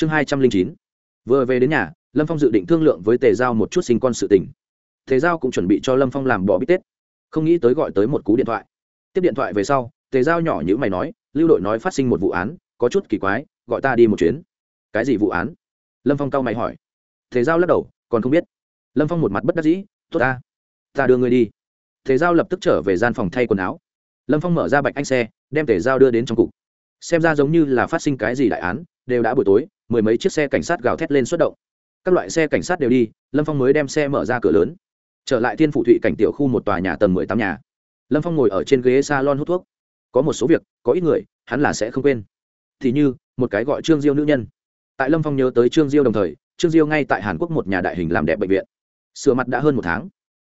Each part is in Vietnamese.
chương hai trăm linh chín. Vừa về đến nhà, lâm phong dự định thương lượng với tề giao một chút sinh con sự tình. Tề giao cũng chuẩn bị cho lâm phong làm bỏ bít tết. Không nghĩ tới gọi tới một cú điện thoại. Tiếp điện thoại về sau, tề giao nhỏ như mày nói, lưu đội nói phát sinh một vụ án, có chút kỳ quái, gọi ta đi một chuyến. Cái gì vụ án? Lâm phong cau mày hỏi. Tề giao lắc đầu, còn không biết. Lâm phong một mặt bất đắc dĩ, tốt ta ta đưa người đi. Tề giao lập tức trở về gian phòng thay quần áo. Lâm phong mở ra bạch anh xe, đem tề giao đưa đến trong cục. Xem ra giống như là phát sinh cái gì đại án, đều đã buổi tối mười mấy chiếc xe cảnh sát gào thét lên xuất động. Các loại xe cảnh sát đều đi, lâm phong mới đem xe mở ra cửa lớn. Trở lại thiên phụ thụy cảnh tiểu khu một tòa nhà tầng mười tám nhà. Lâm phong ngồi ở trên ghế s a lon hút thuốc. Có một số việc, có ít người, hắn là sẽ không quên. Thì như, một cái gọi trương diêu nữ nhân. Tại lâm phong nhớ tới trương diêu đồng thời, trương diêu ngay tại hàn quốc một nhà đại hình làm đẹp bệnh viện. Sửa mặt đã hơn một tháng.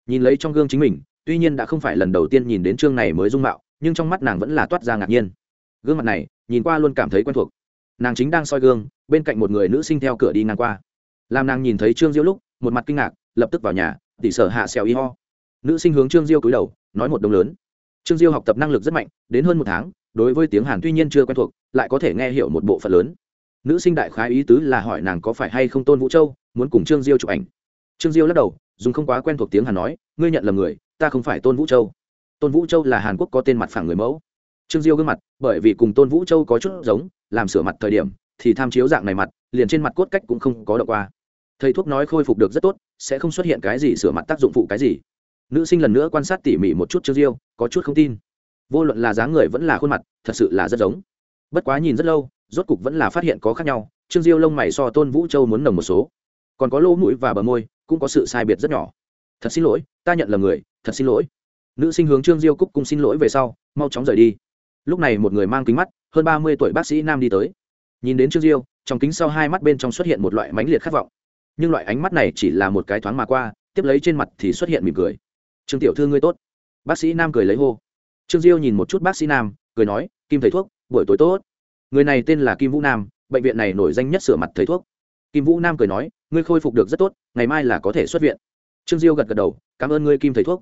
Nhìn lấy trong gương chính mình, tuy nhiên đã không phải lần đầu tiên nhìn đến trương này mới dung mạo, nhưng trong mắt nàng vẫn là toát ra ngạc nhiên. Gương mặt này, nhìn qua luôn cảm thấy quen thuộc nàng chính đang soi gương, bên cạnh một người nữ sinh theo cửa đi ngang qua. Làm nàng nhìn thấy trương diêu lúc, một mặt kinh ngạc, lập tức vào nhà, tỉ sở hạ xèo y ho. Nữ sinh hướng trương diêu cúi đầu, nói một đồng lớn. Trương diêu học tập năng lực rất mạnh, đến hơn một tháng, đối với tiếng hàn tuy nhiên chưa quen thuộc, lại có thể nghe hiểu một bộ phận lớn. Nữ sinh đại khái ý tứ là hỏi nàng có phải hay không tôn vũ châu, muốn cùng trương diêu chụp ảnh. Trương diêu lắc đầu, dùng không quá quen thuộc tiếng hàn nói, ngươi nhận lầm người, ta không phải tôn vũ châu. Tôn vũ châu là hàn quốc có tên mặt phẳng người mẫu trương diêu gương mặt, bởi vì cùng tôn vũ châu có chút giống, làm sửa mặt thời điểm, thì tham chiếu dạng này mặt, liền trên mặt cốt cách cũng không có đọc qua. Thầy thuốc nói khôi phục được rất tốt, sẽ không xuất hiện cái gì sửa mặt tác dụng phụ cái gì. Nữ sinh lần nữa quan sát tỉ mỉ một chút trương diêu, có chút không tin. Vô luận là dáng người vẫn là khuôn mặt, thật sự là rất giống. Bất quá nhìn rất lâu, rốt cục vẫn là phát hiện có khác nhau, trương diêu lông mày so tôn vũ châu muốn nồng một số. Còn có lỗ mũi và bờ môi, cũng có sự sai biệt rất nhỏ. Thật xin lỗi, ta nhận là người, thật xin lỗi. Nữ sinh hướng trương diêu cúc cung xin lỗi về sau, mau chóng rời đi lúc này một người mang kính mắt, hơn ba mươi tuổi bác sĩ nam đi tới. Nhìn đến trương diêu, trong kính sau hai mắt bên trong xuất hiện một loại mãnh liệt khát vọng. Nhưng loại ánh mắt này chỉ là một cái thoáng mà qua, tiếp lấy trên mặt thì xuất hiện mỉm cười. Trương tiểu thư ngươi tốt. Bác sĩ nam cười lấy hô. Trương diêu nhìn một chút bác sĩ nam, cười nói, kim thầy thuốc, buổi tối tốt. Người này tên là kim vũ nam, bệnh viện này nổi danh nhất sửa mặt thầy thuốc. Kim vũ nam cười nói, ngươi khôi phục được rất tốt, ngày mai là có thể xuất viện. Trương diêu gật gật đầu, cảm ơn ngươi, kim thầy thuốc.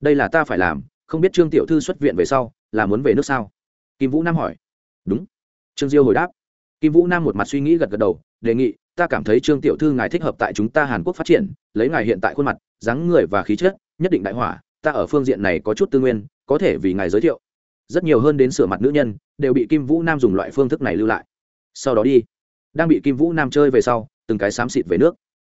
Đây là ta phải làm, không biết trương tiểu thư xuất viện về sau, là muốn về nước sao? Kim vũ nam hỏi. Đúng. Trương diêu hồi đáp. Kim vũ nam một mặt suy nghĩ gật gật đầu, đề nghị, ta cảm thấy trương tiểu thư ngài thích hợp tại chúng ta hàn quốc phát triển, lấy ngài hiện tại khuôn mặt, dáng người và khí chất, nhất định đại hỏa, ta ở phương diện này có chút tư nguyên, có thể vì ngài giới thiệu. Rất nhiều hơn đến sửa mặt nữ nhân, đều bị kim vũ nam dùng loại phương thức này lưu lại. Sau đó đi. Đang bị kim vũ nam chơi về sau, từng cái xám xịt về nước.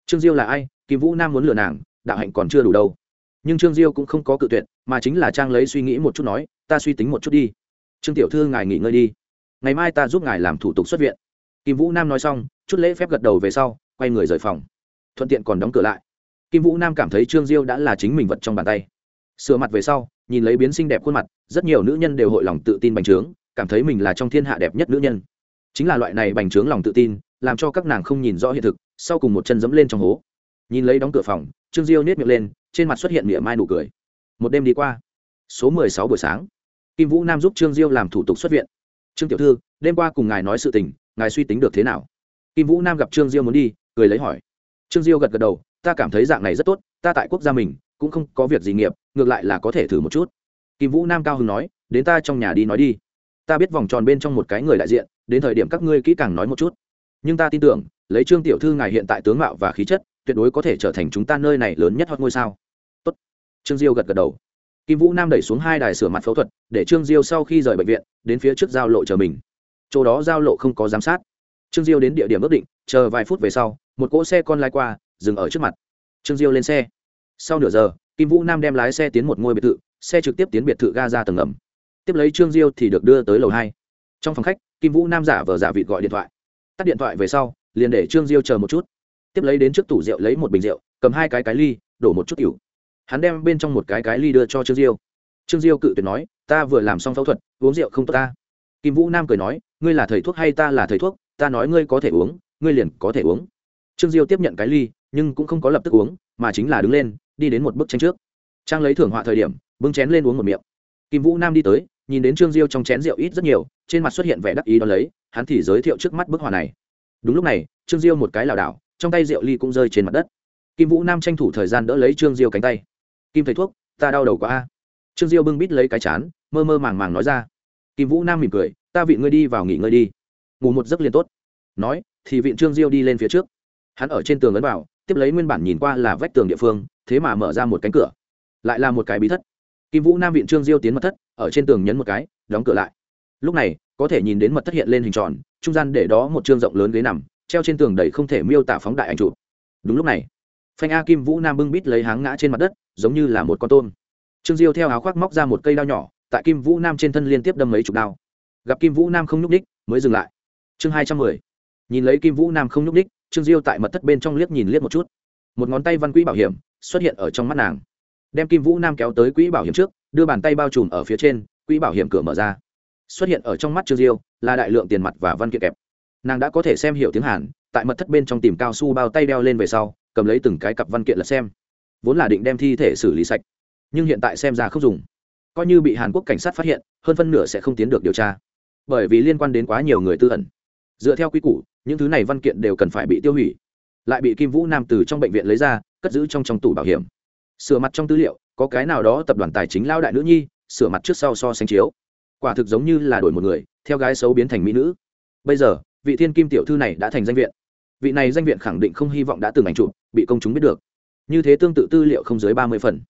Trương diêu là ai? Kim vũ nam muốn lừa nàng, đạo hạnh còn chưa đủ đâu. Nhưng trương diêu cũng không có cự tuyệt, mà chính là trang lấy suy nghĩ một chút nói, ta suy tính một chút đi trương tiểu thư ngài nghỉ ngơi đi. Ngày mai ta giúp ngài làm thủ tục xuất viện. Kim vũ nam nói xong, chút lễ phép gật đầu về sau, quay người rời phòng. Thuận tiện còn đóng cửa lại. Kim vũ nam cảm thấy trương diêu đã là chính mình vật trong bàn tay. Sửa mặt về sau, nhìn lấy biến xinh đẹp khuôn mặt, rất nhiều nữ nhân đều hội lòng tự tin bành trướng, cảm thấy mình là trong thiên hạ đẹp nhất nữ nhân. Chính là loại này bành trướng lòng tự tin, làm cho các nàng không nhìn rõ hiện thực, sau cùng một chân dẫm lên trong hố. Nhìn lấy đóng cửa phòng, trương diêu nết miệng lên, trên mặt xuất hiện miệng mai nụ cười. Một đêm đi qua. Số mười sáu buổi sáng kim vũ nam giúp trương diêu làm thủ tục xuất viện. Trương tiểu thư, đêm qua cùng ngài nói sự tình, ngài suy tính được thế nào? Kim vũ nam gặp trương diêu muốn đi, cười lấy hỏi. Trương diêu gật gật đầu, ta cảm thấy dạng này rất tốt, ta tại quốc gia mình, cũng không có việc gì nghiệp, ngược lại là có thể thử một chút. Kim vũ nam cao hưng nói, đến ta trong nhà đi nói đi. Ta biết vòng tròn bên trong một cái người đại diện, đến thời điểm các ngươi kỹ càng nói một chút. Nhưng ta tin tưởng, lấy trương tiểu thư ngài hiện tại tướng mạo và khí chất, tuyệt đối có thể trở thành chúng ta nơi này lớn nhất hoặc ngôi sao. Tốt. trương diêu gật gật đầu kim vũ nam đẩy xuống hai đài sửa mặt phẫu thuật, để trương diêu sau khi rời bệnh viện, đến phía trước giao lộ chờ mình. Chỗ đó giao lộ không có giám sát. Trương diêu đến địa điểm ước định, chờ vài phút về sau, một cỗ xe con lai qua, dừng ở trước mặt. Trương diêu lên xe. Sau nửa giờ, kim vũ nam đem lái xe tiến một ngôi biệt thự, xe trực tiếp tiến biệt thự ga ra tầng ngầm tiếp lấy trương diêu thì được đưa tới lầu hai. Trong phòng khách, kim vũ nam giả vờ giả vịt gọi điện thoại. Tắt điện thoại về sau, liền để trương diêu chờ một chút. Tiếp lấy đến trước tủ rượu lấy một bình rượu, cầm hai cái cái ly, đổ một chút rượu hắn đem bên trong một cái cái ly đưa cho trương diêu. Trương diêu cự tuyệt nói, ta vừa làm xong phẫu thuật, uống rượu không tốt ta. Kim vũ nam cười nói, ngươi là thầy thuốc hay ta là thầy thuốc? Ta nói ngươi có thể uống, ngươi liền có thể uống. Trương diêu tiếp nhận cái ly, nhưng cũng không có lập tức uống, mà chính là đứng lên, đi đến một bức tranh trước. Trang lấy thưởng họa thời điểm, bưng chén lên uống một miệng. Kim vũ nam đi tới, nhìn đến trương diêu trong chén rượu ít rất nhiều, trên mặt xuất hiện vẻ đắc ý đó lấy, hắn thì giới thiệu trước mắt bức họa này. Đúng lúc này, trương diêu một cái lảo đảo, trong tay rượu ly cũng rơi trên mặt đất. Kim vũ nam tranh thủ thời gian đỡ lấy trương diêu cánh tay kim thầy thuốc, ta đau đầu quá a. Trương diêu bưng bít lấy cái chán, mơ mơ màng màng nói ra. Kim vũ nam mỉm cười, ta vị ngươi đi vào nghỉ ngơi đi. Ngủ một giấc liền tốt. Nói, thì viện trương diêu đi lên phía trước. Hắn ở trên tường ấn vào, tiếp lấy nguyên bản nhìn qua là vách tường địa phương, thế mà mở ra một cánh cửa. Lại là một cái bí thất. Kim vũ nam viện trương diêu tiến mật thất, ở trên tường nhấn một cái, đóng cửa lại. Lúc này, có thể nhìn đến mật thất hiện lên hình tròn, trung gian để đó một chương rộng lớn ghế nằm, treo trên tường đầy không thể miêu tả phóng đại ảnh chụp. Đúng lúc này phanh a kim vũ nam bưng bít lấy háng ngã trên mặt đất, giống như là một con tôm. Trương diêu theo áo khoác móc ra một cây đao nhỏ, tại kim vũ nam trên thân liên tiếp đâm mấy chục đao. Gặp kim vũ nam không nhúc ních mới dừng lại. Chương hai trăm mười. Nhìn lấy kim vũ nam không nhúc ních trương diêu tại mật thất bên trong liếc nhìn liếc một chút. Một ngón tay văn quỹ bảo hiểm xuất hiện ở trong mắt nàng. Đem kim vũ nam kéo tới quỹ bảo hiểm trước, đưa bàn tay bao trùm ở phía trên, quỹ bảo hiểm cửa mở ra. Xuất hiện ở trong mắt trương diêu, là đại lượng tiền mặt và văn kiện kẹp. Nàng đã có thể xem hiểu tiếng hàn, tại mật thất bên trong tìm cao su bao tay đeo lên về sau cầm lấy từng cái cặp văn kiện là xem. Vốn là định đem thi thể xử lý sạch, nhưng hiện tại xem ra không dùng. Coi như bị hàn quốc cảnh sát phát hiện, hơn phân nửa sẽ không tiến được điều tra. Bởi vì liên quan đến quá nhiều người tư ẩn. Dựa theo quy củ, những thứ này văn kiện đều cần phải bị tiêu hủy. Lại bị kim vũ nam từ trong bệnh viện lấy ra, cất giữ trong trong tủ bảo hiểm. Sửa mặt trong tư liệu, có cái nào đó tập đoàn tài chính lao đại nữ nhi, sửa mặt trước sau so sánh chiếu. Quả thực giống như là đổi một người, theo gái xấu biến thành mỹ nữ. Bây giờ, vị thiên kim tiểu thư này đã thành danh viện vị này danh viện khẳng định không hy vọng đã từng ảnh chụp, bị công chúng biết được. Như thế tương tự tư liệu không dưới ba mươi phần.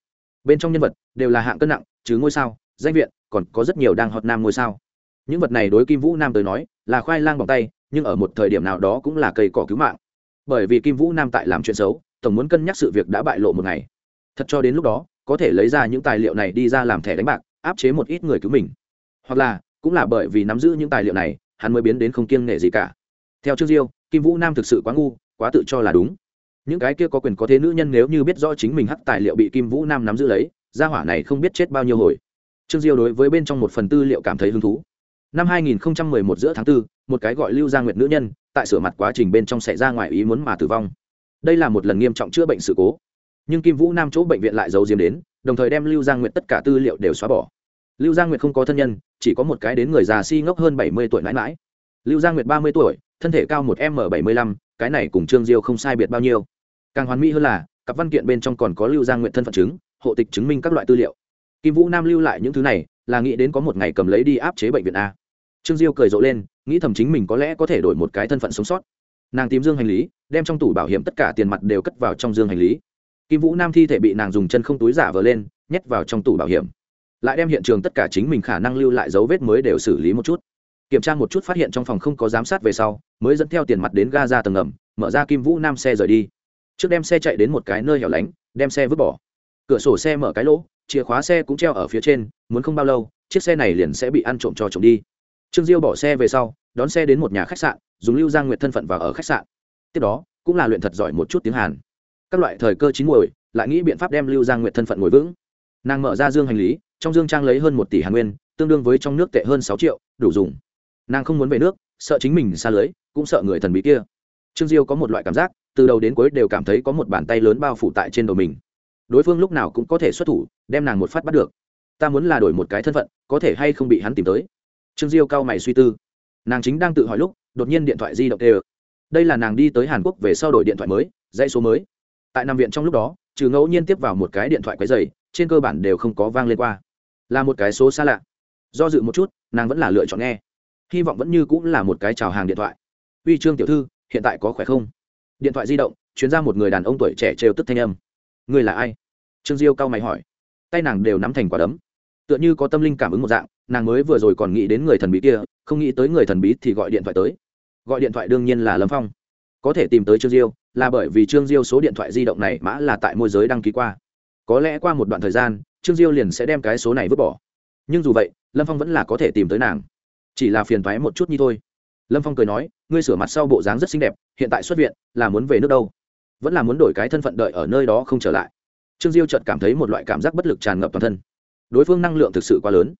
Bên trong nhân vật đều là hạng cân nặng, chứ ngôi sao, danh viện, còn có rất nhiều đang hot nam ngôi sao. Những vật này đối kim vũ nam tới nói, là khoai lang bằng tay, nhưng ở một thời điểm nào đó cũng là cây cỏ cứu mạng. Bởi vì kim vũ nam tại làm chuyện xấu, tổng muốn cân nhắc sự việc đã bại lộ một ngày. Thật cho đến lúc đó, có thể lấy ra những tài liệu này đi ra làm thẻ đánh bạc, áp chế một ít người cứu mình. Hoặc là, cũng là bởi vì nắm giữ những tài liệu này, hắn mới biến đến không kiêng nể gì cả theo trương diêu kim vũ nam thực sự quá ngu quá tự cho là đúng. Những cái kia có quyền có thế nữ nhân nếu như biết rõ chính mình hắc tài liệu bị kim vũ nam nắm giữ lấy gia hỏa này không biết chết bao nhiêu hồi. Trương diêu đối với bên trong một phần tư liệu cảm thấy hứng thú. Năm 2011 giữa tháng 4, một cái gọi lưu gia nguyệt nữ nhân tại sửa mặt quá trình bên trong xảy ra ngoài ý muốn mà tử vong. Đây là một lần nghiêm trọng chữa bệnh sự cố. Nhưng kim vũ nam chỗ bệnh viện lại giấu diếm đến đồng thời đem lưu giang nguyệt tất cả tư liệu đều xóa bỏ. Lưu giang nguyệt không có thân nhân chỉ có một cái đến người già si ngốc hơn bảy mươi tuổi mãi mãi. Lưu giang nguyệt ba mươi tuổi thân thể cao một m bảy mươi lăm, cái này cùng trương diêu không sai biệt bao nhiêu. Càng hoàn mỹ hơn là, cặp văn kiện bên trong còn có lưu giang nguyện thân phận chứng, hộ tịch chứng minh các loại tư liệu. Kim vũ nam lưu lại những thứ này, là nghĩ đến có một ngày cầm lấy đi áp chế bệnh viện a. Trương diêu cười rộ lên, nghĩ thầm chính mình có lẽ có thể đổi một cái thân phận sống sót. Nàng tìm dương hành lý, đem trong tủ bảo hiểm tất cả tiền mặt đều cất vào trong dương hành lý. Kim vũ nam thi thể bị nàng dùng chân không túi giả vờ lên, nhét vào trong tủ bảo hiểm. Lại đem hiện trường tất cả chính mình khả năng lưu lại dấu vết mới đều xử lý một chút kiểm tra một chút phát hiện trong phòng không có giám sát về sau, mới dẫn theo tiền mặt đến ga ra tầng ngầm, mở ra kim vũ nam xe rời đi. Trước đem xe chạy đến một cái nơi hẻo lánh, đem xe vứt bỏ. Cửa sổ xe mở cái lỗ, chìa khóa xe cũng treo ở phía trên, muốn không bao lâu, chiếc xe này liền sẽ bị ăn trộm cho trộm đi. Trương diêu bỏ xe về sau, đón xe đến một nhà khách sạn, dùng lưu giang nguyệt thân phận vào ở khách sạn. Tiếp đó, cũng là luyện thật giỏi một chút tiếng hàn. Các loại thời cơ chín muồi, lại nghĩ biện pháp đem lưu giang nguyệt thân phận ngồi vững. Nàng mở ra dương hành lý, trong dương trang lấy hơn một tỷ hàn nguyên, tương đương với trong nước tệ hơn sáu triệu, đủ dùng nàng không muốn về nước, sợ chính mình xa lưới, cũng sợ người thần bí kia. Trương diêu có một loại cảm giác, từ đầu đến cuối đều cảm thấy có một bàn tay lớn bao phủ tại trên đầu mình. Đối phương lúc nào cũng có thể xuất thủ, đem nàng một phát bắt được. Ta muốn là đổi một cái thân phận, có thể hay không bị hắn tìm tới? Trương diêu cao mày suy tư. Nàng chính đang tự hỏi lúc, đột nhiên điện thoại di động tê đây là nàng đi tới hàn quốc về sau đổi điện thoại mới, dãy số mới. Tại nằm viện trong lúc đó, trừ ngẫu nhiên tiếp vào một cái điện thoại quấy dày trên cơ bản đều không có vang lên qua. Là một cái số xa lạ. Do dự một chút, nàng vẫn là lựa chọn nghe hy vọng vẫn như cũng là một cái chào hàng điện thoại. Uy trương tiểu thư, hiện tại có khỏe không? Điện thoại di động chuyến ra một người đàn ông tuổi trẻ trêu tức thanh âm. Người là ai? Trương diêu cao mày hỏi. Tay nàng đều nắm thành quả đấm. Tựa như có tâm linh cảm ứng một dạng, nàng mới vừa rồi còn nghĩ đến người thần bí kia, không nghĩ tới người thần bí thì gọi điện thoại tới. Gọi điện thoại đương nhiên là lâm phong. Có thể tìm tới trương diêu, là bởi vì trương diêu số điện thoại di động này mã là tại môi giới đăng ký qua. Có lẽ qua một đoạn thời gian, trương diêu liền sẽ đem cái số này vứt bỏ. Nhưng dù vậy, lâm phong vẫn là có thể tìm tới nàng chỉ là phiền thoái một chút như thôi. Lâm phong cười nói, ngươi sửa mặt sau bộ dáng rất xinh đẹp, hiện tại xuất viện, là muốn về nước đâu? Vẫn là muốn đổi cái thân phận đợi ở nơi đó không trở lại. Trương diêu chợt cảm thấy một loại cảm giác bất lực tràn ngập toàn thân. Đối phương năng lượng thực sự quá lớn.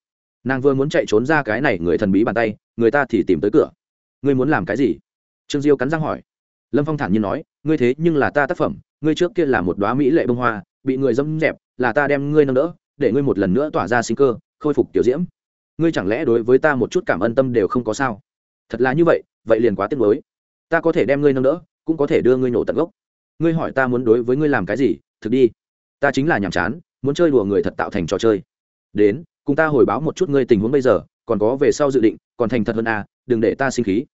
Nàng vừa muốn chạy trốn ra cái này người thần bí bàn tay, người ta thì tìm tới cửa. Ngươi muốn làm cái gì? Trương diêu cắn răng hỏi. Lâm phong thản nhiên nói, ngươi thế nhưng là ta tác phẩm, ngươi trước kia là một đoá mỹ lệ bông hoa, bị người dâm dẹp, là ta đem ngươi nâng đỡ, để ngươi một lần nữa tỏa ra sinh cơ, khôi phục tiểu diễm ngươi chẳng lẽ đối với ta một chút cảm ơn tâm đều không có sao? Thật là như vậy vậy liền quá tiếc mới ta có thể đem ngươi nâng đỡ, cũng có thể đưa ngươi nổ tận gốc. Ngươi hỏi ta muốn đối với ngươi làm cái gì, thực đi. Ta chính là nhàm chán, muốn chơi đùa người thật tạo thành trò chơi. Đến, cùng ta hồi báo một chút ngươi tình huống bây giờ, còn có về sau dự định, còn thành thật hơn à đừng để ta sinh khí.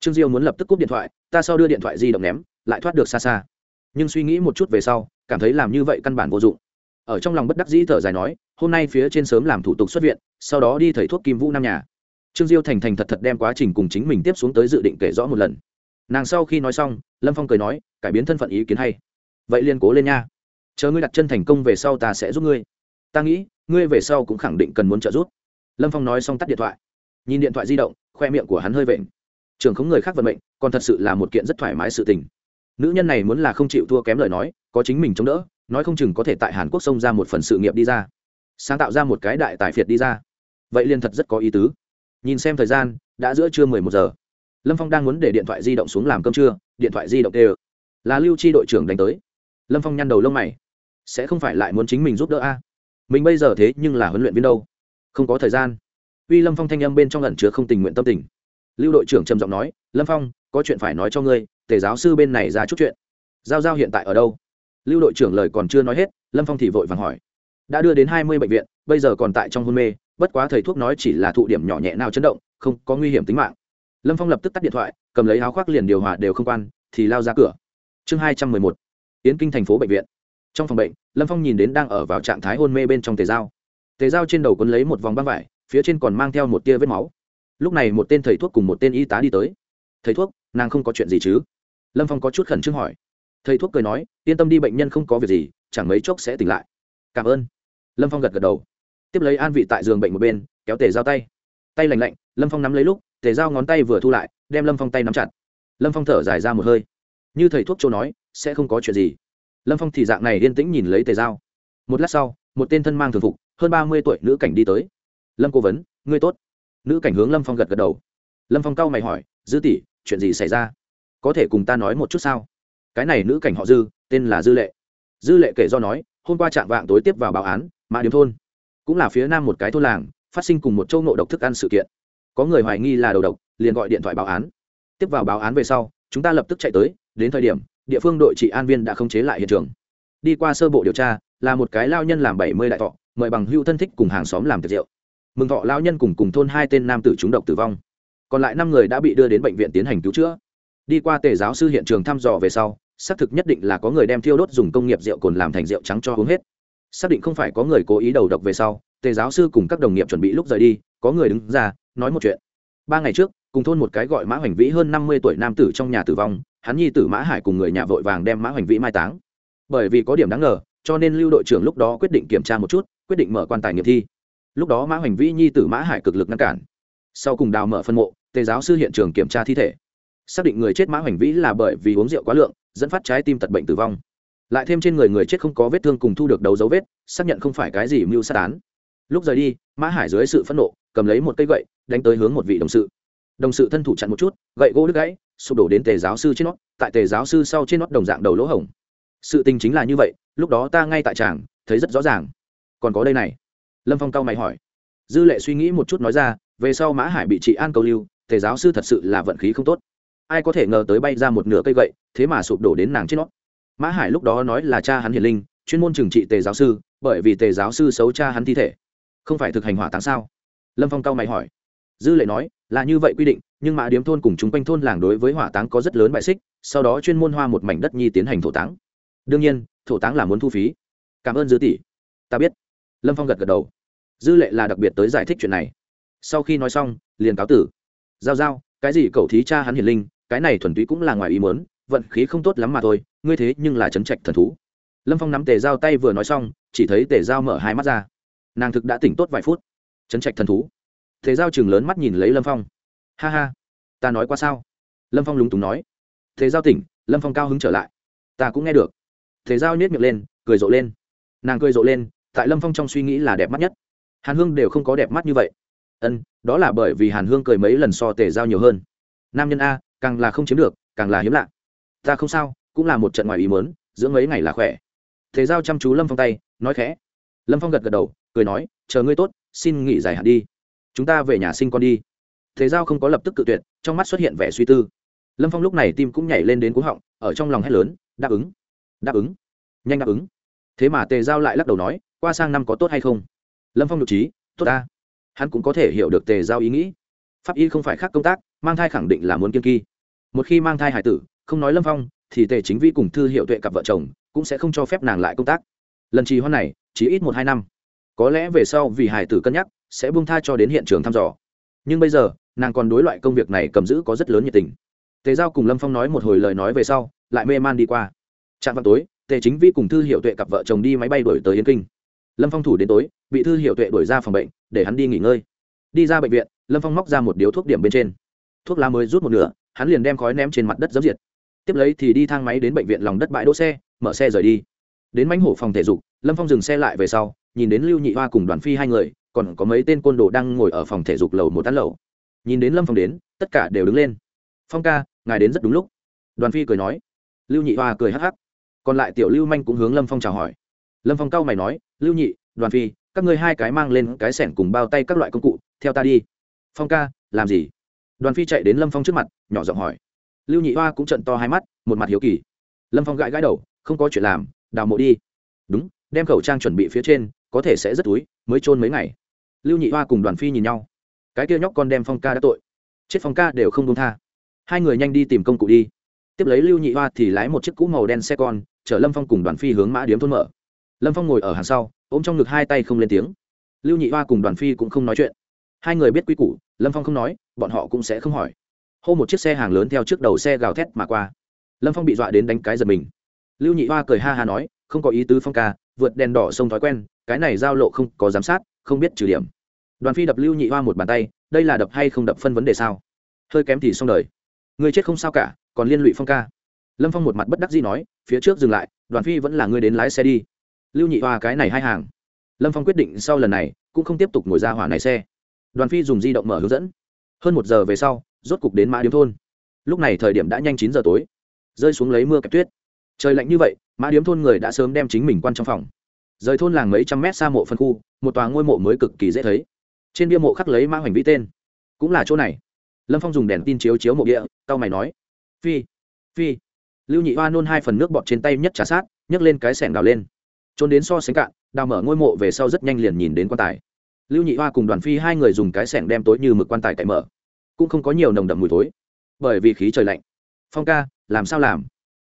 Trương diêu muốn lập tức cúp điện thoại, ta sau đưa điện thoại di động ném, lại thoát được xa xa. Nhưng suy nghĩ một chút về sau, cảm thấy làm như vậy căn bản vô dụng ở trong lòng bất đắc dĩ thở dài nói, hôm nay phía trên sớm làm thủ tục xuất viện, sau đó đi thầy thuốc kim vũ nam nhà. Trương diêu thành thành thật thật đem quá trình cùng chính mình tiếp xuống tới dự định kể rõ một lần. Nàng sau khi nói xong, lâm phong cười nói, cải biến thân phận ý kiến hay. Vậy liên cố lên nha. Chờ ngươi đặt chân thành công về sau ta sẽ giúp ngươi. Ta nghĩ, ngươi về sau cũng khẳng định cần muốn trợ giúp. Lâm phong nói xong tắt điện thoại. Nhìn điện thoại di động, khoe miệng của hắn hơi vệnh trường không người khác vận mệnh, còn thật sự là một kiện rất thoải mái sự tình. Nữ nhân này muốn là không chịu thua kém lời nói, có chính mình chống đỡ nói không chừng có thể tại hàn quốc xông ra một phần sự nghiệp đi ra. Sáng tạo ra một cái đại tài phiệt đi ra. Vậy liền thật rất có ý tứ. Nhìn xem thời gian, đã giữa trưa mười một giờ. Lâm phong đang muốn để điện thoại di động xuống làm cơm trưa, điện thoại di động tê là lưu chi đội trưởng đánh tới. Lâm phong nhăn đầu lông mày. Sẽ không phải lại muốn chính mình giúp đỡ a? Mình bây giờ thế nhưng là huấn luyện viên đâu? Không có thời gian. Uy lâm phong thanh âm bên trong lần chứa không tình nguyện tâm tình. Lưu đội trưởng trầm giọng nói, lâm phong, có chuyện phải nói cho ngươi, tề giáo sư bên này ra chút chuyện. Giao giao hiện tại ở đâu? Lưu đội trưởng lời còn chưa nói hết, lâm phong thì vội vàng hỏi. Đã đưa đến hai mươi bệnh viện, bây giờ còn tại trong hôn mê, bất quá thầy thuốc nói chỉ là thụ điểm nhỏ nhẹ nào chấn động, không có nguy hiểm tính mạng. Lâm phong lập tức tắt điện thoại, cầm lấy áo khoác liền điều hòa đều không quan, thì lao ra cửa. Chương hai trăm mười một, yến kinh thành phố bệnh viện. Trong phòng bệnh, lâm phong nhìn đến đang ở vào trạng thái hôn mê bên trong tề dao. Tề dao trên đầu quấn lấy một vòng băng vải, phía trên còn mang theo một tia vết máu. Lúc này một tên thầy thuốc cùng một tên y tá đi tới. Thầy thuốc, nàng không có chuyện gì chứ? Lâm phong có chút khẩn trương hỏi thầy thuốc cười nói, yên tâm đi, bệnh nhân không có việc gì, chẳng mấy chốc sẽ tỉnh lại. Cảm ơn. Lâm phong gật gật đầu. Tiếp lấy an vị tại giường bệnh một bên, kéo tề dao tay. Tay lành lạnh, lâm phong nắm lấy lúc, tề dao ngón tay vừa thu lại, đem lâm phong tay nắm chặt. Lâm phong thở dài ra một hơi. Như thầy thuốc châu nói, sẽ không có chuyện gì. Lâm phong thì dạng này yên tĩnh nhìn lấy tề dao một lát sau, một tên thân mang thường phục, hơn ba mươi tuổi nữ cảnh đi tới. Lâm cố vấn, ngươi tốt. Nữ cảnh hướng lâm phong gật gật đầu. Lâm phong cau mày hỏi, dư tỷ, chuyện gì xảy ra? Có thể cùng ta nói một chút sao? Cái này nữ cảnh họ dư, tên là dư lệ. Dư lệ kể do nói, hôm qua trạm vạng tối tiếp vào báo án, mã điếm thôn. Cũng là phía nam một cái thôn làng, phát sinh cùng một châu ngộ độc thức ăn sự kiện. Có người hoài nghi là đầu độc, liền gọi điện thoại báo án. Tiếp vào báo án về sau, chúng ta lập tức chạy tới, đến thời điểm, địa phương đội trị an viên đã không chế lại hiện trường. Đi qua sơ bộ điều tra, là một cái lao nhân làm bảy mươi đại thọ, mời bằng hưu thân thích cùng hàng xóm làm tiệc rượu. Mừng thọ lao nhân cùng cùng thôn hai tên nam tử trúng độc tử vong. Còn lại năm người đã bị đưa đến bệnh viện tiến hành cứu chữa. Đi qua tề giáo sư hiện trường thăm dò về sau xác thực nhất định là có người đem thiêu đốt dùng công nghiệp rượu cồn làm thành rượu trắng cho uống hết. Xác định không phải có người cố ý đầu độc về sau, tề giáo sư cùng các đồng nghiệp chuẩn bị lúc rời đi, có người đứng ra, nói một chuyện. Ba ngày trước, cùng thôn một cái gọi mã hoành vĩ hơn năm mươi tuổi nam tử trong nhà tử vong, hắn nhi tử mã hải cùng người nhà vội vàng đem mã hoành vĩ mai táng. Bởi vì có điểm đáng ngờ, cho nên lưu đội trưởng lúc đó quyết định kiểm tra một chút, quyết định mở quan tài nghiệm thi. Lúc đó mã hoành vĩ nhi tử mã hải cực lực ngăn cản. Sau cùng đào mở phân mộ, tề giáo sư hiện trường kiểm tra thi thể. Xác định người chết mã hoành vĩ là bởi vì uống rượu quá lượng dẫn phát trái tim tật bệnh tử vong. Lại thêm trên người người chết không có vết thương cùng thu được đầu dấu vết, xác nhận không phải cái gì mưu sát án. Lúc rời đi, mã hải dưới sự phẫn nộ, cầm lấy một cây gậy, đánh tới hướng một vị đồng sự. Đồng sự thân thủ chặn một chút, gậy gỗ đứt gãy, sụp đổ đến tề giáo sư trên nót, tại tề giáo sư sau trên nót đồng dạng đầu lỗ hổng. Sự tình chính là như vậy, lúc đó ta ngay tại tràng, thấy rất rõ ràng. Còn có đây này. Lâm phong cao mày hỏi. Dư lệ suy nghĩ một chút nói ra, về sau mã hải bị trị an cầu lưu, tề giáo sư thật sự là vận khí không tốt ai có thể ngờ tới bay ra một nửa cây gậy, thế mà sụp đổ đến nàng trên nó. Mã hải lúc đó nói là cha hắn hiền linh, chuyên môn trừng trị tề giáo sư, bởi vì tề giáo sư xấu cha hắn thi thể. Không phải thực hành hỏa táng sao? Lâm phong cao mày hỏi. Dư lệ nói, là như vậy quy định, nhưng mã điếm thôn cùng chúng quanh thôn làng đối với hỏa táng có rất lớn bại xích, sau đó chuyên môn hoa một mảnh đất nhi tiến hành thổ táng. Đương nhiên, thổ táng là muốn thu phí. Cảm ơn dư tỷ. Ta biết. Lâm phong gật gật đầu. Dư lệ là đặc biệt tới giải thích chuyện này. Sau khi nói xong, liền cáo tử. Giao giao, cái gì cậu thí cha hắn hiền linh cái này thuần túy cũng là ngoài ý muốn, vận khí không tốt lắm mà thôi ngươi thế nhưng là chấn trạch thần thú. Lâm phong nắm tề dao tay vừa nói xong chỉ thấy tề dao mở hai mắt ra. Nàng thực đã tỉnh tốt vài phút. Chấn trạch thần thú. Tề dao chừng lớn mắt nhìn lấy lâm phong. Ha ha ta nói qua sao? Lâm phong lúng túng nói. Tề giao tỉnh lâm phong cao hứng trở lại. Ta cũng nghe được. Tề giao nhét miệng lên cười rộ lên. Nàng cười rộ lên tại lâm phong trong suy nghĩ là đẹp mắt nhất. Hàn hương đều không có đẹp mắt như vậy. Ân đó là bởi vì hàn hương cười mấy lần so tề giao nhiều hơn. Nam nhân a càng là không chiếm được, càng là hiếm lạ. Ta không sao, cũng là một trận ngoài ý mớn dưỡng mấy ngày là khỏe. Thế giao chăm chú lâm phong tay, nói khẽ. Lâm phong gật gật đầu, cười nói, chờ ngươi tốt, xin nghỉ dài hạn đi. Chúng ta về nhà sinh con đi. Thế giao không có lập tức cự tuyệt, trong mắt xuất hiện vẻ suy tư. Lâm phong lúc này tim cũng nhảy lên đến cú họng, ở trong lòng hét lớn, đáp ứng đáp ứng, nhanh đáp ứng. Thế mà tề giao lại lắc đầu nói, qua sang năm có tốt hay không? Lâm phong nhục trí, tốt ta. Hắn cũng có thể hiểu được tề giao ý nghĩ. Pháp y không phải khác công tác, mang thai khẳng định là muốn kiên kỳ một khi mang thai hải tử, không nói lâm phong, thì tề chính vi cùng thư hiệu tuệ cặp vợ chồng cũng sẽ không cho phép nàng lại công tác. Lần trì hoãn này, chỉ ít một hai năm. Có lẽ về sau vì hải tử cân nhắc, sẽ buông tha cho đến hiện trường thăm dò. Nhưng bây giờ, nàng còn đối loại công việc này cầm giữ có rất lớn nhiệt tình. Tề giao cùng lâm phong nói một hồi lời nói về sau, lại mê man đi qua. Trạm vào tối, tề chính vi cùng thư hiệu tuệ cặp vợ chồng đi máy bay đổi tới yên kinh. Lâm phong thủ đến tối, bị thư hiệu tuệ đuổi ra phòng bệnh, để hắn đi nghỉ ngơi. Đi ra bệnh viện, lâm phong móc ra một điếu thuốc điểm bên trên. Thuốc lá mới rút một nửa hắn liền đem khói ném trên mặt đất dấm diệt. Tiếp lấy thì đi thang máy đến bệnh viện lòng đất bãi đỗ xe, mở xe rời đi. Đến mánh hổ phòng thể dục, lâm phong dừng xe lại về sau, nhìn đến lưu nhị hoa cùng đoàn phi hai người, còn có mấy tên côn đồ đang ngồi ở phòng thể dục lầu một tán lầu. Nhìn đến lâm phong đến, tất cả đều đứng lên. Phong ca, ngài đến rất đúng lúc. Đoàn phi cười nói. Lưu nhị hoa cười hắc hắc. Còn lại tiểu lưu manh cũng hướng lâm phong chào hỏi. Lâm phong cao mày nói, lưu nhị, đoàn phi, các ngươi hai cái mang lên cái sẻn cùng bao tay các loại công cụ, theo ta đi. Phong ca, làm gì? Đoàn phi chạy đến lâm phong trước mặt nhỏ giọng hỏi lưu nhị hoa cũng trận to hai mắt một mặt hiếu kỳ lâm phong gãi gãi đầu không có chuyện làm đào mộ đi đúng đem khẩu trang chuẩn bị phía trên có thể sẽ rất túi mới trôn mấy ngày lưu nhị hoa cùng đoàn phi nhìn nhau cái kia nhóc con đem phong ca đã tội chết phong ca đều không công tha hai người nhanh đi tìm công cụ đi tiếp lấy lưu nhị hoa thì lái một chiếc cũ màu đen xe con chở lâm phong cùng đoàn phi hướng mã điếm thôn mở lâm phong ngồi ở hàng sau ôm trong ngực hai tay không lên tiếng lưu nhị hoa cùng đoàn phi cũng không nói chuyện hai người biết quy củ, lâm phong không nói, bọn họ cũng sẽ không hỏi. Hô một chiếc xe hàng lớn theo trước đầu xe gào thét mà qua. Lâm phong bị dọa đến đánh cái giật mình. Lưu nhị hoa cười ha ha nói, không có ý tứ phong ca, vượt đèn đỏ sông thói quen, cái này giao lộ không có giám sát, không biết trừ điểm. Đoàn phi đập lưu nhị hoa một bàn tay, đây là đập hay không đập phân vấn đề sao? Hơi kém thì xong đời. Người chết không sao cả, còn liên lụy phong ca. Lâm phong một mặt bất đắc dĩ nói, phía trước dừng lại, đoàn phi vẫn là người đến lái xe đi. Lưu nhị hoa cái này hai hàng. Lâm phong quyết định sau lần này, cũng không tiếp tục ngồi ra hỏa này xe đoàn phi dùng di động mở hướng dẫn. Hơn một giờ về sau, rốt cục đến mã điếm thôn. Lúc này thời điểm đã nhanh chín giờ tối. Rơi xuống lấy mưa kẹp tuyết. Trời lạnh như vậy, mã điếm thôn người đã sớm đem chính mình quan trong phòng. Rời thôn làng mấy trăm mét xa mộ phân khu, một tòa ngôi mộ mới cực kỳ dễ thấy. Trên bia mộ khắc lấy mã hoành vĩ tên. Cũng là chỗ này. Lâm phong dùng đèn tin chiếu chiếu mộ địa tao mày nói. Phi phi. Lưu nhị hoa nôn hai phần nước bọt trên tay nhất trả sát, nhấc lên cái sẻng đào lên. Trốn đến so sánh cạn, đào mở ngôi mộ về sau rất nhanh liền nhìn đến quan tài lưu nhị hoa cùng đoàn phi hai người dùng cái sẻng đem tối như mực quan tài cậy mở. Cũng không có nhiều nồng đậm mùi tối bởi vì khí trời lạnh. Phong ca, làm sao làm?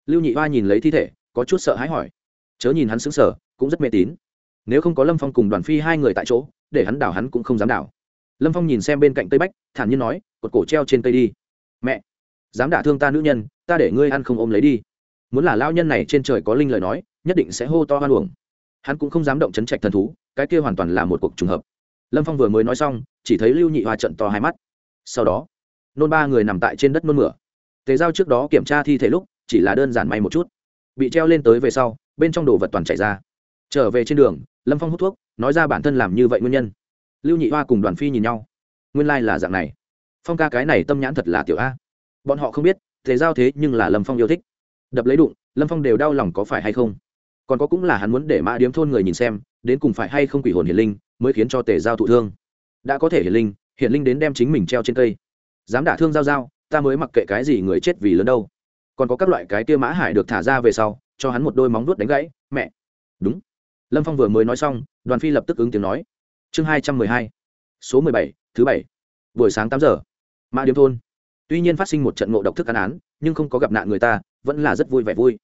Lưu nhị hoa nhìn lấy thi thể, có chút sợ hãi hỏi. Chớ nhìn hắn xứng sở cũng rất mê tín. Nếu không có lâm phong cùng đoàn phi hai người tại chỗ, để hắn đảo hắn cũng không dám đảo. Lâm phong nhìn xem bên cạnh tây bách, thản nhiên nói, cột cổ treo trên cây đi. Mẹ, dám đả thương ta nữ nhân, ta để ngươi ăn không ôm lấy đi. Muốn là lao nhân này trên trời có linh lời nói, nhất định sẽ hô to hoan uổng. Hắn cũng không dám động chấn trạch thần thú, cái kia hoàn toàn là một cuộc trùng hợp lâm phong vừa mới nói xong, chỉ thấy lưu nhị hoa trận to hai mắt. Sau đó, nôn ba người nằm tại trên đất nôn mửa. Tề giao trước đó kiểm tra thi thể lúc, chỉ là đơn giản may một chút. Bị treo lên tới về sau, bên trong đồ vật toàn chảy ra. Trở về trên đường, lâm phong hút thuốc, nói ra bản thân làm như vậy nguyên nhân. Lưu nhị hoa cùng đoàn phi nhìn nhau. Nguyên lai、like、là dạng này. Phong ca cái này tâm nhãn thật là tiểu a. Bọn họ không biết thế giao thế nhưng là lâm phong yêu thích. Đập lấy đụng, lâm phong đều đau lòng có phải hay không. Còn có cũng là hắn muốn để mã điếm thôn người nhìn xem, đến cùng phải hay không quỷ hồn hiển linh mới khiến cho tề giao thụ thương. Đã có thể hiển linh hiển linh đến đem chính mình treo trên cây. Dám đả thương giao giao, ta mới mặc kệ cái gì người chết vì lớn đâu. Còn có các loại cái kia mã hải được thả ra về sau, cho hắn một đôi móng vuốt đánh gãy, mẹ. Đúng. Lâm phong vừa mới nói xong, đoàn phi lập tức ứng tiếng nói. Chương hai trăm mười hai, số mười bảy, thứ bảy. Buổi sáng tám giờ. Mã điếm thôn. Tuy nhiên phát sinh một trận ngộ độc thức ăn án, nhưng không có gặp nạn người ta, vẫn là rất vui vẻ vui.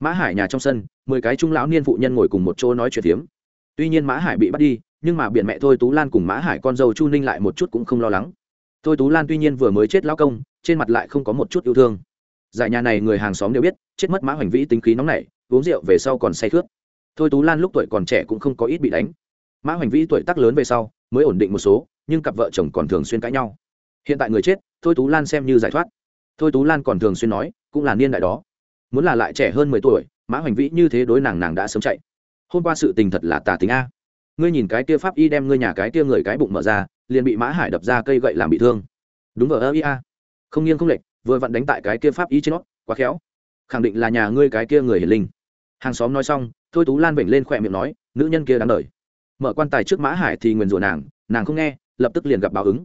Mã hải nhà trong sân, mười cái trung lão niên phụ nhân ngồi cùng một chỗ nói chuyện phiếm. Tuy nhiên mã hải bị bắt đi nhưng mà biện mẹ thôi tú lan cùng mã hải con dâu chu ninh lại một chút cũng không lo lắng thôi tú lan tuy nhiên vừa mới chết lão công trên mặt lại không có một chút yêu thương giải nhà này người hàng xóm đều biết chết mất mã hoành vĩ tính khí nóng nảy, uống rượu về sau còn say khướt. thôi tú lan lúc tuổi còn trẻ cũng không có ít bị đánh. mã hoành vĩ tuổi tác lớn về sau mới ổn định một số, nhưng cặp vợ chồng còn thường xuyên cãi nhau. hiện tại người chết, thôi tú lan xem như giải thoát. thôi tú lan còn thường xuyên nói, cũng là niên đại đó. muốn là lại trẻ hơn mười tuổi, mã hoành vĩ như thế đối nàng nàng đã sớm chạy. hôm qua sự tình thật là tà tính a ngươi nhìn cái kia pháp y đem ngươi nhà cái kia người cái bụng mở ra, liền bị mã hải đập ra cây gậy làm bị thương. Đúng vờ ơ ia không nghiêng không lệch, vừa vặn đánh tại cái kia pháp y trên nó, quá khéo. Khẳng định là nhà ngươi cái kia người hiền linh. Hàng xóm nói xong, thôi tú lan vểnh lên khỏe miệng nói, nữ nhân kia đáng đời. Mở quan tài trước mã hải thì nguyền rủa nàng nàng không nghe, lập tức liền gặp báo ứng.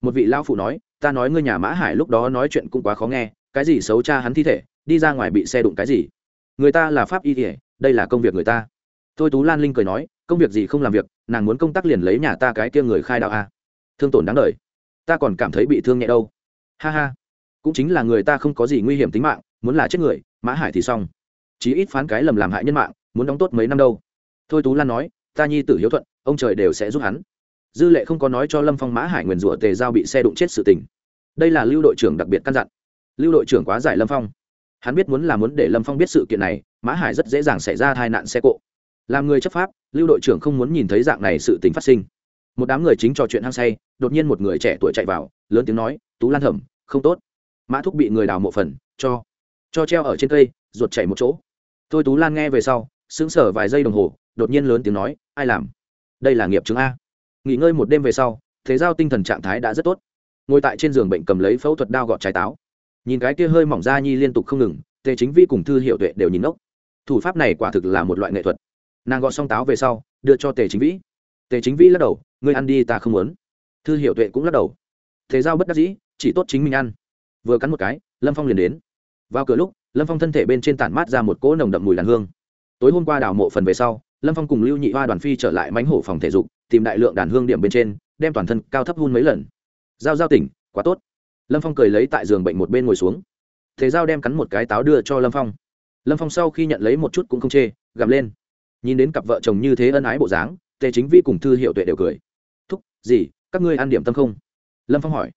Một vị lao phụ nói, ta nói ngươi nhà mã hải lúc đó nói chuyện cũng quá khó nghe, cái gì xấu cha hắn thi thể, đi ra ngoài bị xe đụng cái gì? Người ta là pháp y thể đây là công việc người ta. Thôi tú lan linh cười nói công việc gì không làm việc, nàng muốn công tác liền lấy nhà ta cái kia người khai đạo a. Thương tổn đáng đời. Ta còn cảm thấy bị thương nhẹ đâu. Ha ha. Cũng chính là người ta không có gì nguy hiểm tính mạng, muốn là chết người, mã hải thì xong. Chí ít phán cái lầm làm hại nhân mạng, muốn đóng tốt mấy năm đâu. Thôi tú lan nói, ta nhi tử hiếu thuận, ông trời đều sẽ giúp hắn. Dư lệ không có nói cho lâm phong mã hải nguyền rủa tề giao bị xe đụng chết sự tình. Đây là lưu đội trưởng đặc biệt căn dặn. Lưu đội trưởng quá giải lâm phong. Hắn biết muốn là muốn để lâm phong biết sự kiện này, mã hải rất dễ dàng xảy ra tai nạn xe cộ làm người chấp pháp, lưu đội trưởng không muốn nhìn thấy dạng này sự tình phát sinh. Một đám người chính trò chuyện hăng say, đột nhiên một người trẻ tuổi chạy vào, lớn tiếng nói, tú lan thẩm, không tốt. Mã thúc bị người đào mộ phần, cho cho treo ở trên cây, ruột chảy một chỗ. Thôi tú lan nghe về sau, sững sờ vài giây đồng hồ, đột nhiên lớn tiếng nói, ai làm? Đây là nghiệp chứng a. Nghỉ ngơi một đêm về sau, thế giao tinh thần trạng thái đã rất tốt. Ngồi tại trên giường bệnh cầm lấy phẫu thuật đao gọt trái táo. Nhìn cái kia hơi mỏng da nhi liên tục không ngừng, tề chính vi cùng thư hiệu tuệ đều nhìn ngốc. Thủ pháp này quả thực là một loại nghệ thuật nàng gọt xong táo về sau, đưa cho tề chính vĩ. Tề chính vĩ lắc đầu, ngươi ăn đi, ta không muốn. Thư hiệu tuệ cũng lắc đầu. Thế giao bất đắc dĩ, chỉ tốt chính mình ăn. Vừa cắn một cái, lâm phong liền đến. Vào cửa lúc, lâm phong thân thể bên trên tản mát ra một cỗ nồng đậm mùi đàn hương. Tối hôm qua đào mộ phần về sau, lâm phong cùng lưu nhị hoa đoàn phi trở lại mánh hổ phòng thể dục, tìm đại lượng đàn hương điểm bên trên, đem toàn thân cao thấp hun mấy lần. Giao giao tỉnh, quá tốt. Lâm phong cười lấy tại giường bệnh một bên ngồi xuống. Thế giao đem cắn một cái táo đưa cho lâm phong. Lâm phong sau khi nhận lấy một chút cũng không chê, gặm lên nhìn đến cặp vợ chồng như thế ân ái bộ dáng, tề chính vi cùng thư hiệu tuệ đều cười. Thúc, gì, các ngươi ăn điểm tâm không? Lâm phong hỏi.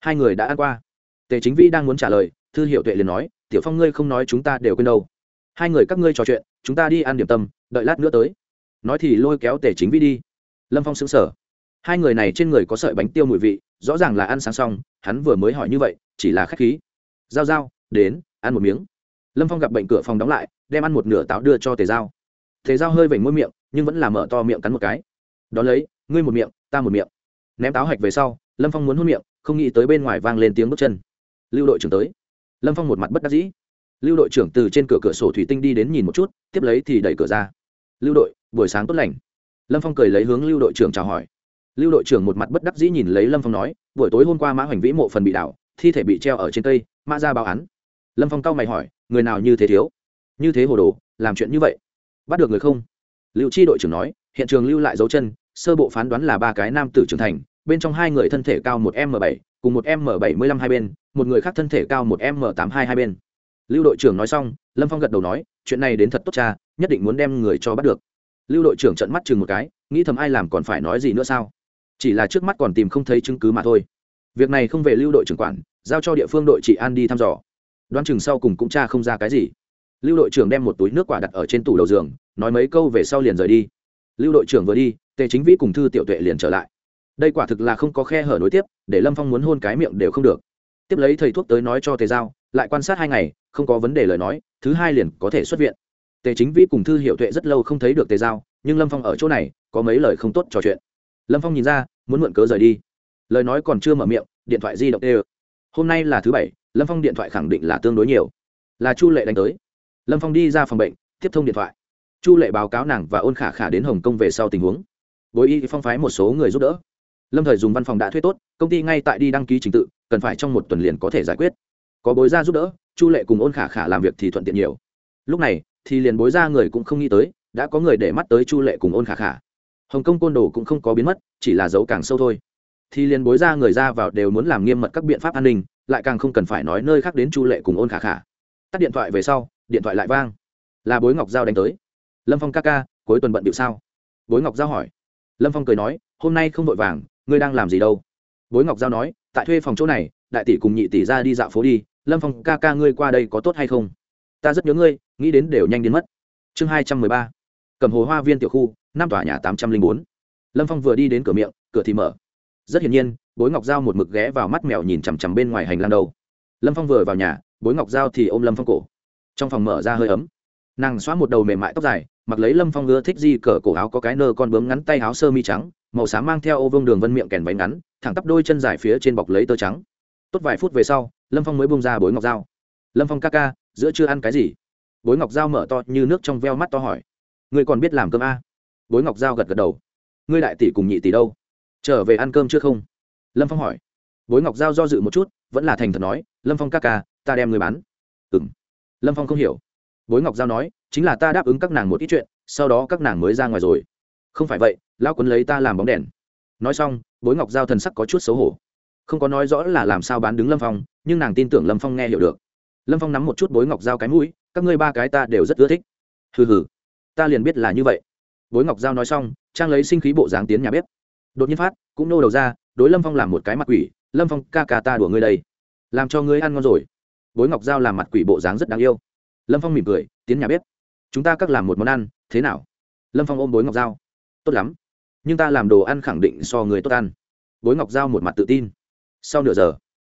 Hai người đã ăn qua. Tề chính vi đang muốn trả lời, thư hiệu tuệ liền nói, tiểu phong ngươi không nói chúng ta đều quên đâu. Hai người các ngươi trò chuyện, chúng ta đi ăn điểm tâm, đợi lát nữa tới. Nói thì lôi kéo tề chính vi đi. Lâm phong xứng sở hai người này trên người có sợi bánh tiêu mùi vị, rõ ràng là ăn sáng xong, hắn vừa mới hỏi như vậy, chỉ là k h á c h khí. G i a o g i a o đến, ăn một miếng. Lâm phong gặp bệnh cửa phòng đóng lại, đem ăn một nửa táo đưa cho tề giao thế giao hơi vểnh môi miệng, nhưng vẫn là mở to miệng cắn một cái. Đón lấy, ngươi một miệng, ta một miệng. Ném táo hạch về sau, lâm phong muốn hôn miệng, không nghĩ tới bên ngoài vang lên tiếng bước chân. Lưu đội trưởng tới. Lâm phong một mặt bất đắc dĩ. Lưu đội trưởng từ trên cửa cửa sổ thủy tinh đi đến nhìn một chút, tiếp lấy thì đẩy cửa ra. Lưu đội, buổi sáng tốt lành. Lâm phong cười lấy hướng lưu đội trưởng chào hỏi. Lưu đội trưởng một mặt bất đắc dĩ nhìn lấy lâm phong nói, buổi tối hôm qua mã hoành vĩ mộ phần bị đảo, thi thể bị treo ở trên cây, mã ra báo án. Lâm phong cau mày hỏi, người nào như thế thiếu? Như thế hồ đồ, làm chuyện như vậy? Bắt được người không? Lưu chi đội trưởng nói, hiện trường lưu lại dấu chân, sơ bộ phán đoán là ba cái nam tử trưởng thành, bên trong hai người thân thể cao một m bảy, cùng một m bảy mươi lăm hai bên, một người khác thân thể cao một m tám hai hai bên. Lưu đội trưởng nói xong, lâm phong gật đầu nói, chuyện này đến thật tốt cha, nhất định muốn đem người cho bắt được. Lưu đội trưởng trận mắt chừng một cái, nghĩ thầm ai làm còn phải nói gì nữa sao? Chỉ là trước mắt còn tìm không thấy chứng cứ mà thôi. Việc này không về lưu đội trưởng quản, giao cho địa phương đội chị an đi thăm dò. Đoán chừng sau cùng cũng cha không ra cái gì. Lưu đội trưởng đem một túi nước quả đặt ở trên tủ đầu giường nói mấy câu về sau liền rời đi. Lưu đội trưởng vừa đi, tề chính vĩ cùng thư tiểu tuệ liền trở lại. Đây quả thực là không có khe hở nối tiếp, để lâm phong muốn hôn cái miệng đều không được. Tiếp lấy thầy thuốc tới nói cho tề giao, lại quan sát hai ngày, không có vấn đề lời nói, thứ hai liền có thể xuất viện. Tề chính vĩ cùng thư hiệu tuệ rất lâu không thấy được tề giao, nhưng lâm phong ở chỗ này, có mấy lời không tốt trò chuyện. Lâm phong nhìn ra, muốn mượn cớ rời đi. Lời nói còn chưa mở miệng, điện thoại di động đê hôm nay là thứ bảy, lâm phong điện thoại khẳng định là tương đối nhiều. Là chu lệ đánh tới. Lâm phong đi ra phòng bệnh, tiếp thông điện thoại chu lệ báo cáo nàng và ôn khả khả đến hồng kông về sau tình huống. Bối y phong phái một số người giúp đỡ. Lâm thời dùng văn phòng đã thuê tốt, công ty ngay tại đi đăng ký trình tự, cần phải trong một tuần liền có thể giải quyết. Có bối ra giúp đỡ, chu lệ cùng ôn khả khả làm việc thì thuận tiện nhiều. Lúc này, thì liền bối ra người cũng không nghĩ tới, đã có người để mắt tới chu lệ cùng ôn khả khả. Hồng kông côn đồ cũng không có biến mất, chỉ là dấu càng sâu thôi. Thì liền bối ra người ra vào đều muốn làm nghiêm mật các biện pháp an ninh, lại càng không cần phải nói nơi khác đến chu lệ cùng ôn khả khả. Tắt điện thoại về sau, điện thoại lại vang. Là bối ngọc giao đánh tới lâm phong ca ca, cuối tuần bận điệu sao? Bối ngọc giao hỏi. Lâm phong cười nói, hôm nay không vội vàng, ngươi đang làm gì đâu? Bối ngọc giao nói, tại thuê phòng chỗ này, đại tỷ cùng nhị tỷ ra đi dạo phố đi, lâm phong ca ca ngươi qua đây có tốt hay không? Ta rất nhớ ngươi, nghĩ đến đều nhanh đến mất. Chương hai trăm mười ba. Cầm hồ hoa viên tiểu khu, năm tòa nhà tám trăm linh bốn. Lâm phong vừa đi đến cửa miệng, cửa thì mở. Rất hiển nhiên, bối ngọc giao một mực ghé vào mắt mèo nhìn chằm chằm bên ngoài hành lang đầu lâm phong vừa vào nhà, bối ngọc giao thì ôm lâm phong cổ. Trong phòng mở ra hơi ấm nàng xóa một đầu mềm mại tóc dài, mặc lấy lâm phong ưa thích di cờ cổ áo có cái nơ con bướm ngắn tay áo sơ mi trắng, màu xám mang theo ô vương đường vân miệng kèn váy ngắn, thẳng tắp đôi chân dài phía trên bọc lấy tơ trắng. Tốt vài phút về sau, lâm phong mới bung ra bối ngọc dao. Lâm phong ca ca, giữa chưa ăn cái gì? Bối ngọc dao mở to như nước trong veo mắt to hỏi. Ngươi còn biết làm cơm a? À? bối ngọc dao gật gật đầu. Ngươi đại tỷ cùng nhị tỷ đâu? Trở về ăn cơm chưa không? Lâm phong hỏi. Bối ngọc dao do dự một chút, vẫn là thành thật nói, lâm phong ca ca, ta đem người bán. Ừng lâm phong không hiểu bối ngọc giao nói, chính là ta đáp ứng các nàng một ít chuyện, sau đó các nàng mới ra ngoài rồi. Không phải vậy lao quấn lấy ta làm bóng đèn. Nói xong, bối ngọc giao thần sắc có chút xấu hổ. Không có nói rõ là làm sao bán đứng lâm phong, nhưng nàng tin tưởng lâm phong nghe hiểu được. Lâm phong nắm một chút bối ngọc dao cái mũi, các ngươi ba cái ta đều rất ưa thích. Hừ hừ, ta liền biết là như vậy. Bối ngọc giao nói xong, trang lấy sinh khí bộ dáng tiến nhà bếp. Đột nhiên phát, cũng nô đầu ra, đối lâm phong làm một cái mặt quỷ, lâm phong, ca ca ta đùa ngươi đây. Làm cho ngươi ăn ngon rồi. Bối ngọc giao làm mặt quỷ bộ dáng rất đáng yêu lâm phong mỉm cười, tiến nhà bếp. Chúng ta các làm một món ăn, thế nào? Lâm phong ôm bối ngọc giao. Tốt lắm. Nhưng ta làm đồ ăn khẳng định so người tốt ăn. Bối ngọc giao một mặt tự tin. Sau nửa giờ,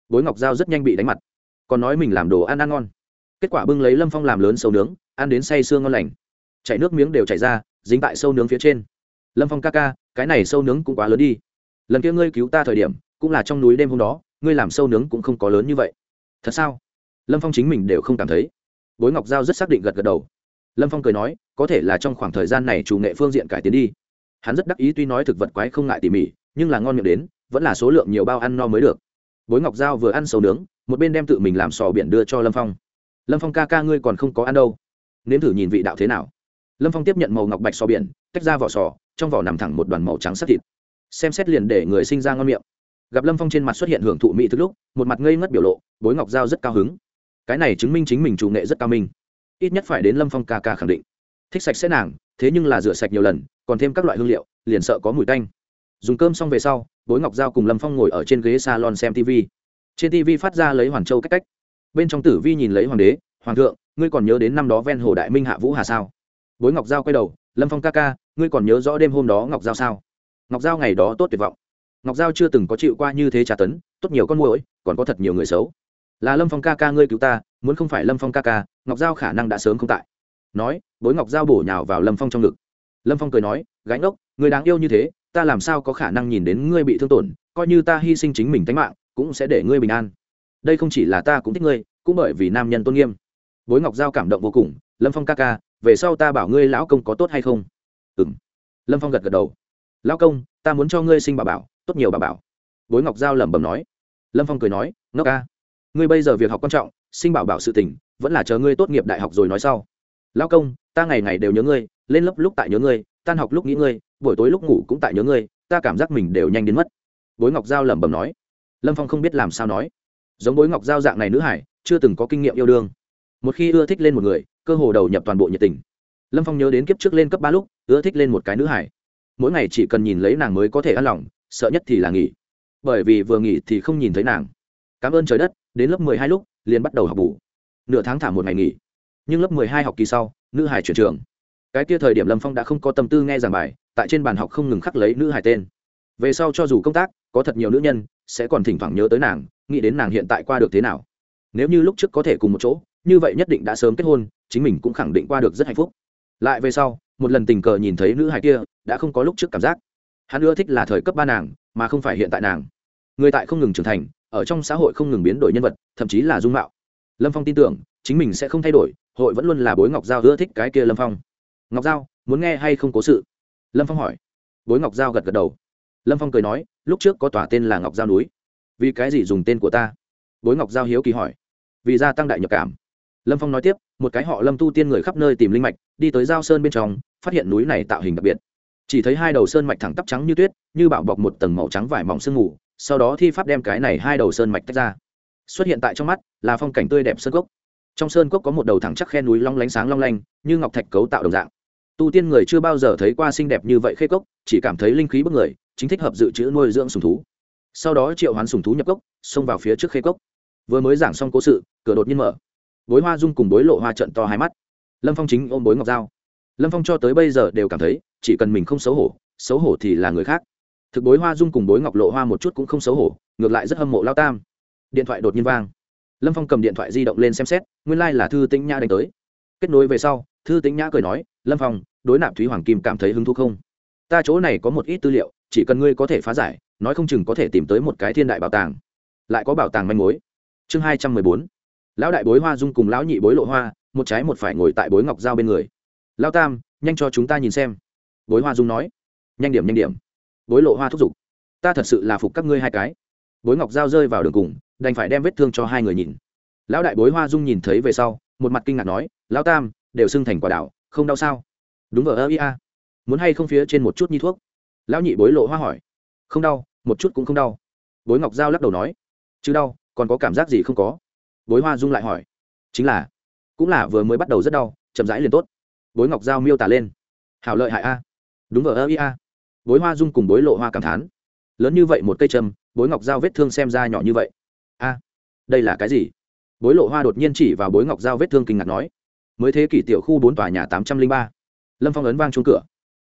bối ngọc giao rất nhanh bị đánh mặt. Còn nói mình làm đồ ăn ăn ngon. Kết quả bưng lấy lâm phong làm lớn sâu nướng, ăn đến say sương ngon lành. Chảy nước miếng đều chảy ra, dính tại sâu nướng phía trên. Lâm phong ca ca, cái này sâu nướng cũng quá lớn đi. Lần kia ngươi cứu ta thời điểm, cũng là trong núi đêm hôm đó, ngươi làm sâu nướng cũng không có lớn như vậy. Thật sao? Lâm phong chính mình đều không cảm thấy bối ngọc giao rất xác định gật gật đầu. Lâm phong cười nói, có thể là trong khoảng thời gian này chủ nghệ phương diện cải tiến đi. Hắn rất đắc ý tuy nói thực vật quái không ngại tỉ mỉ, nhưng là ngon miệng đến, vẫn là số lượng nhiều bao ăn no mới được. Bối ngọc giao vừa ăn sầu nướng, một bên đem tự mình làm sò biển đưa cho lâm phong. Lâm phong ca ca ngươi còn không có ăn đâu. Nếm thử nhìn vị đạo thế nào. Lâm phong tiếp nhận màu ngọc bạch sò biển, tách ra vỏ sò, trong vỏ nằm thẳng một đoàn màu trắng sắc thịt. Xem xét liền để người sinh ra ngon miệng. Gặp lâm phong trên mặt xuất hiện hưởng thụ mỹ thức lúc, một mặt ngây ngất biểu lộ, bối ngọc giao rất cao hứng cái này chứng minh chính mình chủ nghệ rất cao minh. Ít nhất phải đến lâm phong ca ca khẳng định. Thích sạch sẽ nàng, thế nhưng là rửa sạch nhiều lần, còn thêm các loại hương liệu, liền sợ có mùi tanh. Dùng cơm xong về sau, bối ngọc giao cùng lâm phong ngồi ở trên ghế salon xem tv trên tv phát ra lấy hoàn châu cách cách. Bên trong tử vi nhìn lấy hoàng đế, hoàng thượng, ngươi còn nhớ đến năm đó ven hồ đại minh hạ vũ hà sao? Bối ngọc giao quay đầu, lâm phong ca ca, ngươi còn nhớ rõ đêm hôm đó ngọc giao sao? Ngọc giao ngày đó tốt tuyệt vọng. Ngọc giao chưa từng có chịu qua như thế trả tấn, tốt nhiều con mồi còn có thật nhiều người xấu là lâm phong ca ca ngươi cứu ta muốn không phải lâm phong ca ca ngọc giao khả năng đã sớm không tại nói bối ngọc giao bổ nhào vào lâm phong trong ngực lâm phong cười nói gánh ốc người đáng yêu như thế ta làm sao có khả năng nhìn đến ngươi bị thương tổn coi như ta hy sinh chính mình tánh mạng cũng sẽ để ngươi bình an đây không chỉ là ta cũng thích ngươi cũng bởi vì nam nhân tôn nghiêm bối ngọc giao cảm động vô cùng lâm phong ca ca về sau ta bảo ngươi lão công có tốt hay không ừ m lâm phong gật gật đầu lão công ta muốn cho ngươi sinh bà bảo tốt nhiều bà bảo bối ngọc giao lẩm bẩm nói lâm phong cười nói ngốc ca ngươi bây giờ việc học quan trọng sinh bảo bảo sự tình, vẫn là chờ ngươi tốt nghiệp đại học rồi nói sau. Lão công, ta ngày ngày đều nhớ ngươi, lên lớp lúc tại nhớ ngươi, tan học lúc nghĩ ngươi, buổi tối lúc ngủ cũng tại nhớ ngươi, ta cảm giác mình đều nhanh đến mất. Bối ngọc giao lẩm bẩm nói. Lâm phong không biết làm sao nói. Giống bối ngọc giao dạng này nữ hải, chưa từng có kinh nghiệm yêu đương. Một khi ưa thích lên một người, cơ hồ đầu nhập toàn bộ nhiệt tình. Lâm phong nhớ đến kiếp trước lên cấp ba lúc, ưa thích lên một cái nữ hải. Mỗi ngày chỉ cần nhìn lấy nàng mới có thể ăn lòng, sợ nhất thì là nghỉ. Bởi vì vừa nghỉ thì không nhìn thấy nàng. Cảm ơn trời đất đến lớp mười hai lúc, liền bắt đầu học bù. Nửa tháng thả một ngày nghỉ. Nhưng lớp mười hai học kỳ sau, nữ hải chuyển trường. Cái kia thời điểm lâm phong đã không có tâm tư nghe giảng bài, tại trên bàn học không ngừng khắc lấy nữ hải tên. Về sau cho dù công tác, có thật nhiều nữ nhân, sẽ còn thỉnh thoảng nhớ tới nàng, nghĩ đến nàng hiện tại qua được thế nào. Nếu như lúc trước có thể cùng một chỗ, như vậy nhất định đã sớm kết hôn, chính mình cũng khẳng định qua được rất hạnh phúc. Lại về sau, một lần tình cờ nhìn thấy nữ hải kia, đã không có lúc trước cảm giác. Hắn ưa thích là thời cấp ba nàng, mà không phải hiện tại nàng. Người tại không ngừng trưởng thành ở trong xã hội không ngừng biến đổi nhân vật, thậm chí là dung mạo. Lâm phong tin tưởng, chính mình sẽ không thay đổi, hội vẫn luôn là bối ngọc giao ưa thích cái kia lâm phong. Ngọc giao, muốn nghe hay không cố sự? Lâm phong hỏi. Bối ngọc giao gật gật đầu. Lâm phong cười nói, lúc trước có tòa tên là ngọc giao núi. Vì cái gì dùng tên của ta? Bối ngọc giao hiếu kỳ hỏi. Vì gia tăng đại nhập cảm. Lâm phong nói tiếp, một cái họ lâm tu tiên người khắp nơi tìm linh mạch, đi tới giao sơn bên trong, phát hiện núi này tạo hình đặc biệt chỉ thấy hai đầu sơn mạch thẳng tắp trắng như tuyết, như bạo bọc một tầng màu trắng vải mỏng sương mù, sau đó thi pháp đem cái này hai đầu sơn mạch tách ra. Xuất hiện tại trong mắt, là phong cảnh tươi đẹp sơn cốc. Trong sơn cốc có một đầu thẳng chắc khe núi long lánh sáng long lanh, như ngọc thạch cấu tạo đồng dạng. Tu tiên người chưa bao giờ thấy qua xinh đẹp như vậy khê cốc, chỉ cảm thấy linh khí bức người, chính thích hợp dự trữ nuôi dưỡng sùng thú. Sau đó triệu hoán sùng thú nhập cốc, xông vào phía trước khê cốc. Vừa mới giảng xong cố sự, cửa đột nhiên mở. Bối hoa dung cùng bối lộ hoa trận to hai mắt. Lâm phong chính ôm bối ngọc dao lâm phong cho tới bây giờ đều cảm thấy, chỉ cần mình không xấu hổ xấu hổ thì là người khác. Thực bối hoa dung cùng bối ngọc lộ hoa một chút cũng không xấu hổ, ngược lại rất hâm mộ lao tam. Điện thoại đột nhiên vang. Lâm phong cầm điện thoại di động lên xem xét, nguyên lai、like、là thư tĩnh nhã đánh tới. Kết nối về sau, thư tĩnh nhã cười nói, lâm phong, đối nạp thúy hoàng kim cảm thấy hứng thú không? Ta chỗ này có một ít tư liệu, chỉ cần ngươi có thể phá giải, nói không chừng có thể tìm tới một cái thiên đại bảo tàng. Lại có bảo tàng manh mối. Chương hai trăm mười bốn. Lão đại bối hoa dung cùng lão nhị bối lộ hoa, một trái một phải ngồi tại bối ngọc giao bên người lao tam, nhanh cho chúng ta nhìn xem. Bối hoa dung nói. Nhanh điểm nhanh điểm. Bối lộ hoa thúc giục. Ta thật sự là phục các ngươi hai cái. Bối ngọc giao rơi vào đường cùng, đành phải đem vết thương cho hai người nhìn. Lão đại bối hoa dung nhìn thấy về sau, một mặt kinh ngạc nói, lão tam, đều xưng thành quả đảo, không đau sao? Đúng vờ ơ ia. Muốn hay không phía trên một chút nhi thuốc? Lão nhị bối lộ hoa hỏi. Không đau, một chút cũng không đau. Bối ngọc giao lắc đầu nói. Chứ đau, còn có cảm giác gì không có? Bối hoa dung lại hỏi. Chính là, cũng là vừa mới bắt đầu rất đau, chậm rãi liền tốt bối ngọc giao miêu tả lên. Hảo lợi hại a. Đúng ở ơ ia bối hoa dung cùng bối lộ hoa cảm thán. Lớn như vậy một cây châm, bối ngọc giao vết thương xem ra nhỏ như vậy. A, đây là cái gì? Bối lộ hoa đột nhiên chỉ vào bối ngọc giao vết thương kinh ngạc nói. Mới thế kỷ tiểu khu bốn tòa nhà tám trăm linh ba. Lâm phong ấn vang chuông cửa.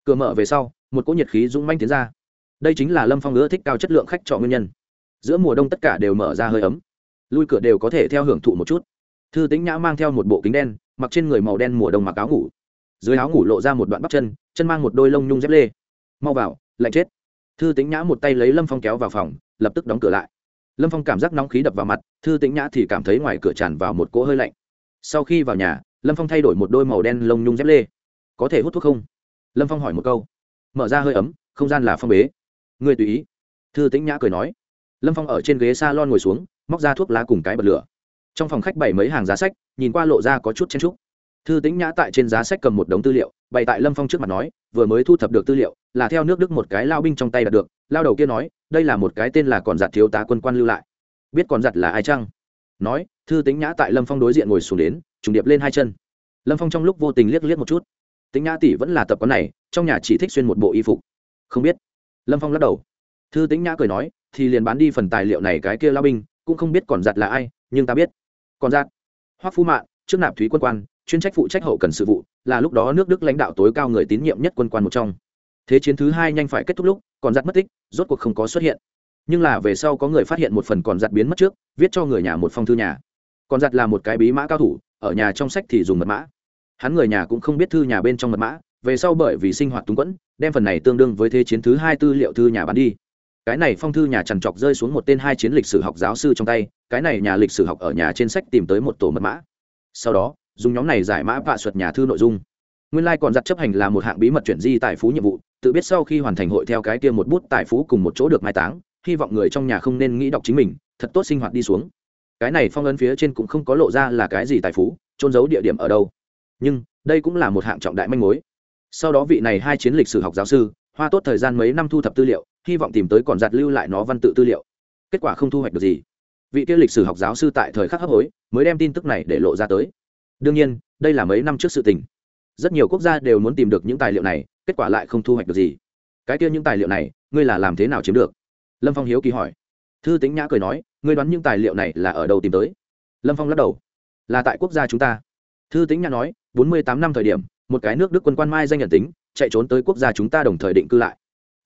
Cửa mở về sau, một cỗ nhiệt khí dũng manh tiến ra. Đây chính là lâm phong ưa thích cao chất lượng khách trọ nguyên nhân. Giữa mùa đông tất cả đều mở ra hơi ấm. Lui cửa đều có thể theo hưởng thụ một chút. Thư tính nhã mang theo một bộ kính đen, mặc trên người màu đen mùa đông mặc áo ngủ dưới áo ngủ lộ ra một đoạn bắp chân chân mang một đôi lông nhung dép lê. Mau vào, lạnh chết. Thư tính nhã một tay lấy lâm phong kéo vào phòng, lập tức đóng cửa lại. Lâm phong cảm giác nóng khí đập vào mặt, thư tính nhã thì cảm thấy ngoài cửa tràn vào một cỗ hơi lạnh. Sau khi vào nhà, lâm phong thay đổi một đôi màu đen lông nhung dép lê. Có thể hút thuốc không? Lâm phong hỏi một câu. Mở ra hơi ấm, không gian là phong bế. Người tùy ý. Thư tĩnh nhã cười nói. Lâm phong ở trên ghế s a lon ngồi xuống, móc ra thuốc lá cùng cái bật lửa. Trong phòng khách bày mấy hàng giá sách, nhìn qua lộ ra có chút chen trúc thư tĩnh nhã tại trên giá sách cầm một đống tư liệu, bày tại lâm phong trước mặt nói, vừa mới thu thập được tư liệu, là theo nước đức một cái lao binh trong tay đạt được. Lao đầu kia nói, đây là một cái tên là còn giặt thiếu tá quân quan lưu lại. Biết còn giặt là ai chăng? Nói, thư tĩnh nhã tại lâm phong đối diện ngồi xuống đến, trùng điệp lên hai chân. Lâm phong trong lúc vô tình liếc liếc một chút. Tĩnh nhã tỷ vẫn là tập quán này, trong nhà chỉ thích xuyên một bộ y phục. Không biết. Lâm phong lắc đầu. Thư Tĩnh nhã cười nói, thì liền bán đi phần tài liệu này cái kia lao binh, cũng không biết còn giặt là ai, nhưng ta biết. Còn giặt? Hoắc phu mạn, trước nạp thúy quân quan chuyên trách phụ trách hậu cần sự vụ, là lúc đó nước đức lãnh đạo tối cao người tín nhiệm nhất quân quan một trong. Thế chiến thứ hai nhanh phải kết thúc lúc, còn giặt mất tích, rốt cuộc không có xuất hiện. Nhưng là về sau có người phát hiện một phần còn giặt biến mất trước, viết cho người nhà một phong thư nhà. Còn giặt là một cái bí mã cao thủ, ở nhà trong sách thì dùng mật mã. Hắn người nhà cũng không biết thư nhà bên trong mật mã, về sau bởi vì sinh hoạt túng quẫn, đem phần này tương đương với thế chiến thứ hai tư liệu thư nhà bán đi. Cái này phong thư nhà trằn trọc rơi xuống một tên hai chiến lịch sử học giáo sư trong tay, cái này nhà lịch sử học ở nhà trên sách tìm tới một tổ mật mã. Sau đó dùng nhóm này giải mã vạ xuất nhà thư nội dung. Nguyên lai còn giặt chấp hành là một hạng bí mật chuyển di tài phú nhiệm vụ, tự biết sau khi hoàn thành hội theo cái kia một bút tài phú cùng một chỗ được mai táng, hy vọng người trong nhà không nên nghĩ đọc chính mình, thật tốt sinh hoạt đi xuống. Cái này phong ấn phía trên cũng không có lộ ra là cái gì tài phú trôn giấu địa điểm ở đâu. Nhưng, đây cũng là một hạng trọng đại manh mối. Sau đó vị này hai chiến lịch sử học giáo sư, hoa tốt thời gian mấy năm thu thập tư liệu, hy vọng tìm tới còn giặt lưu lại nó văn tự tư liệu. Kết quả không thu hoạch được gì. Vị kia lịch sử học giáo sư tại thời khắc hấp hối, mới đem tin tức này để lộ ra tới đương nhiên, đây là mấy năm trước sự tình. Rất nhiều quốc gia đều muốn tìm được những tài liệu này, kết quả lại không thu hoạch được gì. Cái kia những tài liệu này, ngươi là làm thế nào chiếm được? Lâm phong hiếu kỳ hỏi. Thư tính nhã cười nói, ngươi đoán những tài liệu này là ở đâu tìm tới? Lâm phong lắc đầu. Là tại quốc gia chúng ta. Thư tính nhã nói, bốn mươi tám năm thời điểm, một cái nước đức quân quan mai danh nhận tính, chạy trốn tới quốc gia chúng ta đồng thời định cư lại.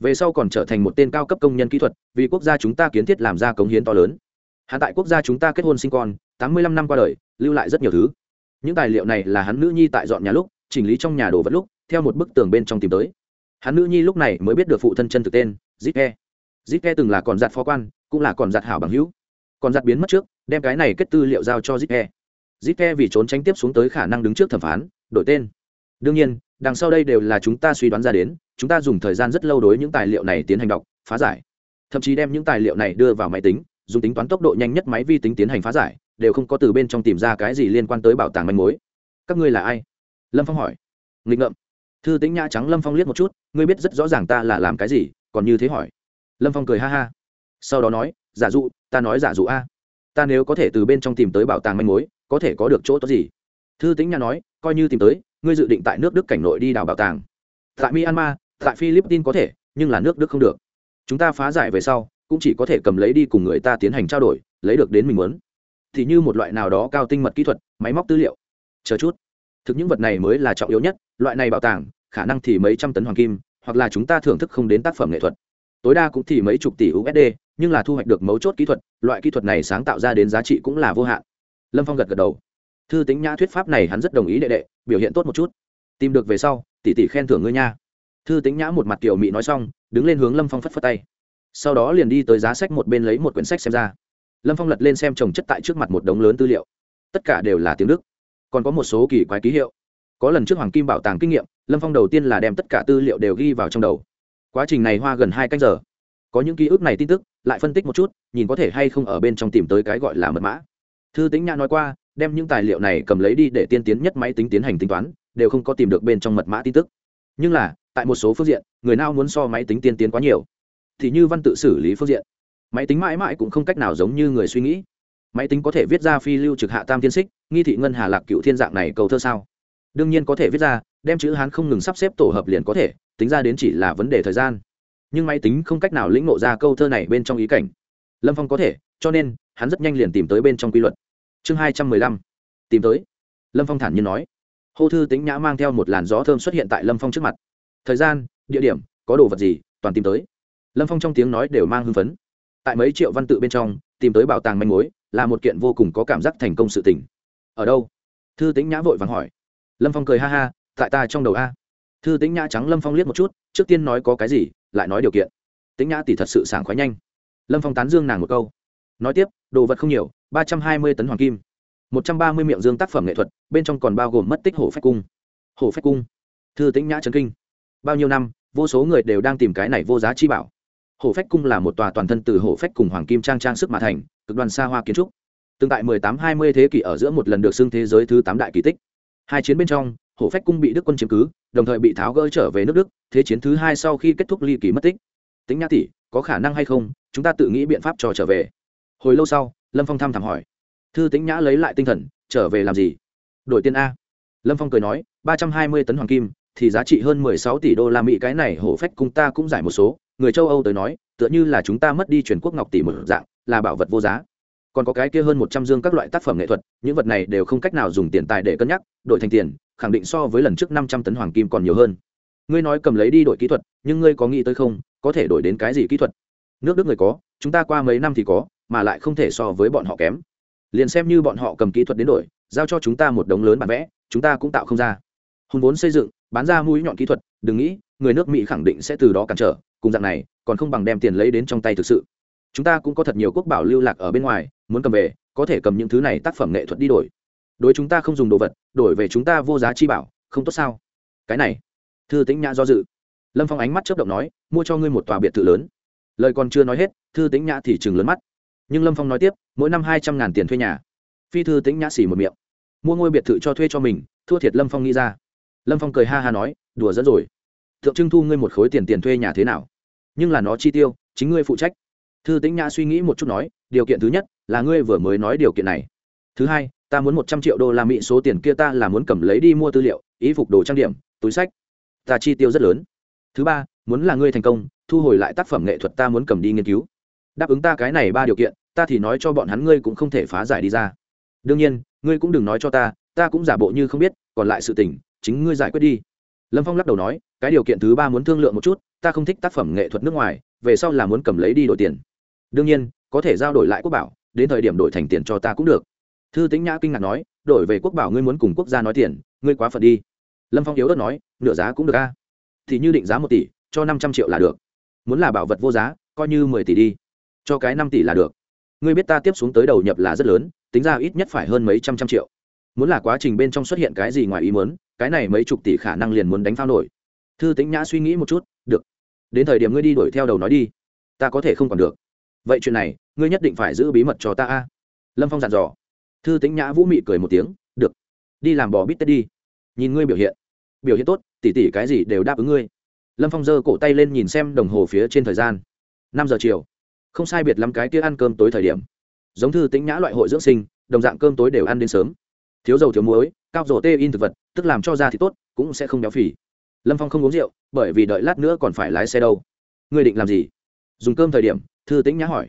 Về sau còn trở thành một tên cao cấp công nhân kỹ thuật, vì quốc gia chúng ta kiến thiết làm ra cống hiến to lớn. Hạ tại quốc gia chúng ta kết hôn sinh con, tám mươi lăm năm qua đời, lưu lại rất nhiều thứ những tài liệu này là hắn nữ nhi tại dọn nhà lúc, chỉnh lý trong nhà đồ vật lúc, theo một bức tường bên trong tìm tới. Hắn nữ nhi lúc này mới biết được phụ thân chân thực tên zip zip từng là còn giặt phó quan, cũng là còn giặt hảo bằng hữu. Còn giặt biến mất trước, đem cái này kết tư liệu giao cho zip zip vì trốn tránh tiếp xuống tới khả năng đứng trước thẩm phán, đổi tên. Đương nhiên, đằng sau đây đều là chúng ta suy đoán ra đến, chúng ta dùng thời gian rất lâu đối những tài liệu này tiến hành đọc, phá giải. Thậm chí đem những tài liệu này đưa vào máy tính, dùng tính toán tốc độ nhanh nhất máy vi tính tiến hành phá giải đều không có từ bên trong tìm ra cái gì liên quan tới bảo tàng manh mối. Các ngươi là ai? Lâm phong hỏi. Nghịch ngợm. Thư tính nhã trắng lâm phong liếc một chút, ngươi biết rất rõ ràng ta là làm cái gì, còn như thế hỏi. Lâm phong cười ha ha. Sau đó nói, giả dụ, ta nói giả dụ a. Ta nếu có thể từ bên trong tìm tới bảo tàng manh mối, có thể có được chỗ tốt gì? Thư tính nhã nói, coi như tìm tới, ngươi dự định tại nước đức cảnh nội đi đào bảo tàng. Tại myanmar, tại philippines có thể, nhưng là nước đức không được. Chúng ta phá giải về sau, cũng chỉ có thể cầm lấy đi cùng người ta tiến hành trao đổi, lấy được đến mình muốn thì như một loại nào đó cao tinh mật kỹ thuật, máy móc tư liệu. Chờ chút. Thực những vật này mới là trọng yếu nhất, loại này bảo tàng, khả năng thì mấy trăm tấn hoàng kim, hoặc là chúng ta thưởng thức không đến tác phẩm nghệ thuật. Tối đa cũng thì mấy chục tỷ usd nhưng là thu hoạch được mấu chốt kỹ thuật, loại kỹ thuật này sáng tạo ra đến giá trị cũng là vô hạn. Lâm phong gật gật đầu. Thư tính nhã thuyết pháp này hắn rất đồng ý đệ đệ, biểu hiện tốt một chút. Tìm được về sau, tỷ tỷ khen thưởng ngươi nha. Thư tính nhã một mặt kiểu mị nói xong, đứng lên hướng lâm phong phất phất tay. Sau đó liền đi tới giá sách một bên lấy một quyển sách xem ra lâm phong lật lên xem trồng chất tại trước mặt một đống lớn tư liệu. Tất cả đều là tiếng đức. Còn có một số kỳ quái ký hiệu. Có lần trước hoàng kim bảo tàng kinh nghiệm, lâm phong đầu tiên là đem tất cả tư liệu đều ghi vào trong đầu. Quá trình này hoa gần hai canh giờ. Có những ký ức này tin tức, lại phân tích một chút, nhìn có thể hay không ở bên trong tìm tới cái gọi là mật mã. Thư tính nhã nói qua, đem những tài liệu này cầm lấy đi để tiên tiến nhất máy tính tiến hành tính toán, đều không có tìm được bên trong mật mã tin tức. Nhưng là, tại một số phương diện, người nào muốn so máy tính tiên tiến quá nhiều, thì như văn tự xử lý phương diện máy tính mãi mãi cũng không cách nào giống như người suy nghĩ. Máy tính có thể viết ra phi lưu trực hạ tam thiên xích, nghi thị ngân hà lạc cựu thiên dạng này cầu thơ sao? Đương nhiên có thể viết ra, đem chữ hán không ngừng sắp xếp tổ hợp liền có thể, tính ra đến chỉ là vấn đề thời gian. Nhưng máy tính không cách nào lĩnh ngộ ra câu thơ này bên trong ý cảnh. Lâm phong có thể, cho nên, hắn rất nhanh liền tìm tới bên trong quy luật. Chương hai trăm mười lăm. Tìm tới. Lâm phong thản nhiên nói. Hô thư tính nhã mang theo một làn gió thơm xuất hiện tại lâm phong trước mặt. Thời gian, địa điểm, có đồ vật gì, toàn tìm tới. Lâm phong trong tiếng nói đều mang hưng phấn tại mấy triệu văn tự bên trong, tìm tới bảo tàng manh mối là một kiện vô cùng có cảm giác thành công sự tình. Ở đâu? Thư tính nhã vội vàng hỏi. Lâm phong cười ha ha, tại ta trong đầu a. Thư tính nhã trắng lâm phong liếc một chút, trước tiên nói có cái gì, lại nói điều kiện. Tính nhã tỷ thật sự sảng khoái nhanh. Lâm phong tán dương nàng một câu. Nói tiếp, đồ vật không nhiều, ba trăm hai mươi tấn hoàng kim, một trăm ba mươi miệng dương tác phẩm nghệ thuật, bên trong còn bao gồm mất tích hổ phách cung. Hổ phách cung? Thư tính nhã trấn kinh. Bao nhiêu năm, vô số người đều đang tìm cái này vô giá chi bảo hổ phách cung là một tòa toàn thân từ hổ phách cùng hoàng kim trang trang sức mà thành, cực đoan xa hoa kiến trúc. Từng tại mười tám hai mươi thế kỷ ở giữa một lần được xưng thế giới thứ tám đại kỳ tích. Hai chiến bên trong, hổ phách cung bị đức quân chiếm cứ, đồng thời bị tháo gỡ trở về nước đức, thế chiến thứ hai sau khi kết thúc ly kỳ mất tích. Tính nhã tỷ, có khả năng hay không? Chúng ta tự nghĩ biện pháp cho trở về. Hồi lâu sau, lâm phong thăm thẳm hỏi. Thư tính nhã lấy lại tinh thần, trở về làm gì? Đổi tiền a. Lâm phong cười nói, ba trăm hai mươi tấn hoàng kim, thì giá trị hơn mười sáu tỷ đô la mỹ, cái này hổ phách cung ta cũng giải một số người châu âu tới nói, tựa như là chúng ta mất đi truyền quốc ngọc tỷ một dạng, là bảo vật vô giá. Còn có cái kia hơn một trăm dương các loại tác phẩm nghệ thuật, những vật này đều không cách nào dùng tiền tài để cân nhắc, đổi thành tiền, khẳng định so với lần trước năm trăm tấn hoàng kim còn nhiều hơn. Ngươi nói cầm lấy đi đổi kỹ thuật, nhưng ngươi có nghĩ tới không, có thể đổi đến cái gì kỹ thuật? Nước đức người có, chúng ta qua mấy năm thì có, mà lại không thể so với bọn họ kém. Liền xem như bọn họ cầm kỹ thuật đến đổi, giao cho chúng ta một đống lớn bản vẽ, chúng ta cũng tạo không ra. Hùng vốn xây dựng, bán ra mũi nhọn kỹ thuật, đừng nghĩ, người nước mỹ khẳng định sẽ từ đó cản trở cùng dạng này, còn không bằng đem tiền lấy đến trong tay thực sự. Chúng ta cũng có thật nhiều quốc bảo lưu lạc ở bên ngoài, muốn cầm về, có thể cầm những thứ này tác phẩm nghệ thuật đi đổi. Đối chúng ta không dùng đồ vật, đổi về chúng ta vô giá chi bảo, không tốt sao? Cái này, thư tĩnh nhã do dự. Lâm phong ánh mắt chớp động nói, mua cho ngươi một tòa biệt thự lớn. Lời còn chưa nói hết, thư tĩnh nhã thì chừng lớn mắt. Nhưng lâm phong nói tiếp, mỗi năm hai trăm ngàn tiền thuê nhà. Phi thư tĩnh nhã xỉ một miệng. Mua ngôi biệt thự cho thuê cho mình, thua thiệt lâm phong nghĩ ra. Lâm phong cười ha ha nói, đùa dẫn rồi. Thượng trưng thu ngươi một khối tiền tiền thuê nhà thế nào? Nhưng là nó chi tiêu, chính ngươi phụ trách. Thư tĩnh nhã suy nghĩ một chút nói, điều kiện thứ nhất là ngươi vừa mới nói điều kiện này. Thứ hai, ta muốn một trăm triệu đô la mỹ, số tiền kia ta là muốn cầm lấy đi mua tư liệu, ý phục đồ trang điểm, túi sách. Ta chi tiêu rất lớn. Thứ ba, muốn là ngươi thành công, thu hồi lại tác phẩm nghệ thuật ta muốn cầm đi nghiên cứu. Đáp ứng ta cái này ba điều kiện, ta thì nói cho bọn hắn ngươi cũng không thể phá giải đi ra. Đương nhiên, ngươi cũng đừng nói cho ta ta cũng giả bộ như không biết, còn lại sự tình, chính ngươi giải quyết đi lâm phong lắc đầu nói, cái điều kiện thứ ba muốn thương lượng một chút, ta không thích tác phẩm nghệ thuật nước ngoài, về sau là muốn cầm lấy đi đổi tiền. Đương nhiên, có thể giao đổi lại quốc bảo, đến thời điểm đổi thành tiền cho ta cũng được. Thư tính nhã kinh ngạc nói, đổi về quốc bảo ngươi muốn cùng quốc gia nói tiền, ngươi quá phật đi. Lâm phong yếu ớt nói, nửa giá cũng được a. Thì như định giá một tỷ, cho năm trăm triệu là được. Muốn là bảo vật vô giá, coi như mười tỷ đi. Cho cái năm tỷ là được. Ngươi biết ta tiếp xuống tới đầu nhập là rất lớn, tính ra ít nhất phải hơn mấy trăm trăm triệu muốn là quá trình bên trong xuất hiện cái gì ngoài ý muốn, cái này mấy chục tỷ khả năng liền muốn đánh phao nổi. Thư tĩnh nhã suy nghĩ một chút, được, đến thời điểm ngươi đi đuổi theo đầu nói đi, ta có thể không còn được. Vậy chuyện này, ngươi nhất định phải giữ bí mật cho ta a. Lâm phong dặn dò. Thư tĩnh nhã vũ mị cười một tiếng, được, đi làm bò bít tết đi. Nhìn ngươi biểu hiện biểu hiện tốt, tỉ tỉ cái gì đều đáp ứng ngươi. Lâm phong giơ cổ tay lên nhìn xem đồng hồ phía trên thời gian. Năm giờ chiều, không sai biệt lắm cái kia ăn cơm tối thời điểm. Giống thư tĩnh nhã loại hội dưỡng sinh, đồng dạng cơm tối đều ăn đến sớm thiếu dầu thiếu muối, cao dầu tê in thực vật, tức làm cho da thì tốt, cũng sẽ không béo phì. Lâm phong không uống rượu, bởi vì đợi lát nữa còn phải lái xe đâu. Ngươi định làm gì? Dùng cơm thời điểm, thư tĩnh nhã hỏi.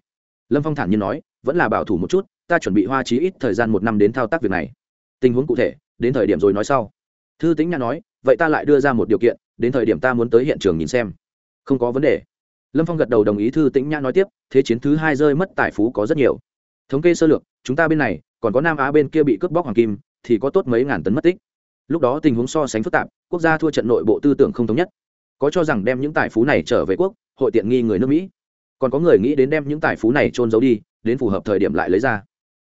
Lâm phong thản nhiên nói, vẫn là bảo thủ một chút, ta chuẩn bị hoa trí ít thời gian một năm đến thao tác việc này. Tình huống cụ thể, đến thời điểm rồi nói sau. Thư tĩnh nhã nói, vậy ta lại đưa ra một điều kiện, đến thời điểm ta muốn tới hiện trường nhìn xem. Không có vấn đề. Lâm phong gật đầu đồng ý, thư tĩnh nhã nói tiếp, thế chiến thứ hai rơi mất tài phú có rất nhiều. Thống kê sơ lược, chúng ta bên này, còn có nam á bên kia bị cướp bóc hoàng kim thì có tốt mấy ngàn tấn mất tích. Lúc đó tình huống so sánh phức tạp, quốc gia thua trận nội bộ tư tưởng không thống nhất. Có cho rằng đem những tài phú này trở về quốc, hội tiện nghi người nước mỹ. Còn có người nghĩ đến đem những tài phú này trôn giấu đi, đến phù hợp thời điểm lại lấy ra.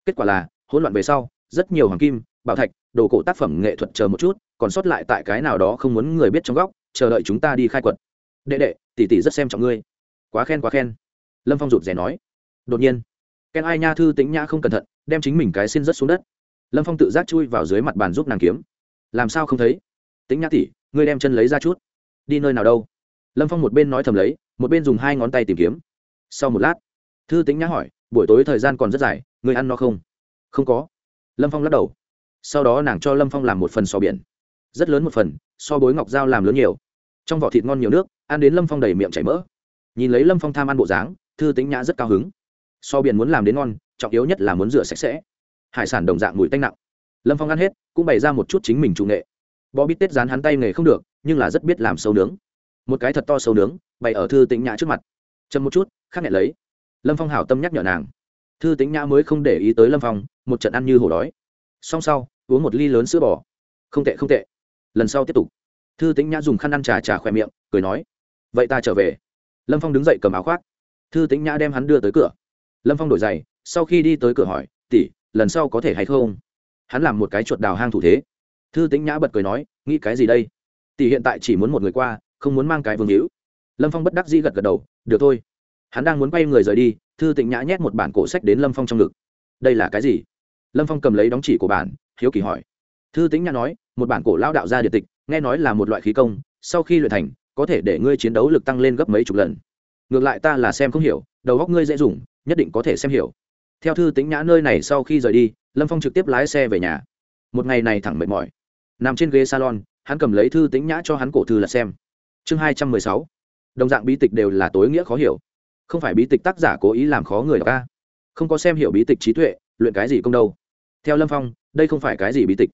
Kết quả là, hỗn loạn về sau, rất nhiều hoàng kim, bảo thạch, đồ cổ tác phẩm nghệ thuật chờ một chút, còn sót lại tại cái nào đó không muốn người biết trong góc, chờ đợi chúng ta đi khai quật. Đệ đệ, tỷ tỷ rất xem trọng ngươi. Quá khen quá khen. Lâm phong rụt rè nói. Đột nhiên, ken ai nha thư tính nhã không cẩn thận, đem chính mình cái xin rất xuống đất lâm phong tự giác chui vào dưới mặt bàn giúp nàng kiếm. Làm sao không thấy? Tính nhã tỷ, ngươi đem chân lấy ra chút. Đi nơi nào đâu? Lâm phong một bên nói thầm lấy, một bên dùng hai ngón tay tìm kiếm. Sau một lát, thư tính nhã hỏi, buổi tối thời gian còn rất dài người ăn no không? Không có. Lâm phong lắc đầu. Sau đó nàng cho lâm phong làm một phần sò biển. Rất lớn một phần, so bối ngọc dao làm lớn nhiều. Trong vỏ thịt ngon nhiều nước, ăn đến lâm phong đầy miệng chảy mỡ. Nhìn lấy lâm phong tham ăn bộ dáng, thư tính nhã rất cao hứng. So biển muốn làm đến ngon, trọng yếu nhất là muốn rửa sạch sẽ hải sản đồng dạng mùi tanh nặng. Lâm phong ăn hết, cũng bày ra một chút chính mình chủ nghệ. Bò bít tết dán hắn tay nghề không được, nhưng là rất biết làm sâu nướng. Một cái thật to sâu nướng, bày ở thư tĩnh nhã trước mặt. Châm một chút khắc nhẹ lấy. Lâm phong hảo tâm nhắc nhở nàng. Thư tĩnh nhã mới không để ý tới lâm phong, một trận ăn như hổ đói. Xong sau, uống một ly lớn sữa bò. Không tệ không tệ. Lần sau tiếp tục. Thư tĩnh nhã dùng khăn ăn trà trà khỏe miệng, cười nói, vậy ta trở về. Lâm phong đứng dậy cầm áo khoác. Thư tĩnh nhã đem hắn đưa tới cửa. Lâm phong đổi giày, sau khi đi tới cửa hỏi, tỷ lần sau có thể hay không? Hắn làm một cái chuột đào hang thủ thế. Thư tĩnh nhã bật cười nói, nghĩ cái gì đây? Tỷ hiện tại chỉ muốn một người qua, không muốn mang cái vương hữu. Lâm phong bất đắc dĩ gật gật đầu, được thôi. Hắn đang muốn quay người rời đi, thư tĩnh nhã nhét một bản cổ sách đến lâm phong trong ngực. Đây là cái gì? Lâm phong cầm lấy đóng chỉ của bản, hiếu kỳ hỏi. Thư tĩnh nhã nói, một bản cổ lao đạo gia địa tịch, nghe nói là một loại khí công, sau khi luyện thành, có thể để ngươi chiến đấu lực tăng lên gấp mấy chục lần. Ngược lại ta là xem không hiểu, đầu góc ngươi dễ dùng, nhất định có thể xem hiểu theo thư tĩnh nhã nơi này sau khi rời đi, lâm phong trực tiếp lái xe về nhà. Một ngày này thẳng mệt mỏi. Nằm trên ghế salon, hắn cầm lấy thư tĩnh nhã cho hắn cổ thư là xem. Chương hai trăm mười sáu. Đồng dạng bí tịch đều là tối nghĩa khó hiểu. Không phải bí tịch tác giả cố ý làm khó người đọc ca không có xem hiểu bí tịch trí tuệ, luyện cái gì công đâu? Theo lâm phong, đây không phải cái gì bí tịch.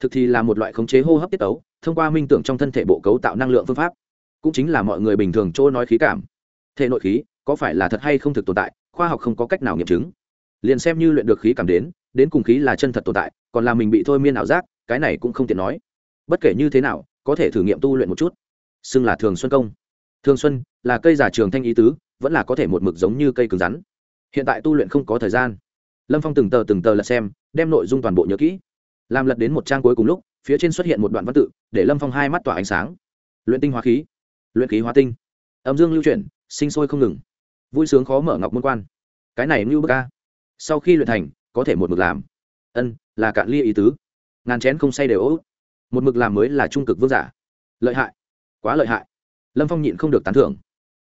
Thực thì là một loại khống chế hô hấp tiết tấu, thông qua minh tưởng trong thân thể bộ cấu tạo năng lượng phương pháp. Cũng chính là mọi người bình thường chỗ nói khí cảm. Thể nội khí, có phải là thật hay không thực tồn tại, khoa học không có cách nào nghiệm chứng liền xem như luyện được khí cảm đến đến cùng khí là chân thật tồn tại, còn là mình bị thôi miên ảo giác, cái này cũng không tiện nói. Bất kể như thế nào, có thể thử nghiệm tu luyện một chút. Xưng là thường xuân công. Thường xuân là cây giả trường thanh ý tứ, vẫn là có thể một mực giống như cây cứng rắn. Hiện tại tu luyện không có thời gian. Lâm phong từng tờ từng tờ lật xem, đem nội dung toàn bộ nhớ kỹ. Làm lật đến một trang cuối cùng lúc, phía trên xuất hiện một đoạn văn tự, để lâm phong hai mắt tỏa ánh sáng. Luyện tinh hóa khí. Luyện khí hóa tinh. Âm dương lưu chuyển, sinh sôi không ngừng. Vui sướng khó mở ngọc môn quan. Cái này như bức ca sau khi luyện thành, có thể một mực làm. Ân, là cạn ly ý tứ. Ngàn chén không say đều ố. Một mực làm mới là trung cực vương giả. Lợi hại. Quá lợi hại. Lâm phong nhịn không được tán thưởng.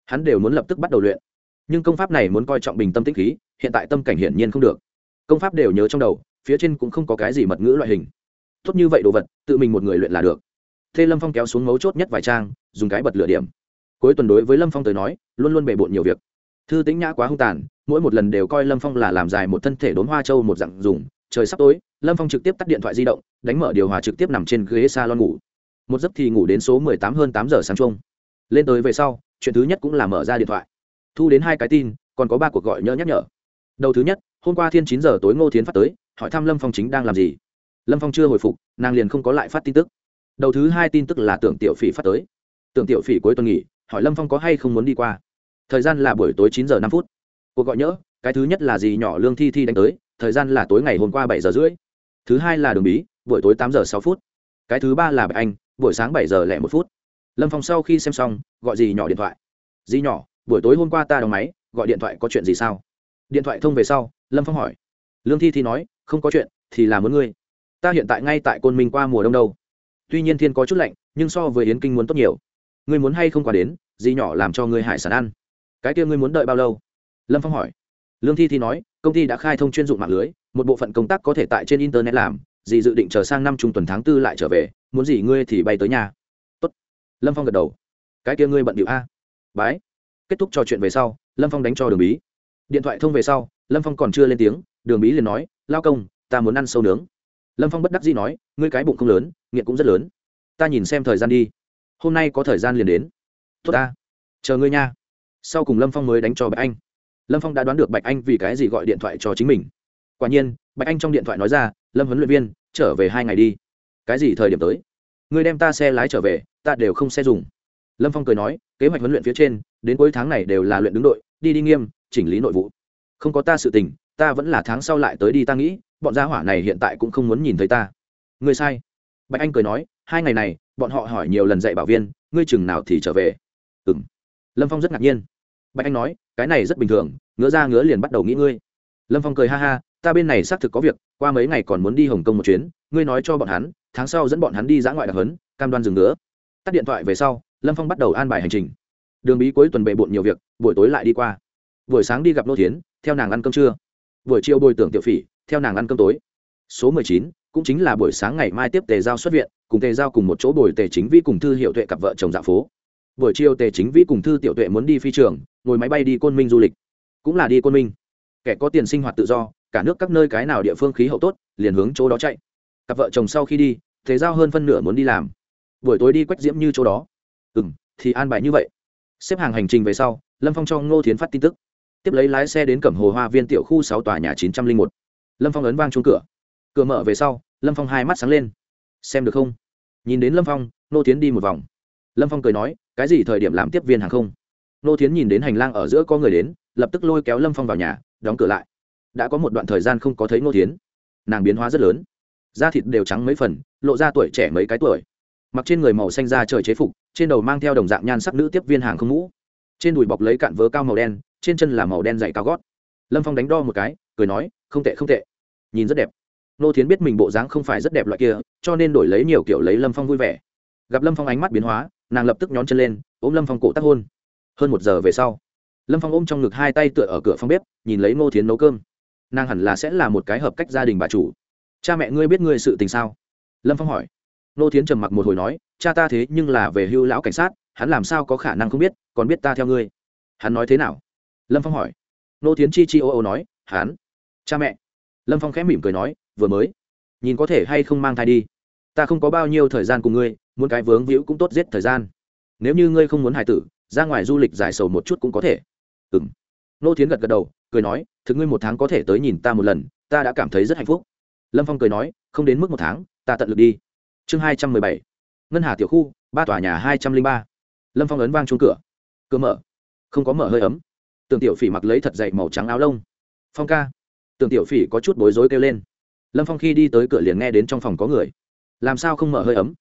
Hắn đều muốn lập tức bắt đầu luyện. Nhưng công pháp này muốn coi trọng bình tâm tích khí, hiện tại tâm cảnh hiển nhiên không được. Công pháp đều nhớ trong đầu, phía trên cũng không có cái gì mật ngữ loại hình. Tốt như vậy đồ vật, tự mình một người luyện là được. Thế lâm phong kéo xuống mấu chốt nhất vài trang, dùng cái bật lửa điểm. Cuối tuần đối với lâm phong tới nói, luôn luôn bề bộn nhiều việc. Thư tính nhã quá hung tàn mỗi một lần đều coi lâm phong là làm dài một thân thể đốn hoa châu một dặn dùng. Trời sắp tối, lâm phong trực tiếp tắt điện thoại di động, đánh mở điều hòa trực tiếp nằm trên ghế s a lon ngủ. Một giấc thì ngủ đến số mười tám hơn tám giờ sáng chung. Lên tới về sau, chuyện thứ nhất cũng là mở ra điện thoại. Thu đến hai cái tin, còn có ba cuộc gọi nhớ nhắc nhở. Đầu thứ nhất, hôm qua thiên chín giờ tối ngô thiến phát tới, hỏi thăm lâm phong chính đang làm gì. Lâm phong chưa hồi phục, nàng liền không có lại phát tin tức. Đầu thứ hai tin tức là tưởng tiểu phỉ phát tới. Tưởng tiểu phỉ cuối tuần nghỉ, hỏi lâm phong có hay không muốn đi qua. Thời gian là buổi tối chín giờ năm phút cuộc gọi nhỡ, cái thứ nhất là gì nhỏ lương thi thi đánh tới, thời gian là tối ngày hôm qua bảy giờ rưỡi. Thứ hai là đường bí, buổi tối tám giờ sáu phút. Cái thứ ba là bạch anh, buổi sáng bảy giờ lẻ một phút. Lâm phong sau khi xem xong, gọi gì nhỏ điện thoại. Dì nhỏ, buổi tối hôm qua ta đóng máy, gọi điện thoại có chuyện gì sao? Điện thoại thông về sau, lâm phong hỏi. Lương thi thi nói, không có chuyện, thì là muốn ngươi. Ta hiện tại ngay tại côn minh qua mùa đông đâu. Tuy nhiên thiên có chút lạnh, nhưng so với yến kinh muốn tốt nhiều. Ngươi muốn hay không qua đến dì nhỏ làm cho ngươi hải sản ăn. Cái kia ngươi muốn đợi bao lâu? Lâm phong hỏi. Lương thi thi nói, công ty đã khai thông chuyên dụng mạng lưới, một bộ phận công tác có thể tại trên internet làm, dì dự định chờ sang năm trung tuần tháng tư lại trở về, muốn gì ngươi thì bay tới nhà. Tốt. lâm phong gật đầu. Cái kia ngươi bận điệu a. Bái. Kết thúc trò chuyện về sau, lâm phong đánh cho đường bí. Điện thoại thông về sau, lâm phong còn chưa lên tiếng, đường bí liền nói, lao công, ta muốn ăn sâu nướng. Lâm phong bất đắc dĩ nói, ngươi cái bụng không lớn, nghiện cũng rất lớn. Ta nhìn xem thời gian đi. Hôm nay có thời gian liền đến. Tốt ta. Chờ ngươi nha. Sau cùng lâm phong mới đánh cho bạch anh lâm phong đã đoán được bạch anh vì cái gì gọi điện thoại cho chính mình. Quả nhiên, bạch anh trong điện thoại nói ra, lâm huấn luyện viên, trở về hai ngày đi. Cái gì thời điểm tới? Người đem ta xe lái trở về, ta đều không xe dùng. Lâm phong cười nói, kế hoạch huấn luyện phía trên, đến cuối tháng này đều là luyện đứng đội, đi đi nghiêm, chỉnh lý nội vụ. Không có ta sự tình, ta vẫn là tháng sau lại tới đi ta nghĩ, bọn gia hỏa này hiện tại cũng không muốn nhìn thấy ta. Ngươi sai. Bạch anh cười nói, hai ngày này, bọn họ hỏi nhiều lần dạy bảo viên, ngươi chừng nào thì trở về? Ừ m lâm phong rất ngạc nhiên. Bạch anh nói cái này rất bình thường, ngứa ra ngứa liền bắt đầu nghĩ ngươi. Lâm phong cười ha ha, ta bên này xác thực có việc, qua mấy ngày còn muốn đi hồng kông một chuyến, ngươi nói cho bọn hắn, tháng sau dẫn bọn hắn đi dã ngoại đặc hấn cam đoan dừng nữa tắt điện thoại về sau, lâm phong bắt đầu an bài hành trình. Đường bí cuối tuần bề bộn nhiều việc, buổi tối lại đi qua. Buổi sáng đi gặp nô thiến, theo nàng ăn cơm trưa. Buổi chiều bồi tưởng tiểu phỉ, theo nàng ăn cơm tối. Số mười chín, cũng chính là buổi sáng ngày mai tiếp tề giao xuất viện, cùng tề giao cùng một chỗ bồi tề chính vi cùng thư hiệu tuệ cặp vợ chồng dạ phố buổi chiều tề chính vĩ cùng thư tiểu tuệ muốn đi phi trường, ngồi máy bay đi côn minh du lịch. Cũng là đi côn minh. Kẻ có tiền sinh hoạt tự do, cả nước các nơi cái nào địa phương khí hậu tốt, liền hướng chỗ đó chạy. Cặp vợ chồng sau khi đi thế giao hơn phân nửa muốn đi làm. Buổi tối đi quách diễm như chỗ đó. Ừ m thì an bài như vậy. Xếp hàng hành trình về sau, lâm phong cho ngô thiến phát tin tức. Tiếp lấy lái xe đến cẩm hồ hoa viên tiểu khu sáu tòa nhà chín trăm linh một. Lâm phong ấn vang chung cửa. Cửa mở về sau, lâm phong hai mắt sáng lên. Xem được không? Nhìn đến lâm phong, ngô thiến đi một vòng. Lâm phong cười nói cái gì thời điểm làm tiếp viên hàng không? Ngô thiến nhìn đến hành lang ở giữa có người đến, lập tức lôi kéo lâm phong vào nhà, đóng cửa lại. Đã có một đoạn thời gian không có thấy ngô thiến. Nàng biến hóa rất lớn. Da thịt đều trắng mấy phần, lộ ra tuổi trẻ mấy cái tuổi. Mặc trên người màu xanh da trời chế phục, trên đầu mang theo đồng dạng nhan sắc nữ tiếp viên hàng không mũ trên đùi bọc lấy cạn vớ cao màu đen, trên chân là màu đen dày cao gót. Lâm phong đánh đo một cái, cười nói, không tệ không tệ. Nhìn rất đẹp. Nô thiến biết mình bộ dáng không phải rất đẹp loại kia, cho nên đổi lấy nhiều kiểu lấy lâm phong vui vẻ. Gặp lâm phong ánh mắt biến hóa nàng lập tức nhón chân lên, ôm lâm phong cổ tắc hôn. Hơn một giờ về sau, lâm phong ôm trong ngực hai tay tựa ở cửa phòng bếp, nhìn lấy ngô thiến nấu cơm. Nàng hẳn là sẽ là một cái hợp cách gia đình bà chủ. Cha mẹ ngươi biết ngươi sự tình sao? Lâm phong hỏi. Ngô thiến trầm mặc một hồi nói, cha ta thế nhưng là về hưu lão cảnh sát, hắn làm sao có khả năng không biết, còn biết ta theo ngươi. Hắn nói thế nào? Lâm phong hỏi. Ngô thiến chi chi ô ô nói, hắn. Cha mẹ. Lâm phong khẽ mỉm cười nói, vừa mới. Nhìn có thể hay không mang thai đi. Ta không có bao nhiêu thời gian cùng ngươi muốn cái vướng víu cũng tốt giết thời gian. Nếu như ngươi không muốn hài tử, ra ngoài du lịch giải sầu một chút cũng có thể. Ừ m nô thiến gật gật đầu, cười nói, thực ngươi một tháng có thể tới nhìn ta một lần, ta đã cảm thấy rất hạnh phúc. Lâm phong cười nói, không đến mức một tháng, ta tận lực đi. Chương hai trăm mười bảy. Ngân hà tiểu khu, ba tòa nhà hai trăm linh ba. Lâm phong ấn vang chung cửa. Cửa mở. Không có mở hơi ấm. Tường tiểu phỉ mặc lấy thật dậy màu trắng áo lông. Phong ca. Tường tiểu phỉ có chút bối rối kêu lên. Lâm phong khi đi tới cửa liền nghe đến trong phòng có người. Làm sao không mở hơi ấm?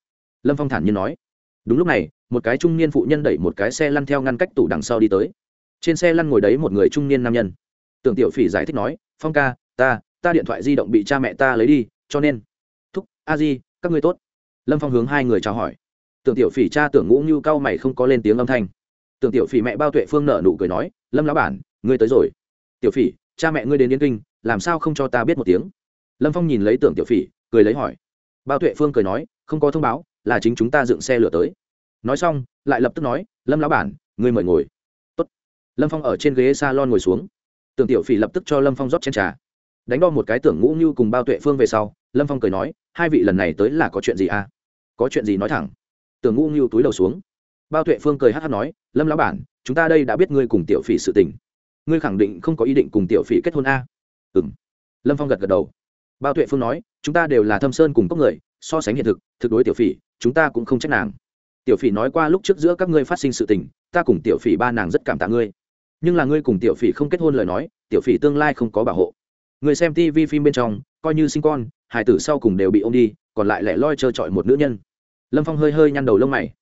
Lâm phong thản nhiên nói đúng lúc này một cái trung niên phụ nhân đẩy một cái xe lăn theo ngăn cách tủ đằng sau đi tới trên xe lăn ngồi đấy một người trung niên nam nhân tưởng tiểu phỉ giải thích nói phong ca ta ta điện thoại di động bị cha mẹ ta lấy đi cho nên thúc a di các ngươi tốt lâm phong hướng hai người chào hỏi tưởng tiểu phỉ cha tưởng ngũ như cao mày không có lên tiếng âm thanh tưởng tiểu phỉ mẹ bao tuệ phương nợ nụ cười nói lâm lão bản ngươi tới rồi tiểu phỉ cha mẹ ngươi đến yên kinh làm sao không cho ta biết một tiếng lâm phong nhìn lấy tưởng tiểu phỉ cười lấy hỏi bao tuệ phương cười nói không có thông báo là chính chúng ta dựng xe lửa tới. Nói xong, lại lập tức nói, lâm lão bản, ngươi mời ngồi. Tốt. lâm phong ở trên ghế s a lon ngồi xuống. Tưởng tiểu phỉ lập tức cho lâm phong rót chen trà. Đánh đo một cái tưởng ngũ như cùng bao tuệ phương về sau, lâm phong cười nói, hai vị lần này tới là có chuyện gì à? Có chuyện gì nói thẳng. Tưởng ngũ như túi đầu xuống. Bao tuệ phương cười hát hát nói, lâm lão bản, chúng ta đây đã biết ngươi cùng tiểu phỉ sự tình. Ngươi khẳng định không có ý định cùng tiểu phỉ kết hôn a à? ừ m lâm phong gật gật đầu. Bao tuệ phương nói, chúng ta đều là thâm sơn cùng cốc người, so sánh hiện thực thực đối tiểu phỉ chúng ta cũng không trách nàng. Tiểu phỉ nói qua lúc trước giữa các ngươi phát sinh sự tình, ta cùng tiểu phỉ ba nàng rất cảm tạ ngươi. Nhưng là ngươi cùng tiểu phỉ không kết hôn lời nói, tiểu phỉ tương lai không có bảo hộ. Người xem tv phim bên trong, coi như sinh con hải tử sau cùng đều bị ô m đi, còn lại lẻ loi trơ trọi một nữ nhân. Lâm phong hơi hơi nhăn đầu lông mày.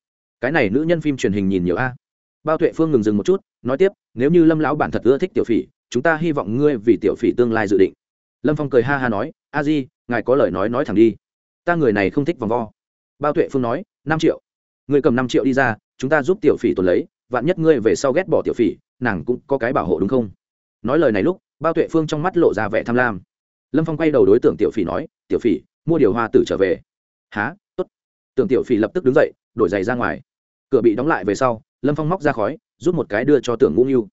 Cái này nữ nhân phim truyền hình nhìn nhiều a. Bao tuệ phương ngừng dừng một chút, nói tiếp, nếu như lâm lão bản thật ưa thích tiểu phỉ, chúng ta hy vọng ngươi vì tiểu phỉ tương lai dự định. Lâm phong cười ha ha nói, a di, ngài có lời nói nói thẳng đi. Ta người này không thích vòng vo bao tuệ phương nói, năm triệu. Ngươi cầm năm triệu đi ra, chúng ta giúp tiểu phỉ tuần lấy, vạn nhất ngươi về sau ghét bỏ tiểu phỉ, nàng cũng có cái bảo hộ đúng không? Nói lời này lúc, bao tuệ phương trong mắt lộ ra vẻ tham lam. Lâm phong quay đầu đối tượng tiểu phỉ nói, tiểu phỉ, mua điều hoa tử trở về. Há t ố t tưởng tiểu phỉ lập tức đứng dậy, đổi giày ra ngoài. Cửa bị đóng lại về sau, lâm phong móc ra khói, rút một cái đưa cho tưởng ngũ ngưu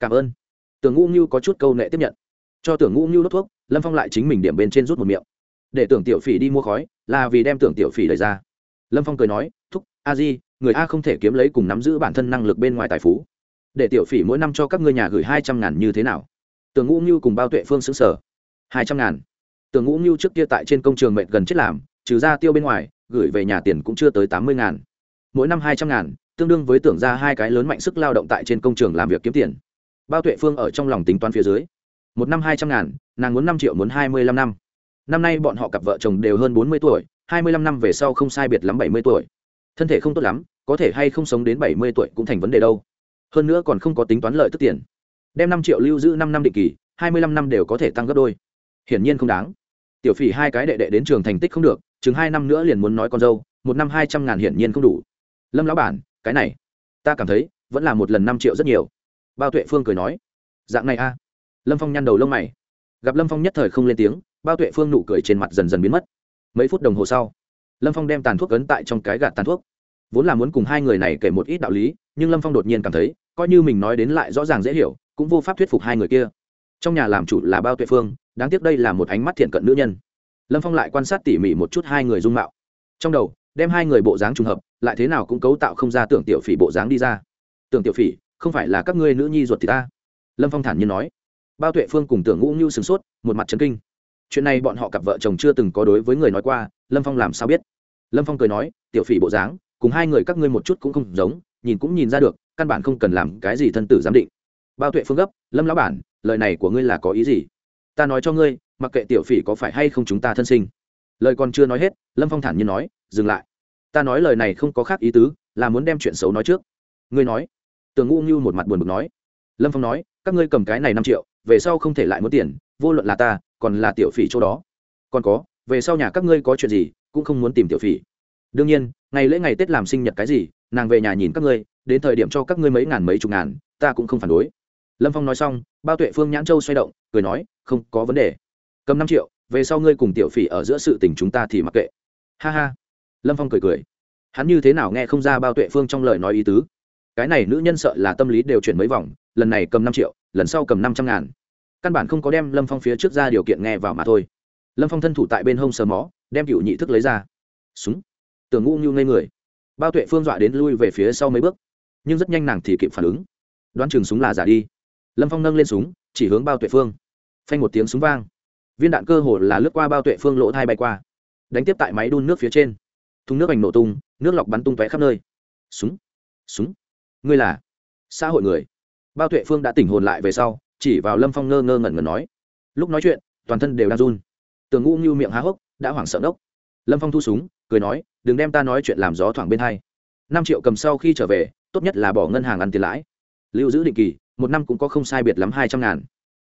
cảm ơn. Tưởng ngũ ngưu có chút câu nệ tiếp nhận. Cho tưởng ngũ ngưu đốt thuốc, lâm phong lại chính mình điểm bên trên rút một miệng. Để tưởng tiểu phỉ đi mua khói là vì đem tưởng tiểu phỉ đẩy ra. Lâm phong cười nói, thúc, a di, người a không thể kiếm lấy cùng nắm giữ bản thân năng lực bên ngoài tài phú. Để tiểu phỉ mỗi năm cho các ngươi nhà gửi hai trăm ngàn như thế nào? Tường ngũ ngưu cùng bao tuệ phương xứng sở hai trăm ngàn? Tường ngũ ngưu trước kia tại trên công trường mệnh gần chết làm, trừ ra tiêu bên ngoài, gửi về nhà tiền cũng chưa tới tám mươi ngàn. Mỗi năm hai trăm ngàn, tương đương với tưởng ra hai cái lớn mạnh sức lao động tại trên công trường làm việc kiếm tiền. Bao tuệ phương ở trong lòng tính toán phía dưới. Một năm hai trăm ngàn, nàng muốn năm triệu muốn hai mươi lăm năm năm nay bọn họ cặp vợ chồng đều hơn bốn mươi tuổi, hai mươi lăm năm về sau không sai biệt lắm bảy mươi tuổi. Thân thể không tốt lắm, có thể hay không sống đến bảy mươi tuổi cũng thành vấn đề đâu. Hơn nữa còn không có tính toán lợi tức tiền. Đem năm triệu lưu giữ năm năm định kỳ, hai mươi lăm năm đều có thể tăng gấp đôi. Hiển nhiên không đáng. Tiểu phỉ hai cái đệ đệ đến trường thành tích không được, chừng hai năm nữa liền muốn nói con dâu, một năm hai trăm ngàn hiển nhiên không đủ. Lâm lão bản, cái này, ta cảm thấy, vẫn là một lần năm triệu rất nhiều. Bao tuệ phương cười nói, dạng này a. Lâm phong nhăn đầu lông mày. Gặp lâm phong nhất thời không lên tiếng bao tuệ phương nụ cười trên mặt dần dần biến mất. Mấy phút đồng hồ sau, lâm phong đem tàn thuốc cấn tại trong cái gạt tàn thuốc. Vốn là muốn cùng hai người này kể một ít đạo lý, nhưng lâm phong đột nhiên cảm thấy, coi như mình nói đến lại rõ ràng dễ hiểu, cũng vô pháp thuyết phục hai người kia. Trong nhà làm chủ là bao tuệ phương, đáng tiếc đây là một ánh mắt thiện cận nữ nhân. Lâm phong lại quan sát tỉ mỉ một chút hai người dung mạo. Trong đầu, đem hai người bộ dáng trùng hợp, lại thế nào cũng cấu tạo không ra tưởng tiểu phỉ bộ dáng đi ra. Tưởng tiểu phỉ, không phải là các ngươi nữ nhi ruột thì ta. Lâm phong thản nhiên nói. Bao tuệ phương cùng tưởng ngũ ngưu sửng sốt, một mặt trấn kinh chuyện này bọn họ cặp vợ chồng chưa từng có đối với người nói qua, lâm phong làm sao biết? Lâm phong cười nói, tiểu phỉ bộ dáng, cùng hai người các ngươi một chút cũng không giống, nhìn cũng nhìn ra được, căn bản không cần làm cái gì thân tử giám định. Bao tuệ phương gấp, lâm lão bản, lời này của ngươi là có ý gì? Ta nói cho ngươi, mặc kệ tiểu phỉ có phải hay không chúng ta thân sinh. Lời còn chưa nói hết, lâm phong thản nhiên nói, dừng lại. Ta nói lời này không có khác ý tứ, là muốn đem chuyện xấu nói trước. Ngươi nói. Tường ngu ngưu một mặt buồn bực nói. Lâm phong nói, các ngươi cầm cái này năm triệu, về sau không thể lại muốn tiền vô luận là ta, còn là tiểu phỉ chỗ đó. Còn có, về sau nhà các ngươi có chuyện gì, cũng không muốn tìm tiểu phỉ. Đương nhiên, ngày lễ ngày tết làm sinh nhật cái gì, nàng về nhà nhìn các ngươi, đến thời điểm cho các ngươi mấy ngàn mấy chục ngàn, ta cũng không phản đối. Lâm phong nói xong, bao tuệ phương nhãn châu xoay động, cười nói, không có vấn đề. Cầm năm triệu, về sau ngươi cùng tiểu phỉ ở giữa sự tình chúng ta thì mặc kệ. Ha ha. Lâm phong cười cười. Hắn như thế nào nghe không ra bao tuệ phương trong lời nói ý tứ. Cái này nữ nhân sợ là tâm lý đều chuyển mấy vòng, lần này cầm năm triệu, lần sau cầm năm trăm ngàn căn bản không có đem lâm phong phía trước ra điều kiện nghe vào mà thôi. Lâm phong thân thủ tại bên hông sờ mó, đem cựu nhị thức lấy ra. Súng. Tưởng ngu như ngây người. Bao tuệ phương dọa đến lui về phía sau mấy bước. Nhưng rất nhanh nàng thì kịp phản ứng. Đoán chừng súng là giả đi. Lâm phong nâng lên súng, chỉ hướng bao tuệ phương. Phanh một tiếng súng vang. Viên đạn cơ hồ là lướt qua bao tuệ phương lỗ thai bay qua. Đánh tiếp tại máy đun nước phía trên. Thùng nước ảnh nổ tung, nước lọc bắn tung tóe khắp nơi. Súng. Súng. Ngươi là xã hội người. Bao tuệ phương đã tỉnh hồn lại về sau chỉ vào lâm phong ngơ ngơ ngẩn ngẩn nói. Lúc nói chuyện, toàn thân đều đang run. Tường ngũ như miệng há hốc, đã hoảng sợ đốc lâm phong thu súng, cười nói, đừng đem ta nói chuyện làm gió thoảng bên hai. Năm triệu cầm sau khi trở về, tốt nhất là bỏ ngân hàng ăn tiền lãi. Lưu giữ định kỳ, một năm cũng có không sai biệt lắm hai trăm ngàn.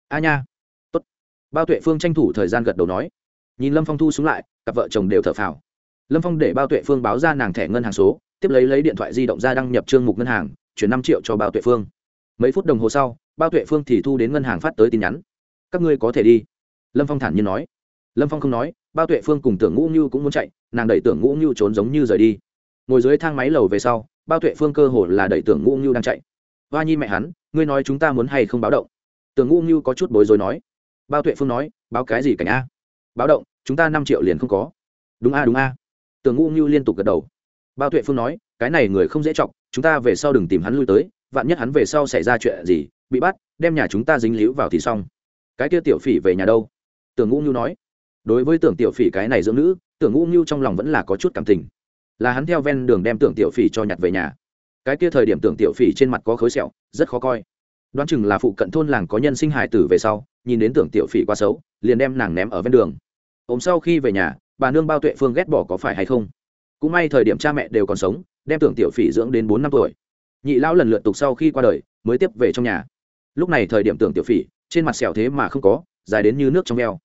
A nha. Tốt. Bao tuệ phương tranh thủ thời gian gật đầu nói. Nhìn lâm phong thu súng lại, cặp vợ chồng đều thở phào. Lâm phong để bao tuệ phương báo ra nàng thẻ ngân hàng số, tiếp lấy lấy điện thoại di động ra đăng nhập trương mục ngân hàng, chuyển năm triệu cho bao tuệ phương. Mấy phút đồng hồ sau bao tuệ phương thì thu đến ngân hàng phát tới tin nhắn. Các ngươi có thể đi. Lâm phong thản nhiên nói. Lâm phong không nói, bao tuệ phương cùng tưởng ngũ như cũng muốn chạy, nàng đẩy tưởng ngũ như trốn giống như rời đi. Ngồi dưới thang máy lầu về sau, bao tuệ phương cơ hồ là đẩy tưởng ngũ như đang chạy. Hoa nhi mẹ hắn, ngươi nói chúng ta muốn hay không báo động? Tưởng ngũ như có chút bối rối nói. Bao tuệ phương nói, báo cái gì cảnh a? Báo động, chúng ta năm triệu liền không có. Đúng a đúng a. Tưởng ngũ như liên tục gật đầu. Bao tuệ phương nói, cái này người không dễ chọc, chúng ta về sau đừng tìm hắn lui tới, vạn nhất hắn về sau xảy ra chuyện gì bị bắt, đem nhà chúng ta dính líu vào thì xong. Cái kia tiểu phỉ về nhà đâu? Tưởng ngũ nhu nói. Đối với tưởng tiểu phỉ cái này dưỡng nữ, tưởng ngũ nhu trong lòng vẫn là có chút cảm tình. Là hắn theo ven đường đem tưởng tiểu phỉ cho nhặt về nhà. Cái kia thời điểm tưởng tiểu phỉ trên mặt có khối sẹo, rất khó coi. Đoán chừng là phụ cận thôn làng có nhân sinh hài tử về sau, nhìn đến tưởng tiểu phỉ quá xấu, liền đem nàng ném ở ven đường. Ốm sau khi về nhà, bà nương bao tuệ phương ghét bỏ có phải hay không? Cũng may thời điểm cha mẹ đều còn sống, đem tưởng tiểu phỉ dưỡng đến bốn năm tuổi. Nhị lão lần lượt tục sau khi qua đời, mới tiếp về trong nhà lúc này thời điểm tưởng tiểu phỉ, trên mặt sẹo thế mà không có, dài đến như nước trong veo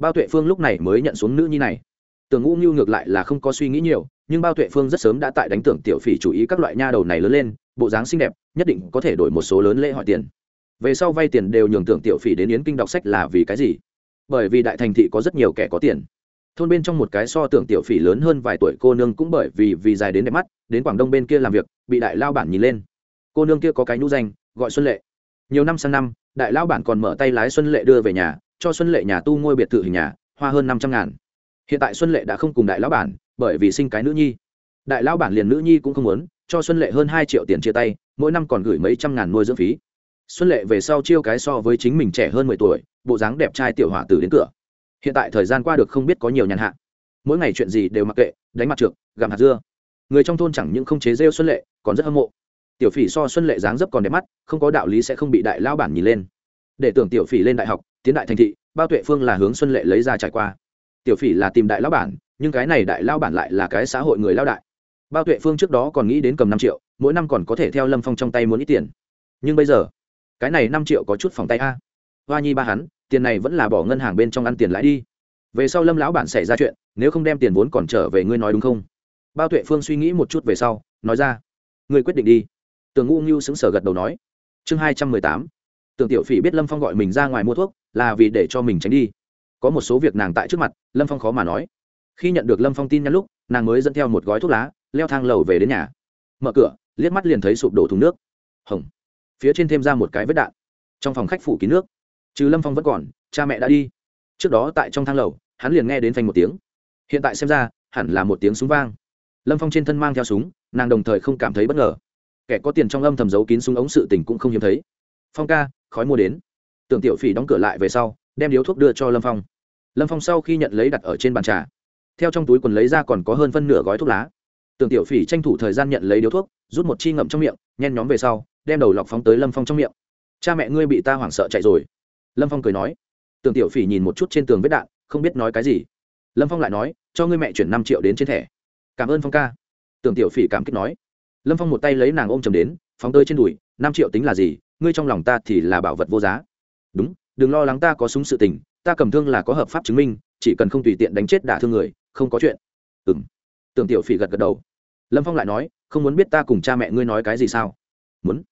bao tuệ phương lúc này mới nhận xuống nữ nhi này. Tưởng ngũ ngưu ngược lại là không có suy nghĩ nhiều, nhưng bao tuệ phương rất sớm đã tại đánh tưởng tiểu phỉ chú ý các loại nha đầu này lớn lên, bộ dáng xinh đẹp, nhất định có thể đổi một số lớn lễ hỏi tiền. Về sau vay tiền đều nhường tưởng tiểu phỉ đến yến kinh đọc sách là vì cái gì? Bởi vì đại thành thị có rất nhiều kẻ có tiền. Thôn bên trong một cái so tưởng tiểu phỉ lớn hơn vài tuổi cô nương cũng bởi vì vì dài đến đẹp mắt, đến quảng đông bên kia làm việc, bị đại lao bản nhìn lên. Cô nương kia có cái nhũ danh, gọi xuân lệ nhiều năm sang năm, đại lão bản còn mở tay lái xuân lệ đưa về nhà, cho xuân lệ nhà tu ngôi biệt thự hình nhà, hoa hơn năm trăm ngàn. Hiện tại xuân lệ đã không cùng đại lão bản, bởi vì sinh cái nữ nhi. Đại lão bản liền nữ nhi cũng không muốn, cho xuân lệ hơn hai triệu tiền chia tay, mỗi năm còn gửi mấy trăm ngàn nuôi dưỡng phí. Xuân lệ về sau chiêu cái so với chính mình trẻ hơn mười tuổi, bộ dáng đẹp trai tiểu hỏa tử đến cửa. Hiện tại thời gian qua được không biết có nhiều nhàn hạ. Mỗi ngày chuyện gì đều mặc kệ, đánh mặt trượt gặm hạt dưa. Người trong thôn chẳng những không chế rêu xuân lệ, còn rất hâm mộ tiểu phỉ so xuân lệ dáng dấp còn đẹp mắt, không có đạo lý sẽ không bị đại lao bản nhìn lên. Để tưởng tiểu phỉ lên đại học, tiến đại thành thị, bao tuệ phương là hướng xuân lệ lấy ra trải qua. Tiểu phỉ là tìm đại lao bản, nhưng cái này đại lao bản lại là cái xã hội người lao đại. Bao tuệ phương trước đó còn nghĩ đến cầm năm triệu, mỗi năm còn có thể theo lâm phong trong tay muốn ít tiền. Nhưng bây giờ, cái này năm triệu có chút phòng tay a. Hoa nhi ba hắn, tiền này vẫn là bỏ ngân hàng bên trong ăn tiền lãi đi. Về sau lâm lão bản xảy ra chuyện, nếu không đem tiền vốn còn trở về ngươi nói đúng không? Bao tuệ phương suy nghĩ một chút về sau, nói ra. Ngươi quyết định đi tường ngu ngưu xứng sở gật đầu nói, chương hai trăm mười tám, tưởng tiểu phỉ biết lâm phong gọi mình ra ngoài mua thuốc là vì để cho mình tránh đi. Có một số việc nàng tại trước mặt, lâm phong khó mà nói. Khi nhận được lâm phong tin nhắn lúc, nàng mới dẫn theo một gói thuốc lá, leo thang lầu về đến nhà. Mở cửa, liếc mắt liền thấy sụp đổ thùng nước. Hồng! Phía trên thêm ra một cái vết đạn. Trong phòng khách phủ kín nước. Trừ lâm phong vẫn còn, cha mẹ đã đi. Trước đó tại trong thang lầu, hắn liền nghe đến phanh một tiếng. Hiện tại xem ra, hẳn là một tiếng súng vang. Lâm phong trên thân mang theo súng, nàng đồng thời không cảm thấy bất ngờ kẻ có tiền trong âm thầm giấu kín súng ống sự tình cũng không hiếm thấy. Phong ca, khói mua đến. Tưởng tiểu phỉ đóng cửa lại về sau, đem điếu thuốc đưa cho lâm phong. Lâm phong sau khi nhận lấy đặt ở trên bàn trà, theo trong túi quần lấy ra còn có hơn phân nửa gói thuốc lá. Tưởng tiểu phỉ tranh thủ thời gian nhận lấy điếu thuốc, rút một chi ngậm trong miệng, nhen nhóm về sau, đem đầu lọc phóng tới lâm phong trong miệng. Cha mẹ ngươi bị ta hoảng sợ chạy rồi. Lâm phong cười nói. Tưởng tiểu phỉ nhìn một chút trên tường vết đạn, không biết nói cái gì. Lâm phong lại nói, cho ngươi mẹ chuyển năm triệu đến trên thẻ. Cảm ơn phong ca. Tưởng tiểu phỉ cảm kích nói lâm phong một tay lấy nàng ôm chầm đến, phóng tơi trên đùi, năm triệu tính là gì? Ngươi trong lòng ta thì là bảo vật vô giá. Đúng, đừng lo lắng ta có súng sự tình, ta cầm thương là có hợp pháp chứng minh, chỉ cần không tùy tiện đánh chết đả thương người, không có chuyện. Ừ m tưởng tiểu phỉ gật gật đầu. Lâm phong lại nói, không muốn biết ta cùng cha mẹ ngươi nói cái gì sao? Muốn.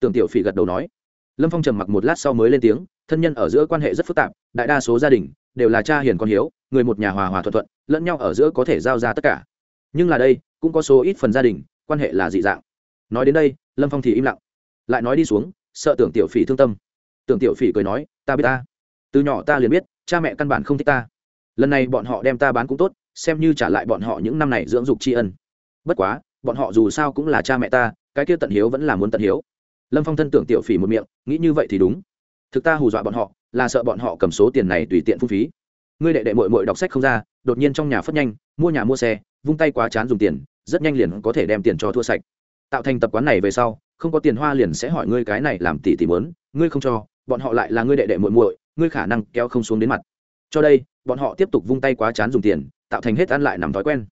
Tưởng tiểu phỉ gật đầu nói. Lâm phong trầm mặc một lát sau mới lên tiếng, thân nhân ở giữa quan hệ rất phức tạp, đại đa số gia đình đều là cha hiền con hiếu, người một nhà hòa hòa thuận thuận, lẫn nhau ở giữa có thể giao ra tất cả. Nhưng là đây, cũng có số ít phần gia đình quan hệ là dị dạng. Nói đến đây, lâm phong thì im lặng. Lại nói đi xuống, sợ tưởng tiểu phỉ thương tâm. Tưởng tiểu phỉ cười nói, ta biết ta. Từ nhỏ ta liền biết, cha mẹ căn bản không thích ta. Lần này bọn họ đem ta bán cũng tốt, xem như trả lại bọn họ những năm này dưỡng dục tri ân. Bất quá, bọn họ dù sao cũng là cha mẹ ta, cái kia tận hiếu vẫn là muốn tận hiếu. Lâm phong thân tưởng tiểu phỉ một miệng, nghĩ như vậy thì đúng. Thực ta hù dọa bọn họ, là sợ bọn họ cầm số tiền này tùy tiện phung phí. Ngươi đệ đệ mội mội đọc sách không ra, đột nhiên trong nhà phất nhanh, mua nhà mua xe, vung tay quá chán dùng tiền rất nhanh liền có thể đem tiền cho thua sạch. Tạo thành tập quán này về sau, không có tiền hoa liền sẽ hỏi ngươi cái này làm tỷ tỷ mớn ngươi không cho, bọn họ lại là ngươi đệ đệ muội muội, ngươi khả năng kéo không xuống đến mặt. Cho đây, bọn họ tiếp tục vung tay quá chán dùng tiền, tạo thành hết ăn lại nằm thói quen.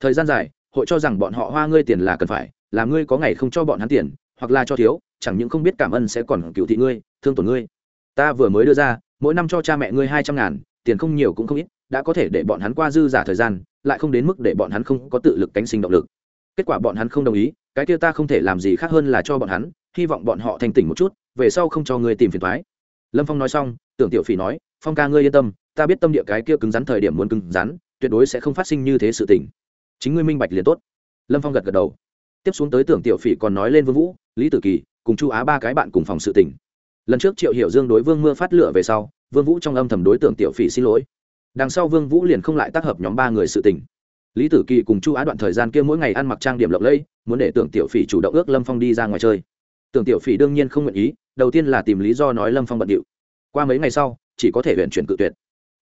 Thời gian dài, hội cho rằng bọn họ hoa ngươi tiền là cần phải, là ngươi có ngày không cho bọn hắn tiền, hoặc là cho thiếu, chẳng những không biết cảm ơn sẽ còn cựu thị ngươi, thương tổn ngươi. Ta vừa mới đưa ra, mỗi năm cho cha mẹ ngươi hai trăm ngàn, tiền không nhiều cũng không ít đã có thể để bọn hắn qua dư giả thời gian, lại không đến mức để bọn hắn không có tự lực cánh sinh động lực. Kết quả bọn hắn không đồng ý, cái kia ta không thể làm gì khác hơn là cho bọn hắn, hy vọng bọn họ thành tỉnh một chút, về sau không cho ngươi tìm phiền thoái lâm phong nói xong, tưởng tiểu phỉ nói, phong ca ngươi yên tâm, ta biết tâm địa cái kia cứng rắn thời điểm muốn cứng rắn, tuyệt đối sẽ không phát sinh như thế sự tình. Chính ngươi minh bạch liền tốt. Lâm phong gật gật đầu. Tiếp xuống tới tưởng tiểu phỉ còn nói lên vương vũ, lý tử kỳ, cùng chu á ba cái bạn cùng phòng sự tình. Lần trước triệu hiểu dương đối vương mưa phát lửa về sau, vương vũ trong âm thầm đối tượng tiểu phỉ xin lỗi đằng sau vương vũ liền không lại tác hợp nhóm ba người sự tình. Lý tử kỳ cùng chu á đoạn thời gian kia mỗi ngày ăn mặc trang điểm lộng lẫy, muốn để tưởng tiểu phỉ chủ động ước lâm phong đi ra ngoài chơi. Tưởng tiểu phỉ đương nhiên không nguyện ý, đầu tiên là tìm lý do nói lâm phong bận điệu. Qua mấy ngày sau, chỉ có thể huyện chuyển cự tuyệt.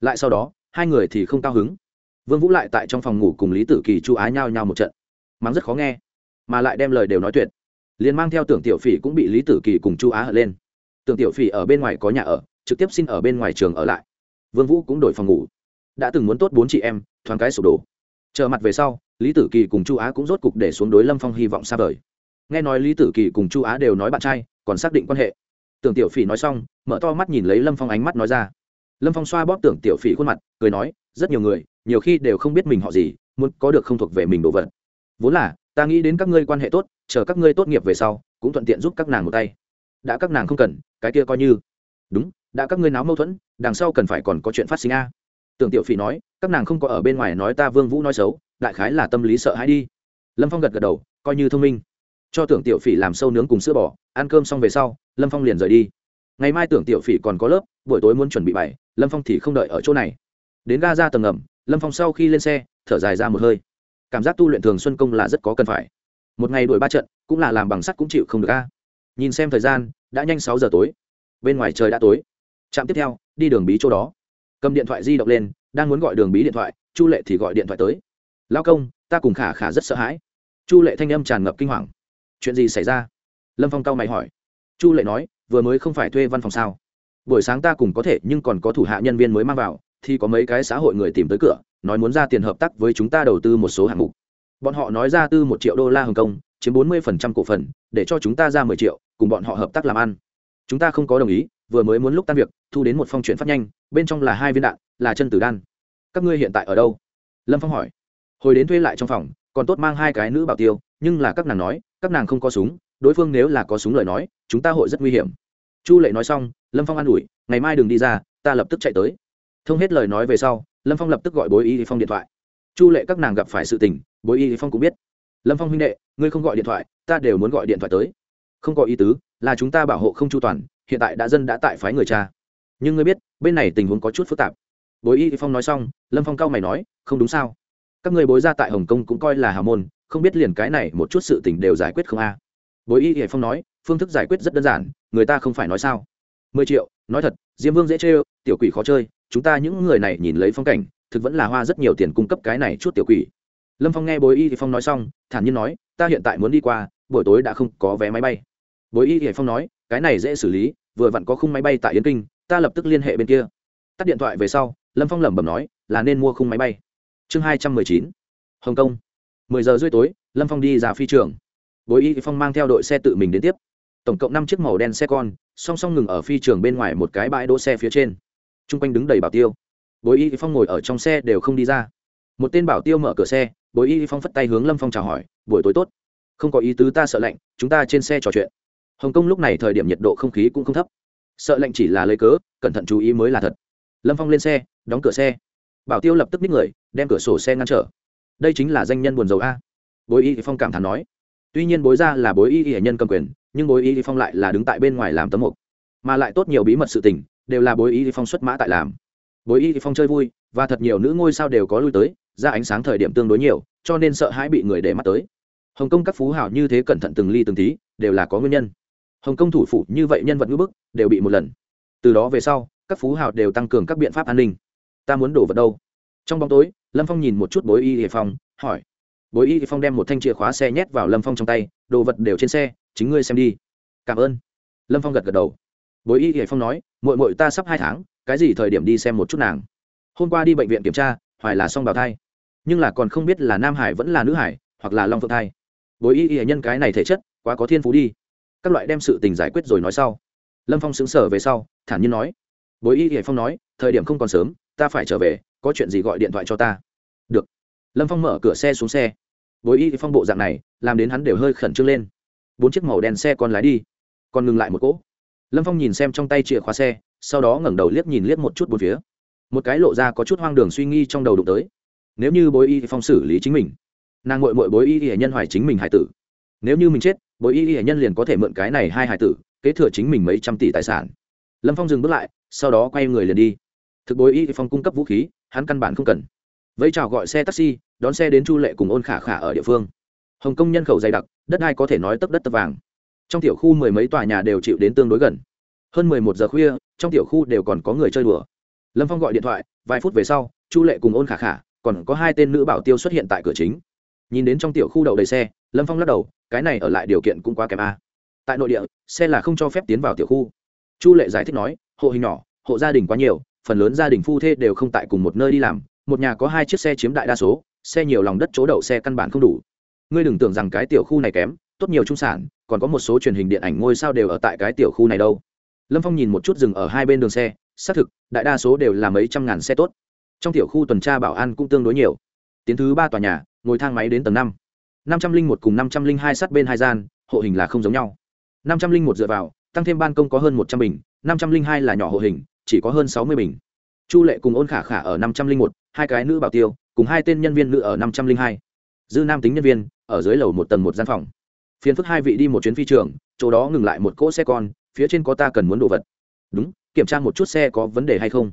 Lại sau đó, hai người thì không cao hứng. Vương vũ lại tại trong phòng ngủ cùng lý tử kỳ, chu á nhau nhau một trận. Mắng rất khó nghe, mà lại đem lời đều nói tuyệt. Liền mang theo tưởng tiểu phỉ cũng bị lý tử kỳ cùng chu á hận lên. Tưởng tiểu phỉ ở bên ngoài có nhà ở, trực tiếp xin ở bên ngoài trường ở lại. Vương vũ cũng đổi phòng ngủ đã từng muốn tốt bốn chị em, thoáng cái sụp đổ. Chờ mặt về sau, lý tử kỳ cùng chu á cũng rốt cục để xuống đối lâm phong hy vọng xa vời. Nghe nói lý tử kỳ cùng chu á đều nói bạn trai, còn xác định quan hệ. Tưởng tiểu phỉ nói xong, mở to mắt nhìn lấy lâm phong ánh mắt nói ra. Lâm phong xoa bóp tưởng tiểu phỉ khuôn mặt, cười nói, rất nhiều người, nhiều khi đều không biết mình họ gì, muốn có được không thuộc về mình đồ vật. Vốn là, ta nghĩ đến các ngươi quan hệ tốt, chờ các ngươi tốt nghiệp về sau, cũng thuận tiện giúp các nàng một tay. Đã các nàng không cần, cái kia coi như. Đúng, đã các ngươi náo mâu thuẫn, đằng sau cần phải còn có chuyện phát sinh a tưởng tiểu phỉ nói, các nàng không có ở bên ngoài nói ta vương vũ nói xấu, đại khái là tâm lý sợ hãi đi. Lâm phong gật gật đầu, coi như thông minh. Cho tưởng tiểu phỉ làm sâu nướng cùng sữa bò, ăn cơm xong về sau, lâm phong liền rời đi. Ngày mai tưởng tiểu phỉ còn có lớp, buổi tối muốn chuẩn bị bài, lâm phong thì không đợi ở chỗ này. Đến ga ra tầng ngầm, lâm phong sau khi lên xe, thở dài ra một hơi. Cảm giác tu luyện thường xuân công là rất có cần phải. Một ngày đuổi ba trận, cũng là làm bằng sắt cũng chịu không được a. Nhìn xem thời gian, đã nhanh sáu giờ tối. Bên ngoài trời đã tối. Trạm tiếp theo, đi đường bí chỗ đó cầm điện thoại di động lên, đang muốn gọi đường bí điện thoại, chu lệ thì gọi điện thoại tới. Lao công, ta cùng khả khả rất sợ hãi. Chu lệ thanh âm tràn ngập kinh hoàng. Chuyện gì xảy ra? Lâm phong cao mày hỏi. Chu lệ nói, vừa mới không phải thuê văn phòng sao? Buổi sáng ta cùng có thể, nhưng còn có thủ hạ nhân viên mới mang vào, thì có mấy cái xã hội người tìm tới cửa, nói muốn ra tiền hợp tác với chúng ta đầu tư một số hạng mục. Bọn họ nói ra tư một triệu đô la hồng kông, chiếm bốn mươi cổ phần, để cho chúng ta ra mười triệu, cùng bọn họ hợp tác làm ăn. Chúng ta không có đồng ý vừa mới muốn lúc tan việc, thu đến một phong chuyện phát nhanh, bên trong là hai viên đạn, là chân tử đan. Các ngươi hiện tại ở đâu? Lâm phong hỏi. Hồi đến thuê lại trong phòng, còn tốt mang hai cái nữ bảo tiêu, nhưng là các nàng nói, các nàng không có súng, đối phương nếu là có súng lời nói, chúng ta hội rất nguy hiểm. Chu lệ nói xong, lâm phong an ủi, ngày mai đừng đi ra, ta lập tức chạy tới. Thông hết lời nói về sau, lâm phong lập tức gọi bối y phong điện thoại. Chu lệ các nàng gặp phải sự tình, bối y phong cũng biết. Lâm phong huynh đệ, ngươi không gọi điện thoại, ta đều muốn gọi điện thoại tới không có ý tứ, là chúng ta bảo hộ không chu toàn, hiện tại đã dân đã tại phái người cha. Nhưng ngươi biết, bên này tình huống có chút phức tạp. Bối y phong nói xong, lâm phong cao mày nói, không đúng sao? Các người bối ra tại hồng kông cũng coi là hào môn, không biết liền cái này một chút sự tình đều giải quyết không a? Bối y phong nói, phương thức giải quyết rất đơn giản, người ta không phải nói sao? Mười triệu, nói thật, diêm vương dễ chơi tiểu quỷ khó chơi, chúng ta những người này nhìn lấy phong cảnh, thực vẫn là hoa rất nhiều tiền cung cấp cái này chút tiểu quỷ. Lâm phong nghe bối y phong nói xong, thản nhiên nói, ta hiện tại muốn đi qua, buổi tối đã không có vé máy bay bối y phong nói, cái này dễ xử lý, vừa vặn có khung máy bay tại yến kinh, ta lập tức liên hệ bên kia. Tắt điện thoại về sau, lâm phong lẩm bẩm nói, là nên mua khung máy bay. Chương hai trăm mười chín, hồng kông. mười giờ rưỡi tối, lâm phong đi ra phi trường. Bối y phong mang theo đội xe tự mình đến tiếp. Tổng cộng năm chiếc màu đen xe con, song song ngừng ở phi trường bên ngoài một cái bãi đỗ xe phía trên. T r u n g quanh đứng đầy bảo tiêu. Bối y phong ngồi ở trong xe đều không đi ra. Một tên bảo tiêu mở cửa xe, bối y phong phất tay hướng lâm phong chào hỏi, buổi tối tốt. Không có ý tứ ta sợ lạnh, chúng ta trên xe trò chuyện hồng kông lúc này thời điểm nhiệt độ không khí cũng không thấp. Sợ lạnh chỉ là lấy cớ, cẩn thận chú ý mới là thật. Lâm phong lên xe, đóng cửa xe. Bảo tiêu lập tức ních người, đem cửa sổ xe ngăn trở. Đây chính là danh nhân buồn dầu a. Bối y phong cảm thán nói. Tuy nhiên bối ra là bối y y nhân cầm quyền, nhưng bối y phong lại là đứng tại bên ngoài làm tấm mục. Mà lại tốt nhiều bí mật sự tình, đều là bối y phong xuất mã tại làm. Bối y phong chơi vui, và thật nhiều nữ ngôi sao đều có lui tới, ra ánh sáng thời điểm tương đối nhiều, cho nên sợ hãi bị người để mắt tới. Hồng kông các phú hảo như thế cẩn thận từng ly từng tí, đều là có nguyên nhân hồng kông thủ phủ như vậy nhân vật ngữ bức, đều bị một lần. Từ đó về sau, các phú hào đều tăng cường các biện pháp an ninh. Ta muốn đổ vật đâu? Trong bóng tối, lâm phong nhìn một chút bối y hệ phong, hỏi. Bối y phong đem một thanh chìa khóa xe nhét vào lâm phong trong tay, đồ vật đều trên xe, chính ngươi xem đi. Cảm ơn. Lâm phong gật gật đầu. Bối y phong nói mội mội ta sắp hai tháng, cái gì thời điểm đi xem một chút nàng? Hôm qua đi bệnh viện kiểm tra, hoài là xong bào thai. Nhưng là còn không biết là nam hải vẫn là nữ hải, hoặc là long phượng thai. Bối y Hiệp nhân cái này thể chất, quá có thiên phú đi các loại đem sự tình giải quyết rồi nói sau. Lâm phong xứng sở về sau, thản nhiên nói. Bối y hải phong nói, thời điểm không còn sớm, ta phải trở về, có chuyện gì gọi điện thoại cho ta. Được. Lâm phong mở cửa xe xuống xe. Bối y phong bộ dạng này, làm đến hắn đều hơi khẩn trương lên. Bốn chiếc màu đen xe còn lái đi. Còn ngừng lại một cỗ. Lâm phong nhìn xem trong tay chìa khóa xe, sau đó ngẩng đầu liếc nhìn liếc một chút bốn phía. Một cái lộ ra có chút hoang đường suy nghi trong đầu đụng tới. Nếu như bối y phong xử lý chính mình, nàng ngội mội bối y hệ nhân hoài chính mình hải tử. Nếu như mình chết bối y y nhân liền có thể mượn cái này hai hải tử, kế thừa chính mình mấy trăm tỷ tài sản. Lâm phong dừng bước lại, sau đó quay người liền đi. Thực bối y phong cung cấp vũ khí, hắn căn bản không cần. Vẫy chào gọi xe taxi, đón xe đến chu lệ cùng ôn khả khả ở địa phương. Hồng kông nhân khẩu dày đặc, đất đai có thể nói tấp đất tấp vàng. Trong tiểu khu mười mấy tòa nhà đều chịu đến tương đối gần. Hơn mười một giờ khuya, trong tiểu khu đều còn có người chơi đùa. Lâm phong gọi điện thoại, vài phút về sau, chu lệ cùng ôn khả khả, còn có hai tên nữ bảo tiêu xuất hiện tại cửa chính. Nhìn đến trong tiểu khu đậu đầy xe, lâm phong lắc đầu cái này ở lại điều kiện cũng quá kém a. Tại nội địa, xe là không cho phép tiến vào tiểu khu. Chu lệ giải thích nói, hộ hình nhỏ, hộ gia đình quá nhiều, phần lớn gia đình phu thê đều không tại cùng một nơi đi làm, một nhà có hai chiếc xe chiếm đại đa số, xe nhiều lòng đất chỗ đậu xe căn bản không đủ. Ngươi đừng tưởng rằng cái tiểu khu này kém, tốt nhiều trung sản, còn có một số truyền hình điện ảnh ngôi sao đều ở tại cái tiểu khu này đâu. Lâm phong nhìn một chút rừng ở hai bên đường xe, xác thực, đại đa số đều là mấy trăm ngàn xe tốt. Trong tiểu khu tuần tra bảo an cũng tương đối nhiều. Tiến thứ ba tòa nhà, ngồi thang máy đến tầng năm năm trăm linh một cùng năm trăm linh hai sát bên hai gian, hộ hình là không giống nhau. năm trăm linh một dựa vào, tăng thêm ban công có hơn một trăm bình, năm trăm linh hai là nhỏ hộ hình, chỉ có hơn sáu mươi bình. Chu lệ cùng ôn khả khả ở năm trăm linh một, hai cái nữ bảo tiêu, cùng hai tên nhân viên nữ ở năm trăm linh hai. Dư nam tính nhân viên, ở dưới lầu một tầng một gian phòng. Phiên phức hai vị đi một chuyến phi trường, chỗ đó ngừng lại một cỗ xe con, phía trên có ta cần muốn đồ vật. Đúng, kiểm tra một chút xe có vấn đề hay không.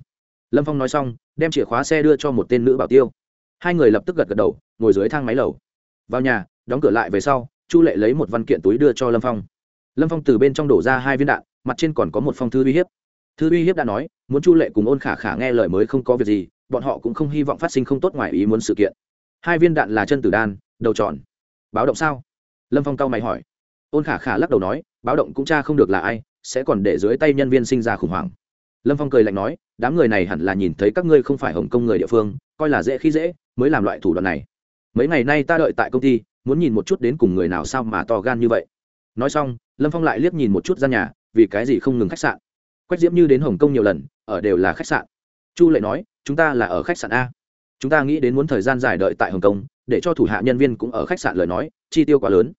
Lâm phong nói xong, đem chìa khóa xe đưa cho một tên nữ bảo tiêu. Hai người lập tức gật gật đầu, ngồi dưới thang máy lầu vào nhà, đóng cửa lại về sau, chu lệ lấy một văn kiện túi đưa cho lâm phong. Lâm phong từ bên trong đổ ra hai viên đạn, mặt trên còn có một phong thư uy hiếp. Thư uy hiếp đã nói, muốn chu lệ cùng ôn khả khả nghe lời mới không có việc gì, bọn họ cũng không hy vọng phát sinh không tốt ngoài ý muốn sự kiện. Hai viên đạn là chân tử đan, đầu tròn. Báo động sao? Lâm phong cao mày hỏi. Ôn khả khả lắc đầu nói, báo động cũng cha không được là ai, sẽ còn để dưới tay nhân viên sinh ra khủng hoảng. Lâm phong cười lạnh nói, đám người này hẳn là nhìn thấy các ngươi không phải hồng kông người địa phương, coi là dễ khi dễ, mới làm loại thủ đoạn này mấy ngày nay ta đợi tại công ty, muốn nhìn một chút đến cùng người nào sao mà to gan như vậy. Nói xong, lâm phong lại liếc nhìn một chút ra nhà, vì cái gì không ngừng khách sạn? Quách diễm như đến hồng kông nhiều lần, ở đều là khách sạn. Chu lệ nói, chúng ta là ở khách sạn a. Chúng ta nghĩ đến muốn thời gian dài đợi tại hồng kông, để cho thủ hạ nhân viên cũng ở khách sạn lời nói, chi tiêu quá lớn.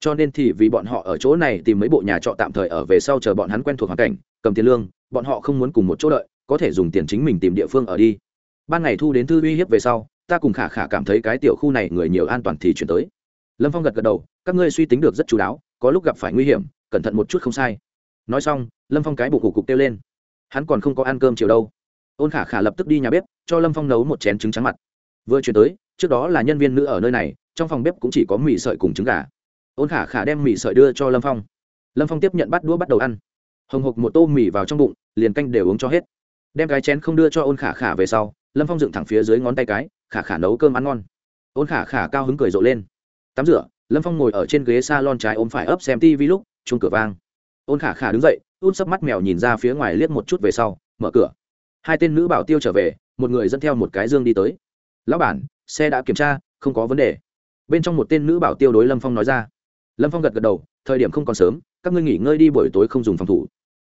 Cho nên thì vì bọn họ ở chỗ này tìm mấy bộ nhà trọ tạm thời ở về sau chờ bọn hắn quen thuộc hoàn cảnh, cầm tiền lương, bọn họ không muốn cùng một chỗ đợi, có thể dùng tiền chính mình tìm địa phương ở đi. Ban ngày thu đến thư uy hiếp về sau ta cùng khả khả cảm thấy cái tiểu khu này người nhiều an toàn thì chuyển tới. Lâm phong gật gật đầu, các ngươi suy tính được rất chú đáo, có lúc gặp phải nguy hiểm, cẩn thận một chút không sai. Nói xong, lâm phong cái bụng cục cục kêu lên. Hắn còn không có ăn cơm chiều đâu. Ôn khả khả lập tức đi nhà bếp, cho lâm phong nấu một chén trứng trắng mặt. Vừa chuyển tới, trước đó là nhân viên nữ ở nơi này, trong phòng bếp cũng chỉ có mì sợi cùng trứng gà. Ôn khả khả đem mì sợi đưa cho lâm phong. Lâm phong tiếp nhận bắt đũa bắt đầu ăn. Hồng hộc một tô mì vào trong bụng, liền canh đều uống cho hết. Đem cái chén không đưa cho ôn khả khả về sau, lâm phong dựng thẳng phía dưới ngón tay cái khả khả nấu cơm ăn ngon. Ôn khả khả cao hứng cười rộ lên. Tắm rửa, lâm phong ngồi ở trên ghế s a lon trái ôm phải ấp xem tv lúc chung cửa vang. Ôn khả khả đứng dậy, út sấp mắt mèo nhìn ra phía ngoài liếc một chút về sau, mở cửa. Hai tên nữ bảo tiêu trở về, một người dẫn theo một cái dương đi tới. Lão bản, xe đã kiểm tra, không có vấn đề. Bên trong một tên nữ bảo tiêu đối lâm phong nói ra. Lâm phong gật gật đầu, thời điểm không còn sớm, các ngươi nghỉ ngơi đi, buổi tối không dùng phòng thủ.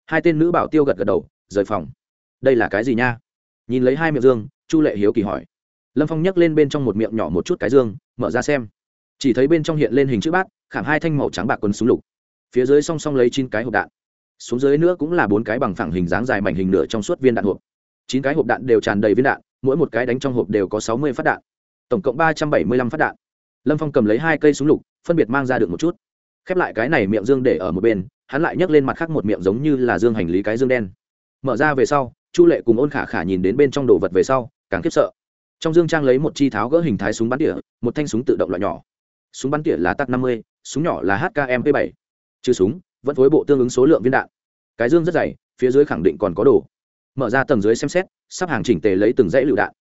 Hai tên nữ bảo tiêu gật gật đầu, rời phòng. Đây là cái gì nha? Nhìn lấy hai miệng dương, chu lệ hiếu kỳ hỏi lâm phong nhấc lên bên trong một miệng nhỏ một chút cái dương, mở ra xem. Chỉ thấy bên trong hiện lên hình chữ bát, khảm hai thanh màu trắng bạc quần súng lục. Phía dưới song song lấy chín cái hộp đạn. Xuống dưới nữa cũng là bốn cái bằng phẳng hình dáng dài mảnh hình nửa trong suốt viên đạn hộp. Chín cái hộp đạn đều tràn đầy viên đạn, mỗi một cái đánh trong hộp đều có sáu mươi phát đạn. Tổng cộng ba trăm bảy mươi lăm phát đạn. Lâm phong cầm lấy hai cây súng lục, phân biệt mang ra được một chút. Khép lại cái này miệng dương để ở một bên, hắn lại nhấc lên mặt khác một miệng giống như là dương hành lý cái dương đen. Mở ra về sau, chu lệ cùng ôn khả khả nhìn đến bên trong đồ vật về sau, càng khiếp sợ trong dương trang lấy một chi tháo gỡ hình thái súng bắn tỉa, một thanh súng tự động loại nhỏ. Súng bắn tỉa là tắc năm mươi, súng nhỏ là hkmp bảy. Trừ súng, vẫn phối bộ tương ứng số lượng viên đạn. Cái dương rất dày, phía dưới khẳng định còn có đồ. Mở ra tầng dưới xem xét, sắp hàng chỉnh tề lấy từng dãy lựu đạn.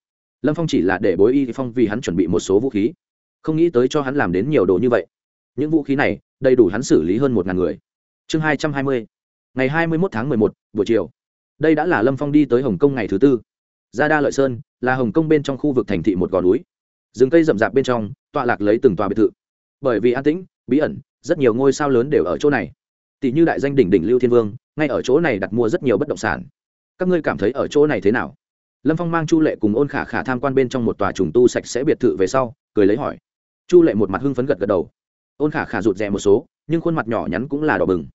Lâm phong chỉ là để bối y phong vì hắn chuẩn bị một số vũ khí. Không nghĩ tới cho hắn làm đến nhiều đồ như vậy. Những vũ khí này, đầy đủ hắn xử lý hơn một ngàn người. Chương hai trăm hai mươi. Ngày hai mươi một tháng mười một, buổi chiều. Đây đã là lâm phong đi tới hồng kông ngày thứ tư. Gia đa lợi sơn là hồng kông bên trong khu vực thành thị một gò núi. Rừng cây rậm rạp bên trong, tọa lạc lấy từng tòa biệt thự. Bởi vì an tĩnh, bí ẩn, rất nhiều ngôi sao lớn đều ở chỗ này. Tỷ như đại danh đỉnh đỉnh lưu thiên vương, ngay ở chỗ này đặt mua rất nhiều bất động sản. Các ngươi cảm thấy ở chỗ này thế nào? Lâm phong mang chu lệ cùng ôn khả khả tham quan bên trong một tòa trùng tu sạch sẽ biệt thự về sau, cười lấy hỏi. Chu lệ một mặt hưng phấn gật gật đầu. Ôn khả khả rụt rè một số, nhưng khuôn mặt nhỏ nhắn cũng là đỏ bừng.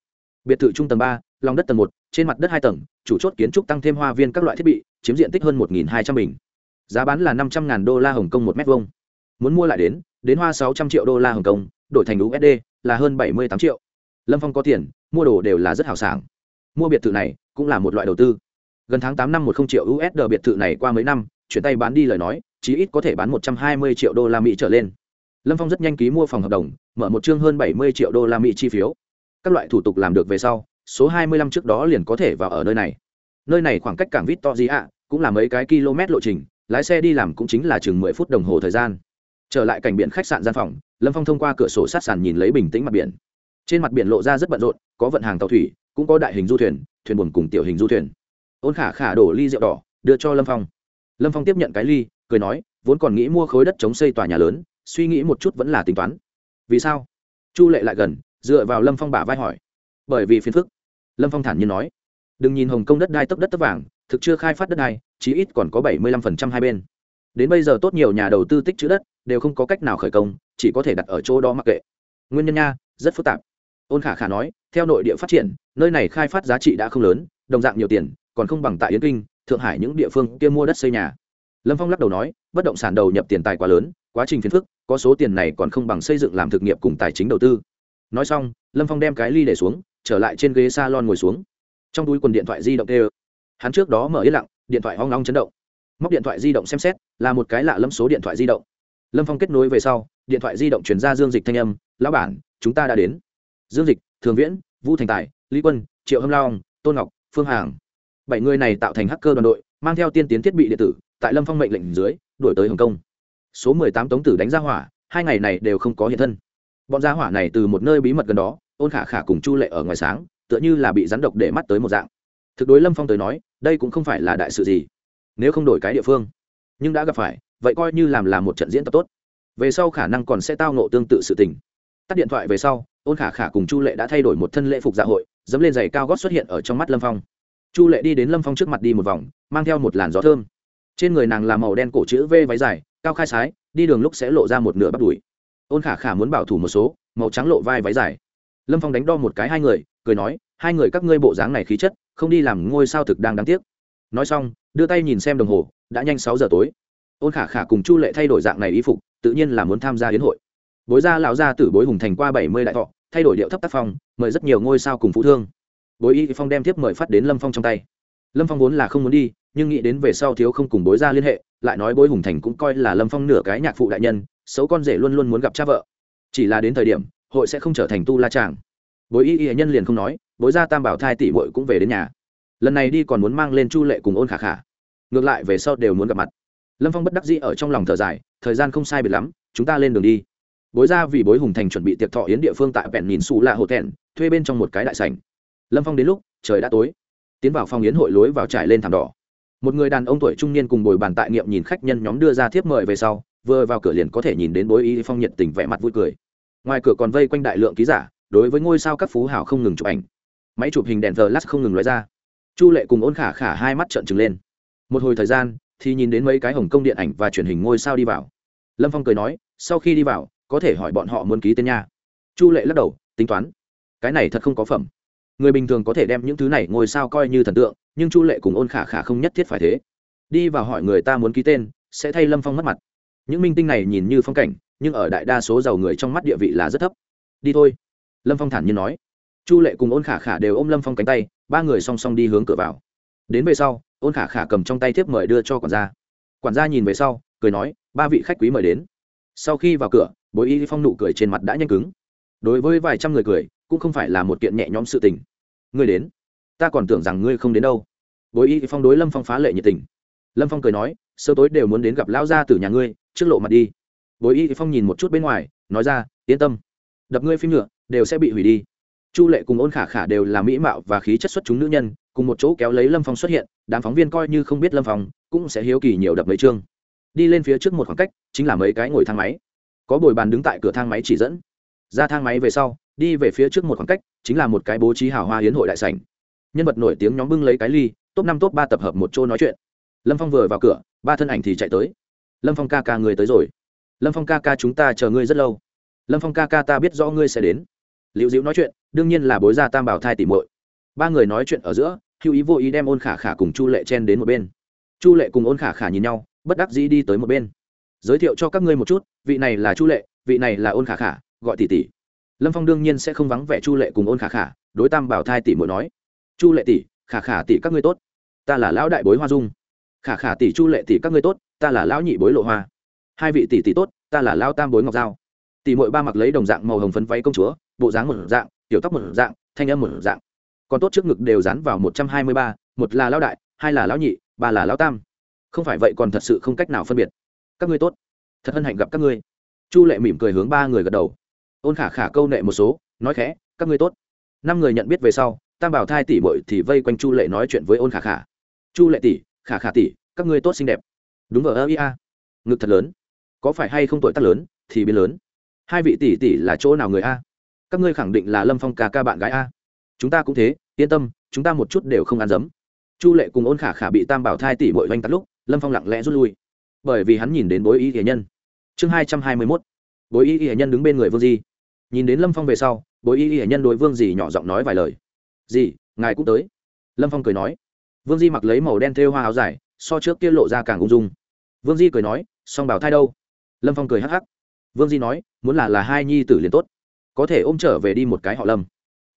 Biệt thự trung tầng ba, lòng đất tầng một, trên mặt đất hai tầng, chủ chốt kiến trúc tăng thêm hoa viên các loại thiết bị, chiếm diện tích hơn một hai trăm bình giá bán là năm trăm ngàn đô la hồng kông một mét vuông. Muốn mua lại đến đến hoa sáu trăm triệu đô la hồng kông, đổi thành usd là hơn bảy mươi tám triệu. Lâm phong có tiền, mua đồ đều là rất hào sảng. Mua biệt thự này cũng là một loại đầu tư. Gần tháng tám năm một không triệu usd biệt thự này qua mấy năm, chuyển tay bán đi lời nói, chí ít có thể bán một trăm hai mươi triệu đô la mỹ trở lên. Lâm phong rất nhanh ký mua phòng hợp đồng, mở một chương hơn bảy mươi triệu đô la mỹ chi phiếu. Các loại thủ tục làm được về sau, số hai mươi lăm trước đó liền có thể vào ở nơi này. Nơi này khoảng cách cảng vít to gì ạ cũng là mấy cái km lộ trình lái xe đi làm cũng chính là chừng mười phút đồng hồ thời gian. Trở lại cảnh biển khách sạn gian phòng, lâm phong thông qua cửa sổ sát sàn nhìn lấy bình tĩnh mặt biển. Trên mặt biển lộ ra rất bận rộn, có vận hàng tàu thủy, cũng có đại hình du thuyền thuyền buồn cùng tiểu hình du thuyền. Ôn khả khả đổ ly rượu đỏ, đưa cho lâm phong. Lâm phong tiếp nhận cái ly, cười nói, vốn còn nghĩ mua khối đất chống xây tòa nhà lớn, suy nghĩ một chút vẫn là tính toán. Vì sao? Chu lệ lại gần, dựa vào lâm phong bả vai hỏi. Bởi vì phiền phức. Lâm phong thản nhiên nói. Đừng nhìn hồng kông đất đai tấp đất tấp vàng, thực chưa khai phát đất đai chí ít còn có bảy mươi lăm phần trăm hai bên. Đến bây giờ tốt nhiều nhà đầu tư tích trữ đất đều không có cách nào khởi công, chỉ có thể đặt ở chỗ đó mặc kệ. Nguyên nhân nha, rất phức tạp. Ôn khả khả nói, theo nội địa phát triển, nơi này khai phát giá trị đã không lớn, đồng dạng nhiều tiền, còn không bằng tại yến kinh, thượng hải những địa phương kia mua đất xây nhà. Lâm phong lắc đầu nói, bất động sản đầu nhập tiền tài quá lớn, quá trình phiền phức, có số tiền này còn không bằng xây dựng làm thực nghiệp cùng tài chính đầu tư. Nói xong, lâm phong đem cái ly để xuống, trở lại trên ghế salon ngồi xuống. Trong túi quần điện thoại di động kêu. hắn trước đó mở yên lặng điện thoại hoang long chấn động. Móc điện thoại di động xem xét, là một cái lạ lâm số điện thoại di động. Lâm phong kết nối về sau, điện thoại di động chuyển ra dương dịch thanh âm, lão bản, chúng ta đã đến. Dương dịch, thường viễn vũ thành tài, lý quân, triệu hâm long, tôn ngọc, phương hàng. Bảy người này tạo thành hacker đoàn đội, mang theo tiên tiến thiết bị điện tử, tại lâm phong mệnh lệnh dưới đổi tới hồng kông. Số mười tám tống tử đánh ra hỏa, hai ngày này đều không có hiện thân. Bọn gia hỏa này từ một nơi bí mật gần đó, ôn khả khả cùng chu lệ ở ngoài sáng, tựa như là bị rắn độc để mắt tới một dạng. Thực đối lâm phong tới nói đây cũng không phải là đại sự gì. Nếu không đổi cái địa phương, nhưng đã gặp phải, vậy coi như làm là một trận diễn tập tốt. Về sau khả năng còn sẽ tao nộ tương tự sự tình. Tắt điện thoại về sau, ôn khả khả cùng chu lệ đã thay đổi một thân lễ phục dạ hội, dẫm lên giày cao gót xuất hiện ở trong mắt lâm phong. Chu lệ đi đến lâm phong trước mặt đi một vòng, mang theo một làn gió thơm. Trên người nàng là màu đen cổ chữ v váy dài, cao khai sái, đi đường lúc sẽ lộ ra một nửa bắp đùi. Ôn khả khả muốn bảo thủ một số, màu trắng lộ vai váy dài. Lâm phong đánh đo một cái hai người, cười nói, hai người các ngươi bộ dáng này khí chất không đi làm ngôi sao thực đang đáng tiếc. Nói xong, đưa tay nhìn xem đồng hồ, đã nhanh sáu giờ tối. Ôn khả khả cùng chu lệ thay đổi dạng này y phục, tự nhiên là muốn tham gia hiến hội. Bối gia lão gia tử bối hùng thành qua bảy mươi đại thọ, thay đổi điệu thấp tác phong, mời rất nhiều ngôi sao cùng phú thương. Bối y phong đem tiếp mời phát đến lâm phong trong tay. Lâm phong vốn là không muốn đi, nhưng nghĩ đến về sau thiếu không cùng bối gia liên hệ, lại nói bối hùng thành cũng coi là lâm phong nửa cái nhạc phụ đại nhân, xấu con rể luôn luôn muốn gặp cha vợ. Chỉ là đến thời điểm, hội sẽ không trở thành tu la tràng bối y y nhân liền không nói, bối gia tam bảo thai tỷ bội cũng về đến nhà. Lần này đi còn muốn mang lên chu lệ cùng ôn khả khả. Ngược lại về sau đều muốn gặp mặt. Lâm phong bất đắc dĩ ở trong lòng thở dài, thời gian không sai biệt lắm, chúng ta lên đường đi. Bối ra vì bối hùng thành chuẩn bị tiệc thọ yến địa phương tại vẹn nhìn xù lạ hộ thẹn, thuê bên trong một cái đại sảnh. Lâm phong đến lúc, trời đã tối. Tiến vào phòng yến hội lối vào trải lên thảm đỏ. Một người đàn ông tuổi trung niên cùng bồi bàn tại nghiệm nhìn khách nhân nhóm đưa ra thiếp mời về sau, vừa vào cửa liền có thể nhìn đến bối y phong nhiệt tình vẻ mặt vui cười. Ngoài cửa còn vây quanh đại lượng ký giả đối với ngôi sao các phú hảo không ngừng chụp ảnh. Máy chụp hình đèn thờ lát không ngừng lóe ra. Chu lệ cùng ôn khả khả hai mắt trợn trừng lên. Một hồi thời gian, thì nhìn đến mấy cái hồng công điện ảnh và truyền hình ngôi sao đi vào. Lâm phong cười nói, sau khi đi vào, có thể hỏi bọn họ muốn ký tên nha. Chu lệ lắc đầu, tính toán. Cái này thật không có phẩm. Người bình thường có thể đem những thứ này ngôi sao coi như thần tượng, nhưng chu lệ cùng ôn khả khả không nhất thiết phải thế. Đi vào hỏi người ta muốn ký tên, sẽ thay lâm phong mất mặt. Những minh tinh này nhìn như phong cảnh, nhưng ở đại đa số giàu người trong mắt địa vị là rất thấp. Đi thôi lâm phong thản nhiên nói. Chu lệ cùng ôn khả khả đều ôm lâm phong cánh tay, ba người song song đi hướng cửa vào. Đến về sau, ôn khả khả cầm trong tay thiếp mời đưa cho quản gia. Quản gia nhìn về sau, cười nói, ba vị khách quý mời đến. Sau khi vào cửa, bối y phong nụ cười trên mặt đã nhanh cứng. Đối với vài trăm người cười, cũng không phải là một kiện nhẹ nhõm sự tình. Ngươi đến? Ta còn tưởng rằng ngươi không đến đâu. Bối y phong đối lâm phong phá lệ nhiệt tình. Lâm phong cười nói sơ tối đều muốn đến gặp lão gia từ nhà ngươi, trước lộ mặt đi. Bối y phong nhìn một chút bên ngoài, nói ra, yên tâm. Đập ngươi phim nhựa đều sẽ bị hủy đi. Chu lệ cùng ôn khả khả đều là mỹ mạo và khí chất xuất chúng nữ nhân, cùng một chỗ kéo lấy lâm phong xuất hiện, đám phóng viên coi như không biết lâm phong, cũng sẽ hiếu kỳ nhiều đập mấy chương. Đi lên phía trước một khoảng cách, chính là mấy cái ngồi thang máy. Có bồi bàn đứng tại cửa thang máy chỉ dẫn. Ra thang máy về sau, đi về phía trước một khoảng cách, chính là một cái bố trí hào hoa hiến hội đại sảnh. Nhân vật nổi tiếng nhóm bưng lấy cái ly, top năm, top ba tập hợp một chỗ nói chuyện. Lâm phong vừa vào cửa, ba thân ảnh thì chạy tới. Lâm phong ca ca người tới rồi. Lâm phong ca ca chúng ta chờ ngươi rất lâu. Lâm phong ca ca ta biết rõ ngươi sẽ đến liễu diễu nói chuyện, đương nhiên là bối gia tam bảo thai tỉ mội ba người nói chuyện ở giữa hữu ý vô ý đem ôn khả khả cùng chu lệ chen đến một bên. Chu lệ cùng ôn khả khả nhìn nhau, bất đắc dĩ đi tới một bên. Giới thiệu cho các ngươi một chút, vị này là chu lệ, vị này là ôn khả khả, gọi tỷ tỷ. Lâm phong đương nhiên sẽ không vắng vẻ chu lệ cùng ôn khả khả, đối tam bảo thai tỷ mội nói, chu lệ tỷ, khả khả tỷ các ngươi tốt, ta là lão đại bối hoa dung. Khả khả tỷ, chu lệ tỷ các ngươi tốt, ta là lão nhị bối lộ hoa. Hai vị tỷ tỷ tốt, ta là lão tam bối ngọc giao. Tỷ mội ba mặc lấy đồng dạng màu hồng phấn váy công chúa bộ dáng một dạng tiểu tóc một dạng, thanh âm một dạng. Còn tốt trước ngực đều dán vào một trăm hai mươi ba, một là lão đại, hai là lão nhị, ba là lão tam. Không phải vậy còn thật sự không cách nào phân biệt. Các ngươi tốt. Thật hân hạnh gặp các ngươi. Chu lệ mỉm cười hướng ba người gật đầu. Ôn khả khả câu nệ một số, nói khẽ, các ngươi tốt. Năm người nhận biết về sau, tam bảo thai tỷ bội thì vây quanh chu lệ nói chuyện với ôn khả khả. Chu lệ tỷ, khả khả tỷ, các ngươi tốt xinh đẹp. Đúng vào ơ, ia. Ngực thật lớn. Có phải hay không tuổi tác lớn, thì biến lớn. Hai vị tỷ tỷ là chỗ nào người a? Các ngươi khẳng định là lâm phong ca ca bạn gái a chúng ta cũng thế yên tâm chúng ta một chút đều không ăn dấm chu lệ cùng ôn khả khả bị tam bảo thai tỷ bội oanh tắt lúc lâm phong lặng lẽ rút lui bởi vì hắn nhìn đến bối y hiền nhân chương hai trăm hai mươi mốt bối y hiền nhân đứng bên người vương di nhìn đến lâm phong về sau bối y hiền nhân đối vương dì nhỏ giọng nói vài lời dì ngài cũng tới lâm phong cười nói vương di mặc lấy màu đen thêu hoa áo dài so trước kia lộ ra càng ung dung vương di cười nói song bảo thai đâu lâm phong cười hắc hắc vương di nói muốn là là hai nhi tử liền tốt có thể ôm trở về đi một cái họ lâm.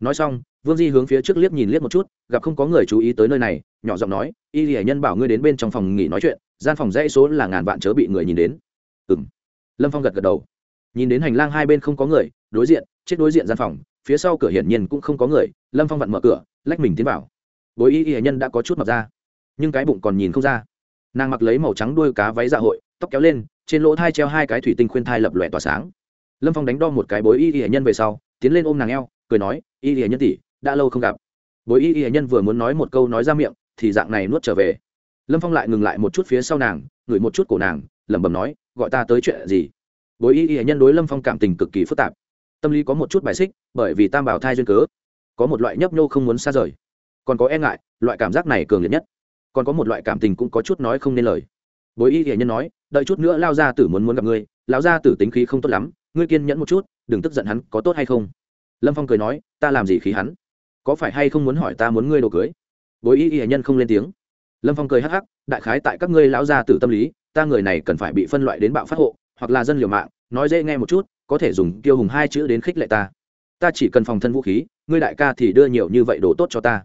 Nói xong, vương di hướng phía trước liếc nhìn liếc một chút, gặp không có người chú ý tới nơi này, nhỏ giọng nói, y hải nhân bảo ngươi đến bên trong phòng nghỉ nói chuyện, gian phòng dãy số là ngàn vạn chớ bị người nhìn đến. Ừ m lâm phong gật gật đầu. Nhìn đến hành lang hai bên không có người, đối diện, chết đối diện gian phòng, phía sau cửa hiển nhiên cũng không có người, lâm phong vặn mở cửa, lách mình tiến vào. Bối y y hải nhân đã có chút mập ra, nhưng cái bụng còn nhìn không ra. Nàng mặc lấy màu trắng đuôi cá váy dạ hội, tóc kéo lên, trên lỗ thai treo hai cái thủy tinh khuyên thai lập lòe tỏa sáng lâm phong đánh đo một cái bối y y hải nhân về sau, tiến lên ôm nàng eo, cười nói, y y hải nhân tỷ, đã lâu không gặp. Bối y y hải nhân vừa muốn nói một câu nói ra miệng, thì dạng này nuốt trở về. Lâm phong lại ngừng lại một chút phía sau nàng, ngửi một chút cổ nàng, lẩm bẩm nói, gọi ta tới chuyện gì? Bối y y hải nhân đối lâm phong cảm tình cực kỳ phức tạp. Tâm lý có một chút bài xích, bởi vì tam bảo thai duyên cớ, có một loại nhấp nhô không muốn xa rời. Còn có e ngại, loại cảm giác này cường liệt nhất. Còn có một loại cảm tình cũng có chút nói không nên lời. Bối y hiển nhân nói, đợi chút nữa lao ra tử muốn muốn gặp ngươi, lão gia tử tính khí không tốt lắm ngươi kiên nhẫn một chút, đừng tức giận hắn, có tốt hay không? Lâm phong cười nói, ta làm gì khí hắn? Có phải hay không muốn hỏi ta muốn ngươi đồ cưới? Bối y y nhân không lên tiếng. Lâm phong cười hắc hắc, đại khái tại các ngươi lão gia tử tâm lý, ta người này cần phải bị phân loại đến bạo phát hộ, hoặc là dân liều mạng, nói dễ nghe một chút, có thể dùng tiêu hùng hai chữ đến khích lệ ta. Ta chỉ cần phòng thân vũ khí, ngươi đại ca thì đưa nhiều như vậy đồ tốt cho ta.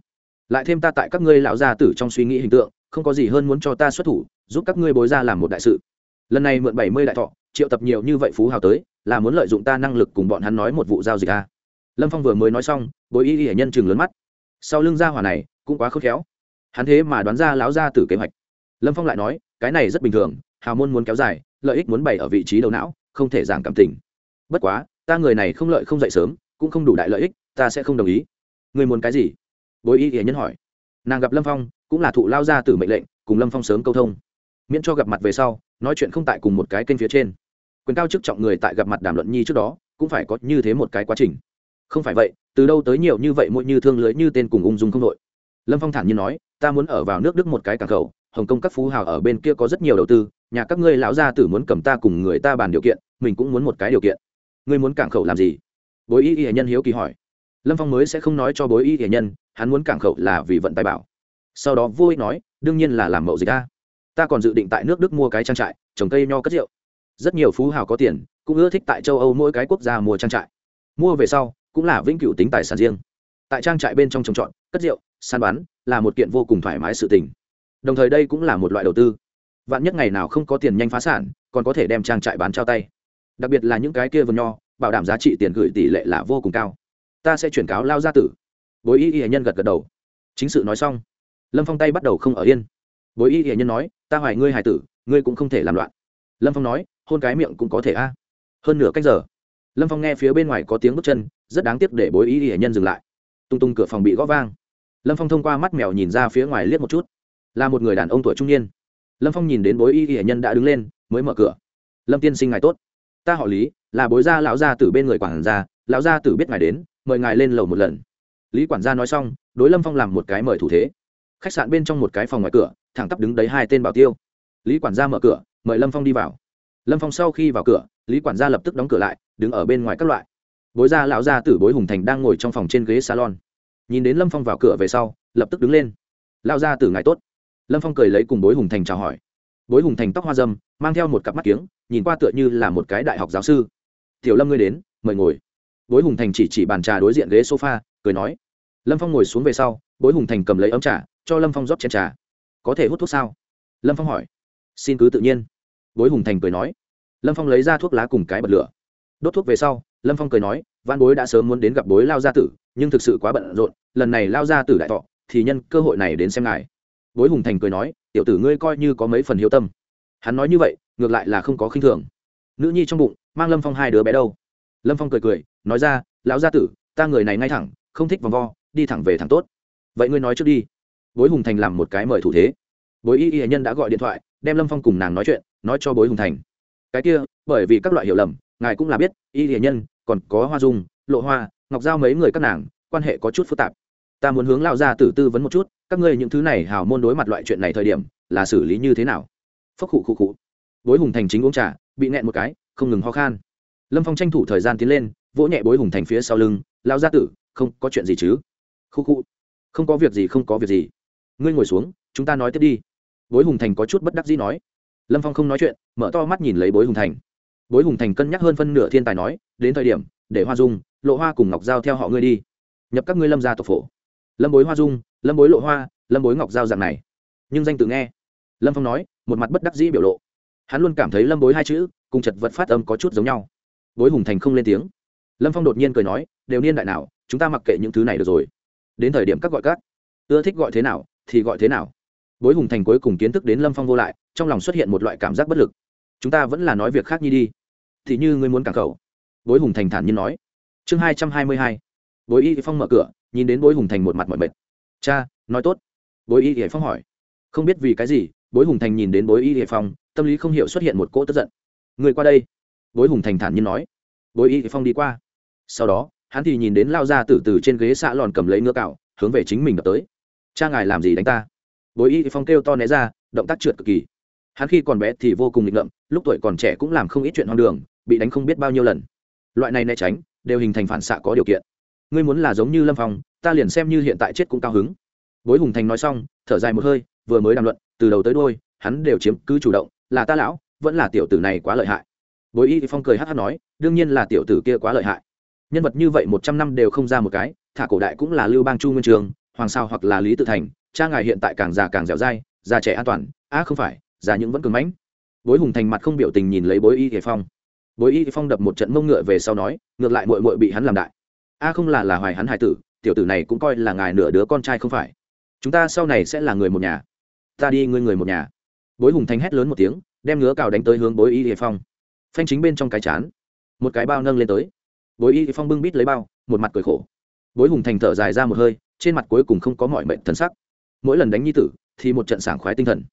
Lại thêm ta tại các ngươi lão gia tử trong suy nghĩ hình tượng, không có gì hơn muốn cho ta xuất thủ, giúp các ngươi bối ra làm một đại sự. Lần này mượn bảy mươi đại thọ, triệu tập nhiều như vậy phú hào tới là muốn lợi dụng ta năng lực cùng bọn hắn nói một vụ giao dịch a lâm phong vừa mới nói xong, bối y y hệ nhân chừng lớn mắt. Sau lưng gia hỏa này, cũng quá khôn khéo. Hắn thế mà đoán ra lão gia tử kế hoạch. Lâm phong lại nói, cái này rất bình thường, hào môn muốn kéo dài, lợi ích muốn bày ở vị trí đầu não, không thể giảm cảm tình. Bất quá, ta người này không lợi không dậy sớm, cũng không đủ đại lợi ích, ta sẽ không đồng ý. Người muốn cái gì? Bối y y nhân hỏi. Nàng gặp lâm phong, cũng là thụ lao gia tử mệnh lệnh, cùng lâm phong sớm câu thông. Miễn cho gặp mặt về sau, nói chuyện không tại cùng một cái kênh phía trên quyền cao chức trọng người tại gặp mặt đàm luận nhi trước đó, cũng phải có như thế một cái quá trình. Không phải vậy, từ đâu tới nhiều như vậy mỗi như thương lưới như tên cùng ung dung không đội. Lâm phong thản nhiên nói, ta muốn ở vào nước đức một cái cảng khẩu, hồng kông các phú hào ở bên kia có rất nhiều đầu tư, nhà các ngươi lão gia tử muốn cầm ta cùng người ta bàn điều kiện, mình cũng muốn một cái điều kiện. Ngươi muốn cảng khẩu làm gì? Bối y y hệ nhân hiếu kỳ hỏi. Lâm phong mới sẽ không nói cho bối y hệ nhân, hắn muốn cảng khẩu là vì vận tài bảo. Sau đó vô ích nói, đương nhiên là làm mậu dịch ta ta còn dự định tại nước đức mua cái trang trại, trồng cây nho cất rượu rất nhiều phú hào có tiền, cũng ưa thích tại châu âu mỗi cái quốc gia mua trang trại. Mua về sau, cũng là vĩnh cửu tính tài sản riêng. Tại trang trại bên trong trồng trọt, cất rượu, săn bắn là một kiện vô cùng thoải mái sự tình. Đồng thời đây cũng là một loại đầu tư. Vạn nhất ngày nào không có tiền nhanh phá sản, còn có thể đem trang trại bán trao tay. Đặc biệt là những cái kia vườn nho, bảo đảm giá trị tiền gửi tỷ lệ là vô cùng cao. Ta sẽ chuyển cáo lao gia tử. Bối y y nhân gật gật đầu. Chính sự nói xong, lâm phong tay bắt đầu không ở yên. Bối y y nhân nói, ta hoài ngươi hài tử, ngươi cũng không thể làm loạn. Lâm phong nói hôn cái miệng cũng có thể a. Hơn nửa cách giờ, lâm phong nghe phía bên ngoài có tiếng bước chân, rất đáng tiếc để bối y y nhân dừng lại. Tung tung cửa phòng bị gõ vang. Lâm phong thông qua mắt mèo nhìn ra phía ngoài liếc một chút. Là một người đàn ông tuổi trung niên. Lâm phong nhìn đến bối y y nhân đã đứng lên, mới mở cửa. Lâm tiên sinh ngài tốt. Ta họ lý, là bối gia lão gia từ bên người quản gia, lão gia tử biết ngài đến, mời ngài lên lầu một lần. Lý quản gia nói xong, đối lâm phong làm một cái mời thủ thế. Khách sạn bên trong một cái phòng ngoài cửa, thẳng tắp đứng đấy hai tên bảo tiêu. Lý quản gia mở cửa, mời lâm phong đi vào lâm phong sau khi vào cửa, lý quản gia lập tức đóng cửa lại, đứng ở bên ngoài các loại. Bối gia lão gia tử bối hùng thành đang ngồi trong phòng trên ghế salon. Nhìn đến lâm phong vào cửa về sau, lập tức đứng lên. Lão gia tử ngài tốt. Lâm phong cười lấy cùng bối hùng thành chào hỏi. Bối hùng thành tóc hoa dâm, mang theo một cặp mắt kiếng, nhìn qua tựa như là một cái đại học giáo sư. Tiểu lâm ngươi đến, mời ngồi. Bối hùng thành chỉ chỉ bàn trà đối diện ghế sofa, cười nói. Lâm phong ngồi xuống về sau, bối hùng thành cầm lấy ấm trà, cho lâm phong rót chén trà. Có thể hút thuốc sao? Lâm phong hỏi. Xin cứ tự nhiên bối hùng thành cười nói, lâm phong lấy ra thuốc lá cùng cái bật lửa. Đốt thuốc về sau, lâm phong cười nói văn bối đã sớm muốn đến gặp bối lao gia tử, nhưng thực sự quá bận rộn, lần này lao gia tử đại thọ, thì nhân cơ hội này đến xem ngài. Bối hùng thành cười nói, tiểu tử ngươi coi như có mấy phần hiếu tâm. Hắn nói như vậy, ngược lại là không có khinh thường. Nữ nhi trong bụng, mang lâm phong hai đứa bé đâu? Lâm phong cười cười, nói ra, lão gia tử, ta người này ngay thẳng, không thích vòng vo, đi thẳng về thẳng tốt. Vậy ngươi nói trước đi. Bối hùng thành làm một cái mời thủ thế. Bối y y nhân đã gọi điện thoại, đem lâm phong cùng nàng nói chuyện nói cho bối hùng thành. Cái kia, bởi vì các loại hiểu lầm, ngài cũng là biết, y hiền nhân, còn có hoa dung, lộ hoa, ngọc giao mấy người các nàng, quan hệ có chút phức tạp. Ta muốn hướng lao ra tử tư vấn một chút, các ngươi những thứ này hào môn đối mặt loại chuyện này thời điểm, là xử lý như thế nào? Phốc khụ khụ khụ. Bối hùng thành chính uống trà, bị nẹn một cái, không ngừng ho khan. Lâm phong tranh thủ thời gian tiến lên, vỗ nhẹ bối hùng thành phía sau lưng lao gia tử, không, có chuyện gì chứ? Khu khu không có việc gì, không có việc gì. Ngươi ngồi xuống, chúng ta nói tiếp đi. Bối hùng thành có chút bất đắc dĩ nói lâm phong không nói chuyện, mở to mắt nhìn lấy bối hùng thành. Bối hùng thành cân nhắc hơn phân nửa thiên tài nói, đến thời điểm, để hoa dung, lộ hoa cùng ngọc giao theo họ ngươi đi. Nhập các ngươi lâm gia tộc phổ. Lâm bối hoa dung, lâm bối lộ hoa, lâm bối ngọc giao dạng này. Nhưng danh tự nghe. Lâm phong nói, một mặt bất đắc dĩ biểu lộ. Hắn luôn cảm thấy lâm bối hai chữ, cùng chật vật phát âm có chút giống nhau. Bối hùng thành không lên tiếng. Lâm phong đột nhiên cười nói, đều niên đại nào, chúng ta mặc kệ những thứ này được rồi. Đến thời điểm các gọi các. Ưa thích gọi thế nào, thì gọi thế nào bối hùng thành cuối cùng kiến thức đến lâm phong vô lại, trong lòng xuất hiện một loại cảm giác bất lực. Chúng ta vẫn là nói việc khác nhi đi. Thì như ngươi muốn cảng khẩu. Bối hùng thành thản nhiên nói. Chương hai trăm hai mươi hai. Bối y phong mở cửa, nhìn đến bối hùng thành một mặt mọi mệt. Cha, nói tốt. Bối y hải phong hỏi. Không biết vì cái gì, bối hùng thành nhìn đến bối y hải phong, tâm lý không hiểu xuất hiện một cỗ tức giận. Người qua đây. Bối hùng thành thản nhiên nói. Bối y phong đi qua. Sau đó, hắn thì nhìn đến lao ra từ từ trên ghế xạ lòn cầm lấy ngựa cạo, hướng về chính mình đập tới. Cha ngài làm gì đánh ta? Bối y phong kêu to né ra, động tác trượt cực kỳ. Hắn khi còn bé thì vô cùng nghịch ngợm, lúc tuổi còn trẻ cũng làm không ít chuyện hoang đường, bị đánh không biết bao nhiêu lần. Loại này né tránh, đều hình thành phản xạ có điều kiện. Ngươi muốn là giống như lâm phong, ta liền xem như hiện tại chết cũng cao hứng. Bối hùng thành nói xong, thở dài một hơi, vừa mới đàm luận, từ đầu tới đôi hắn đều chiếm cứ chủ động, là ta lão, vẫn là tiểu tử này quá lợi hại. Bối y phong cười hát hát nói, đương nhiên là tiểu tử kia quá lợi hại. Nhân vật như vậy một trăm năm đều không ra một cái, thả cổ đại cũng là lưu bang chu nguyên trường, hoàng sao hoặc là lý tự thành cha ngài hiện tại càng già càng dẻo dai, già trẻ an toàn. Á không phải, già những vẫn cường mãnh. Bối hùng thành mặt không biểu tình nhìn lấy bối y thể phong. Bối y phong đập một trận mông ngựa về sau nói, ngược lại mội mội bị hắn làm đại. A không là là hoài hắn hải tử, tiểu tử này cũng coi là ngài nửa đứa con trai không phải. Chúng ta sau này sẽ là người một nhà. Ta đi, ngươi người một nhà. Bối hùng thành hét lớn một tiếng, đem ngứa cào đánh tới hướng bối y thể phong. Phanh chính bên trong cái chán. Một cái bao nâng lên tới. Bối y phong bưng bít lấy bao, một mặt cười khổ. Bối hùng thành thở dài ra một hơi, trên mặt cuối cùng không có mọi mệnh thân sắc mỗi lần đánh nhi tử thì một trận sảng khoái tinh thần.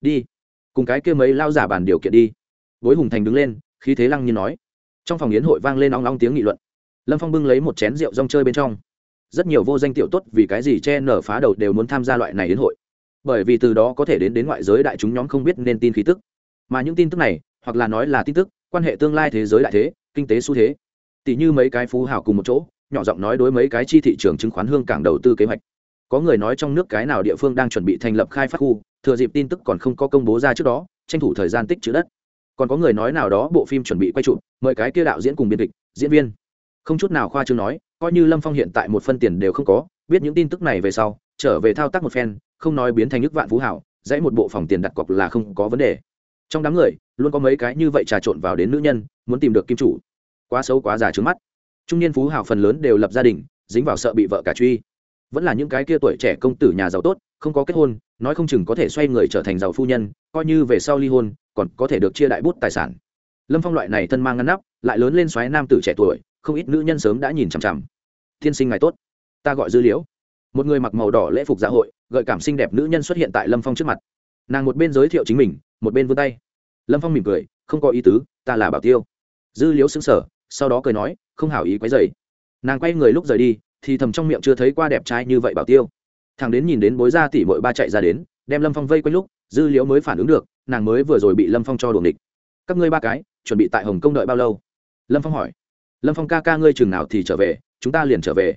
Đi, cùng cái kia mấy lao giả bàn điều kiện đi. Bối hùng thành đứng lên, khí thế lăng như nói. Trong phòng yến hội vang lên nóng nóng tiếng nghị luận. Lâm phong bưng lấy một chén rượu rong chơi bên trong. Rất nhiều vô danh tiểu tốt vì cái gì che nở phá đầu đều muốn tham gia loại này yến hội. Bởi vì từ đó có thể đến đến ngoại giới đại chúng nhóm không biết nên tin khí tức. Mà những tin tức này, hoặc là nói là tin tức, quan hệ tương lai thế giới đại thế, kinh tế xu thế. Tỷ như mấy cái phú hảo cùng một chỗ, nhỏ giọng nói đối mấy cái chi thị trường chứng khoán hương cảng đầu tư kế hoạch có người nói trong nước cái nào địa phương đang chuẩn bị thành lập khai phát khu, thừa dịp tin tức còn không có công bố ra trước đó, tranh thủ thời gian tích chữ đất. Còn có người nói nào đó bộ phim chuẩn bị quay trụ mời cái kia đạo diễn cùng biên kịch, diễn viên. Không chút nào khoa chương nói, coi như lâm phong hiện tại một phân tiền đều không có, biết những tin tức này về sau, trở về thao tác một phen, không nói biến thành nước vạn phú hảo, dãy một bộ phòng tiền đặt cọc là không có vấn đề. Trong đám người, luôn có mấy cái như vậy trà trộn vào đến nữ nhân, muốn tìm được kim chủ. Quá xấu quá già trứng mắt. Trung niên phú hảo phần lớn đều lập gia đình, dính vào sợ bị vợ cả truy vẫn là những cái kia tuổi trẻ công tử nhà giàu tốt, không có kết hôn, nói không chừng có thể xoay người trở thành giàu phu nhân, coi như về sau ly hôn, còn có thể được chia đại bút tài sản. Lâm phong loại này thân mang ngăn nắp, lại lớn lên xoáy nam tử trẻ tuổi, không ít nữ nhân sớm đã nhìn chằm chằm. Tiên sinh ngài tốt, ta gọi dư liễu. Một người mặc màu đỏ lễ phục dạ hội, gợi cảm xinh đẹp nữ nhân xuất hiện tại lâm phong trước mặt. Nàng một bên giới thiệu chính mình, một bên vươn tay. Lâm phong mỉm cười, không có ý tứ, ta là bảo tiêu. Dư liễu xứng sở sau đó cười nói, không hảo ý quấy dày nàng quay người lúc rời đi thì thầm trong miệng chưa thấy qua đẹp trai như vậy bảo tiêu. Thằng đến nhìn đến bối ra tỉ mội ba chạy ra đến, đem lâm phong vây quanh lúc, dư liễu mới phản ứng được, nàng mới vừa rồi bị lâm phong cho đuồng địch các ngươi ba cái, chuẩn bị tại hồng kông đợi bao lâu? Lâm phong hỏi. Lâm phong ca ca ngươi chừng nào thì trở về, chúng ta liền trở về.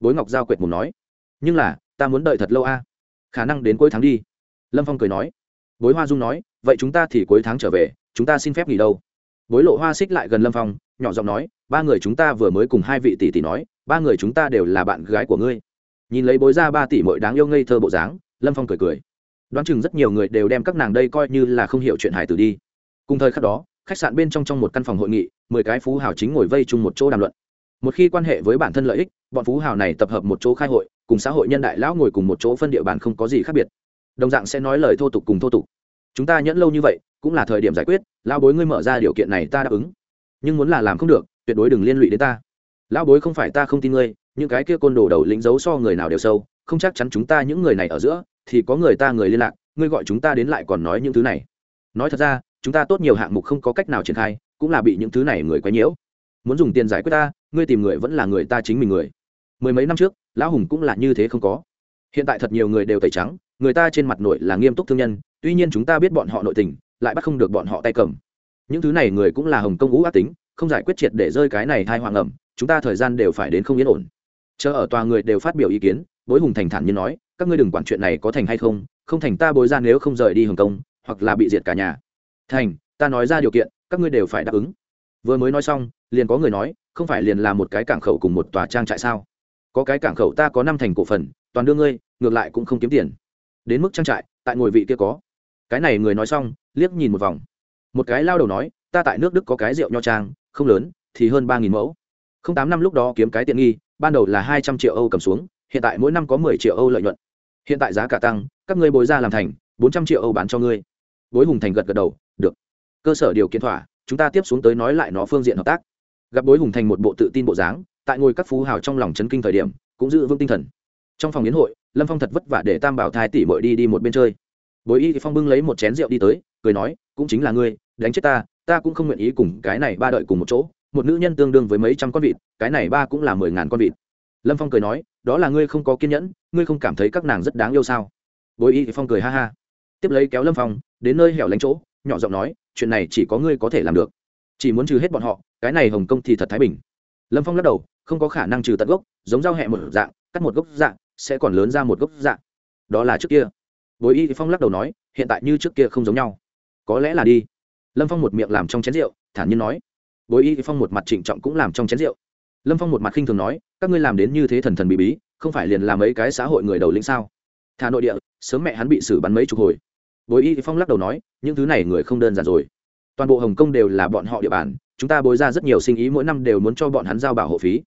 Bối ngọc giao quệt mùng nói. Nhưng là, ta muốn đợi thật lâu a, khả năng đến cuối tháng đi. Lâm phong cười nói. Bối hoa dung nói, vậy chúng ta thì cuối tháng trở về, chúng ta xin phép nghỉ đâu. Bối lộ hoa xích lại gần lâm phong, nhỏ giọng nói, ba người chúng ta vừa mới cùng hai vị tỷ tỷ nói ba người chúng ta đều là bạn gái của ngươi. Nhìn lấy bối ra ba tỷ mội đáng yêu ngây thơ bộ dáng, lâm phong cười cười. Đoán chừng rất nhiều người đều đem các nàng đây coi như là không hiểu chuyện hải tử đi. Cùng thời khắc đó, khách sạn bên trong trong một căn phòng hội nghị, mười cái phú hào chính ngồi vây chung một chỗ đàm luận. Một khi quan hệ với bản thân lợi ích, bọn phú hào này tập hợp một chỗ khai hội, cùng xã hội nhân đại lão ngồi cùng một chỗ phân địa bàn không có gì khác biệt. Đồng dạng sẽ nói lời thô tục cùng thô tục. Chúng ta nhẫn lâu như vậy, cũng là thời điểm giải quyết, lão bối ngươi mở ra điều kiện này ta đáp ứng. Nhưng muốn là làm không được, tuyệt đối đừng liên lụy đến ta lão bối không phải ta không tin ngươi, những cái kia côn đồ đầu lĩnh giấu so người nào đều sâu, không chắc chắn chúng ta những người này ở giữa, thì có người ta người liên lạc, ngươi gọi chúng ta đến lại còn nói những thứ này. Nói thật ra, chúng ta tốt nhiều hạng mục không có cách nào triển khai, cũng là bị những thứ này người quấy nhiễu. Muốn dùng tiền giải quyết ta, ngươi tìm người vẫn là người ta chính mình người. Mười mấy năm trước, lão hùng cũng là như thế không có. Hiện tại thật nhiều người đều tẩy trắng, người ta trên mặt nội là nghiêm túc thương nhân, tuy nhiên chúng ta biết bọn họ nội tình, lại bắt không được bọn họ tay cầm. Những thứ này người cũng là hồng công ngũ ác tính, không giải quyết triệt để rơi cái này thai hoàng ẩm chúng ta thời gian đều phải đến không yên ổn. Chờ ở tòa người đều phát biểu ý kiến, bối hùng thành thản như nói, các ngươi đừng quản chuyện này có thành hay không không thành ta bối ra nếu không rời đi hồng kông, hoặc là bị diệt cả nhà. Thành, ta nói ra điều kiện, các ngươi đều phải đáp ứng. Vừa mới nói xong, liền có người nói, không phải liền là một cái cảng khẩu cùng một tòa trang trại sao? Có cái cảng khẩu ta có năm thành cổ phần, toàn đưa ngươi, ngược lại cũng không kiếm tiền. Đến mức trang trại, tại ngồi vị kia có. Cái này người nói xong, liếc nhìn một vòng. Một cái lao đầu nói, ta tại nước đức có cái rượu nho trang, không lớn, thì hơn ba nghìn mẫu không tám năm lúc đó kiếm cái tiện nghi, ban đầu là hai trăm triệu âu cầm xuống, hiện tại mỗi năm có mười triệu âu lợi nhuận. Hiện tại giá cả tăng, các ngươi bồi ra làm thành, bốn trăm triệu âu bán cho ngươi. Bối hùng thành gật gật đầu, được. Cơ sở điều kiện thỏa, chúng ta tiếp xuống tới nói lại nó phương diện hợp tác. Gặp bối hùng thành một bộ tự tin bộ dáng, tại ngôi các phú hào trong lòng chấn kinh thời điểm, cũng giữ vững tinh thần. Trong phòng yến hội, lâm phong thật vất vả để tam bảo thai tỷ mội đi đi một bên chơi. Bối y thì phong bưng lấy một chén rượu đi tới, cười nói, cũng chính là ngươi, đánh chết ta ta cũng không nguyện ý cùng cái này ba đợi cùng một chỗ một nữ nhân tương đương với mấy trăm con vịt, cái này ba cũng là mười ngàn con vịt. Lâm phong cười nói, đó là ngươi không có kiên nhẫn, ngươi không cảm thấy các nàng rất đáng yêu sao? Bối y phong cười ha ha. Tiếp lấy kéo lâm phong, đến nơi hẻo lánh chỗ, nhỏ giọng nói, chuyện này chỉ có ngươi có thể làm được. Chỉ muốn trừ hết bọn họ, cái này hồng kông thì thật thái bình. Lâm phong lắc đầu, không có khả năng trừ tận gốc, giống rau hẹ một dạng, cắt một gốc dạng, sẽ còn lớn ra một gốc dạng. Đó là trước kia. Bối y phong lắc đầu nói, hiện tại như trước kia không giống nhau. Có lẽ là đi. Lâm phong một miệng làm trong chén rượu, thản nhiên nói bối y phong một mặt trịnh trọng cũng làm trong chén rượu. Lâm phong một mặt khinh thường nói, các ngươi làm đến như thế thần thần bí bí, không phải liền làm mấy cái xã hội người đầu lĩnh sao? Thà nội địa, sớm mẹ hắn bị xử bắn mấy chục hồi. Bối y phong lắc đầu nói, những thứ này người không đơn giản rồi. Toàn bộ hồng kông đều là bọn họ địa bàn, chúng ta bối ra rất nhiều sinh ý mỗi năm đều muốn cho bọn hắn giao bảo hộ phí.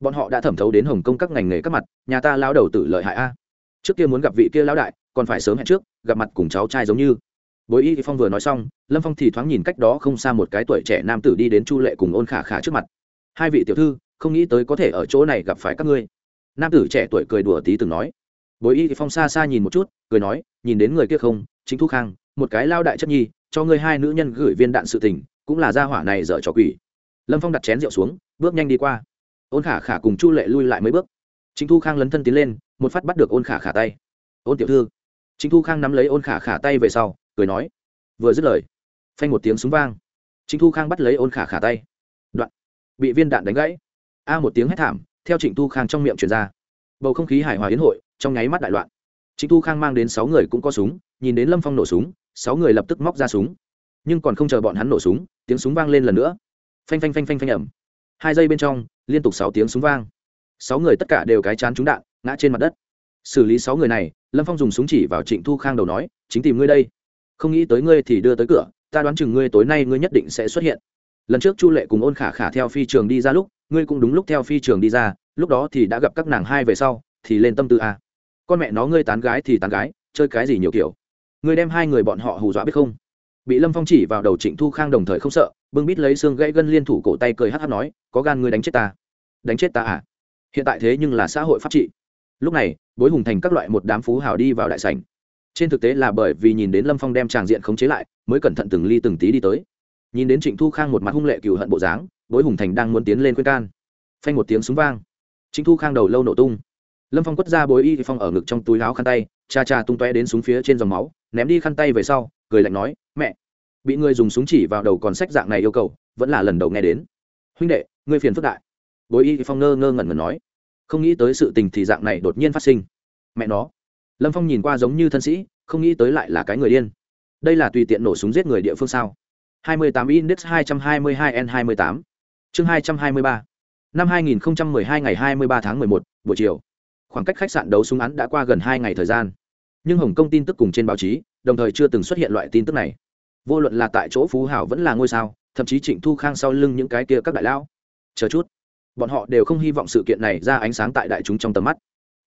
Bọn họ đã thẩm thấu đến hồng kông các ngành nghề các mặt, nhà ta lao đầu tử lợi hại a. Trước kia muốn gặp vị kia lão đại, còn phải sớm hẹn trước, gặp mặt cùng cháu trai giống như bối y phong vừa nói xong, lâm phong thì thoáng nhìn cách đó không xa một cái tuổi trẻ nam tử đi đến chu lệ cùng ôn khả khả trước mặt. Hai vị tiểu thư, không nghĩ tới có thể ở chỗ này gặp phải các ngươi. Nam tử trẻ tuổi cười đùa tí từng nói. Bối y phong xa xa nhìn một chút, cười nói, nhìn đến người kia không, chính thu khang, một cái lao đại chất nhi, cho ngươi hai nữ nhân gửi viên đạn sự tình, cũng là gia hỏa này dở trò quỷ. Lâm phong đặt chén rượu xuống, bước nhanh đi qua. Ôn khả khả cùng chu lệ lui lại mấy bước. Chính thu khang lấn thân tiến lên, một phát bắt được ôn khả khả tay. Ôn tiểu thư. Chính thu khang nắm lấy ôn khả khả tay về sau cười nói, vừa dứt lời, phanh một tiếng súng vang. Trịnh thu khang bắt lấy ôn khả khả tay. Đoạn. Bị viên đạn đánh gãy. A một tiếng hét thảm, theo trịnh thu khang trong miệng truyền ra. Bầu không khí hài hòa hiến hội, trong nháy mắt đại loạn. Trịnh thu khang mang đến sáu người cũng có súng, nhìn đến lâm phong nổ súng, sáu người lập tức móc ra súng. Nhưng còn không chờ bọn hắn nổ súng, tiếng súng vang lên lần nữa. Phanh phanh phanh phanh phanh ẩm hai giây bên trong, liên tục sáu tiếng súng vang. Sáu người tất cả đều cái chán trúng đạn, ngã trên mặt đất. Xử lý sáu người này, lâm phong dùng súng chỉ vào trịnh thu khang đầu nói, chính tìm ngươi đây không nghĩ tới ngươi thì đưa tới cửa, ta đoán chừng ngươi tối nay ngươi nhất định sẽ xuất hiện. Lần trước chu lệ cùng ôn khả khả theo phi trường đi ra lúc, ngươi cũng đúng lúc theo phi trường đi ra, lúc đó thì đã gặp các nàng hai về sau, thì lên tâm tư a con mẹ nó ngươi tán gái thì tán gái, chơi cái gì nhiều kiểu. Ngươi đem hai người bọn họ hù dọa biết không? Bị lâm phong chỉ vào đầu trịnh thu khang đồng thời không sợ, bưng bít lấy xương gãy gân liên thủ cổ tay cười hát hát nói, có gan ngươi đánh chết ta. Đánh chết ta à? Hiện tại thế nhưng là xã hội pháp trị. Lúc này, bối hùng thành các loại một đám phú hào đi vào đại sảnh trên thực tế là bởi vì nhìn đến lâm phong đem tràng diện khống chế lại, mới cẩn thận từng ly từng tí đi tới. Nhìn đến trịnh thu khang một mặt hung lệ cựu hận bộ dáng, bối hùng thành đang muốn tiến lên khuyên can. Phanh một tiếng súng vang. Trịnh thu khang đầu lâu nổ tung. Lâm phong quất ra bối y phong ở ngực trong túi láo khăn tay, cha cha tung toe đến súng phía trên dòng máu, ném đi khăn tay về sau, cười lạnh nói, mẹ, bị người dùng súng chỉ vào đầu còn sách dạng này yêu cầu, vẫn là lần đầu nghe đến. Huynh đệ, ngươi phiền phức đại. Bối y phong ngơ ngơ ngẩn ngẩn nói. Không nghĩ tới sự tình thì dạng này đột nhiên phát sinh. Mẹ nó lâm phong nhìn qua giống như thân sĩ không nghĩ tới lại là cái người điên. Đây là tùy tiện nổ súng giết người địa phương sao? 28 index 222 n 28 chương 223 năm 2012 ngày 23 tháng 11, buổi chiều. Khoảng cách khách sạn đấu súng án đã qua gần hai ngày thời gian. Nhưng hồng kông tin tức cùng trên báo chí đồng thời chưa từng xuất hiện loại tin tức này. Vô luận là tại chỗ phú hảo vẫn là ngôi sao thậm chí trịnh thu khang sau lưng những cái kia các đại lão. Chờ chút. Bọn họ đều không hy vọng sự kiện này ra ánh sáng tại đại chúng trong tầm mắt.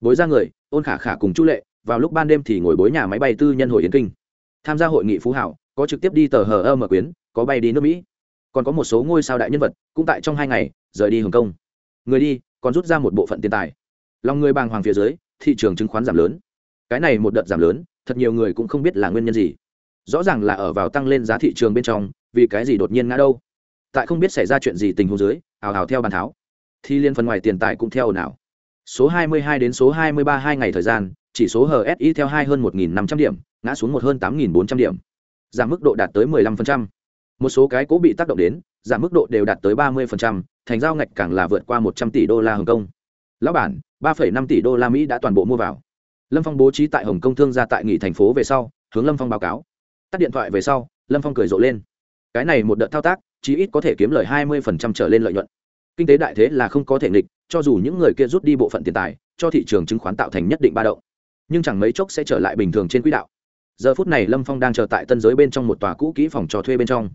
Bối ra người ôn khả khả cùng chu lệ vào lúc ban đêm thì ngồi bối nhà máy bay tư nhân hồi yến kinh. Tham gia hội nghị phú hảo, có trực tiếp đi tờ hờ ơ mở quyến, có bay đi nước mỹ. Còn có một số ngôi sao đại nhân vật, cũng tại trong hai ngày, rời đi hồng kông. Người đi, còn rút ra một bộ phận tiền tài. Lòng người bàng hoàng phía dưới, thị trường chứng khoán giảm lớn. Cái này một đợt giảm lớn, thật nhiều người cũng không biết là nguyên nhân gì. Rõ ràng là ở vào tăng lên giá thị trường bên trong, vì cái gì đột nhiên ngã đâu? Tại không biết xảy ra chuyện gì tình huống dưới ào ào theo bàn tháo. Thì liên phần ngoài tiền tài cũng theo nào. Số 22 đến số 23 hai ngày thời gian chỉ số hsi theo hai hơn 1.500 điểm ngã xuống một hơn 8.400 điểm. Giảm mức độ đạt tới 15%. một số cái cố bị tác động đến giảm mức độ đều đạt tới 30%, thành giao ngạch càng là vượt qua 100 tỷ đô la hồng kông. Lão bản 3,5 tỷ đô la mỹ đã toàn bộ mua vào. Lâm phong bố trí tại hồng kông thương gia tại nghỉ thành phố về sau hướng lâm phong báo cáo. Tắt điện thoại về sau lâm phong cười rộ lên. Cái này một đợt thao tác chí ít có thể kiếm lời 20% trở lên lợi nhuận. Kinh tế đại thế là không có thể nghịch cho dù những người kia rút đi bộ phận tiền tài cho thị trường chứng khoán tạo thành nhất định ba động nhưng chẳng mấy chốc sẽ trở lại bình thường trên quỹ đạo. Giờ phút này lâm phong đang chờ tại tân giới bên trong một tòa cũ kỹ phòng trò thuê bên trong.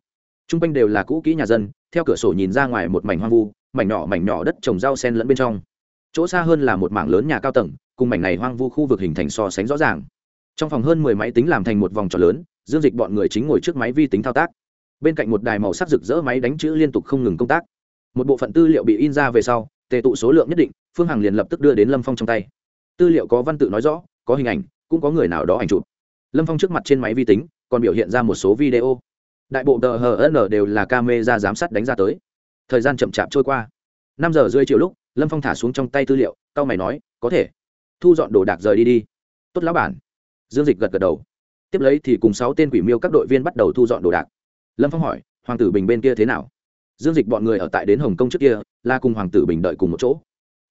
T r u n g quanh đều là cũ kỹ nhà dân, theo cửa sổ nhìn ra ngoài một mảnh hoang vu, mảnh nhỏ mảnh nhỏ đất trồng rau sen lẫn bên trong. Chỗ xa hơn là một mảng lớn nhà cao tầng, cùng mảnh này hoang vu khu vực hình thành so sánh rõ ràng. Trong phòng hơn mười máy tính làm thành một vòng tròn lớn, dương dịch bọn người chính ngồi trước máy vi tính thao tác. Bên cạnh một đài màu sắc rực rỡ máy đánh chữ liên tục không ngừng công tác. Một bộ phận tư liệu bị in ra về sau, tề tụ số lượng nhất định, phương hằng liền lập tức đưa đến lâm phong trong tay. Tư liệu có văn tự nói rõ có hình ảnh, cũng có người nào đó ảnh chụp. Lâm phong trước mặt trên máy vi tính, còn biểu hiện ra một số video. Đại bộ tờ hn đều là camera giám sát đánh ra tới. Thời gian chậm chạp trôi qua. Năm giờ rưỡi chiều lúc, lâm phong thả xuống trong tay tư liệu c mày nói, có thể. Thu dọn đồ đạc rời đi đi. Tốt lão bản. Dương dịch gật gật đầu. Tiếp lấy thì cùng sáu tên quỷ miêu các đội viên bắt đầu thu dọn đồ đạc. Lâm phong hỏi, hoàng tử bình bên kia thế nào? Dương dịch bọn người ở tại đến hồng kông trước kia, là cùng hoàng tử bình đợi cùng một chỗ.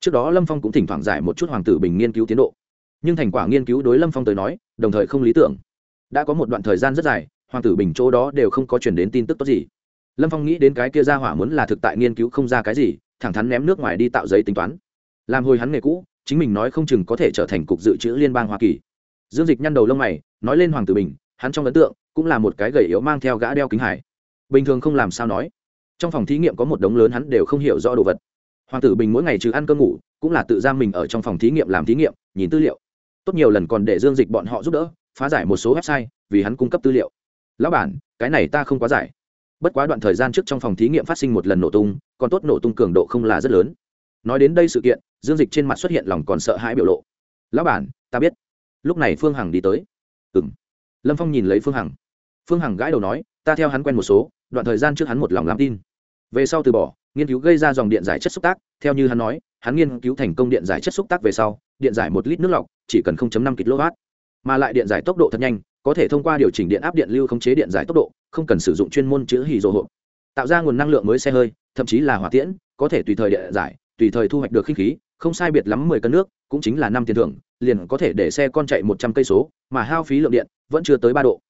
Trước đó lâm phong cũng thỉnh thoảng giải một chút hoàng tử bình nghiên cứu tiến độ nhưng thành quả nghiên cứu đối lâm phong tới nói, đồng thời không lý tưởng. Đã có một đoạn thời gian rất dài, hoàng tử bình chỗ đó đều không có chuyển đến tin tức tốt gì. Lâm phong nghĩ đến cái kia ra hỏa muốn là thực tại nghiên cứu không ra cái gì, thẳng thắn ném nước ngoài đi tạo giấy tính toán. Làm hồi hắn nghề cũ, chính mình nói không chừng có thể trở thành cục dự trữ liên bang hoa kỳ. Dương dịch nhăn đầu lông mày, nói lên hoàng tử bình, hắn trong ấn tượng cũng là một cái gầy yếu mang theo gã đeo kính hải bình thường không làm sao nói. Trong phòng thí nghiệm có một đống lớn hắn đều không hiểu rõ đồ vật. Hoàng tử bình mỗi ngày trừ ăn cơm ngủ, cũng là tự giam mình ở trong phòng thí nghiệm làm thí nghiệm, nhìn tư liệu tốt nhiều lần còn để dương dịch bọn họ giúp đỡ, phá giải một số website, vì hắn cung cấp tư liệu. Lão bản, cái này ta không quá giải. Bất quá đoạn thời gian trước trong phòng thí nghiệm phát sinh một lần nổ tung, còn tốt nổ tung cường độ không là rất lớn. Nói đến đây sự kiện, dương dịch trên mặt xuất hiện lòng còn sợ hãi biểu lộ. Lão bản, ta biết. Lúc này phương hằng đi tới. Ừ m lâm phong nhìn lấy phương hằng. Phương hằng gãi đầu nói, ta theo hắn quen một số, đoạn thời gian trước hắn một lòng làm tin. Về sau từ bỏ, nghiên cứu gây ra dòng điện giải chất xúc tác, theo như hắn nói, hắn nghiên cứu thành công điện giải chất xúc tác về sau, điện giải một lít nước lọc chỉ cần 0.5 kW mà lại điện giải tốc độ thật nhanh, có thể thông qua điều chỉnh điện áp điện lưu khống chế điện giải tốc độ, không cần sử dụng chuyên môn chữ hì rồ hộp. Tạo ra nguồn năng lượng mới xe hơi, thậm chí là hỏa tiễn, có thể tùy thời điện giải, tùy thời thu hoạch được khinh khí, không sai biệt lắm mười cân nước, cũng chính là năm tiền thưởng, liền có thể để xe con chạy một trăm cây số, mà hao phí lượng điện vẫn chưa tới ba độ.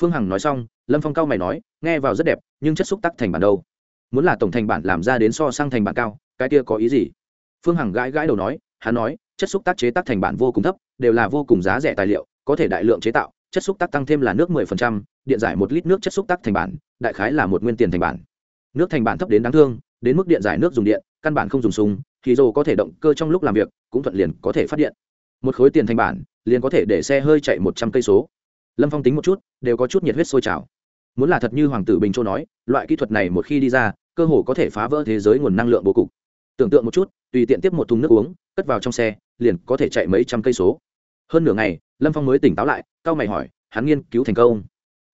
Phương hằng nói xong, lâm phong cao mày nói, nghe vào rất đẹp, nhưng chất xúc tác thành bản đâu? Muốn là tổng thành bản làm ra đến so sang thành bản cao, cái kia có ý gì? Phương hằng gãi gãi đầu nói, hắn nói chất xúc tác chế tác thành bản vô cùng thấp đều là vô cùng giá rẻ tài liệu có thể đại lượng chế tạo chất xúc tác tăng thêm là nước 10%, điện giải một lít nước chất xúc tác thành bản đại khái là một nguyên tiền thành bản. Nước thành bản thấp đến đáng thương đến mức điện giải nước dùng điện căn bản không dùng súng thì dù có thể động cơ trong lúc làm việc cũng thuận liền có thể phát điện. Một khối tiền thành bản liền có thể để xe hơi chạy một trăm cây số. Lâm phong tính một chút đều có chút nhiệt huyết sôi trào. Muốn là thật như hoàng tử bình châu nói loại kỹ thuật này một khi đi ra cơ hồ có thể phá vỡ thế giới nguồn năng lượng bố cục. Tưởng tượng một chút tùy tiện tiếp một thùng nước uống cất vào trong xe liền có thể chạy mấy trăm cây số. Hơn nửa ngày, lâm phong mới tỉnh táo lại c a o mày hỏi, hắn nghiên cứu thành công.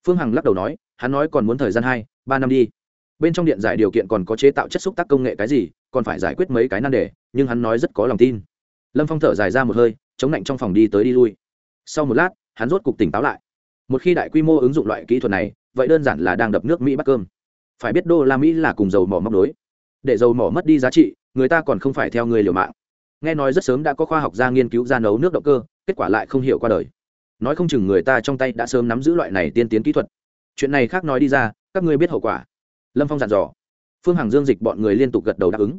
Phương hằng lắc đầu nói, hắn nói còn muốn thời gian hai, ba năm đi. Bên trong điện giải điều kiện còn có chế tạo chất xúc tác công nghệ cái gì, còn phải giải quyết mấy cái nan đề, nhưng hắn nói rất có lòng tin. Lâm phong thở dài ra một hơi, chống lạnh trong phòng đi tới đi lui. Sau một lát, hắn rốt cục tỉnh táo lại. Một khi đại quy mô ứng dụng loại kỹ thuật này, vậy đơn giản là đang đập nước mỹ bắt cơm. Phải biết đô la mỹ là cùng dầu mỏ móc đối để dầu mỏ mất đi giá trị, người ta còn không phải theo người liều mạng nghe nói rất sớm đã có khoa học gia nghiên cứu ra nấu nước động cơ, kết quả lại không hiểu qua đời. Nói không chừng người ta trong tay đã sớm nắm giữ loại này tiên tiến kỹ thuật. Chuyện này khác nói đi ra, các ngươi biết hậu quả. Lâm phong dặn dò. Phương hằng dương dịch bọn người liên tục gật đầu đáp ứng.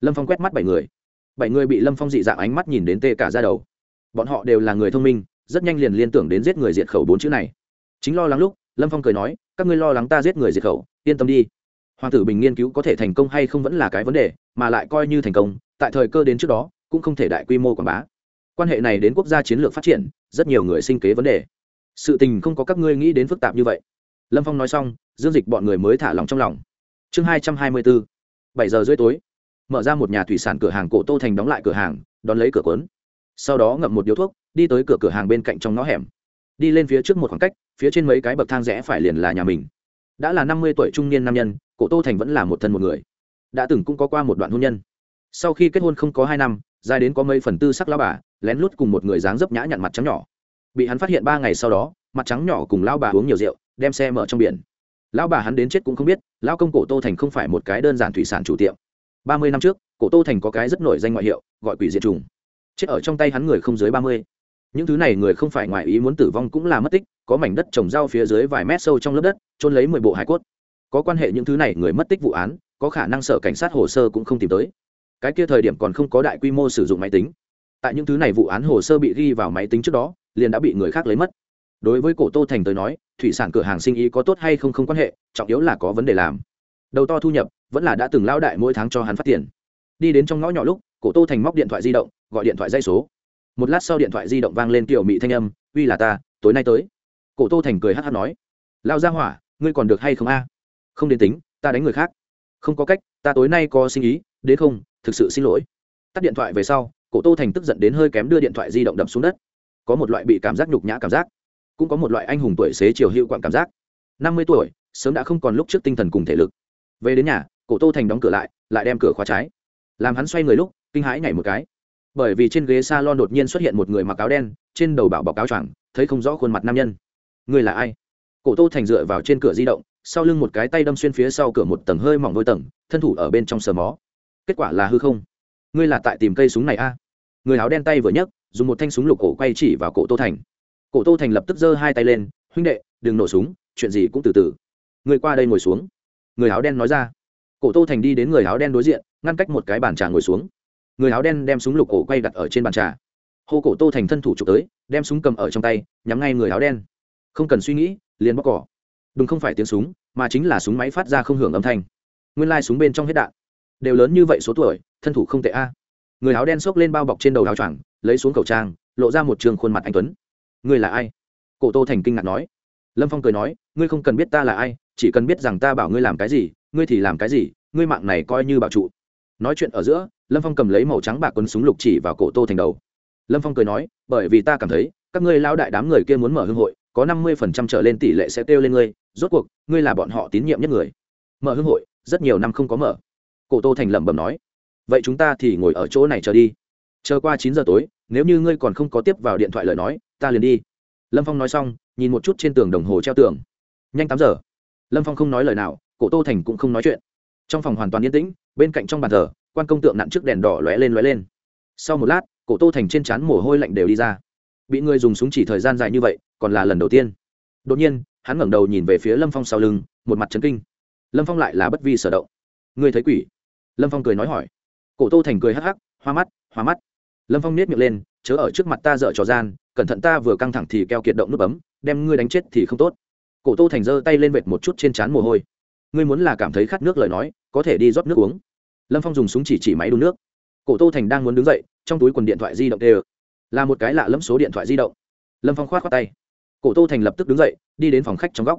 Lâm phong quét mắt bảy người. Bảy người bị lâm phong dị dạng ánh mắt nhìn đến tê cả ra đầu. Bọn họ đều là người thông minh, rất nhanh liền liên tưởng đến giết người diệt khẩu bốn chữ này. Chính lo lắng lúc, lâm phong cười nói, các ngươi lo lắng ta giết người diệt khẩu, yên tâm đi. Hoàng tử bình nghiên cứu có thể thành công hay không vẫn là cái vấn đề, mà lại coi như thành công, tại thời cơ đến trước đó cũng không thể đại quy mô quảng bá. Quan hệ này đến quốc gia chiến lược phát triển, rất nhiều người sinh kế vấn đề. Sự tình không có các ngươi nghĩ đến phức tạp như vậy. Lâm phong nói xong, dương dịch bọn người mới thả lòng trong lòng. Chương hai trăm hai mươi bốn bảy giờ rưỡi tối. Mở ra một nhà thủy sản cửa hàng cổ tô thành đóng lại cửa hàng, đón lấy cửa cuốn. Sau đó ngậm một điếu thuốc, đi tới cửa cửa hàng bên cạnh trong ngõ hẻm. Đi lên phía trước một khoảng cách, phía trên mấy cái bậc thang rẽ phải liền là nhà mình. Đã là năm mươi tuổi trung niên nam nhân, cổ tô thành vẫn là một thân một người. Đã từng cũng có qua một đoạn hôn nhân. Sau khi kết hôn không có hai năm dài đến có mấy phần tư sắc lao bà, lén lút cùng một người dáng dấp nhã nhặn mặt trắng nhỏ. Bị hắn phát hiện ba ngày sau đó, mặt trắng nhỏ cùng lao bà uống nhiều rượu, đem xe mở trong biển. Lão bà hắn đến chết cũng không biết, lão công cổ tô thành không phải một cái đơn giản thủy sản chủ tiệm. Ba mươi năm trước, cổ tô thành có cái rất nổi danh ngoại hiệu, gọi quỷ diệt trùng. Chết ở trong tay hắn người không dưới ba mươi. Những thứ này người không phải ngoài ý muốn tử vong cũng là mất tích, có mảnh đất trồng rau phía dưới vài mét sâu trong lớp đất trôn lấy mười bộ hải cốt. Có quan hệ những thứ này người mất tích vụ án, có khả năng sở cảnh sát hồ sơ cũng không tìm tới cái kia thời điểm còn không có đại quy mô sử dụng máy tính. Tại những thứ này vụ án hồ sơ bị ghi vào máy tính trước đó, liền đã bị người khác lấy mất. Đối với cổ tô thành tới nói, thủy sản cửa hàng sinh ý có tốt hay không không quan hệ, trọng yếu là có vấn đề làm. Đầu to thu nhập, vẫn là đã từng lao đại mỗi tháng cho hắn phát tiền. Đi đến trong ngõ nhỏ lúc, cổ tô thành móc điện thoại di động, gọi điện thoại dây số. Một lát sau điện thoại di động vang lên kiểu mỹ thanh âm, uy là ta, tối nay tới. Cổ tô thành cười hát hát nói lao ra hỏa, ngươi còn được hay không a? Không đến tính, ta đánh người khác. Không có cách, ta tối nay có sinh ý, đến không thực sự xin lỗi. Tắt điện thoại về sau, cổ tô thành tức giận đến hơi kém đưa điện thoại di động đập xuống đất. Có một loại bị cảm giác nhục nhã cảm giác, cũng có một loại anh hùng tuổi xế chiều hữu quạng cảm giác. Năm mươi tuổi, sớm đã không còn lúc trước tinh thần cùng thể lực. Về đến nhà, cổ tô thành đóng cửa lại lại đem cửa khóa trái. Làm hắn xoay người lúc, kinh hãi nhảy một cái. Bởi vì trên ghế s a lon đột nhiên xuất hiện một người mặc áo đen, trên đầu bảo bọc áo choàng, thấy không rõ khuôn mặt nam nhân. Người là ai? Cổ tô thành dựa vào trên cửa di động, sau lưng một cái tay đâm xuyên phía sau cửa một tầng hơi mỏng đôi tầng, thân thủ ở bên trong sờ mó kết quả là hư không. Ngươi là tại tìm cây súng này a. Người áo đen tay vừa nhấc, dùng một thanh súng lục cổ quay chỉ vào cổ tô thành. Cổ tô thành lập tức giơ hai tay lên, huynh đệ, đừng nổ súng, chuyện gì cũng từ từ. Người qua đây ngồi xuống. Người áo đen nói ra. Cổ tô thành đi đến người áo đen đối diện, ngăn cách một cái bàn trà ngồi xuống. Người áo đen đem súng lục cổ quay đặt ở trên bàn trà. Hô cổ tô thành thân thủ trục tới, đem súng cầm ở trong tay, nhắm ngay người áo đen. Không cần suy nghĩ, liền bóc cỏ. Đừng không phải tiếng súng, mà chính là súng máy phát ra không hưởng âm thanh. Nguyên lai、like、súng bên trong hết đạn đều lớn như vậy số tuổi, thân thủ không tệ a. Người áo đen xốc lên bao bọc trên đầu áo choàng, lấy xuống khẩu trang, lộ ra một trường khuôn mặt anh tuấn. Ngươi là ai? Cổ tô thành kinh ngạc nói. Lâm phong cười nói, ngươi không cần biết ta là ai, chỉ cần biết rằng ta bảo ngươi làm cái gì, ngươi thì làm cái gì, ngươi mạng này coi như bảo trụ. Nói chuyện ở giữa, lâm phong cầm lấy màu trắng bạc quấn súng lục chỉ vào cổ tô thành đầu. Lâm phong cười nói, bởi vì ta cảm thấy, các ngươi lao đại đám người kia muốn mở hương hội, có năm mươi phần trăm trở lên tỷ lệ sẽ kêu lên ngươi, rốt cuộc, ngươi là bọn họ tín nhiệm nhất người. Mở hương hội, rất nhiều năm không có mở cổ tô thành lẩm bẩm nói, vậy chúng ta thì ngồi ở chỗ này chờ đi. Chờ qua chín giờ tối, nếu như ngươi còn không có tiếp vào điện thoại lời nói, ta liền đi. Lâm phong nói xong, nhìn một chút trên tường đồng hồ treo tường. Nhanh tám giờ. Lâm phong không nói lời nào, cổ tô thành cũng không nói chuyện. Trong phòng hoàn toàn yên tĩnh, bên cạnh trong bàn thờ, quan công tượng nặn trước đèn đỏ lóe lên lóe lên. Sau một lát, cổ tô thành trên trán mồ hôi lạnh đều đi ra. Bị người dùng súng chỉ thời gian dài như vậy, còn là lần đầu tiên. Đột nhiên, hắn ngẩng đầu nhìn về phía lâm phong sau lưng, một mặt trấn kinh. Lâm phong lại là bất vi sở động. Ngươi thấy quỷ? Lâm phong cười nói hỏi. Cổ tô thành cười hắc hắc, hoa mắt hoa mắt. Lâm phong nết miệng lên, chớ ở trước mặt ta dở trò gian, cẩn thận ta vừa căng thẳng thì keo kiệt động nút bấm, đem ngươi đánh chết thì không tốt. Cổ tô thành giơ tay lên vệt một chút trên trán mồ hôi. Ngươi muốn là cảm thấy khát nước lời nói, có thể đi rót nước uống. Lâm phong dùng súng chỉ chỉ máy đun nước. Cổ tô thành đang muốn đứng dậy, trong túi quần điện thoại di động tê là một cái lạ lẫm số điện thoại di động. Lâm phong k h o á t khoác tay. Cổ tô thành lập tức đứng dậy, đi đến phòng khách trong góc.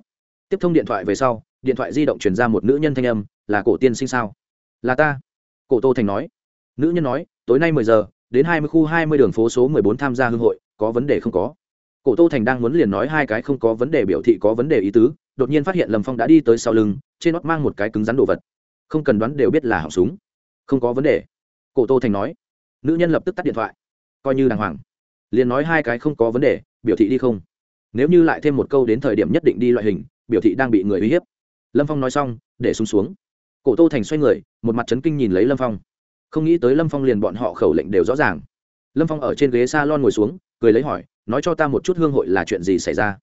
Tiếp thông điện thoại về sau, điện thoại di động truyền ra một nữ nhân thanh âm, là cổ tiên sinh sao? Là ta. Cổ tô thành nói. Nữ nhân nói, tối nay mười giờ, đến hai mươi khu hai mươi đường phố số mười bốn tham gia hương hội, có vấn đề không có. Cổ tô thành đang muốn liền nói hai cái không có vấn đề biểu thị có vấn đề ý tứ, đột nhiên phát hiện lâm phong đã đi tới sau lưng, trên nót mang một cái cứng rắn đồ vật. Không cần đoán đều biết là họng súng. Không có vấn đề. Cổ tô thành nói. Nữ nhân lập tức tắt điện thoại. Coi như đàng hoàng. Liền nói hai cái không có vấn đề, biểu thị đi không. Nếu như lại thêm một câu đến thời điểm nhất định đi loại hình, biểu thị đang bị người uy hiếp. Lâm phong nói xong, để xuống xuống cổ tô thành xoay người, một mặt trấn kinh nhìn lấy lâm phong. Không nghĩ tới lâm phong liền bọn họ khẩu lệnh đều rõ ràng. Lâm phong ở trên ghế s a lon ngồi xuống, cười lấy hỏi, nói cho ta một chút hương hội là chuyện gì xảy ra?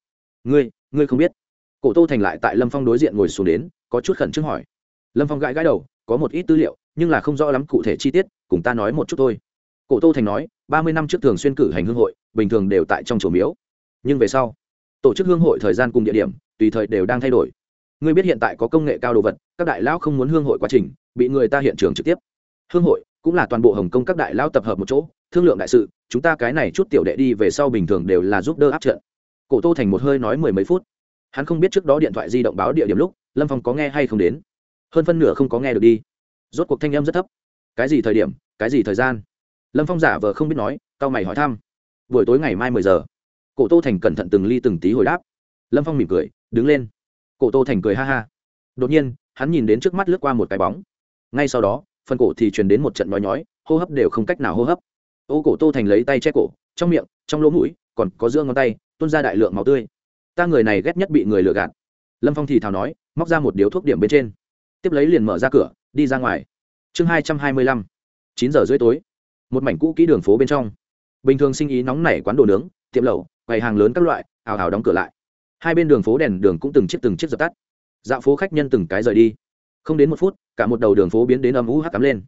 Ngươi ngươi không biết. Cổ tô thành lại tại lâm phong đối diện ngồi xuống đến, có chút khẩn trương hỏi. Lâm phong gãi gãi đầu, có một ít tư liệu, nhưng là không rõ lắm cụ thể chi tiết, cùng ta nói một chút thôi. Cổ tô thành nói, ba mươi năm trước thường xuyên cử hành hương hội, bình thường đều tại trong chùa miếu. Nhưng về sau, tổ chức hương hội thời gian cùng địa điểm, tùy thời đều đang thay đổi ngươi biết hiện tại có công nghệ cao đồ vật, các đại lão không muốn hương hội quá trình, bị người ta hiện trường trực tiếp. Hương hội cũng là toàn bộ hồng kông các đại lão tập hợp một chỗ, thương lượng đại sự, chúng ta cái này chút tiểu đệ đi về sau bình thường đều là giúp đỡ áp trận. Cổ tô thành một hơi nói mười mấy phút. Hắn không biết trước đó điện thoại di động báo địa điểm lúc, lâm phong có nghe hay không đến. Hơn phân nửa không có nghe được đi. Rốt cuộc thanh em rất thấp. Cái gì thời điểm, cái gì thời gian? Lâm phong giả vờ không biết nói tao mày hỏi thăm. Buổi tối ngày mai mười giờ. Cổ tô thành cẩn thận từng ly từng tí hồi đáp. Lâm phong mỉm cười, đứng lên cổ tô thành cười ha ha. Đột nhiên, hắn nhìn đến trước mắt lướt qua một cái bóng. Ngay sau đó, phần cổ thì truyền đến một trận nói nhói, hô hấp đều không cách nào hô hấp. Ô cổ tô thành lấy tay che cổ, trong miệng, trong lỗ mũi, còn có giữa ngón tay, tuôn ra đại lượng máu tươi. Ta người này ghét nhất bị người lừa gạt. Lâm phong thì thào nói, móc ra một điếu thuốc điểm bên trên. Tiếp lấy liền mở ra cửa, đi ra ngoài. Chương hai trăm hai mươi lăm, chín giờ rưỡi tối. Một mảnh cũ kỹ đường phố bên trong. Bình thường sinh ý nóng nảy quán đồ nướng, tiệm lẩu, quầy hàng lớn các loại, ào ào đóng cửa lại hai bên đường phố đèn đường cũng từng chiếc từng chiếc dập tắt. Dạo phố khách nhân từng cái rời đi. Không đến một phút, cả một đầu đường phố biến đến âm ú hắc cắm lên.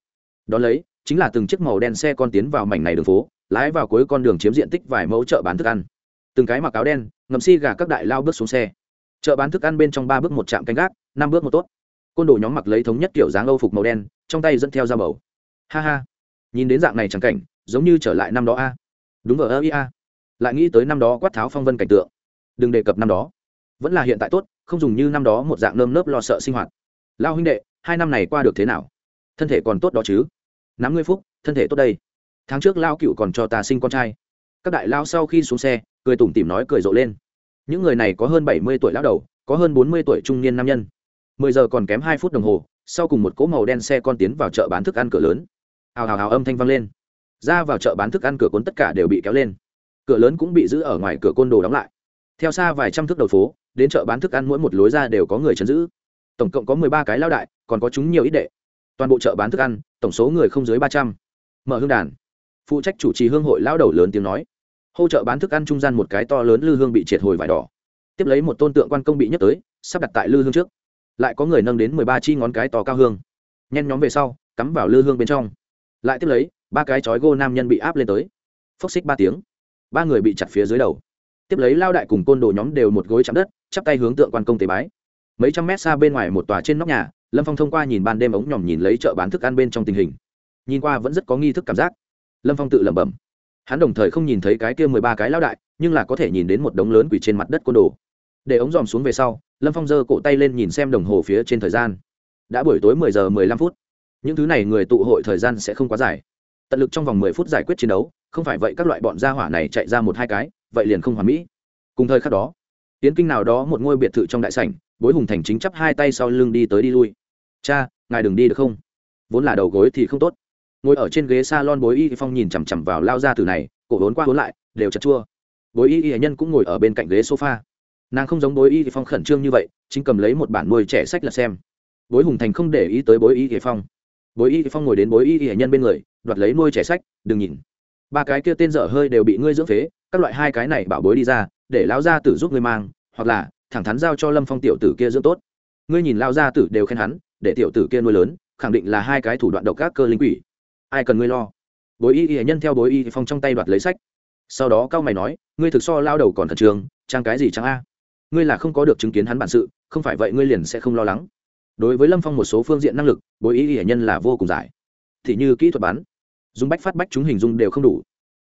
Đón lấy, chính là từng chiếc màu đen xe con tiến vào mảnh này đường phố, lái vào cuối con đường chiếm diện tích vài mẫu chợ bán thức ăn. Từng cái mặc áo đen, ngậm si gà các đại lao bước xuống xe. Chợ bán thức ăn bên trong ba bước một trạm canh gác, năm bước một tốt. Côn đồ nhóm mặc lấy thống nhất kiểu dáng âu phục màu đen, trong tay dẫn theo dao màu ha ha. Nhìn đến dạng này chẳng cảnh, giống như trở lại năm đó a. Đúng ở ơ ia lại nghĩ tới năm đó quát tháo phong vân cảnh tượng đừng đề cập năm đó. Vẫn là hiện tại tốt, không dùng như năm đó một dạng nơm nớp lo sợ sinh hoạt. Lao huynh đệ, hai năm này qua được thế nào? Thân thể còn tốt đó chứ? Nắm ngươi phúc, thân thể tốt đây. Tháng trước lao cựu còn cho ta sinh con trai. Các đại lao sau khi xuống xe, cười tủm tỉm nói cười rộ lên. Những người này có hơn bảy mươi tuổi lão đầu, có hơn bốn mươi tuổi trung niên nam nhân. Mười giờ còn kém hai phút đồng hồ, sau cùng một cỗ màu đen xe con tiến vào chợ bán thức ăn cửa lớn. Hào hào hào âm thanh vang lên. Ra vào chợ bán thức ăn cửa cuốn tất cả đều bị kéo lên. Cửa lớn cũng bị giữ ở ngoài cửa côn đồ đóng lại theo xa vài trăm thước đầu phố, đến chợ bán thức ăn mỗi một lối ra đều có người chấn giữ. Tổng cộng có mười ba cái lao đại, còn có chúng nhiều ít đệ. Toàn bộ chợ bán thức ăn, tổng số người không dưới ba trăm. Mở hương đàn. Phụ trách chủ trì hương hội lao đầu lớn tiếng nói. Hỗ trợ bán thức ăn trung gian một cái to lớn lư hương bị triệt hồi vải đỏ. Tiếp lấy một tôn tượng quan công bị nhấc tới, sắp đặt tại lư hương trước. Lại có người nâng đến mười ba chi ngón cái to cao hương. Nhen nhóm về sau, cắm vào lư hương bên trong. Lại tiếp lấy, ba cái chói gô nam nhân bị áp lên tới. Phốc xích ba tiếng. Ba người bị chặt phía dưới đầu tiếp lấy lao đại cùng côn đồ nhóm đều một gối chạm đất, chắp tay hướng tượng quan công tế bái. Mấy trăm mét xa bên ngoài một tòa trên nóc nhà, lâm phong thông qua nhìn ban đêm ống nhòm nhìn lấy chợ bán thức ăn bên trong tình hình. Nhìn qua vẫn rất có nghi thức cảm giác. Lâm phong tự lẩm bẩm. Hắn đồng thời không nhìn thấy cái kia mười ba cái lao đại, nhưng là có thể nhìn đến một đống lớn quỷ trên mặt đất côn đồ. Để ống dòm xuống về sau, lâm phong giơ cổ tay lên nhìn xem đồng hồ phía trên thời gian. Đã buổi tối mười giờ mười lăm phút. Những thứ này người tụ hội thời gian sẽ không quá dài. Tận lực trong vòng mười phút giải quyết chiến đấu, không phải vậy các loại bọn gia hỏa này chạy ra một hai cái vậy liền không hoàn mỹ. Cùng thời khắc đó tiến kinh nào đó một ngôi biệt thự trong đại sảnh, bối hùng thành chính chắp hai tay sau lưng đi tới đi lui. Cha, ngài đừng đi được không? Vốn là đầu gối thì không tốt. Ngồi ở trên ghế s a lon bối y phong nhìn chằm chằm vào lao ra từ này, cổ vốn qua vốn lại, đều chật chua. Bối y y nhân cũng ngồi ở bên cạnh ghế sofa. Nàng không giống bối y phong khẩn trương như vậy, chính cầm lấy một bản nuôi trẻ sách là xem. Bối hùng thành không để ý tới bối y y phong. Bối y phong ngồi đến bối y y nhân bên người, đoạt lấy nuôi trẻ sách, đừng nhìn, ba cái kia tên dở hơi đều bị ngươi dưỡng phế các loại hai cái này bảo bối đi ra, để lão gia tử giúp ngươi mang, hoặc là, thẳng thắn giao cho lâm phong tiểu tử kia dưỡng tốt. Ngươi nhìn lão gia tử đều khen hắn, để tiểu tử kia nuôi lớn, khẳng định là hai cái thủ đoạn độc các cơ linh quỷ. Ai cần ngươi lo? Bối y y nhân theo bối y phong trong tay đoạt lấy sách. Sau đó cao mày nói, ngươi thực so lao đầu còn thần trường trang cái gì trang a? Ngươi là không có được chứng kiến hắn bản sự, không phải vậy ngươi liền sẽ không lo lắng. Đối với lâm phong một số phương diện năng lực, bối y y nhân là vô cùng giải. Thì như kỹ thuật bắn, dùng bách phát bách chúng hình dung đều không đủ.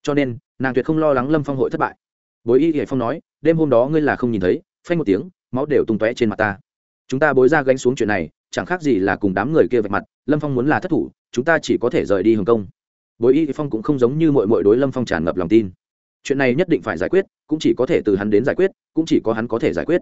Cho nên nàng tuyệt không lo lắng lâm phong hội thất bại bối y y phong nói đêm hôm đó ngươi là không nhìn thấy phanh một tiếng máu đều tung tóe trên mặt ta chúng ta bối ra gánh xuống chuyện này chẳng khác gì là cùng đám người kia vạch mặt lâm phong muốn là thất thủ chúng ta chỉ có thể rời đi hồng kông bối y phong cũng không giống như mọi mọi đối lâm phong tràn ngập lòng tin chuyện này nhất định phải giải quyết cũng chỉ có thể từ hắn đến giải quyết cũng chỉ có hắn có thể giải quyết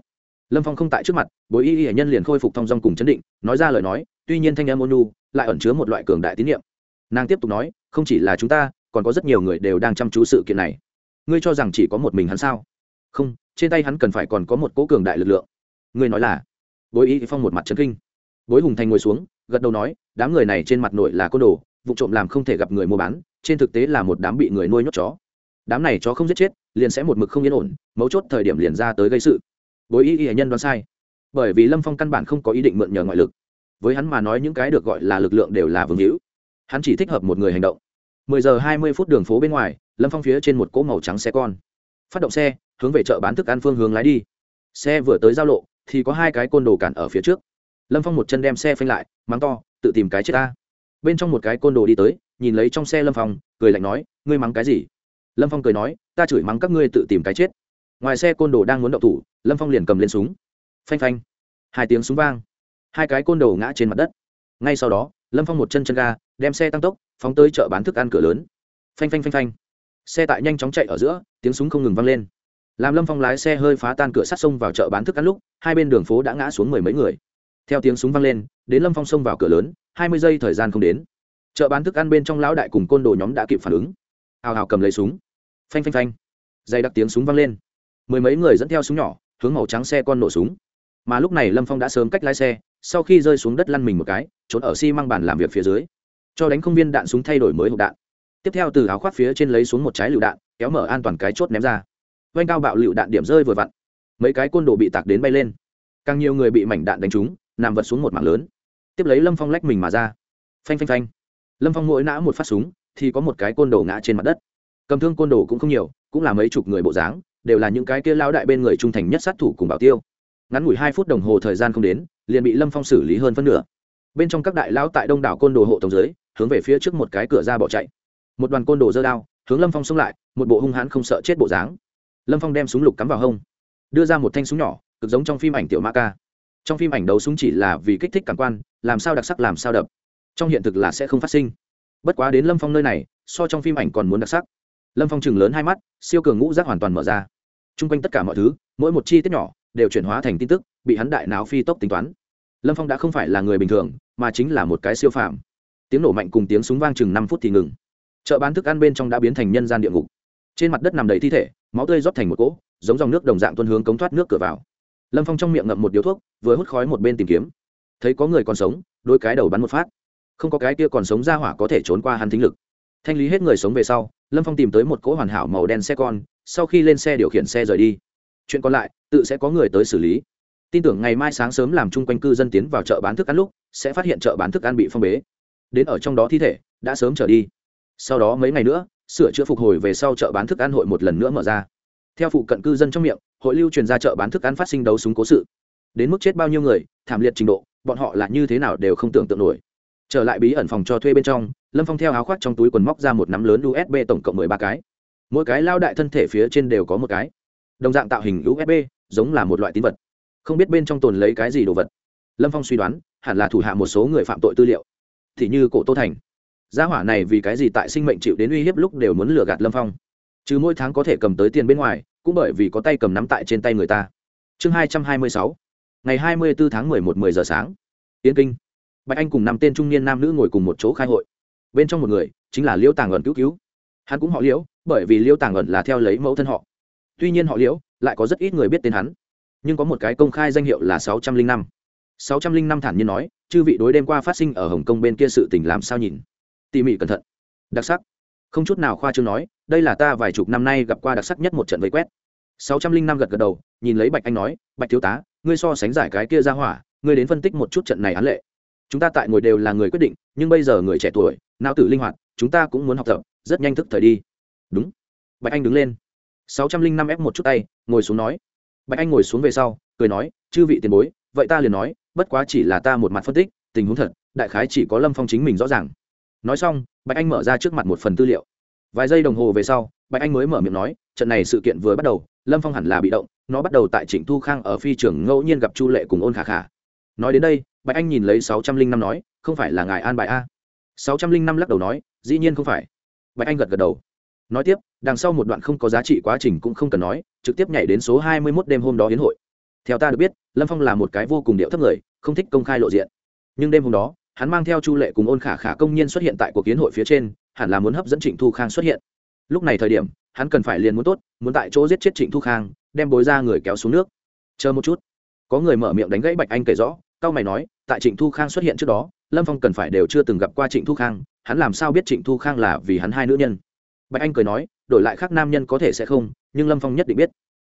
lâm phong không tại trước mặt bối y y nhân liền khôi phục thong dong cùng chấn định nói ra lời nói tuy nhiên thanh em ôn nu lại ẩn chứa một loại cường đại tín nhiệm nàng tiếp tục nói không chỉ là chúng ta còn có rất nhiều người đều đang chăm chú sự kiện này. Ngươi cho rằng chỉ có một mình hắn sao? Không, trên tay hắn cần phải còn có một cố cường đại lực lượng. Ngươi nói là? Bối y phong một mặt trấn kinh. Bối hùng thành ngồi xuống, gật đầu nói, đám người này trên mặt nội là côn đồ, vụ trộm làm không thể gặp người mua bán, trên thực tế là một đám bị người nuôi nhốt chó. Đám này chó không giết chết, liền sẽ một mực không yên ổn, mấu chốt thời điểm liền ra tới gây sự. Bối y y nhân đoán sai. Bởi vì lâm phong căn bản không có ý định mượn nhờ ngoại lực. Với hắn mà nói những cái được gọi là lực lượng đều là vương hữu. Hắn chỉ thích hợp một người hành động mười giờ hai mươi phút đường phố bên ngoài, lâm phong phía trên một cỗ màu trắng xe con. Phát động xe, hướng về chợ bán thức ăn phương hướng lái đi. Xe vừa tới giao lộ, thì có hai cái côn đồ cản ở phía trước. Lâm phong một chân đem xe phanh lại, mắng to, tự tìm cái chết ta. Bên trong một cái côn đồ đi tới, nhìn lấy trong xe lâm phong, cười lạnh nói, ngươi mắng cái gì? Lâm phong cười nói, ta chửi mắng các ngươi tự tìm cái chết. Ngoài xe côn đồ đang muốn động thủ, lâm phong liền cầm lên súng. Phanh phanh. Hai tiếng súng vang. Hai cái côn đồ ngã trên mặt đất. Ngay sau đó, lâm phong một chân chân ga, đem xe tăng tốc phóng tới chợ bán thức ăn cửa lớn. Phanh phanh phanh phanh. Xe tải nhanh chóng chạy ở giữa, tiếng súng không ngừng vang lên. Làm lâm phong lái xe hơi phá tan cửa sắt sông vào chợ bán thức ăn lúc, hai bên đường phố đã ngã xuống mười mấy người. Theo tiếng súng vang lên, đến lâm phong xông vào cửa lớn, hai mươi giây thời gian không đến. Chợ bán thức ăn bên trong lão đại cùng côn đồ nhóm đã kịp phản ứng. Hào hào cầm lấy súng. Phanh phanh phanh. Dày đặc tiếng súng vang lên. Mười mấy người dẫn theo súng nhỏ, hướng màu trắng xe con nổ súng. Mà lúc này lâm phong đã sớm cách lái xe, sau khi rơi xuống đất lăn mình một cái, trốn ở xi măng bàn làm việc phía dưới cho đánh không viên đạn súng thay đổi mới hộp đạn. Tiếp theo từ áo khoác phía trên lấy xuống một trái lựu đạn, kéo mở an toàn cái chốt ném ra. Vanh cao bạo lựu đạn điểm rơi vừa vặn. Mấy cái côn đồ bị tạc đến bay lên. Càng nhiều người bị mảnh đạn đánh trúng, nằm vật xuống một mảng lớn. Tiếp lấy lâm phong lách mình mà ra. Phanh phanh phanh. Lâm phong mỗi nã một phát súng, thì có một cái côn đồ ngã trên mặt đất. Cầm thương côn đồ cũng không nhiều, cũng là mấy chục người bộ dáng, đều là những cái kia lao đại bên người trung thành nhất sát thủ cùng bảo tiêu. Ngắn ngủi hai phút đồng hồ thời gian không đến, liền bị lâm phong xử lý hơn phân nửa. Bên trong các đại lao tại đông đảo côn đồ hộ tổng giới hướng về phía trước một cái cửa ra bỏ chạy. Một đoàn côn đồ dơ đao, hướng lâm phong xông lại, một bộ hung hãn không sợ chết bộ dáng. Lâm phong đem súng lục cắm vào hông, đưa ra một thanh súng nhỏ, cực giống trong phim ảnh tiểu ma ca. Trong phim ảnh đấu súng chỉ là vì kích thích cảm quan, làm sao đặc sắc làm sao đập trong hiện thực là sẽ không phát sinh. Bất quá đến lâm phong nơi này, so trong phim ảnh còn muốn đặc sắc. Lâm phong chừng lớn hai mắt, siêu cường ngũ rác hoàn toàn mở ra. T r u n g quanh tất cả mọi thứ, mỗi một chi tiết nhỏ, đều chuyển hóa thành tin tức, bị hắn đại náo phi tốc tính toán. Lâm phong đã không phải là người bình thường, mà chính là một cái siêu phàm tiếng nổ mạnh cùng tiếng súng vang chừng năm phút thì ngừng. Chợ bán thức ăn bên trong đã biến thành nhân gian địa ngục. Trên mặt đất nằm đầy thi thể, máu tươi rót thành một cỗ, giống dòng nước đồng dạng tuân hướng cống thoát nước cửa vào. Lâm phong trong miệng ngậm một điếu thuốc, vừa hút khói một bên tìm kiếm. Thấy có người còn sống, đôi cái đầu bắn một phát. Không có cái kia còn sống ra hỏa có thể trốn qua hắn thính lực. Thanh lý hết người sống về sau, lâm phong tìm tới một cỗ hoàn hảo màu đen xe con, sau khi lên xe điều khiển xe rời đi. Chuyện còn lại, tự sẽ có người tới xử lý. Tin tưởng ngày mai sáng sớm làm chung quanh cư dân tiến vào chợ bán thức ăn lúc, sẽ phát hiện chợ bán thức ăn bị phong bế đến ở trong đó thi thể, đã sớm trở đi. Sau đó mấy ngày nữa, sửa chữa phục hồi về sau chợ bán thức ăn hội một lần nữa mở ra. Theo phụ cận cư dân trong miệng, hội lưu truyền ra chợ bán thức ăn phát sinh đấu súng cố sự. Đến mức chết bao nhiêu người, thảm liệt trình độ, bọn họ là như thế nào đều không tưởng tượng nổi. Trở lại bí ẩn phòng cho thuê bên trong, lâm phong theo áo khoác trong túi quần móc ra một nắm lớn usb tổng cộng mười ba cái. Mỗi cái lao đại thân thể phía trên đều có một cái. Đồng dạng tạo hình usb giống là một loại tín vật. Không biết bên trong tồn lấy cái gì đồ vật. Lâm phong suy đoán, hẳn là thủ hạ một số người phạm tội tư liệu thì như cổ tô thành. Gia hỏa này vì cái gì tại sinh mệnh chịu đến uy hiếp lúc đều muốn lừa gạt lâm phong? Chứ mỗi tháng có thể cầm tới tiền bên ngoài, cũng bởi vì có tay cầm nắm tại trên tay người ta. Chương hai trăm hai mươi sáu. Ngày hai mươi bốn tháng mười một mười giờ sáng. Yên kinh. Bạch anh cùng năm tên trung niên nam nữ ngồi cùng một chỗ khai hội. Bên trong một người chính là liễu tàng ẩn cứu cứu. Hắn cũng họ liễu, bởi vì liễu tàng ẩn là theo lấy mẫu thân họ. Tuy nhiên họ liễu lại có rất ít người biết tên hắn. Nhưng có một cái công khai danh hiệu là sáu trăm linh năm sáu trăm linh năm thản nhiên nói, chư vị đối đêm qua phát sinh ở hồng kông bên kia sự tình làm sao nhìn? Tỉ mỉ cẩn thận. Đặc sắc. Không chút nào khoa trương nói, đây là ta vài chục năm nay gặp qua đặc sắc nhất một trận vây quét. Sáu trăm linh năm gật gật đầu, nhìn lấy bạch anh nói, bạch thiếu tá, ngươi so sánh giải cái kia ra hỏa, ngươi đến phân tích một chút trận này án lệ. Chúng ta tại ngồi đều là người quyết định, nhưng bây giờ người trẻ tuổi, não tử linh hoạt, chúng ta cũng muốn học tập, rất nhanh thức thời đi. Đúng. Bạch anh đứng lên. Sáu trăm linh năm ép một chút tay, ngồi xuống nói. Bạch anh ngồi xuống về sau, cười nói, chư vị tiền bối, vậy ta liền nói bất quá chỉ là ta một mặt phân tích, tình huống thật, đại khái chỉ có lâm phong chính mình rõ ràng. Nói xong, bạch anh mở ra trước mặt một phần tư liệu. Vài giây đồng hồ về sau, bạch anh mới mở miệng nói, trận này sự kiện vừa bắt đầu, lâm phong hẳn là bị động, nó bắt đầu tại trịnh thu khang ở phi trường ngẫu nhiên gặp chu lệ cùng ôn khả khả. Nói đến đây, bạch anh nhìn lấy sáu trăm linh năm nói, không phải là ngài an bài a? Sáu trăm linh năm lắc đầu nói, dĩ nhiên không phải. Bạch anh gật gật đầu. Nói tiếp, đằng sau một đoạn không có giá trị quá trình cũng không cần nói, trực tiếp nhảy đến số hai mươi mốt đêm hôm đó hiến hội theo ta được biết, lâm phong là một cái vô cùng điệu thấp người, không thích công khai lộ diện. Nhưng đêm hôm đó, hắn mang theo chu lệ cùng ôn khả khả công nhiên xuất hiện tại cuộc kiến hội phía trên, hẳn là muốn hấp dẫn trịnh thu khang xuất hiện. Lúc này thời điểm, hắn cần phải liền muốn tốt, muốn tại chỗ giết chết trịnh thu khang, đem bối ra người kéo xuống nước. Chờ một chút. Có người mở miệng đánh gãy bạch anh kể rõ, cao mày nói, tại trịnh thu khang xuất hiện trước đó, lâm phong cần phải đều chưa từng gặp qua trịnh thu khang, hắn làm sao biết trịnh thu khang là vì hắn hai nữ nhân? Bạch anh cười nói, đổi lại khác nam nhân có thể sẽ không, nhưng lâm phong nhất định biết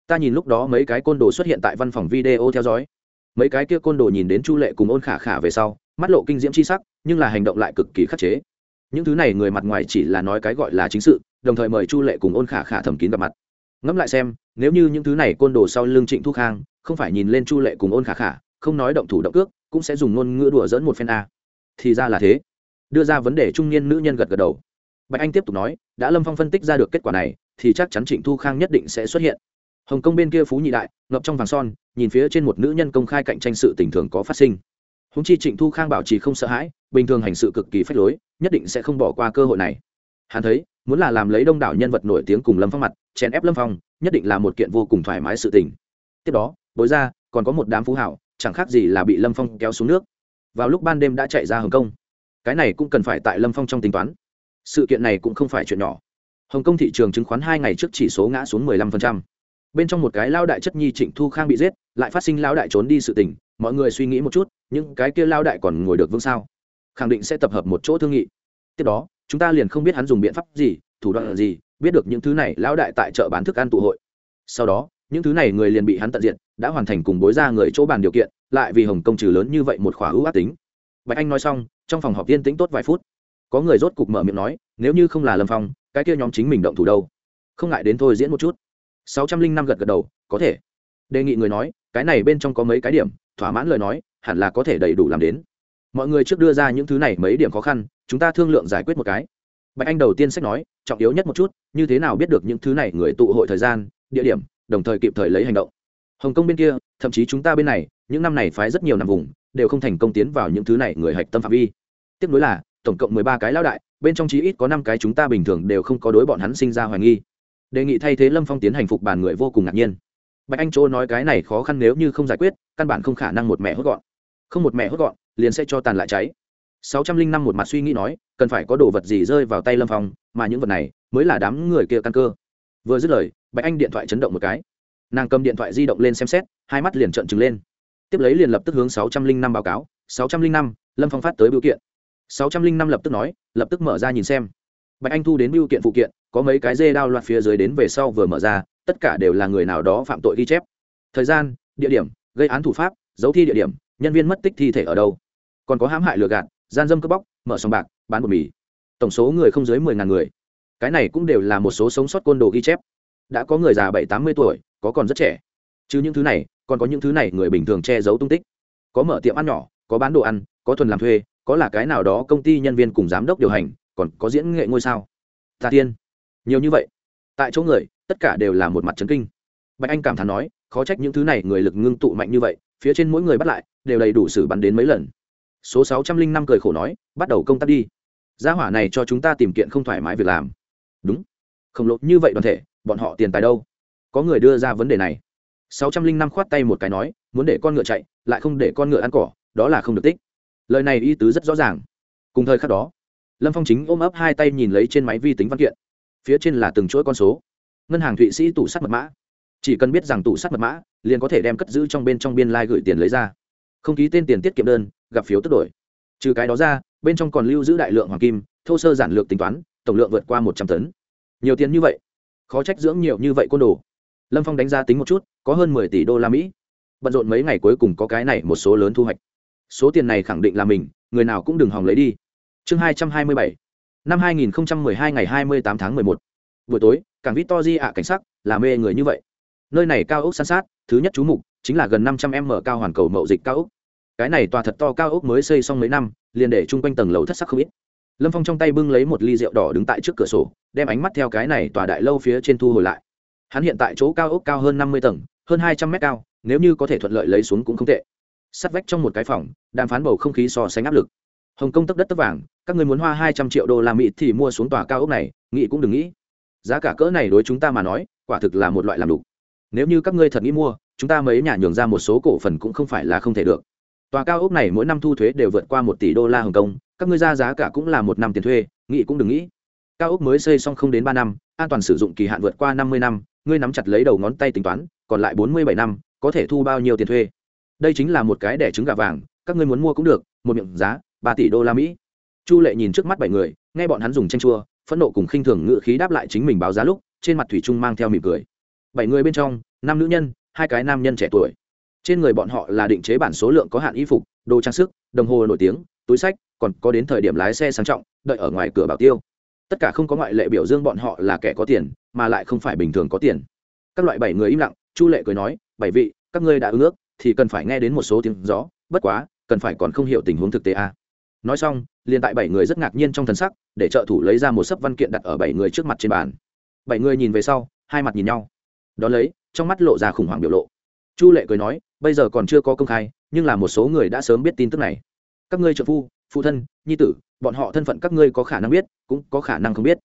ta nhìn lúc đó mấy cái côn đồ xuất hiện tại văn phòng video theo dõi. Mấy cái kia côn đồ nhìn đến chu lệ cùng ôn khả khả về sau, mắt lộ kinh diễm c h i sắc, nhưng là hành động lại cực kỳ khắc chế. Những thứ này người mặt ngoài chỉ là nói cái gọi là chính sự, đồng thời mời chu lệ cùng ôn khả khả thầm kín gặp mặt. Ngẫm lại xem, nếu như những thứ này côn đồ sau lưng trịnh thu khang, không phải nhìn lên chu lệ cùng ôn khả khả, không nói động thủ động cước, cũng sẽ dùng ngôn ngữ đùa dẫn một phen a. Thì ra là thế. Đưa ra vấn đề trung niên nữ nhân gật gật đầu. Bạch anh tiếp tục nói, đã lâm phong phân tích ra được kết quả này, thì chắc chắn trịnh thu khang nhất định sẽ xuất hiện hồng kông bên kia phú nhị đại, ngập trong vàng son, nhìn phía trên một nữ nhân công khai cạnh tranh sự tình thường có phát sinh. Húng chi trịnh thu khang bảo trì không sợ hãi, bình thường hành sự cực kỳ phách lối, nhất định sẽ không bỏ qua cơ hội này. Hắn thấy, muốn là làm lấy đông đảo nhân vật nổi tiếng cùng lâm phong mặt, chèn ép lâm phong, nhất định là một kiện vô cùng thoải mái sự tình. Tiếp đó, bối ra, còn có một đám phú hảo, chẳng khác gì là bị lâm phong kéo xuống nước. Vào lúc ban đêm đã chạy ra hồng kông. Cái này cũng cần phải tại lâm phong trong tính toán. Sự kiện này cũng không phải chuyện nhỏ. Hồng kông thị trường chứng khoán hai ngày trước chỉ số ngã xuống 15% bên trong một cái lao đại chất nhi trịnh thu khang bị giết, lại phát sinh lao đại trốn đi sự tình, mọi người suy nghĩ một chút, những cái kia lao đại còn ngồi được vương sao? Khẳng định sẽ tập hợp một chỗ thương nghị. Tiếp đó, chúng ta liền không biết hắn dùng biện pháp gì, thủ đoạn gì, biết được những thứ này lao đại tại chợ bán thức ăn tụ hội. Sau đó, những thứ này người liền bị hắn tận diện đã hoàn thành cùng bối ra người chỗ bàn điều kiện, lại vì hồng công trừ lớn như vậy một khóa ưu ác tính. Bạch anh nói xong, trong phòng họp yên tĩnh tốt vài phút. Có người rốt cục mở miệng nói, nếu như không là lâm phong, cái kia nhóm chính mình động thủ đâu? Không ngại đến thôi diễn một chút sáu trăm linh năm gật gật đầu, có thể. Đề nghị người nói, cái này bên trong có mấy cái điểm, thỏa mãn lời nói, hẳn là có thể đầy đủ làm đến. Mọi người trước đưa ra những thứ này mấy điểm khó khăn, chúng ta thương lượng giải quyết một cái. Bạch anh đầu tiên sách nói, trọng yếu nhất một chút, như thế nào biết được những thứ này người tụ hội thời gian, địa điểm, đồng thời kịp thời lấy hành động? Hồng kông bên kia, thậm chí chúng ta bên này, những năm này phái rất nhiều nằm vùng, đều không thành công tiến vào những thứ này người hạch tâm phạm vi. Tiếp nối là, tổng cộng mười ba cái lão đại, bên trong chí ít có năm cái chúng ta bình thường đều không có đối bọn hắn sinh ra hoài nghi đề nghị thay thế lâm phong tiến hành phục bàn người vô cùng ngạc nhiên. Bạch anh chỗ nói cái này khó khăn nếu như không giải quyết, căn bản không khả năng một mẹ hốt gọn. Không một mẹ hốt gọn, liền sẽ cho tàn lại cháy. Sáu trăm linh năm một mặt suy nghĩ nói, cần phải có đồ vật gì rơi vào tay lâm phong, mà những vật này mới là đám người kia căn cơ. Vừa dứt lời, bạch anh điện thoại chấn động một cái. Nàng cầm điện thoại di động lên xem xét, hai mắt liền trợn trừng lên. Tiếp lấy liền lập tức hướng sáu trăm linh năm báo cáo. Sáu trăm linh năm, lâm phong phát tới biểu kiện. Sáu trăm linh năm lập tức nói, lập tức mở ra nhìn xem. Bạch anh thu đến biểu kiện phụ kiện có mấy cái dê đao loạt phía dưới đến về sau vừa mở ra, tất cả đều là người nào đó phạm tội ghi chép. Thời gian, địa điểm, gây án thủ pháp dấu thi địa điểm, nhân viên mất tích thi thể ở đâu. Còn có hãm hại lừa gạt, gian dâm cướp bóc, mở sòng bạc, bán bột mì. Tổng số người không dưới mười ngàn người. Cái này cũng đều là một số sống sót côn đồ ghi chép. Đã có người già bảy, tám mươi tuổi, có còn rất trẻ. Chứ những thứ này, còn có những thứ này người bình thường che giấu tung tích. Có mở tiệm ăn nhỏ, có bán đồ ăn, có thuần làm thuê, có là cái nào đó công ty nhân viên cùng giám đốc điều hành, còn có diễn nghệ ngôi sao. Tà tiên nhiều như vậy. Tại chỗ người, tất cả đều là một mặt trấn kinh. Bạch anh cảm thán nói, khó trách những thứ này người lực ngưng tụ mạnh như vậy, phía trên mỗi người bắt lại, đều đầy đủ xử bắn đến mấy lần. Số sáu trăm linh năm cười khổ nói, bắt đầu công tác đi. Gia hỏa này cho chúng ta tìm kiện không thoải mái việc làm. Đúng. Khổng lồ như vậy đoàn thể, bọn họ tiền tài đâu? Có người đưa ra vấn đề này. Sáu trăm linh năm khoát tay một cái nói, muốn để con ngựa chạy, lại không để con ngựa ăn cỏ, đó là không được tích. Lời này ý tứ rất rõ ràng. Cùng thời khắc đó, lâm phong chính ôm ấp hai tay nhìn lấy trên máy vi tính văn kiện phía trên là từng chuỗi con số. Ngân hàng thụy sĩ tủ sắt mật mã. Chỉ cần biết rằng tủ sắt mật mã, liền có thể đem cất giữ trong bên trong biên lai、like、gửi tiền lấy ra. Không ký tên tiền tiết kiệm đơn, gặp phiếu tức đổi. Trừ cái đó ra, bên trong còn lưu giữ đại lượng hoàng kim, thô sơ giản lược tính toán, tổng lượng vượt qua một trăm tấn. Nhiều tiền như vậy. Khó trách dưỡng nhiều như vậy côn đồ. Lâm phong đánh giá tính một chút, có hơn mười tỷ đô la mỹ. Bận rộn mấy ngày cuối cùng có cái này một số lớn thu hoạch. Số tiền này khẳng định là mình, người nào cũng đừng hòng lấy đi. Chương hai trăm hai mươi bảy năm hai nghìn hai ngày hai mươi tám tháng 11, buổi tối cảng victory ạ cảnh sắc là mê người như vậy. Nơi này cao ốc san sát thứ nhất chú mục chính là gần năm trăm m cao hoàn cầu mậu dịch cao ốc. Cái này tòa thật to cao ốc mới xây xong mấy năm liền để chung quanh tầng lầu thất sắc không ít. Lâm phong trong tay bưng lấy một ly rượu đỏ đứng tại trước cửa sổ đem ánh mắt theo cái này tòa đại lâu phía trên thu hồi lại. Hắn hiện tại chỗ cao ốc cao hơn năm mươi tầng hơn hai trăm mét cao nếu như có thể thuận lợi lấy xuống cũng không tệ. Sắt vách trong một cái phòng đàm phán bầu không khí so sánh áp lực hồng kông tấp đất tấp vàng, các người muốn hoa hai trăm triệu đô la mỹ thì mua xuống tòa cao ốc này, nghĩ cũng đừng nghĩ. Giá cả cỡ này đối chúng ta mà nói, quả thực là một loại làm đủ. Nếu như các ngươi thật nghĩ mua, chúng ta mấy nhà nhường ra một số cổ phần cũng không phải là không thể được. Tòa cao ốc này mỗi năm thu thuế đều vượt qua một tỷ đô la hồng kông, các ngươi ra giá cả cũng là một năm tiền thuê, nghĩ cũng đừng nghĩ. Cao ốc mới xây xong không đến ba năm, an toàn sử dụng kỳ hạn vượt qua năm mươi năm, ngươi nắm chặt lấy đầu ngón tay tính toán, còn lại bốn mươi bảy năm, có thể thu bao nhiêu tiền thuê. Đây chính là một cái đẻ trứng gà vàng, các ngươi muốn mua cũng được, một miệng giá ba tỷ đô la mỹ. Chu lệ nhìn trước mắt bảy người, nghe bọn hắn dùng tranh chua, phẫn nộ cùng khinh thường ngự khí đáp lại chính mình báo giá lúc, trên mặt thủy trung mang theo mỉm cười. Bảy người bên trong, năm nữ nhân, hai cái nam nhân trẻ tuổi. Trên người bọn họ là định chế bản số lượng có hạn y phục, đồ trang sức, đồng hồ nổi tiếng, túi sách, còn có đến thời điểm lái xe sang trọng, đợi ở ngoài cửa bảo tiêu. Tất cả không có ngoại lệ biểu dương bọn họ là kẻ có tiền, mà lại không phải bình thường có tiền. Các loại bảy người im lặng, chu lệ cười nói, bảy vị, các ngươi đã ưng ước, thì cần phải nghe đến một số tiếng gió, bất quá, cần phải còn không hiểu tình huống thực tế à nói xong, liền tại bảy người rất ngạc nhiên trong thần sắc, để trợ thủ lấy ra một sấp văn kiện đặt ở bảy người trước mặt trên bàn. Bảy người nhìn về sau, hai mặt nhìn nhau. Đón lấy, trong mắt lộ ra khủng hoảng biểu lộ. Chu lệ cười nói, bây giờ còn chưa có công khai, nhưng là một số người đã sớm biết tin tức này. Các ngươi trợ phu, phụ thân, nhi tử, bọn họ thân phận các ngươi có khả năng biết, cũng có khả năng không biết.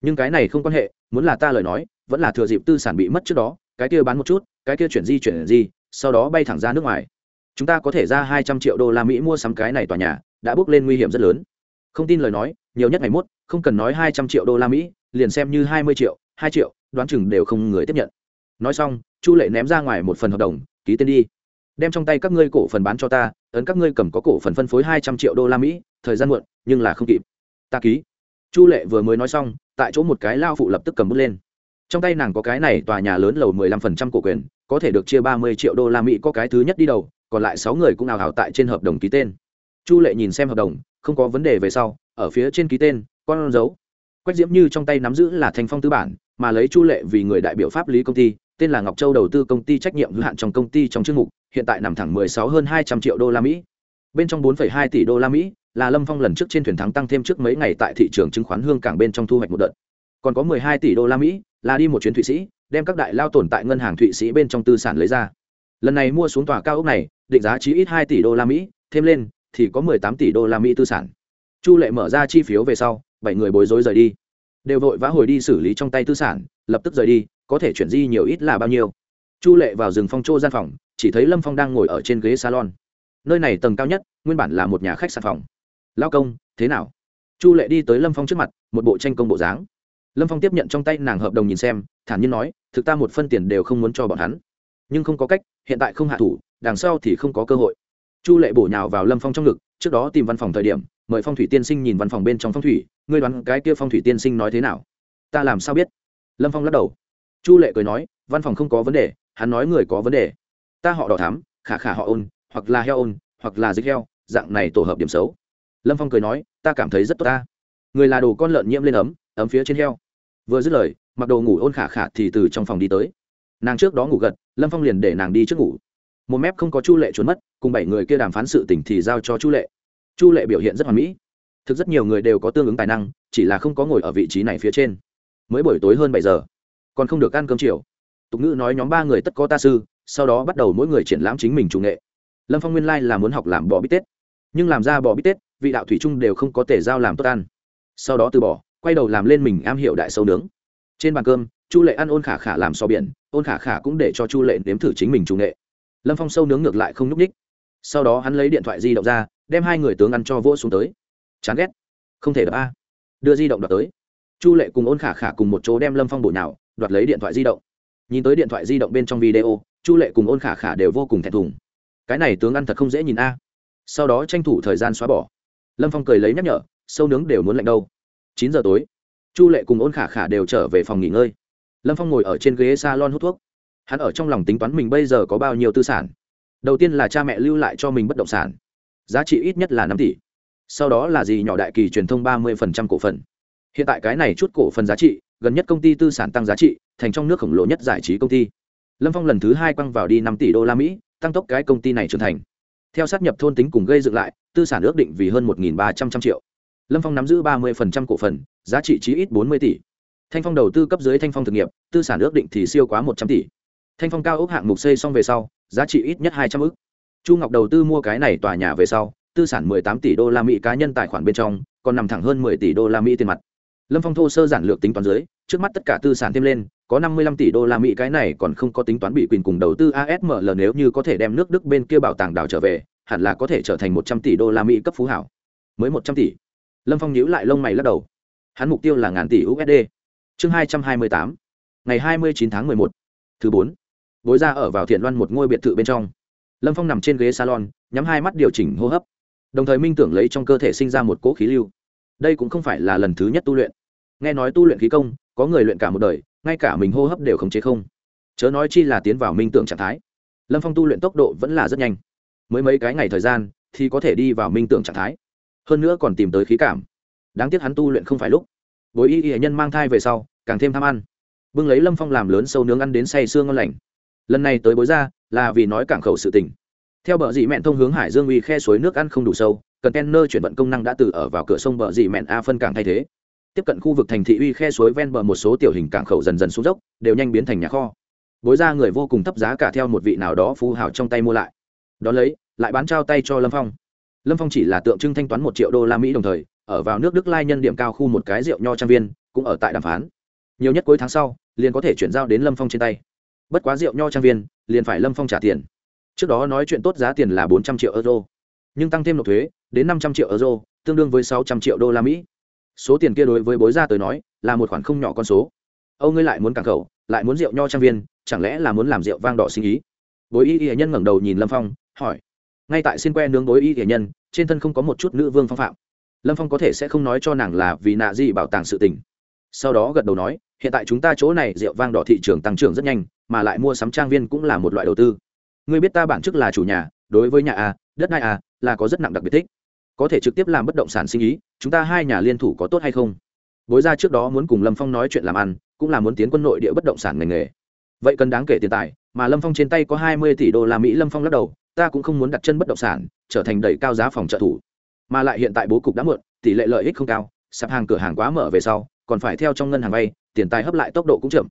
Nhưng cái này không quan hệ, muốn là ta lời nói, vẫn là thừa dịp tư sản bị mất trước đó, cái kia bán một chút, cái kia chuyển di chuyển di, sau đó bay thẳng ra nước ngoài. Chúng ta có thể ra hai trăm triệu đô la mỹ mua sắm cái này tòa nhà đã bước lên nguy hiểm rất lớn. Không tin lời nói, nhiều nhất ngày mốt, không cần nói hai trăm triệu đô la mỹ, liền xem như hai mươi triệu, hai triệu, đoán chừng đều không người tiếp nhận. Nói xong, chu lệ ném ra ngoài một phần hợp đồng, ký tên đi. Đem trong tay các ngươi cổ phần bán cho ta, ấn các ngươi cầm có cổ phần phân phối hai trăm triệu đô la mỹ, thời gian muộn, nhưng là không kịp. Ta ký. Chu lệ vừa mới nói xong, tại chỗ một cái lao phụ lập tức cầm bút lên. Trong tay nàng có cái này tòa nhà lớn lầu mười lăm phần trăm cổ quyền, có thể được chia ba mươi triệu đô la mỹ, có cái thứ nhất đi đầu, còn lại sáu người cũng ảo hảo tại trên hợp đồng ký tên chu lệ nhìn xem hợp đồng, không có vấn đề về sau, ở phía trên ký tên, con dấu. Quách diễm như trong tay nắm giữ là thành phong tư bản, mà lấy chu lệ vì người đại biểu pháp lý công ty, tên là ngọc châu đầu tư công ty trách nhiệm hữu hạn trong công ty trong chương mục, hiện tại nằm thẳng mười sáu hơn hai trăm triệu đô la mỹ. Bên trong bốn phẩy hai tỷ đô la mỹ, là lâm phong lần trước trên thuyền thắng tăng thêm trước mấy ngày tại thị trường chứng khoán hương cảng bên trong thu hoạch một đợt. Còn có mười hai tỷ đô la mỹ, là đi một chuyến thụy sĩ, đem các đại lao tồn tại ngân hàng thụy sĩ bên trong tư sản lấy ra. Lần này mua xuống tòa cao ốc này, định giá chí ít 2 tỷ đô la mỹ, thêm lên thì có mười tám tỷ đô la mỹ tư sản. Chu lệ mở ra chi phiếu về sau, bảy người bối rối rời đi. Đều vội vã hồi đi xử lý trong tay tư sản, lập tức rời đi, có thể chuyển di nhiều ít là bao nhiêu. Chu lệ vào rừng phong trô gian phòng, chỉ thấy lâm phong đang ngồi ở trên ghế salon. Nơi này tầng cao nhất, nguyên bản là một nhà khách sạn phòng. Lao công, thế nào? Chu lệ đi tới lâm phong trước mặt, một bộ tranh công bộ dáng. Lâm phong tiếp nhận trong tay nàng hợp đồng nhìn xem, thản nhiên nói, thực ta một phân tiền đều không muốn cho bọn hắn. Nhưng không có cách, hiện tại không hạ thủ, đằng sau thì không có cơ hội chu lệ bổ nhào vào lâm phong trong ngực, trước đó tìm văn phòng thời điểm, mời phong thủy tiên sinh nhìn văn phòng bên trong phong thủy, ngươi đoán cái kia phong thủy tiên sinh nói thế nào? Ta làm sao biết? Lâm phong lắc đầu. Chu lệ cười nói, văn phòng không có vấn đề, hắn nói người có vấn đề. Ta họ đỏ thám khả khả họ ôn, hoặc là heo ôn, hoặc là dịch heo, dạng này tổ hợp điểm xấu. Lâm phong cười nói, ta cảm thấy rất tốt ta. Người là đồ con lợn nhiễm lên ấm ấm phía trên heo. Vừa dứt lời, mặc đồ ngủ ôn khả khả thì từ trong phòng đi tới. Nàng trước đó ngủ gật, lâm phong liền để nàng đi trước ngủ một mép không có chu lệ trốn mất, cùng bảy người kia đàm phán sự tỉnh thì giao cho chu lệ. Chu lệ biểu hiện rất hoàn mỹ. Thực rất nhiều người đều có tương ứng tài năng, chỉ là không có ngồi ở vị trí này phía trên. Mới buổi tối hơn bảy giờ, còn không được ăn cơm chiều. Tục ngữ nói nhóm ba người tất có ta sư, sau đó bắt đầu mỗi người triển lãm chính mình chủ nghệ. Lâm phong nguyên lai là muốn học làm bò bít tết. Nhưng làm ra bò bít tết, vị đạo thủy trung đều không có thể giao làm tốt ăn. Sau đó từ bỏ, quay đầu làm lên mình am hiểu đại sâu nướng. Trên bàn cơm, chu lệ ăn ôn khả khả làm so biển, ôn khả khả cũng để cho chu lệ nếm thử chính mình chủ nghệ lâm phong sâu nướng ngược lại không n ú c ních sau đó hắn lấy điện thoại di động ra, đem hai người tướng ăn cho vỗ xuống tới. Chán ghét. Không thể đập a. Đưa di động đập tới. Chu lệ cùng ôn khả khả cùng một chỗ đem lâm phong bổ nào đoạt lấy điện thoại di động. Nhìn tới điện thoại di động bên trong video, chu lệ cùng ôn khả khả đều vô cùng thẹn thùng. Cái này tướng ăn thật không dễ nhìn a. Sau đó tranh thủ thời gian xóa bỏ. Lâm phong cười lấy nhắc nhở, sâu nướng đều muốn lạnh đâu. Chín giờ tối, chu lệ cùng ôn khả khả đều trở về phòng nghỉ ngơi. Lâm phong ngồi ở trên ghế s a lon hút thuốc hắn ở trong lòng tính toán mình bây giờ có bao nhiêu tư sản. Đầu tiên là cha mẹ lưu lại cho mình bất động sản. Giá trị ít nhất là năm tỷ. Sau đó là gì nhỏ đại kỳ truyền thông ba mươi cổ phần. Hiện tại cái này chút cổ phần giá trị, gần nhất công ty tư sản tăng giá trị, thành trong nước khổng lồ nhất giải trí công ty. Lâm phong lần thứ hai quăng vào đi năm tỷ đô la mỹ, tăng tốc cái công ty này trưởng thành. Theo sát nhập thôn tính cùng gây dựng lại, tư sản ước định vì hơn một ba trăm trăm triệu. Lâm phong nắm giữ ba mươi cổ phần, giá trị chí ít bốn mươi tỷ. Thanh phong đầu tư cấp dưới thanh phong thực nghiệp, tư sản ước định thì siêu quá một trăm tỷ thanh phong cao ốc hạng mục xây xong về sau, giá trị ít nhất hai trăm ước chu ngọc đầu tư mua cái này tòa nhà về sau, tư sản mười tám tỷ đô la mỹ cá nhân tài khoản bên trong, còn nằm thẳng hơn mười tỷ đô la mỹ tiền mặt. Lâm phong thô sơ giản lược tính toán dưới, trước mắt tất cả tư sản thêm lên, có năm mươi lăm tỷ đô la mỹ cái này còn không có tính toán bị quyền cùng đầu tư asml nếu như có thể đem nước đức bên kia bảo tàng đảo trở về, hẳn là có thể trở thành một trăm tỷ đô la mỹ cấp phú hảo. Mới một trăm tỷ. Lâm phong nhíu lại lông mày lắc đầu. Hắn mục tiêu là ngàn tỷ usd chương hai trăm hai mươi tám. Ngày hai mươi chín tháng mười một. Thứ bốn bối ra ở vào thiện loan một ngôi biệt thự bên trong. Lâm phong nằm trên ghế salon, nhắm hai mắt điều chỉnh hô hấp. Đồng thời minh tưởng lấy trong cơ thể sinh ra một cỗ khí lưu. Đây cũng không phải là lần thứ nhất tu luyện. Nghe nói tu luyện khí công, có người luyện cả một đời, ngay cả mình hô hấp đều khống chế không. Chớ nói chi là tiến vào minh tưởng trạng thái. Lâm phong tu luyện tốc độ vẫn là rất nhanh. Mới mấy cái ngày thời gian, thì có thể đi vào minh tưởng trạng thái. Hơn nữa còn tìm tới khí cảm. Đáng tiếc hắn tu luyện không phải lúc. Bối y y nhân mang thai về sau, càng thêm tham ăn. Bưng lấy lâm phong làm lớn sâu nướng ăn đến say sương ngon lành lần này tới bối ra là vì nói cảng khẩu sự tình. Theo bờ dị mẹn thông hướng hải dương uy khe suối nước ăn không đủ sâu cần kenner chuyển vận công năng đã từ ở vào cửa sông bờ dị mẹn a phân cảng thay thế. Tiếp cận khu vực thành thị uy khe suối ven bờ một số tiểu hình cảng khẩu dần dần xuống dốc, đều nhanh biến thành nhà kho. Bối ra người vô cùng thấp giá cả theo một vị nào đó phú hào trong tay mua lại. Đón lấy, lại bán trao tay cho lâm phong. Lâm phong chỉ là tượng trưng thanh toán một triệu đô la mỹ đồng thời, ở vào nước đức lai nhân điểm cao khu một cái rượu nho trang viên, cũng ở tại đàm phán. Nhiều nhất cuối tháng sau, liền có thể chuyển giao đến lâm phong trên tay bất quá rượu nho trang viên, liền phải lâm phong trả tiền. Trước đó nói chuyện tốt giá tiền là bốn trăm triệu euro, nhưng tăng thêm nộp thuế, đến năm trăm triệu euro, tương đương với sáu trăm triệu đô la mỹ. Số tiền kia đối với bối gia tới nói, là một khoản không nhỏ con số. Âu ngươi lại muốn cảng khẩu, lại muốn rượu nho trang viên, chẳng lẽ là muốn làm rượu vang đỏ sinh ý? Bối y y nhân ngẩng đầu nhìn lâm phong, hỏi. Ngay tại xin que nướng bối y y nhân, trên thân không có một chút nữ vương phong phạm. Lâm phong có thể sẽ không nói cho nàng là vì nạ gì bảo tàng sự tình. Sau đó gật đầu nói, hiện tại chúng ta chỗ này rượu vang đỏ thị trường tăng trưởng rất nhanh mà lại mua sắm trang viên cũng là một loại đầu tư. Ngươi biết ta bản chức là chủ nhà đối với nhà a đất đai a là có rất nặng đặc biệt thích. Có thể trực tiếp làm bất động sản sinh ý chúng ta hai nhà liên thủ có tốt hay không? Bối ra trước đó muốn cùng lâm phong nói chuyện làm ăn cũng là muốn tiến quân nội địa bất động sản ngành nghề. Vậy cần đáng kể tiền tài mà lâm phong trên tay có hai mươi tỷ đô la mỹ lâm phong lắc đầu ta cũng không muốn đặt chân bất động sản trở thành đẩy cao giá phòng trợ thủ. Mà lại hiện tại bố cục đã mượn, tỷ lệ lợi ích không cao sạp hàng cửa hàng quá mở về sau còn phải theo trong ngân hàng vay tiền tài hấp lại tốc độ cũng chậm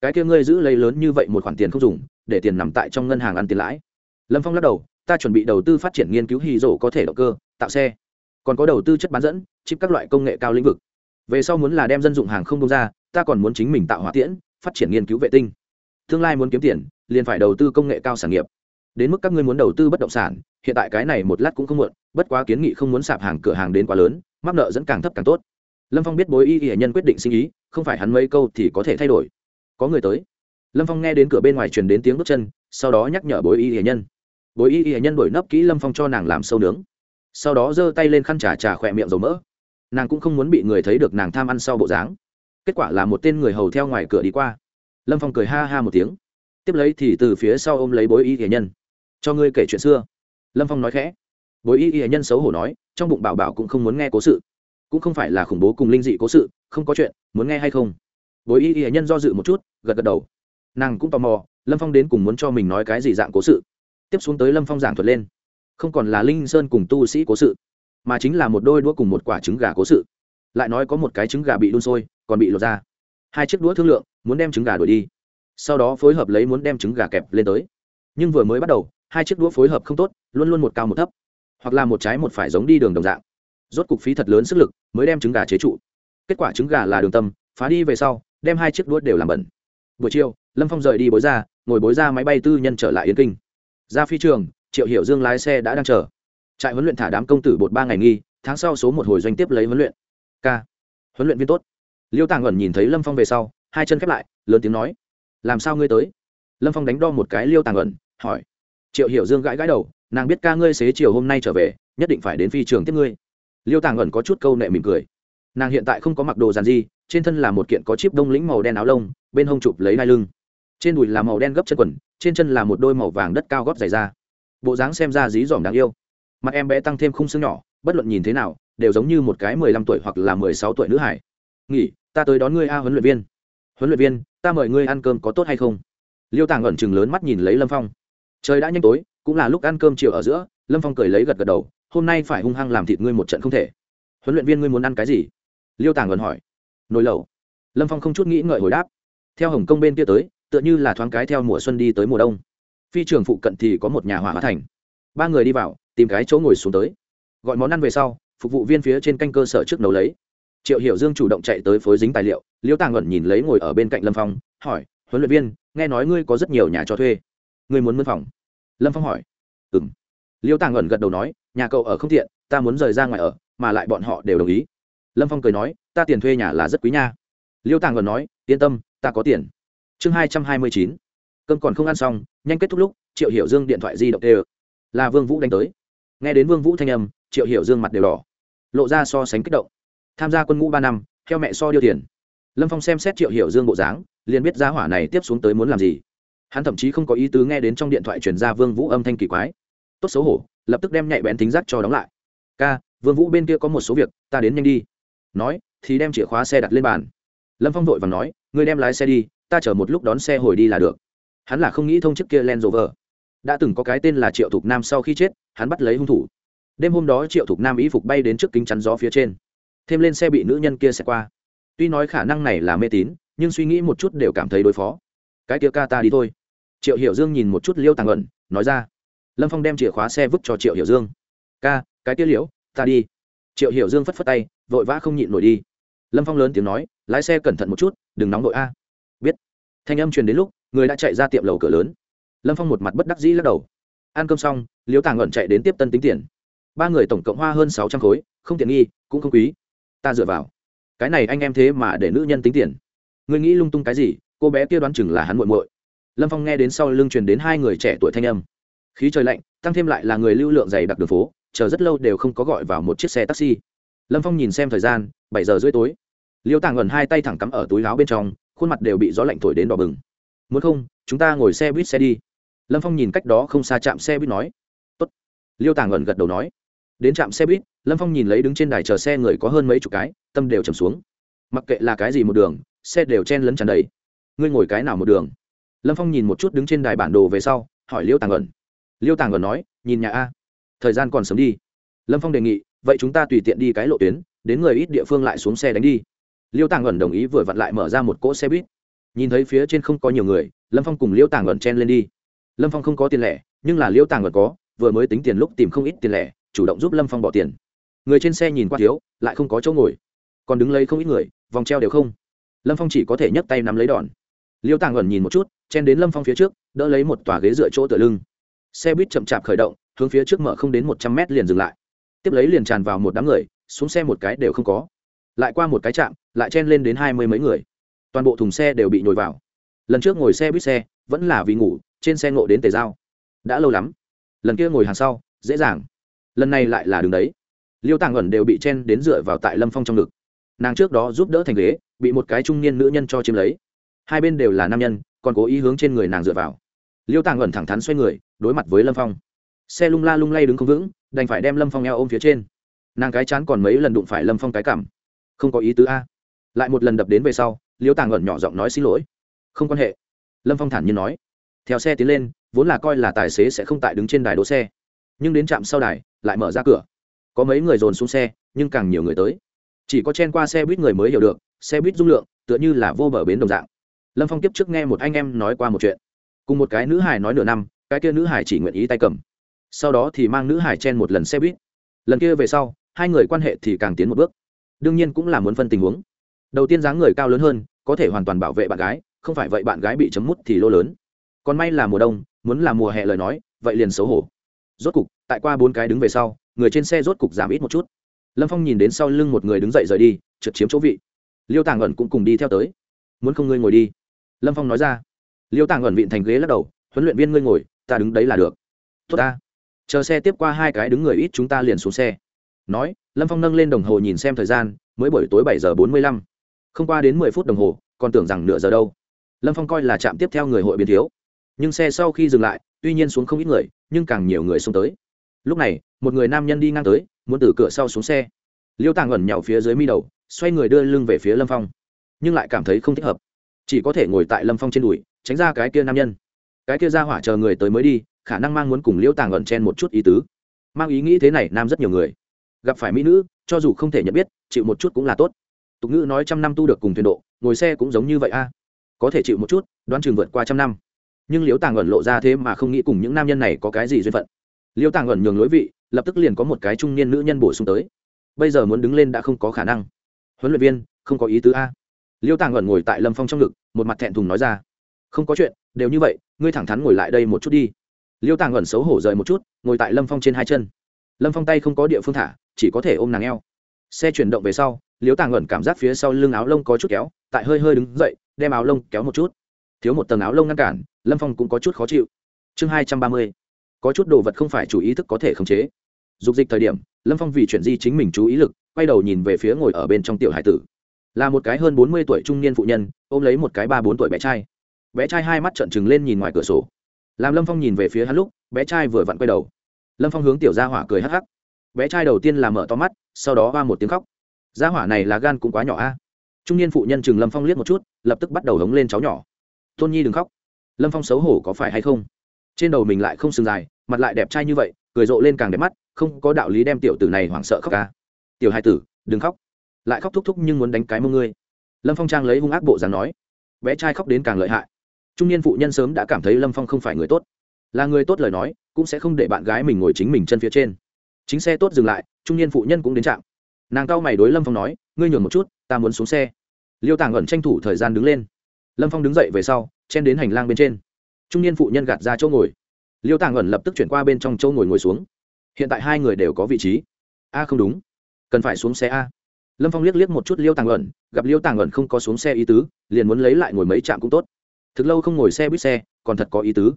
cái kia ngươi giữ lấy lớn như vậy một khoản tiền không dùng, để tiền nằm tại trong ngân hàng ăn tiền lãi. Lâm phong lắc đầu, ta chuẩn bị đầu tư phát triển nghiên cứu hy rổ có thể động cơ, tạo xe. Còn có đầu tư chất bán dẫn, chip các loại công nghệ cao lĩnh vực. Về sau muốn là đem dân dụng hàng không đông ra, ta còn muốn chính mình tạo hỏa tiễn, phát triển nghiên cứu vệ tinh. Tương lai muốn kiếm tiền, liền phải đầu tư công nghệ cao sản nghiệp. Đến mức các ngươi muốn đầu tư bất động sản, hiện tại cái này một lát cũng không muộn, bất quá kiến nghị không muốn sạp hàng cửa hàng đến quá lớn, mắc nợ dẫn càng thấp càng tốt. Lâm phong biết bối y y nhân quyết định sinh ý, không phải hắn mấy câu thì có thể thay đổi có người tới. Lâm phong nghe đến cửa bên ngoài truyền đến tiếng bước chân, sau đó nhắc nhở bối y hệ nhân. Bối y hệ nhân đổi nấp kỹ lâm phong cho nàng làm sâu nướng. Sau đó giơ tay lên khăn trà trà khỏe miệng dầu mỡ. Nàng cũng không muốn bị người thấy được nàng tham ăn sau bộ dáng. Kết quả là một tên người hầu theo ngoài cửa đi qua. Lâm phong cười ha ha một tiếng. Tiếp lấy thì từ phía sau ôm lấy bối y hệ nhân. Cho ngươi kể chuyện xưa. Lâm phong nói khẽ. Bối y hệ nhân xấu hổ nói, trong bụng bảo bảo cũng không muốn nghe cố sự. Cũng không phải là khủng bố cùng linh dị cố sự, không có chuyện, muốn nghe hay không? Bối y hệ nhân do dự một chút gật gật đầu. Nàng cũng tò mò, lâm phong đến cùng muốn cho mình nói cái gì dạng cố sự. Tiếp xuống tới lâm phong giảng thuật lên. Không còn là linh sơn cùng tu sĩ cố sự, mà chính là một đôi đũa cùng một quả trứng gà cố sự. Lại nói có một cái trứng gà bị đun sôi, còn bị lột ra. Hai chiếc đũa thương lượng, muốn đem trứng gà đổi đi. Sau đó phối hợp lấy muốn đem trứng gà kẹp lên tới. Nhưng vừa mới bắt đầu, hai chiếc đũa phối hợp không tốt, luôn luôn một cao một thấp. Hoặc là một trái một phải giống đi đường đồng dạng. Rốt cục phí thật lớn sức lực, mới đem trứng gà chế trụ. Kết quả trứng gà là đường tâm, phá đi về sau, đem hai chiếc đũa đều làm bẩn buổi chiều, lâm phong rời đi bối ra, ngồi bối ra máy bay tư nhân trở lại yên kinh. Ra phi trường, triệu hiểu dương lái xe đã đang chờ. Trại huấn luyện thả đám công tử bột ba ngày nghi tháng sau số một hồi doanh tiếp lấy huấn luyện. K. Huấn luyện viên tốt. Liêu tàng ẩn nhìn thấy lâm phong về sau, hai chân khép lại, lớn tiếng nói, làm sao ngươi tới? Lâm phong đánh đo một cái liêu tàng ẩn, hỏi. Triệu hiểu dương gãi gãi đầu, nàng biết ca ngươi xế chiều hôm nay trở về, nhất định phải đến phi trường tiếp ngươi. Liêu tàng ẩn có chút câu nệ mỉm cười. Nàng hiện tại không có mặc đồ giàn di trên thân là một kiện có chip đông lĩnh màu đen áo lông, bên hông chụp lấy đai lưng. Trên đùi là màu đen gấp chân quần, trên chân là một đôi màu vàng đất cao gót dày da. Bộ dáng xem ra dí dỏm đáng yêu. Mặt em bé tăng thêm khung xương nhỏ, bất luận nhìn thế nào, đều giống như một cái mười lăm tuổi hoặc là mười sáu tuổi nữ hải. Nghỉ, ta tới đón ngươi a huấn luyện viên. Huấn luyện viên, ta mời ngươi ăn cơm có tốt hay không? Liêu tàng ẩn chừng lớn mắt nhìn lấy lâm phong. Trời đã nhanh tối, cũng là lúc ăn cơm chiều ở giữa, lâm phong cười lấy gật gật đầu. Hôm nay phải hung hăng làm thịt ngươi một trận không thể. Huấn luyện viên ngươi muốn ăn cái gì? Liêu tàng ẩn hỏi nồi lẩu. Lâm phong không chút nghĩ ngợi hồi đáp. Theo hồng kông bên kia tới, tựa như là thoáng cái theo mùa xuân đi tới mùa đông. Phi trường phụ cận thì có một nhà hỏa hóa thành. Ba người đi vào, tìm cái chỗ ngồi xuống tới. Gọi món ăn về sau, phục vụ viên phía trên canh cơ sở trước nấu lấy. Triệu hiểu dương chủ động chạy tới phối dính tài liệu liêu tàng ẩn nhìn lấy ngồi ở bên cạnh lâm phong, hỏi, huấn luyện viên, nghe nói ngươi có rất nhiều nhà cho thuê. Ngươi muốn mướn phòng? Lâm phong hỏi. Ừ m liêu tàng ẩn gật đầu nói, nhà cậu ở không thiện ta muốn rời ra ngoài ở, mà lại bọn họ đều đồng ý lâm phong cười nói, ta tiền thuê nhà là rất quý nha. Liêu tàng còn nói, yên tâm, ta có tiền. Chương hai trăm hai mươi chín. Cơm còn không ăn xong, nhanh kết thúc lúc, triệu hiểu dương điện thoại di động tê là vương vũ đánh tới. Nghe đến vương vũ thanh âm, triệu hiểu dương mặt đều đỏ, lộ ra so sánh kích động. Tham gia quân ngũ ba năm, theo mẹ so điêu tiền. Lâm phong xem xét triệu hiểu dương bộ dáng, liền biết giá hỏa này tiếp xuống tới muốn làm gì. Hắn thậm chí không có ý tứ nghe đến trong điện thoại chuyển ra vương vũ âm thanh kỳ quái. Tốt xấu hổ, lập tức đem nhạy bén tính giác cho đóng lại. Ca, vương vũ bên kia có một số việc, ta đến nhanh đi nói, thì đem chìa khóa xe đặt lên bàn. Lâm phong vội và nói, ngươi đem lái xe đi, ta chở một lúc đón xe hồi đi là được. Hắn là không nghĩ thông chức kia len rover. Đã từng có cái tên là triệu thục nam sau khi chết, hắn bắt lấy hung thủ. Đêm hôm đó triệu thục nam ý phục bay đến trước kính chắn gió phía trên. Thêm lên xe bị nữ nhân kia xẹt qua. Tuy nói khả năng này là mê tín, nhưng suy nghĩ một chút đều cảm thấy đối phó. Cái kia ca ta đi thôi. Triệu hiểu dương nhìn một chút liêu tàng ẩn, nói ra. Lâm phong đem chìa khóa xe vứt cho triệu hiểu dương. Ca, cái kia liễu, ta đi. Triệu hiểu dương phất phất tay vội vã không nhịn nổi đi. Lâm phong lớn tiếng nói, lái xe cẩn thận một chút, đừng nóng vội a. Biết. Thanh âm truyền đến lúc, người đã chạy ra tiệm lầu cửa lớn. Lâm phong một mặt bất đắc dĩ lắc đầu. Ăn cơm xong liếu tàng ẩn chạy đến tiếp tân tính tiền. Ba người tổng cộng hoa hơn sáu trăm khối, không tiện nghi, cũng không quý. Ta dựa vào. Cái này anh em thế mà để nữ nhân tính tiền. Ngươi nghĩ lung tung cái gì, cô bé kia đoán chừng là hắn muội muội. Lâm phong nghe đến sau lưng truyền đến hai người trẻ tuổi thanh âm. Khí trời lạnh, tăng thêm lại là người lưu lượng dày đặc đường phố, chờ rất lâu đều không có gọi vào một chiếc xe taxi lâm phong nhìn xem thời gian, bảy giờ rưỡi tối. Liêu tàng ẩn hai tay thẳng cắm ở túi láo bên trong, khuôn mặt đều bị gió lạnh thổi đến đỏ bừng. Muốn không, chúng ta ngồi xe buýt xe đi. Lâm phong nhìn cách đó không xa trạm xe buýt nói. Tốt. liêu tàng ẩn gật đầu nói. Đến trạm xe buýt, lâm phong nhìn lấy đứng trên đài chờ xe người có hơn mấy chục cái, tâm đều trầm xuống. Mặc kệ là cái gì một đường, xe đều chen lấn tràn đầy. Ngươi ngồi cái nào một đường? Lâm phong nhìn một chút đứng trên đài bản đồ về sau, hỏi liêu tàng ẩn. Liêu tàng ẩn nói, nhìn nhà a, thời gian còn sớm đi. Lâm phong đề nghị vậy chúng ta tùy tiện đi cái lộ tuyến, đến người ít địa phương lại xuống xe đánh đi. Liêu tàng ẩn đồng ý vừa vặn lại mở ra một cỗ xe buýt. Nhìn thấy phía trên không có nhiều người, lâm phong cùng liêu tàng ẩn chen lên đi. Lâm phong không có tiền lẻ, nhưng là liêu tàng ẩn có, vừa mới tính tiền lúc tìm không ít tiền lẻ, chủ động giúp lâm phong bỏ tiền. Người trên xe nhìn qua thiếu, lại không có chỗ ngồi. Còn đứng lấy không ít người, vòng treo đều không. Lâm phong chỉ có thể nhấc tay nắm lấy đòn. Liêu tàng ẩn nhìn một chút, chen đến lâm phong phía trước, đỡ lấy một tòa ghế dựa chỗ tựa lưng. Xe buýt chậm chạp khởi động, hướng phía trước mở không đến một trăm mét liền dừng lại tiếp lấy liền tràn vào một đám người, xuống xe một cái đều không có. Lại qua một cái trạm, lại chen lên đến hai mươi mấy người. Toàn bộ thùng xe đều bị nhồi vào. Lần trước ngồi xe buýt xe, vẫn là vì ngủ, trên xe ngộ đến tề giao đã lâu lắm. Lần kia ngồi hàng sau, dễ dàng. Lần này lại là đường đấy. Liêu tàng ẩn đều bị chen đến dựa vào tại lâm phong trong ngực. Nàng trước đó giúp đỡ thành ghế, bị một cái trung niên nữ nhân cho chiếm lấy. Hai bên đều là nam nhân, còn cố ý hướng trên người nàng dựa vào. Liêu tàng ẩn thẳng thắn xoay người, đối mặt với lâm phong. Xe lung la lung lay đứng không vững đành phải đem lâm phong eo ôm phía trên. Nàng cái chán còn mấy lần đụng phải lâm phong cái cảm. Không có ý tứ a. Lại một lần đập đến về sau liêu tàng ẩn nhỏ giọng nói xin lỗi. Không quan hệ. Lâm phong thản nhiên nói. Theo xe tiến lên, vốn là coi là tài xế sẽ không tại đứng trên đài đỗ xe. Nhưng đến trạm sau đài, lại mở ra cửa. Có mấy người dồn xuống xe, nhưng càng nhiều người tới. Chỉ có chen qua xe buýt người mới hiểu được, xe buýt dung lượng, tựa như là vô bờ bến đồng dạng. Lâm phong tiếp trước nghe một anh em nói qua một chuyện. Cùng một cái nữ hải nói nửa năm, cái kia nữ hải chỉ nguyện ý tay cầm sau đó thì mang nữ hải chen một lần xe buýt. Lần kia về sau, hai người quan hệ thì càng tiến một bước. Đương nhiên cũng là muốn phân tình huống. Đầu tiên dáng người cao lớn hơn, có thể hoàn toàn bảo vệ bạn gái, không phải vậy bạn gái bị chấm mút thì lô lớn. Còn may là mùa đông, muốn là mùa hè lời nói, vậy liền xấu hổ. Rốt cục, tại qua bốn cái đứng về sau, người trên xe rốt cục giảm ít một chút. Lâm phong nhìn đến sau lưng một người đứng dậy rời đi trượt chiếm chỗ vị. Liêu tàng ẩn cũng cùng đi theo tới. Muốn không ngươi ngồi đi? Lâm phong nói ra. Liêu tàng ẩn vịn thành ghế lắc đầu, huấn luyện viên ngươi ngồi, ta đứng đấy là được. Tốt ta chờ xe tiếp qua hai cái đứng người ít chúng ta liền xuống xe. Nói, lâm phong nâng lên đồng hồ nhìn xem thời gian, mới buổi tối bảy giờ bốn mươi lăm. Không qua đến mười phút đồng hồ, còn tưởng rằng nửa giờ đâu. Lâm phong coi là trạm tiếp theo người hội biến thiếu. Nhưng xe sau khi dừng lại, tuy nhiên xuống không ít người, nhưng càng nhiều người xuống tới. Lúc này, một người nam nhân đi ngang tới, muốn từ cửa sau xuống xe. Liêu tàng ẩn nhào phía dưới mi đầu, xoay người đưa lưng về phía lâm phong. Nhưng lại cảm thấy không thích hợp. Chỉ có thể ngồi tại lâm phong trên đùi, tránh ra cái kia nam nhân cái kia ra hỏa chờ người tới mới đi, khả năng mang muốn cùng Liễu tàng ẩn chen một chút ý tứ. Mang ý nghĩ thế này nam rất nhiều người. Gặp phải mỹ nữ, cho dù không thể nhận biết, chịu một chút cũng là tốt. Tục ngữ nói trăm năm tu được cùng thuyền độ, ngồi xe cũng giống như vậy a. À. Có thể chịu một chút, đoán chừng vượt qua trăm năm. Nhưng liễu tàng ẩn lộ ra thế mà không nghĩ cùng những nam nhân này có cái gì duyên phận. Liễu tàng ẩn nhường lối vị, lập tức liền có một cái trung niên nữ nhân bổ sung tới. Bây giờ muốn đứng lên đã không có khả năng. Huấn luyện viên, không có ý tứ a. Liễu tàng ẩn ngồi tại lâm phong trong ngực, một mặt thẹn thùng nói ra. Không có chuyện, đều như vậy ngươi thẳng thắn ngồi lại đây một chút đi. Liêu tàng ẩn xấu hổ rời một chút, ngồi tại lâm phong trên hai chân. Lâm phong tay không có địa phương thả, chỉ có thể ôm nàng eo. Xe chuyển động về sau, Liêu tàng ẩn cảm giác phía sau lưng áo lông có chút kéo, tại hơi hơi đứng dậy, đem áo lông kéo một chút. Thiếu một tầng áo lông ngăn cản, lâm phong cũng có chút khó chịu. Chương hai trăm ba mươi. Có chút đồ vật không phải chủ ý thức có thể khống chế. Dục dịch thời điểm, lâm phong vì chuyển di chính mình chú ý lực, quay đầu nhìn về phía ngồi ở bên trong tiểu hải tử. Là một cái hơn bốn mươi tuổi trung niên phụ nhân, ôm lấy một cái ba bốn tuổi bé trai bé trai hai mắt trợn trừng lên nhìn ngoài cửa sổ. Làm lâm phong nhìn về phía hắn lúc, bé trai vừa vặn quay đầu. Lâm phong hướng tiểu gia hỏa cười hắc hắc. Bé trai đầu tiên là mở to mắt, sau đó va một tiếng khóc. Gia hỏa này là gan cũng quá nhỏ a. Trung niên phụ nhân chừng lâm phong liếc một chút, lập tức bắt đầu hống lên cháu nhỏ. Tôn nhi đừng khóc. Lâm phong xấu hổ có phải hay không? Trên đầu mình lại không sừng dài, mặt lại đẹp trai như vậy, cười rộ lên càng đẹp mắt, không có đạo lý đem tiểu tử này hoảng sợ khóc ca tiểu hai tử, đừng khóc. Lại khóc thúc thúc nhưng muốn đánh cái mông ngươi. Lâm phong trang lấy hung ác bộ dáng nói. Bé trai khóc đến càng lợi hại trung niên phụ nhân sớm đã cảm thấy lâm phong không phải người tốt là người tốt lời nói cũng sẽ không để bạn gái mình ngồi chính mình chân phía trên chính xe tốt dừng lại trung niên phụ nhân cũng đến trạm nàng cao mày đối lâm phong nói ngươi nhường một chút ta muốn xuống xe liêu tàng ẩn tranh thủ thời gian đứng lên lâm phong đứng dậy về sau chen đến hành lang bên trên trung niên phụ nhân gạt ra chỗ ngồi liêu tàng ẩn lập tức chuyển qua bên trong chỗ ngồi ngồi xuống hiện tại hai người đều có vị trí a à, không đúng cần phải xuống xe a lâm phong liếc liếc một chút liêu tàng ẩn gặp liêu tàng ẩn không có xuống xe ý tứ liền muốn lấy lại ngồi mấy trạm cũng tốt thực lâu không ngồi xe buýt xe, còn thật có ý tứ.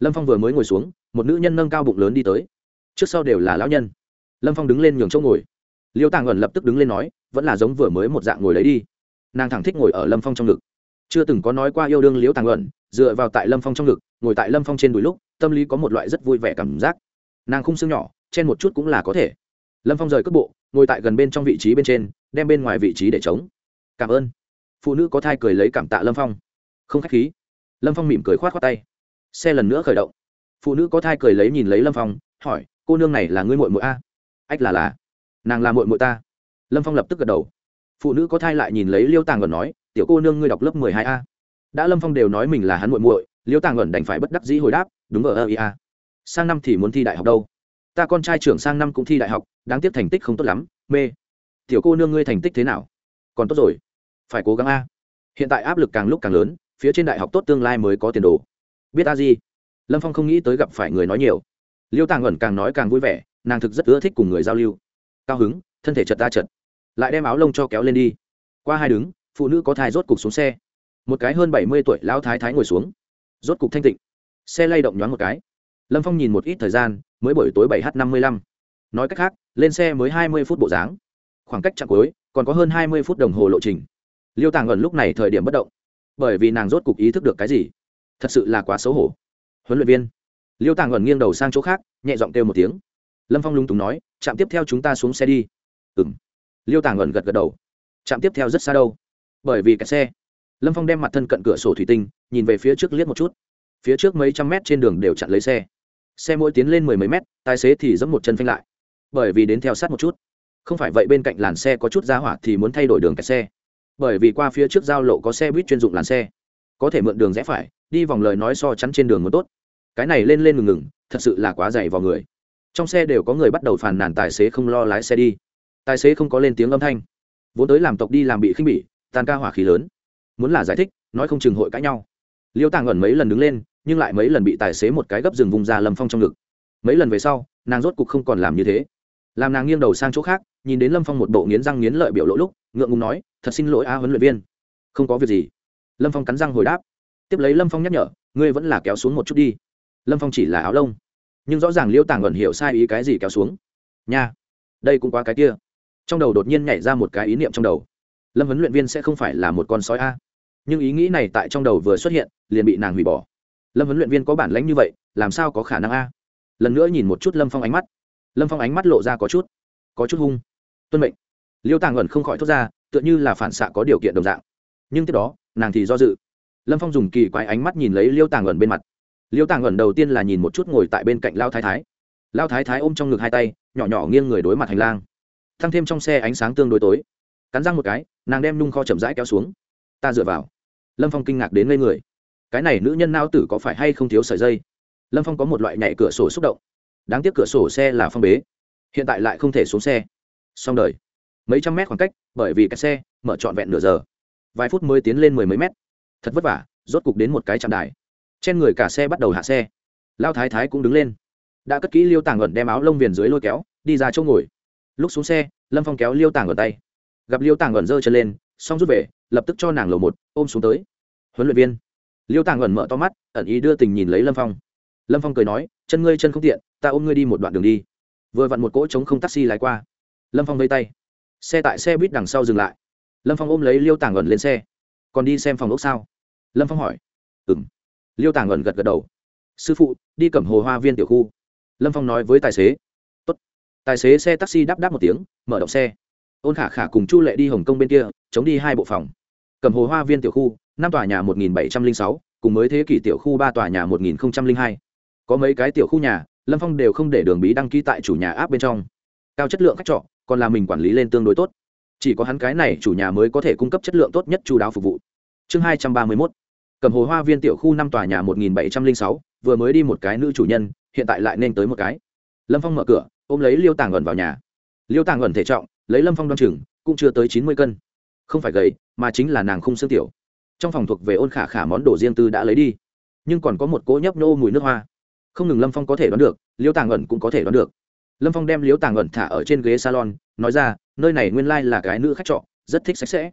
Lâm phong vừa mới ngồi xuống, một nữ nhân nâng cao bụng lớn đi tới. Trước sau đều là lão nhân. Lâm phong đứng lên nhường chỗ ngồi. Liêu tàng ẩn lập tức đứng lên nói, vẫn là giống vừa mới một dạng ngồi lấy đi. Nàng thẳng thích ngồi ở lâm phong trong ngực. Chưa từng có nói qua yêu đương liễu tàng ẩn, dựa vào tại lâm phong trong ngực, ngồi tại lâm phong trên đùi lúc, tâm lý có một loại rất vui vẻ cảm giác. Nàng khung xương nhỏ, chen một chút cũng là có thể. Lâm phong rời cước bộ, ngồi tại gần bên trong vị trí bên trên, đem bên ngoài vị trí để chống cảm ơn. Phụ nữ có thai cười lấy cảm tạ lâm phong không k h á c h khí. Lâm phong mỉm cười k h o á t tay. Xe lần nữa khởi động. Phụ nữ có thai cười lấy nhìn lấy lâm phong, hỏi, cô nương này là ngươi mội mội a? Ách là là, nàng là mội mội ta. Lâm phong lập tức gật đầu. Phụ nữ có thai lại nhìn lấy liêu tàng ẩn nói, tiểu cô nương ngươi đọc lớp mười hai a? Đã lâm phong đều nói mình là hắn muội muội, liêu tàng ẩn đành phải bất đắc dĩ hồi đáp, đúng ở ơ ia sang năm thì muốn thi đại học đâu? Ta con trai trưởng sang năm cũng thi đại học, đáng tiếc thành tích không tốt lắm, mê. Tiểu cô nương ngươi thành tích thế nào? Còn tốt rồi. Phải cố gắng a. Hiện tại áp lực càng lúc càng lớn phía trên đại học tốt tương lai mới có tiền đồ. Biết a gì lâm phong không nghĩ tới gặp phải người nói nhiều. Liêu tàng ẩn càng nói càng vui vẻ, nàng thực rất ưa thích cùng người giao lưu. Cao hứng, thân thể chật ta chật. Lại đem áo lông cho kéo lên đi. Qua hai đứng, phụ nữ có thai rốt cục xuống xe. Một cái hơn bảy mươi tuổi lão thái thái ngồi xuống. Rốt cục thanh tịnh. Xe lay động nhoáng một cái. Lâm phong nhìn một ít thời gian, mới buổi tối bảy h năm mươi lăm. Nói cách khác, lên xe mới hai mươi phút bộ dáng. Khoảng cách chặng cuối, còn có hơn hai mươi phút đồng hồ lộ trình. Liêu tàng ẩn lúc này thời điểm bất động bởi vì nàng rốt cục ý thức được cái gì. Thật sự là quá xấu hổ. Huấn luyện viên. Liêu tàng ẩn nghiêng đầu sang chỗ khác, nhẹ giọng kêu một tiếng. Lâm phong lung tùng nói, trạm tiếp theo chúng ta xuống xe đi. Ừ m liêu tàng ẩn gật gật đầu. Trạm tiếp theo rất xa đâu. Bởi vì cái xe. Lâm phong đem mặt thân cận cửa sổ thủy tinh, nhìn về phía trước liếc một chút. Phía trước mấy trăm mét trên đường đều chặn lấy xe. Xe mỗi tiến lên mười mấy mét, tài xế thì dẫm một chân phanh lại. Bởi vì đến theo sát một chút. Không phải vậy bên cạnh làn xe có chút ra hỏa thì muốn thay đổi đường kẹt xe bởi vì qua phía trước giao lộ có xe buýt chuyên dụng làn xe. Có thể mượn đường rẽ phải, đi vòng lời nói so chắn trên đường muốn tốt. Cái này lên lên ngừng ngừng, thật sự là quá dày vào người. Trong xe đều có người bắt đầu phàn nàn tài xế không lo lái xe đi. Tài xế không có lên tiếng âm thanh. Vốn tới làm tộc đi làm bị khinh bỉ tan ca hỏa khí lớn. Muốn là giải thích, nói không chừng hội cãi nhau. Liêu tàng ẩn mấy lần đứng lên, nhưng lại mấy lần bị tài xế một cái gấp rừng vùng ra lâm phong trong ngực. Mấy lần về sau, nàng rốt cục không còn làm như thế làm nàng nghiêng đầu sang chỗ khác, nhìn đến lâm phong một bộ nghiến răng nghiến lợi biểu lỗ lúc, ngượng ngùng nói, thật xin lỗi a huấn luyện viên. Không có việc gì. Lâm phong cắn răng hồi đáp. Tiếp lấy lâm phong nhắc nhở, ngươi vẫn là kéo xuống một chút đi. Lâm phong chỉ là áo lông. Nhưng rõ ràng liêu tàng ẩn hiểu sai ý cái gì kéo xuống. Nha, đây cũng quá cái kia. Trong đầu đột nhiên nhảy ra một cái ý niệm trong đầu. Lâm huấn luyện viên sẽ không phải là một con sói a. Nhưng ý nghĩ này tại trong đầu vừa xuất hiện, liền bị nàng hủy bỏ. Lâm huấn luyện viên có bản lãnh như vậy, làm sao có khả năng a? Lần nữa nhìn một chút lâm phong ánh mắt lâm phong ánh mắt lộ ra có chút có chút hung. Tuân mệnh. Liêu tàng ẩn không khỏi thốt ra, tựa như là phản xạ có điều kiện đồng dạng. Nhưng tiếp đó, nàng thì do dự. Lâm phong dùng kỳ quái ánh mắt nhìn lấy liêu tàng ẩn bên mặt. Liêu tàng ẩn đầu tiên là nhìn một chút ngồi tại bên cạnh lao thái thái. Lao thái thái ôm trong ngực hai tay, nhỏ nhỏ nghiêng người đối mặt hành lang. Thăng thêm trong xe ánh sáng tương đối tối. Cắn răng một cái, nàng đem nung kho chậm rãi kéo xuống. Ta dựa vào. Lâm phong kinh ngạc đến ngây người. Cái này nữ nhân nao tử có phải hay không thiếu sợi dây? Lâm phong có một loại nhảy cửa sổ xúc động đáng tiếc cửa sổ xe là phong bế. Hiện tại lại không thể xuống xe. Xong đời. Mấy trăm mét khoảng cách, bởi vì cái xe mở trọn vẹn nửa giờ. Vài phút mới tiến lên mười mấy mét. Thật vất vả, rốt cục đến một cái trạm đài. Trên người cả xe bắt đầu hạ xe. Lao thái thái cũng đứng lên. Đã cất kỹ liêu tàng ẩn đem áo lông viền dưới lôi kéo, đi ra chỗ ngồi. Lúc xuống xe, lâm phong kéo liêu tàng ẩn tay. Gặp liêu tàng ẩn giơ chân lên, xong rút về, lập tức cho nàng lầu một, ôm xuống tới. Huấn luyện viên. Liêu tàng ẩn mở to mắt, ẩn ý đưa tình nhìn lấy lâm phong lâm phong cười nói, chân ngươi chân không tiện, ta ôm ngươi đi một đoạn đường đi. Vừa vặn một cỗ trống không taxi lái qua. Lâm phong vây tay. Xe tại xe buýt đằng sau dừng lại. Lâm phong ôm lấy liêu tàng ẩn lên xe. Còn đi xem phòng ốc sao? Lâm phong hỏi. Ừ m liêu tàng ẩn gật gật đầu. Sư phụ, đi cẩm hồ hoa viên tiểu khu. Lâm phong nói với tài xế. Tốt. tài xế xe taxi đáp đáp một tiếng, mở động xe. Ôn khả khả cùng chu lệ đi hồng kông bên kia, chống đi hai bộ phòng. Cẩm hồ hoa viên tiểu khu, năm tòa nhà một nghìn bảy trăm linh sáu, cùng mới thế kỷ tiểu khu ba tòa nhà một nghìn hai có mấy cái tiểu khu nhà, lâm phong đều không để đường bí đăng ký tại chủ nhà áp bên trong. Cao chất lượng khách trọ, còn là mình quản lý lên tương đối tốt. Chỉ có hắn cái này chủ nhà mới có thể cung cấp chất lượng tốt nhất chú đáo phục vụ. Chương hai trăm ba mươi mốt. Cầm hồ hoa viên tiểu khu năm tòa nhà một nghìn bảy trăm linh sáu, vừa mới đi một cái nữ chủ nhân, hiện tại lại nên tới một cái. Lâm phong mở cửa, ôm lấy liêu tàng ẩn vào nhà. Liêu tàng ẩn thể trọng, lấy lâm phong đ o a n chừng, cũng chưa tới chín mươi cân. Không phải gầy, mà chính là nàng khung xương tiểu. Trong phòng thuộc về ôn khả khả món đồ riêng tư đã lấy đi. Nhưng còn có một cỗ nhấp nô mùi nước hoa không ngừng lâm phong có thể đoán được liêu tàng ẩn cũng có thể đoán được lâm phong đem liêu tàng ẩn thả ở trên ghế salon nói ra nơi này nguyên lai、like、là cái nữ khách trọ rất thích sạch sẽ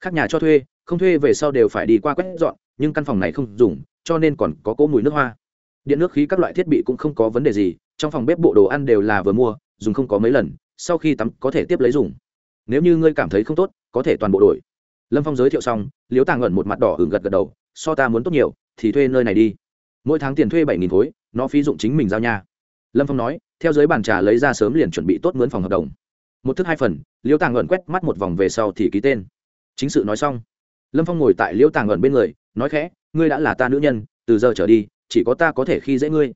khác nhà cho thuê không thuê về sau đều phải đi qua quét dọn nhưng căn phòng này không dùng cho nên còn có cỗ mùi nước hoa điện nước khí các loại thiết bị cũng không có vấn đề gì trong phòng bếp bộ đồ ăn đều là vừa mua dùng không có mấy lần sau khi tắm có thể tiếp lấy dùng nếu như ngươi cảm thấy không tốt có thể toàn bộ đổi lâm phong giới thiệu xong liếu tàng ẩn một mặt đỏ hưởng gật gật đầu so ta muốn tốt nhiều thì thuê nơi này đi mỗi tháng tiền thuê bảy nghìn khối nó phí dụng chính mình giao nha. Lâm phong nói, theo giới bàn trà lấy ra sớm liền chuẩn bị tốt mướn phòng hợp đồng. Một thức hai phần, liễu tàng ẩn quét mắt một vòng về sau thì ký tên. Chính sự nói xong, lâm phong ngồi tại liễu tàng ẩn bên người, nói khẽ, ngươi đã là ta nữ nhân, từ giờ trở đi, chỉ có ta có thể khi dễ ngươi.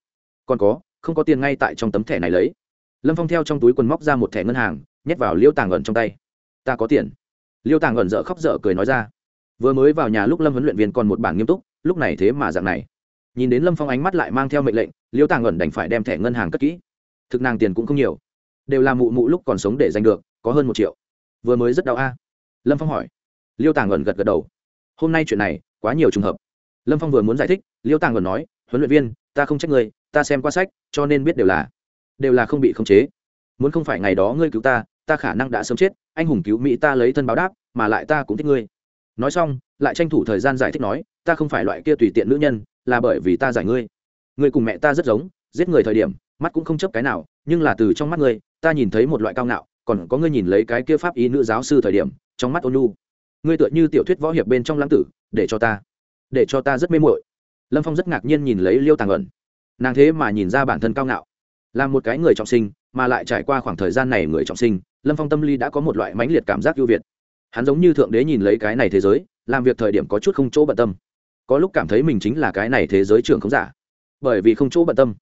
Còn có, không có tiền ngay tại trong tấm thẻ này lấy. Lâm phong theo trong túi quần móc ra một thẻ ngân hàng, nhét vào liễu tàng ẩn trong tay. Ta có tiền. Liễu tàng ẩn dợ khóc dở cười nói ra. Vừa mới vào nhà lúc lâm huấn luyện viên còn một bản nghiêm túc, lúc này thế mà dạng này nhìn đến lâm phong ánh mắt lại mang theo mệnh lệnh, liêu tàng ẩn đành phải đem thẻ ngân hàng cất kỹ. Thực nàng tiền cũng không nhiều, đều là mụ mụ lúc còn sống để giành được, có hơn một triệu. Vừa mới rất đau a. Lâm phong hỏi. Liêu tàng ẩn gật gật đầu. Hôm nay chuyện này, quá nhiều trùng hợp. Lâm phong vừa muốn giải thích, liêu tàng ẩn nói, huấn luyện viên, ta không trách người ta xem qua sách, cho nên biết đều là đều là không bị khống chế. Muốn không phải ngày đó ngươi cứu ta ta khả năng đã sớm chết, anh hùng cứu mỹ ta lấy thân báo đáp, mà lại ta cũng thích ngươi. Nói xong, lại tranh thủ thời gian giải thích nói, ta không phải loại kia tùy tiện nữ nhân là bởi vì ta giải ngươi. Ngươi cùng mẹ ta rất giống, giết người thời điểm, mắt cũng không chấp cái nào, nhưng là từ trong mắt ngươi, ta nhìn thấy một loại cao ngạo, còn có ngươi nhìn lấy cái kia pháp ý nữ giáo sư thời điểm, trong mắt ôn nhu. Ngươi tựa như tiểu thuyết võ hiệp bên trong lãng tử, để cho ta, để cho ta rất mê mội lâm phong rất ngạc nhiên nhìn lấy liêu tàng ẩn. Nàng thế mà nhìn ra bản thân cao ngạo. Là một cái người trọng sinh, mà lại trải qua khoảng thời gian này người trọng sinh, lâm phong tâm lý đã có một loại mãnh liệt cảm giác ưu việt. Hắn giống như thượng đế nhìn lấy cái này thế giới, làm việc thời điểm có chút không chỗ bận tâm có lúc cảm thấy mình chính là cái này thế giới trưởng không giả. Bởi vì không chỗ bận tâm.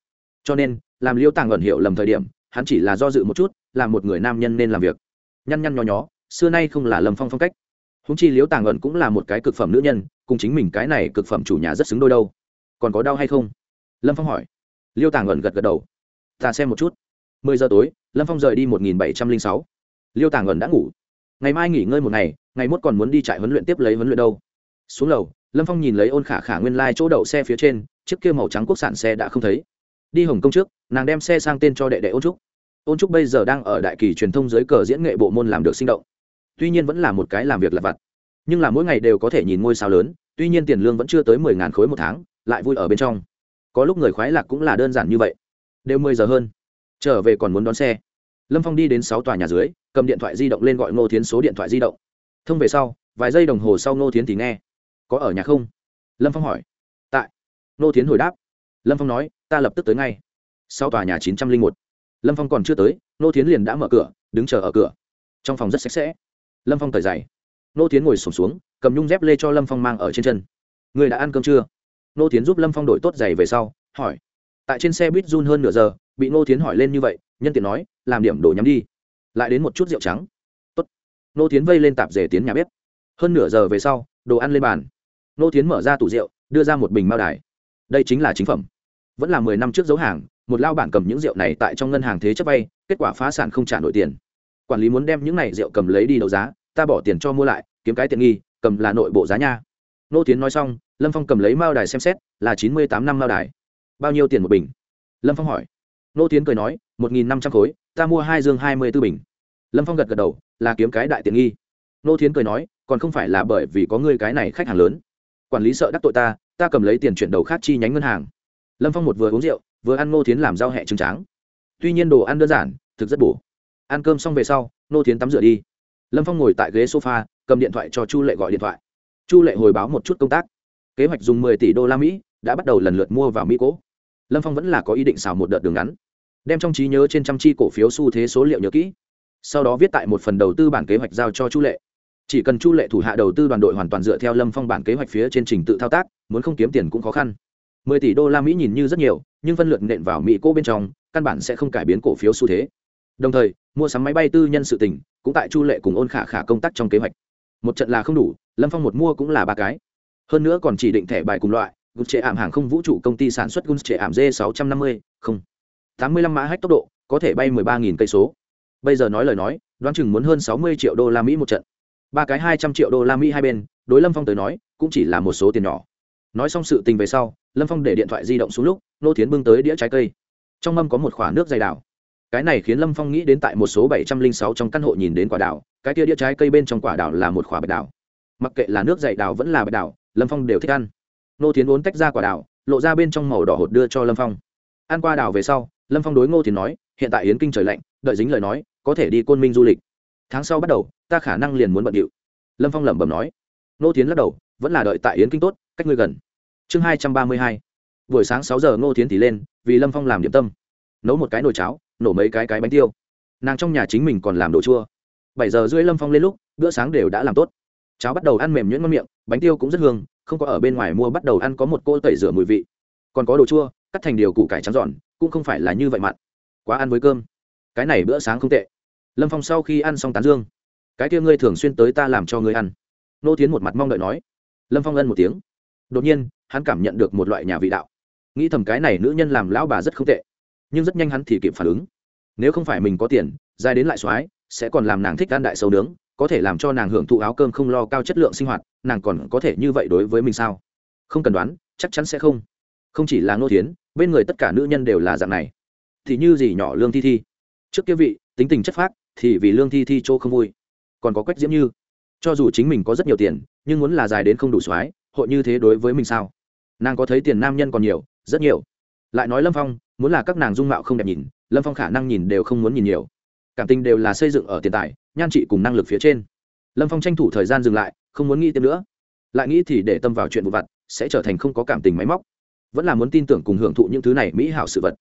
Cho nên, làm liêu tàng ẩn hiệu lầm thời điểm, hắn chỉ là do dự một chút là một người nam nhân nên làm việc. Nhăn nhăn nho nhó, xưa nay không là lâm phong phong cách. Húng chi liêu tàng ẩn cũng là một cái cực phẩm nữ nhân, cùng chính mình cái này cực phẩm chủ nhà rất xứng đôi đâu. Còn có đau hay không? Lâm phong hỏi. Liêu tàng ẩn gật gật đầu. Ta xem một chút. Mười giờ tối, lâm phong rời đi một nghìn bảy trăm linh sáu. Liêu tàng ẩn đã ngủ. Ngày mai nghỉ ngơi một ngày ngày mốt còn muốn đi trại huấn luyện tiếp lấy huấn luyện đâu. Xuống lầu lâm phong nhìn lấy ôn khả khả nguyên lai、like、chỗ đậu xe phía trên, chiếc kia màu trắng quốc sản xe đã không thấy. Đi hồng kông trước, nàng đem xe sang tên cho đệ đệ ôn trúc. Ôn trúc bây giờ đang ở đại kỳ truyền thông dưới cờ diễn nghệ bộ môn làm được sinh động. Tuy nhiên vẫn là một cái làm việc lặt vặt. Nhưng là mỗi ngày đều có thể nhìn ngôi sao lớn, tuy nhiên tiền lương vẫn chưa tới mười ngàn khối một tháng, lại vui ở bên trong. Có lúc người khoái lạc cũng là đơn giản như vậy. Đều mười giờ hơn. Trở về còn muốn đón xe. Lâm phong đi đến sáu tòa nhà dưới, cầm điện thoại di động lên gọi ngô thiến số điện thoại di động. Thông về sau, vài giây đồng hồ sau ngô thiến thì nghe có ở nhà không? Lâm phong hỏi. Tại. Nô thiến hồi đáp. Lâm phong nói ta lập tức tới ngay. Sau tòa nhà chín trăm linh một. Lâm phong còn chưa tới Nô thiến liền đã mở cửa đứng chờ ở cửa. Trong phòng rất sạch sẽ. Lâm phong cởi giày. Nô tiến ngồi sổm xuống, xuống cầm nhung dép lê cho lâm phong mang ở trên chân. Người đã ăn cơm chưa? Nô tiến giúp lâm phong đổi tốt giày về sau hỏi. Tại trên xe buýt run hơn nửa giờ bị nô tiến hỏi lên như vậy nhân tiện nói làm điểm đồ nhắm đi. Lại đến một chút rượu trắng. Tốt. nô tiến vây lên tạp rể tiến nhà bếp. Hơn nửa giờ về sau đồ ăn lên bàn nô tiến mở ra tủ rượu, đưa ra một bình mao đài. Đây chính là chính phẩm. Vẫn là mười năm trước dấu hàng, một lao bản cầm những rượu này tại trong ngân hàng thế chấp vay, kết quả phá sản không trả nổi tiền. Quản lý muốn đem những này rượu cầm lấy đi đấu giá, ta bỏ tiền cho mua lại, kiếm cái tiện nghi, cầm là nội bộ giá nha. Nô tiến nói xong, lâm phong cầm lấy mao đài xem xét, là chín mươi tám năm mao đài. Bao nhiêu tiền một bình? Lâm phong hỏi. Nô tiến cười nói, một nghìn năm trăm khối, ta mua hai dương hai mươi b ố bình. Lâm phong gật gật đầu, là kiếm cái đại tiện nghi. Nô tiến cười nói, còn không phải là bởi vì có ngươi cái này khách hàng lớn quản lý sợ đắc tội ta ta cầm lấy tiền chuyển đầu khác chi nhánh ngân hàng. Lâm phong một vừa uống rượu, vừa ăn Ngô tiến làm rau hẹ trứng tráng. Tuy nhiên đồ ăn đơn giản, thực rất bổ. Ăn cơm xong về sau, Ngô tiến tắm rửa đi. Lâm phong ngồi tại ghế sofa, cầm điện thoại cho chu lệ gọi điện thoại. Chu lệ hồi báo một chút công tác. Kế hoạch dùng mười tỷ đô la mỹ, đã bắt đầu lần lượt mua vào mỹ cố. Lâm phong vẫn là có ý định xào một đợt đường ngắn. Đem trong trí nhớ trên trăm chi cổ phiếu xu thế số liệu nhớ kỹ. Sau đó viết tại một phần đầu tư bản kế hoạch giao cho chu lệ chỉ cần chu lệ thủ hạ đầu tư đoàn đội hoàn toàn dựa theo lâm phong bản kế hoạch phía trên trình tự thao tác, muốn không kiếm tiền cũng khó khăn. Mười tỷ đô la mỹ nhìn như rất nhiều, nhưng phân lượt nện vào mỹ cố bên trong, căn bản sẽ không cải biến cổ phiếu xu thế. Đồng thời, mua sắm máy bay tư nhân sự tỉnh cũng tại chu lệ cùng ôn khả khả công tác trong kế hoạch. Một trận là không đủ, lâm phong một mua cũng là ba cái. Hơn nữa còn chỉ định thẻ bài cùng loại gục trệ ảm hàng không vũ trụ công ty sản xuất gun trệ ảm d sáu trăm năm mươi, không, tám mươi lăm mã hách tốc độ, có thể bay mười ba nghìn cây số. Bây giờ nói lời nói, đoán chừng muốn hơn sáu mươi triệu đô la mỹ một trận ba cái hai trăm triệu đô la mỹ hai bên, đối lâm phong tới nói, cũng chỉ là một số tiền nhỏ. Nói xong sự tình về sau, lâm phong để điện thoại di động xuống lúc, nô tiến bưng tới đĩa trái cây. Trong mâm có một khoả nước dày đào cái này khiến lâm phong nghĩ đến tại một số bảy trăm linh sáu trong căn hộ nhìn đến quả đào cái kia đĩa trái cây bên trong quả đào là một quả bạch đào mặc kệ là nước dày đào vẫn là bạch đào lâm phong đều thích ăn. Nô tiến vốn tách ra quả đào lộ ra bên trong màu đỏ hột đưa cho lâm phong. Ăn qua đào về sau, lâm phong đối ngô tiến nói, hiện tại yến kinh trời lạnh, đợi dính lời nói, có thể đi côn minh du lịch tháng sau bắt đầu, ta khả năng liền muốn bận điệu. Lâm phong lẩm bẩm nói. Nô tiến lắc đầu, vẫn là đợi tại yến kinh tốt, cách ngươi gần. Chương hai trăm ba mươi hai. Buổi sáng sáu giờ, ngô tiến thì lên, vì lâm phong làm điểm tâm. Nấu một cái nồi cháo, nổ mấy cái cái bánh tiêu. Nàng trong nhà chính mình còn làm đồ chua. Bảy giờ rưỡi lâm phong lên lúc, bữa sáng đều đã làm tốt. Cháo bắt đầu ăn mềm nhuyễn ngon miệng, bánh tiêu cũng rất hương, không có ở bên ngoài mua bắt đầu ăn có một cô tẩy rửa mùi vị. Còn có đồ chua, cắt thành điều củ cải trắng giòn, cũng không phải là như vậy mặn. Quá ăn với cơm. Cái này bữa sáng không tệ lâm phong sau khi ăn xong tán dương, cái kia ngươi thường xuyên tới ta làm cho ngươi ăn. Nô tiến một mặt mong đợi nói. Lâm phong ân một tiếng. Đột nhiên, hắn cảm nhận được một loại nhà vị đạo. Nghĩ thầm cái này nữ nhân làm lão bà rất không tệ, nhưng rất nhanh hắn thì kịp phản ứng. Nếu không phải mình có tiền, dài đến lại soái, sẽ còn làm nàng thích ăn đại sâu nướng, có thể làm cho nàng hưởng thụ áo cơm không lo cao chất lượng sinh hoạt, nàng còn có thể như vậy đối với mình sao? Không cần đoán, chắc chắn sẽ không. Không chỉ là ngô thiến, bên người tất cả nữ nhân đều là dạng này. Thì như gì nhỏ lương thi thi. Trước kia vị, tính tình chất phác thì vì lương thi thi chỗ không vui. Còn có quách diễm như. Cho dù chính mình có rất nhiều tiền, nhưng muốn là dài đến không đủ soái, hội như thế đối với mình sao? Nàng có thấy tiền nam nhân còn nhiều, rất nhiều. Lại nói lâm phong, muốn là các nàng dung mạo không đẹp nhìn, lâm phong khả năng nhìn đều không muốn nhìn nhiều. Cảm tình đều là xây dựng ở tiền tài, nhan trị cùng năng lực phía trên. Lâm phong tranh thủ thời gian dừng lại, không muốn nghĩ tiếp nữa. Lại nghĩ thì để tâm vào chuyện vụ vặt, sẽ trở thành không có cảm tình máy móc. Vẫn là muốn tin tưởng cùng hưởng thụ những thứ này mỹ hảo sự vật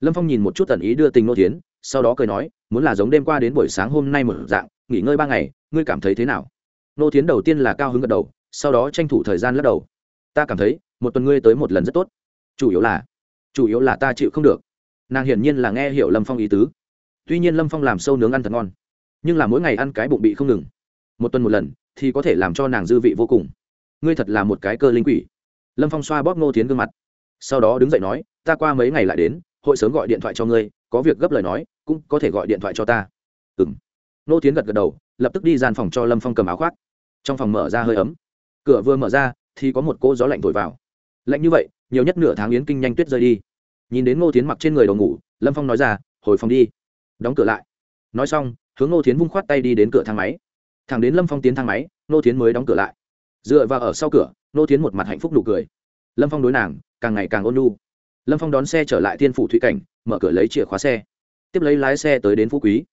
lâm phong nhìn một chút tần ý đưa tình nô tiến sau đó cười nói, muốn là giống đêm qua đến buổi sáng hôm nay một dạng, nghỉ ngơi ba ngày, ngươi cảm thấy thế nào? Nô tiến đầu tiên là cao hứng gật đầu, sau đó tranh thủ thời gian lắc đầu. Ta cảm thấy, một tuần ngươi tới một lần rất tốt. Chủ yếu là, chủ yếu là ta chịu không được. Nàng hiển nhiên là nghe hiểu lâm phong ý tứ. Tuy nhiên lâm phong làm sâu nướng ăn thật ngon, nhưng là mỗi ngày ăn cái bụng bị không ngừng. Một tuần một lần thì có thể làm cho nàng dư vị vô cùng. Ngươi thật là một cái cơ linh quỷ. Lâm phong xoa bóp ngô tiến gương mặt, sau đó đứng dậy nói, ta qua mấy ngày lại đến hội sớm gọi điện thoại cho ngươi, có việc gấp lời nói, cũng có thể gọi điện thoại cho ta. Ừ m nô tiến gật gật đầu, lập tức đi gian phòng cho lâm phong cầm áo khoác. Trong phòng mở ra hơi ấm. Cửa vừa mở ra, thì có một cô gió lạnh thổi vào. Lạnh như vậy, nhiều nhất nửa tháng yến kinh nhanh tuyết rơi đi. Nhìn đến ngô tiến mặc trên người đầu ngủ, lâm phong nói ra, hồi phòng đi. Đóng cửa lại. Nói xong, hướng ngô tiến vung khoát tay đi đến cửa thang máy. Thẳng đến lâm phong tiến thang máy, ngô tiến mới đóng cửa lại. Dựa vào ở sau cửa, ngô tiến một mặt hạnh phúc nụ cười. Lâm phong đối nàng, càng ngày càng ôn lu lâm phong đón xe trở lại Thiên phủ thụy cảnh, mở cửa lấy chìa khóa xe. Tiếp lấy lái xe tới đến phú quý.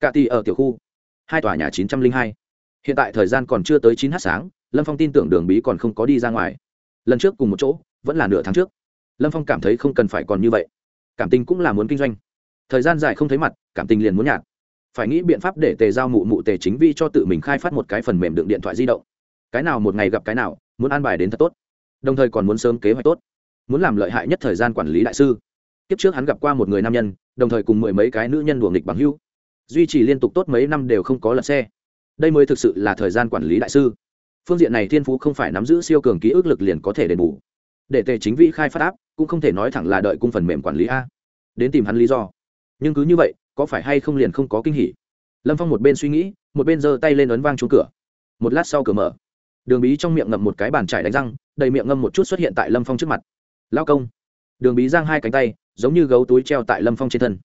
Cà tì ở tiểu khu. Hai tòa nhà chín trăm linh hai. Hiện tại thời gian còn chưa tới chín h sáng, lâm phong tin tưởng đường bí còn không có đi ra ngoài. Lần trước cùng một chỗ, vẫn là nửa tháng trước. Lâm phong cảm thấy không cần phải còn như vậy. Cảm tình cũng là muốn kinh doanh. Thời gian dài không thấy mặt, cảm tình liền muốn nhạt. Phải nghĩ biện pháp để tề giao mụ mụ tề chính vi cho tự mình khai phát một cái phần mềm đựng điện thoại di động. Cái nào một ngày gặp cái nào, muốn an bài đến thật tốt. Đồng thời còn muốn sớm kế hoạch tốt muốn làm lợi hại nhất thời gian quản lý đại sư. Kiếp trước hắn gặp qua một người nam nhân, đồng thời cùng mười mấy cái nữ nhân đùa nghịch bằng hưu duy trì liên tục tốt mấy năm đều không có lật xe. Đây mới thực sự là thời gian quản lý đại sư. Phương diện này thiên phú không phải nắm giữ siêu cường ký ức lực liền có thể đền bù. Để tề chính vị khai phát áp, cũng không thể nói thẳng là đợi cung phần mềm quản lý a. Đến tìm hắn lý do. Nhưng cứ như vậy, có phải hay không liền không có kinh hỉ? Lâm phong một bên suy nghĩ, một bên giơ tay lên ấn vang chuông cửa. Một lát sau cửa mở. Đường bí trong miệng ngậm một cái bàn trải đánh răng, đầy miệng ngâm một chút xuất hiện tại lâm phong trước mặt lao công. Đường bí giang hai cánh tay, giống như gấu túi treo tại lâm phong trên thân.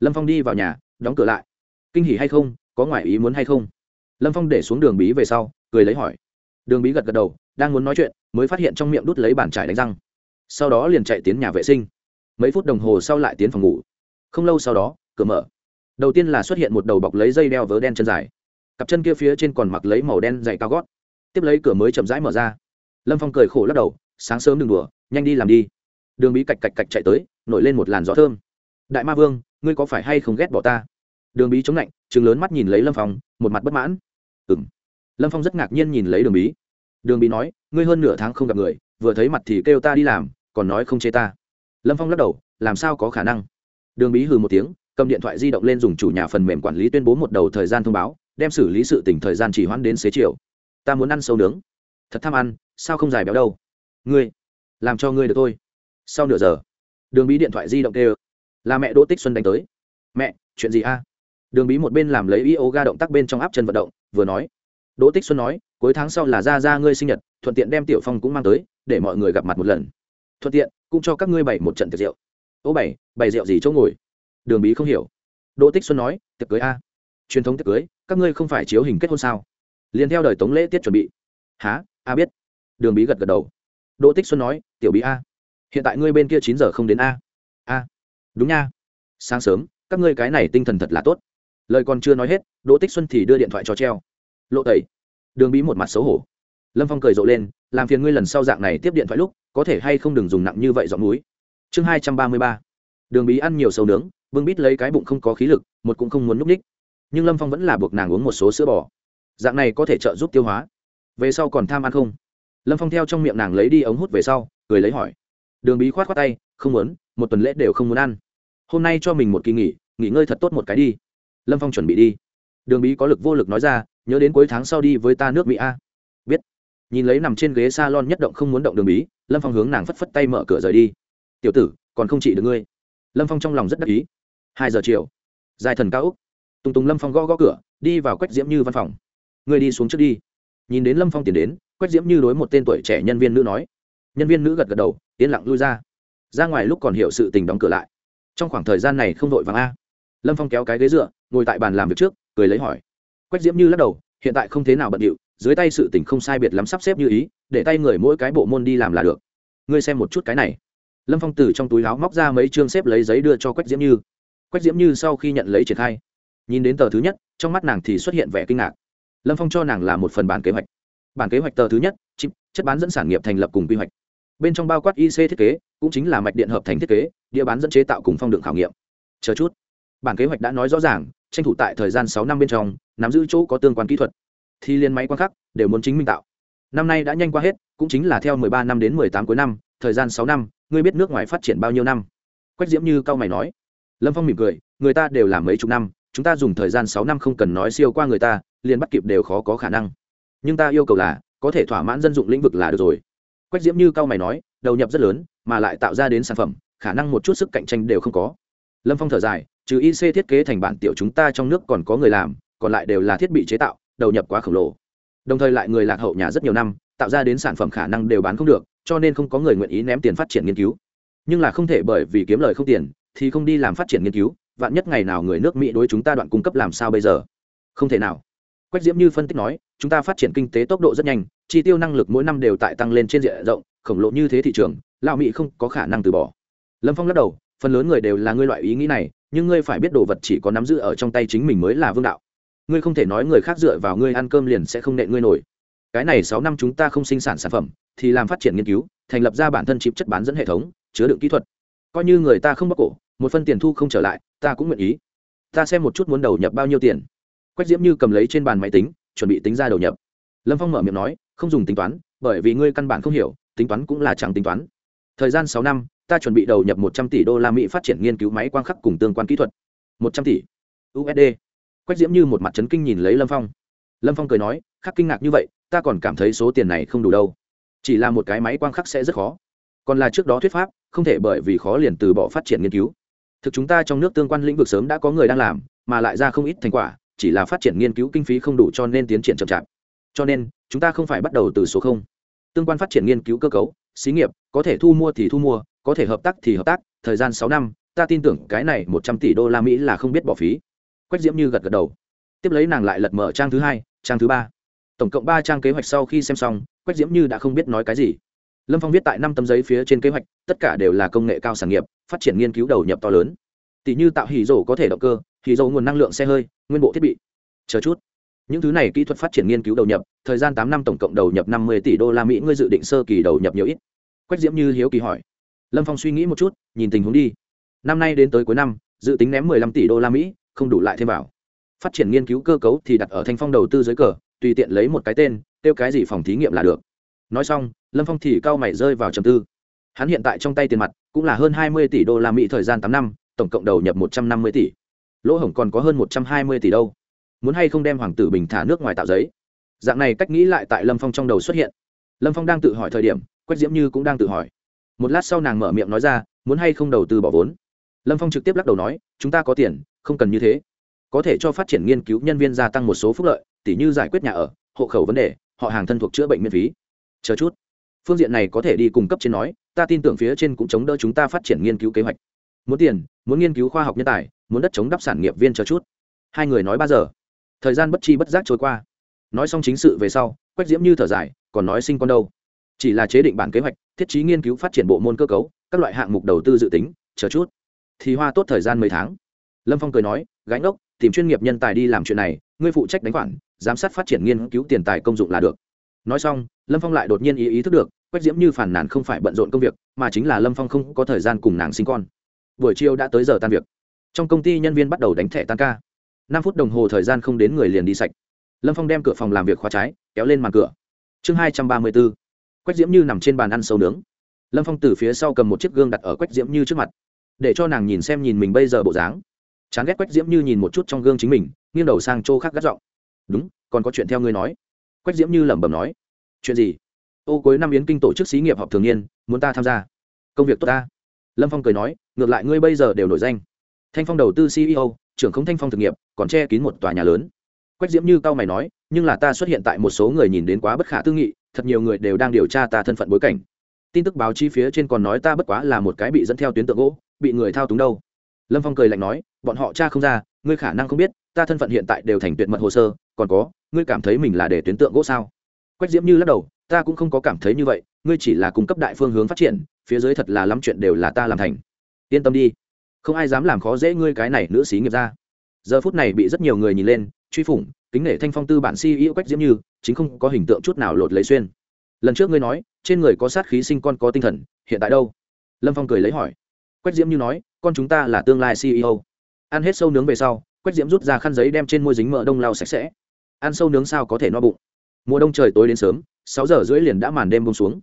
Lâm phong đi vào nhà, đóng cửa lại. Kinh hỉ hay không, có ngoại ý muốn hay không? Lâm phong để xuống đường bí về sau, cười lấy hỏi. Đường bí gật gật đầu, đang muốn nói chuyện, mới phát hiện trong miệng đút lấy bàn trải đánh răng. Sau đó liền chạy tiến nhà vệ sinh. Mấy phút đồng hồ sau lại tiến phòng ngủ. Không lâu sau đó, cửa mở. Đầu tiên là xuất hiện một đầu bọc lấy dây đeo vớ đen chân dài. Cặp chân kia phía trên còn mặc lấy màu đen dày cao gót. Tiếp lấy cửa mới chậm rãi mở ra. Lâm phong cười khổ lắc đầu sáng sớm đừng đùa, nhanh đi làm đi. Đường bí cạch cạch cạch chạy tới, nổi lên một làn gió thơm. Đại ma vương, ngươi có phải hay không ghét bỏ ta? Đường bí chống lạnh chừng lớn mắt nhìn lấy lâm phong, một mặt bất mãn. Ừng lâm phong rất ngạc nhiên nhìn lấy đường bí. Đường bí nói, ngươi hơn nửa tháng không gặp người, vừa thấy mặt thì kêu ta đi làm, còn nói không chê ta. Lâm phong lắc đầu, làm sao có khả năng? Đường bí hừ một tiếng, cầm điện thoại di động lên dùng chủ nhà phần mềm quản lý tuyên bố một đầu thời gian thông báo, đem xử lý sự tỉnh thời gian chỉ hoãn đến xế chiều. Ta muốn ăn sâu nướng. Thật tham ăn, sao không dài béo đâu? Ngươi, làm cho ngươi được thôi. Sau nửa giờ, đường bí điện thoại di động tê là mẹ đỗ tích xuân đánh tới. Mẹ, chuyện gì a? Đường bí một bên làm lấy yoga động tác bên trong áp chân vận động, vừa nói. Đỗ tích xuân nói, cuối tháng sau là ra ra ngươi sinh nhật, thuận tiện đem tiểu phong cũng mang tới, để mọi người gặp mặt một lần. Thuận tiện, cũng cho các ngươi bày một trận tiệc rượu. Ô bảy bày rượu gì chỗ ngồi? Đường bí không hiểu. Đỗ tích xuân nói, tiệc cưới a? Truyền thống tiệc cưới, các ngươi không phải chiếu hình kết hôn sao? Liền theo đời tống lễ tiết chuẩn bị. Há a biết. Đường bí gật gật đầu đỗ tích xuân nói, tiểu bí a, hiện tại ngươi bên kia chín giờ không đến a. A, đúng nha. Sáng sớm, các ngươi cái này tinh thần thật là tốt. Lời còn chưa nói hết, đỗ tích xuân thì đưa điện thoại cho treo. Lộ tẩy, đường bí một mặt xấu hổ. Lâm phong cười rộ lên, làm phiền ngươi lần sau dạng này tiếp điện thoại lúc, có thể hay không đừng dùng nặng như vậy dọn núi. Chương hai trăm ba mươi ba. Đường bí ăn nhiều sâu nướng, vương bít lấy cái bụng không có khí lực, một cũng không muốn núp ních. Nhưng lâm phong vẫn là buộc nàng uống một số sữa bò. Dạng này có thể trợ giúp tiêu hóa. Về sau còn tham ăn không? Lâm phong theo trong miệng nàng lấy đi ống hút về sau, cười lấy hỏi. Đường bí khoát khoát tay, không muốn, một tuần lễ đều không muốn ăn. Hôm nay cho mình một kỳ nghỉ nghỉ ngơi thật tốt một cái đi. Lâm phong chuẩn bị đi. Đường bí có lực vô lực nói ra, nhớ đến cuối tháng sau đi với ta nước mỹ a. Biết. Nhìn lấy nằm trên ghế s a lon nhất động không muốn động đường bí, lâm phong hướng nàng phất phất tay mở cửa rời đi. Tiểu tử, còn không trị được ngươi. Lâm phong trong lòng rất đắc ý. Hai giờ chiều. Dài thần cao úc. Tùng tùng lâm phong gõ gõ cửa, đi vào quách diễm như văn phòng. Ngươi đi xuống trước đi. Nhìn đến lâm phong tiến đến quách diễm như đối một tên tuổi trẻ nhân viên nữ nói. Nhân viên nữ gật gật đầu, yên lặng lui ra. Ra ngoài lúc còn hiểu sự tình đóng cửa lại. Trong khoảng thời gian này không đội vàng a. Lâm phong kéo cái ghế dựa, ngồi tại bàn làm việc trước, cười lấy hỏi. Quách diễm như lắc đầu, hiện tại không thế nào bận điệu, dưới tay sự tình không sai biệt lắm sắp xếp như ý, để tay người mỗi cái bộ môn đi làm là được. Ngươi xem một chút cái này. Lâm phong từ trong túi áo móc ra mấy chương xếp lấy giấy đưa cho quách diễm như. Quách diễm như sau khi nhận lấy triển khai, nhìn đến tờ thứ nhất, trong mắt nàng thì xuất hiện vẻ kinh ngạc. Lâm phong cho nàng là một phần bản kế hoạch bản kế hoạch tờ thứ nhất, chip, chất bán dẫn sản nghiệp thành lập cùng quy hoạch. Bên trong bao quát ic thiết kế, cũng chính là mạch điện hợp thành thiết kế, địa bán dẫn chế tạo cùng phong đường khảo nghiệm. Chờ chút. Bản kế hoạch đã nói rõ ràng, tranh thủ tại thời gian sáu năm bên trong, nắm giữ chỗ có tương quan kỹ thuật. Thì liên máy quan khắc, đều muốn chính minh tạo. Năm nay đã nhanh qua hết, cũng chính là theo mười ba năm đến mười tám cuối năm, thời gian sáu năm, ngươi biết nước ngoài phát triển bao nhiêu năm? Quách diễm như cao mày nói. Lâm phong mỉm cười, người ta đều làm mấy chục năm, chúng ta dùng thời gian sáu năm không cần nói siêu qua người ta, liền bắt kịp đều khó có khả năng nhưng ta yêu cầu là, có thể thỏa mãn dân dụng lĩnh vực là được rồi. Quách diễm như cao mày nói, đầu nhập rất lớn, mà lại tạo ra đến sản phẩm, khả năng một chút sức cạnh tranh đều không có. Lâm phong thở dài, trừ ic thiết kế thành bản tiểu chúng ta trong nước còn có người làm, còn lại đều là thiết bị chế tạo, đầu nhập quá khổng lồ. Đồng thời lại người lạc hậu nhà rất nhiều năm, tạo ra đến sản phẩm khả năng đều bán không được, cho nên không có người nguyện ý ném tiền phát triển nghiên cứu. Nhưng là không thể bởi vì kiếm lời không tiền, thì không đi làm phát triển nghiên cứu, vạn nhất ngày nào người nước mỹ đối chúng ta đoạn cung cấp làm sao bây giờ? Không thể nào quách diễm như phân tích nói, chúng ta phát triển kinh tế tốc độ rất nhanh, chi tiêu năng lực mỗi năm đều tại tăng lên trên diện rộng, khổng lồ như thế thị trường, lão mỹ không có khả năng từ bỏ. Lâm phong lắc đầu, phần lớn người đều là ngươi loại ý nghĩ này, nhưng ngươi phải biết đồ vật chỉ có nắm giữ ở trong tay chính mình mới là vương đạo. Ngươi không thể nói người khác dựa vào ngươi ăn cơm liền sẽ không nện ngươi nổi. Cái này sáu năm chúng ta không sinh sản sản phẩm, thì làm phát triển nghiên cứu, thành lập ra bản thân chip chất bán dẫn hệ thống, chứa đựng kỹ thuật. Coi như người ta không bóc cổ, một phân tiền thu không trở lại, ta cũng nguyện ý. Ta xem một chút muốn đầu nhập bao nhiêu tiền quách diễm như cầm lấy trên bàn máy tính, chuẩn bị tính ra đầu nhập. Lâm phong mở miệng nói, không dùng tính toán, bởi vì ngươi căn bản không hiểu, tính toán cũng là chẳng tính toán. Thời gian sáu năm, ta chuẩn bị đầu nhập một trăm tỷ đô la mỹ phát triển nghiên cứu máy quang khắc cùng tương quan kỹ thuật. Một trăm tỷ usd quách diễm như một mặt trấn kinh nhìn lấy lâm phong. Lâm phong cười nói, khắc kinh ngạc như vậy, ta còn cảm thấy số tiền này không đủ đâu. Chỉ là một cái máy quang khắc sẽ rất khó. Còn là trước đó thuyết pháp, không thể bởi vì khó liền từ bỏ phát triển nghiên cứu. Thực chúng ta trong nước tương quan lĩnh vực sớm đã có người đang làm, mà lại ra không ít thành quả chỉ là phát triển nghiên cứu kinh phí không đủ cho nên tiến triển chậm chạp. Cho nên, chúng ta không phải bắt đầu từ số không. Tương quan phát triển nghiên cứu cơ cấu, xí nghiệp, có thể thu mua thì thu mua, có thể hợp tác thì hợp tác, thời gian sáu năm, ta tin tưởng cái này một trăm tỷ đô la mỹ là không biết bỏ phí. Quách diễm như gật gật đầu. Tiếp lấy nàng lại lật mở trang thứ hai, trang thứ ba. Tổng cộng ba trang kế hoạch sau khi xem xong, quách diễm như đã không biết nói cái gì. Lâm phong viết tại năm tấm giấy phía trên kế hoạch, tất cả đều là công nghệ cao sản nghiệp, phát triển nghiên cứu đầu nhập to lớn. Tỷ như tạo hỉ rổ có thể động cơ thì dầu nguồn năng lượng xe hơi, nguyên bộ thiết bị. Chờ chút. Những thứ này kỹ thuật phát triển nghiên cứu đầu nhập, thời gian tám năm tổng cộng đầu nhập năm mươi tỷ đô la mỹ, ngươi dự định sơ kỳ đầu nhập nhiều ít? Quách diễm như hiếu kỳ hỏi. Lâm phong suy nghĩ một chút, nhìn tình huống đi. Năm nay đến tới cuối năm, dự tính ném mười lăm tỷ đô la mỹ, không đủ lại thêm vào. Phát triển nghiên cứu cơ cấu thì đặt ở thanh phong đầu tư dưới cờ, tùy tiện lấy một cái tên tiêu cái gì phòng thí nghiệm là được. Nói xong, lâm phong thì cao mày rơi vào trầm tư. Hắn hiện tại trong tay tiền mặt cũng là hơn hai mươi tỷ đô la mỹ thời gian tám năm, tổng cộng đầu nhập một trăm năm mươi tỷ lỗ hổng còn có hơn một trăm hai mươi tỷ đâu. Muốn hay không đem hoàng tử bình thả nước ngoài tạo giấy? Dạng này cách nghĩ lại tại lâm phong trong đầu xuất hiện. Lâm phong đang tự hỏi thời điểm, quách diễm như cũng đang tự hỏi. Một lát sau nàng mở miệng nói ra, muốn hay không đầu tư bỏ vốn? Lâm phong trực tiếp lắc đầu nói, chúng ta có tiền, không cần như thế. Có thể cho phát triển nghiên cứu nhân viên gia tăng một số phúc lợi, tỉ như giải quyết nhà ở, hộ khẩu vấn đề, họ hàng thân thuộc chữa bệnh miễn phí. Chờ chút. Phương diện này có thể đi cung cấp trên nói, ta tin tưởng phía trên cũng chống đỡ chúng ta phát triển nghiên cứu kế hoạch. Muốn tiền, muốn nghiên cứu khoa học nhân tài muốn đất chống đắp sản nghiệp viên chờ chút. Hai người nói ba giờ. Thời gian bất chi bất giác trôi qua. Nói xong chính sự về sau, quách diễm như thở dài, còn nói sinh con đâu? Chỉ là chế định bản kế hoạch, thiết trí nghiên cứu phát triển bộ môn cơ cấu, các loại hạng mục đầu tư dự tính, chờ chút. Thì hoa tốt thời gian mấy tháng. Lâm phong cười nói, gánh ốc, tìm chuyên nghiệp nhân tài đi làm chuyện này, ngươi phụ trách đánh khoản, giám sát phát triển nghiên cứu tiền tài công dụng là được. Nói xong, lâm phong lại đột nhiên ý ý thức được, quách diễm như phản nản không phải bận rộn công việc, mà chính là lâm phong không có thời gian cùng nàng sinh con. Buổi chiều đã tới giờ tan việc trong công ty nhân viên bắt đầu đánh thẻ tan ca. Năm phút đồng hồ thời gian không đến người liền đi sạch. Lâm phong đem cửa phòng làm việc khóa trái, kéo lên màn cửa. Chương hai trăm ba mươi b ố quách diễm như nằm trên bàn ăn sâu nướng. Lâm phong từ phía sau cầm một chiếc gương đặt ở quách diễm như trước mặt, để cho nàng nhìn xem nhìn mình bây giờ bộ dáng. Chán ghét quách diễm như nhìn một chút trong gương chính mình, nghiêng đầu sang chỗ khác gắt giọng. Đúng, còn có chuyện theo ngươi nói. Quách diễm như lẩm bẩm nói. Chuyện gì? Ô, cuối năm yến kinh tổ chức xí nghiệp họp thường niên, muốn ta tham gia. Công việc tốt ta. Lâm phong cười nói, ngược lại ngươi bây giờ đều nổi danh thanh phong đầu tư ceo trưởng không thanh phong thực nghiệp, còn che kín một tòa nhà lớn. Quách diễm như cao mày nói, nhưng là ta xuất hiện tại một số người nhìn đến quá bất khả tư nghị, thật nhiều người đều đang điều tra ta thân phận bối cảnh. Tin tức báo chí phía trên còn nói ta bất quá là một cái bị dẫn theo tuyến tượng gỗ, bị người thao túng đâu. Lâm phong cười lạnh nói, bọn họ cha không ra, ngươi khả năng không biết, ta thân phận hiện tại đều thành tuyệt mật hồ sơ, còn có, ngươi cảm thấy mình là để tuyến tượng gỗ sao? Quách diễm như lắc đầu, ta cũng không có cảm thấy như vậy, ngươi chỉ là cung cấp đại phương hướng phát triển, phía dưới thật là lắm chuyện đều là ta làm thành. Yên tâm đi không ai dám làm khó dễ ngươi cái này nữ sĩ nghiệp ra. Giờ phút này bị rất nhiều người nhìn lên, truy phủng, kính nể thanh phong tư bản si yêu quách diễm như, chính không có hình tượng chút nào lột lấy xuyên. Lần trước ngươi nói, trên người có sát khí sinh con có tinh thần, hiện tại đâu? Lâm phong cười lấy hỏi. Quách diễm như nói, con chúng ta là tương lai ceo ăn hết sâu nướng về sau, quách diễm rút ra khăn giấy đem trên môi dính mỡ đông lau sạch sẽ. Ăn sâu nướng sao có thể no bụng? Mùa đông trời tối đến sớm, sáu giờ rưỡi liền đã màn đêm bông xuống.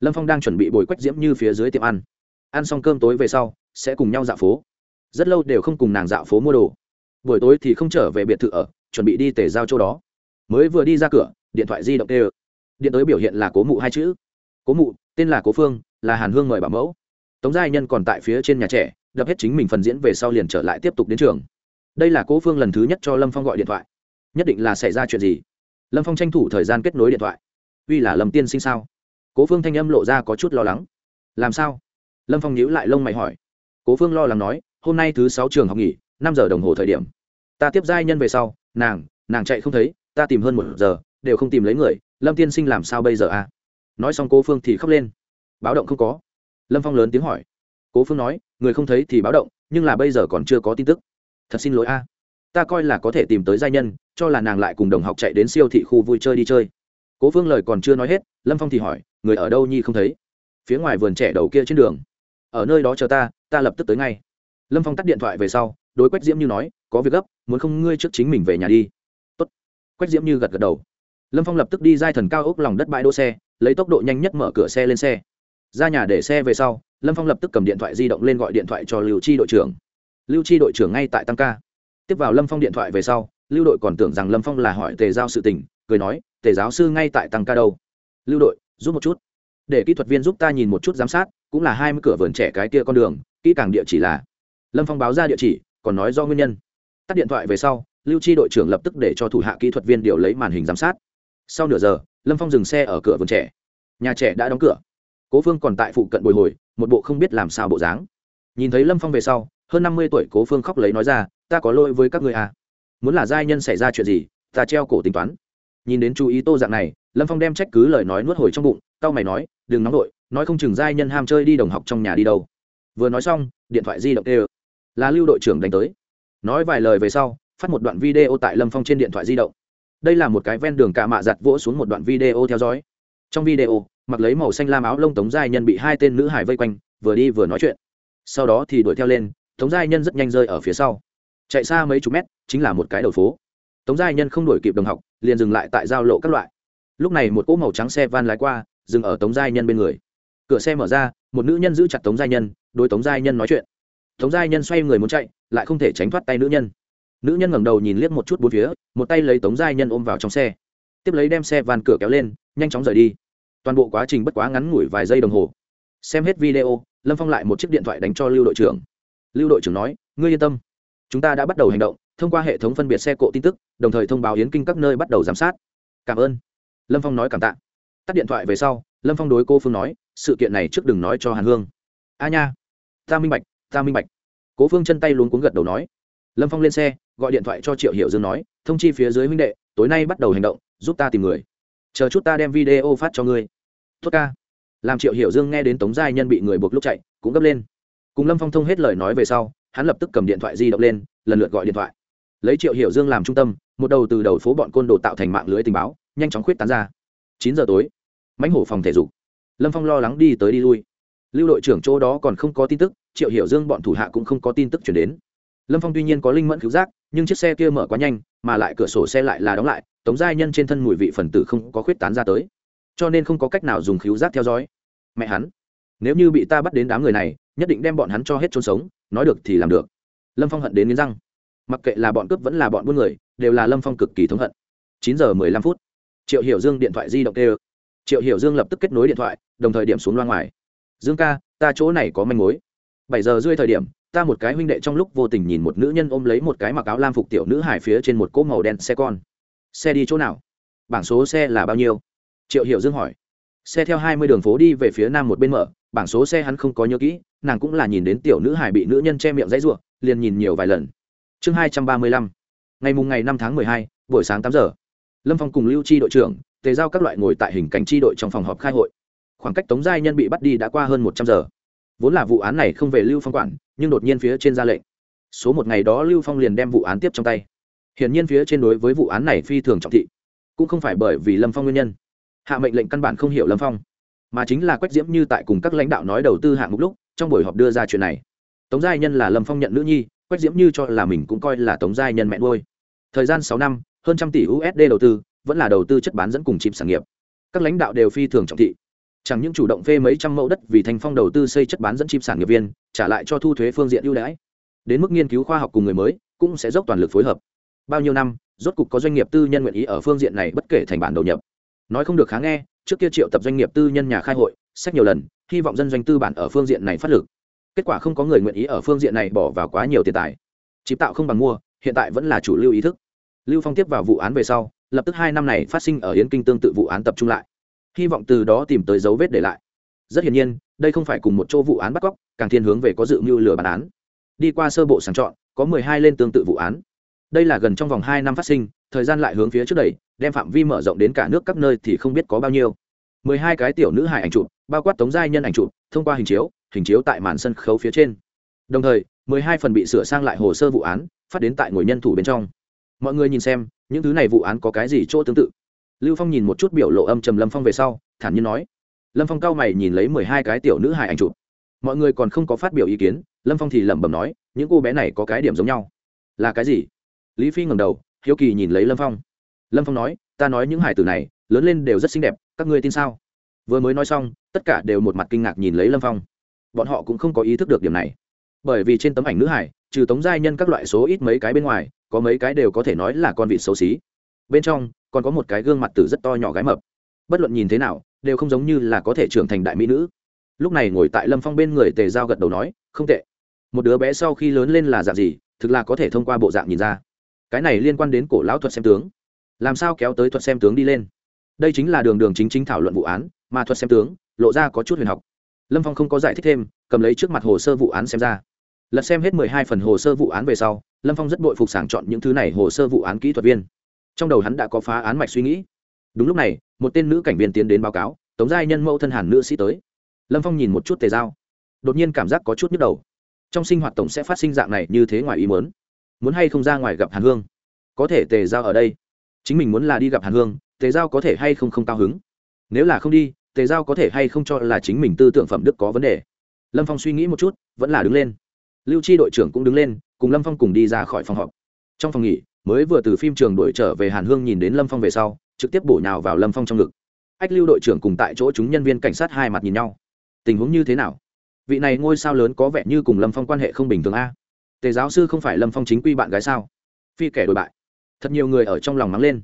Lâm phong đang chuẩn bị bồi quách diễm như phía dưới tiệm ăn ăn xong cơm tối về sau, sẽ cùng nhau dạo phố. Rất lâu đều không cùng nàng dạo phố mua đồ. Buổi tối thì không trở về biệt thự ở, chuẩn bị đi tể giao chỗ đó. Mới vừa đi ra cửa, điện thoại di động tê điện tới biểu hiện là cố mụ hai chữ. Cố mụ, tên là cố phương, là hàn hương mời bảo mẫu. Tống giai nhân còn tại phía trên nhà trẻ, đập hết chính mình phần diễn về sau liền trở lại tiếp tục đến trường. Đây là cố phương lần thứ nhất cho lâm phong gọi điện thoại. Nhất định là xảy ra chuyện gì? Lâm phong tranh thủ thời gian kết nối điện thoại. Uy là lâm tiên sinh sao? Cố phương thanh âm lộ ra có chút lo lắng. Làm sao? Lâm phong nhíu lại lông mày hỏi. Cố phương lo lắng nói, hôm nay thứ sáu trường học nghỉ, năm giờ đồng hồ thời điểm. Ta tiếp giai nhân về sau, nàng nàng chạy không thấy, ta tìm hơn một giờ, đều không tìm lấy người. Lâm tiên sinh làm sao bây giờ à? Nói xong cố phương thì khóc lên. Báo động không có. Lâm phong lớn tiếng hỏi. Cố phương nói, người không thấy thì báo động, nhưng là bây giờ còn chưa có tin tức. Thật xin lỗi a. Ta coi là có thể tìm tới giai nhân, cho là nàng lại cùng đồng học chạy đến siêu thị khu vui chơi đi chơi. Cố phương lời còn chưa nói hết, lâm phong thì hỏi, người ở đâu nhi không thấy? Phía ngoài vườn trẻ đầu kia trên đường ở nơi đó chờ ta ta lập tức tới ngay. Lâm phong tắt điện thoại về sau, đối quách diễm như nói, có việc gấp, muốn không ngươi trước chính mình về nhà đi. Tốt. quách diễm như gật gật đầu. Lâm phong lập tức đi giai thần cao ốc lòng đất bãi đỗ xe, lấy tốc độ nhanh nhất mở cửa xe lên xe. Ra nhà để xe về sau, lâm phong lập tức cầm điện thoại di động lên gọi điện thoại cho lưu chi đội trưởng. Lưu chi đội trưởng ngay tại tăng ca. Tiếp vào lâm phong điện thoại về sau, lưu đội còn tưởng rằng lâm phong là hỏi tề giao sự tình, cười nói, tề giáo sư ngay tại tăng ca đâu? Lưu đội, giúp một chút. Để kỹ thuật viên giúp ta nhìn một chút giám sát cũng là hai mươi cửa vườn trẻ cái kia con đường, kỹ càng địa chỉ là lâm phong báo ra địa chỉ, còn nói do nguyên nhân. Tắt điện thoại về sau, lưu chi đội trưởng lập tức để cho thủ hạ kỹ thuật viên điều lấy màn hình giám sát. Sau nửa giờ, lâm phong dừng xe ở cửa vườn trẻ. Nhà trẻ đã đóng cửa. Cố phương còn tại phụ cận bồi hồi, một bộ không biết làm sao bộ dáng. Nhìn thấy lâm phong về sau, hơn năm mươi tuổi cố phương khóc lấy nói ra, ta có lỗi với các người à. Muốn là giai nhân xảy ra chuyện gì, ta treo cổ tính toán. Nhìn đến chú ý tô dạng này, lâm phong đem trách cứ lời nói nuốt hồi trong bụng tao mày nói, đừng nóng đội nói không chừng giai nhân ham chơi đi đồng học trong nhà đi đâu. Vừa nói xong, điện thoại di động tê là lưu đội trưởng đánh tới. Nói vài lời về sau, phát một đoạn video tại lâm phong trên điện thoại di động. Đây là một cái ven đường cà mạ giặt vỗ xuống một đoạn video theo dõi. Trong video, mặc lấy màu xanh lam áo lông tống giai nhân bị hai tên nữ hải vây quanh, vừa đi vừa nói chuyện. Sau đó thì đuổi theo lên, tống giai nhân rất nhanh rơi ở phía sau. Chạy xa mấy chục mét, chính là một cái đầu phố. Tống giai nhân không đuổi kịp đồng học, liền dừng lại tại giao lộ các loại. Lúc này một cỗ màu trắng xe van lái qua, dừng ở tống giai nhân bên người cửa xe mở ra, một nữ nhân giữ chặt tống giai nhân đôi tống giai nhân nói chuyện. Tống giai nhân xoay người muốn chạy, lại không thể tránh thoát tay nữ nhân. Nữ nhân ngẩng đầu nhìn liếc một chút bốn phía, một tay lấy tống giai nhân ôm vào trong xe. Tiếp lấy đem xe van cửa kéo lên, nhanh chóng rời đi. Toàn bộ quá trình bất quá ngắn ngủi vài giây đồng hồ. Xem hết video, lâm phong lại một chiếc điện thoại đánh cho lưu đội trưởng. Lưu đội trưởng nói, ngươi yên tâm. Chúng ta đã bắt đầu hành động, thông qua hệ thống phân biệt xe cộ tin tức, đồng thời thông báo yến kinh các nơi bắt đầu giám sát. Cảm ơn. Lâm phong nói cảm tạ. Tắt điện thoại về sau lâm phong đối cô phương nói, sự kiện này trước đừng nói cho hàn hương. A nha, ta minh bạch, ta minh bạch. Cố phương chân tay luôn cuống gật đầu nói. Lâm phong lên xe, gọi điện thoại cho triệu hiểu dương nói, thông chi phía dưới huynh đệ, tối nay bắt đầu hành động, giúp ta tìm người. Chờ chút ta đem video phát cho ngươi. Tốt ca. Làm triệu hiểu dương nghe đến tống giai nhân bị người buộc lúc chạy, cũng gấp lên. Cùng lâm phong thông hết lời nói về sau, hắn lập tức cầm điện thoại di động lên, lần lượt gọi điện thoại. Lấy triệu hiểu dương làm trung tâm, một đầu từ đầu phố bọn côn đồ tạo thành mạng lưới tình báo, nhanh chóng khuyết tán ra. Chín giờ tối mãnh hổ phòng thể dục. Lâm phong lo lắng đi tới đi lui. Lưu đội trưởng chỗ đó còn không có tin tức, triệu hiểu dương bọn thủ hạ cũng không có tin tức chuyển đến. Lâm phong tuy nhiên có linh mẫn cứu giác, nhưng chiếc xe kia mở quá nhanh, mà lại cửa sổ xe lại là đóng lại, tống giai nhân trên thân mùi vị phần tử không có khuyết tán ra tới. Cho nên không có cách nào dùng cứu giác theo dõi. Mẹ hắn, nếu như bị ta bắt đến đám người này, nhất định đem bọn hắn cho hết trốn sống, nói được thì làm được. Lâm phong hận đến nghiến răng. Mặc kệ là bọn cướp vẫn là bọn buôn người, đều là lâm phong cực kỳ thống hận. Chín giờ mười lăm phút, triệu hiểu dương điện thoại di động tê triệu hiểu dương lập tức kết nối điện thoại, đồng thời điểm xuống loa ngoài. Dương ca, ta chỗ này có manh mối. Bảy giờ rưỡi thời điểm, ta một cái huynh đệ trong lúc vô tình nhìn một nữ nhân ôm lấy một cái mặc áo lam phục tiểu nữ hải phía trên một cỗ màu đen xe con. Xe đi chỗ nào? Bảng số xe là bao nhiêu? Triệu hiểu dương hỏi. Xe theo hai mươi đường phố đi về phía nam một bên mở, bảng số xe hắn không có nhớ kỹ, nàng cũng là nhìn đến tiểu nữ hải bị nữ nhân che miệng dãy ruộng liền nhìn nhiều vài lần. Chương hai trăm ba mươi lăm. Ngày mùng ngày năm tháng mười hai, buổi sáng tám giờ. Lâm phong cùng lưu chi đội trưởng tề giao các loại ngồi tại hình cảnh tri đội trong phòng họp khai hội. Khoảng cách tống giai nhân bị bắt đi đã qua hơn một trăm giờ. Vốn là vụ án này không về lưu phong quản, nhưng đột nhiên phía trên ra lệnh. Số một ngày đó lưu phong liền đem vụ án tiếp trong tay. Hiển nhiên phía trên đối với vụ án này phi thường trọng thị. Cũng không phải bởi vì lâm phong nguyên nhân. Hạ mệnh lệnh căn bản không hiểu lâm phong. Mà chính là quách diễm như tại cùng các lãnh đạo nói đầu tư hạng mục lúc, trong buổi họp đưa ra chuyện này. Tống giai nhân là lâm phong nhận nữ nhi, quách diễm như cho là mình cũng coi là tống giai nhân mẹ nuôi. Thời gian sáu năm, hơn trăm tỷ usd đầu tư vẫn là đầu tư chất bán dẫn cùng chìm sản nghiệp. Các lãnh đạo đều phi thường trọng thị. Chẳng những chủ động phê mấy trăm mẫu đất vì thành phong đầu tư xây chất bán dẫn chim sản nghiệp viên, trả lại cho thu thuế phương diện ưu đãi. Đến mức nghiên cứu khoa học cùng người mới, cũng sẽ dốc toàn lực phối hợp. Bao nhiêu năm, rốt cục có doanh nghiệp tư nhân nguyện ý ở phương diện này bất kể thành bản đầu nhập. Nói không được khá nghe, trước kia triệu tập doanh nghiệp tư nhân nhà khai hội, sách nhiều lần, hy vọng dân doanh tư bản ở phương diện này phát lực. Kết quả không có người nguyện ý ở phương diện này bỏ vào quá nhiều tiền tài. Chịp tạo không bằng mua, hiện tại vẫn là chủ lưu ý thức. Lưu phong tiếp vào vụ án về sau lập tức hai năm này phát sinh ở yến kinh tương tự vụ án tập trung lại. Hy vọng từ đó tìm tới dấu vết để lại. Rất hiển nhiên, đây không phải cùng một chỗ vụ án bắt cóc, càng thiên hướng về có dự mưu lừa bản án. Đi qua sơ bộ sàng chọn, có mười hai lên tương tự vụ án. Đây là gần trong vòng hai năm phát sinh, thời gian lại hướng phía trước đẩy, đem phạm vi mở rộng đến cả nước các nơi thì không biết có bao nhiêu. Mười hai cái tiểu nữ hài ảnh chụp, bao quát tống giai nhân ảnh chụp, thông qua hình chiếu hình chiếu tại màn sân khấu phía trên. Đồng thời, mười hai phần bị sửa sang lại hồ sơ vụ án, phát đến tại ngồi nhân thủ bên trong mọi người nhìn xem, những thứ này vụ án có cái gì chỗ tương tự? Lưu phong nhìn một chút biểu lộ âm trầm lâm phong về sau, thản nhiên nói. Lâm phong cao mày nhìn lấy mười hai cái tiểu nữ hài ảnh chụp. Mọi người còn không có phát biểu ý kiến, lâm phong thì lẩm bẩm nói, những cô bé này có cái điểm giống nhau. Là cái gì? Lý phi ngầm đầu, hiếu kỳ nhìn lấy lâm phong. Lâm phong nói, ta nói những hải tử này, lớn lên đều rất xinh đẹp, các ngươi tin sao? Vừa mới nói xong, tất cả đều một mặt kinh ngạc nhìn lấy lâm phong. Bọn họ cũng không có ý thức được điểm này. Bởi vì trên tấm ảnh nữ hải trừ tống giai nhân các loại số ít mấy cái bên ngoài, có mấy cái đều có thể nói là con vịt xấu xí. Bên trong, còn có một cái gương mặt tử rất to nhỏ gái mập. Bất luận nhìn thế nào, đều không giống như là có thể trưởng thành đại mỹ nữ. Lúc này ngồi tại lâm phong bên người tề giao gật đầu nói, không tệ. Một đứa bé sau khi lớn lên là dạng gì, thực là có thể thông qua bộ dạng nhìn ra. Cái này liên quan đến cổ lão thuật xem tướng. Làm sao kéo tới thuật xem tướng đi lên? Đây chính là đường đường chính chính thảo luận vụ án, mà thuật xem tướng, lộ ra có chút huyền học. Lâm phong không có giải thích thêm, cầm lấy trước mặt hồ sơ vụ án xem ra lật xem hết mười hai phần hồ sơ vụ án về sau, lâm phong rất bội phục sàng chọn những thứ này hồ sơ vụ án kỹ thuật viên. Trong đầu hắn đã có phá án mạch suy nghĩ. Đúng lúc này, một tên nữ cảnh viên tiến đến báo cáo, tống giai nhân mẫu thân hàn nữ sĩ tới. Lâm phong nhìn một chút tề dao đột nhiên cảm giác có chút nhức đầu. Trong sinh hoạt tổng sẽ phát sinh dạng này như thế ngoài ý muốn. Muốn hay không ra ngoài gặp hàn hương? Có thể tề giao ở đây. Chính mình muốn là đi gặp hàn hương, tề giao có thể hay không không cao hứng? Nếu là không đi, tề giao có thể hay không cho là chính mình tư tưởng phẩm đức có vấn đề? Lâm phong suy nghĩ một chút, vẫn là đứng lên lưu chi đội trưởng cũng đứng lên, cùng lâm phong cùng đi ra khỏi phòng họp. Trong phòng nghỉ, mới vừa từ phim trường đuổi trở về hàn hương nhìn đến lâm phong về sau, trực tiếp bổ nhào vào lâm phong trong ngực. Ách lưu đội trưởng cùng tại chỗ chúng nhân viên cảnh sát hai mặt nhìn nhau. Tình huống như thế nào? Vị này ngôi sao lớn có vẻ như cùng lâm phong quan hệ không bình thường a. Tề giáo sư không phải lâm phong chính quy bạn gái sao? Phi kẻ đổi bại. Thật nhiều người ở trong lòng mắng lên.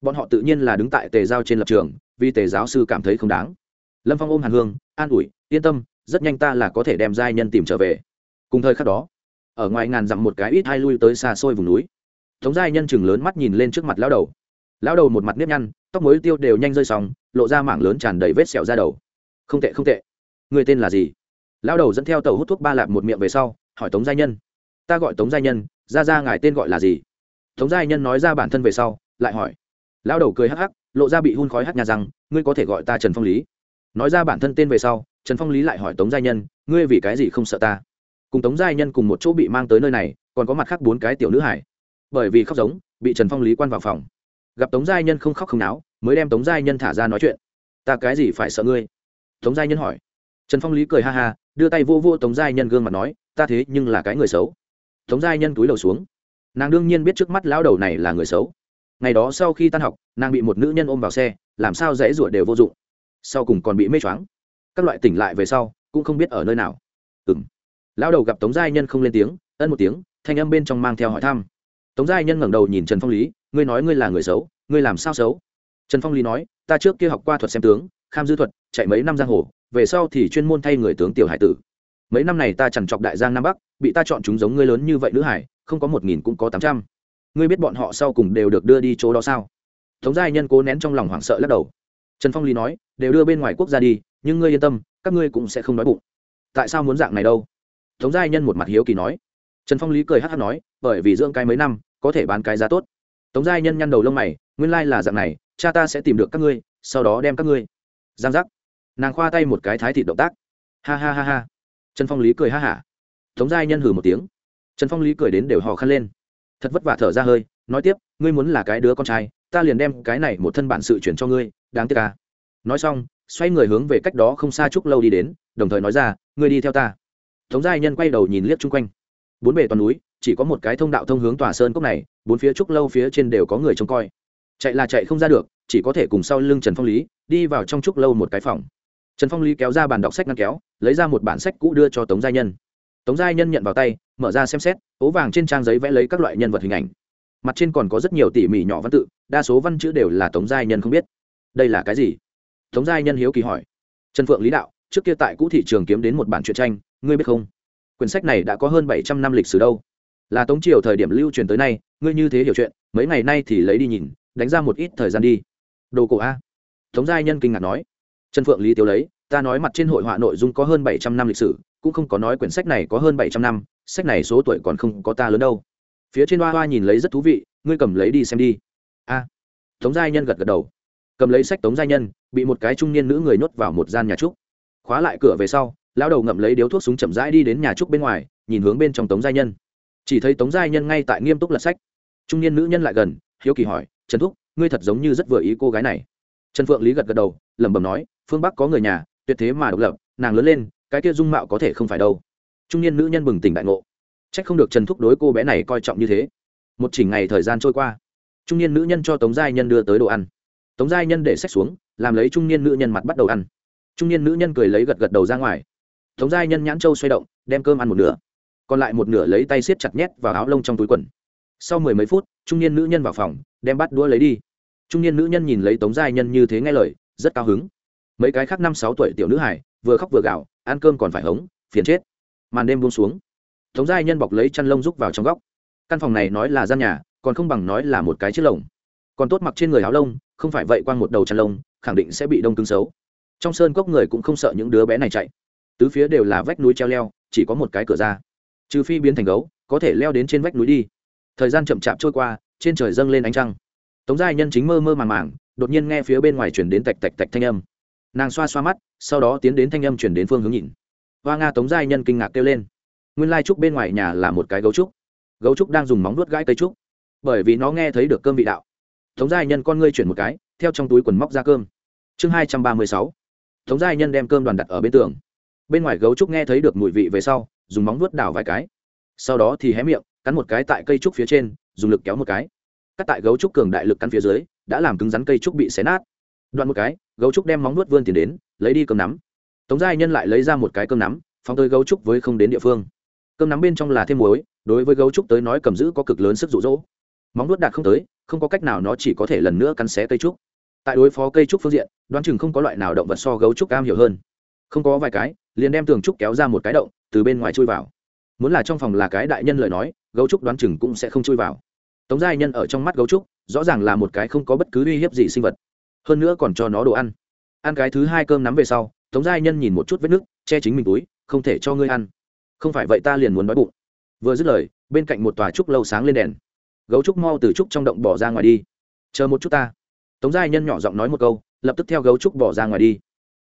Bọn họ tự nhiên là đứng tại tề giao trên lập trường, vì tề giáo sư cảm thấy không đáng. Lâm phong ôm hàn hương, an ủi, yên tâm, rất nhanh ta là có thể đem giai nhân tìm trở về cùng thời khắc đó, ở ngoài ngàn dặm một cái ít hai lui tới xa xôi vùng núi, tống giai nhân chừng lớn mắt nhìn lên trước mặt lão đầu. Lão đầu một mặt nếp nhăn, tóc mối tiêu đều nhanh rơi xong, lộ ra mảng lớn tràn đầy vết sẹo ra đầu. Không tệ không tệ. Người tên là gì? Lão đầu dẫn theo tàu hút thuốc ba lạp một miệng về sau, hỏi tống giai nhân. Ta gọi tống giai nhân, ra ra ngài tên gọi là gì? Tống giai nhân nói ra bản thân về sau, lại hỏi. Lão đầu cười hắc hắc, lộ ra bị hun khói hắt nhà rằng ngươi có thể gọi ta trần phong lý. Nói ra bản thân tên về sau, trần phong lý lại hỏi tống giai nhân, ngươi vì cái gì không sợ ta? Cùng tống giai nhân cùng một chỗ bị mang tới nơi này, còn có mặt khác bốn cái tiểu nữ hải. Bởi vì khóc giống, bị trần phong lý quan vào phòng. Gặp tống giai nhân không khóc không náo, mới đem tống giai nhân thả ra nói chuyện. Ta cái gì phải sợ ngươi? Tống giai nhân hỏi. Trần phong lý cười ha ha, đưa tay vô vô tống giai nhân gương mặt nói, ta thế nhưng là cái người xấu. Tống giai nhân túi đầu xuống. Nàng đương nhiên biết trước mắt lão đầu này là người xấu. Ngày đó sau khi tan học, nàng bị một nữ nhân ôm vào xe, làm sao dễ ruột đều vô dụng. Sau cùng còn bị mê choáng. Các loại tỉnh lại về sau, cũng không biết ở nơi nào. Ừng lão đầu gặp tống giai nhân không lên tiếng, ân một tiếng, thanh âm bên trong mang theo hỏi thăm. Tống giai nhân ngẩng đầu nhìn trần phong lý, ngươi nói ngươi là người xấu, ngươi làm sao xấu? Trần phong lý nói, ta trước kia học qua thuật xem tướng, kham dư thuật, chạy mấy năm giang hồ, về sau thì chuyên môn thay người tướng tiểu hải tử. Mấy năm này ta chẳng chọc đại giang nam bắc, bị ta chọn chúng giống ngươi lớn như vậy nữ hải, không có một nghìn cũng có tám trăm. Ngươi biết bọn họ sau cùng đều được đưa đi chỗ đó sao? Tống giai nhân cố nén trong lòng hoảng sợ lắc đầu. Trần phong lý nói, đều đưa bên ngoài quốc gia đi, nhưng ngươi yên tâm, các ngươi cũng sẽ không nói bụng. Tại sao muốn dạng này đâu? Tống giai nhân một mặt hiếu kỳ nói. Trần phong lý cười hát hát nói, bởi vì dưỡng cái mấy năm, có thể bán cái giá tốt. Tống giai nhân nhăn đầu lông mày, nguyên lai là dạng này, cha ta sẽ tìm được các ngươi, sau đó đem các ngươi. Giang giác. Nàng khoa tay một cái thái thị động tác. Ha ha ha ha. Trần phong lý cười ha hả. Tống giai nhân hử một tiếng. Trần phong lý cười đến đều hò khăn lên. Thật vất vả thở ra hơi, nói tiếp, ngươi muốn là cái đứa con trai, ta liền đem cái này một thân bản sự chuyển cho ngươi, đáng tiếc ca nói xong, xoay người hướng về cách đó không xa chúc lâu đi đến, đồng thời nói ra, ngươi đi theo ta tống giai nhân quay đầu nhìn liếc chung quanh. Bốn bề toàn núi, chỉ có một cái thông đạo thông hướng tòa sơn cốc này, bốn phía trúc lâu phía trên đều có người trông coi. Chạy là chạy không ra được, chỉ có thể cùng sau lưng trần phong lý, đi vào trong trúc lâu một cái phòng. Trần phong lý kéo ra bàn đọc sách ngăn kéo, lấy ra một bản sách cũ đưa cho tống giai nhân. Tống giai nhân nhận vào tay, mở ra xem xét, ố vàng trên trang giấy vẽ lấy các loại nhân vật hình ảnh. Mặt trên còn có rất nhiều tỉ mỉ nhỏ văn tự, đa số văn chữ đều là tống giai nhân không biết. Đây là cái gì? Tống giai nhân hiếu kỳ hỏi. Trần phượng lý đạo, trước kia tại cũ thị trường kiếm đến một bản truyện tranh ngươi biết không? Quyển sách này đã có hơn bảy trăm năm lịch sử đâu. Là tống triều thời điểm lưu truyền tới nay, ngươi như thế hiểu chuyện, mấy ngày nay thì lấy đi nhìn, đánh ra một ít thời gian đi. Đồ cổ a. Tống giai nhân kinh ngạc nói. Trần phượng lý tiêu lấy, ta nói mặt trên hội họa nội dung có hơn bảy trăm năm lịch sử, cũng không có nói quyển sách này có hơn bảy trăm năm, sách này số tuổi còn không có ta lớn đâu. Phía trên hoa hoa nhìn lấy rất thú vị, ngươi cầm lấy đi xem đi. A. Tống giai nhân gật gật đầu. Cầm lấy sách tống giai nhân, bị một cái trung niên nữ người nhốt vào một gian nhà trúc. Khóa lại cửa về sau lão đầu ngậm lấy điếu thuốc súng chậm rãi đi đến nhà trúc bên ngoài, nhìn hướng bên trong tống giai nhân. Chỉ thấy tống giai nhân ngay tại nghiêm túc lật sách. Trung niên nữ nhân lại gần, hiếu kỳ hỏi, trần thúc, ngươi thật giống như rất vừa ý cô gái này. Trần phượng lý gật gật đầu, lẩm bẩm nói, phương bắc có người nhà, tuyệt thế mà độc lập, nàng lớn lên, cái kia dung mạo có thể không phải đâu. Trung niên nữ nhân bừng tỉnh đại ngộ. C h ắ c không được trần thúc đối cô bé này coi trọng như thế. Một chỉnh ngày thời gian trôi qua, trung niên nữ nhân cho tống giai nhân đưa tới đồ ăn. Tống giai nhân để sách xuống, làm lấy trung niên nữ nhân mặt bắt đầu ăn. Trung niên nữ nhân cười lấy gật gật đầu ra ngoài tống giai nhân nhãn châu xoay động, đem cơm ăn một nửa. Còn lại một nửa lấy tay siết chặt nhét vào áo lông trong túi quần. Sau mười mấy phút, trung niên nữ nhân vào phòng, đem bắt đũa lấy đi. Trung niên nữ nhân nhìn lấy tống giai nhân như thế nghe lời, rất cao hứng. Mấy cái khác năm sáu tuổi tiểu nữ hải vừa khóc vừa gạo ăn cơm còn phải hống, phiền chết. Màn đêm buông xuống. Tống giai nhân bọc lấy chăn lông rúc vào trong góc. Căn phòng này nói là gian nhà, còn không bằng nói là một cái chiếc lồng. Còn tốt mặc trên người áo lông, không phải vậy quang một đầu chăn lông, khẳng định sẽ bị đông cứng xấu. Trong sơn cốc người cũng không sợ những đứa bé này chạy tứ phía đều là vách núi treo leo, chỉ có một cái cửa ra. Trừ phi biến thành gấu, có thể leo đến trên vách núi đi. Thời gian chậm chạp trôi qua, trên trời dâng lên ánh trăng. Tống giai nhân chính mơ mơ màng màng, đột nhiên nghe phía bên ngoài chuyển đến tạch tạch tạch thanh âm. Nàng xoa xoa mắt, sau đó tiến đến thanh âm chuyển đến phương hướng nhìn. Hoa nga tống giai nhân kinh ngạc kêu lên. Nguyên lai trúc bên ngoài nhà là một cái gấu trúc. Gấu trúc đang dùng móng nuốt gãi cây trúc. Bởi vì nó nghe thấy được cơm vị đạo. Tống giai nhân con ngươi chuyển một cái, theo trong túi quần móc ra cơm. Chương hai trăm ba mươi sáu. Tống giai nhân đem cơm đoàn đặt ở bên tường bên ngoài gấu trúc nghe thấy được mùi vị về sau, dùng móng nuốt đảo vài cái. Sau đó thì hé miệng, cắn một cái tại cây trúc phía trên, dùng lực kéo một cái. Cắt tại gấu trúc cường đại lực cắn phía dưới, đã làm cứng rắn cây trúc bị xé nát. Đoạn một cái, gấu trúc đem móng nuốt vươn tiền đến, lấy đi cơm nắm. Tống giai nhân lại lấy ra một cái cơm nắm, phóng tới gấu trúc với không đến địa phương. Cơm nắm bên trong là thêm muối, đối với gấu trúc tới nói cầm giữ có cực lớn sức rụ rỗ móng nuốt đạt không tới, không có cách nào nó chỉ có thể lần nữa cắn xé cây trúc. Tại đối phó cây trúc phương diện, đoán chừng không có loại nào động vật so gấu trúc cam hiểu hơn không có vài cái, liền đem tường trúc kéo ra một cái động, từ bên ngoài chui vào. Muốn là trong phòng là cái đại nhân lời nói, gấu trúc đoán chừng cũng sẽ không chui vào. Tống giai nhân ở trong mắt gấu trúc, rõ ràng là một cái không có bất cứ uy hiếp gì sinh vật. Hơn nữa còn cho nó đồ ăn. Ăn cái thứ hai cơm nắm về sau, tống giai nhân nhìn một chút vết nước, che chính mình túi, không thể cho ngươi ăn. Không phải vậy ta liền muốn đói bụng. Vừa dứt lời, bên cạnh một tòa trúc lâu sáng lên đèn. Gấu trúc mau từ trúc trong động bỏ ra ngoài đi. Chờ một chút ta. Tống giai nhân nhỏ giọng nói một câu, lập tức theo gấu trúc bỏ ra ngoài đi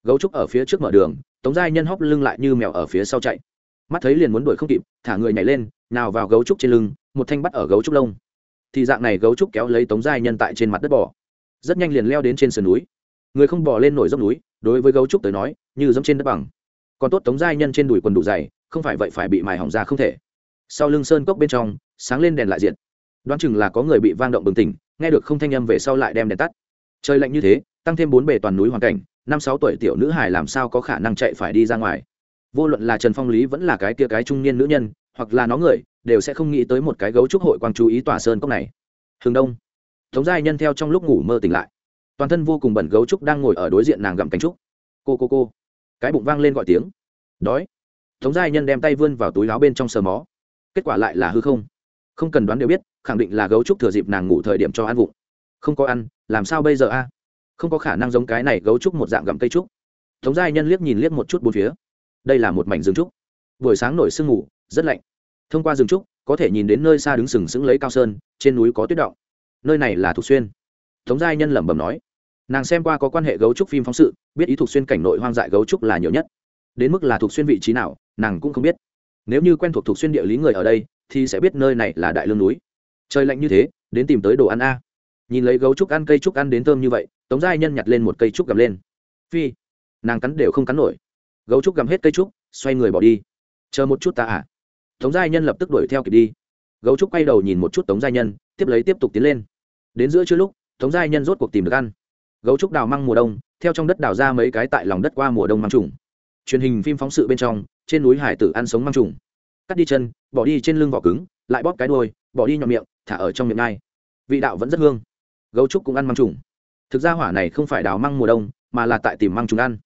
gấu trúc ở phía trước mở đường tống giai nhân hóc lưng lại như mèo ở phía sau chạy. Mắt thấy liền muốn đuổi không kịp thả người nhảy lên nào vào gấu trúc trên lưng một thanh bắt ở gấu trúc lông. Thì dạng này gấu trúc kéo lấy tống giai nhân tại trên mặt đất bỏ, rất nhanh liền leo đến trên sườn núi. Người không bỏ lên nổi dốc núi đối với gấu trúc tới nói như dẫm trên đất bằng. Còn tốt tống giai nhân trên đùi quần đủ dày không phải vậy phải bị mài hỏng ra không thể. Sau lưng sơn cốc bên trong sáng lên đèn lại diện đoán chừng là có người bị vang động bừng tỉnh nghe được không thanh âm về sau lại đem đèn tắt. Trời lạnh như thế tăng thêm bốn bề toàn núi hoàn cảnh năm sáu tuổi tiểu nữ hải làm sao có khả năng chạy phải đi ra ngoài? Vô luận là trần phong lý vẫn là cái kia cái trung niên nữ nhân, hoặc là nó người, đều sẽ không nghĩ tới một cái gấu trúc hội quang chú ý tòa sơn cốc này. Hướng đông. Tống giai nhân theo trong lúc ngủ mơ tỉnh lại. Toàn thân vô cùng bẩn gấu trúc đang ngồi ở đối diện nàng gặm cánh trúc. Cô cô cô. Cái bụng vang lên gọi tiếng. Đói. Tống giai nhân đem tay vươn vào túi láo bên trong sờ mó. Kết quả lại là hư không. Không cần đoán đều biết, khẳng định là gấu trúc thừa dịp nàng ngủ thời điểm cho ăn vụng. Không có ăn, làm sao bây giờ a? Không có khả năng giống cái này gấu trúc một dạng gặm cây trúc. Tống giai nhân liếc nhìn liếc một chút bốn phía. Đây là một mảnh rừng trúc. Buổi sáng nổi sương ngủ rất lạnh. Thông qua rừng trúc, có thể nhìn đến nơi xa đứng sừng sững lấy cao sơn, trên núi có tuyết động. Nơi này là thục xuyên. Tống giai nhân lẩm bẩm nói. Nàng xem qua có quan hệ gấu trúc phim phóng sự, biết ý thuộc xuyên cảnh nội hoang dại gấu trúc là nhiều nhất. Đến mức là thuộc xuyên vị trí nào, nàng cũng không biết. Nếu như quen thuộc thuộc xuyên địa lý người ở đây, thì sẽ biết nơi này là đại lương núi. Trời lạnh như thế, đến tìm tới đồ ăn a nhìn lấy gấu trúc ăn cây trúc ăn đến thơm như vậy, tống giai nhân nhặt lên một cây trúc gầm lên. Phi, nàng cắn đều không cắn nổi. Gấu trúc gầm hết cây trúc, xoay người bỏ đi. Chờ một chút ta à. Tống giai nhân lập tức đuổi theo kịp đi. Gấu trúc quay đầu nhìn một chút tống giai nhân, tiếp lấy tiếp tục tiến lên. Đến giữa trưa lúc, tống giai nhân rốt cuộc tìm được ăn. Gấu trúc đào măng mùa đông, theo trong đất đào ra mấy cái tại lòng đất qua mùa đông măng trùng. Truyền hình phim phóng sự bên trong, trên núi hải tử ăn sống măng trùng. Cắt đi chân, bỏ đi trên lưng vỏ cứng, lại bóp cái đuôi, bỏ đi nhọn miệng, thả ở trong miệng ngai vị đạo vẫn rất hương gấu trúc cũng ăn măng trùng. Thực ra hỏa này không phải đào măng mùa đông, mà là tại tìm măng trùng ăn.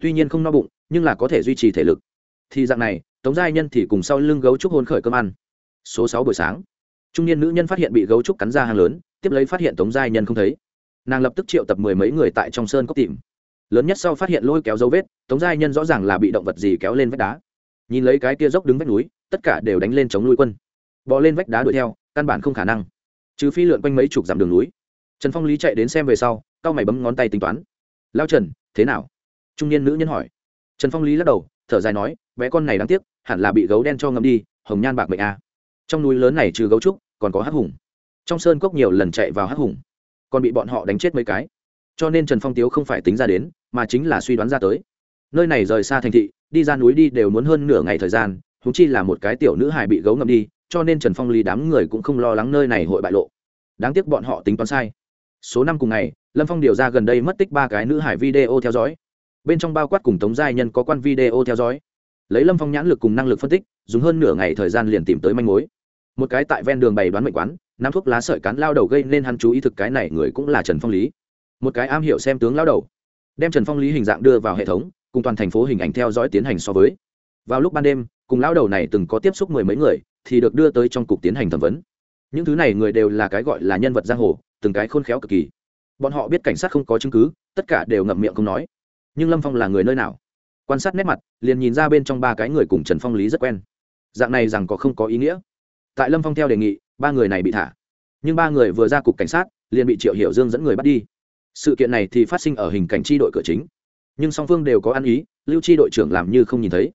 Tuy nhiên không no bụng, nhưng là có thể duy trì thể lực. Thì dạng này, tống giai nhân thì cùng sau lưng gấu trúc hôn khởi cơm ăn. Số sáu buổi sáng, trung niên nữ nhân phát hiện bị gấu trúc cắn ra hàng lớn, tiếp lấy phát hiện tống giai nhân không thấy. Nàng lập tức triệu tập mười mấy người tại trong sơn cốc tìm. Lớn nhất sau phát hiện lôi kéo dấu vết, tống giai nhân rõ ràng là bị động vật gì kéo lên vách đá. Nhìn lấy cái kia dốc đứng vách núi, tất cả đều đánh lên chống nuôi quân. Bò lên vách đá đuổi theo, căn bản không khả năng. Trừ phi lượn quanh mấy chục dặm đường núi trần phong lý chạy đến xem về sau c a o mày bấm ngón tay tính toán. Lao trần, thế nào? Trung niên nữ nhân hỏi. Trần phong lý lắc đầu, thở dài nói, bé con này đáng tiếc, hẳn là bị gấu đen cho ngâm đi, hồng nhan bạc mệnh a. Trong núi lớn này trừ gấu trúc, còn có hắc hùng. Trong sơn cốc nhiều lần chạy vào hắc hùng, còn bị bọn họ đánh chết mấy cái. Cho nên trần phong tiếu không phải tính ra đến, mà chính là suy đoán ra tới. Nơi này rời xa thành thị, đi ra núi đi đều muốn hơn nửa ngày thời gian thú chi là một cái tiểu nữ hài bị gấu ngậm đi, cho nên trần phong lý đám người cũng không lo lắng nơi này hội bại lộ. Đáng tiếc bọn họ tính toán sai số năm cùng ngày, lâm phong điều ra gần đây mất tích ba cái nữ hải video theo dõi. Bên trong bao quát cùng tống giai nhân có quan video theo dõi. Lấy lâm phong nhãn lực cùng năng lực phân tích, dùng hơn nửa ngày thời gian liền tìm tới manh mối. Một cái tại ven đường bày đoán mệnh quán nắm thuốc lá sợi cán lao đầu gây nên hắn chú ý thực cái này người cũng là trần phong lý. Một cái am hiểu xem tướng lao đầu, đem trần phong lý hình dạng đưa vào hệ thống, cùng toàn thành phố hình ảnh theo dõi tiến hành so với. Vào lúc ban đêm, cùng lao đầu này từng có tiếp xúc mười mấy người, thì được đưa tới trong cục tiến hành thẩm vấn. Những thứ này người đều là cái gọi là nhân vật giang hồ từng cái khôn khéo cực kỳ. Bọn họ biết cảnh sát không có chứng cứ, tất cả đều ngậm miệng không nói. Nhưng lâm phong là người nơi nào? Quan sát nét mặt, liền nhìn ra bên trong ba cái người cùng trần phong lý rất quen. Dạng này rằng có không có ý nghĩa. Tại lâm phong theo đề nghị, ba người này bị thả. Nhưng ba người vừa ra cục cảnh sát, liền bị triệu hiểu dương dẫn người bắt đi. Sự kiện này thì phát sinh ở hình cảnh tri đội cửa chính. Nhưng song phương đều có ăn ý, lưu tri đội trưởng làm như không nhìn thấy.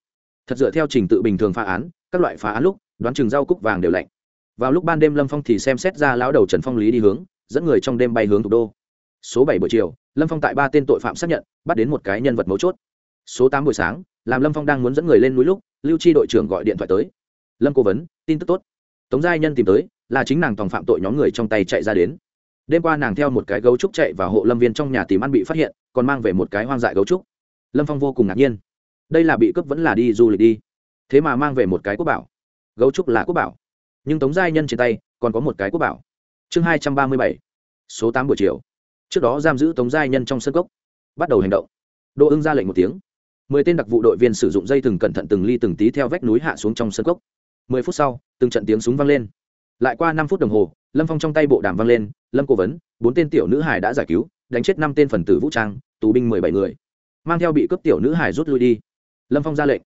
Thật dựa theo trình tự bình thường phá án, các loại phá án lúc, đoán chừng rau cúc vàng đều lạnh. Vào lúc ban đêm lâm phong thì xem xét ra lão đầu trần phong lý đi hướng dẫn người trong đêm bay hướng thủ đô. Số bảy buổi chiều, lâm phong tại ba tên tội phạm xác nhận, bắt đến một cái nhân vật mấu chốt. Số tám buổi sáng, làm lâm phong đang muốn dẫn người lên núi lúc, lưu tri đội trưởng gọi điện thoại tới. Lâm cố vấn, tin tức tốt. Tống giai nhân tìm tới, là chính nàng tòng phạm tội nhóm người trong tay chạy ra đến. Đêm qua nàng theo một cái gấu trúc chạy vào hộ lâm viên trong nhà tìm ăn bị phát hiện, còn mang về một cái hoang dại gấu trúc. Lâm phong vô cùng ngạc nhiên. Đây là bị cướp vẫn là đi du lịch đi. Thế mà mang về một cái quốc bảo. Gấu trúc là quốc bảo. Nhưng tống giai nhân trên tay, còn có một cái quốc bảo chương hai trăm ba mươi bảy, số tám buổi chiều. Trước đó giam giữ tống giai nhân trong sân cốc, bắt đầu hành động. Đỗ ưng ra lệnh một tiếng. Mười tên đặc vụ đội viên sử dụng dây thừng cẩn thận từng ly từng tí theo vách núi hạ xuống trong sân cốc. Mười phút sau, từng trận tiếng súng vang lên. Lại qua năm phút đồng hồ, lâm phong trong tay bộ đàm vang lên, lâm cố vấn, bốn tên tiểu nữ hải đã giải cứu, đánh chết năm tên phần tử vũ trang, tù binh mười bảy người. Mang theo bị cướp tiểu nữ hải rút lui đi. Lâm phong ra lệnh.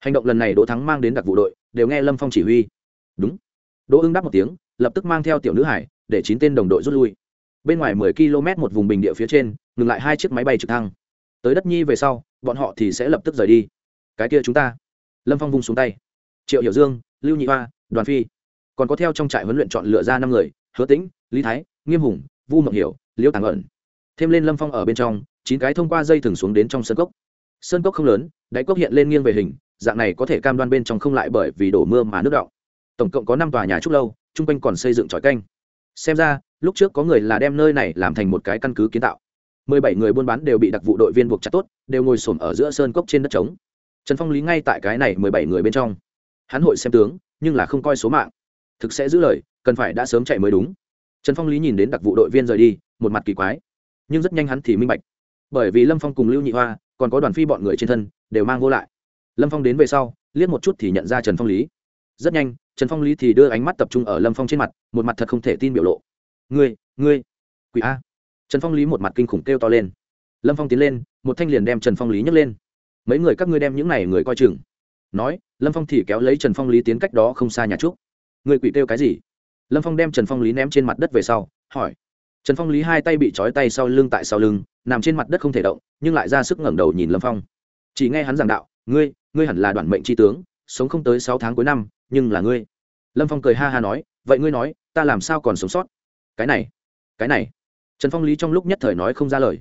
Hành động lần này đỗ thắng mang đến đặc vụ đội, đều nghe lâm phong chỉ huy. Đúng. Đỗ ưng đáp một tiếng, lập tức mang theo tiểu nữ hải để chín tên đồng đội rút lui. Bên ngoài mười km một vùng bình địa phía trên, ngừng lại hai chiếc máy bay trực thăng. Tới đất nhi về sau, bọn họ thì sẽ lập tức rời đi. Cái kia chúng ta. Lâm phong vung xuống tay. Triệu hiểu dương, lưu nhị hoa, đoàn phi. Còn có theo trong trại huấn luyện chọn lựa ra năm người, hứa tĩnh, lý thái, nghiêm hùng, vu mộng hiểu liễu tàng ẩn. Thêm lên lâm phong ở bên trong, chín cái thông qua dây thừng xuống đến trong sân cốc. Sơn cốc không lớn, đáy cốc hiện lên nghiêng về hình, dạng này có thể cam đoan bên trong không lại bởi vì đổ mưa mà nước đọng. Tổng cộng có năm tòa nhà trúc lâu, chung quanh còn xây dựng tròi canh xem ra, lúc trước có người là đem nơi này làm thành một cái căn cứ kiến tạo. Mười bảy người buôn bán đều bị đặc vụ đội viên buộc chặt tốt, đều ngồi xổm ở giữa sơn cốc trên đất trống. Trần phong lý ngay tại cái này mười bảy người bên trong. Hắn hội xem tướng, nhưng là không coi số mạng. Thực sẽ giữ lời, cần phải đã sớm chạy mới đúng. Trần phong lý nhìn đến đặc vụ đội viên rời đi, một mặt kỳ quái. Nhưng rất nhanh hắn thì minh bạch. Bởi vì lâm phong cùng lưu nhị hoa, còn có đoàn phi bọn người trên thân, đều mang vô lại. Lâm phong đến về sau, liếc một chút thì nhận ra trần phong lý rất nhanh, trần phong lý thì đưa ánh mắt tập trung ở lâm phong trên mặt, một mặt thật không thể tin biểu lộ. Ngươi ngươi, quỷ a. Trần phong lý một mặt kinh khủng kêu to lên. Lâm phong tiến lên, một thanh liền đem trần phong lý nhấc lên. Mấy người các ngươi đem những này người coi chừng. Nói, lâm phong thì kéo lấy trần phong lý tiến cách đó không xa nhà trúc. Người quỷ kêu cái gì? Lâm phong đem trần phong lý ném trên mặt đất về sau, hỏi. Trần phong lý hai tay bị trói tay sau lưng tại sau lưng, nằm trên mặt đất không thể động, nhưng lại ra sức ngẩng đầu nhìn lâm phong. Chỉ nghe hắn giảng đạo, ngươi ngươi hẳn là đoàn mệnh tri tướng, sống không tới sáu tháng cuối năm nhưng là ngươi. Lâm phong cười ha ha nói, vậy ngươi nói, ta làm sao còn sống sót? Cái này cái này. Trần phong lý trong lúc nhất thời nói không ra lời.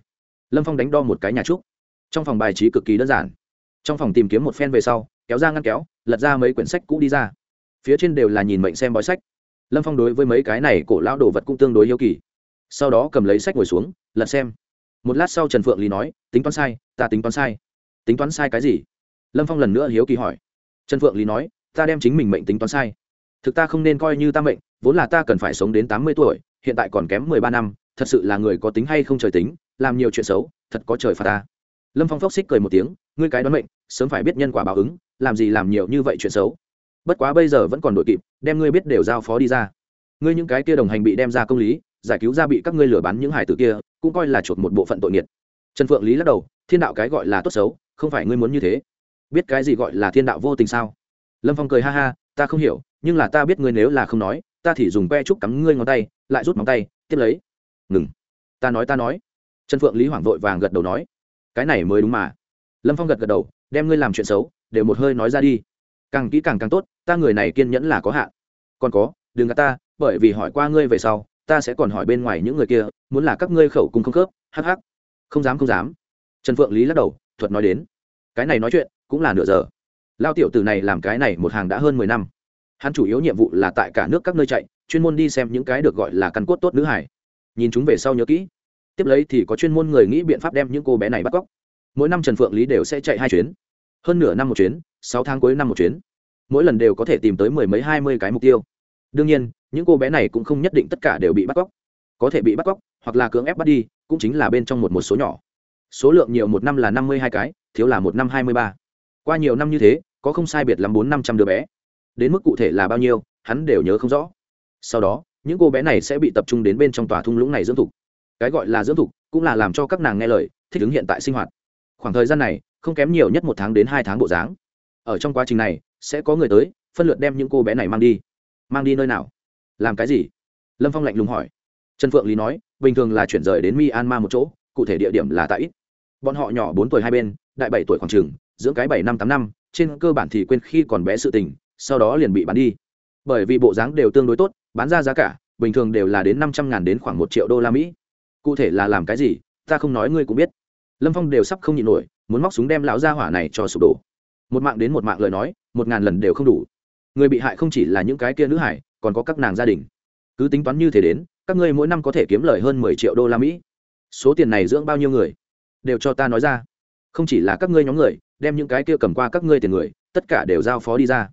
Lâm phong đánh đo một cái nhà trúc. Trong phòng bài trí cực kỳ đơn giản. Trong phòng tìm kiếm một phen về sau, kéo ra ngăn kéo, lật ra mấy quyển sách cũ đi ra. Phía trên đều là nhìn mệnh xem bói sách. Lâm phong đối với mấy cái này cổ lão đồ vật cũng tương đối yêu kỳ. Sau đó cầm lấy sách ngồi xuống, lật xem. Một lát sau trần phượng lý nói, tính toán sai, ta tính toán sai. Tính toán sai cái gì? Lâm phong lần nữa hiếu kỳ hỏi. Trần phượng lý nói ta đem chính mình mệnh tính toán sai. Thực ta không nên coi như ta mệnh, vốn là ta cần phải sống đến tám mươi tuổi, hiện tại còn kém mười ba năm, thật sự là người có tính hay không trời tính, làm nhiều chuyện xấu, thật có trời phạt ta. Lâm phong phốc xích cười một tiếng, ngươi cái đoán mệnh, sớm phải biết nhân quả báo ứng, làm gì làm nhiều như vậy chuyện xấu. Bất quá bây giờ vẫn còn đội kịp, đem ngươi biết đều giao phó đi ra. Ngươi những cái kia đồng hành bị đem ra công lý, giải cứu ra bị các ngươi lừa bán những hải tử kia, cũng coi là chuột một bộ phận tội nghiệt trần phượng lý lắc đầu, thiên đạo cái gọi là tốt xấu, không phải ngươi muốn như thế. Biết cái gì gọi là thiên đạo vô tình sao? Lâm phong cười ha ha, ta không hiểu, nhưng là ta biết ngươi nếu là không nói, ta thì dùng que trúc cắm ngươi ngón tay, lại rút móng tay, tiếp lấy. Ngừng. Ta nói ta nói. Trần phượng lý hoảng vội vàng gật đầu nói. Cái này mới đúng mà. Lâm phong gật gật đầu, đem ngươi làm chuyện xấu để một hơi nói ra đi. Càng kỹ càng càng tốt, ta người này kiên nhẫn là có hạn. Còn có, đừng gạt ta, bởi vì hỏi qua ngươi về sau, ta sẽ còn hỏi bên ngoài những người kia, muốn là các ngươi khẩu cung không khớp, hắc hắc. Không dám không dám. Trần phượng lý lắc đầu thuật nói đến. Cái này nói chuyện, cũng là nửa giờ lao tiểu tử này làm cái này một hàng đã hơn mười năm. Hắn chủ yếu nhiệm vụ là tại cả nước các nơi chạy, chuyên môn đi xem những cái được gọi là căn cốt tốt nữ hải. Nhìn chúng về sau nhớ kỹ. Tiếp lấy thì có chuyên môn người nghĩ biện pháp đem những cô bé này bắt cóc. Mỗi năm trần phượng lý đều sẽ chạy hai chuyến. Hơn nửa năm một chuyến, sáu tháng cuối năm một chuyến. Mỗi lần đều có thể tìm tới mười mấy, hai mươi cái mục tiêu. Đương nhiên, những cô bé này cũng không nhất định tất cả đều bị bắt cóc. Có thể bị bắt cóc, hoặc là cưỡng ép bắt đi, cũng chính là bên trong một một số nhỏ. Số lượng nhiều một năm là năm mươi hai cái, thiếu là một năm hai mươi ba. Qua nhiều năm như thế có không sai biệt lắm bốn năm trăm đứa bé. Đến mức cụ thể là bao nhiêu, hắn đều nhớ không rõ. Sau đó, những cô bé này sẽ bị tập trung đến bên trong tòa thung lũng này dưỡng thục. Cái gọi là dưỡng thục cũng là làm cho các nàng nghe lời, thích ứng hiện tại sinh hoạt. Khoảng thời gian này, không kém nhiều nhất một tháng đến hai tháng bộ dáng. Ở trong quá trình này, sẽ có người tới, phân lượt đem những cô bé này mang đi. Mang đi nơi nào? Làm cái gì? Lâm phong lạnh lùng hỏi. Trần phượng lý nói, bình thường là chuyển rời đến myanmar một chỗ, cụ thể địa điểm là tại ít. Bọn họ nhỏ bốn tuổi hai bên, đại bảy tuổi khoảng trường, dưỡng cái bảy năm tám năm trên cơ bản thì quên khi còn bé sự tình, sau đó liền bị bán đi. Bởi vì bộ dáng đều tương đối tốt, bán ra giá cả, bình thường đều là đến năm trăm ngàn đến khoảng một triệu đô la mỹ. Cụ thể là làm cái gì, ta không nói, ngươi cũng biết. Lâm phong đều sắp không nhịn nổi, muốn móc súng đem lão gia hỏa này cho sụp đổ. Một mạng đến một mạng lời nói, một ngàn lần đều không đủ. Người bị hại không chỉ là những cái kia nữ hải, còn có các nàng gia đình. Cứ tính toán như thế đến, các ngươi mỗi năm có thể kiếm lời hơn mười triệu đô la mỹ. Số tiền này dưỡng bao nhiêu người? Đều cho ta nói ra. Không chỉ là các ngươi nhóm người đem những cái kia cầm qua các ngươi tiền người, tất cả đều giao phó đi ra.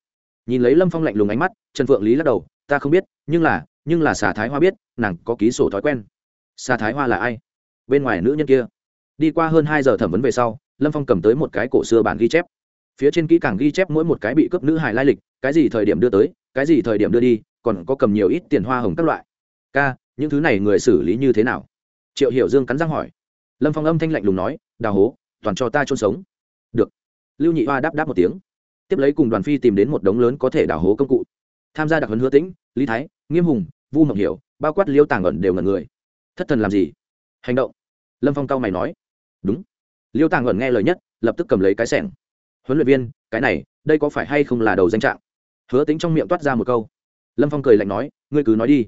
Nhìn lấy lâm phong lạnh lùng ánh mắt, trần phượng lý lắc đầu, ta không biết, nhưng là nhưng là xà thái hoa biết, nàng có ký sổ thói quen. Xà thái hoa là ai? Bên ngoài nữ nhân kia. Đi qua hơn hai giờ thẩm vấn về sau, lâm phong cầm tới một cái cổ xưa bản ghi chép. Phía trên kỹ càng ghi chép mỗi một cái bị cướp nữ hài lai lịch, cái gì thời điểm đưa tới, cái gì thời điểm đưa đi, còn có cầm nhiều ít tiền hoa hồng các loại. Ca, những thứ này người xử lý như thế nào? Triệu hiểu dương cắn răng hỏi. Lâm phong âm thanh lạnh lùng nói, đào hố, toàn cho ta trôn sống được. Lưu nhị hoa đáp đáp một tiếng. Tiếp lấy cùng đoàn phi tìm đến một đống lớn có thể đào hố công cụ. Tham gia đặc huấn hứa tĩnh, lý thái, nghiêm hùng, vu mộng hiểu, bao quát liêu tàng ẩn đều ngẩn người. Thất thần làm gì? Hành động. Lâm phong cao mày nói. Đúng. Liêu tàng ẩn nghe lời nhất, lập tức cầm lấy cái sẻng. Huấn luyện viên, cái này, đây có phải hay không là đầu danh trạng? Hứa tính trong miệng toát ra một câu. Lâm phong cười lạnh nói, ngươi cứ nói đi.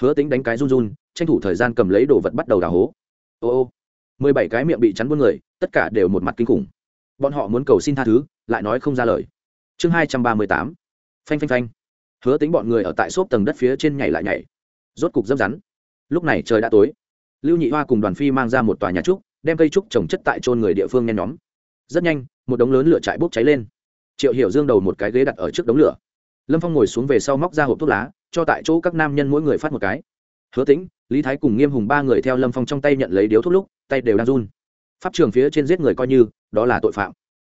Hứa tính đánh cái run run, tranh thủ thời gian cầm lấy đồ vật bắt đầu đào hố. Ô ô. Mười bảy cái miệng bị chắn buôn người, tất cả đều một mặt kinh khủng bọn họ muốn cầu xin tha thứ, lại nói không ra lời. Chương hai trăm ba mươi tám. Phanh phanh phanh. Hứa tính bọn người ở tại xốp tầng đất phía trên nhảy lại nhảy. Rốt cục dâm rắn. Lúc này trời đã tối. Lưu nhị hoa cùng đoàn phi mang ra một tòa nhà trúc, đem cây trúc trồng chất tại trôn người địa phương nhen nhóm. Rất nhanh, một đống lớn lửa trại bốc cháy lên. Triệu hiểu dương đầu một cái ghế đặt ở trước đống lửa. Lâm phong ngồi xuống về sau móc ra hộp thuốc lá, cho tại chỗ các nam nhân mỗi người phát một cái. Hứa tĩnh, lý thái cùng nghiêm hùng ba người theo lâm phong trong tay nhận lấy điếu thuốc lúc, tay đều đang run pháp trường phía trên giết người coi như, đó là tội phạm.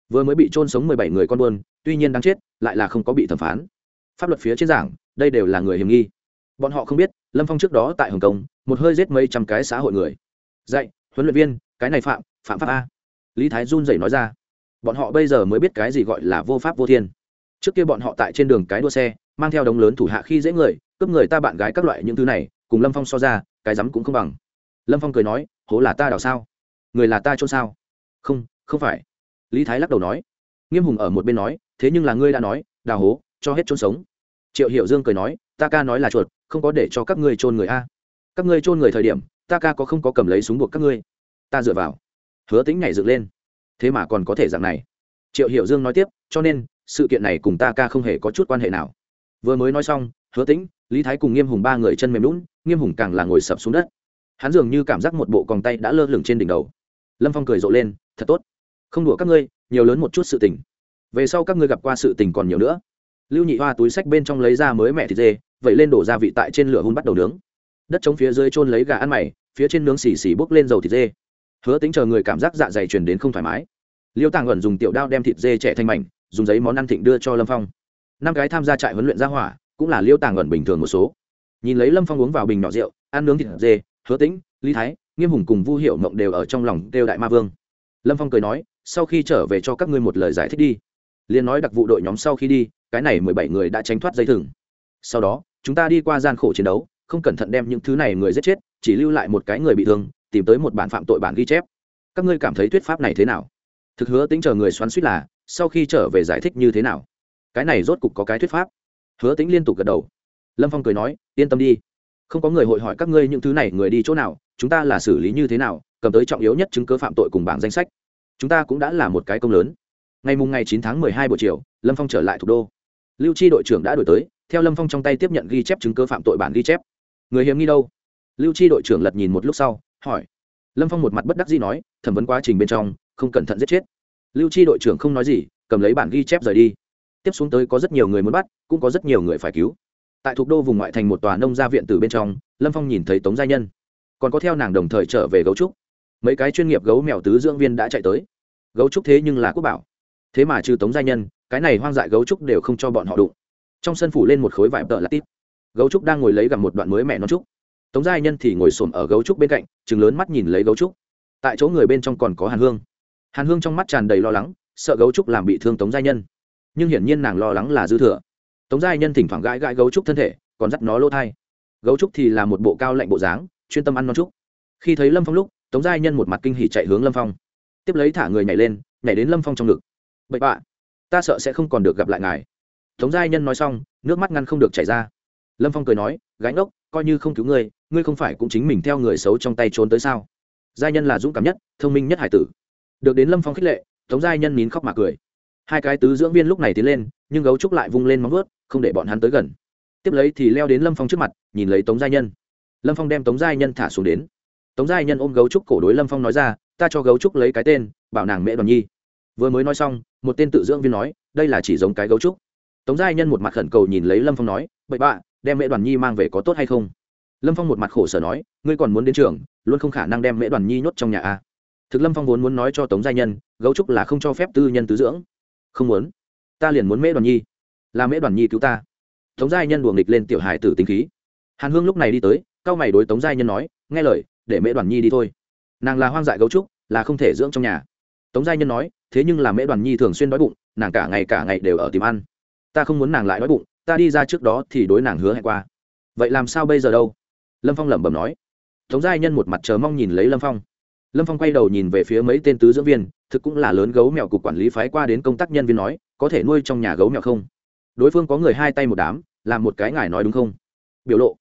Vừa mới bị trôn sống mười bảy người con buôn, tuy nhiên đáng chết, lại là không có bị thẩm phán. Pháp luật phía trên giảng, đây đều là người hiểm nghi. Bọn họ không biết, lâm phong trước đó tại hồng kông, một hơi giết mấy trăm cái xã hội người. Dạy, huấn luyện viên, cái này phạm phạm pháp a. Lý thái run rẩy nói ra. Bọn họ bây giờ mới biết cái gì gọi là vô pháp vô thiên. Trước kia bọn họ tại trên đường cái đua xe, mang theo đống lớn thủ hạ khi dễ người, cướp người ta bạn gái các loại những thứ này, cùng lâm phong so ra, cái rắm cũng không bằng. Lâm phong cười nói, hố là ta đào sao? Người là ta trôn sao? Không không phải. Lý thái lắc đầu nói. Nghiêm hùng ở một bên nói, thế nhưng là ngươi đã nói, đào hố, cho hết trôn sống. Triệu hiệu dương cười nói, ta ca nói là chuột, không có để cho các ngươi trôn người a. Các ngươi trôn người thời điểm, ta ca có không có cầm lấy súng buộc các ngươi? Ta dựa vào. Hứa tính nhảy dựng lên. Thế mà còn có thể dạng này. Triệu hiệu dương nói tiếp, cho nên, sự kiện này cùng ta ca không hề có chút quan hệ nào. Vừa mới nói xong, hứa tĩnh, lý thái cùng nghiêm hùng ba người chân mềm lún, nghiêm hùng càng là ngồi sập xuống đất. Hắn dường như cảm giác một bộ còng tay đã lơ lửng trên đỉnh đầu lâm phong cười rộ lên, thật tốt. Không đùa các ngươi, nhiều lớn một chút sự tình. Về sau các ngươi gặp qua sự tình còn nhiều nữa. Lưu nhị hoa túi sách bên trong lấy ra mới mẹ thịt dê vậy lên đổ gia vị tại trên lửa hun bắt đầu nướng. Đất chống phía dưới trôn lấy gà ăn mày, phía trên nướng xì xì bốc lên dầu thịt dê. Hứa tính chờ người cảm giác dạ dày truyền đến không thoải mái. Liêu tàng ẩn dùng tiểu đao đem thịt dê trẻ thành mảnh, dùng giấy món ăn thịnh đưa cho lâm phong. Năm cái tham gia trại huấn luyện gia hỏa, cũng là liêu tàng ẩn bình thường một số. Nhìn lấy lâm phong uống vào bình nhỏ rượu, ăn nướng thịt dê, hứa tĩnh, lý thái nghiêm hùng cùng vu hiệu mộng đều ở trong lòng đều đại ma vương. Lâm phong cười nói, sau khi trở về cho các ngươi một lời giải thích đi. Liền nói đặc vụ đội nhóm sau khi đi, cái này mười bảy người đã tránh thoát dây thừng. Sau đó, chúng ta đi qua gian khổ chiến đấu, không cẩn thận đem những thứ này người giết chết, chỉ lưu lại một cái người bị thương, tìm tới một bản phạm tội bản ghi chép. Các ngươi cảm thấy thuyết pháp này thế nào? Thực hứa tính chờ người xoắn suýt là, sau khi trở về giải thích như thế nào? Cái này rốt cục có cái thuyết pháp. Hứa tính liên tục gật đầu. Lâm phong cười nói, yên tâm đi. Không có người hội hỏi các ngươi những thứ này người đi chỗ nào chúng ta là xử lý như thế nào, cầm tới trọng yếu nhất chứng cứ phạm tội cùng bảng danh sách. Chúng ta cũng đã là một cái công lớn. Ngày mùng ngày chín tháng mười hai buổi chiều, lâm phong trở lại thủ đô. Lưu chi đội trưởng đã đổi tới, theo lâm phong trong tay tiếp nhận ghi chép chứng cứ phạm tội bản ghi chép. Người hiếm nghi đâu? Lưu chi đội trưởng lật nhìn một lúc sau, hỏi. Lâm phong một mặt bất đắc dĩ nói, thẩm vấn quá trình bên trong, không cẩn thận giết chết. Lưu chi đội trưởng không nói gì, cầm lấy bản ghi chép rời đi. Tiếp xuống tới có rất nhiều người muốn bắt, cũng có rất nhiều người phải cứu. Tại thuộc đô vùng ngoại thành một tòa nông gia viện từ bên trong, lâm phong nhìn thấy tống gia nhân còn có theo nàng đồng thời trở về gấu trúc. Mấy cái chuyên nghiệp gấu mèo tứ dưỡng viên đã chạy tới. Gấu trúc thế nhưng là quốc bảo. Thế mà trừ tống gia nhân, cái này hoang dại gấu trúc đều không cho bọn họ đụng. Trong sân phủ lên một khối vải tợ là tít. Gấu trúc đang ngồi lấy gặp một đoạn mới mẹ nó trúc. Tống gia nhân thì ngồi xổm ở gấu trúc bên cạnh chừng lớn mắt nhìn lấy gấu trúc. Tại chỗ người bên trong còn có hàn hương. Hàn hương trong mắt tràn đầy lo lắng, sợ gấu trúc làm bị thương tống gia nhân. Nhưng hiển nhiên nàng lo lắng là dư thừa. Tống gia nhân thỉnh thoảng gãi gãi gấu trúc thân thể, còn dắt nó lỗ thai. Gấu trúc thì là một bộ cao lạnh bộ dáng chuyên tâm ăn non trúc. Khi thấy lâm phong lúc, tống giai nhân một mặt kinh hỉ chạy hướng lâm phong. Tiếp lấy thả người nhảy lên, nhảy đến lâm phong trong ngực. Bậy bạ, ta sợ sẽ không còn được gặp lại ngài. Tống giai nhân nói xong, nước mắt ngăn không được chảy ra. Lâm phong cười nói gánh ốc coi như không cứu ngươi ngươi không phải cũng chính mình theo người xấu trong tay trốn tới sao? Giai nhân là dũng cảm nhất, thông minh nhất hải tử. Được đến lâm phong khích lệ, tống giai nhân nín khóc mà cười. Hai cái tứ dưỡng viên lúc này tiến lên, nhưng gấu trúc lại vung lên móng vuốt, không để bọn hắn tới gần. Tiếp lấy thì leo đến lâm phong trước mặt, nhìn lấy tống giai nhân lâm phong đem tống giai nhân thả xuống đến. Tống giai nhân ôm gấu trúc cổ đối lâm phong nói ra, ta cho gấu trúc lấy cái tên, bảo nàng mẹ đoàn nhi. Vừa mới nói xong, một tên tự dưỡng viên nói, đây là chỉ giống cái gấu trúc. Tống giai nhân một mặt khẩn cầu nhìn lấy lâm phong nói, bậy bạ, đem mẹ đoàn nhi mang về có tốt hay không? Lâm phong một mặt khổ sở nói, ngươi còn muốn đến trường, luôn không khả năng đem mẹ đoàn nhi nhốt trong nhà a. À. thực lâm phong vốn muốn nói cho tống giai nhân, gấu trúc là không cho phép tư nhân tứ dưỡng. Không muốn. Ta liền muốn mễ đoàn nhi. Là mễ đoàn nhi cứu ta. Tống giai nhân đùa nghịch lên tiểu hài tử tính khí. Hàn hương lúc này đi tới cao mày đối tống gia nhân nói, nghe lời, để mễ đoàn nhi đi thôi. Nàng là hoang dại gấu trúc, là không thể dưỡng trong nhà. Tống gia nhân nói, thế nhưng là mễ đoàn nhi thường xuyên đói bụng, nàng cả ngày cả ngày đều ở tìm ăn. Ta không muốn nàng lại đói bụng, ta đi ra trước đó thì đối nàng hứa hẹn qua. Vậy làm sao bây giờ đâu? Lâm phong lẩm bẩm nói. Tống gia nhân một mặt chờ mong nhìn lấy lâm phong. Lâm phong quay đầu nhìn về phía mấy tên tứ dưỡng viên, thực cũng là lớn gấu mèo cục quản lý phái qua đến công tác nhân viên nói, có thể nuôi trong nhà gấu mèo không? Đối phương có người hai tay một đám, làm một cái ngài nói đúng không? Biểu lộ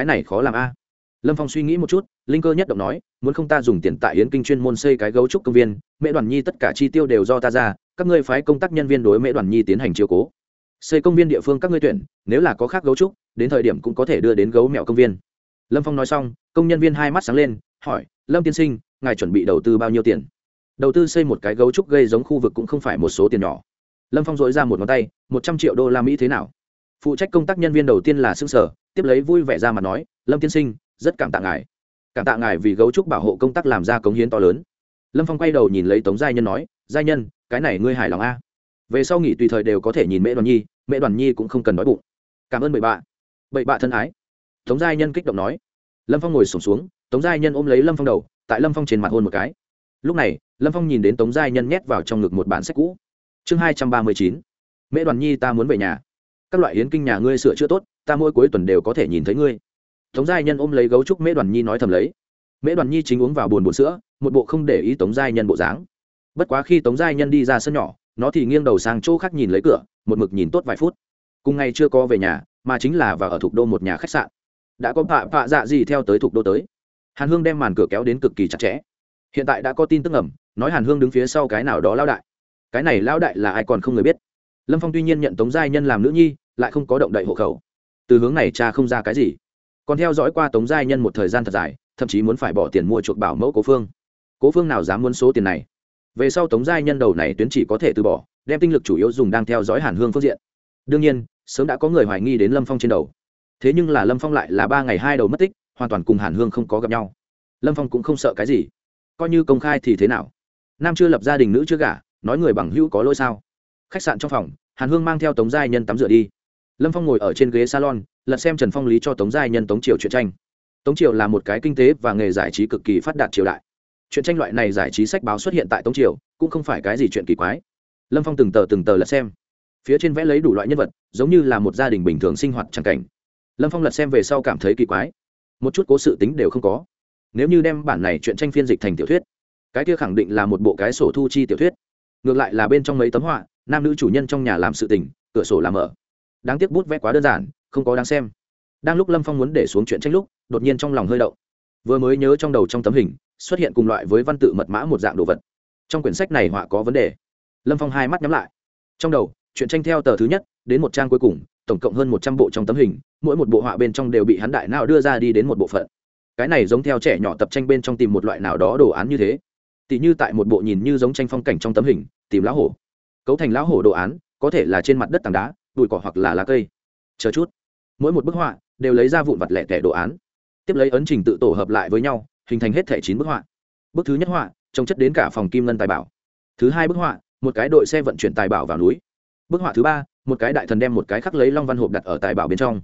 cái này khó làm a. Lâm phong suy nghĩ một chút, linh cơ nhất động nói, muốn không ta dùng tiền tại yến kinh chuyên môn xây cái gấu trúc công viên, mễ đoàn nhi tất cả chi tiêu đều do ta ra, các ngươi phái công tác nhân viên đối mễ đoàn nhi tiến hành chiều cố. Xây công viên địa phương các ngươi tuyển, nếu là có khác gấu trúc, đến thời điểm cũng có thể đưa đến gấu mèo công viên. Lâm phong nói xong, công nhân viên hai mắt sáng lên, hỏi, lâm tiên sinh, ngài chuẩn bị đầu tư bao nhiêu tiền? Đầu tư xây một cái gấu trúc gây giống khu vực cũng không phải một số tiền nhỏ. Lâm phong dội ra một ngón tay, một trăm triệu đô la mỹ thế nào? Phụ trách công tác nhân viên đầu tiên là xương sở tiếp lấy vui vẻ ra mà nói, lâm tiên sinh, rất cảm tạ ngài. Cảm tạ ngài vì gấu trúc bảo hộ công tác làm ra cống hiến to lớn. Lâm phong quay đầu nhìn lấy tống giai nhân nói, giai nhân, cái này ngươi hài lòng a? Về sau nghỉ tùy thời đều có thể nhìn mẹ đoàn nhi mẹ đoàn nhi cũng không cần đói bụng. Cảm ơn bậy bạ. Bậy bạ thân ái. Tống giai nhân kích động nói. Lâm phong ngồi sổm xuống, tống giai nhân ôm lấy lâm phong đầu, tại lâm phong trên mặt hôn một cái. Lúc này, lâm phong nhìn đến tống giai nhân nhét vào trong ngực một bản sách cũ. Chương hai trăm ba mươi chín. Mễ đoàn nhi ta muốn về nhà các loại hiến kinh nhà ngươi sửa chữa tốt, ta mỗi cuối tuần đều có thể nhìn thấy ngươi. Tống giai nhân ôm lấy gấu trúc mễ đoàn nhi nói thầm lấy. Mễ đoàn nhi chính uống vào bồn bồn sữa, một bộ không để ý tống giai nhân bộ dáng. Bất quá khi tống giai nhân đi ra sân nhỏ, nó thì nghiêng đầu sang chỗ khác nhìn lấy cửa, một mực nhìn tốt vài phút. Cùng ngày chưa có về nhà, mà chính là vào ở thủ đô một nhà khách sạn. Đã có pạ pạ dạ gì theo tới thủ đô tới. Hàn hương đem màn cửa kéo đến cực kỳ chặt chẽ. Hiện tại đã có tin tức ẩm, nói hàn hương đứng phía sau cái nào đó lao đại. Cái này lao đại là ai còn không người biết. Lâm phong tuy nhiên nhận tống giai nhân làm nữ nhi lại không có động đậy hộ khẩu. Từ hướng này cha không ra cái gì. Còn theo dõi qua tống giai nhân một thời gian thật dài, thậm chí muốn phải bỏ tiền mua chuộc bảo mẫu cố phương. Cố phương nào dám muốn số tiền này? Về sau tống giai nhân đầu này tuyến chỉ có thể từ bỏ, đem tinh lực chủ yếu dùng đang theo dõi hàn hương phương diện. Đương nhiên, sớm đã có người hoài nghi đến lâm phong trên đầu. Thế nhưng là lâm phong lại là ba ngày hai đầu mất tích, hoàn toàn cùng hàn hương không có gặp nhau. Lâm phong cũng không sợ cái gì. Coi như công khai thì thế nào? Nam chưa lập gia đình, nữ chưa gả, nói người bằng hữu có lỗi sao? Khách sạn trong phòng, hàn hương mang theo tống giai nhân tắm rửa đi lâm phong ngồi ở trên ghế salon, lật xem trần phong lý cho tống giai nhân tống triều chuyện tranh. Tống triều là một cái kinh tế và nghề giải trí cực kỳ phát đạt triều đại. Chuyện tranh loại này giải trí sách báo xuất hiện tại tống triều, cũng không phải cái gì chuyện kỳ quái. Lâm phong từng tờ từng tờ lật xem. Phía trên vẽ lấy đủ loại nhân vật, giống như là một gia đình bình thường sinh hoạt tràng cảnh. Lâm phong lật xem về sau cảm thấy kỳ quái. Một chút cố sự tính đều không có. Nếu như đem bản này chuyện tranh phiên dịch thành tiểu thuyết, cái kia khẳng định là một bộ cái sổ thu chi tiểu thuyết. Ngược lại là bên trong mấy tấm họa, nam nữ chủ nhân trong nhà làm sự tình, cửa sổ làm ở đáng tiếc bút vẽ quá đơn giản, không có đáng xem. Đang lúc lâm phong muốn để xuống chuyện tranh lúc, đột nhiên trong lòng hơi đậu vừa mới nhớ trong đầu trong tấm hình, xuất hiện cùng loại với văn tự mật mã một dạng đồ vật. Trong quyển sách này họa có vấn đề. Lâm phong hai mắt nhắm lại. Trong đầu, chuyện tranh theo tờ thứ nhất, đến một trang cuối cùng, tổng cộng hơn một trăm bộ trong tấm hình, mỗi một bộ họa bên trong đều bị hắn đại nào đưa ra đi đến một bộ phận. Cái này giống theo trẻ nhỏ tập tranh bên trong tìm một loại nào đó đồ án như thế. Tỉ như tại một bộ nhìn như giống tranh phong cảnh trong tấm hình, tìm lão hổ. Cấu thành lão hổ đồ án, có thể là trên mặt đất tảng đá bụi cỏ hoặc là lá cây. Chờ chút. Mỗi một bức họa đều lấy ra vụn vặt lẻ tẻ đồ án. Tiếp lấy ấn trình tự tổ hợp lại với nhau, hình thành hết thẻ chín bức họa. Bức thứ nhất họa, trông chất đến cả phòng kim ngân tài bảo. Thứ hai bức họa, một cái đội xe vận chuyển tài bảo vào núi. Bức họa thứ ba, một cái đại thần đem một cái khắc lấy long văn hộp đặt ở tài bảo bên trong.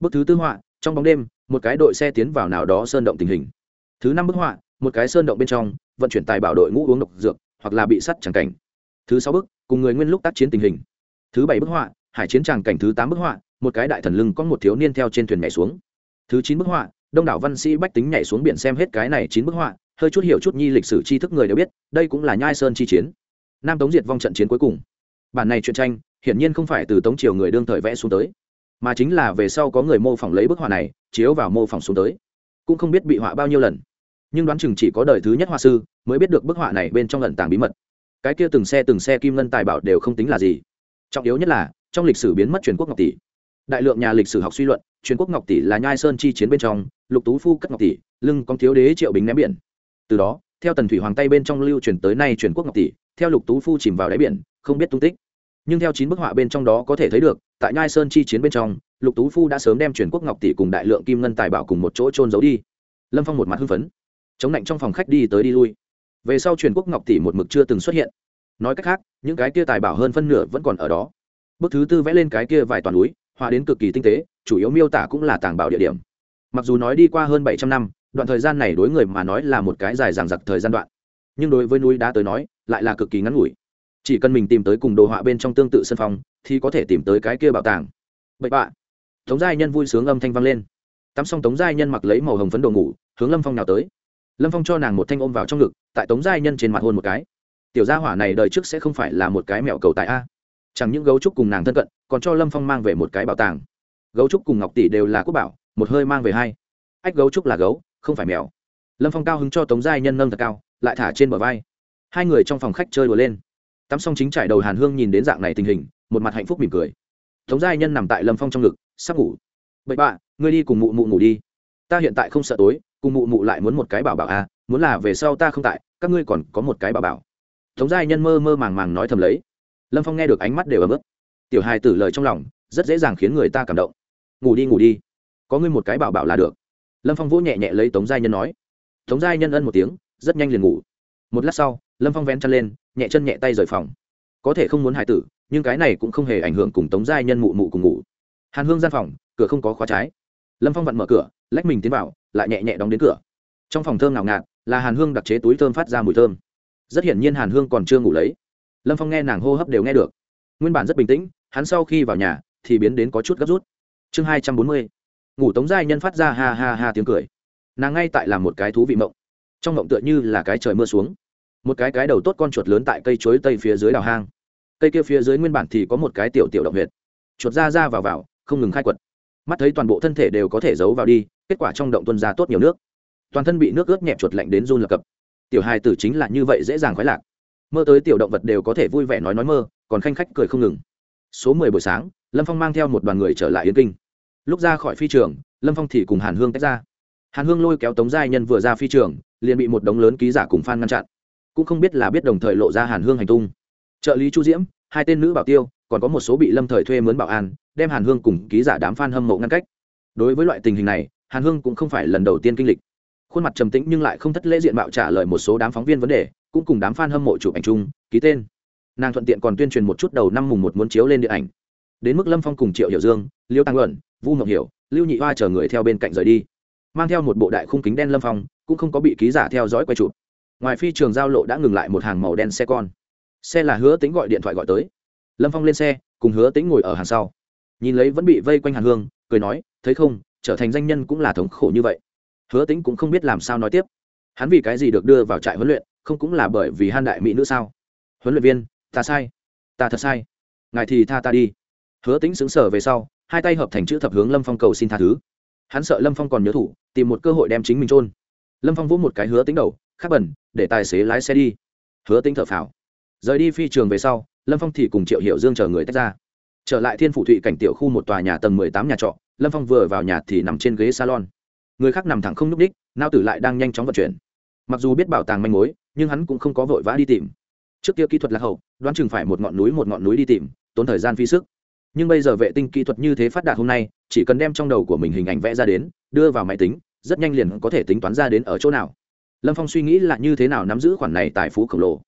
Bức thứ tư họa, trong bóng đêm, một cái đội xe tiến vào nào đó sơn động tình hình. Thứ năm bức họa, một cái sơn động bên trong, vận chuyển tài bảo đội ngũ uống độc dược, hoặc là bị sắt chẳng cảnh. Thứ sáu bức, cùng người nguyên lúc tác chiến tình hình. Thứ bảy bức họa hải chiến tràng cảnh thứ tám bức họa, một cái đại thần lưng có một thiếu niên theo trên thuyền nhảy xuống. Thứ chín bức họa, đông đảo văn sĩ bách tính nhảy xuống biển xem hết cái này chín bức họa, hơi chút hiểu chút nhi lịch sử tri thức người đều biết, đây cũng là nhai sơn chi chiến. Nam tống diệt vong trận chiến cuối cùng. Bản này truyện tranh, hiển nhiên không phải từ tống triều người đương thời vẽ xuống tới, mà chính là về sau có người mô phỏng lấy bức họa này, chiếu vào mô phỏng xuống tới. Cũng không biết bị họa bao nhiêu lần. Nhưng đoán chừng chỉ có đời thứ nhất họa sư mới biết được bức họa này bên trong lần tàng bí mật. Cái kia từng xe từng xe kim ngân tài bảo đều không tính là gì. Trọng yếu nhất là trong lịch sử biến mất truyền quốc ngọc tỷ. Đại lượng nhà lịch sử học suy luận, truyền quốc ngọc tỷ là nhai sơn chi chiến bên trong, lục tú phu cất ngọc tỷ, lưng con thiếu đế triệu bình ném biển. Từ đó, theo tần thủy hoàng tay bên trong lưu truyền tới nay truyền quốc ngọc tỷ, theo lục tú phu chìm vào đáy biển, không biết tung tích. Nhưng theo chín bức họa bên trong đó có thể thấy được, tại nhai sơn chi chiến bên trong, lục tú phu đã sớm đem truyền quốc ngọc tỷ cùng đại lượng kim ngân tài bảo cùng một chỗ trôn giấu đi. Lâm phong một mặt hưng phấn. Chống lạnh trong phòng khách đi tới đi lui. Về sau truyền quốc ngọc tỷ một mực chưa từng xuất hiện. Nói cách khác, những cái tia tài bảo hơn phân nửa vẫn còn ở đó bức thứ tư vẽ lên cái kia vài toàn núi, họa đến cực kỳ tinh tế, chủ yếu miêu tả cũng là tàng bảo địa điểm. Mặc dù nói đi qua hơn bảy trăm năm, đoạn thời gian này đối người mà nói là một cái dài dằng dặc thời gian đoạn. Nhưng đối với núi đá tới nói, lại là cực kỳ ngắn ngủi. Chỉ cần mình tìm tới cùng đồ họa bên trong tương tự sân phòng, thì có thể tìm tới cái kia bảo tàng. Bậy bạ. Tống giai nhân vui sướng âm thanh vang lên. Tắm xong tống giai nhân mặc lấy màu hồng phấn đồ ngủ, hướng lâm phong nào tới. Lâm phong cho nàng một thanh ôm vào trong ngực, tại tống giai nhân trên mặt hôn một cái. Tiểu gia hỏa này đời trước sẽ không phải là một cái mẹo cầu tại a chẳng những gấu trúc cùng nàng thân cận, còn cho lâm phong mang về một cái bảo tàng. Gấu trúc cùng ngọc tỷ đều là quốc bảo, một hơi mang về hai. Ách, gấu trúc là gấu, không phải mèo. Lâm phong cao hứng cho tống giai nhân nâng thật cao, lại thả trên bờ vai. Hai người trong phòng khách chơi đùa lên. Tắm xong chính trải đầu hàn hương nhìn đến dạng này tình hình, một mặt hạnh phúc mỉm cười. Tống giai nhân nằm tại lâm phong trong ngực, sắp ngủ. Bậy bạ, ngươi đi cùng mụ mụ ngủ đi. Ta hiện tại không sợ tối, cùng mụ mụ lại muốn một cái bảo bảo à muốn là về sau ta không tại, các ngươi còn có một cái bảo bảo. Tống giai nhân mơ mơ màng màng nói thầm lấy lâm phong nghe được ánh mắt đều ấm ức. tiểu hài tử lời trong lòng, rất dễ dàng khiến người ta cảm động. ngủ đi ngủ đi. có ngươi một cái bảo bảo là được. lâm phong vỗ nhẹ nhẹ lấy tống giai nhân nói. tống giai nhân ân một tiếng, rất nhanh liền ngủ. một lát sau, lâm phong vén chân lên, nhẹ chân nhẹ tay rời phòng. có thể không muốn hài tử, nhưng cái này cũng không hề ảnh hưởng cùng tống giai nhân mụ mụ cùng ngủ. hàn hương gian phòng, cửa không có khóa trái. lâm phong vặn mở cửa, lách mình tiến vào, lại nhẹ nhẹ đóng đến cửa. trong phòng thơm ngào ngạt, là hàn hương đặc chế túi thơm phát ra mùi thơm. rất hiển nhiên hàn hương còn chưa ngủ lấy lâm phong nghe nàng hô hấp đều nghe được nguyên bản rất bình tĩnh hắn sau khi vào nhà thì biến đến có chút gấp rút chương hai trăm bốn mươi ngủ tống giai nhân phát ra ha ha ha tiếng cười nàng ngay tại làm một cái thú vị mộng trong mộng tựa như là cái trời mưa xuống một cái cái đầu tốt con chuột lớn tại cây chuối tây phía dưới đào hang cây kia phía dưới nguyên bản thì có một cái tiểu tiểu động huyệt chuột ra ra vào vào không ngừng khai quật mắt thấy toàn bộ thân thể đều có thể giấu vào đi kết quả trong động tuân ra tốt nhiều nước toàn thân bị nước ướt nhẹp chuột lạnh đến run lập cập tiểu hài tử chính là như vậy dễ dàng khoái lạc mơ tới tiểu động vật đều có thể vui vẻ nói nói mơ, còn khanh khách cười không ngừng. Số mười buổi sáng, lâm phong mang theo một đoàn người trở lại yên kinh. Lúc ra khỏi phi trường, lâm phong thì cùng hàn hương tách ra. Hàn hương lôi kéo tống giai nhân vừa ra phi trường, liền bị một đống lớn ký giả cùng f a n ngăn chặn. Cũng không biết là biết đồng thời lộ ra hàn hương hành tung. Trợ lý chu diễm, hai tên nữ bảo tiêu, còn có một số bị lâm thời thuê mướn bảo an, đem hàn hương cùng ký giả đám f a n hâm mộ ngăn cách. Đối với loại tình hình này, hàn hương cũng không phải lần đầu tiên kinh lịch. Khuôn mặt trầm tĩnh nhưng lại không thất lễ diện mạo trả lời một số đám phóng viên vấn đề cũng cùng đám f a n hâm mộ chụp ảnh chung, ký tên. Nàng thuận tiện còn tuyên truyền một chút đầu năm mùng một muốn chiếu lên điện ảnh. Đến mức lâm phong cùng triệu hiểu dương, liêu tăng luận, vu mộng hiểu, lưu nhị hoa chờ người theo bên cạnh rời đi. Mang theo một bộ đại khung kính đen lâm phong, cũng không có bị ký giả theo dõi quay chụp. Ngoài phi trường giao lộ đã ngừng lại một hàng màu đen xe con. Xe là hứa tính gọi điện thoại gọi tới. Lâm phong lên xe, cùng hứa tính ngồi ở hàng sau. Nhìn lấy vẫn bị vây quanh hàn hương, cười nói, thấy không, trở thành danh nhân cũng là thống khổ như vậy. Hứa tính cũng không biết làm sao nói tiếp. Hắn vì cái gì được đưa vào trại huấn luyện không cũng là bởi vì han đại mỹ nữ sao? Huấn luyện viên, ta sai. Ta thật sai. Ngài thì tha ta đi. Hứa tính xứng sở về sau, hai tay hợp thành chữ thập hướng lâm phong cầu xin tha thứ. Hắn sợ lâm phong còn nhớ thủ, tìm một cơ hội đem chính mình trôn lâm phong vỗ một cái hứa tính đầu, khắc bẩn, để tài xế lái xe đi. Hứa tính thở phào. Rời đi phi trường về sau, lâm phong thì cùng triệu hiệu dương chờ người tách ra. Trở lại thiên phủ thụy cảnh tiểu khu một tòa nhà tầng mười tám nhà trọ, lâm phong vừa vào nhà thì nằm trên ghế salon. Người khác nằm thẳng không n ú c đích nao tử lại đang nhanh chóng vận chuyển mặc dù biết bảo tàng manh mối, nhưng hắn cũng không có vội vã đi tìm. Trước kia kỹ thuật lạc hậu, đoán chừng phải một ngọn núi một ngọn núi đi tìm, tốn thời gian phi sức. Nhưng bây giờ vệ tinh kỹ thuật như thế phát đạt hôm nay, chỉ cần đem trong đầu của mình hình ảnh vẽ ra đến, đưa vào máy tính, rất nhanh liền có thể tính toán ra đến ở chỗ nào. Lâm phong suy nghĩ là như thế nào nắm giữ khoản này tài phú khổng lồ.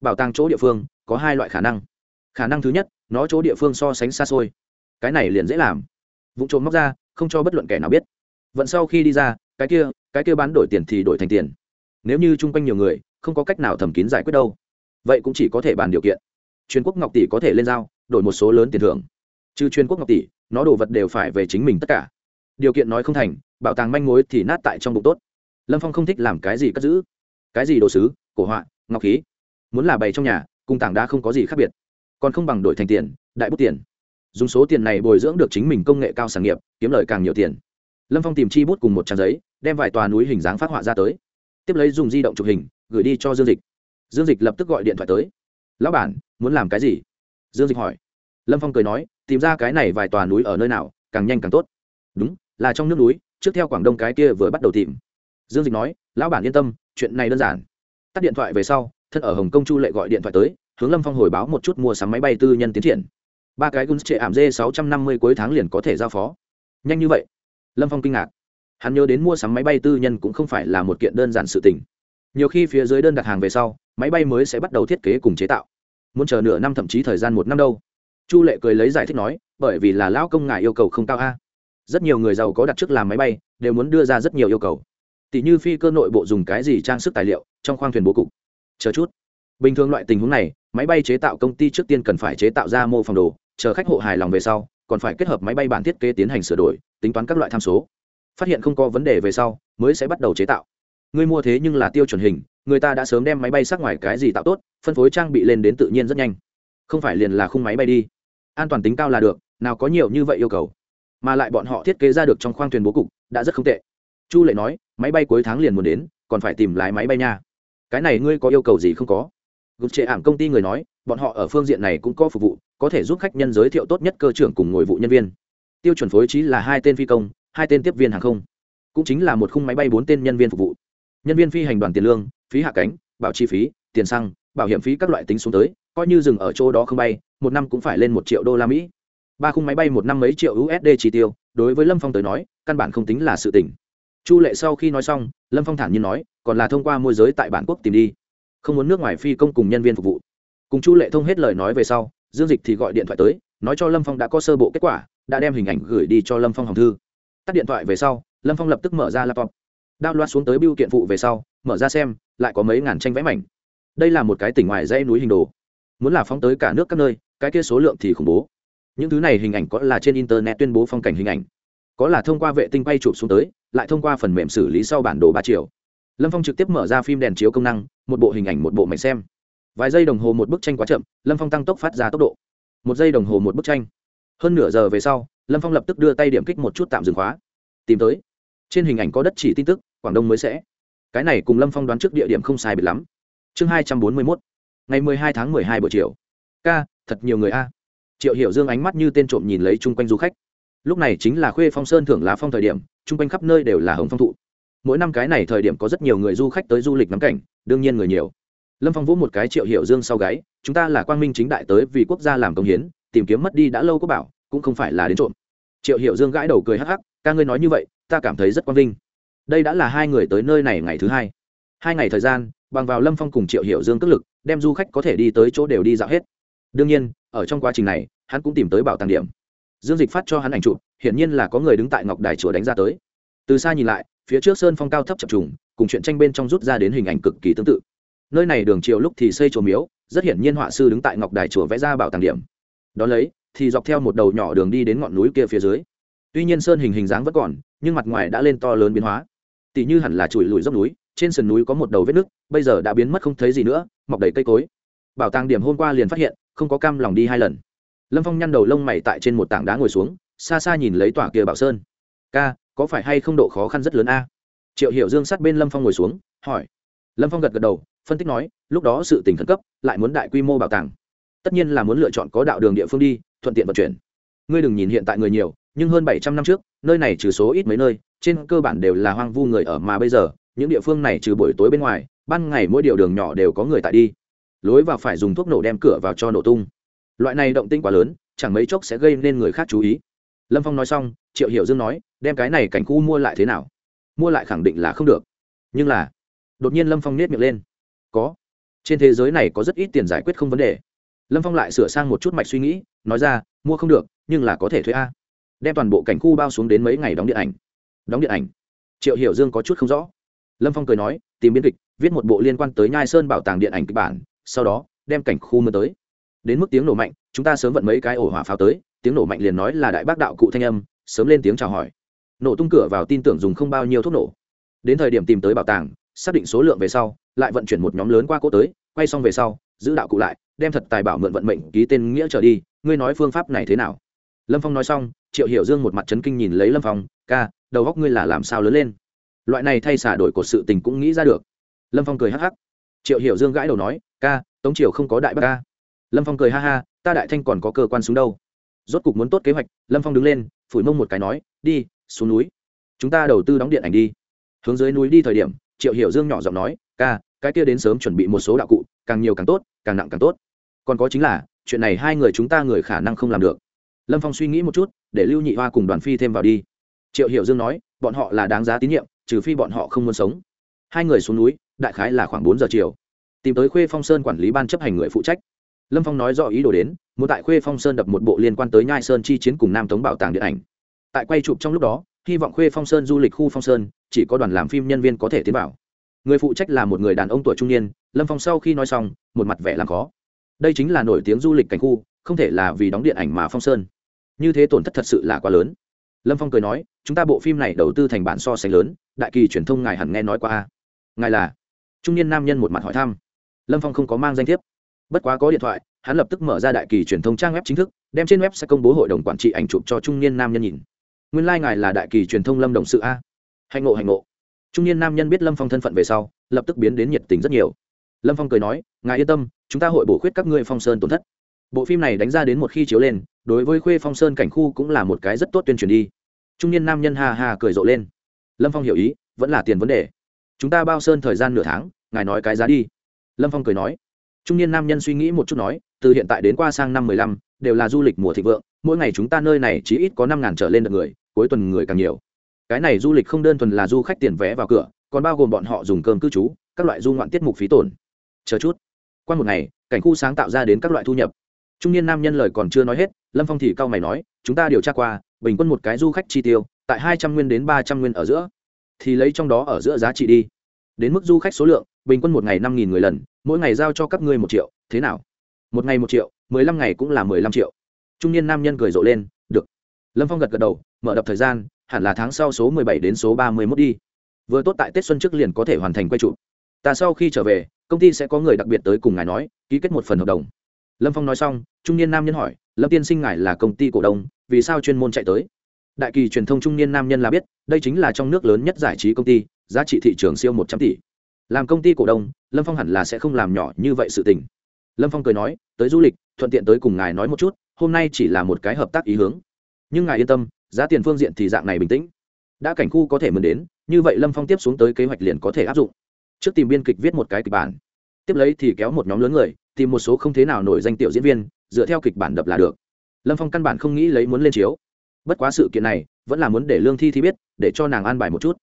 Bảo tàng chỗ địa phương, có hai loại khả năng. Khả năng thứ nhất, nó chỗ địa phương so sánh xa xôi. Cái này liền dễ làm. Vụ trộm móc ra, không cho bất luận kẻ nào biết. Vận sau khi đi ra, cái kia cái kia bán đổi tiền thì đổi thành tiền nếu như chung quanh nhiều người, không có cách nào thẩm kín giải quyết đâu. Vậy cũng chỉ có thể bàn điều kiện. Truyền quốc ngọc tỷ có thể lên giao, đổi một số lớn tiền thưởng. Trừ truyền quốc ngọc tỷ, nó đồ vật đều phải về chính mình tất cả. Điều kiện nói không thành, bảo tàng manh mối thì nát tại trong bụng tốt. Lâm phong không thích làm cái gì cất giữ. Cái gì đồ sứ, cổ họa, ngọc khí? Muốn là bày trong nhà, cùng tảng đá không có gì khác biệt. Còn không bằng đổi thành tiền, đại bút tiền. Dùng số tiền này bồi dưỡng được chính mình công nghệ cao sản nghiệp, kiếm lời càng nhiều tiền. Lâm phong tìm chi bút cùng một trang giấy, đem vài tòa núi hình dáng phát họa ra tới tiếp lấy dùng di động chụp hình, gửi đi cho dương dịch. Dương dịch lập tức gọi điện thoại tới. Lão bản, muốn làm cái gì? Dương dịch hỏi. Lâm phong cười nói, tìm ra cái này vài tòa núi ở nơi nào, càng nhanh càng tốt. Đúng, là trong nước núi, trước theo quảng đông cái kia vừa bắt đầu tìm. Dương dịch nói, lão bản yên tâm, chuyện này đơn giản. Tắt điện thoại về sau, thân ở hồng kông chu lệ gọi điện thoại tới, hướng lâm phong hồi báo một chút mua sắm máy bay tư nhân tiến triển. Ba cái gun trệ ảm dê sáu trăm năm mươi cuối tháng liền có thể giao phó. Nhanh như vậy? Lâm phong kinh ngạc hắn nhớ đến mua sắm máy bay tư nhân cũng không phải là một kiện đơn giản sự tình. Nhiều khi phía dưới đơn đặt hàng về sau, máy bay mới sẽ bắt đầu thiết kế cùng chế tạo. Muốn chờ nửa năm thậm chí thời gian một năm đâu. Chu lệ cười lấy giải thích nói, bởi vì là lão công ngài yêu cầu không cao a. Rất nhiều người giàu có đặt trước làm máy bay, đều muốn đưa ra rất nhiều yêu cầu. Tỷ như phi cơ nội bộ dùng cái gì trang sức tài liệu, trong khoang thuyền bố cục. Chờ chút. Bình thường loại tình huống này, máy bay chế tạo công ty trước tiên cần phải chế tạo ra mô phòng đồ, chờ khách hộ hài lòng về sau, còn phải kết hợp máy bay bản thiết kế tiến hành sửa đổi, tính toán các loại tham số phát hiện không có vấn đề về sau, mới sẽ bắt đầu chế tạo. Ngươi mua thế nhưng là tiêu chuẩn hình, người ta đã sớm đem máy bay sắc ngoài cái gì tạo tốt, phân phối trang bị lên đến tự nhiên rất nhanh. Không phải liền là khung máy bay đi. An toàn tính cao là được, nào có nhiều như vậy yêu cầu. Mà lại bọn họ thiết kế ra được trong khoang thuyền bố cục, đã rất không tệ. Chu lệ nói, máy bay cuối tháng liền muốn đến, còn phải tìm lái máy bay nha. Cái này ngươi có yêu cầu gì không có? Gục trệ ảm công ty người nói, bọn họ ở phương diện này cũng có phục vụ, có thể giúp khách nhân giới thiệu tốt nhất cơ trưởng cùng ngồi vụ nhân viên. Tiêu chuẩn phối trí là hai tên phi công hai tên tiếp viên hàng không. Cũng chính là một khung máy bay bốn tên nhân viên phục vụ. Nhân viên phi hành đoàn tiền lương, phí hạ cánh, bảo chi phí, tiền xăng, bảo hiểm phí các loại tính xuống tới, coi như dừng ở chỗ đó không bay, một năm cũng phải lên một triệu đô la mỹ. Ba khung máy bay một năm mấy triệu usd chi tiêu, đối với lâm phong tới nói, căn bản không tính là sự tỉnh chu lệ sau khi nói xong, lâm phong thản nhiên nói, còn là thông qua môi giới tại bản quốc tìm đi. Không muốn nước ngoài phi công cùng nhân viên phục vụ. Cùng chu lệ thông hết lời nói về sau, dương dịch thì gọi điện thoại tới, nói cho lâm phong đã có sơ bộ kết quả, đã đem hình ảnh gửi đi cho lâm phong hồng thư tắt điện thoại về sau, lâm phong lập tức mở ra laptop. Đao loa xuống tới biêu kiện phụ về sau, mở ra xem, lại có mấy ngàn tranh vẽ mảnh. Đây là một cái tỉnh ngoài dãy núi hình đồ. Muốn là phóng tới cả nước các nơi, cái kia số lượng thì khủng bố. Những thứ này hình ảnh có là trên internet tuyên bố phong cảnh hình ảnh. Có là thông qua vệ tinh bay chụp xuống tới, lại thông qua phần mềm xử lý sau bản đồ ba chiều. Lâm phong trực tiếp mở ra phim đèn chiếu công năng, một bộ hình ảnh một bộ mảnh xem. Vài giây đồng hồ một bức tranh quá chậm, lâm phong tăng tốc phát ra tốc độ. Một giây đồng hồ một bức tranh. Hơn nửa giờ về sau lâm phong lập tức đưa tay điểm kích một chút tạm dừng khóa tìm tới trên hình ảnh có đất chỉ tin tức quảng đông mới sẽ cái này cùng lâm phong đoán trước địa điểm không sai biệt lắm chương hai trăm bốn mươi mốt ngày mười hai tháng mười hai buổi chiều ca thật nhiều người a triệu hiểu dương ánh mắt như tên trộm nhìn lấy chung quanh du khách lúc này chính là khuê phong sơn thưởng lá phong thời điểm chung quanh khắp nơi đều là hồng phong thụ mỗi năm cái này thời điểm có rất nhiều người du khách tới du lịch ngắm cảnh đương nhiên người nhiều lâm phong vũ một cái triệu hiểu dương sau gáy chúng ta là quang minh chính đại tới vì quốc gia làm công hiến tìm kiếm mất đi đã lâu có bảo cũng không phải là đến trộm. Triệu hiểu dương gãi đầu cười hắc hắc, ca ngươi nói như vậy, ta cảm thấy rất quang vinh. Đây đã là hai người tới nơi này ngày thứ hai. Hai ngày thời gian, bằng vào lâm phong cùng triệu hiểu dương cất lực, đem du khách có thể đi tới chỗ đều đi dạo hết. Đương nhiên, ở trong quá trình này, hắn cũng tìm tới bảo tàng điểm. Dương dịch phát cho hắn ảnh chụp, hiển nhiên là có người đứng tại ngọc đài chùa đánh ra tới. Từ xa nhìn lại, phía trước sơn phong cao thấp chập trùng, cùng chuyện tranh bên trong rút ra đến hình ảnh cực kỳ tương tự. Nơi này đường chiều lúc thì xây chùa miếu, rất hiển nhiên họa sư đứng tại ngọc đài chùa vẽ ra bảo tàng điểm. Đón lấy thì dọc theo một đầu nhỏ đường đi đến ngọn núi kia phía dưới. Tuy nhiên sơn hình hình dáng vẫn còn, nhưng mặt ngoài đã lên to lớn biến hóa. Tỷ như hẳn là chùi lùi dốc núi, trên sườn núi có một đầu vết nứt, bây giờ đã biến mất không thấy gì nữa, mọc đầy cây cối. Bảo tàng điểm hôm qua liền phát hiện, không có cam lòng đi hai lần. Lâm phong nhăn đầu lông mày tại trên một tảng đá ngồi xuống, xa xa nhìn lấy tòa kia bảo sơn. Ca, có phải hay không độ khó khăn rất lớn a? Triệu hiểu dương sát bên lâm phong ngồi xuống, hỏi. Lâm phong gật gật đầu, phân tích nói, lúc đó sự tình khẩn cấp, lại muốn đại quy mô bảo tàng. Tất nhiên là muốn lựa chọn có đạo đường địa phương đi thuận tiện vận chuyển. Ngươi đừng nhìn hiện tại người nhiều, nhưng hơn bảy trăm năm trước, nơi này trừ số ít mấy nơi, trên cơ bản đều là hoang vu người ở mà bây giờ, những địa phương này trừ buổi tối bên ngoài, ban ngày mỗi điều đường nhỏ đều có người tại đi. Lối vào phải dùng thuốc nổ đem cửa vào cho nổ tung. Loại này động tinh quá lớn, chẳng mấy chốc sẽ gây nên người khác chú ý. Lâm phong nói xong, triệu hiểu dương nói, đem cái này cảnh khu mua lại thế nào? Mua lại khẳng định là không được. Nhưng là, đột nhiên lâm phong nết miệng lên. Có. Trên thế giới này có rất ít tiền giải quyết không vấn đề. Lâm phong lại sửa sang một chút mạch suy nghĩ nói ra, mua không được, nhưng là có thể thuê a. Đem toàn bộ cảnh khu bao xuống đến mấy ngày đóng điện ảnh. Đóng điện ảnh. Triệu hiểu dương có chút không rõ. Lâm phong cười nói, tìm biên kịch, viết một bộ liên quan tới nhai sơn bảo tàng điện ảnh kịch bản, sau đó, đem cảnh khu mưa tới. Đến mức tiếng nổ mạnh, chúng ta sớm vận mấy cái ổ hỏa pháo tới, tiếng nổ mạnh liền nói là đại bác đạo cụ thanh âm, sớm lên tiếng chào hỏi. Nổ tung cửa vào tin tưởng dùng không bao nhiêu thuốc nổ. Đến thời điểm tìm tới bảo tàng, xác định số lượng về sau, lại vận chuyển một nhóm lớn qua cỗ tới quay xong về sau, giữ đạo cụ lại, đem thật tài bảo mượn vận mệnh ký tên nghĩa trở đi. Ngươi nói phương pháp này thế nào? Lâm phong nói xong, triệu hiểu dương một mặt chấn kinh nhìn lấy lâm phong, ca, đầu góc ngươi là làm sao lớn lên? Loại này thay xả đổi cột sự tình cũng nghĩ ra được. Lâm phong cười hắc hắc. Triệu hiểu dương gãi đầu nói, ca, tống triều không có đại bác ca. Lâm phong cười ha ha, ta đại thanh còn có cơ quan xuống đâu? Rốt cục muốn tốt kế hoạch, lâm phong đứng lên, phủi mông một cái nói, đi, xuống núi. Chúng ta đầu tư đóng điện ảnh đi. Hướng dưới núi đi thời điểm, triệu hiểu dương nhỏ giọng nói, ca cái kia đến sớm chuẩn bị một số đạo cụ, càng nhiều càng tốt, càng nặng càng tốt. Còn có chính là, chuyện này hai người chúng ta người khả năng không làm được. Lâm phong suy nghĩ một chút, để lưu nhị hoa cùng đoàn phi thêm vào đi. Triệu hiểu dương nói, bọn họ là đáng giá tín nhiệm, trừ phi bọn họ không muốn sống. Hai người xuống núi, đại khái là khoảng bốn giờ chiều. Tìm tới khuê phong sơn quản lý ban chấp hành người phụ trách. Lâm phong nói rõ ý đồ đến, muốn tại khuê phong sơn đập một bộ liên quan tới nhai sơn chi chiến cùng nam tống bảo tàng điện ảnh. Tại quay chụp trong lúc đó, hy vọng khuê phong sơn du lịch khu phong sơn, chỉ có đoàn làm phim nhân viên có thể tiến vào người phụ trách là một người đàn ông tuổi trung niên, lâm phong sau khi nói xong, một mặt vẻ làm khó. Đây chính là nổi tiếng du lịch cảnh khu, không thể là vì đóng điện ảnh mà phong sơn. Như thế tổn thất thật sự là quá lớn. Lâm phong cười nói, chúng ta bộ phim này đầu tư thành bản so sánh lớn, đại kỳ truyền thông ngài hẳn nghe nói qua ngài là? Trung niên nam nhân một mặt hỏi thăm. Lâm phong không có mang danh thiếp. Bất quá có điện thoại, hắn lập tức mở ra đại kỳ truyền thông trang web chính thức, đem trên web sẽ công bố hội đồng quản trị ảnh chụp cho trung niên nam nhân nhìn. Nguyên lai、like、ngài là đại kỳ truyền thông lâm đồng sự a. Hạnh ngộ hạnh ngộ trung niên nam nhân biết lâm phong thân phận về sau, lập tức biến đến nhiệt tình rất nhiều. Lâm phong cười nói, ngài yên tâm, chúng ta hội bổ khuyết các ngươi phong sơn tổn thất. Bộ phim này đánh ra đến một khi chiếu lên, đối với khuê phong sơn cảnh khu cũng là một cái rất tốt tuyên truyền đi. Trung niên nam nhân hà hà cười rộ lên. Lâm phong hiểu ý, vẫn là tiền vấn đề. Chúng ta bao sơn thời gian nửa tháng, ngài nói cái giá đi. Lâm phong cười nói. Trung niên nam nhân suy nghĩ một chút nói, từ hiện tại đến qua sang năm mười lăm, đều là du lịch mùa thịnh vượng, mỗi ngày chúng ta nơi này chỉ ít có năm ngàn trở lên được người, cuối tuần người càng nhiều cái này du lịch không đơn thuần là du khách tiền vé vào cửa, còn bao gồm bọn họ dùng cơm cư trú, các loại du ngoạn tiết mục phí tổn. Chờ chút. Qua một ngày, cảnh khu sáng tạo ra đến các loại thu nhập. Trung niên nam nhân lời còn chưa nói hết, lâm phong thì cao mày nói, chúng ta điều tra qua, bình quân một cái du khách chi tiêu, tại hai trăm nguyên đến ba trăm nguyên ở giữa. Thì lấy trong đó ở giữa giá trị đi. Đến mức du khách số lượng, bình quân một ngày năm nghìn người lần, mỗi ngày giao cho các ngươi một triệu, thế nào? Một ngày một triệu, mười lăm ngày cũng là mười lăm triệu. Trung niên nam nhân cười rộ lên, được. Lâm phong gật gật đầu, mở đập thời gian hẳn là tháng sau số mười bảy đến số ba mươi 31 đi. Vừa tốt tại tết xuân trước liền có thể hoàn thành quay trụ ta sau khi trở về, công ty sẽ có người đặc biệt tới cùng ngài nói, ký kết một phần hợp đồng. Lâm phong nói xong, trung niên nam nhân hỏi, lâm tiên sinh ngài là công ty cổ đông, vì sao chuyên môn chạy tới? Đại kỳ truyền thông trung niên nam nhân là biết, đây chính là trong nước lớn nhất giải trí công ty, giá trị thị trường siêu một trăm tỷ. Làm công ty cổ đông, lâm phong hẳn là sẽ không làm nhỏ như vậy sự tình. Lâm phong cười nói, tới du lịch, thuận tiện tới cùng ngài nói một chút, hôm nay chỉ là một cái hợp tác ý hướng. Nhưng ngài yên tâm giá tiền phương diện thì dạng này bình tĩnh. Đã cảnh khu có thể mượn đến, như vậy lâm phong tiếp xuống tới kế hoạch liền có thể áp dụng. Trước tìm biên kịch viết một cái kịch bản, tiếp lấy thì kéo một nhóm lớn người, tìm một số không thế nào nổi danh tiểu diễn viên, dựa theo kịch bản đập là được. Lâm phong căn bản không nghĩ lấy muốn lên chiếu. Bất quá sự kiện này, vẫn là muốn để lương thi thi biết, để cho nàng an bài một chút.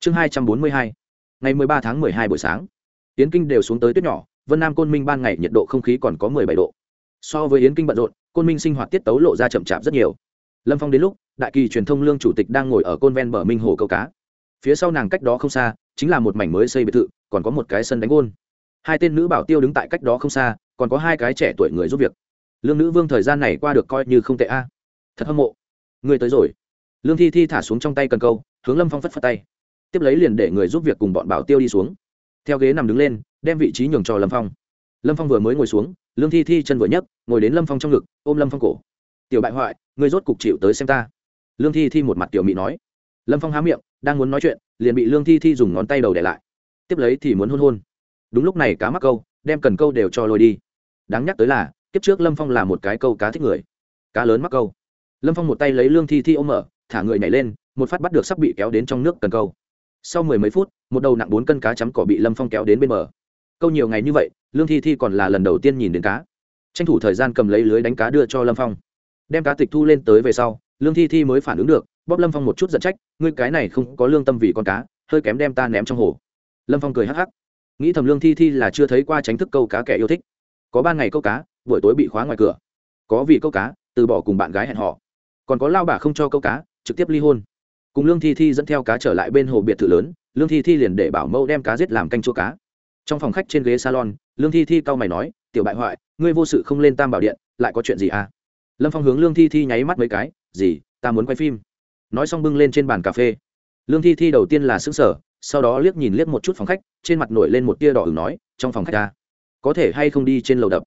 Chương hai trăm bốn mươi hai, ngày mười ba tháng mười hai buổi sáng. Yến kinh đều xuống tới tuyết nhỏ, vân nam côn minh ban ngày nhiệt độ không khí còn có mười bảy độ. So với yến kinh bận rộn, côn minh sinh hoạt tiết tấu lộ ra chậm chạp rất nhiều lâm phong đến lúc, đại kỳ truyền thông lương chủ tịch đang ngồi ở côn ven bờ minh hồ câu cá. Phía sau nàng cách đó không xa, chính là một mảnh mới xây biệt thự, còn có một cái sân đánh gôn. Hai tên nữ bảo tiêu đứng tại cách đó không xa, còn có hai cái trẻ tuổi người giúp việc. Lương nữ vương thời gian này qua được coi như không tệ a. Thật hâm mộ. Người tới rồi. Lương thi thi thả xuống trong tay cần câu, hướng lâm phong phất phất tay. Tiếp lấy liền để người giúp việc cùng bọn bảo tiêu đi xuống. Theo ghế nằm đứng lên, đem vị trí nhường cho lâm phong. Lâm phong vừa mới ngồi xuống, lương thi thi chân vừa nhấc, ngồi đến lâm phong trong ngực, ôm lâm phong cổ tiểu bại hoại người rốt cục chịu tới xem ta. Lương thi thi một mặt tiểu mị nói. Lâm phong há miệng, đang muốn nói chuyện, liền bị lương thi thi dùng ngón tay đầu để lại. Tiếp lấy thì muốn hôn hôn. Đúng lúc này cá mắc câu, đem cần câu đều cho lôi đi. Đáng nhắc tới là, kiếp trước lâm phong là một cái câu cá thích người. Cá lớn mắc câu. Lâm phong một tay lấy lương thi thi ôm mở, thả người nhảy lên, một phát bắt được sắp bị kéo đến trong nước cần câu. Sau mười mấy phút, một đầu nặng bốn cân cá chấm cỏ bị lâm phong kéo đến bên bờ. Câu nhiều ngày như vậy, lương thi thi còn là lần đầu tiên nhìn đến cá. Tranh thủ thời gian cầm lấy lưới đánh cá đưa cho lâm phong đem cá tịch thu lên tới về sau, lương thi thi mới phản ứng được, bóp lâm phong một chút giận trách, ngươi cái này không có lương tâm vì con cá, hơi kém đem ta ném trong hồ. Lâm phong cười hắc hắc. Nghĩ thầm lương thi thi là chưa thấy qua tránh thức câu cá kẻ yêu thích. Có ban ngày câu cá, buổi tối bị khóa ngoài cửa. Có vì câu cá, từ bỏ cùng bạn gái hẹn họ còn có lao bà không cho câu cá, trực tiếp ly hôn. Cùng lương thi thi dẫn theo cá trở lại bên hồ biệt thự lớn, lương thi thi liền để bảo mẫu đem cá giết làm canh chua cá. Trong phòng khách trên ghế salon, lương thi thi cau mày nói, tiểu bại hoại, ngươi vô sự không lên tam bảo điện, lại có chuyện gì à? Lâm phong hướng lương thi thi nháy mắt mấy cái, gì, ta muốn quay phim. Nói xong bưng lên trên bàn cà phê. Lương thi thi đầu tiên là xứng sở sau đó liếc nhìn liếc một chút phòng khách, trên mặt nổi lên một tia đỏ ửng nói, trong phòng khách ta, có thể hay không đi trên lầu đập?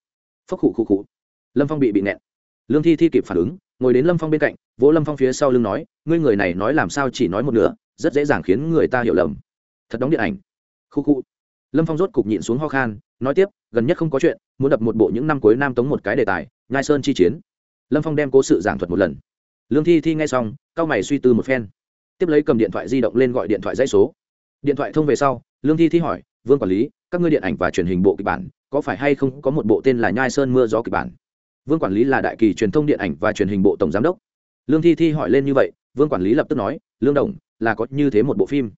Phốc khụ khụ khụ. Lâm phong bị bị nẹn lương thi thi kịp phản ứng, ngồi đến lâm phong bên cạnh, vỗ lâm phong phía sau lưng nói, ngươi người này nói làm sao chỉ nói một nửa, rất dễ dàng khiến người ta hiểu lầm. Thật đóng điện ảnh. Khu khu lâm phong rốt cục nhịn xuống ho khan, nói tiếp, gần nhất không có chuyện, muốn đập một bộ những năm cuối nam tống một cái đề tài, nhai sơn chi chiến lâm phong đem cố sự giảng thuật một lần lương thi thi nghe xong cao mày suy tư một phen tiếp lấy cầm điện thoại di động lên gọi điện thoại dãy số điện thoại thông về sau lương thi thi hỏi vương quản lý các ngươi điện ảnh và truyền hình bộ kịch bản có phải hay không có một bộ tên là nhai sơn mưa gió kịch bản vương quản lý là đại kỳ truyền thông điện ảnh và truyền hình bộ tổng giám đốc lương thi thi hỏi lên như vậy vương quản lý lập tức nói lương đồng là có như thế một bộ phim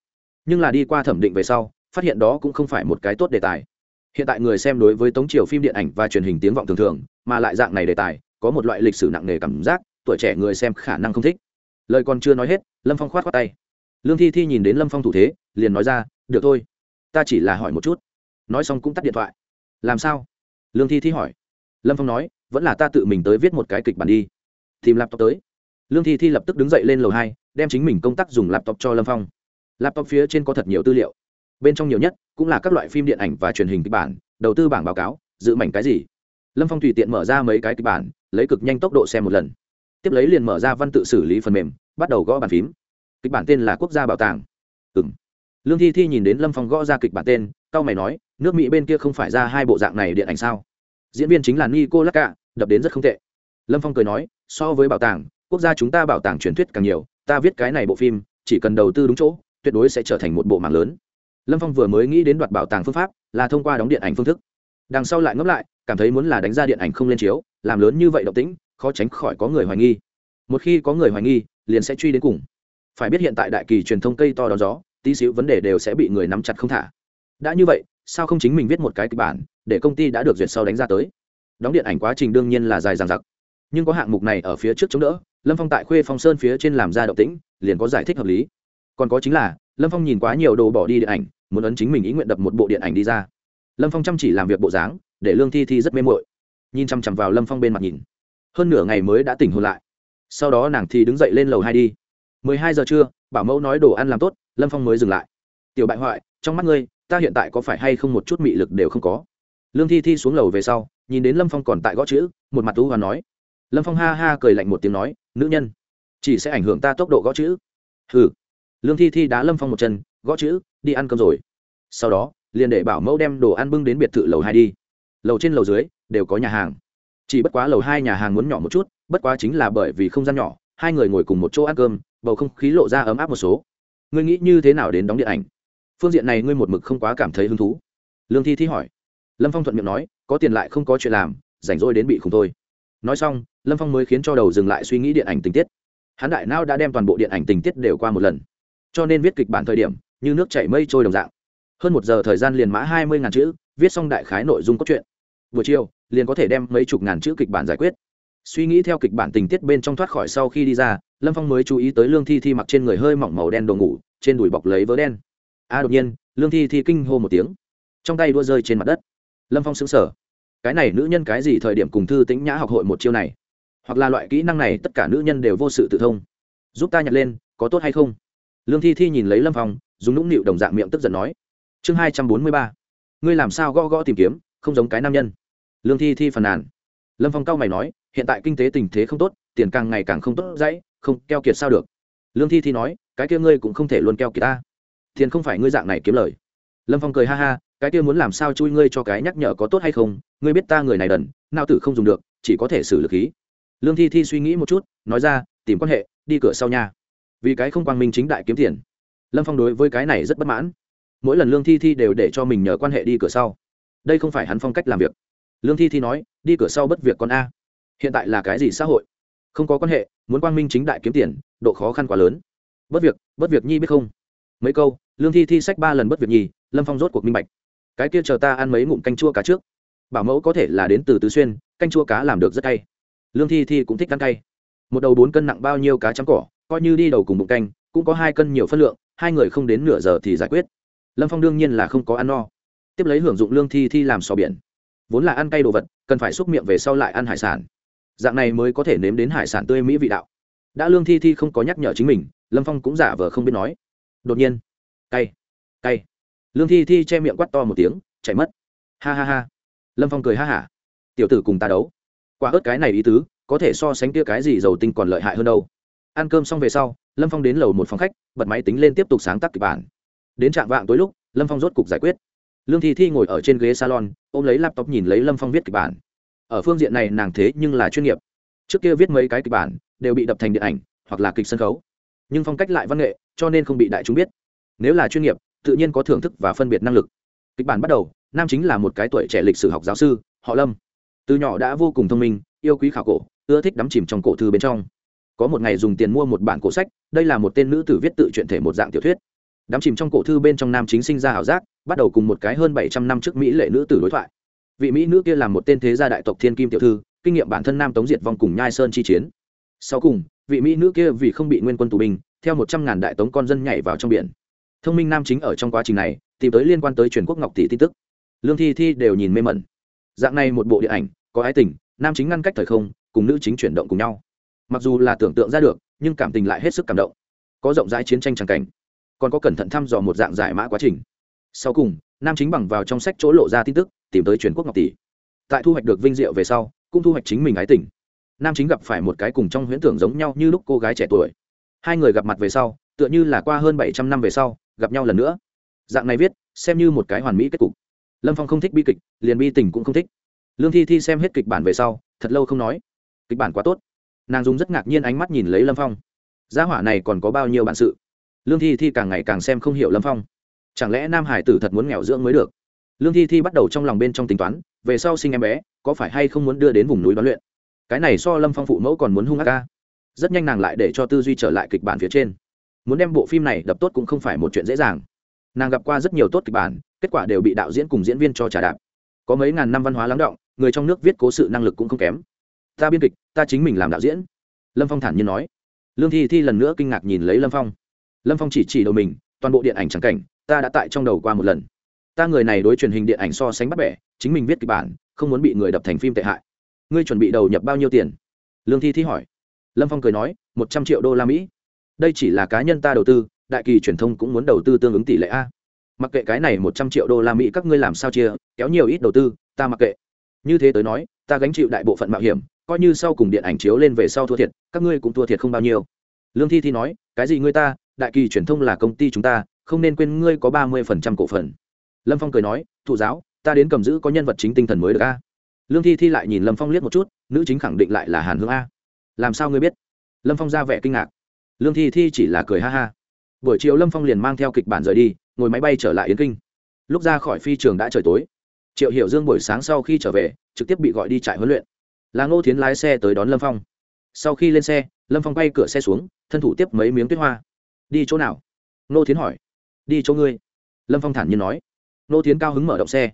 nhưng là đi qua thẩm định về sau phát hiện đó cũng không phải một cái tốt đề tài hiện tại người xem đối với tống triều phim điện ảnh và truyền hình tiếng vọng thường thường mà lại dạng này đề tài có một loại lịch sử nặng nề cảm giác, tuổi trẻ người xem khả năng không thích. Lời còn chưa nói hết, lâm phong khoát khoát tay. Lương thi thi nhìn đến lâm phong thủ thế, liền nói ra, được thôi, ta chỉ là hỏi một chút. Nói xong cũng tắt điện thoại. Làm sao? Lương thi thi hỏi. Lâm phong nói, vẫn là ta tự mình tới viết một cái kịch bản đi. Tìm laptop tới. Lương thi thi lập tức đứng dậy lên lầu hai, đem chính mình công tác dùng laptop cho lâm phong. Laptop phía trên có thật nhiều tư liệu. Bên trong nhiều nhất cũng là các loại phim điện ảnh và truyền hình kịch bản, đầu tư bảng báo cáo, dự mảnh cái gì lâm phong tùy tiện mở ra mấy cái kịch bản, lấy cực nhanh tốc độ xem một lần. Tiếp lấy liền mở ra văn tự xử lý phần mềm, bắt đầu gõ bàn phím. Kịch bản tên là quốc gia bảo tàng. Ừ m lương thi thi nhìn đến lâm phong gõ ra kịch bản tên c a o mày nói, nước mỹ bên kia không phải ra hai bộ dạng này điện ảnh sao? Diễn viên chính là nico lacca đập đến rất không tệ. Lâm phong cười nói, so với bảo tàng, quốc gia chúng ta bảo tàng truyền thuyết càng nhiều, ta viết cái này bộ phim, chỉ cần đầu tư đúng chỗ, tuyệt đối sẽ trở thành một bộ mạng lớn. Lâm phong vừa mới nghĩ đến đoạt bảo tàng phương pháp, là thông qua đóng điện ảnh phương thức đằng sau lại ngẫm lại, cảm thấy muốn là đánh ra điện ảnh không lên chiếu, làm lớn như vậy động tĩnh, khó tránh khỏi có người hoài nghi. Một khi có người hoài nghi, liền sẽ truy đến cùng. Phải biết hiện tại đại kỳ truyền thông cây to đón gió, tí xíu vấn đề đều sẽ bị người nắm chặt không thả. Đã như vậy, sao không chính mình viết một cái kịch bản, để công ty đã được duyệt sau đánh ra tới? Đóng điện ảnh quá trình đương nhiên là dài dằng dặc. Nhưng có hạng mục này ở phía trước chống đỡ, lâm phong tại khuê phong sơn phía trên làm ra động tĩnh, liền có giải thích hợp lý. Còn có chính là, lâm phong nhìn quá nhiều đồ bỏ đi điện ảnh, muốn ấn chính mình ý nguyện đập một bộ điện ảnh đi ra lâm phong chăm chỉ làm việc bộ dáng, để lương thi thi rất mê mội nhìn chằm chằm vào lâm phong bên mặt nhìn, hơn nửa ngày mới đã tỉnh hôn lại. Sau đó nàng thì đứng dậy lên lầu hai đi. Mười hai giờ trưa, bảo mẫu nói đồ ăn làm tốt, lâm phong mới dừng lại. Tiểu bại hoại, trong mắt ngươi, ta hiện tại có phải hay không một chút mị lực đều không có? Lương thi thi xuống lầu về sau, nhìn đến lâm phong còn tại gõ chữ, một mặt tú và nói. Lâm phong ha ha cười lạnh một tiếng nói, nữ nhân, chỉ sẽ ảnh hưởng ta tốc độ gõ chữ. Hừ. Lương thi thi đá lâm phong một chân, gõ chữ, đi ăn cơm rồi. Sau đó liền để bảo mẫu đem đồ ăn bưng đến biệt thự lầu hai đi. Lầu trên lầu dưới đều có nhà hàng. Chỉ bất quá lầu hai nhà hàng muốn nhỏ một chút, bất quá chính là bởi vì không gian nhỏ, hai người ngồi cùng một chỗ ăn cơm, bầu không khí lộ ra ấm áp một số. Ngươi nghĩ như thế nào đến đóng điện ảnh? Phương diện này ngươi một mực không quá cảm thấy hứng thú. Lương thi thi hỏi. Lâm phong thuận miệng nói, có tiền lại không có chuyện làm, rảnh rỗi đến bị khùng thôi. Nói xong, lâm phong mới khiến cho đầu dừng lại suy nghĩ điện ảnh tình tiết. Hắn đại não đã đem toàn bộ điện ảnh tình tiết đều qua một lần. Cho nên viết kịch bản thời điểm, như nước chảy mây trôi đồng dạng hơn một giờ thời gian liền mã hai mươi ngàn chữ, viết xong đại khái nội dung cốt truyện. Buổi chiều, liền có thể đem mấy chục ngàn chữ kịch bản giải quyết. Suy nghĩ theo kịch bản tình tiết bên trong thoát khỏi sau khi đi ra, lâm phong mới chú ý tới lương thi thi mặc trên người hơi mỏng màu đen đồ ngủ, trên đùi bọc lấy vớ đen. A, đột nhiên, lương thi thi kinh hô một tiếng. Trong tay đua rơi trên mặt đất. Lâm phong xứng sở cái này nữ nhân cái gì thời điểm cùng thư tĩnh nhã học hội một chiêu này? Hoặc là loại kỹ năng này tất cả nữ nhân đều vô sự tự thông. Giúp ta nhặt lên, có tốt hay không? Lương thi thi nhìn lấy lâm phong, dùng nũng nịu đồng dạng miệng tức giận nói chương hai trăm bốn mươi ba. Ngươi làm sao gõ gõ tìm kiếm, không giống cái nam nhân? Lương thi thi phàn nàn. Lâm phong cao mày nói, hiện tại kinh tế tình thế không tốt, tiền càng ngày càng không tốt dãy, không keo kiệt sao được. Lương thi thi nói, cái kia ngươi cũng không thể luôn keo kiệt ta. Tiền không phải ngươi dạng này kiếm lời. Lâm phong cười ha ha, cái kia muốn làm sao chui ngươi cho cái nhắc nhở có tốt hay không, ngươi biết ta người này đần nao tử không dùng được, chỉ có thể xử lực khí. Lương thi thi suy nghĩ một chút, nói ra, tìm quan hệ, đi cửa sau nhà vì cái không quang minh chính đại kiếm tiền. Lâm phong đối với cái này rất bất mãn mỗi lần lương thi thi đều để cho mình nhờ quan hệ đi cửa sau. Đây không phải hắn phong cách làm việc. Lương thi thi nói, đi cửa sau bất việc con a. Hiện tại là cái gì xã hội? Không có quan hệ, muốn quang minh chính đại kiếm tiền, độ khó khăn quá lớn. Bất việc bất việc nhi biết không? Mấy câu, lương thi thi sách ba lần bất việc nhi, lâm phong rốt cuộc minh bạch. Cái kia chờ ta ăn mấy ngụm canh chua cá trước. Bảo mẫu có thể là đến từ tứ xuyên, canh chua cá làm được rất cay. Lương thi thi cũng thích ăn cay. Một đầu bốn cân nặng bao nhiêu cá trắng cỏ, coi như đi đầu cùng bụng canh, cũng có hai cân nhiều phân lượng, hai người không đến nửa giờ thì giải quyết lâm phong đương nhiên là không có ăn no. Tiếp lấy hưởng dụng lương thi thi làm sò biển. Vốn là ăn cay đồ vật, cần phải xúc miệng về sau lại ăn hải sản. Dạng này mới có thể nếm đến hải sản tươi mỹ vị đạo. Đã lương thi thi không có nhắc nhở chính mình, lâm phong cũng giả vờ không biết nói. Đột nhiên, cay cay. Lương thi thi che miệng quắt to một tiếng, chạy mất. Ha ha ha. Lâm phong cười ha hả. Tiểu tử cùng ta đấu. Quả ớt cái này ý tứ, có thể so sánh kia cái gì dầu tinh còn lợi hại hơn đâu. Ăn cơm xong về sau, lâm phong đến lầu một phòng khách, bật máy tính lên tiếp tục sáng tác kịch bản đến trạng vạng tối lúc, lâm phong rốt cục giải quyết. Lương thi thi ngồi ở trên ghế salon, ôm lấy laptop nhìn lấy lâm phong viết kịch bản. Ở phương diện này nàng thế nhưng là chuyên nghiệp. Trước kia viết mấy cái kịch bản, đều bị đập thành điện ảnh, hoặc là kịch sân khấu. Nhưng phong cách lại văn nghệ, cho nên không bị đại chúng biết. Nếu là chuyên nghiệp, tự nhiên có thưởng thức và phân biệt năng lực. Kịch bản bắt đầu, nam chính là một cái tuổi trẻ lịch sử học giáo sư, họ lâm. Từ nhỏ đã vô cùng thông minh, yêu quý khảo cổ, ưa thích đắm chìm trong cổ thư bên trong. Có một ngày dùng tiền mua một bản cổ sách, đây là một tên nữ tử viết tự truyện thể một dạng tiểu thuyết đám chìm trong cổ thư bên trong nam chính sinh ra ảo giác, bắt đầu cùng một cái hơn bảy trăm năm trước mỹ lệ nữ tử đối thoại. Vị mỹ nữ kia là một tên thế gia đại tộc thiên kim tiểu thư, kinh nghiệm bản thân nam tống diệt vong cùng nhai sơn chi chiến. Sau cùng, vị mỹ nữ kia vì không bị nguyên quân tù binh, theo một trăm ngàn đại tống con dân nhảy vào trong biển. Thông minh nam chính ở trong quá trình này, tìm tới liên quan tới truyền quốc ngọc tỷ tin tức. Lương thi thi đều nhìn mê mẩn. Dạng này một bộ điện ảnh, có ái tình, nam chính ngăn cách thời không, cùng nữ chính chuyển động cùng nhau. Mặc dù là tưởng tượng ra được, nhưng cảm tình lại hết sức cảm động. Có rộng rãi chiến tranh tràng cảnh còn có cẩn thận thăm dò một dạng giải mã quá trình. Sau cùng, nam chính bằng vào trong sách chỗ lộ ra tin tức, tìm tới truyền quốc ngọc tỷ. Tại thu hoạch được vinh diệu về sau, cũng thu hoạch chính mình ái tình. Nam chính gặp phải một cái cùng trong huyễn tưởng giống nhau như lúc cô gái trẻ tuổi. Hai người gặp mặt về sau, tựa như là qua hơn bảy trăm năm về sau, gặp nhau lần nữa. Dạng này viết, xem như một cái hoàn mỹ kết cục. Lâm phong không thích bi kịch, liền bi tình cũng không thích. Lương thi thi xem hết kịch bản về sau, thật lâu không nói. Kịch bản quá tốt. Nàng dùng rất ngạc nhiên ánh mắt nhìn lấy lâm phong. Gia hỏa này còn có bao nhiêu bản sự? Lương thi thi càng ngày càng xem không hiểu lâm phong. Chẳng lẽ nam hải tử thật muốn nghèo dưỡng mới được? Lương thi thi bắt đầu trong lòng bên trong tính toán, về sau sinh em bé, có phải hay không muốn đưa đến vùng núi đoán luyện? Cái này so lâm phong phụ mẫu còn muốn hung ác ca. Rất nhanh nàng lại để cho tư duy trở lại kịch bản phía trên. Muốn đem bộ phim này đập tốt cũng không phải một chuyện dễ dàng. Nàng gặp qua rất nhiều tốt kịch bản, kết quả đều bị đạo diễn cùng diễn viên cho trả đạp. Có mấy ngàn năm văn hóa lắng động, người trong nước viết cố sự năng lực cũng không kém. Ta biên kịch, ta chính mình làm đạo diễn. Lâm phong thản nhiên nói. Lương thi thi lần nữa kinh ngạc nhìn lấy lâm phong lâm phong chỉ chỉ đầu mình, toàn bộ điện ảnh trắng cảnh, ta đã tại trong đầu qua một lần. Ta người này đối truyền hình điện ảnh so sánh bắt bẻ, chính mình viết kịch bản, không muốn bị người đập thành phim tệ hại. Ngươi chuẩn bị đầu nhập bao nhiêu tiền? Lương thi thi hỏi. Lâm phong cười nói, một trăm triệu đô la mỹ. Đây chỉ là cá nhân ta đầu tư, đại kỳ truyền thông cũng muốn đầu tư tương ứng tỷ lệ a. Mặc kệ cái này một trăm triệu đô la mỹ các ngươi làm sao chia, kéo nhiều ít đầu tư, ta mặc kệ. Như thế tới nói, ta gánh chịu đại bộ phận mạo hiểm, coi như sau cùng điện ảnh chiếu lên về sau thua thiệt, các ngươi cũng thua thiệt không bao nhiêu. Lương thi thi nói, cái gì ngươi ta đại kỳ truyền thông là công ty chúng ta, không nên quên ngươi có ba mươi phần trăm cổ phần. Lâm phong cười nói, thụ giáo, ta đến cầm giữ có nhân vật chính tinh thần mới được a. Lương thi thi lại nhìn lâm phong liếc một chút, nữ chính khẳng định lại là hàn hương a. Làm sao ngươi biết? Lâm phong ra vẻ kinh ngạc. Lương thi thi chỉ là cười ha ha. Buổi chiều lâm phong liền mang theo kịch bản rời đi, ngồi máy bay trở lại yến kinh. Lúc ra khỏi phi trường đã trời tối. Triệu hiểu dương buổi sáng sau khi trở về, trực tiếp bị gọi đi trại huấn luyện. Là ngô tiến lái xe tới đón lâm phong. Sau khi lên xe, lâm phong bay cửa xe xuống, thân thủ tiếp mấy miếng tuyết hoa đi chỗ nào? Ngô tiến hỏi. Đi chỗ ngươi. Lâm phong thản nhiên nói. Ngô tiến cao hứng mở động xe.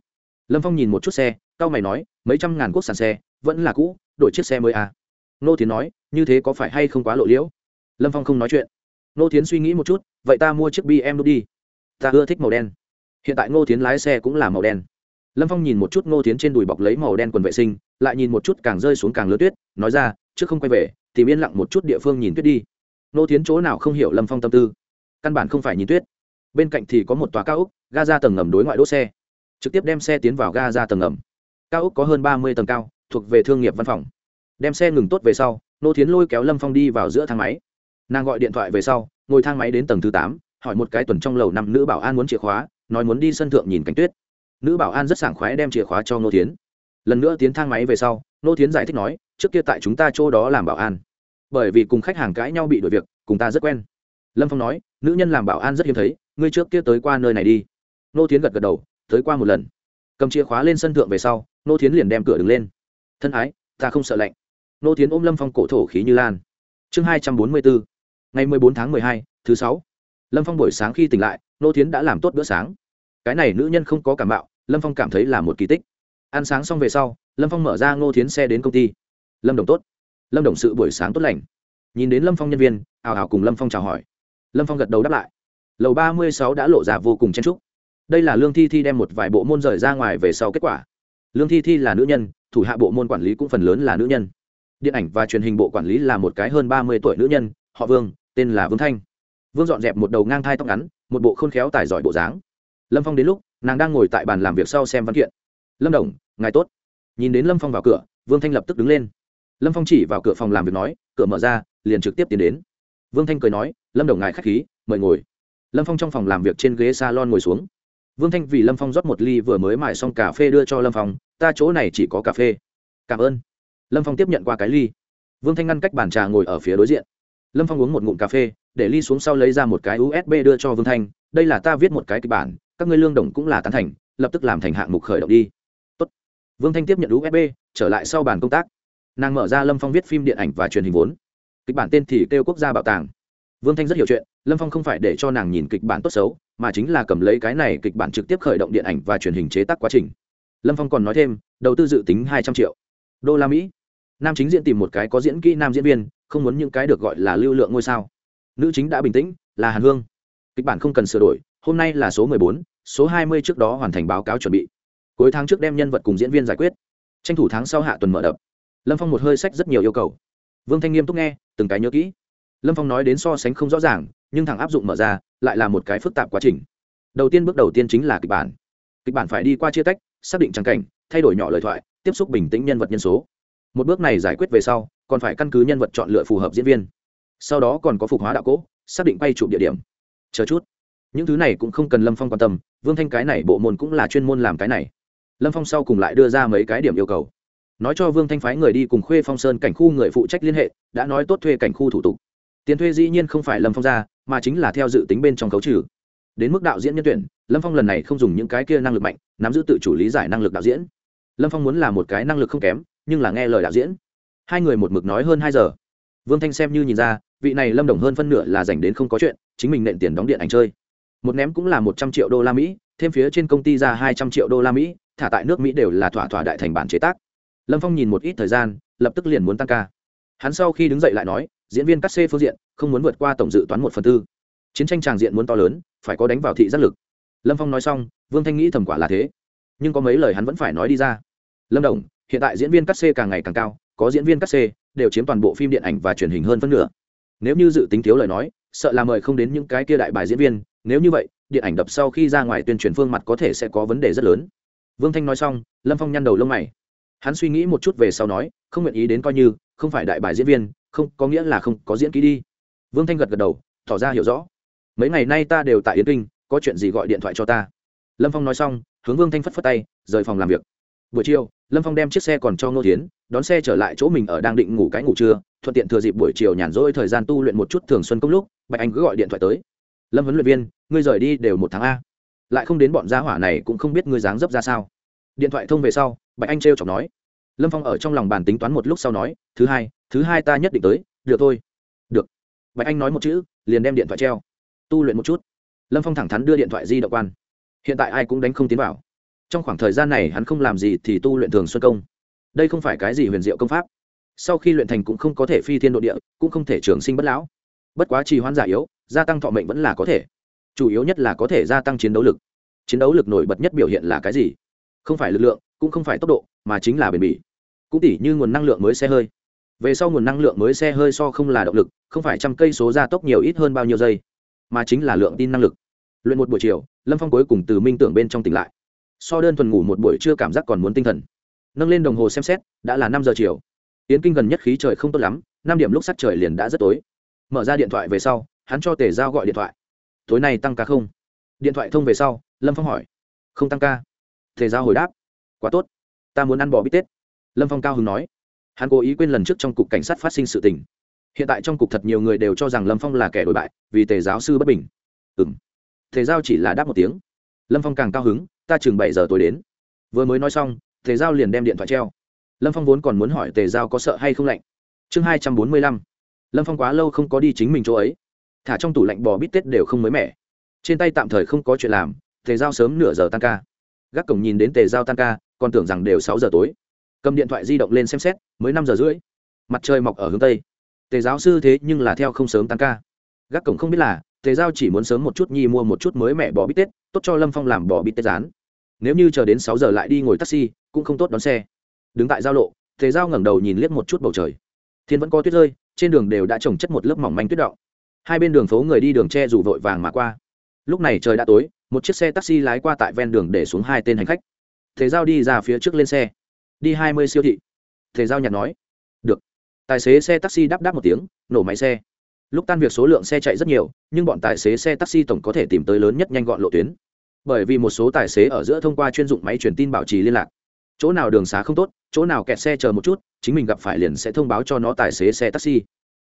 Lâm phong nhìn một chút xe, cao mày nói, mấy trăm ngàn quốc sản xe, vẫn là cũ, đổi chiếc xe mới à. ngô tiến nói, như thế có phải hay không quá lộ liễu? Lâm phong không nói chuyện. Ngô tiến suy nghĩ một chút, vậy ta mua chiếc bm đi. Ta ưa thích màu đen. Hiện tại ngô tiến lái xe cũng là màu đen. Lâm phong nhìn một chút ngô tiến trên đùi bọc lấy màu đen quần vệ sinh, lại nhìn một chút càng rơi xuống càng lớn tuyết, nói ra, trước không quay về, tìm yên lặng một chút địa phương nhìn tuyết đi. Nô tiến chỗ nào không hiểu lâm phong tâm tư. Căn bản không phải nhìn tuyết. Bên cạnh thì có một tòa cao ốc, ga ra tầng ngầm đối ngoại đỗ xe. Trực tiếp đem xe tiến vào ga ra tầng ngầm. Cao ốc có hơn ba mươi tầng cao, thuộc về thương nghiệp văn phòng. Đem xe ngừng tốt về sau, nô thiến lôi kéo lâm phong đi vào giữa thang máy. Nàng gọi điện thoại về sau, ngồi thang máy đến tầng thứ tám, hỏi một cái tuần trong lầu năm nữ bảo an muốn chìa khóa, nói muốn đi sân thượng nhìn cánh tuyết. Nữ bảo an rất sảng khoái đem chìa khóa cho nô tiến lần nữa tiến thang máy về sau, nô tiến giải thích nói, trước kia tại chúng ta chỗ đó làm bảo an bởi vì cùng khách hàng cãi nhau bị đuổi việc, cùng ta rất quen. Lâm phong nói, nữ nhân làm bảo an rất hiếm thấy, ngươi trước kia tới qua nơi này đi. Nô tiến gật gật đầu, tới qua một lần. Cầm chìa khóa lên sân thượng về sau, nô tiến liền đem cửa đứng lên. Thân ái, ta không sợ lạnh. Nô tiến ôm lâm phong cổ thổ khí như lan. Chương hai trăm bốn mươi bốn, ngày mười bốn tháng mười hai, thứ sáu. Lâm phong buổi sáng khi tỉnh lại, nô tiến đã làm tốt bữa sáng. Cái này nữ nhân không có cảm bạo, lâm phong cảm thấy là một kỳ tích. Ăn sáng xong về sau, lâm phong mở ra ngô tiến xe đến công ty. Lâm đồng tốt lâm đồng sự buổi sáng tốt lành. Nhìn đến lâm phong nhân viên, ào ào cùng lâm phong chào hỏi. Lâm phong gật đầu đáp lại. Lầu ba mươi sáu đã lộ ra vô cùng chen trúc đây là lương thi thi đem một vài bộ môn rời ra ngoài về sau kết quả. Lương thi thi là nữ nhân, thủ hạ bộ môn quản lý cũng phần lớn là nữ nhân. Điện ảnh và truyền hình bộ quản lý là một cái hơn ba mươi tuổi nữ nhân, họ vương, tên là vương thanh. Vương dọn dẹp một đầu ngang thai tóc ngắn, một bộ khôn khéo tài giỏi bộ dáng. Lâm phong đến lúc, nàng đang ngồi tại bàn làm việc sau xem văn kiện. Lâm đồng, ngài tốt. Nhìn đến lâm phong vào cửa, vương thanh lập tức đứng lên lâm phong chỉ vào cửa phòng làm việc nói, cửa mở ra, liền trực tiếp tiến đến. Vương thanh cười nói, lâm đồng ngài k h á c h khí, mời ngồi. Lâm phong trong phòng làm việc trên ghế s a lon ngồi xuống. Vương thanh vì lâm phong rót một ly vừa mới mài xong cà phê đưa cho lâm phong, ta chỗ này chỉ có cà phê. Cảm ơn. Lâm phong tiếp nhận qua cái ly. Vương thanh ngăn cách bàn trà ngồi ở phía đối diện. Lâm phong uống một ngụm cà phê, để ly xuống sau lấy ra một cái usb đưa cho vương thanh, đây là ta viết một cái kịch bản, các ngươi lương đồng cũng là tán thành, lập tức làm thành hạng mục khởi động đi. Tốt. vương thanh tiếp nhận usb trở lại sau bàn công tác nàng mở ra lâm phong viết phim điện ảnh và truyền hình vốn kịch bản tên thì kêu quốc gia bảo tàng vương thanh rất hiểu chuyện lâm phong không phải để cho nàng nhìn kịch bản tốt xấu mà chính là cầm lấy cái này kịch bản trực tiếp khởi động điện ảnh và truyền hình chế tác quá trình lâm phong còn nói thêm đầu tư dự tính hai trăm triệu đô la mỹ nam chính diễn tìm một cái có diễn kỹ nam diễn viên không muốn những cái được gọi là lưu lượng ngôi sao nữ chính đã bình tĩnh là hàn hương kịch bản không cần sửa đổi hôm nay là số mười bốn, số hai mươi trước đó hoàn thành báo cáo chuẩn bị cuối tháng trước đem nhân vật cùng diễn viên giải quyết tranh thủ tháng sau hạ tuần mở đập lâm phong một hơi sách rất nhiều yêu cầu. Vương thanh nghiêm túc nghe, từng cái nhớ kỹ. Lâm phong nói đến so sánh không rõ ràng, nhưng thằng áp dụng mở ra, lại là một cái phức tạp quá trình. Đầu tiên bước đầu tiên chính là kịch bản. Kịch bản phải đi qua chia tách, xác định trang cảnh, thay đổi nhỏ lời thoại, tiếp xúc bình tĩnh nhân vật nhân số. Một bước này giải quyết về sau, còn phải căn cứ nhân vật chọn lựa phù hợp diễn viên. Sau đó còn có phục hóa đạo cỗ xác định quay chụp địa điểm. Chờ chút. Những thứ này cũng không cần lâm phong quan tâm, vương thanh cái này bộ môn cũng là chuyên môn làm cái này. Lâm phong sau cùng lại đưa ra mấy cái điểm yêu cầu nói cho vương thanh phái người đi cùng khuê phong sơn cảnh khu người phụ trách liên hệ, đã nói tốt thuê cảnh khu thủ tục. Tiền thuê dĩ nhiên không phải lâm phong ra, mà chính là theo dự tính bên trong cấu trừ. Đến mức đạo diễn nhân tuyển, lâm phong lần này không dùng những cái kia năng lực mạnh, nắm giữ tự chủ lý giải năng lực đạo diễn. Lâm phong muốn là một cái năng lực không kém, nhưng là nghe lời đạo diễn. Hai người một mực nói hơn hai giờ. Vương thanh xem như nhìn ra, vị này lâm đồng hơn phân nửa là dành đến không có chuyện, chính mình nện tiền đóng điện ảnh chơi. Một ném cũng là một trăm triệu đô la mỹ, thêm phía trên công ty ra hai trăm triệu đô la mỹ, thả tại nước mỹ đều là thỏa thỏa đại thành bản chế tác lâm phong nhìn một ít thời gian, lập tức liền muốn tăng ca. Hắn sau khi đứng dậy lại nói, diễn viên cắt xê phương diện, không muốn vượt qua tổng dự toán một phần tư. Chiến tranh tràng diện muốn to lớn, phải có đánh vào thị giác lực. Lâm phong nói xong, vương thanh nghĩ thầm quả là thế. Nhưng có mấy lời hắn vẫn phải nói đi ra. Lâm đồng, hiện tại diễn viên cắt xê càng ngày càng cao, có diễn viên cắt xê, đều chiếm toàn bộ phim điện ảnh và truyền hình hơn phân nửa. Nếu như dự tính thiếu lời nói, sợ là mời không đến những cái kia đại bài diễn viên, nếu như vậy, điện ảnh đập sau khi ra ngoài tuyên truyền phương mặt có thể sẽ có vấn đề rất lớn. Vương thanh nói xong, lâm phong nhăn đầu lông mày hắn suy nghĩ một chút về sau nói, không nguyện ý đến coi như, không phải đại bài diễn viên, không, có nghĩa là không có diễn kỹ đi. Vương thanh gật gật đầu, tỏ ra hiểu rõ. Mấy ngày nay ta đều tại yến kinh, có chuyện gì gọi điện thoại cho ta. Lâm phong nói xong, hướng vương thanh phất phất tay, rời phòng làm việc. Buổi chiều, lâm phong đem chiếc xe còn cho ngô tiến đón xe trở lại chỗ mình ở đang định ngủ cái ngủ trưa, thuận tiện thừa dịp buổi chiều nhàn rỗi thời gian tu luyện một chút thường xuân công lúc, bạch anh cứ gọi điện thoại tới. Lâm huấn luyện viên, ngươi rời đi đều một tháng a. Lại không đến bọn gia hỏa này cũng không biết ngươi dáng dấp ra sao điện thoại thông về sau, bạch anh t r chọc nói. Lâm phong ở trong lòng bàn tính toán một lúc sau nói, thứ hai thứ hai ta nhất định tới, được thôi. Được. Bạch anh nói một chữ, liền đem điện thoại treo. Tu luyện một chút. Lâm phong thẳng thắn đưa điện thoại di động quan. Hiện tại ai cũng đánh không tiến vào. Trong khoảng thời gian này hắn không làm gì thì tu luyện thường xuân công. Đây không phải cái gì huyền diệu công pháp. Sau khi luyện thành cũng không có thể phi thiên nội địa, cũng không thể trường sinh bất lão. Bất quá trì hoãn giả yếu, gia tăng thọ mệnh vẫn là có thể. Chủ yếu nhất là có thể gia tăng chiến đấu lực. Chiến đấu lực nổi bật nhất biểu hiện là cái gì? Không phải lực lượng, cũng không phải tốc độ, mà chính là bền bỉ. Cũng tỉ như nguồn năng lượng mới xe hơi. Về sau nguồn năng lượng mới xe hơi so không là động lực, không phải trăm cây số gia tốc nhiều ít hơn bao nhiêu giây, mà chính là lượng tin năng lực. Luyện một buổi chiều, lâm phong cuối cùng từ minh tưởng bên trong tỉnh lại. So đơn thuần ngủ một buổi chưa cảm giác còn muốn tinh thần. Nâng lên đồng hồ xem xét, đã là năm giờ chiều. Yến kinh gần nhất khí trời không tốt lắm, năm điểm lúc sắt trời liền đã rất tối. Mở ra điện thoại về sau, hắn cho tề giao gọi điện thoại. Tối nay tăng ca không? Điện thoại thông về sau, lâm phong hỏi. Không tăng ca tề giao hồi đáp. Quá tốt. Ta muốn ăn bò bít tết. Lâm phong cao hứng nói. Hắn cố ý quên lần trước trong cục cảnh sát phát sinh sự tình. Hiện tại trong cục thật nhiều người đều cho rằng lâm phong là kẻ đổi bại, vì tề giáo sư bất bình. Ừ m tề giao chỉ là đáp một tiếng. Lâm phong càng cao hứng, ta chừng bảy giờ tối đến. Vừa mới nói xong, tề giao liền đem điện thoại treo. Lâm phong vốn còn muốn hỏi tề giao có sợ hay không lạnh. Chương hai trăm bốn mươi lăm. Lâm phong quá lâu không có đi chính mình chỗ ấy. Thả trong tủ lạnh bò bít tết đều không mới mẻ. Trên tay tạm thời không có chuyện làm, tề giao sớm nửa giờ tan ca gác cổng nhìn đến tề giao tan ca, còn tưởng rằng đều sáu giờ tối. Cầm điện thoại di động lên xem xét, mới năm giờ rưỡi. Mặt trời mọc ở hướng tây. Tề giáo sư thế nhưng là theo không sớm tan ca. Gác cổng không biết là, tề giao chỉ muốn sớm một chút nhi mua một chút mới mẹ bỏ bít tết, tốt cho lâm phong làm bỏ bít tết rán. Nếu như chờ đến sáu giờ lại đi ngồi taxi, cũng không tốt đón xe. Đứng tại giao lộ, tề giao ngẩng đầu nhìn liếc một chút bầu trời. Thiên vẫn có tuyết rơi, trên đường đều đã trồng chất một lớp mỏng manh tuyết động hai bên đường phố người đi đường che dù vội vàng mà qua. Lúc này trời đã tối một chiếc xe taxi lái qua tại ven đường để xuống hai tên hành khách. Thế giao đi ra phía trước lên xe. Đi hai mươi siêu thị. Thế giao nhặt nói. Được. Tài xế xe taxi đáp đáp một tiếng, nổ máy xe. Lúc tan việc số lượng xe chạy rất nhiều, nhưng bọn tài xế xe taxi tổng có thể tìm tới lớn nhất nhanh gọn lộ tuyến. Bởi vì một số tài xế ở giữa thông qua chuyên dụng máy truyền tin bảo trì liên lạc. Chỗ nào đường xá không tốt, chỗ nào kẹt xe chờ một chút, chính mình gặp phải liền sẽ thông báo cho nó tài xế xe taxi.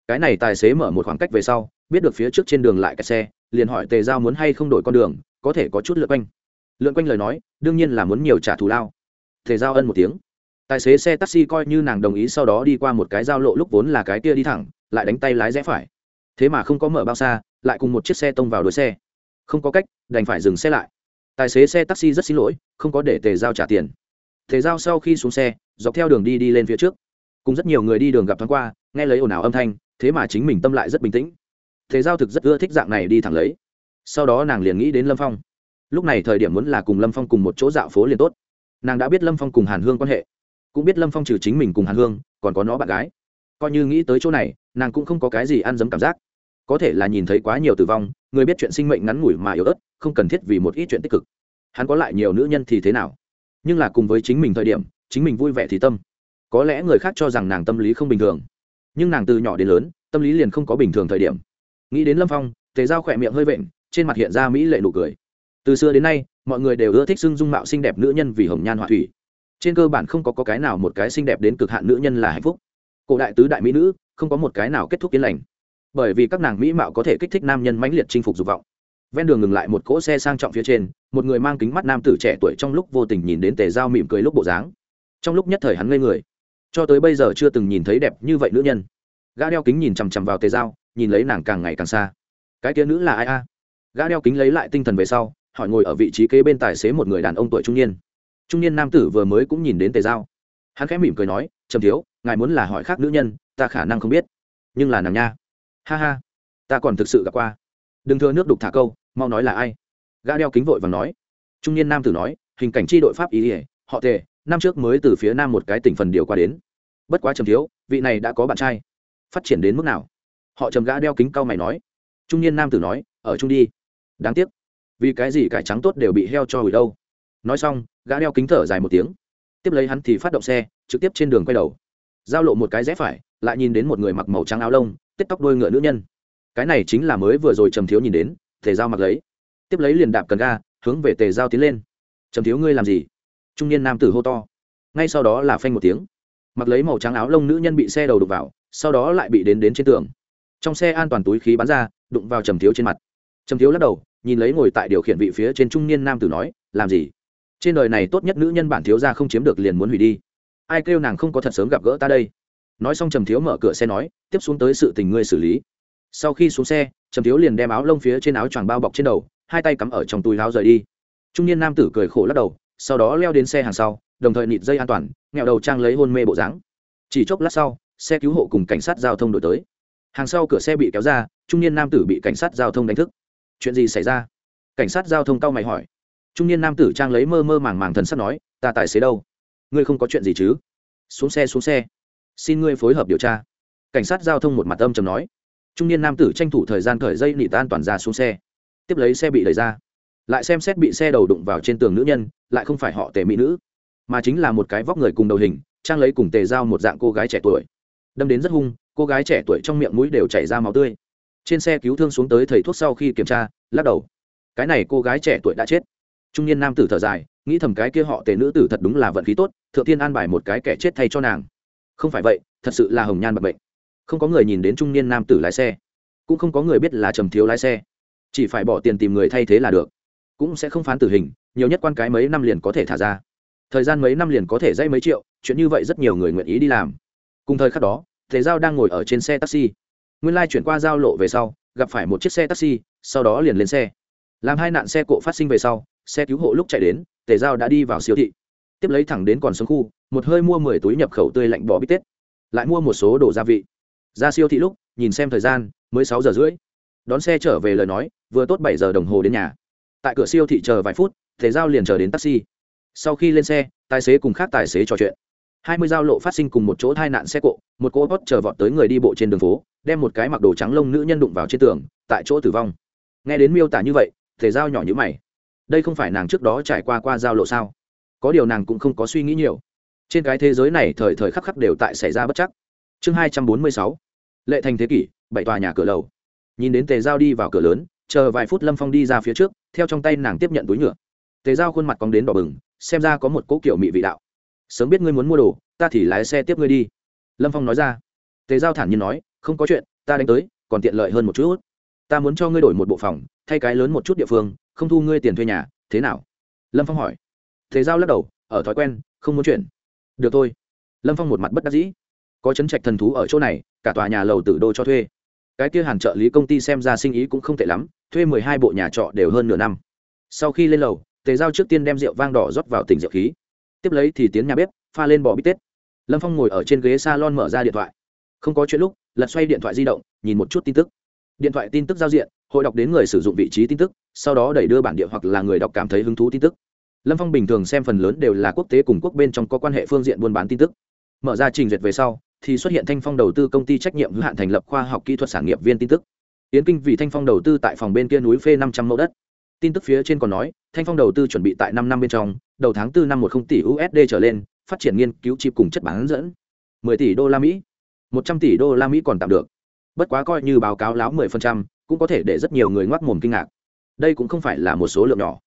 Cái này tài xế mở một khoảng cách về sau, biết được phía trước trên đường lại kẹt xe, liền hỏi tề giao muốn hay không đổi con đường có thể có chút lượn quanh. Lượn quanh lời nói, đương nhiên là muốn nhiều trả thù lao. Thể giao ân một tiếng. Tài xế xe taxi coi như nàng đồng ý sau đó đi qua một cái giao lộ lúc vốn là cái kia đi thẳng, lại đánh tay lái rẽ phải. Thế mà không có mở bao xa, lại cùng một chiếc xe tông vào đuôi xe. Không có cách, đành phải dừng xe lại. Tài xế xe taxi rất xin lỗi, không có để tề giao trả tiền. Tề giao sau khi xuống xe, dọc theo đường đi đi lên phía trước. Cùng rất nhiều người đi đường gặp thoáng qua, nghe lấy ồn ào âm thanh, thế mà chính mình tâm lại rất bình tĩnh. Tề giao thực rất ưa thích dạng này đi thẳng lấy sau đó nàng liền nghĩ đến lâm phong lúc này thời điểm muốn là cùng lâm phong cùng một chỗ dạo phố liền tốt nàng đã biết lâm phong cùng hàn hương quan hệ cũng biết lâm phong trừ chính mình cùng hàn hương còn có nó bạn gái coi như nghĩ tới chỗ này nàng cũng không có cái gì ăn dấm cảm giác có thể là nhìn thấy quá nhiều tử vong người biết chuyện sinh mệnh ngắn ngủi mà yếu ớt không cần thiết vì một ít chuyện tích cực hắn có lại nhiều nữ nhân thì thế nào nhưng là cùng với chính mình thời điểm chính mình vui vẻ thì tâm có lẽ người khác cho rằng nàng tâm lý không bình thường nhưng nàng từ nhỏ đến lớn tâm lý liền không có bình thường thời điểm nghĩ đến lâm phong tề dao khỏe miệng hơi vện trên mặt hiện ra mỹ lệ nụ cười. Từ xưa đến nay mọi người đều ưa thích xưng dung mạo xinh đẹp nữ nhân vì hồng nhan họa thủy. Trên cơ bản không có, có cái nào một cái xinh đẹp đến cực hạn nữ nhân là hạnh phúc. Cổ đại tứ đại mỹ nữ không có một cái nào kết thúc yên lành. Bởi vì các nàng mỹ mạo có thể kích thích nam nhân mãnh liệt chinh phục dục vọng. Ven đường ngừng lại một cỗ xe sang trọng phía trên một người mang kính mắt nam tử trẻ tuổi trong lúc vô tình nhìn đến tề dao mỉm cười lúc bộ dáng. Trong lúc nhất thời hắn ngây người. Cho tới bây giờ chưa từng nhìn thấy đẹp như vậy nữ nhân. Gã đeo kính nhìn chằm chằm vào tề dao nhìn lấy nàng càng ngày càng xa. Cái kia nữ là ai a? Gã đeo kính lấy lại tinh thần về sau, hỏi ngồi ở vị trí kế bên tài xế một người đàn ông tuổi trung niên. Trung niên nam tử vừa mới cũng nhìn đến tề dao hắn khẽ mỉm cười nói, trầm thiếu, ngài muốn là hỏi khác nữ nhân, ta khả năng không biết. Nhưng là nàng nha. Ha ha, ta còn thực sự gặp qua. Đừng thưa nước đục thả câu, mau nói là ai? Gã đeo kính vội và nói. Trung niên nam tử nói, hình cảnh tri đội pháp ý ỉa họ tề, năm trước mới từ phía nam một cái tỉnh phần điều qua đến. Bất quá trầm thiếu, vị này đã có bạn trai. Phát triển đến mức nào? Họ trầm gã đeo kính cao mày nói. Trung niên nam tử nói, ở chung đi đáng tiếc, vì cái gì cải trắng tốt đều bị heo cho hủy đâu? Nói xong, gã đeo kính thở dài một tiếng. Tiếp lấy hắn thì phát động xe, trực tiếp trên đường quay đầu. Giao lộ một cái rẽ phải, lại nhìn đến một người mặc màu trắng áo lông tết tóc đôi ngựa nữ nhân. Cái này chính là mới vừa rồi trầm thiếu nhìn đến, tề giao mặc lấy. Tiếp lấy liền đạp cần ga, hướng về tề giao tiến lên. Trầm thiếu ngươi làm gì? Trung niên nam tử hô to. Ngay sau đó là phanh một tiếng. Mặc lấy màu trắng áo lông nữ nhân bị xe đầu đục vào, sau đó lại bị đến đến trên tường. Trong xe an toàn túi khí bắn ra, đụng vào trầm thiếu trên mặt trầm thiếu lắc đầu, nhìn lấy ngồi tại điều khiển vị phía trên trung niên nam tử nói, làm gì? Trên đời này tốt nhất nữ nhân bản thiếu ra không chiếm được liền muốn hủy đi. Ai kêu nàng không có thật sớm gặp gỡ ta đây? Nói xong trầm thiếu mở cửa xe nói, tiếp xuống tới sự tình ngươi xử lý. Sau khi xuống xe, trầm thiếu liền đem áo lông phía trên áo choàng bao bọc trên đầu, hai tay cắm ở trong túi áo rời đi. Trung niên nam tử cười khổ lắc đầu, sau đó leo đến xe hàng sau, đồng thời nịt dây an toàn, nghẹo đầu trang lấy hôn mê bộ dáng. Chỉ chốc lát sau, xe cứu hộ cùng cảnh sát giao thông đổi tới. Hàng sau cửa xe bị kéo ra, trung niên nam tử bị cảnh sát giao thông đánh thức chuyện gì xảy ra? Cảnh sát giao thông cao mày hỏi. Trung niên nam tử trang lấy mơ mơ màng màng thần sắp nói, ta tài xế đâu? Ngươi không có chuyện gì chứ? Xuống xe xuống xe. Xin ngươi phối hợp điều tra. Cảnh sát giao thông một mặt âm chầm nói. Trung niên nam tử tranh thủ thời gian khởi dây nị tan toàn ra xuống xe. Tiếp lấy xe bị đẩy ra. Lại xem xét bị xe đầu đụng vào trên tường nữ nhân, lại không phải họ tề mỹ nữ, mà chính là một cái vóc người cùng đầu hình, trang lấy cùng tề giao một dạng cô gái trẻ tuổi. Đâm đến rất hung, cô gái trẻ tuổi trong miệng mũi đều chảy ra máu tươi trên xe cứu thương xuống tới thầy thuốc sau khi kiểm tra, lắc đầu. Cái này cô gái trẻ tuổi đã chết. Trung niên nam tử thở dài, nghĩ thầm cái kia họ tề nữ tử thật đúng là vận khí tốt, thượng tiên an bài một cái kẻ chết thay cho nàng. Không phải vậy, thật sự là hồng nhan bật bệnh không có người nhìn đến trung niên nam tử lái xe. Cũng không có người biết là trầm thiếu lái xe. Chỉ phải bỏ tiền tìm người thay thế là được. Cũng sẽ không phán tử hình, nhiều nhất quan cái mấy năm liền có thể thả ra. Thời gian mấy năm liền có thể dây mấy triệu, chuyện như vậy rất nhiều người nguyện ý đi làm. Cùng thời khắc đó thế giao đang ngồi ở trên xe taxi nguyên lai chuyển qua giao lộ về sau, gặp phải một chiếc xe taxi, sau đó liền lên xe. Làm hai nạn xe cộ phát sinh về sau, xe cứu hộ lúc chạy đến, tề giao đã đi vào siêu thị. Tiếp lấy thẳng đến còn sống khu, một hơi mua mười túi nhập khẩu tươi lạnh bò bít tết. Lại mua một số đồ gia vị. Ra siêu thị lúc, nhìn xem thời gian, mới sáu giờ rưỡi. Đón xe trở về lời nói, vừa tốt bảy giờ đồng hồ đến nhà. Tại cửa siêu thị chờ vài phút, tề giao liền chờ đến taxi. Sau khi lên xe, tài xế cùng khác tài xế trò chuyện hai mươi giao lộ phát sinh cùng một chỗ tai nạn xe cộ, một cô hót chờ vọt tới người đi bộ trên đường phố, đem một cái mặc đồ trắng lông nữ nhân đụng vào trên tường, tại chỗ tử vong. Nghe đến miêu tả như vậy, thể giao nhỏ như mày. Đây không phải nàng trước đó trải qua qua giao lộ sao? Có điều nàng cũng không có suy nghĩ nhiều. Trên cái thế giới này thời thời khắc khắc đều tại xảy ra bất chắc. Chương hai trăm bốn mươi sáu. Lệ thành thế kỷ, bảy tòa nhà cửa lầu. Nhìn đến tề giao đi vào cửa lớn, chờ vài phút lâm phong đi ra phía trước, theo trong tay nàng tiếp nhận túi nhựa. Tề giao khuôn mặt cong đến đỏ bừng, xem ra có một cỗ kiểu mị vị đạo sớm biết ngươi muốn mua đồ, ta thì lái xe tiếp ngươi đi. Lâm phong nói ra. Tề giao thản nhiên nói, không có chuyện, ta đánh tới, còn tiện lợi hơn một chút. Ta muốn cho ngươi đổi một bộ phòng, thay cái lớn một chút địa phương, không thu ngươi tiền thuê nhà, thế nào? Lâm phong hỏi. Tề giao lắc đầu, ở thói quen, không muốn chuyển được thôi. Lâm phong một mặt bất đắc dĩ. Có chấn trạch thần thú ở chỗ này, cả tòa nhà lầu tử đô cho thuê. Cái kia hàn trợ lý công ty xem ra sinh ý cũng không tệ lắm, thuê mười hai bộ nhà trọ đều hơn nửa năm. Sau khi lên lầu, tề giao trước tiên đem rượu vang đỏ rót vào tỉnh rượu khí tiếp lấy thì tiến nhà bếp, pha lên bò bít tết. Lâm phong ngồi ở trên ghế s a lon mở ra điện thoại. Không có chuyện lúc, lật xoay điện thoại di động, nhìn một chút tin tức. Điện thoại tin tức giao diện, hội đọc đến người sử dụng vị trí tin tức, sau đó đẩy đưa bản địa hoặc là người đọc cảm thấy hứng thú tin tức. Lâm phong bình thường xem phần lớn đều là quốc tế cùng quốc bên trong có quan hệ phương diện buôn bán tin tức. Mở ra trình duyệt về sau, thì xuất hiện thanh phong đầu tư công ty trách nhiệm hữu hạn thành lập khoa học kỹ thuật sản nghiệp viên tin tức. Yến kinh vì thanh phong đầu tư tại phòng bên kia núi phê năm trăm mẫu đất. Tin tức phía trên còn nói, thanh phong đầu tư chuẩn bị tại năm năm bên trong đầu tháng 4 năm một không tỷ usd trở lên phát triển nghiên cứu chip cùng chất bán dẫn. 10 tỷ đô la mỹ. 100 tỷ đô la mỹ còn tạm được. Bất quá coi như báo cáo láo 10%, cũng có thể để rất nhiều người ngoác mồm kinh ngạc. Đây cũng không phải là một số lượng nhỏ.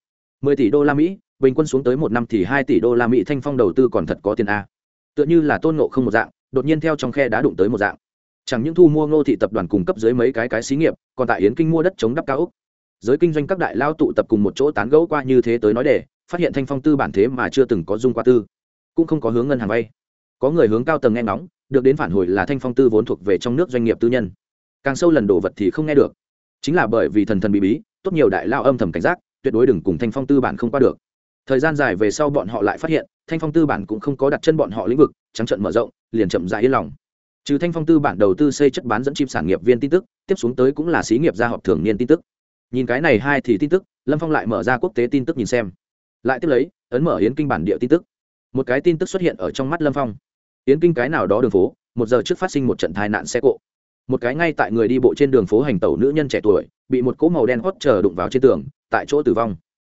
10 tỷ đô la mỹ bình quân xuống tới một năm thì 2 tỷ đô la mỹ thanh phong đầu tư còn thật có tiền a. Tựa như là tôn ngộ không một dạng đột nhiên theo trong khe đá đụng tới một dạng. Chẳng những thu mua ngô thị tập đoàn cung cấp dưới mấy cái cái xí nghiệp còn tại yến kinh mua đất chống đắp cao ốc. giới kinh doanh các đại lao tụ tập cùng một chỗ tán gẫu qua như thế tới nói để phát hiện thanh phong tư bản thế mà chưa từng có dung qua tư, cũng không có hướng ngân hàng vay. Có người hướng cao tầng nghe ngóng, được đến phản hồi là thanh phong tư vốn thuộc về trong nước doanh nghiệp tư nhân. Càng sâu lần đổ vật thì không nghe được. Chính là bởi vì thần thần bí bí, tốt nhiều đại lao âm thầm cảnh giác, tuyệt đối đừng cùng thanh phong tư bản không qua được. Thời gian dài về sau bọn họ lại phát hiện, thanh phong tư bản cũng không có đặt chân bọn họ lĩnh vực, trắng trận mở rộng, liền chậm dại yên lòng. Trừ thanh phong tư bản đầu tư xây chất bán dẫn chim sản nghiệp viên tin tức, tiếp xuống tới cũng là xí nghiệp gia họp thường niên tin tức. Nhìn cái này hai thì tin tức, lâm phong lại mở ra quốc tế tin tức nhìn xem lại tiếp lấy, ấn mở yến kinh bản địa tin tức. Một cái tin tức xuất hiện ở trong mắt lâm phong. Yến kinh cái nào đó đường phố, một giờ trước phát sinh một trận tai nạn xe cộ. Một cái ngay tại người đi bộ trên đường phố hành tẩu nữ nhân trẻ tuổi, bị một cỗ màu đen hót chờ đụng vào trên tường, tại chỗ tử vong.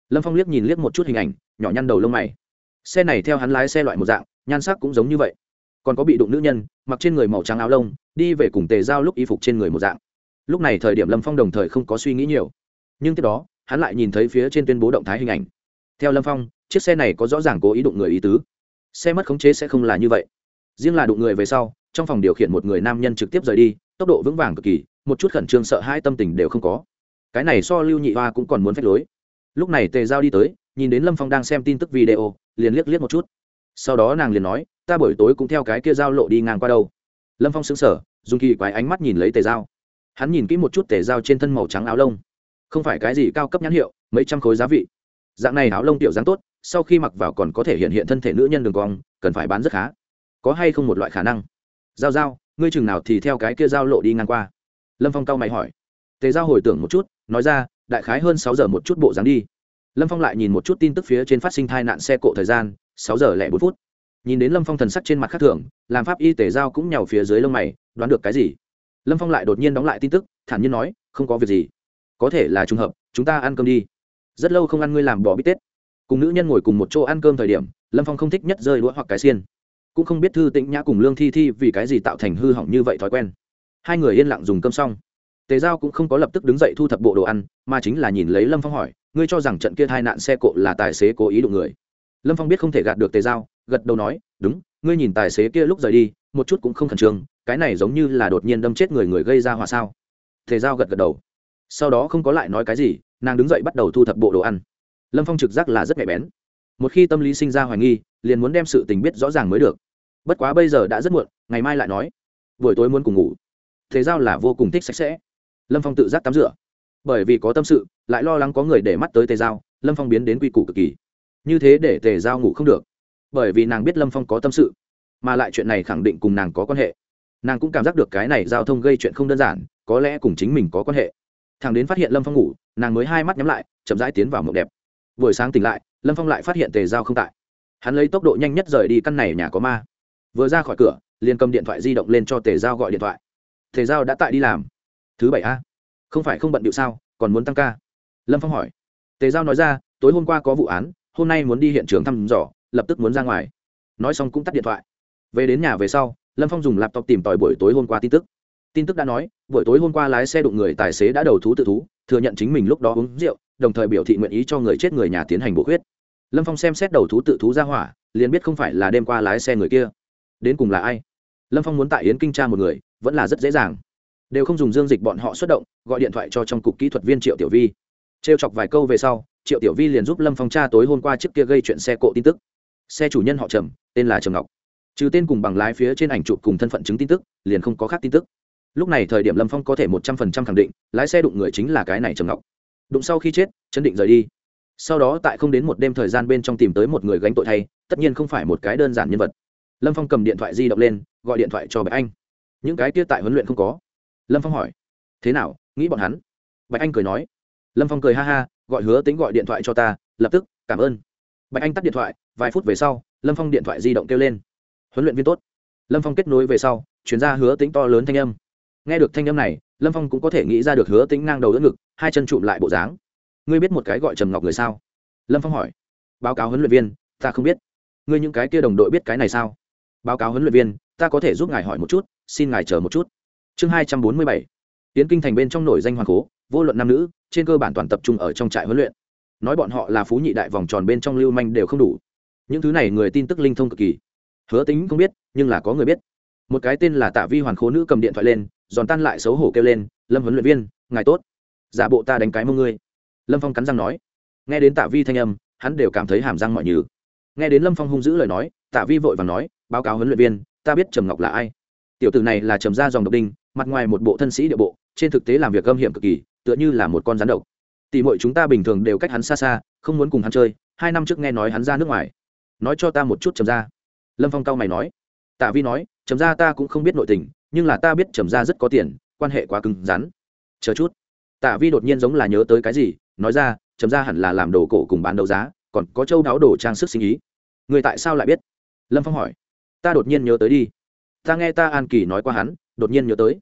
Lâm phong liếc nhìn liếc một chút hình ảnh, nhỏ nhăn đầu lông mày. Xe này theo hắn lái xe loại một dạng, nhan sắc cũng giống như vậy. Còn có bị đụng nữ nhân, mặc trên người màu trắng áo lông, đi về cùng tề giao lúc y phục trên người một dạng. Lúc này thời điểm lâm phong đồng thời không có suy nghĩ nhiều. Nhưng tiếp đó, hắn lại nhìn thấy phía trên tuyên bố động thái hình ảnh theo lâm phong, chiếc xe này có rõ ràng cố ý đụng người ý tứ. Xe mất khống chế sẽ không là như vậy. Riêng là đụng người về sau, trong phòng điều khiển một người nam nhân trực tiếp rời đi, tốc độ vững vàng cực kỳ, một chút khẩn trương sợ hai tâm tình đều không có. Cái này so lưu nhị hoa cũng còn muốn phép lối. Lúc này tề giao đi tới, nhìn đến lâm phong đang xem tin tức video, liền liếc liếc một chút. Sau đó nàng liền nói, ta buổi tối cũng theo cái kia giao lộ đi ngang qua đâu. Lâm phong xứng sở dùng kỳ quái ánh mắt nhìn lấy tề giao. Hắn nhìn kỹ một chút tề giao trên thân màu trắng áo lông. Không phải cái gì cao cấp nhãn hiệu, mấy trăm khối giá vị dạng này áo lông tiểu dáng tốt, sau khi mặc vào còn có thể hiện hiện thân thể nữ nhân đường cong, cần phải bán rất khá. Có hay không một loại khả năng? Giao giao, ngươi chừng nào thì theo cái kia giao lộ đi ngang qua. Lâm phong cao mày hỏi. Tề giao hồi tưởng một chút, nói ra, đại khái hơn sáu giờ một chút bộ dáng đi. Lâm phong lại nhìn một chút tin tức phía trên phát sinh tai nạn xe cộ thời gian, sáu giờ lẻ bốn phút. Nhìn đến lâm phong thần sắc trên mặt khác thường, làm pháp y tề giao cũng nhào phía dưới lông mày, đoán được cái gì? Lâm phong lại đột nhiên đóng lại tin tức, thản nhiên nói, không có việc gì. Có thể là trùng hợp, chúng ta ăn cơm đi rất lâu không ăn ngươi làm bỏ bít tết. Cùng nữ nhân ngồi cùng một chỗ ăn cơm thời điểm, lâm phong không thích nhất rơi đũa hoặc cái xiên. Cũng không biết thư tĩnh nhã cùng lương thi thi vì cái gì tạo thành hư hỏng như vậy thói quen. Hai người yên lặng dùng cơm xong. Tề giao cũng không có lập tức đứng dậy thu thập bộ đồ ăn, mà chính là nhìn lấy lâm phong hỏi, ngươi cho rằng trận kia tai nạn xe cộ là tài xế cố ý đụng người? Lâm phong biết không thể gạt được tề giao, gật đầu nói, đúng, ngươi nhìn tài xế kia lúc rời đi, một chút cũng không khẩn trương, cái này giống như là đột nhiên đâm chết người người gây ra hỏa sao? Tề giao gật gật đầu. Sau đó không có lại nói cái gì nàng đứng dậy bắt đầu thu thập bộ đồ ăn. Lâm phong trực giác là rất nhạy bén. Một khi tâm lý sinh ra hoài nghi, liền muốn đem sự tình biết rõ ràng mới được. Bất quá bây giờ đã rất muộn, ngày mai lại nói. Buổi tối muốn cùng ngủ. Thế giao là vô cùng thích sạch sẽ. Lâm phong tự giác tắm rửa. Bởi vì có tâm sự, lại lo lắng có người để mắt tới tề giao, lâm phong biến đến quy củ cực kỳ. Như thế để tề giao ngủ không được. Bởi vì nàng biết lâm phong có tâm sự, mà lại chuyện này khẳng định cùng nàng có quan hệ. Nàng cũng cảm giác được cái này giao thông gây chuyện không đơn giản, có lẽ cùng chính mình có quan hệ. Thằng đến phát hiện lâm phong ngủ nàng mới hai mắt nhắm lại, chậm rãi tiến vào mộng đẹp. Buổi sáng tỉnh lại, lâm phong lại phát hiện tề giao không tại. Hắn lấy tốc độ nhanh nhất rời đi căn này nhà có ma. Vừa ra khỏi cửa, liền cầm điện thoại di động lên cho tề giao gọi điện thoại. Tề giao đã tại đi làm. Thứ bảy a. Không phải không bận điệu sao, còn muốn tăng ca? Lâm phong hỏi. Tề giao nói ra, tối hôm qua có vụ án, hôm nay muốn đi hiện trường thăm dò, lập tức muốn ra ngoài. Nói xong cũng tắt điện thoại. Về đến nhà về sau, lâm phong dùng laptop tìm tòi buổi tối hôm qua tin tức. Tin tức đã nói, buổi tối hôm qua lái xe đụng người tài xế đã đầu thú tự thú thừa nhận chính mình lúc đó uống rượu, đồng thời biểu thị nguyện ý cho người chết người nhà tiến hành bổ khuyết. Lâm phong xem xét đầu thú tự thú ra hỏa, liền biết không phải là đêm qua lái xe người kia. Đến cùng là ai? Lâm phong muốn tại yến kinh tra một người, vẫn là rất dễ dàng. Đều không dùng dương dịch bọn họ xuất động, gọi điện thoại cho trong cục kỹ thuật viên triệu tiểu vi. T r e o chọc vài câu về sau, triệu tiểu vi liền giúp lâm phong tra tối hôm qua trước kia gây chuyện xe cộ tin tức. Xe chủ nhân họ trầm, tên là trầm ngọc. Trừ tên cùng bằng lái phía trên ảnh chụp cùng thân phận chứng tin tức, liền không có khác tin tức lúc này thời điểm lâm phong có thể một trăm phần trăm khẳng định, lái xe đụng người chính là cái này trầm ngọc. Đụng sau khi chết, chấn định rời đi. Sau đó tại không đến một đêm thời gian bên trong tìm tới một người gánh tội thay, tất nhiên không phải một cái đơn giản nhân vật. Lâm phong cầm điện thoại di động lên, gọi điện thoại cho bạch anh. Những cái kia tại huấn luyện không có. Lâm phong hỏi, thế nào, nghĩ bọn hắn? Bạch anh cười nói, lâm phong cười ha ha, gọi hứa tính gọi điện thoại cho ta, lập tức, cảm ơn. Bạch anh tắt điện thoại, vài phút về sau, lâm phong điện thoại di động kêu lên, huấn luyện viên tốt. Lâm phong kết nối về sau chuyển ra hứa tính to lớn thanh âm nghe được thanh âm này, lâm phong cũng có thể nghĩ ra được hứa tính ngang đầu đỡ ngực, hai chân trụm lại bộ dáng. Ngươi biết một cái gọi trầm ngọc người sao? Lâm phong hỏi. Báo cáo huấn luyện viên, ta không biết. Ngươi những cái kia đồng đội biết cái này sao? Báo cáo huấn luyện viên, ta có thể giúp ngài hỏi một chút, xin ngài chờ một chút. Chương hai trăm bốn mươi bảy. Tiến kinh thành bên trong nổi danh hoàng cố, vô luận nam nữ, trên cơ bản toàn tập trung ở trong trại huấn luyện. Nói bọn họ là phú nhị đại vòng tròn bên trong lưu manh đều không đủ. Những thứ này người tin tức linh thông cực kỳ. Hứa tính không biết, nhưng là có người biết. Một cái tên là tạ vi hoàn khố nữ cầm điện thoại lên giòn tan lại xấu hổ kêu lên, lâm huấn luyện viên, ngài tốt. Giả bộ ta đánh cái mông ngươi. Lâm phong cắn răng nói. Nghe đến tạ vi thanh âm, hắn đều cảm thấy hàm răng mọi nhừ. Nghe đến lâm phong hung dữ lời nói, tạ vi vội và nói, báo cáo huấn luyện viên, ta biết trầm ngọc là ai. Tiểu tử này là trầm ra dòng độc đinh, mặt ngoài một bộ thân sĩ địa bộ, trên thực tế làm việc âm hiểm cực kỳ, tựa như là một con rắn độc. Tỷ muội chúng ta bình thường đều cách hắn xa xa, không muốn cùng hắn chơi, hai năm trước nghe nói hắn ra nước ngoài. Nói cho ta một chút trầm ra lâm phong cao mày nói. Tạ vi nói, trầm ra ta cũng không biết nội tình nhưng là ta biết trầm ra rất có tiền, quan hệ quá cứng rắn. Chờ chút. Tạ vi đột nhiên giống là nhớ tới cái gì, nói ra, trầm ra hẳn là làm đồ cổ cùng bán đấu giá, còn có châu đáo đồ trang sức sinh ý. Người tại sao lại biết? Lâm phong hỏi. Ta đột nhiên nhớ tới đi. Ta nghe ta an kỳ nói qua hắn, đột nhiên nhớ tới.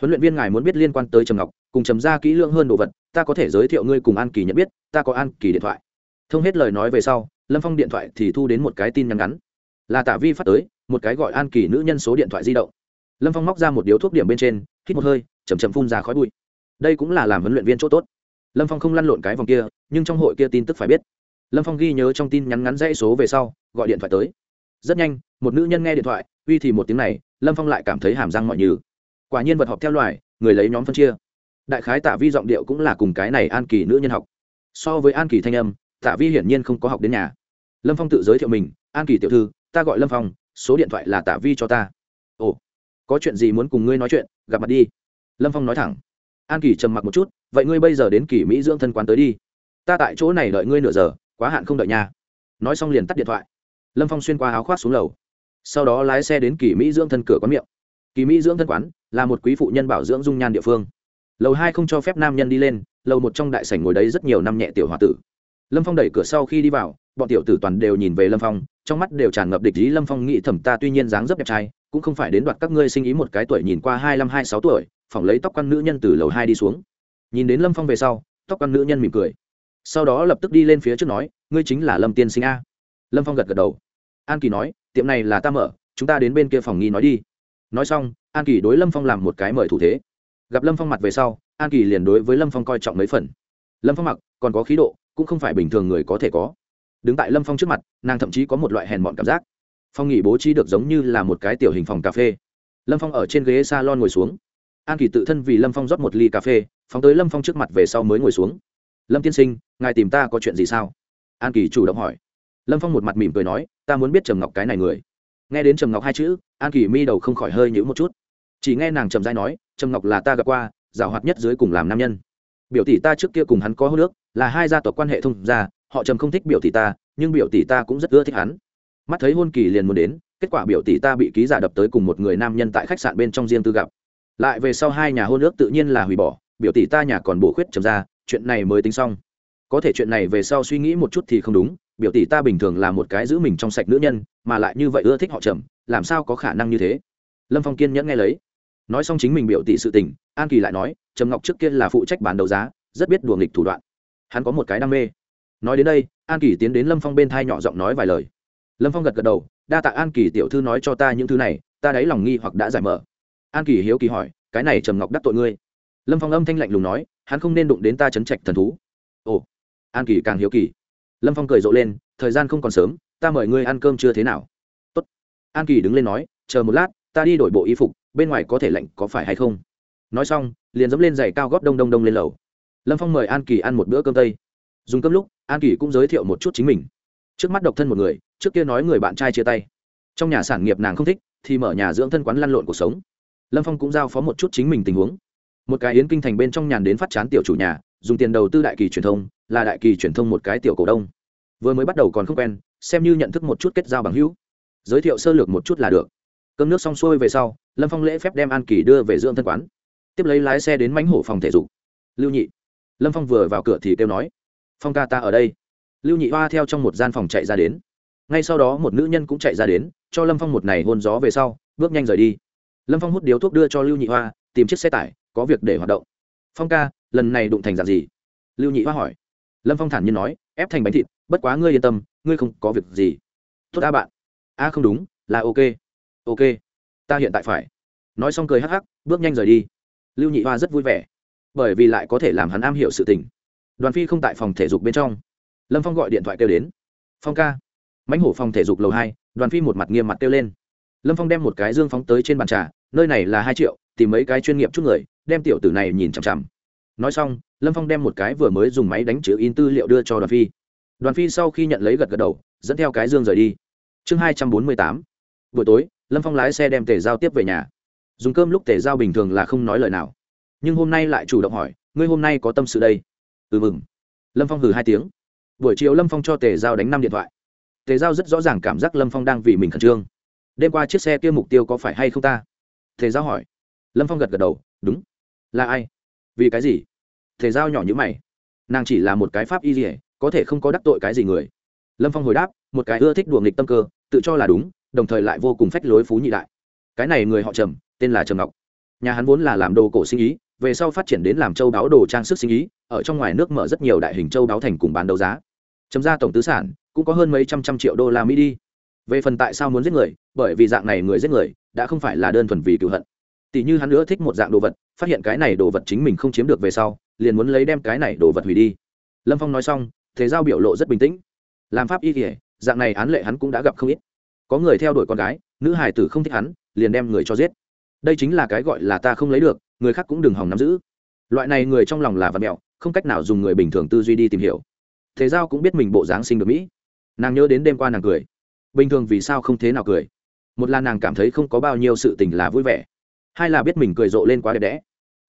Huấn luyện viên ngài muốn biết liên quan tới trầm ngọc, cùng trầm ra kỹ lưỡng hơn đồ vật, ta có thể giới thiệu ngươi cùng an kỳ nhận biết, ta có an kỳ điện thoại. Thông hết lời nói về sau, lâm phong điện thoại thì thu đến một cái tin nhắn ngắn. Là tả vi phát tới, một cái gọi an kỳ nữ nhân số điện thoại di động lâm phong móc ra một điếu thuốc điểm bên trên, hít một hơi chầm chầm phun ra khói bụi. Đây cũng là làm huấn luyện viên chỗ tốt. Lâm phong không lăn lộn cái vòng kia, nhưng trong hội kia tin tức phải biết. Lâm phong ghi nhớ trong tin nhắn ngắn dãy số về sau, gọi điện thoại tới. Rất nhanh, một nữ nhân nghe điện thoại, uy thì một tiếng này, lâm phong lại cảm thấy hàm răng mọi như quả nhiên vật họp theo loài, người lấy nhóm phân chia. Đại khái tạ vi giọng điệu cũng là cùng cái này an kỳ nữ nhân học. So với an kỳ thanh âm, tạ vi hiển nhiên không có học đến nhà. Lâm phong tự giới thiệu mình, an kỳ tiểu thư, ta gọi lâm phong, số điện thoại là tạ vi cho ta có chuyện gì muốn cùng ngươi nói chuyện, gặp mặt đi. Lâm phong nói thẳng. An kỳ trầm mặc một chút, vậy ngươi bây giờ đến kỳ mỹ dưỡng thân quán tới đi. Ta tại chỗ này đợi ngươi nửa giờ, quá hạn không đợi nhà nói xong liền tắt điện thoại. Lâm phong xuyên qua áo khoác xuống lầu. Sau đó lái xe đến kỳ mỹ dưỡng thân cửa quán miệng. Kỳ mỹ dưỡng thân quán là một quý phụ nhân bảo dưỡng dung nhan địa phương. Lầu hai không cho phép nam nhân đi lên, lầu một trong đại sảnh ngồi đấy rất nhiều năm nhẹ tiểu h o a tử. Lâm phong đẩy cửa sau khi đi vào, bọn tiểu tử toàn đều nhìn về lâm phong trong mắt đều tràn ngập địch ý. Lâm phong nghĩ thẩm ta tuy nhiên dáng dấp đẹp trai, cũng không phải đến đoạt các ngươi sinh ý một cái tuổi nhìn qua hai năm hai sáu tuổi, phỏng lấy tóc căn nữ nhân từ lầu hai đi xuống. Nhìn đến lâm phong về sau, tóc căn nữ nhân mỉm cười. Sau đó lập tức đi lên phía trước nói, ngươi chính là lâm tiên sinh a. Lâm phong gật gật đầu. An kỳ nói, tiệm này là ta mở, chúng ta đến bên kia phòng nghi nói đi. Nói xong, an kỳ đối lâm phong làm một cái mời thủ thế. Gặp lâm phong mặt về sau, an kỳ liền đối với lâm phong coi trọng mấy phần. Lâm phong mặc, còn có khí độ, cũng không phải bình thường người có thể có đứng tại lâm phong trước mặt, nàng thậm chí có một loại hèn mọn cảm giác. Phong nghỉ bố trí được giống như là một cái tiểu hình phòng cà phê. Lâm phong ở trên ghế s a lon ngồi xuống. An kỳ tự thân vì lâm phong rót một ly cà phê, phóng tới lâm phong trước mặt về sau mới ngồi xuống. Lâm tiên sinh, ngài tìm ta có chuyện gì sao? An kỳ chủ động hỏi. Lâm phong một mặt mỉm cười nói, ta muốn biết trầm ngọc cái này người. Nghe đến trầm ngọc hai chữ, an kỳ mi đầu không khỏi hơi nhữ một chút. Chỉ nghe nàng trầm dai nói, trầm ngọc là ta gặp qua giảo hoạt nhất dưới cùng làm nam nhân. Biểu tỷ ta trước kia cùng hắn có hô nước là hai gia tộc quan hệ thông gia họ trầm không thích biểu tỷ ta, nhưng biểu tỷ ta cũng rất ưa thích hắn. Mắt thấy hôn kỳ liền muốn đến, kết quả biểu tỷ ta bị ký giả đập tới cùng một người nam nhân tại khách sạn bên trong riêng tư gặp. Lại về sau hai nhà hôn ước tự nhiên là hủy bỏ, biểu tỷ ta nhà còn bổ khuyết trầm ra, chuyện này mới tính xong. Có thể chuyện này về sau suy nghĩ một chút thì không đúng, biểu tỷ ta bình thường là một cái giữ mình trong sạch nữ nhân, mà lại như vậy ưa thích họ trầm, làm sao có khả năng như thế? Lâm phong kiên nhẫn nghe lấy. Nói xong chính mình biểu tỷ sự tình, an kỳ lại nói, trầm ngọc trước kia là phụ trách bán đấu giá, rất biết đùa nghịch thủ đoạn. Hắn có một cái đam mê nói đến đây, an kỳ tiến đến lâm phong bên thai nhỏ giọng nói vài lời. Lâm phong gật gật đầu, đa tạ an kỳ tiểu thư nói cho ta những thứ này, ta đáy lòng nghi hoặc đã giải mở. An kỳ hiếu kỳ hỏi, cái này trầm ngọc đắc tội ngươi? Lâm phong âm thanh lạnh lùng nói, hắn không nên đụng đến ta chấn trạch thần thú. Ồ. An kỳ càng hiếu kỳ. Lâm phong cười rộ lên, thời gian không còn sớm, ta mời ngươi ăn cơm chưa thế nào? Tốt. an kỳ đứng lên nói, chờ một lát, ta đi đổi bộ y phục, bên ngoài có thể lạnh có phải hay không? Nói xong, liền dẫm lên giày cao góp đông đông đông lên lầu. Lâm phong mời an kỳ ăn một bữa cơm tây dùng cơm lúc, an kỳ cũng giới thiệu một chút chính mình. Trước mắt độc thân một người, trước kia nói người bạn trai chia tay. Trong nhà sản nghiệp nàng không thích, thì mở nhà dưỡng thân quán lăn lộn cuộc sống. Lâm phong cũng giao phó một chút chính mình tình huống. Một cái yến kinh thành bên trong nhàn đến phát chán tiểu chủ nhà, dùng tiền đầu tư đại kỳ truyền thông, là đại kỳ truyền thông một cái tiểu cổ đông. Vừa mới bắt đầu còn không quen, xem như nhận thức một chút kết giao bằng hữu. Giới thiệu sơ lược một chút là được. Cơm nước xong xuôi về sau, lâm phong lễ phép đem an kỳ đưa về dưỡng thân quán. Tiếp lấy lái xe đến mánh hổ phòng thể dục. Lưu nhị. Lâm phong vừa vào cửa thì kêu nói phong ca ta ở đây. Lưu nhị hoa theo trong một gian phòng chạy ra đến. Ngay sau đó một nữ nhân cũng chạy ra đến, cho lâm phong một này hôn gió về sau, bước nhanh rời đi. Lâm phong hút điếu thuốc đưa cho lưu nhị hoa, tìm chiếc xe tải, có việc để hoạt động. Phong ca, lần này đụng thành dạng gì? Lưu nhị hoa hỏi. Lâm phong thản nhiên nói, ép thành bánh thịt, bất quá ngươi yên tâm, ngươi không có việc gì. Tốt a bạn. A, không đúng, là ok. Ok. Ta hiện tại phải. Nói xong cười hắc hắc, bước nhanh rời đi. Lưu nhị hoa rất vui vẻ. Bởi vì lại có thể làm hắn am hiểu sự tình đoàn phi không tại phòng thể dục bên trong. Lâm phong gọi điện thoại kêu đến. Phong ca. Mãnh hổ phòng thể dục lầu hai, đoàn phi một mặt nghiêm mặt kêu lên. Lâm phong đem một cái dương phóng tới trên bàn trà, nơi này là hai triệu, tìm mấy cái chuyên nghiệp chút người, đem tiểu tử này nhìn chằm chằm. Nói xong, lâm phong đem một cái vừa mới dùng máy đánh chữ in tư liệu đưa cho đoàn phi. Đoàn phi sau khi nhận lấy gật gật đầu, dẫn theo cái dương rời đi. Chương hai trăm bốn mươi tám. Buổi tối, lâm phong lái xe đem tề giao tiếp về nhà. Dùng cơm lúc tề giao bình thường là không nói lời nào. Nhưng hôm nay lại chủ động hỏi, ngươi hôm nay có tâm sự đây? Ừ mừng. Lâm phong hừ hai tiếng. Buổi chiều lâm phong cho tề giao đánh năm điện thoại. Tề giao rất rõ ràng cảm giác lâm phong đang vì mình khẩn trương. Đêm qua chiếc xe kia mục tiêu có phải hay không ta? Tề giao hỏi. Lâm phong gật gật đầu. Đúng. Là ai? Vì cái gì? Tề giao nhỏ như mày. Nàng chỉ là một cái pháp y dỉa có thể không có đắc tội cái gì người. Lâm phong hồi đáp, một cái ưa thích đùa nghịch tâm cơ, tự cho là đúng, đồng thời lại vô cùng phách lối phú nhị đại. Cái này người họ trầm, tên là trầm ngọc. Nhà hắn vốn là làm đồ cổ sinh ý về sau phát triển đến làm châu đáo đồ trang sức sinh ý, ở trong ngoài nước mở rất nhiều đại hình châu đáo thành cùng bán đấu giá. Chấm ra tổng tư sản, cũng có hơn mấy trăm trăm triệu đô la mỹ đi. Về phần tại sao muốn giết người, bởi vì dạng này người giết người, đã không phải là đơn thuần vì cựu hận. Tỷ như hắn nữa thích một dạng đồ vật, phát hiện cái này đồ vật chính mình không chiếm được về sau, liền muốn lấy đem cái này đồ vật hủy đi. Lâm phong nói xong, thế giao biểu lộ rất bình tĩnh. Làm pháp y kỉa dạng này án lệ hắn cũng đã gặp không ít. Có người theo đuổi con gái, nữ hải tử không thích hắn, liền đem người cho giết. Đây chính là cái gọi là ta không lấy được người khác cũng đừng hòng nắm giữ. Loại này người trong lòng là vật mẹo, không cách nào dùng người bình thường tư duy đi tìm hiểu. Thế giao cũng biết mình bộ dáng sinh được mỹ. Nàng nhớ đến đêm qua nàng cười. Bình thường vì sao không thế nào cười? Một là nàng cảm thấy không có bao nhiêu sự tình là vui vẻ. Hai là biết mình cười rộ lên quá đẹp đẽ.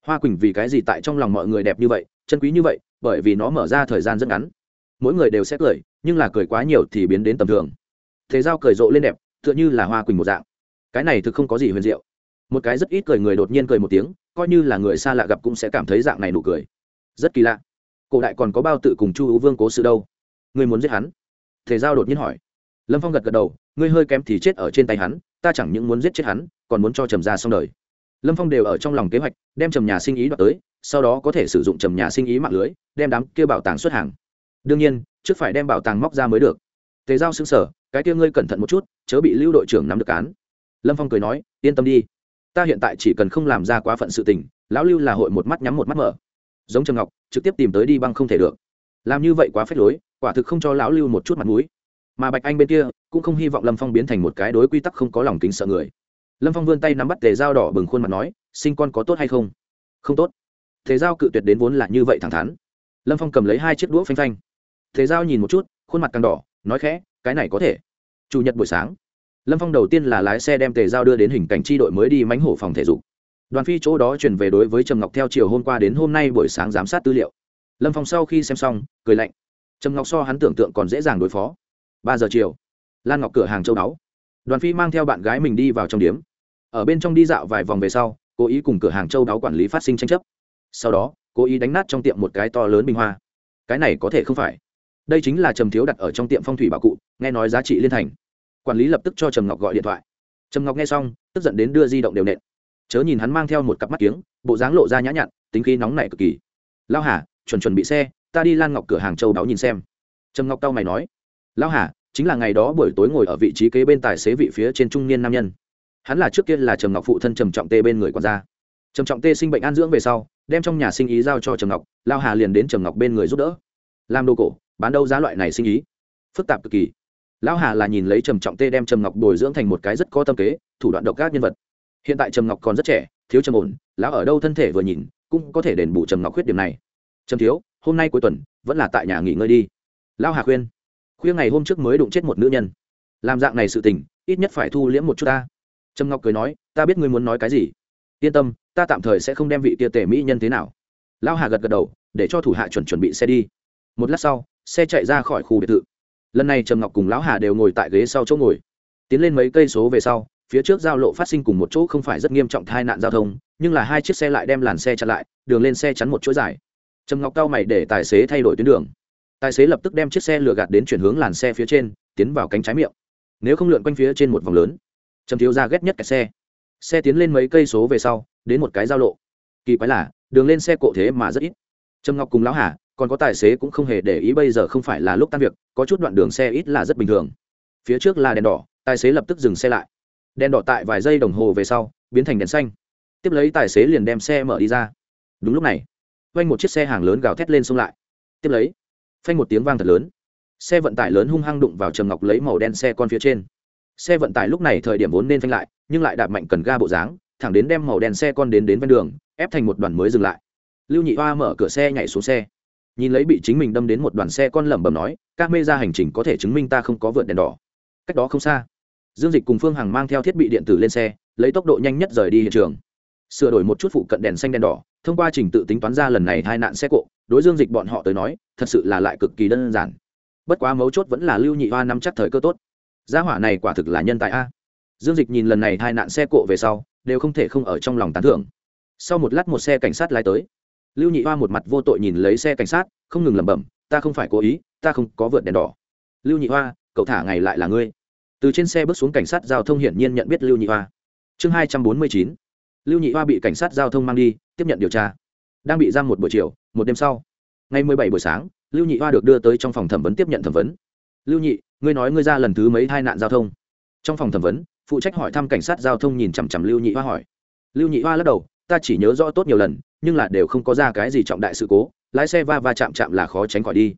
Hoa quỳnh vì cái gì tại trong lòng mọi người đẹp như vậy, chân quý như vậy, bởi vì nó mở ra thời gian rất ngắn. Mỗi người đều sẽ cười, nhưng là cười quá nhiều thì biến đến tầm thường. Thế giao cười rộ lên đẹp, tựa như là hoa quỳnh một dạng. Cái này thực không có gì huyền diệu. Một cái rất ít cười người đột nhiên cười một tiếng coi như là người xa lạ gặp cũng sẽ cảm thấy dạng này nụ cười. Rất kỳ lạ. Cổ đại còn có bao tự cùng chu hữu vương cố sự đâu? Ngươi muốn giết hắn? Thể giao đột nhiên hỏi. Lâm phong gật gật đầu, ngươi hơi kém thì chết ở trên tay hắn, ta chẳng những muốn giết chết hắn, còn muốn cho trầm ra xong đời. Lâm phong đều ở trong lòng kế hoạch, đem trầm nhà sinh ý đoạt tới, sau đó có thể sử dụng trầm nhà sinh ý mạng lưới, đem đám kia bảo tàng xuất hàng. Đương nhiên, trước phải đem bảo tàng móc ra mới được. Tề giao xứng sở cái kia ngươi cẩn thận một chút, chớ bị lưu đội trưởng nắm được án. Lâm phong cười nói, yên tâm đi ta hiện tại chỉ cần không làm ra quá phận sự tình, lão lưu là hội một mắt nhắm một mắt mở. Giống trầm ngọc, trực tiếp tìm tới đi băng không thể được. Làm như vậy quá phết lối, quả thực không cho lão lưu một chút mặt mũi. Mà bạch anh bên kia, cũng không hy vọng lâm phong biến thành một cái đối quy tắc không có lòng kính sợ người. Lâm phong vươn tay nắm bắt tề dao đỏ bừng khuôn mặt nói, sinh con có tốt hay không? Không tốt. Tề dao cự tuyệt đến vốn là như vậy thẳng thắn. Lâm phong cầm lấy hai chiếc đũa phanh phanh. Tề dao nhìn một chút, khuôn mặt càng đỏ, nói khẽ, cái này có thể. Chủ nhật buổi sáng lâm phong đầu tiên là lái xe đem tề giao đưa đến hình cảnh tri đội mới đi mánh hổ phòng thể dục. Đoàn phi chỗ đó chuyển về đối với trầm ngọc theo chiều hôm qua đến hôm nay buổi sáng giám sát tư liệu. Lâm phong sau khi xem xong, cười lạnh. Trầm ngọc so hắn tưởng tượng còn dễ dàng đối phó. Ba giờ chiều, lan ngọc cửa hàng châu đáo. Đoàn phi mang theo bạn gái mình đi vào trong điếm ở bên trong đi dạo vài vòng về sau cố ý cùng cửa hàng châu đáo quản lý phát sinh tranh chấp. Sau đó cố ý đánh nát trong tiệm một cái to lớn bình hoa. Cái này có thể không phải. Đây chính là trầm thiếu đặt ở trong tiệm phong thủy bảo cụ, nghe nói giá trị liên thành quản lý lập tức cho trầm ngọc gọi điện thoại trầm ngọc nghe xong tức giận đến đưa di động đều nện chớ nhìn hắn mang theo một cặp mắt kiếng bộ dáng lộ ra nhã nhặn tính khí nóng nảy cực kỳ lao hà chuẩn chuẩn bị xe ta đi lan ngọc cửa hàng châu đáo nhìn xem trầm ngọc tao mày nói lao hà chính là ngày đó buổi tối ngồi ở vị trí kế bên tài xế vị phía trên trung niên nam nhân hắn là trước kia là trầm ngọc phụ thân trầm trọng tê bên người còn ra trầm trọng tê sinh bệnh an dưỡng về sau đem trong nhà sinh ý giao cho trầm ngọc lao hà liền đến trầm ngọc bên người giúp đỡ làm đồ cổ bán đâu giá loại này sinh ý phức tạp cực kỳ lão hà là nhìn lấy trầm trọng tê đem trầm ngọc bồi dưỡng thành một cái rất có tâm kế, thủ đoạn độc ác nhân vật. Hiện tại trầm ngọc còn rất trẻ, thiếu trầm ổn, lão ở đâu thân thể vừa nhìn, cũng có thể đền bù trầm ngọc khuyết điểm này. Trầm thiếu, hôm nay cuối tuần, vẫn là tại nhà nghỉ ngơi đi. Lão hà khuyên. Khuya ngày hôm trước mới đụng chết một nữ nhân. Làm dạng này sự tình, ít nhất phải thu liễm một chút ta. Trầm ngọc cười nói, ta biết ngươi muốn nói cái gì. Yên tâm, ta tạm thời sẽ không đem vị tia tể mỹ nhân thế nào. Lão hà gật gật đầu, để cho thủ hạ chuẩn chuẩn bị xe đi. Một lát sau, xe chạy ra khỏi khu biệt thự lần này trầm ngọc cùng lão hà đều ngồi tại ghế sau chỗ ngồi tiến lên mấy cây số về sau phía trước giao lộ phát sinh cùng một chỗ không phải rất nghiêm trọng tai nạn giao thông nhưng là hai chiếc xe lại đem làn xe chặn lại đường lên xe chắn một chỗ dài trầm ngọc cao mày để tài xế thay đổi tuyến đường tài xế lập tức đem chiếc xe lừa gạt đến chuyển hướng làn xe phía trên tiến vào cánh trái miệng nếu không lượn quanh phía trên một vòng lớn trầm thiếu ra ghét nhất cái xe xe tiến lên mấy cây số về sau đến một cái giao lộ kỳ quái là đường lên xe cộ thế mà rất ít trầm ngọc cùng lão hà còn có tài xế cũng không hề để ý bây giờ không phải là lúc tan việc, có chút đoạn đường xe ít là rất bình thường. Phía trước là đèn đỏ, tài xế lập tức dừng xe lại. Đèn đỏ tại vài giây đồng hồ về sau, biến thành đèn xanh. Tiếp lấy tài xế liền đem xe mở đi ra. Đúng lúc này quanh một chiếc xe hàng lớn gào thét lên xông lại. Tiếp lấy, phanh một tiếng vang thật lớn. Xe vận tải lớn hung hăng đụng vào trầm ngọc lấy màu đen xe con phía trên. Xe vận tải lúc này thời điểm vốn nên phanh lại, nhưng lại đạp mạnh cần ga bộ dáng, thẳng đến đem màu đen xe con đến đến ven đường, ép thành một đoàn mới dừng lại. Lưu nhị hoa mở cửa xe nhảy xuống xe nhìn lấy bị chính mình đâm đến một đoàn xe con lẩm bẩm nói các mê ra hành trình có thể chứng minh ta không có vượt đèn đỏ. Cách đó không xa, dương dịch cùng phương hằng mang theo thiết bị điện tử lên xe, lấy tốc độ nhanh nhất rời đi hiện trường. Sửa đổi một chút phụ cận đèn xanh đèn đỏ, thông qua trình tự tính toán ra lần này hai nạn xe cộ, đối dương dịch bọn họ tới nói, thật sự là lại cực kỳ đơn giản. Bất quá mấu chốt vẫn là lưu nhị hoa nắm chắc thời cơ tốt. Gia hỏa này quả thực là nhân tài a. Dương dịch nhìn lần này hai nạn xe cộ về sau, đều không thể không ở trong lòng tán thưởng. Sau một lát một xe cảnh sát lái tới lưu nhị hoa một mặt vô tội nhìn lấy xe cảnh sát, không ngừng lẩm bẩm, ta không phải cố ý, ta không có vượt đèn đỏ. Lưu nhị hoa, cậu thả ngày lại là ngươi. Từ trên xe bước xuống cảnh sát giao thông hiển nhiên nhận biết lưu nhị hoa. Chương hai trăm bốn mươi chín. Lưu nhị hoa bị cảnh sát giao thông mang đi, tiếp nhận điều tra. Đang bị giam một buổi chiều, một đêm sau. Ngày mười bảy buổi sáng, lưu nhị hoa được đưa tới trong phòng thẩm vấn tiếp nhận thẩm vấn. Lưu nhị, ngươi nói ngươi ra lần thứ mấy hai nạn giao thông? Trong phòng thẩm vấn, phụ trách hỏi thăm cảnh sát giao thông nhìn chằm chằm lưu nhị hoa hỏi. Lưu nhị hoa lắc đầu ta chỉ nhớ rõ tốt nhiều lần, nhưng là đều không có ra cái gì trọng đại sự cố, lái xe va va chạm chạm là khó tránh khỏi đi.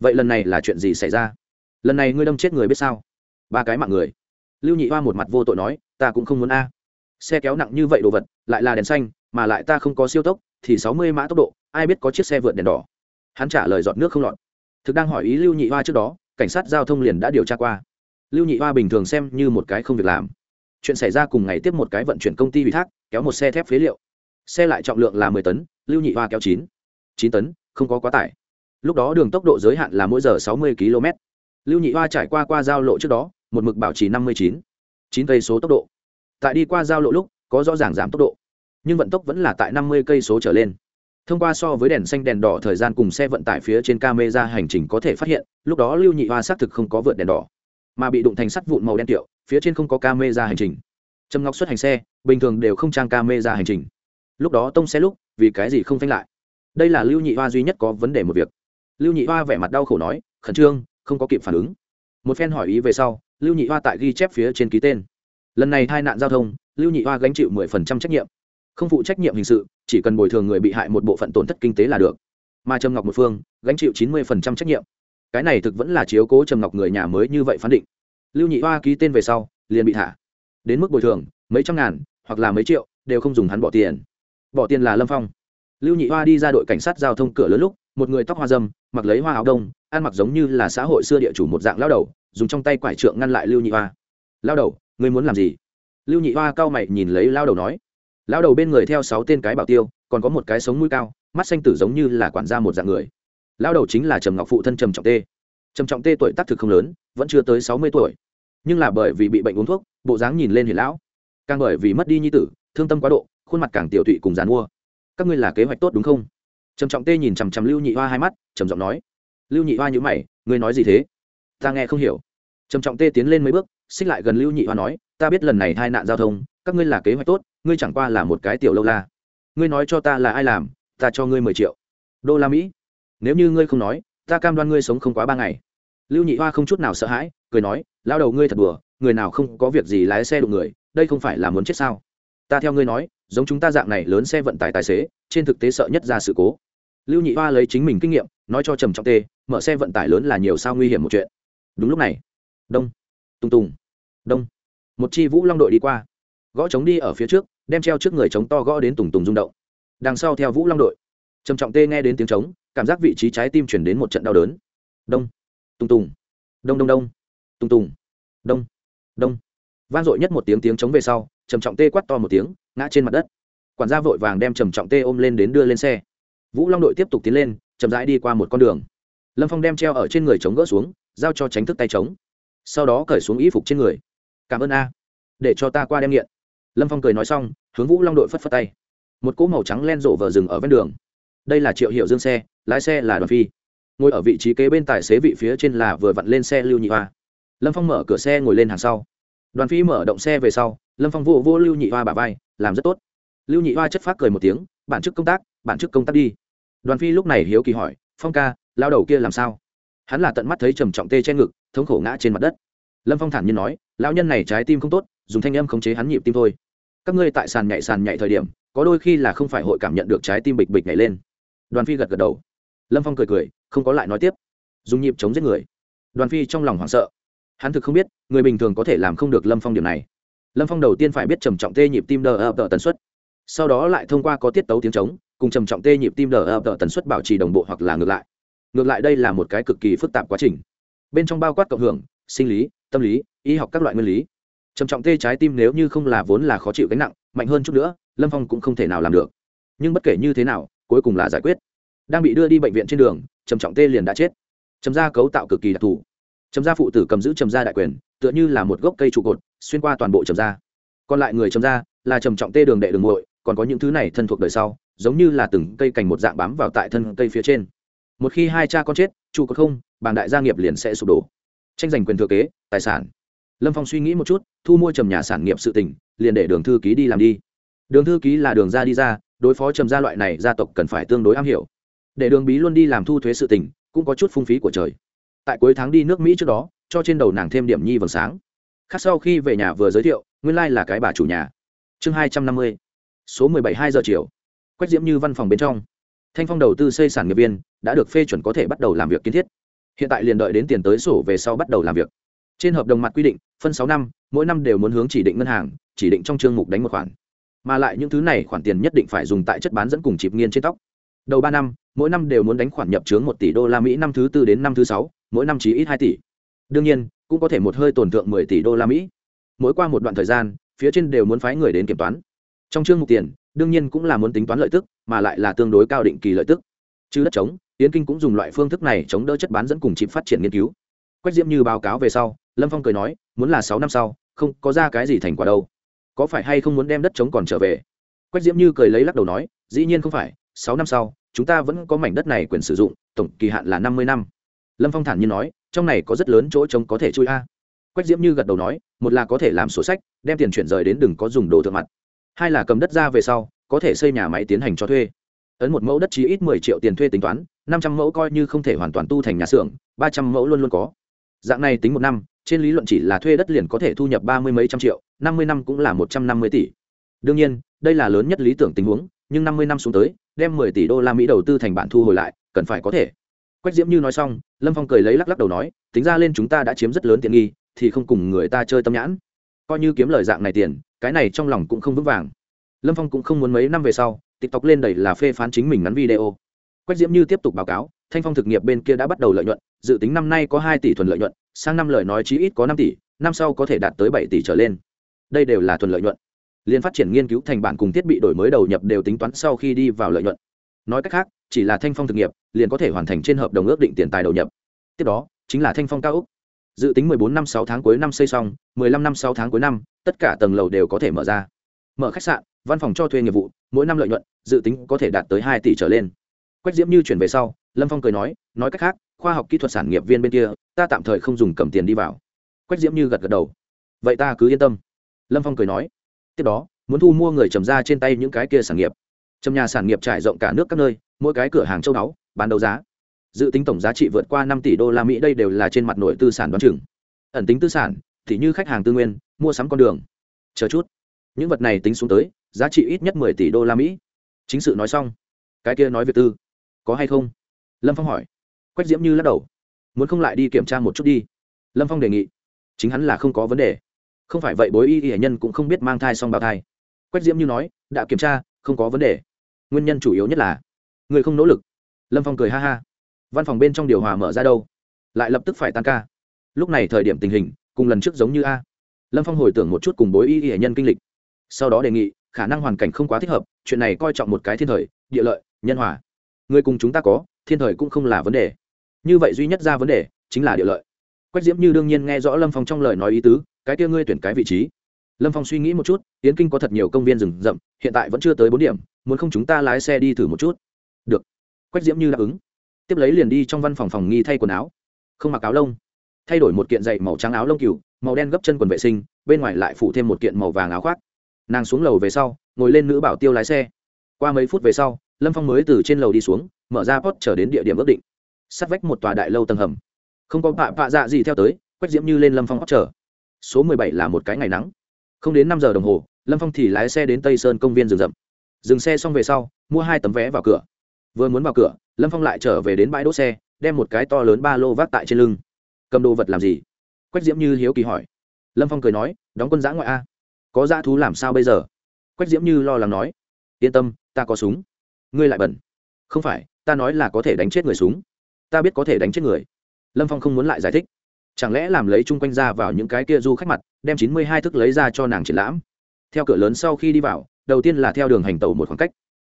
Vậy lần này là chuyện gì xảy ra? Lần này ngươi đâm chết người biết sao? Ba cái mạng người. Lưu nhị hoa một mặt vô tội nói, ta cũng không muốn a. Xe kéo nặng như vậy đồ vật, lại là đèn xanh, mà lại ta không có siêu tốc, thì sáu mươi mã tốc độ, ai biết có chiếc xe vượt đèn đỏ. Hắn trả lời giọt nước không lọt. Thực đang hỏi ý lưu nhị hoa trước đó, cảnh sát giao thông liền đã điều tra qua. Lưu nhị hoa bình thường xem như một cái không việc làm. Chuyện xảy ra cùng ngày tiếp một cái vận chuyển công ty ủy thác, kéo một xe thép phế liệu xe lại trọng lượng là mười tấn, lưu nhị hoa kéo chín. Chín tấn, không có quá tải. Lúc đó đường tốc độ giới hạn là mỗi giờ sáu mươi km. Lưu nhị hoa trải qua qua giao lộ trước đó, một mực bảo trì năm mươi chín. Chín cây số tốc độ. Tại đi qua giao lộ lúc, có rõ ràng giảm tốc độ, nhưng vận tốc vẫn là tại năm mươi cây số trở lên. Thông qua so với đèn xanh, đèn đỏ thời gian cùng xe vận tải phía trên camera hành trình có thể phát hiện, lúc đó lưu nhị hoa xác thực không có vượt đèn đỏ, mà bị đụng thành sắt vụn màu đen tiệu, phía trên không có camera hành trình. Trầm ngọc xuất hành xe, bình thường đều không trang camera hành trình lúc đó tông xe lúc, vì cái gì không phanh lại? Đây là lưu nhị hoa duy nhất có vấn đề một việc. Lưu nhị hoa vẻ mặt đau khổ nói, khẩn trương, không có kịp phản ứng. Một phen hỏi ý về sau, lưu nhị hoa tại ghi chép phía trên ký tên. Lần này tai nạn giao thông, lưu nhị hoa gánh chịu mười phần trăm trách nhiệm. Không phụ trách nhiệm hình sự, chỉ cần bồi thường người bị hại một bộ phận tổn thất kinh tế là được. Mà trầm ngọc một phương, gánh chịu chín mươi phần trăm trách nhiệm. Cái này thực vẫn là chiếu cố trầm ngọc người nhà mới như vậy phán định. Lưu nhị hoa ký tên về sau, liền bị thả. Đến mức bồi thường, mấy trăm ngàn, hoặc là mấy triệu, đều không dùng hắn bỏ tiền bỏ tiền là lâm phong. Lưu nhị hoa đi ra đội cảnh sát giao thông cửa lớn lúc, một người tóc hoa dâm, mặc lấy hoa áo đông, ăn mặc giống như là xã hội xưa địa chủ một dạng lao đầu, dùng trong tay quải trượng ngăn lại lưu nhị hoa. Lao đầu, ngươi muốn làm gì? Lưu nhị hoa cao mày nhìn lấy lao đầu nói. Lao đầu bên người theo sáu tên cái bảo tiêu, còn có một cái sống mũi cao, mắt xanh tử giống như là quản gia một dạng người. Lao đầu chính là trầm ngọc phụ thân trầm trọng tê. Trầm trọng tê tuổi tác thực không lớn, vẫn chưa tới sáu mươi tuổi. Nhưng là bởi vì bị bệnh uống thuốc, bộ dáng nhìn lên hiền lão. Càng bởi vì mất đi nhi tử, thương tâm quá độ khuôn mặt càng tiểu tụy cùng dàn mua. Các ngươi là kế hoạch tốt đúng không? Trầm trọng tê nhìn chằm chằm lưu nhị hoa hai mắt, trầm giọng nói. Lưu nhị hoa nhữ mày, ngươi nói gì thế? Ta nghe không hiểu. Trầm trọng tê tiến lên mấy bước, xích lại gần lưu nhị hoa nói, ta biết lần này tai nạn giao thông, các ngươi là kế hoạch tốt, ngươi chẳng qua là một cái tiểu lâu la. Ngươi nói cho ta là ai làm, ta cho ngươi mười triệu. Đô la mỹ. Nếu như ngươi không nói, ta cam đoan ngươi sống không quá ba ngày. Lưu nhị hoa không chút nào sợ hãi, cười nói, lao đầu ngươi thật đùa, người nào không có việc gì lái xe đụng người, đây không phải là muốn chết sao? Ta theo ngươi nói giống chúng ta dạng này lớn xe vận tải tài xế, trên thực tế sợ nhất ra sự cố. Lưu nhị hoa lấy chính mình kinh nghiệm, nói cho trầm trọng tê, mở xe vận tải lớn là nhiều sao nguy hiểm một chuyện. Đúng lúc này, đông tung tùng, đông, một chi vũ long đội đi qua. Gõ trống đi ở phía trước, đem treo trước người trống to gõ đến tùng tùng rung động. Đằng sau theo vũ long đội, trầm trọng tê nghe đến tiếng trống, cảm giác vị trí trái tim chuyển đến một trận đau đớn. Đông tung tùng, đông đông đông tung tùng, đông đông. Vang dội nhất một tiếng tiếng trống về sau trầm trọng tê quắt to một tiếng, ngã trên mặt đất. Quản gia vội vàng đem trầm trọng tê ôm lên đến đưa lên xe. Vũ long đội tiếp tục tiến lên, chậm rãi đi qua một con đường. Lâm phong đem treo ở trên người chống gỡ xuống, giao cho tránh thức tay chống. Sau đó cởi xuống y phục trên người. Cảm ơn a, để cho ta qua đem nghiện. Lâm phong cười nói xong, hướng vũ long đội phất phất tay. Một cỗ màu trắng len rộ vờ rừng ở ven đường. Đây là triệu hiệu dương xe, lái xe là đoàn phi. Ngồi ở vị trí kế bên tài xế vị phía trên là vừa vặn lên xe lưu nhị hoa. Lâm phong mở cửa xe ngồi lên hàng sau đoàn phi mở động xe về sau, lâm phong vô vô lưu nhị hoa bà vai, làm rất tốt. Lưu nhị hoa chất phát cười một tiếng, bản chức công tác, bản chức công tác đi. Đoàn phi lúc này hiếu kỳ hỏi, phong ca, lao đầu kia làm sao? Hắn là tận mắt thấy trầm trọng tê trên ngực, thống khổ ngã trên mặt đất. Lâm phong thản nhiên nói lao nhân này trái tim không tốt, dùng thanh âm khống chế hắn nhịp tim thôi. Các ngươi tại sàn nhảy sàn nhảy thời điểm, có đôi khi là không phải hội cảm nhận được trái tim bịch bịch nhảy lên. Đoàn phi gật gật đầu. Lâm phong cười cười, không có lại nói tiếp. Dùng nhịp chống giết người. Đoàn phi trong lòng hoảng sợ hắn thực không biết, người bình thường có thể làm không được lâm phong điểm này. Lâm phong đầu tiên phải biết trầm trọng tê nhịp tim đờ ập tần suất. Sau đó lại thông qua có tiết tấu tiếng trống, cùng trầm trọng tê nhịp tim đờ ập tần suất bảo trì đồng bộ hoặc là ngược lại. Ngược lại đây là một cái cực kỳ phức tạp quá trình. Bên trong bao quát cộng hưởng, sinh lý, tâm lý, y học các loại nguyên lý. Trầm trọng tê trái tim nếu như không là vốn là khó chịu gánh nặng, mạnh hơn chút nữa, lâm phong cũng không thể nào làm được. Nhưng bất kể như thế nào, cuối cùng là giải quyết. Đang bị đưa đi bệnh viện trên đường, trầm trọng tê liền đã chết. Trầm gia cấu tạo cực kỳ đặc thù trầm gia phụ tử cầm giữ trầm gia đại quyền, tựa như là một gốc cây trụ cột, xuyên qua toàn bộ trầm gia. Còn lại người trầm gia là trầm trọng tê đường đệ đường muội, còn có những thứ này thân thuộc đời sau, giống như là từng cây cành một dạng bám vào tại thân cây phía trên. Một khi hai cha con chết, trụ cột không, bàng đại gia nghiệp liền sẽ sụp đổ. Tranh giành quyền thừa kế, tài sản. Lâm phong suy nghĩ một chút, thu mua trầm nhà sản nghiệp sự tỉnh liền để đường thư ký đi làm đi. Đường thư ký là đường ra đi ra, đối phó trầm gia loại này gia tộc cần phải tương đối am hiểu. Để đường bí luôn đi làm thu thuế sự tình, cũng có chút phung phí của trời tại cuối tháng đi nước mỹ trước đó, cho trên đầu nàng thêm điểm nhi vầng sáng. Khác sau khi về nhà vừa giới thiệu, nguyên lai、like、là cái bà chủ nhà. Chương hai trăm năm mươi, số mười bảy hai giờ chiều. Quách diễm như văn phòng bên trong. Thanh phong đầu tư xây sản nghiệp viên, đã được phê chuẩn có thể bắt đầu làm việc kiến thiết. Hiện tại liền đợi đến tiền tới sổ về sau bắt đầu làm việc. Trên hợp đồng mặt quy định, phân sáu năm, mỗi năm đều muốn hướng chỉ định ngân hàng, chỉ định trong chương mục đánh một khoản. Mà lại những thứ này khoản tiền nhất định phải dùng tại chất bán dẫn cùng chịp nghiên trên tóc. Đầu ba năm, mỗi năm đều muốn đánh khoản nhập trướng một tỷ đô la mỹ năm thứ tư đến năm thứ sáu mỗi năm chỉ ít hai tỷ. Đương nhiên, cũng có thể một hơi tổn thượng mười tỷ đô la mỹ. Mỗi qua một đoạn thời gian, phía trên đều muốn phái người đến kiểm toán. Trong chương mục tiền, đương nhiên cũng là muốn tính toán lợi tức, mà lại là tương đối cao định kỳ lợi tức. Chứ đất trống tiến kinh cũng dùng loại phương thức này chống đỡ chất bán dẫn cùng chịp phát triển nghiên cứu. Quách diễm như báo cáo về sau, lâm phong cười nói, muốn là sáu năm sau, không có ra cái gì thành quả đâu. Có phải hay không muốn đem đất trống còn trở về? Quách diễm như cười lấy lắc đầu nói, dĩ nhiên không phải, sáu năm sau, chúng ta vẫn có mảnh đất này quyền sử dụng, tổng kỳ hạn là năm mươi năm lâm phong thản nhiên nói, trong này có rất lớn chỗ trống có thể chui a. Quách diễm như gật đầu nói, một là có thể làm sổ sách, đem tiền chuyển rời đến đừng có dùng đồ thượng mặt. Hai là cầm đất ra về sau, có thể xây nhà máy tiến hành cho thuê. Ấn một mẫu đất chí ít mười triệu tiền thuê tính toán, năm trăm mẫu coi như không thể hoàn toàn tu thành nhà xưởng, ba trăm mẫu luôn luôn có. Dạng này tính một năm, trên lý luận chỉ là thuê đất liền có thể thu nhập ba mươi mấy trăm triệu, năm mươi năm cũng là một trăm năm mươi tỷ. Đương nhiên, đây là lớn nhất lý tưởng tình huống, nhưng năm mươi năm xuống tới, đem mười tỷ đô la mỹ đầu tư thành bản thu hồi lại, cần phải có thể quách diễm như nói xong, lâm phong cười lấy lắc lắc đầu nói, tính ra lên chúng ta đã chiếm rất lớn tiện nghi, thì không cùng người ta chơi tâm nhãn. Coi như kiếm lời dạng này tiền, cái này trong lòng cũng không vững vàng. Lâm phong cũng không muốn mấy năm về sau, tiktok lên đầy là phê phán chính mình ngắn video. Quách diễm như tiếp tục báo cáo, thanh phong thực nghiệp bên kia đã bắt đầu lợi nhuận, dự tính năm nay có hai tỷ thuần lợi nhuận, sang năm lời nói chí ít có năm tỷ, năm sau có thể đạt tới bảy tỷ trở lên. Đây đều là thuần lợi nhuận. Liên phát triển nghiên cứu thành bản cùng thiết bị đổi mới đầu nhập đều tính toán sau khi đi vào lợi nhuận. Nói cách khác chỉ là thanh phong thực nghiệp, liền có thể hoàn thành trên hợp đồng ước định tiền tài đầu nhập. Tiếp đó, chính là thanh phong cao úc dự tính 14 năm 6 tháng cuối năm xây xong 15 năm 6 tháng cuối năm, tất cả tầng lầu đều có thể mở ra. Mở khách sạn, văn phòng cho thuê nghiệp vụ, mỗi năm lợi nhuận, dự tính có thể đạt tới hai tỷ trở lên. Quách diễm như chuyển về sau, lâm phong cười nói nói cách khác, khoa học kỹ thuật sản nghiệp viên bên kia, ta tạm thời không dùng cầm tiền đi vào. Quách diễm như gật gật đầu. Vậy ta cứ yên tâm. Lâm phong cười nói. Tiếp đó, muốn thu mua người trầm ra trên tay những cái kia sản nghiệp. Trầm nhà sản nghiệp trải rộng cả nước các nơi mỗi cái cửa hàng châu báu, bán đấu giá. Dự tính tổng giá trị vượt qua năm tỷ đô la mỹ, đây đều là trên mặt nội tư sản đoán chừng. Ẩn tính tư sản, thì như khách hàng tư nguyên, mua sắm con đường. Chờ chút. Những vật này tính xuống tới, giá trị ít nhất mười tỷ đô la mỹ. Chính sự nói xong. Cái kia nói việc tư. Có hay không? Lâm phong hỏi. Quách diễm như lắc đầu. Muốn không lại đi kiểm tra một chút đi. Lâm phong đề nghị. Chính hắn là không có vấn đề. Không phải vậy bối y y hệ nhân cũng không biết mang thai xong bào thai. Quách diễm như nói, đã kiểm tra, không có vấn đề. Nguyên nhân chủ yếu nhất là người không nỗ lực. Lâm phong cười ha ha. Văn phòng bên trong điều hòa mở ra đâu? Lại lập tức phải tan ca. Lúc này thời điểm tình hình, cùng lần trước giống như a. Lâm phong hồi tưởng một chút cùng bối y y hệ nhân kinh lịch. Sau đó đề nghị, khả năng hoàn cảnh không quá thích hợp, chuyện này coi trọng một cái thiên thời, địa lợi, nhân hòa. Người cùng chúng ta có, thiên thời cũng không là vấn đề. Như vậy duy nhất ra vấn đề, chính là địa lợi. Quách diễm như đương nhiên nghe rõ lâm phong trong lời nói ý tứ, cái kia ngươi tuyển cái vị trí. Lâm phong suy nghĩ một chút, yến kinh có thật nhiều công viên rừng rậm, hiện tại vẫn chưa tới bốn điểm, muốn không chúng ta lái xe đi thử một chút được. Quách diễm như đáp ứng. Tiếp lấy liền đi trong văn phòng phòng nghi thay quần áo. Không mặc áo lông. Thay đổi một kiện dày màu trắng áo lông cừu, màu đen gấp chân quần vệ sinh, bên ngoài lại phủ thêm một kiện màu vàng áo khoác. Nàng xuống lầu về sau, ngồi lên nữ bảo tiêu lái xe. Qua mấy phút về sau, lâm phong mới từ trên lầu đi xuống, mở ra pot trở đến địa điểm ước định. Sát vách một tòa đại lâu tầng hầm. Không có bạ vạ dạ gì theo tới, quách diễm như lên lâm phong pot chờ. Số mười bảy là một cái ngày nắng. Không đến năm giờ đồng hồ, lâm phong thì lái xe đến tây sơn công viên rừng rậm. Dừng xe xong về sau, mua hai tấm vé vào cửa vừa muốn vào cửa, lâm phong lại trở về đến bãi đỗ xe, đem một cái to lớn ba lô vác tại trên lưng. Cầm đồ vật làm gì? Quách diễm như hiếu kỳ hỏi. Lâm phong cười nói, đóng quân giã ngoại a. Có dã thú làm sao bây giờ? Quách diễm như lo lắng nói. Yên tâm, ta có súng. Ngươi lại bẩn. Không phải, ta nói là có thể đánh chết người súng. Ta biết có thể đánh chết người. Lâm phong không muốn lại giải thích. Chẳng lẽ làm lấy chung quanh ra vào những cái kia du khách mặt, đem chín mươi hai thức lấy ra cho nàng triển lãm? Theo cửa lớn sau khi đi vào, đầu tiên là theo đường hành tàu một khoảng cách.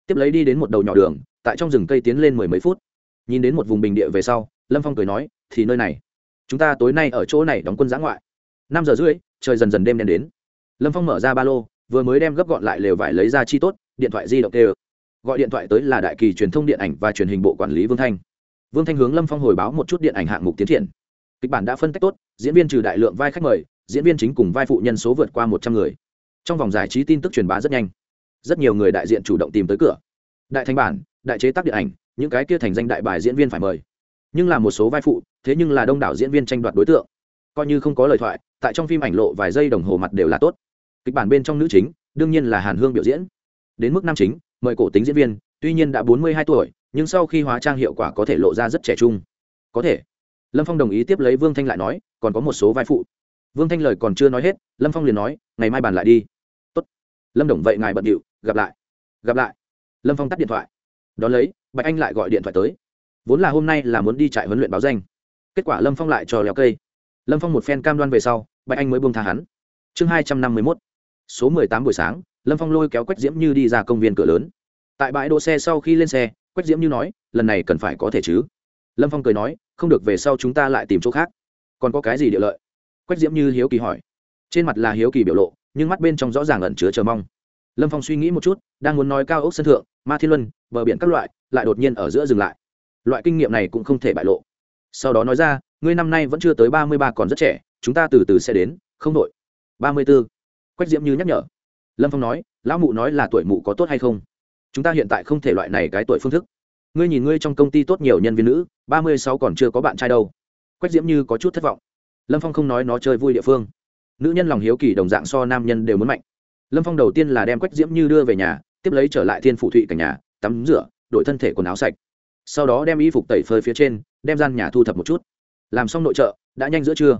Tiếp lấy đi đến một đầu nhỏ đường tại trong rừng cây tiến lên mười mấy phút. Nhìn đến một vùng bình địa về sau, lâm phong cười nói, thì nơi này, chúng ta tối nay ở chỗ này đóng quân giã ngoại. Năm giờ rưỡi, trời dần dần đêm đen đến. Lâm phong mở ra ba lô, vừa mới đem gấp gọn lại lều vải lấy ra chi tốt, điện thoại di động tê gọi điện thoại tới là đại kỳ truyền thông điện ảnh và truyền hình bộ quản lý vương thanh. Vương thanh hướng lâm phong hồi báo một chút điện ảnh hạng mục tiến triển. Kịch bản đã phân tách tốt, diễn viên trừ đại lượng vai khách mời, diễn viên chính cùng vai phụ nhân số vượt qua một trăm người. Trong vòng giải trí tin tức truyền bá rất nhanh. Rất nhiều người đại diện chủ động tìm tới cửa. Đại thanh bản đại chế tác điện ảnh, những cái kia thành danh đại bài diễn viên phải mời. Nhưng là một số vai phụ, thế nhưng là đông đảo diễn viên tranh đoạt đối tượng. Coi như không có lời thoại, tại trong phim ảnh lộ vài giây đồng hồ mặt đều là tốt. Kịch bản bên trong nữ chính, đương nhiên là hàn hương biểu diễn. Đến mức nam chính, mời cổ tính diễn viên, tuy nhiên đã bốn mươi hai tuổi, nhưng sau khi hóa trang hiệu quả có thể lộ ra rất trẻ trung. Có thể. Lâm phong đồng ý tiếp lấy vương thanh lại nói, còn có một số vai phụ. Vương thanh lời còn chưa nói hết, lâm phong liền nói, ngày mai bàn lại đi. Tốt. lâm đồng vậy ngài bận điệu, gặp lại. Gặp lại. Lâm phong tắt điện thoại đón lấy, bạch anh lại gọi điện thoại tới. Vốn là hôm nay là muốn đi trại huấn luyện báo danh. Kết quả lâm phong lại cho leo cây. Lâm phong một phen cam đoan về sau, bạch anh mới buông tha hắn. Chương hai trăm năm mươi mốt. Số mười tám buổi sáng, lâm phong lôi kéo quách diễm như đi ra công viên cửa lớn. Tại bãi đỗ xe sau khi lên xe, quách diễm như nói, lần này cần phải có thể chứ? Lâm phong cười nói, không được về sau chúng ta lại tìm chỗ khác. Còn có cái gì địa lợi? Quách diễm như hiếu kỳ hỏi. Trên mặt là hiếu kỳ biểu lộ, nhưng mắt bên trong rõ ràng ẩn chứa chờ mong lâm phong suy nghĩ một chút, đang muốn nói cao ốc sân thượng, ma thiên luân, bờ biển các loại, lại đột nhiên ở giữa dừng lại. Loại kinh nghiệm này cũng không thể bại lộ. Sau đó nói ra, ngươi năm nay vẫn chưa tới ba mươi ba còn rất trẻ, chúng ta từ từ sẽ đến, không đội. Ba mươi b ố quách diễm như nhắc nhở. Lâm phong nói, lão mụ nói là tuổi mụ có tốt hay không? Chúng ta hiện tại không thể loại này cái tuổi phương thức. Ngươi nhìn ngươi trong công ty tốt nhiều nhân viên nữ, ba mươi sáu còn chưa có bạn trai đâu. Quách diễm như có chút thất vọng. Lâm phong không nói nó chơi vui địa phương. Nữ nhân lòng hiếu kỳ đồng dạng so nam nhân đều muốn mạnh lâm phong đầu tiên là đem quách diễm như đưa về nhà, tiếp lấy trở lại thiên phủ thụy cả nhà, tắm rửa, đổi thân thể quần áo sạch. Sau đó đem y phục tẩy phơi phía trên, đem gian nhà thu thập một chút. Làm xong nội trợ, đã nhanh giữa trưa.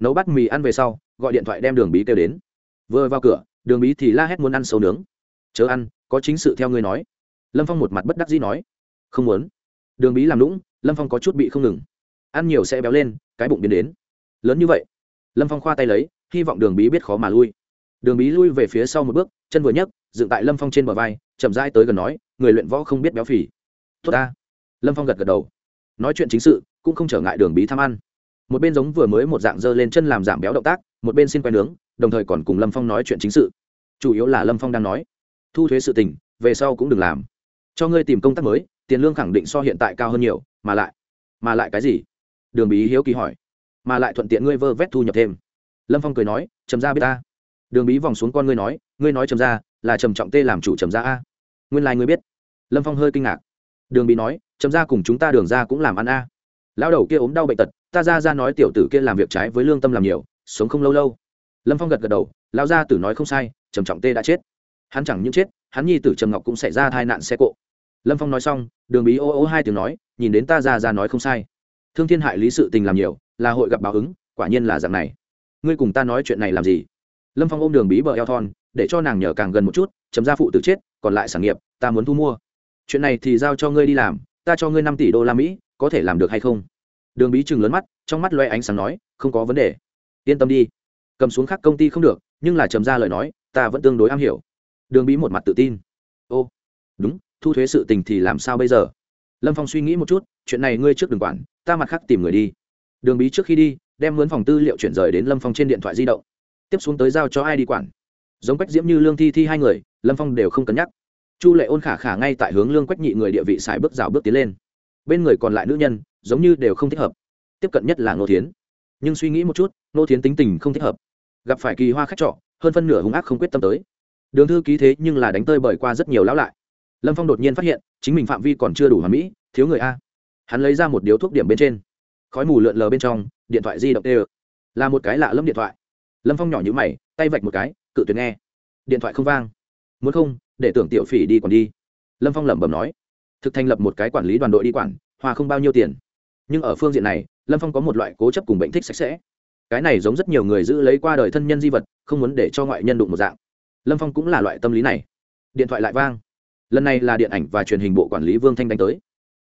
Nấu bát mì ăn về sau, gọi điện thoại đem đường bí kêu đến. Vừa vào cửa, đường bí thì la hét muốn ăn sâu nướng. Chớ ăn, có chính sự theo ngươi nói. Lâm phong một mặt bất đắc dĩ nói. Không muốn. Đường bí làm lũng lâm phong có chút bị không ngừng. Ăn nhiều sẽ béo lên, cái bụng biến đến. Lớn như vậy. Lâm phong khoa tay lấy, hy vọng đường bí biết khó mà lui đường bí lui về phía sau một bước, chân vừa nhấc, dựng tại lâm phong trên bờ vai, chậm rãi tới gần nói, người luyện võ không biết béo phì. Tốt ta. Lâm phong gật gật đầu. Nói chuyện chính sự, cũng không trở ngại đường bí tham ăn. Một bên giống vừa mới một dạng dơ lên chân làm giảm béo động tác, một bên xin quay nướng, đồng thời còn cùng lâm phong nói chuyện chính sự. Chủ yếu là lâm phong đang nói. Thu thuế sự tình, về sau cũng đừng làm. Cho ngươi tìm công tác mới, tiền lương khẳng định so hiện tại cao hơn nhiều, mà lại mà lại cái gì? Đường bí hiếu kỳ hỏi. Mà lại thuận tiện ngươi vơ vét thu nhập thêm. Lâm phong cười nói chấm ra biết ta đường bí vòng xuống con ngươi nói ngươi nói trầm ra, là trầm trọng tê làm chủ trầm ra a. Nguyên lai、like、ngươi biết. Lâm phong hơi kinh ngạc. Đường bí nói, trầm ra cùng chúng ta đường ra cũng làm ăn a. Lão đầu kia ốm đau bệnh tật, ta ra ra nói tiểu tử kia làm việc trái với lương tâm làm nhiều, sống không lâu lâu. Lâm phong gật gật đầu, lão gia tử nói không sai, trầm trọng tê đã chết. Hắn chẳng những chết, hắn nhi tử trầm ngọc cũng xảy ra tai nạn xe cộ. Lâm phong nói xong, đường bí ô ô hai tiếng nói, nhìn đến ta ra ra nói không sai. Thương thiên hại lý sự tình làm nhiều, là hội gặp báo ứng, quả nhiên là dạng này. Ngươi cùng ta nói chuyện này làm gì? Lâm phong ôm đường bí bờ eo thon, để cho nàng nhờ càng gần một chút, chấm ra phụ tử chết, còn lại sản nghiệp, ta muốn thu mua. Chuyện này thì giao cho ngươi đi làm, ta cho ngươi năm tỷ đô la mỹ, có thể làm được hay không? Đường bí chừng lớn mắt, trong mắt loe ánh sáng nói, không có vấn đề. Yên tâm đi. Cầm xuống khác công ty không được, nhưng là trầm ra lời nói, ta vẫn tương đối am hiểu. Đường bí một mặt tự tin. Ô, đúng, thu thuế sự tình thì làm sao bây giờ? Lâm phong suy nghĩ một chút, chuyện này ngươi trước đừng quản, ta mặt khác tìm người đi. Đường bí trước khi đi, đem mướn phòng tư liệu chuyển rời đến lâm phong trên điện thoại di động tiếp xuống tới giao cho ai đi quản. Giống quách diễm như lương thi thi hai người, lâm phong đều không cân nhắc. Chu lệ ôn khả khả ngay tại hướng lương quách nhị người địa vị xài bước rào bước tiến lên. Bên người còn lại nữ nhân, giống như đều không thích hợp. Tiếp cận nhất là ngô thiến. Nhưng suy nghĩ một chút, ngô thiến tính tình không thích hợp. Gặp phải kỳ hoa khách trọ, hơn phân nửa hung ác không quyết tâm tới. Đường thư ký thế nhưng là đánh tơi bởi qua rất nhiều lão lại. Lâm phong đột nhiên phát hiện, chính mình phạm vi còn chưa đủ hoàn mỹ, thiếu người a. Hắn lấy ra một điếu thuốc điểm bên trên. Khói mù lượn lờ bên trong, điện thoại di động tê là một cái lạ lâm điện thoại lâm phong nhỏ nhữ mày tay vạch một cái cự tuyệt nghe điện thoại không vang muốn không để tưởng tiểu phỉ đi còn đi lâm phong lẩm bẩm nói thực thành lập một cái quản lý đoàn đội đi quản hòa không bao nhiêu tiền nhưng ở phương diện này lâm phong có một loại cố chấp cùng bệnh thích sạch sẽ cái này giống rất nhiều người giữ lấy qua đời thân nhân di vật không muốn để cho ngoại nhân đụng một dạng lâm phong cũng là loại tâm lý này điện thoại lại vang lần này là điện ảnh và truyền hình bộ quản lý vương thanh đánh tới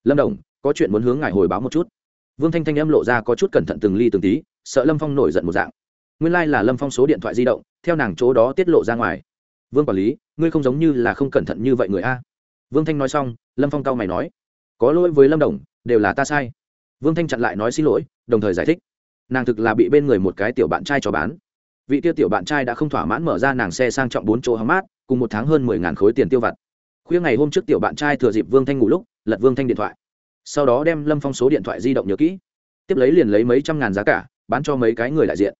lâm đồng có chuyện muốn hướng ngài hồi báo một chút vương thanh thanh âm lộ ra có chút cẩn thận từng ly từng tí sợ lâm phong nổi giận một dạng nguyên lai、like、là lâm phong số điện thoại di động, theo nàng chỗ đó tiết lộ ra ngoài. Vương quản lý, ngươi không giống như là không cẩn thận như vậy người a. Vương thanh nói xong, lâm phong cau mày nói, có lỗi với lâm đồng, đều là ta sai. Vương thanh chặn lại nói xin lỗi, đồng thời giải thích. Nàng thực là bị bên người một cái tiểu bạn trai cho bán. Vị tiêu tiểu bạn trai đã không thỏa mãn mở ra nàng xe sang trọng bốn chỗ hóng mát, cùng một tháng hơn mười ngàn khối tiền tiêu vặt. Khuya ngày hôm trước tiểu bạn trai thừa dịp vương thanh ngủ lúc, lật vương thanh điện thoại. Sau đó đem lâm phong số điện thoại di động nhớ kỹ. Tiếp lấy liền lấy mấy trăm ngàn giá cả, bán cho mấy cái người đại diện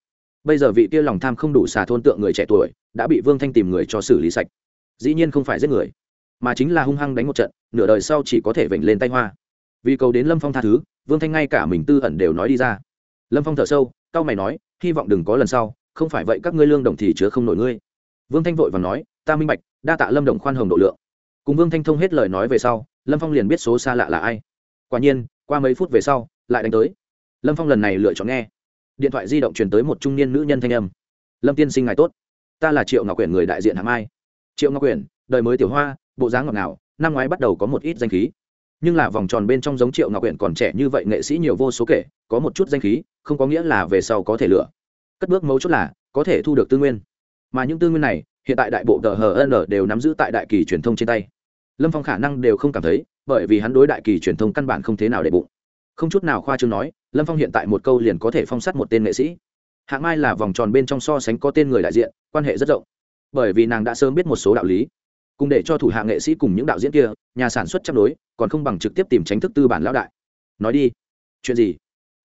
bây giờ vị kia lòng tham không đủ xà thôn tượng người trẻ tuổi, đã bị vương thanh tìm người cho xử lý sạch. Dĩ nhiên không phải giết người, mà chính là hung hăng đánh một trận, nửa đời sau chỉ có thể vểnh lên tay hoa. Vì cầu đến lâm phong tha thứ, vương thanh ngay cả mình tư ẩn đều nói đi ra. Lâm phong thở sâu c mày nói, hy vọng đừng có lần sau, không phải vậy các ngươi lương đồng thì chứa không nổi ngươi. Vương thanh vội và nói, ta minh bạch, đa tạ lâm đồng khoan hồng độ lượng. Cùng vương thanh thông hết lời nói về sau, lâm phong liền biết số xa lạ là ai. Quả nhiên, qua mấy phút về sau, lại đánh tới. Lâm phong lần này lựa chọn nghe điện thoại di động truyền tới một trung niên nữ nhân thanh âm. Lâm tiên sinh ngài tốt. Ta là triệu ngọc quyển người đại diện hạng mai. Triệu ngọc quyển đời mới tiểu hoa, bộ dáng ngọc ngào, năm ngoái bắt đầu có một ít danh khí. Nhưng là vòng tròn bên trong giống triệu ngọc quyển còn trẻ như vậy nghệ sĩ nhiều vô số kể, có một chút danh khí, không có nghĩa là về sau có thể lựa. Cất bước mấu chốt là, có thể thu được tư nguyên. Mà những tư nguyên này, hiện tại đại bộ tờ hn đều nắm giữ tại đại kỳ truyền thông trên tay. Lâm phong khả năng đều không cảm thấy, bởi vì hắn đối đại kỳ truyền thông căn bản không thế nào để bụng không chút nào khoa chương nói, lâm phong hiện tại một câu liền có thể phong sát một tên nghệ sĩ. Hạng mai là vòng tròn bên trong so sánh có tên người đại diện, quan hệ rất rộng. Bởi vì nàng đã sớm biết một số đạo lý. Cùng để cho thủ hạ nghệ sĩ cùng những đạo diễn kia, nhà sản xuất chấp đối còn không bằng trực tiếp tìm tránh thức tư bản lão đại. Nói đi. Chuyện gì?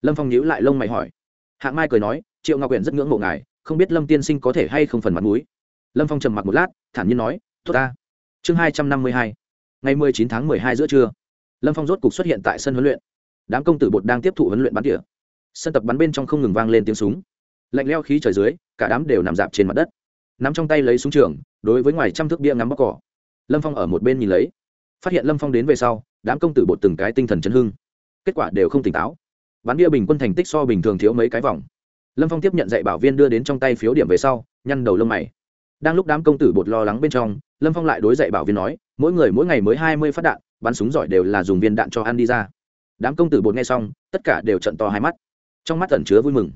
Lâm phong nhíu lại lông mày hỏi. Hạng mai cười nói, triệu ngọc huyện rất ngưỡng mộ ngài, không biết lâm tiên sinh có thể hay không phần mặt mũi. Lâm phong trầm mặc một lát, thản nhiên nói, tốt ta. Chương hai trăm năm mươi hai. Ngày mười chín tháng mười hai giữa trưa, lâm phong rốt cục xuất hiện tại sân huấn luyện đám công tử bột đang tiếp thụ huấn luyện bắn tỉa. Sân tập bắn bên trong không ngừng vang lên tiếng súng. Lạnh leo khí trời dưới, cả đám đều nằm dạp trên mặt đất. Nắm trong tay lấy súng trường, đối với ngoài trăm thước bia ngắm bóc cỏ. Lâm phong ở một bên nhìn lấy. Phát hiện lâm phong đến về sau, đám công tử bột từng cái tinh thần chấn hưng. Kết quả đều không tỉnh táo. Bắn bia bình quân thành tích so bình thường thiếu mấy cái vòng. Lâm phong tiếp nhận dạy bảo viên đưa đến trong tay phiếu điểm về sau, nhăn đầu lông mày. Đang lúc đám công tử bột lo lắng bên trong, lâm phong lại đối dạy bảo viên nói, mỗi người mỗi ngày mới hai mươi phát đạn, bắn súng giỏi đều là dùng viên đạn cho ăn đi ra đám công tử bột nghe xong, tất cả đều trận to hai mắt. Trong mắt ẩn chứa vui mừng.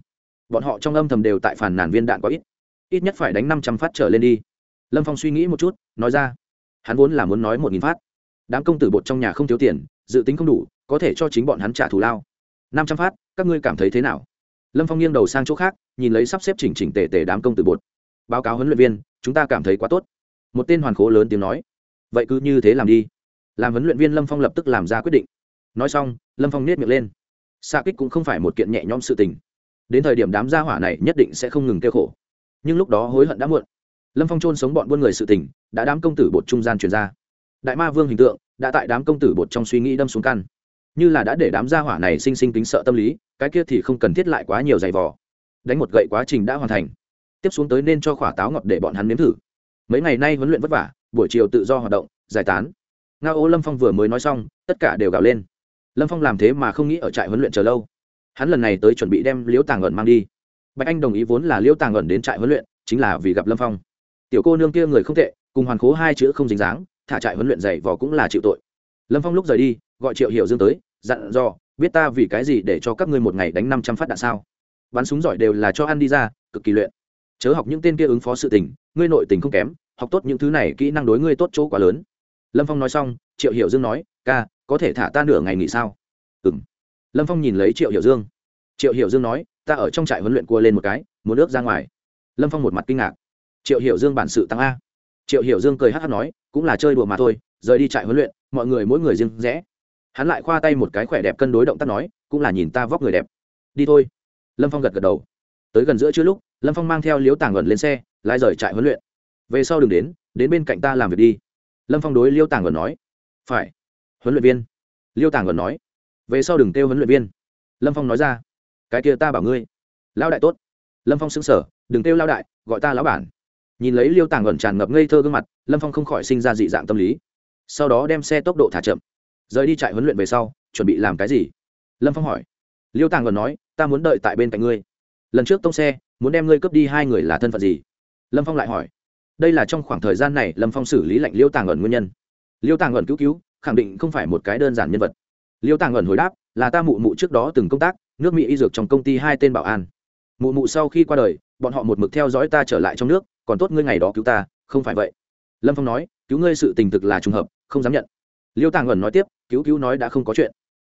Bọn họ trong âm thầm đều tại phản nàn viên đạn có ít. Ít nhất phải đánh năm trăm phát trở lên đi. Lâm phong suy nghĩ một chút, nói ra. Hắn vốn là muốn nói một nghìn phát. Đám công tử bột trong nhà không thiếu tiền, dự tính không đủ, có thể cho chính bọn hắn trả thù lao. Năm trăm phát, các ngươi cảm thấy thế nào? Lâm phong nghiêng đầu sang chỗ khác, nhìn lấy sắp xếp chỉnh chỉnh tề tề đám công tử bột. Báo cáo huấn luyện viên, chúng ta cảm thấy quá tốt. Một tên hoàn khố lớn tiếng nói. Vậy cứ như thế làm đi. Làm huấn luyện viên lâm phong lập tức làm ra quyết định nói xong, lâm phong nết miệng lên. Xa kích cũng không phải một kiện nhẹ nhõm sự tình. Đến thời điểm đám gia hỏa này nhất định sẽ không ngừng kêu khổ. Nhưng lúc đó hối hận đã muộn. Lâm phong trôn sống bọn buôn người sự tình, đã đám công tử bột trung gian truyền ra. Đại ma vương hình tượng, đã tại đám công tử bột trong suy nghĩ đâm xuống căn. Như là đã để đám gia hỏa này sinh sinh tính sợ tâm lý, cái kia thì không cần thiết lại quá nhiều giày vò. Đánh một gậy quá trình đã hoàn thành. Tiếp xuống tới nên cho khỏa táo ngọt để bọn hắn nếm thử. Mấy ngày nay huấn luyện vất vả, buổi chiều tự do hoạt động, giải tán. Nga ô lâm phong vừa mới nói xong, tất cả đều gào lên lâm phong làm thế mà không nghĩ ở trại huấn luyện chờ lâu. Hắn lần này tới chuẩn bị đem liễu tàng ẩn mang đi. Bạch anh đồng ý vốn là liễu tàng ẩn đến trại huấn luyện, chính là vì gặp lâm phong. Tiểu cô nương kia người không tệ, cùng hoàn khố hai chữ không dính dáng, thả trại huấn luyện dày vò cũng là chịu tội. Lâm phong lúc rời đi, gọi triệu hiểu dương tới, dặn dò, biết ta vì cái gì để cho các ngươi một ngày đánh năm trăm phát đạn sao? Bắn súng giỏi đều là cho ăn đi ra, cực kỳ luyện. Chớ học những tên kia ứng phó sự tình, ngươi nội tình không kém, học tốt những thứ này kỹ năng đối ngươi tốt chỗ quá lớn. Lâm phong nói xong, triệu hiểu dương nói, ca có thể thả ta nửa ngày nghỉ sao? Ừ m lâm phong nhìn lấy triệu hiểu dương. Triệu hiểu dương nói, ta ở trong trại huấn luyện cua lên một cái, muốn ước ra ngoài. Lâm phong một mặt kinh ngạc. Triệu hiểu dương bản sự tăng a. Triệu hiểu dương cười hát hát nói, cũng là chơi đùa mà thôi, rời đi trại huấn luyện, mọi người mỗi người riêng rẽ. Hắn lại khoa tay một cái khỏe đẹp cân đối động tác nói, cũng là nhìn ta vóc người đẹp. Đi thôi. Lâm phong gật gật đầu. Tới gần giữa chưa lúc, lâm phong mang theo liếu tàng ẩn lên xe, lái rời trại huấn luyện. Về sau đừng đến đến bên cạnh ta làm việc đi. Lâm phong đối liêu tàng ẩn nói, phải huấn luyện viên. Liêu tàng ẩn nói. Về sau đừng kêu huấn luyện viên. Lâm phong nói ra. Cái kia ta bảo ngươi. Lão đại tốt. Lâm phong xứng sở đừng kêu lão đại, gọi ta lão bản. Nhìn lấy liêu tàng ẩn tràn ngập ngây thơ gương mặt, lâm phong không khỏi sinh ra dị dạng tâm lý. Sau đó đem xe tốc độ thả chậm. Rời đi trại huấn luyện về sau, chuẩn bị làm cái gì? Lâm phong hỏi. Liêu tàng ẩn nói, ta muốn đợi tại bên cạnh ngươi. Lần trước tông xe, muốn đem ngươi cướp đi hai người là thân phận gì? Lâm phong lại hỏi. Đây là trong khoảng thời gian này lâm phong xử lý lệnh liêu tàng ẩn nguyên nhân. Liêu tàng ẩn cứu cứu khẳng định không phải một cái đơn giản nhân vật. Liêu tàng ẩn hồi đáp, là ta mụ mụ trước đó từng công tác, nước mỹ y dược trong công ty hai tên bảo an. Mụ mụ sau khi qua đời, bọn họ một mực theo dõi ta trở lại trong nước, còn tốt ngươi ngày đó cứu ta, không phải vậy. Lâm phong nói, cứu ngươi sự tình thực là trùng hợp, không dám nhận. Liêu tàng ẩn nói tiếp, cứu cứu nói đã không có chuyện.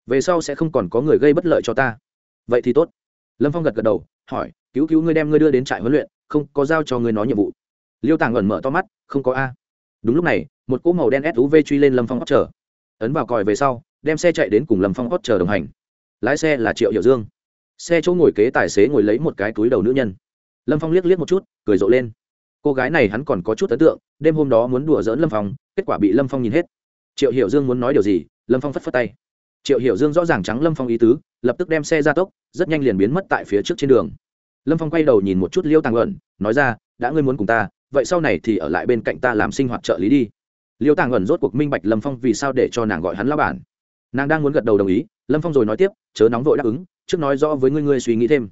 Về sau sẽ không còn có người gây bất lợi cho ta. Vậy thì tốt. Lâm phong gật gật đầu, hỏi, cứu cứu ngươi đem ngươi đưa đến trại huấn luyện, không có giao cho ngươi nói nhiệm vụ. Liêu tàng ẩn mở to mắt, không có a. Đúng lúc này, một cỗ màu đen suv truy lên lâm phong hót chờ ấn vào còi về sau, đem xe chạy đến cùng lâm phong hót chờ đồng hành. Lái xe là triệu hiệu dương. Xe chỗ ngồi kế tài xế ngồi lấy một cái túi đầu nữ nhân. Lâm phong liếc liếc một chút, cười rộ lên. Cô gái này hắn còn có chút ấn tượng, đêm hôm đó muốn đùa dỡn lâm phong, kết quả bị lâm phong nhìn hết. Triệu hiểu dương muốn nói điều gì, lâm phong phất phất tay. Triệu hiểu dương rõ ràng trắng lâm phong ý tứ, lập tức đem xe ra tốc, rất nhanh liền biến mất tại phía trước trên đường. Lâm phong quay đầu nhìn một chút liêu tàng ẩn nói ra, đã ngươi muốn cùng ta, vậy sau này thì ở lại bên cạnh ta làm sinh hoạt trợ lý đi liêu tàng ẩn rốt cuộc minh bạch lâm phong vì sao để cho nàng gọi hắn lao bản. Nàng đang muốn gật đầu đồng ý, lâm phong rồi nói tiếp, chớ nóng vội đáp ứng, trước nói rõ với ngươi ngươi suy nghĩ thêm.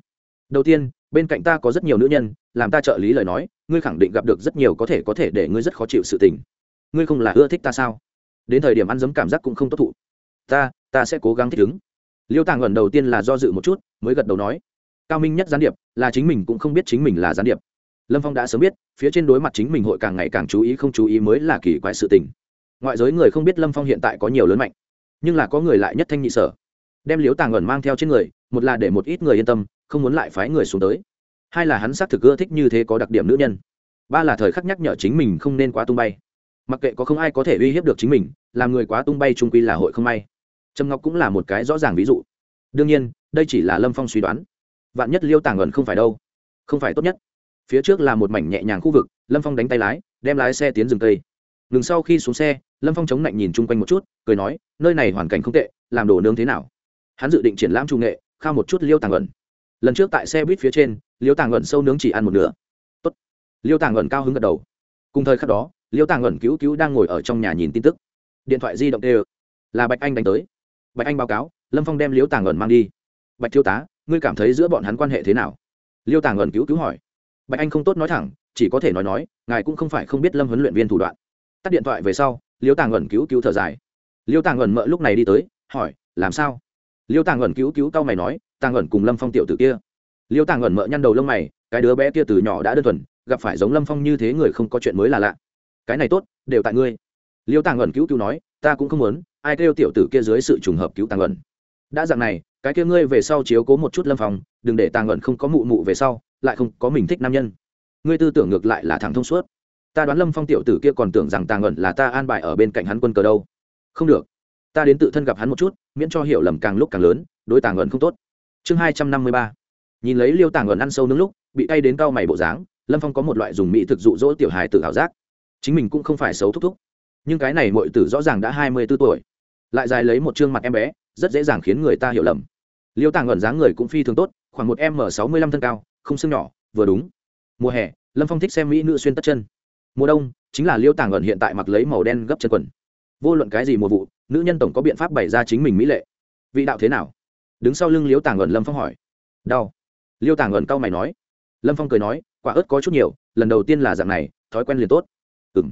Đầu tiên, bên cạnh ta có rất nhiều nữ nhân, làm ta trợ lý lời nói, ngươi khẳng định gặp được rất nhiều có thể có thể để ngươi rất khó chịu sự tình. Ngươi không là ưa thích ta sao? Đến thời điểm ăn dấm cảm giác cũng không tốt thụ. Ta ta sẽ cố gắng thích ứng. Liêu tàng ẩn đầu tiên là do dự một chút, mới gật đầu nói, cao minh nhất gián điệp, là chính mình cũng không biết chính mình là gián điệp lâm phong đã sớm biết, phía trên đối mặt chính mình hội càng ngày càng chú ý không chú ý mới là kỳ quái sự tình. Ngoại giới người không biết lâm phong hiện tại có nhiều lớn mạnh, nhưng là có người lại nhất thanh nhị sở. Đem liếu tàng ẩn mang theo trên người, một là để một ít người yên tâm, không muốn lại phái người xuống tới. Hai là hắn xác thực ưa thích như thế có đặc điểm nữ nhân. Ba là thời khắc nhắc nhở chính mình không nên quá tung bay. Mặc kệ có không ai có thể uy hiếp được chính mình, làm người quá tung bay trung quy là hội không may. Trầm ngọc cũng là một cái rõ ràng ví dụ. Đương nhiên, đây chỉ là lâm phong suy đoán. Vạn nhất liêu tàng ẩn không phải đâu? Không phải tốt nhất phía trước là một mảnh nhẹ nhàng khu vực, lâm phong đánh tay lái, đem lái xe tiến rừng tây ngừng sau khi xuống xe, lâm phong chống lạnh nhìn chung quanh một chút, cười nói, nơi này hoàn cảnh không tệ, làm đồ nướng thế nào? Hắn dự định triển lãm trung nghệ, khao một chút liêu tàng ẩn. Lần trước tại xe buýt phía trên, liêu tàng ẩn sâu nướng chỉ ăn một nửa. Tốt. liêu tàng ẩn cao hứng gật đầu. Cùng thời khắc đó, liêu tàng ẩn cứu cứu đang ngồi ở trong nhà nhìn tin tức. Điện thoại di động đều là bạch anh đánh tới. Bạch anh báo cáo, lâm phong đem liêu tàng ẩn mang đi. Bạch thiếu tá, ngươi cảm thấy giữa bọn hắn quan hệ thế nào? Liêu tàng ẩn cứu cứu hỏi bạch anh không tốt nói thẳng, chỉ có thể nói nói, ngài cũng không phải không biết lâm huấn luyện viên thủ đoạn. Tắt điện thoại về sau, liêu tàng ẩn cứu cứu thở dài. Liêu tàng ẩn mợ lúc này đi tới, hỏi, làm sao? Liêu tàng ẩn cứu cứu cao mày nói, tàng ẩn cùng lâm phong tiểu tử kia. Liêu tàng ẩn mợ nhăn đầu lông mày, cái đứa bé kia từ nhỏ đã đơn thuần, gặp phải giống lâm phong như thế người không có chuyện mới là lạ. Cái này tốt, đều tại ngươi. Liêu tàng ẩn cứu cứu nói, ta cũng không muốn, ai kêu tiểu tử kia dưới sự trùng hợp cứu tàng ẩn. Đã dạng này, cái kia ngươi về sau chiếu cố một chút lâm phong, đừng để tàng ẩn không có mụ mụ về sau lại không có mình thích nam nhân. Ngươi tư tưởng ngược lại là thẳng thông suốt. Ta đoán lâm phong tiểu tử kia còn tưởng rằng tàng ẩn là ta an bài ở bên cạnh hắn quân cờ đâu. Không được. Ta đến tự thân gặp hắn một chút, miễn cho hiểu lầm càng lúc càng lớn, đối tàng ẩn không tốt. Chương hai trăm năm mươi ba. Nhìn lấy liêu tàng ẩn ăn sâu nướng lúc, bị tay đến cao mày bộ dáng, lâm phong có một loại dùng mỹ thực dụ dỗ tiểu hài tự ảo giác. Chính mình cũng không phải xấu thúc thúc. Nhưng cái này mọi tử rõ ràng đã hai mươi b ố tuổi. Lại dài lấy một chương mặt em bé, rất dễ dàng khiến người ta hiểu lầm. Liêu tàng ẩn dáng người cũng phi thường tốt, khoảng một m sáu mươi lăm thân cao không xương nhỏ, vừa đúng. Mùa hè, lâm phong thích xem mỹ nữ xuyên tất chân. Mùa đông, chính là liêu tàng ẩn hiện tại mặc lấy màu đen gấp chân quần. Vô luận cái gì mùa vụ, nữ nhân tổng có biện pháp bày ra chính mình mỹ lệ. Vị đạo thế nào? Đứng sau lưng liêu tàng ẩn lâm phong hỏi. Đau. Liêu tàng ẩn cau mày nói. Lâm phong cười nói, quả ớt có chút nhiều, lần đầu tiên là dạng này, thói quen liền tốt. Ừ m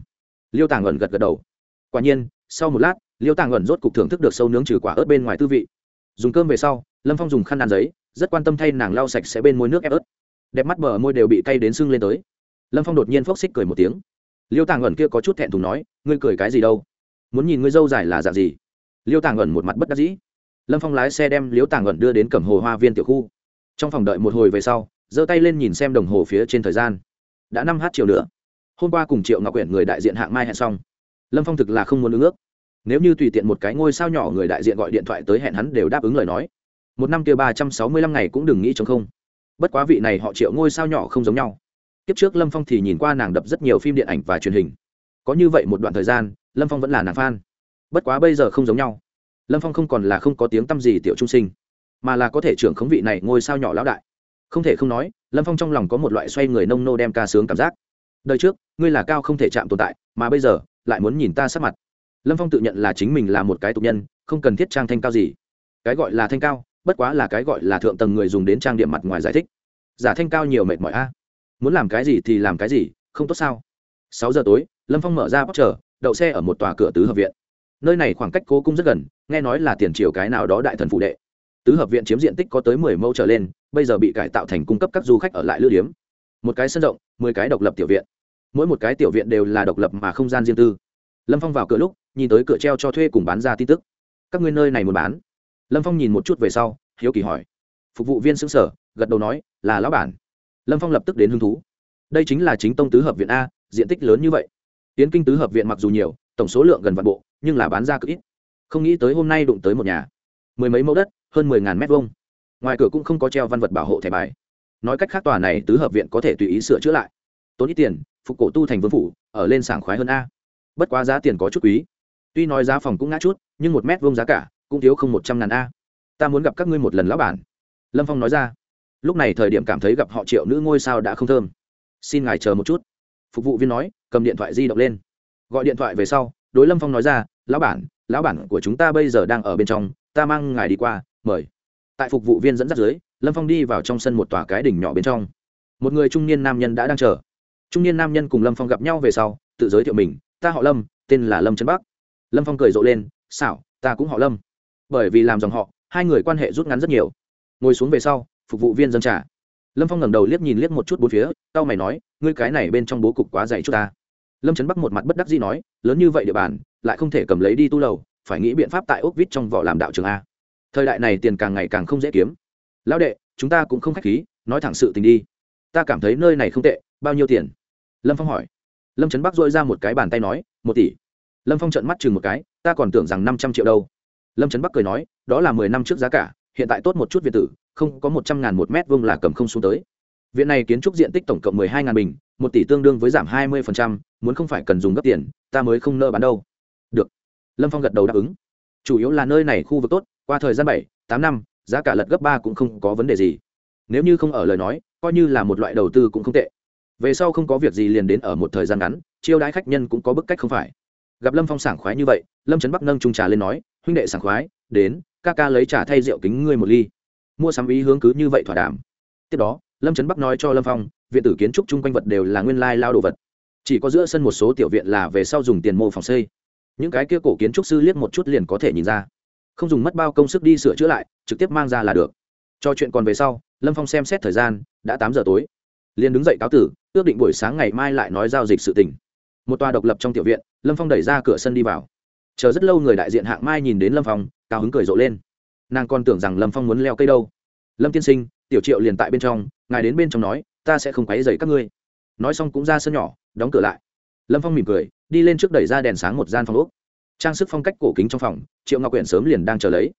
liêu tàng ẩn gật gật đầu. Quả nhiên, sau một lát, liêu tàng ẩn rốt cục thưởng thức được sâu nướng trừ quả ớt bên ngoài tư vị. Dùng cơm về sau, lâm phong dùng khăn đàn giấy, rất quan tâm thay nàng lau sạch sẽ bên môi nước ép ớt đẹp mắt bờ môi đều bị cay đến sưng lên tới. Lâm phong đột nhiên phốc xích cười một tiếng. Liêu tàng ẩn kia có chút thẹn thùng nói, ngươi cười cái gì đâu? Muốn nhìn ngươi dâu dài là dạng gì? Liêu tàng ẩn một mặt bất đắc dĩ. Lâm phong lái xe đem liêu tàng ẩn đưa đến cẩm hồ hoa viên tiểu khu. Trong phòng đợi một hồi về sau, giơ tay lên nhìn xem đồng hồ phía trên thời gian. Đã năm h chiều nữa. Hôm qua cùng triệu ngọc quyển người đại diện hạng mai hẹn xong. Lâm phong thực là không muốn ứng ước. Nếu như tùy tiện một cái ngôi sao nhỏ người đại diện gọi điện thoại tới hẹn hắn đều đáp ứng lời nói. Một năm kia ba trăm sáu mươi lăm ngày cũng đừng nghĩ chống không bất quá vị này họ triệu ngôi sao nhỏ không giống nhau. Kiếp trước lâm phong thì nhìn qua nàng đập rất nhiều phim điện ảnh và truyền hình. Có như vậy một đoạn thời gian, lâm phong vẫn là nàng f bất quá bây giờ không giống nhau. Lâm phong không còn là không có tiếng t â m gì tiểu trung sinh, mà là có thể trưởng khống vị này ngôi sao nhỏ lão đại. Không thể không nói, lâm phong trong lòng có một loại xoay người nông nô đem ca sướng cảm giác. Đời trước, ngươi là cao không thể chạm tồn tại, mà bây giờ, lại muốn nhìn ta sát mặt. Lâm phong tự nhận là chính mình là một cái tục nhân, không cần thiết trang thanh cao gì. Cái gọi là thanh cao bất quá là cái gọi là thượng tầng người dùng đến trang điểm mặt ngoài giải thích. Giả thanh cao nhiều mệt mỏi a. Muốn làm cái gì thì làm cái gì, không tốt sao? Sáu giờ tối, lâm phong mở ra bóc chờ đậu xe ở một tòa cửa tứ hợp viện. Nơi này khoảng cách cố cung rất gần, nghe nói là tiền triều cái nào đó đại thần phụ đệ. Tứ hợp viện chiếm diện tích có tới mười mẫu trở lên, bây giờ bị cải tạo thành cung cấp các du khách ở lại lưu điếm. Một cái sân rộng, mười cái độc lập tiểu viện. Mỗi một cái tiểu viện đều là độc lập mà không gian riêng tư. Lâm phong vào cửa lúc, nhìn tới cửa treo cho thuê cùng bán ra tin tức. Các ngươi nơi này muốn bán? Lâm phong nhìn một chút về sau, hiếu kỳ hỏi. Phục vụ viên xứng sở, gật đầu nói, là lão bản. Lâm phong lập tức đến hứng thú. Đây chính là chính tông tứ hợp viện a, diện tích lớn như vậy. Tiến kinh tứ hợp viện mặc dù nhiều, tổng số lượng gần vạn bộ, nhưng là bán ra cực ít. Không nghĩ tới hôm nay đụng tới một nhà. Mười mấy mẫu đất, hơn mười ngàn mét vuông. Ngoài cửa cũng không có treo văn vật bảo hộ thẻ bài. Nói cách khác tòa này tứ hợp viện có thể tùy ý sửa chữa lại. Tốn ít tiền, phục cổ tu thành vương phủ, ở lên sảng khoái hơn a. Bất quá giá tiền có chút quý. Tuy nói giá phòng cũng ngã chút, nhưng một mét vuông giá cả cũng thiếu không một trăm ngàn a. Ta muốn gặp các ngươi một lần lão bản. Lâm phong nói ra. Lúc này thời điểm cảm thấy gặp họ triệu nữ ngôi sao đã không thơm. Xin ngài chờ một chút. Phục vụ viên nói, cầm điện thoại di động lên. Gọi điện thoại về sau, đối lâm phong nói ra, lão bản lão bản của chúng ta bây giờ đang ở bên trong, ta mang ngài đi qua, mời. Tại phục vụ viên dẫn dắt dưới, lâm phong đi vào trong sân một tòa cái đỉnh nhỏ bên trong. Một người trung niên nam nhân đã đang chờ. Trung niên nam nhân cùng lâm phong gặp nhau về sau, tự giới thiệu mình, ta họ lâm, tên là lâm trấn bắc. Lâm phong cười rộ lên, xảo, ta cũng họ lâm bởi vì làm dòng họ, hai người quan hệ rút ngắn rất nhiều. Ngồi xuống về sau, phục vụ viên dân trả lâm phong ngẩng đầu liếc nhìn liếc một chút bốn phía tao mày nói, ngươi cái này bên trong bố cục quá dày chút ta. Lâm trấn bắc một mặt bất đắc dĩ nói, lớn như vậy địa bàn, lại không thể cầm lấy đi tu lầu, phải nghĩ biện pháp tại ốc vít trong vỏ làm đạo trường a. Thời đại này tiền càng ngày càng không dễ kiếm. Lão đệ, chúng ta cũng không k h á c h khí, nói thẳng sự tình đi. Ta cảm thấy nơi này không tệ, bao nhiêu tiền? Lâm phong hỏi. Lâm trấn bắc dội ra một cái bàn tay nói, một tỷ. Lâm phong trợn mắt chừng một cái, ta còn tưởng rằng năm trăm triệu đâu lâm trấn bắc cười nói, đó là mười năm trước giá cả, hiện tại tốt một chút viện tử, không có một trăm ngàn một mét vuông là cầm không xuống tới. Viện này kiến trúc diện tích tổng cộng mười hai ngàn bình, một tỷ tương đương với giảm hai mươi phần trăm, muốn không phải cần dùng gấp tiền, ta mới không nợ bán đâu. Được. Lâm phong gật đầu đáp ứng. Chủ yếu là nơi này khu vực tốt, qua thời gian bảy, tám năm, giá cả lật gấp ba cũng không có vấn đề gì. Nếu như không ở lời nói, coi như là một loại đầu tư cũng không tệ. Về sau không có việc gì liền đến ở một thời gian ngắn, chiêu đãi khách nhân cũng có bức cách không phải gặp lâm phong sảng khoái như vậy, lâm trấn bắc nâng trung trà lên nói, huynh đệ sảng khoái, đến, ca ca lấy trà thay rượu kính ngươi một ly. Mua sắm ý hướng cứ như vậy thỏa đàm. Tiếp đó, lâm trấn bắc nói cho lâm phong, viện tử kiến trúc chung quanh vật đều là nguyên lai lao đồ vật. Chỉ có giữa sân một số tiểu viện là về sau dùng tiền mô phòng xây. Những cái kia cổ kiến trúc sư liếc một chút liền có thể nhìn ra. Không dùng mất bao công sức đi sửa chữa lại, trực tiếp mang ra là được. Cho chuyện còn về sau, lâm phong xem xét thời gian, đã tám giờ tối. Liền đứng dậy cáo tử, ước định buổi sáng ngày mai lại nói giao dịch sự tình. Một tòa độc lập trong tiểu viện lâm phong đẩy ra cửa sân đi vào. Chờ rất lâu người đại diện hạng mai nhìn đến lâm phong, cao hứng cười rộ lên. Nàng còn tưởng rằng lâm phong muốn leo cây đâu. Lâm tiên sinh, tiểu triệu liền tại bên trong, ngài đến bên trong nói, ta sẽ không quấy dày các ngươi. Nói xong cũng ra sân nhỏ, đóng cửa lại. Lâm phong mỉm cười, đi lên trước đẩy ra đèn sáng một gian phòng úc trang sức phong cách cổ kính trong phòng, triệu ngọc quyển sớm liền đang chờ lấy.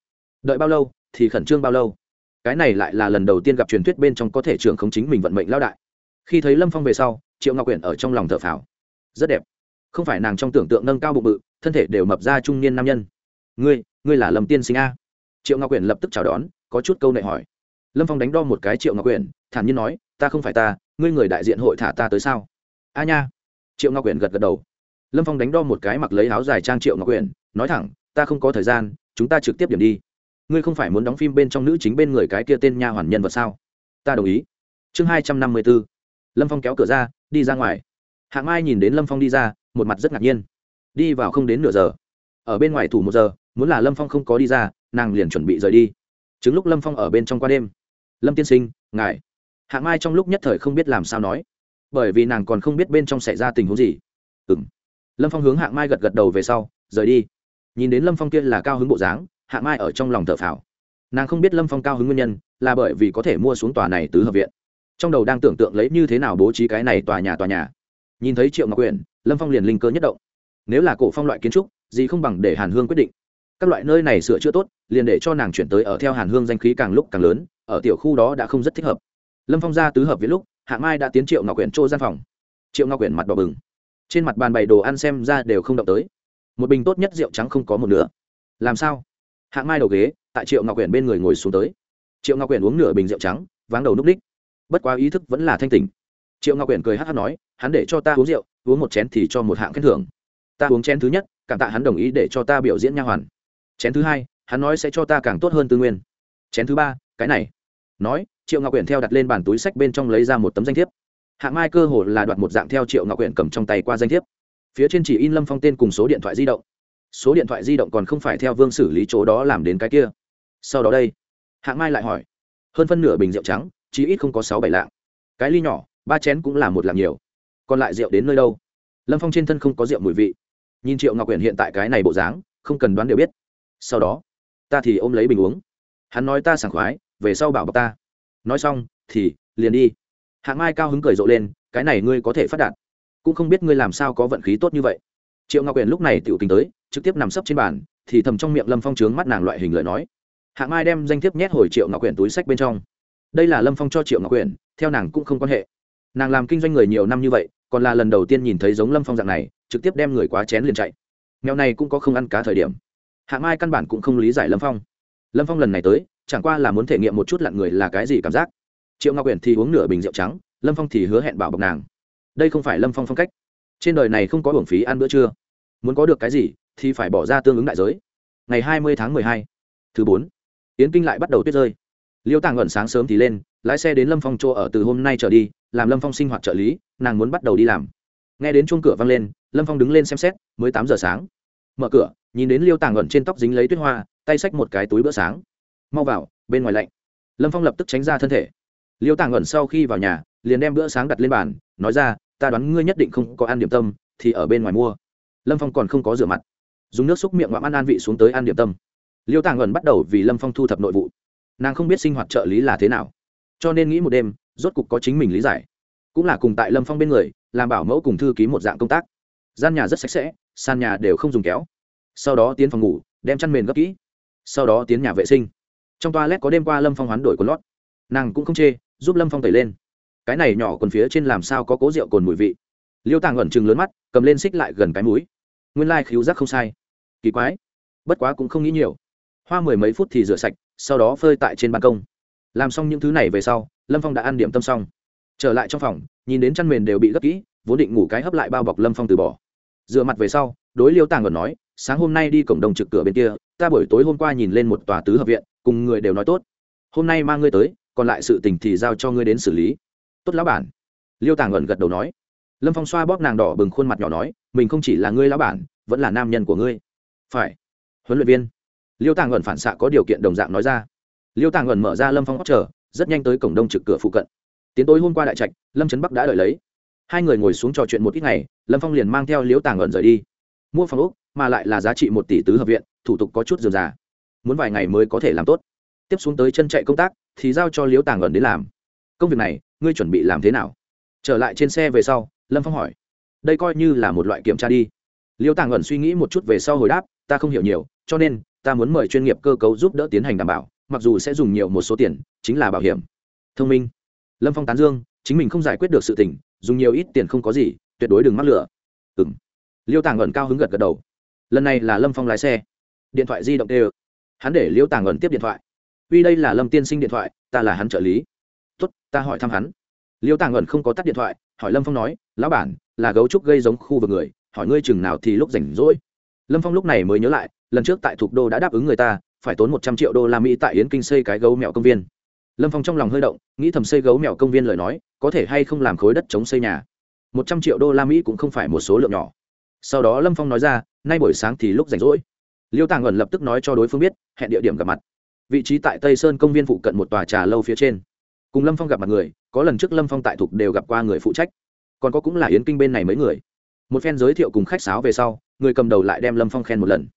Đợi bao lâu, thì khẩn trương bao lâu. Cái này lại là lần đầu tiên gặp truyền thuyết bên trong có thể trưởng không chính mình vận mệnh lao đại. Khi thấy lâm phong về sau, triệu ngọc quyển ở trong lòng thở phào. Rất đẹp không phải nàng trong tưởng tượng nâng cao bụng bự, thân thể đều mập ra trung niên nam nhân. Ngươi ngươi là lâm tiên sinh a. Triệu ngọc quyển lập tức chào đón, có chút câu nệ hỏi. Lâm phong đánh đo một cái triệu ngọc quyển thản nhiên nói, ta không phải ta, ngươi người đại diện hội thả ta tới sao? A nha. Triệu ngọc quyển gật gật đầu. Lâm phong đánh đo một cái mặc lấy áo dài trang triệu ngọc quyển nói thẳng, ta không có thời gian, chúng ta trực tiếp điểm đi. Ngươi không phải muốn đóng phim bên trong nữ chính bên người cái kia tên nha hoàn nhân vật sao? Ta đồng ý. Chương hai trăm năm mươi b ố lâm phong kéo cửa ra, đi ra ngoài. Hạng mai nhìn đến lâm phong đi ra một mặt rất ngạc nhiên. Đi vào không đến nửa giờ. Ở bên ngoài thủ một giờ, muốn là lâm phong không có đi ra, nàng liền chuẩn bị rời đi. Chứng lúc lâm phong ở bên trong qua đêm. Lâm tiên sinh, ngài. Hạng mai trong lúc nhất thời không biết làm sao nói. Bởi vì nàng còn không biết bên trong xảy ra tình huống gì. Ừ m lâm phong hướng hạng mai gật gật đầu về sau, rời đi. Nhìn đến lâm phong kia là cao hứng bộ dáng, hạng mai ở trong lòng thở phào. Nàng không biết lâm phong cao hứng nguyên nhân, là bởi vì có thể mua xuống tòa này tứ hợp viện. Trong đầu đang tưởng tượng lấy như thế nào bố trí cái này tòa nhà tòa nhà. Nhìn thấy triệu ngọc quyển lâm phong liền linh cơ nhất động nếu là cổ phong loại kiến trúc gì không bằng để hàn hương quyết định các loại nơi này sửa chữa tốt liền để cho nàng chuyển tới ở theo hàn hương danh khí càng lúc càng lớn ở tiểu khu đó đã không rất thích hợp lâm phong ra tứ hợp với lúc Hạ mai đã tiến triệu ngọc quyển chỗ gian phòng triệu ngọc quyển mặt đỏ bừng trên mặt bàn bày đồ ăn xem ra đều không động tới một bình tốt nhất rượu trắng không có một nửa làm sao Hạ mai đầu ghế tại triệu ngọc quyển bên người ngồi xuống tới triệu ngọc quyển uống nửa bình rượu trắng váng đầu núp ních bất quá ý thức vẫn là thanh tỉnh triệu ngọc quyển cười hát hát nói hắn để cho ta uống rượu uống một chén thì cho một hạng khen thưởng. Ta uống chén thứ nhất, cảm tạ hắn đồng ý để cho ta biểu diễn nha hoàn. Chén thứ hai, hắn nói sẽ cho ta càng tốt hơn tư nguyên. Chén thứ ba, cái này. Nói, triệu ngọc quyển theo đặt lên bàn túi sách bên trong lấy ra một tấm danh thiếp. Hạng mai cơ hồ là đoạt một dạng theo triệu ngọc quyển cầm trong tay qua danh thiếp. Phía trên chỉ in lâm phong tên cùng số điện thoại di động. Số điện thoại di động còn không phải theo vương xử lý chỗ đó làm đến cái kia. Sau đó đây, hạng mai lại hỏi. Hơn phân nửa bình rượu trắng, chí ít không có sáu bảy lạng. Cái ly nhỏ, ba chén cũng là một lạng nhiều còn lại rượu đến nơi đâu? Lâm phong trên thân không có rượu mùi vị. Nhìn triệu ngọc quyển hiện tại cái này bộ dáng, không cần đoán đều biết. Sau đó, ta thì ôm lấy bình uống. Hắn nói ta sảng khoái, về sau bảo bọc ta. Nói xong, thì, liền đi. Hạng mai cao hứng cười rộ lên, cái này ngươi có thể phát đạt. Cũng không biết ngươi làm sao có vận khí tốt như vậy. Triệu ngọc quyển lúc này tiểu kính tới, trực tiếp nằm sấp trên bàn, thì thầm trong miệng lâm phong trướng mắt nàng loại hình lời nói. Hạng mai đem danh thiếp nhét hồi triệu ngọc quyển túi sách bên trong. Đây là lâm phong cho triệu ngọc quyển theo nàng cũng không quan hệ nàng làm kinh doanh người nhiều năm như vậy, còn là lần đầu tiên nhìn thấy giống lâm phong dạng này, trực tiếp đem người quá chén liền chạy. Nghèo này cũng có không ăn cá thời điểm. Hạ mai căn bản cũng không lý giải lâm phong. Lâm phong lần này tới, chẳng qua là muốn thể nghiệm một chút lặn người là cái gì cảm giác. Triệu ngọc uyển thì uống nửa bình rượu trắng, lâm phong thì hứa hẹn bảo bọc nàng. Đây không phải lâm phong phong cách. Trên đời này không có hưởng phí ăn bữa trưa. Muốn có được cái gì, thì phải bỏ ra tương ứng đại giới. Ngày hai mươi tháng mười hai, thứ bốn, yến kinh lại bắt đầu tuyết rơi. Liêu tàng ẩn sáng sớm thì lên, lái xe đến lâm phong chỗ ở từ hôm nay trở đi làm lâm phong sinh hoạt trợ lý, nàng muốn bắt đầu đi làm. Nghe đến chuông cửa vang lên, lâm phong đứng lên xem xét, mới tám giờ sáng. Mở cửa, nhìn đến liêu tàng ẩn trên tóc dính lấy tuyết hoa, tay xách một cái túi bữa sáng. Mau vào, bên ngoài lạnh. Lâm phong lập tức tránh ra thân thể. Liêu tàng ẩn sau khi vào nhà, liền đem bữa sáng đặt lên bàn, nói ra, ta đoán ngươi nhất định không có ăn điểm tâm, thì ở bên ngoài mua. Lâm phong còn không có rửa mặt. Dùng nước xúc miệng ngoạm ăn an vị xuống tới ăn điểm tâm. Liêu tàng ẩn bắt đầu vì lâm phong thu thập nội vụ. Nàng không biết sinh hoạt trợ lý là thế nào. Cho nên nghĩ một đêm rốt cục có chính mình lý giải. Cũng là cùng tại lâm phong bên người, làm bảo mẫu cùng thư ký một dạng công tác. Gian nhà rất sạch sẽ, sàn nhà đều không dùng kéo. Sau đó tiến phòng ngủ, đem chăn mền gấp kỹ. Sau đó tiến nhà vệ sinh. Trong toilet có đêm qua lâm phong hoán đổi quần lót. Nàng cũng không chê, giúp lâm phong tẩy lên. Cái này nhỏ còn phía trên làm sao có cố rượu cồn mùi vị? Liêu tàng ẩn chừng lớn mắt, cầm lên xích lại gần cái mũi. Nguyên lai、like、khíu rác không sai. Kỳ quái. Bất quá cũng không nghĩ nhiều. Hoa mười mấy phút thì rửa sạch, sau đó phơi tại trên ban công làm xong những thứ này về sau, lâm phong đã ăn điểm tâm xong. Trở lại trong phòng, nhìn đến chăn mền đều bị gấp kỹ, vốn định ngủ cái hấp lại bao bọc lâm phong từ bỏ. Dựa mặt về sau, đối liêu tàng còn nói, sáng hôm nay đi cổng đồng trực cửa bên kia, ta buổi tối hôm qua nhìn lên một tòa tứ hợp viện, cùng người đều nói tốt. Hôm nay mang ngươi tới, còn lại sự tình thì giao cho ngươi đến xử lý. Tốt lão bản. Liêu tàng ẩn gật đầu nói. Lâm phong xoa bóp nàng đỏ bừng khuôn mặt nhỏ nói, mình không chỉ là ngươi lão bản, vẫn là nam nhân của ngươi. Phải. Huấn luyện viên. Liêu tàng ẩn phản xạ có điều kiện đồng dạng nói ra liêu tàng ẩn mở ra lâm phong hót chờ, rất nhanh tới cổng đông trực cửa phụ cận. Tiến tối hôm qua đại trạch, lâm trấn bắc đã đợi lấy. Hai người ngồi xuống trò chuyện một ít ngày, lâm phong liền mang theo liêu tàng ẩn rời đi. Mua phòng úc mà lại là giá trị một tỷ tứ hợp viện, thủ tục có chút dườm già. Muốn vài ngày mới có thể làm tốt. Tiếp xuống tới chân chạy công tác, thì giao cho liêu tàng ẩn đến làm. Công việc này, ngươi chuẩn bị làm thế nào? Trở lại trên xe về sau, lâm phong hỏi. Đây coi như là một loại kiểm tra đi. Liêu tàng ẩn suy nghĩ một chút về sau hồi đáp, ta không hiểu nhiều, cho nên, ta muốn mời chuyên nghiệp cơ cấu giúp đỡ tiến hành đảm bảo mặc dù sẽ dùng nhiều một số tiền, chính là bảo hiểm. Thông minh. Lâm phong tán dương, chính mình không giải quyết được sự tình, dùng nhiều ít tiền không có gì, tuyệt đối đừng mắc lửa ừng liêu tàng ẩn cao hứng gật gật đầu. Lần này là lâm phong lái xe. Điện thoại di động tê hắn để liêu tàng ẩn tiếp điện thoại. Vì đây là lâm tiên sinh điện thoại, ta là hắn trợ lý. Tốt, ta hỏi thăm hắn. Liêu tàng ẩn không có tắt điện thoại, hỏi lâm phong nói, lão bản, là gấu trúc gây giống khu vực người, hỏi ngươi chừng nào thì lúc rảnh rỗi. Lâm phong lúc này mới nhớ lại, lần trước tại thục đô đã đáp ứng người ta phải tốn một trăm triệu đô la mỹ tại yến kinh xây cái gấu mèo công viên. Lâm phong trong lòng hơi động, nghĩ thầm xây gấu mèo công viên lời nói, có thể hay không làm khối đất chống xây nhà. Một trăm triệu đô la mỹ cũng không phải một số lượng nhỏ. Sau đó lâm phong nói ra, nay buổi sáng thì lúc rảnh rỗi. Liêu tàng ẩn lập tức nói cho đối phương biết, hẹn địa điểm gặp mặt. Vị trí tại tây sơn công viên phụ cận một tòa trà lâu phía trên. Cùng lâm phong gặp mặt người, có lần trước lâm phong tại thục đều gặp qua người phụ trách. Còn có cũng là yến kinh bên này mấy người. Một phen giới thiệu cùng khách sáo về sau, người cầm đầu lại đem lâm phong khen một lần.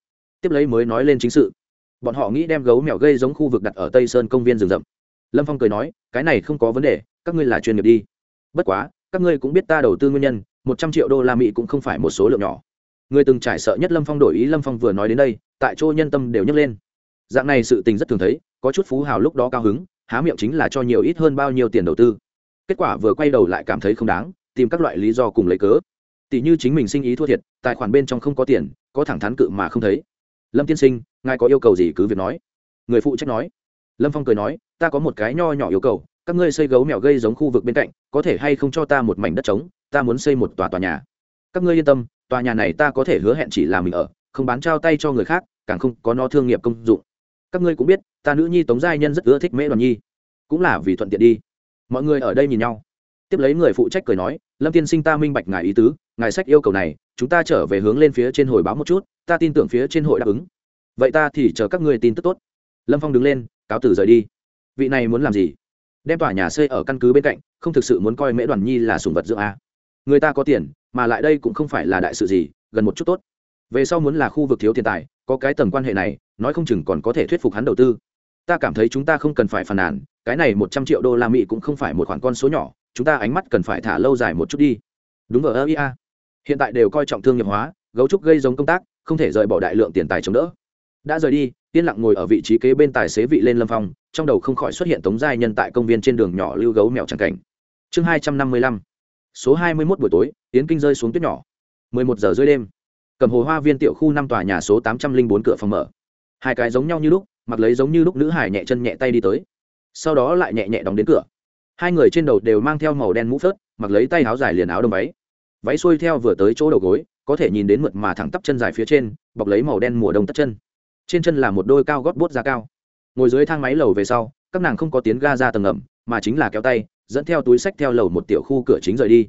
Tiếp lấy mới nói lên chính sự bọn họ nghĩ đem gấu mèo gây giống khu vực đặt ở tây sơn công viên rừng rậm. Lâm phong cười nói, cái này không có vấn đề, các ngươi là chuyên nghiệp đi. Bất quá, các ngươi cũng biết ta đầu tư nguyên nhân, một trăm triệu đô la mỹ cũng không phải một số lượng nhỏ. Người từng trải sợ nhất lâm phong đổi ý, lâm phong vừa nói đến đây, tại chỗ nhân tâm đều nhấc lên. Dạng này sự tình rất thường thấy, có chút phú hào lúc đó cao hứng, há miệng chính là cho nhiều ít hơn bao nhiêu tiền đầu tư. Kết quả vừa quay đầu lại cảm thấy không đáng, tìm các loại lý do cùng lấy cớ. Tỷ như chính mình sinh ý thua thiệt, tài khoản bên trong không có tiền, có thẳng thắn cự mà không thấy lâm tiên sinh, ngài có yêu cầu gì cứ việc nói. Người phụ trách nói. Lâm phong cười nói, ta có một cái nho nhỏ yêu cầu, các ngươi xây gấu mèo gây giống khu vực bên cạnh, có thể hay không cho ta một mảnh đất trống, ta muốn xây một tòa tòa nhà. Các ngươi yên tâm, tòa nhà này ta có thể hứa hẹn chỉ là mình ở, không bán trao tay cho người khác, càng không có nó thương nghiệp công dụng. Các ngươi cũng biết, ta nữ nhi tống giai nhân rất ưa thích mễ đoàn nhi, cũng là vì thuận tiện đi. Mọi người ở đây nhìn nhau. Tiếp lấy người phụ trách cười nói lâm tiên sinh ta minh bạch ngài ý tứ, ngài sách yêu cầu này, chúng ta trở về hướng lên phía trên hồi báo một chút, ta tin tưởng phía trên hội đáp ứng. Vậy ta thì chờ các người tin tức tốt. Lâm phong đứng lên, cáo tử rời đi. Vị này muốn làm gì? Đem tòa nhà xây ở căn cứ bên cạnh, không thực sự muốn coi mễ đoàn nhi là sùng vật dưỡng a. Người ta có tiền, mà lại đây cũng không phải là đại sự gì, gần một chút tốt. Về sau muốn là khu vực thiếu tiền tài, có cái tầng quan hệ này, nói không chừng còn có thể thuyết phục hắn đầu tư ta cảm thấy chúng ta không cần phải phàn nàn, cái này một trăm triệu đô la mỹ cũng không phải một khoản con số nhỏ, chúng ta ánh mắt cần phải thả lâu dài một chút đi. Đúng ở ia hiện tại đều coi trọng thương nghiệp hóa, gấu trúc gây giống công tác, không thể rời bỏ đại lượng tiền tài chống đỡ. Đã rời đi, yên lặng ngồi ở vị trí kế bên tài xế vị lên lâm phong, trong đầu không khỏi xuất hiện tống giai nhân tại công viên trên đường nhỏ lưu gấu mèo tràng cảnh. Chương hai trăm năm mươi lăm. Số hai mươi mốt buổi tối tiến kinh rơi xuống tuyết nhỏ. Mười một giờ rơi đêm. Cầm hồ hoa viên tiểu khu năm tòa nhà số tám trăm linh bốn cửa phòng mở. Hai cái giống nhau như lúc mặc lấy giống như lúc nữ hải nhẹ chân nhẹ tay đi tới. Sau đó lại nhẹ nhẹ đóng đến cửa. Hai người trên đầu đều mang theo màu đen mũ phớt, mặc lấy tay áo dài liền áo đông váy. Váy xuôi theo vừa tới chỗ đầu gối, có thể nhìn đến mượt mà thẳng tắp chân dài phía trên, bọc lấy màu đen mùa đông tất chân. Trên chân là một đôi cao gót bốt da cao. Ngồi dưới thang máy lầu về sau, các nàng không có tiếng ga ra tầng ngầm, mà chính là kéo tay, dẫn theo túi sách theo lầu một tiểu khu cửa chính rời đi.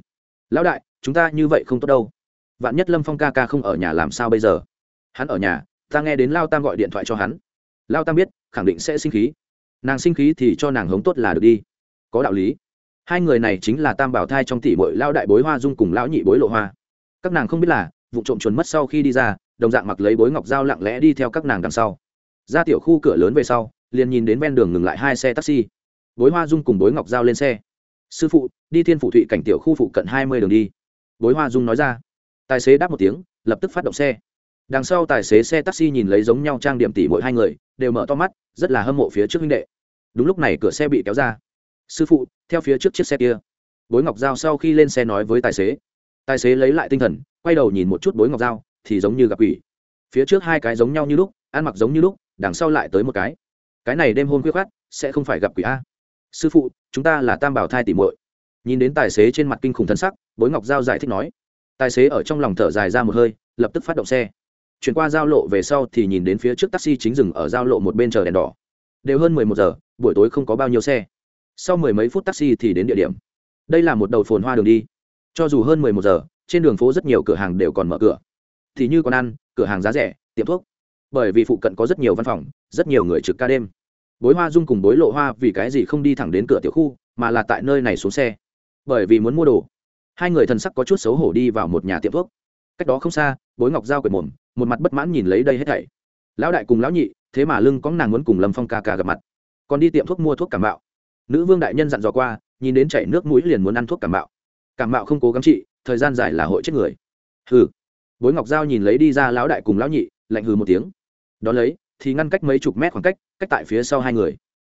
Lão đại, chúng ta như vậy không tốt đâu. Vạn nhất lâm phong ca ca không ở nhà làm sao bây giờ? Hắn ở nhà, ta nghe đến lao tam gọi điện thoại cho hắn lao tam biết, khẳng định sẽ sinh khí. Nàng sinh khí thì cho nàng hống tốt là được đi. Có đạo lý. Hai người này chính là tam bảo thai trong tỷ bội lao đại bối hoa dung cùng lão nhị bối lộ hoa. Các nàng không biết là, vụ trộm chuồn mất sau khi đi ra, đồng dạng mặc lấy bối ngọc dao lặng lẽ đi theo các nàng đằng sau. Ra tiểu khu cửa lớn về sau, liền nhìn đến ven đường ngừng lại hai xe taxi. Bối hoa dung cùng bối ngọc dao lên xe. Sư phụ, đi thiên phụ thụy cảnh tiểu khu phụ cận hai mươi đường đi. Bối hoa dung nói ra. Tài xế đáp một tiếng, lập tức phát động xe đằng sau tài xế xe taxi nhìn lấy giống nhau trang điểm tỉ mỗi hai người, đều mở to mắt, rất là hâm mộ phía trước huynh đệ. Đúng lúc này cửa xe bị kéo ra. Sư phụ, theo phía trước chiếc xe kia. Bối ngọc giao sau khi lên xe nói với tài xế. Tài xế lấy lại tinh thần, quay đầu nhìn một chút bối ngọc giao, thì giống như gặp quỷ. Phía trước hai cái giống nhau như lúc, ăn mặc giống như lúc, đằng sau lại tới một cái. Cái này đêm hôn khuyết khát sẽ không phải gặp quỷ a. Sư phụ, chúng ta là tam bảo thai tỉ muội. Nhìn đến tài xế trên mặt kinh khủng thân sắc, bối ngọc giao giải thích nói. Tài xế ở trong lòng thở dài ra một hơi, lập tức phát động xe chuyển qua giao lộ về sau thì nhìn đến phía trước taxi chính dừng ở giao lộ một bên chờ đèn đỏ. Đều hơn mười một giờ, buổi tối không có bao nhiêu xe. Sau mười mấy phút taxi thì đến địa điểm. Đây là một đầu phồn hoa đường đi. Cho dù hơn mười một giờ, trên đường phố rất nhiều cửa hàng đều còn mở cửa. Thì như còn ăn, cửa hàng giá rẻ, tiệm thuốc. Bởi vì phụ cận có rất nhiều văn phòng, rất nhiều người trực ca đêm. Bối hoa dung cùng bối lộ hoa vì cái gì không đi thẳng đến cửa tiểu khu, mà là tại nơi này xuống xe. Bởi vì muốn mua đồ. Hai người thần sắc có chút xấu hổ đi vào một nhà tiệm thuốc. Cách đó không xa bối ngọc giao quệt mồm, một mặt bất mãn nhìn lấy đây hết thảy. Lão đại cùng lão nhị, thế mà lưng có nàng muốn cùng lâm phong ca ca gặp mặt. Còn đi tiệm thuốc mua thuốc cảm bạo nữ vương đại nhân dặn dò qua, nhìn đến chảy nước mũi liền muốn ăn thuốc cảm bạo cảm bạo không cố gắng trị, thời gian dài là hội chết người. Hừ. Bối ngọc giao nhìn lấy đi ra lão đại cùng lão nhị, lạnh hừ một tiếng. Đón lấy, thì ngăn cách mấy chục mét khoảng cách cách tại phía sau hai người.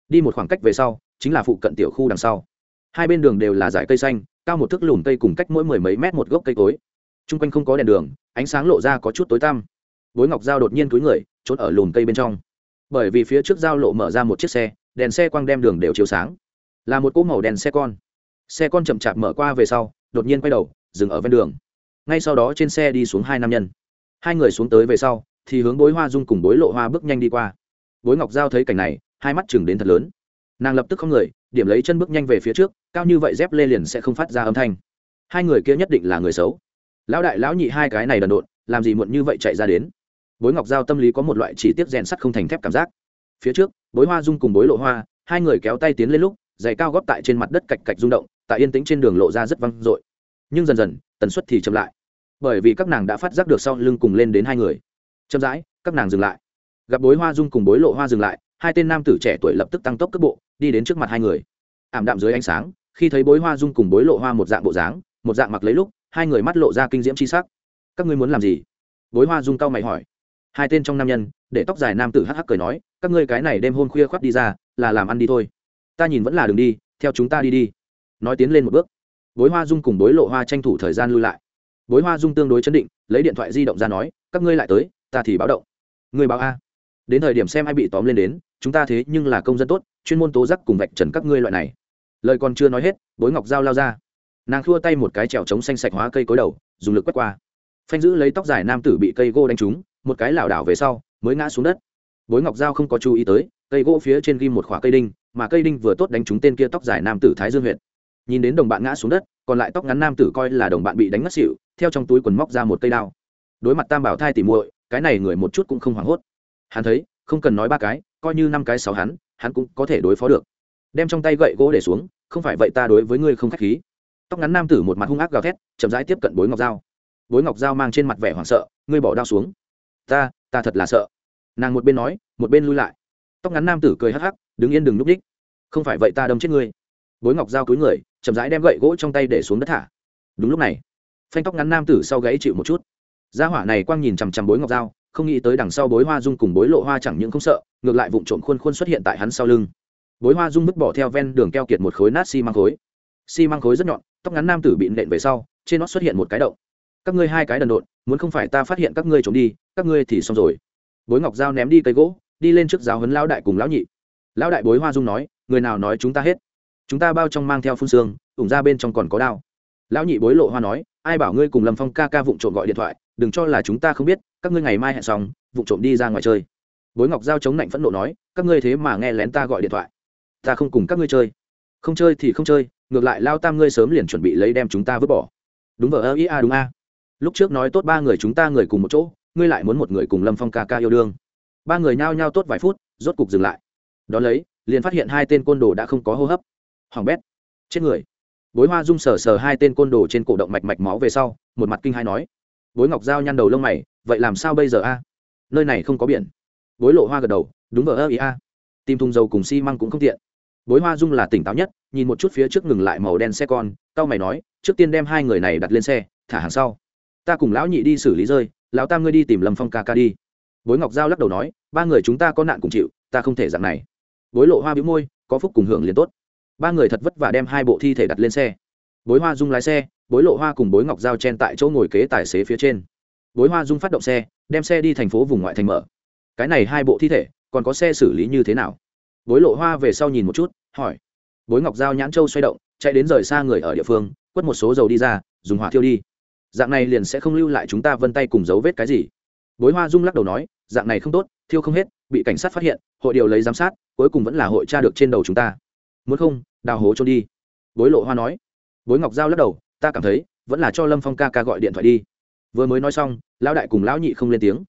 Đi một khoảng cách về sau, chính là phụ cận tiểu khu đằng sau. Hai bên đường đều là dải cây xanh, cao một thước lùm cây cùng cách mỗi mười mấy mét một gốc cây cối t r u n g quanh không có đèn đường, ánh sáng lộ ra có chút tối tăm. Bối ngọc giao đột nhiên túi người, trốn ở lùm cây bên trong. Bởi vì phía trước giao lộ mở ra một chiếc xe, đèn xe quang đem đường đều chiếu sáng. Là một cỗ màu đèn xe con. Xe con chậm chạp mở qua về sau, đột nhiên quay đầu, dừng ở ven đường. Ngay sau đó trên xe đi xuống hai nam nhân. Hai người xuống tới về sau, thì hướng bối hoa dung cùng bối lộ hoa bước nhanh đi qua. Bối ngọc giao thấy cảnh này, hai mắt chừng đến thật lớn. Nàng lập tức không người, điểm lấy chân bước nhanh về phía trước, cao như vậy dép lê liền sẽ không phát ra âm thanh. Hai người kia nhất định là người xấu lão đại lão nhị hai cái này đần độn, làm gì muộn như vậy chạy ra đến? Bối ngọc giao tâm lý có một loại chỉ tiết rèn sắt không thành thép cảm giác. Phía trước, bối hoa dung cùng bối lộ hoa, hai người kéo tay tiến lên lúc, giày cao góp tại trên mặt đất cạch cạch rung động, tại yên tĩnh trên đường lộ ra rất văng dội. Nhưng dần dần, tần suất thì chậm lại. Bởi vì các nàng đã phát giác được sau lưng cùng lên đến hai người. Chậm rãi, các nàng dừng lại. Gặp bối hoa dung cùng bối lộ hoa dừng lại, hai tên nam tử trẻ tuổi lập tức tăng tốc cước bộ, đi đến trước mặt hai người. Ảm đạm dưới ánh sáng, khi thấy bối hoa dung cùng bối lộ hoa một dạng bộ dáng, một dạng mặc lấy lúc hai người mắt lộ ra kinh diễm c h i sắc. Các ngươi muốn làm gì? Bối hoa dung cao mày hỏi. Hai tên trong nam nhân, để tóc dài nam tử hắc hắc cười nói, các ngươi cái này đêm hôn khuya khoác đi ra, là làm ăn đi thôi. Ta nhìn vẫn là đường đi, theo chúng ta đi đi. Nói tiến lên một bước. Bối hoa dung cùng bối lộ hoa tranh thủ thời gian lưu lại. Bối hoa dung tương đối chấn định, lấy điện thoại di động ra nói, các ngươi lại tới, ta thì báo động. Người báo a. Đến thời điểm xem ai bị tóm lên đến, chúng ta thế nhưng là công dân tốt, chuyên môn tố giác cùng vạch trần các ngươi loại này. Lời còn chưa nói hết, bối ngọc Giao lao ra nàng khua tay một cái trèo trống xanh sạch hóa cây cối đầu, dùng lực quét qua. Phanh giữ lấy tóc dài nam tử bị cây gỗ đánh trúng, một cái lảo đảo về sau, mới ngã xuống đất. Bối ngọc dao không có chú ý tới, cây gỗ phía trên ghim một khỏa cây đinh, mà cây đinh vừa tốt đánh trúng tên kia tóc dài nam tử thái dương huyện nhìn đến đồng bạn ngã xuống đất, còn lại tóc ngắn nam tử coi là đồng bạn bị đánh ngất xỉu, theo trong túi quần móc ra một cây đao. Đối mặt tam bảo thai tỉ muội, cái này người một chút cũng không hoảng hốt. Hắn thấy, không cần nói ba cái, coi như năm cái sáu hắn hắn cũng có thể đối phó được. Đem trong tay gậy gỗ để xuống, không phải vậy ta đối với ngươi không k h á c h khí tóc ngắn nam tử một mặt hung ác gào thét, chậm rãi tiếp cận bối ngọc dao bối ngọc dao mang trên mặt vẻ hoảng sợ, ngươi bỏ đao xuống. Ta ta thật là sợ. Nàng một bên nói, một bên lui lại. Tóc ngắn nam tử cười hắc hắc, đứng yên đừng núp đích. Không phải vậy ta đâm chết ngươi. Bối ngọc dao cúi người, chậm rãi đem gậy gỗ trong tay để xuống đất thả. Đúng lúc này, phanh tóc ngắn nam tử sau gãy chịu một chút. Gia hỏa này quang nhìn chằm chằm bối ngọc dao không nghĩ tới đằng sau bối hoa dung cùng bối lộ hoa chẳng những không sợ, ngược lại vụn trộm khuôn khuôn xuất hiện tại hắn sau lưng. Bối hoa dung vứt bỏ theo ven đường keo kiệt một khối nát xi、si、măng khối. Xi măng khối rất nhọn tóc ngắn nam tử bị nện về sau, trên nó xuất hiện một cái động. Các ngươi hai cái đần độn, muốn không phải ta phát hiện các ngươi trốn đi, các ngươi thì xong rồi. Bối ngọc dao ném đi cây gỗ, đi lên trước giáo huấn lão đại cùng lão nhị. Lão đại bối hoa dung nói, người nào nói chúng ta hết? Chúng ta bao trong mang theo phun xương, ủng ra bên trong còn có đao. Lão nhị bối lộ hoa nói, ai bảo ngươi cùng lâm phong ca ca vụng trộm gọi điện thoại, đừng cho là chúng ta không biết, các ngươi ngày mai hẹn xong, vụng trộm đi ra ngoài chơi. Bối ngọc giao chống lạnh phẫn nộ nói, các ngươi thế mà nghe lén ta gọi điện thoại. Ta không cùng các ngươi chơi. Không chơi thì không chơi ngược lại lao tam ngươi sớm liền chuẩn bị lấy đem chúng ta vứt bỏ. Đúng vờ ơ, ý a, đúng a. Lúc trước nói tốt ba người chúng ta người cùng một chỗ, ngươi lại muốn một người cùng lâm phong ca ca yêu đương. Ba người nhao nhao tốt vài phút, rốt cục dừng lại. Đ ó lấy, liền phát hiện hai tên côn đồ đã không có hô hấp. Hoàng bét, chết người. Bối hoa rung sờ sờ hai tên côn đồ trên cổ động mạch mạch máu về sau, một mặt kinh hai nói. Bối ngọc giao nhăn đầu lông mày, vậy làm sao bây giờ a? Nơi này không có biển. Bối lộ hoa gật đầu, đúng vờ ơ, ý a. Tìm thùng dầu cùng xi măng cũng không tiện bối hoa dung là tỉnh táo nhất, nhìn một chút phía trước ngừng lại màu đen xe con tao mày nói, trước tiên đem hai người này đặt lên xe, thả hàng sau. Ta cùng lão nhị đi xử lý rơi, lão tam ngươi đi tìm lâm phong ca ca đi. Bối ngọc giao lắc đầu nói, ba người chúng ta có nạn cùng chịu, ta không thể dạng này. Bối lộ hoa bĩu môi, có phúc cùng hưởng liền tốt. Ba người thật vất vả đem hai bộ thi thể đặt lên xe. Bối hoa dung lái xe, bối lộ hoa cùng bối ngọc giao chen tại chỗ ngồi kế tài xế phía trên. Bối hoa dung phát động xe, đem xe đi thành phố vùng ngoại thành mở. Cái này hai bộ thi thể, còn có xe xử lý như thế nào? Bối lộ hoa về sau nhìn một chút, hỏi. Bối ngọc giao nhãn châu xoay động, chạy đến rời xa người ở địa phương, quất một số dầu đi ra, dùng hỏa thiêu đi. Dạng này liền sẽ không lưu lại chúng ta vân tay cùng dấu vết cái gì. Bối hoa dung lắc đầu nói, dạng này không tốt, thiêu không hết, bị cảnh sát phát hiện, hội điều lấy giám sát, cuối cùng vẫn là hội tra được trên đầu chúng ta. Muốn không, đào hố trôn đi. Bối lộ hoa nói. Bối ngọc giao lắc đầu, ta cảm thấy, vẫn là cho lâm phong ca ca gọi điện thoại đi. Vừa mới nói xong, lão đại cùng lão nhị không lên tiếng.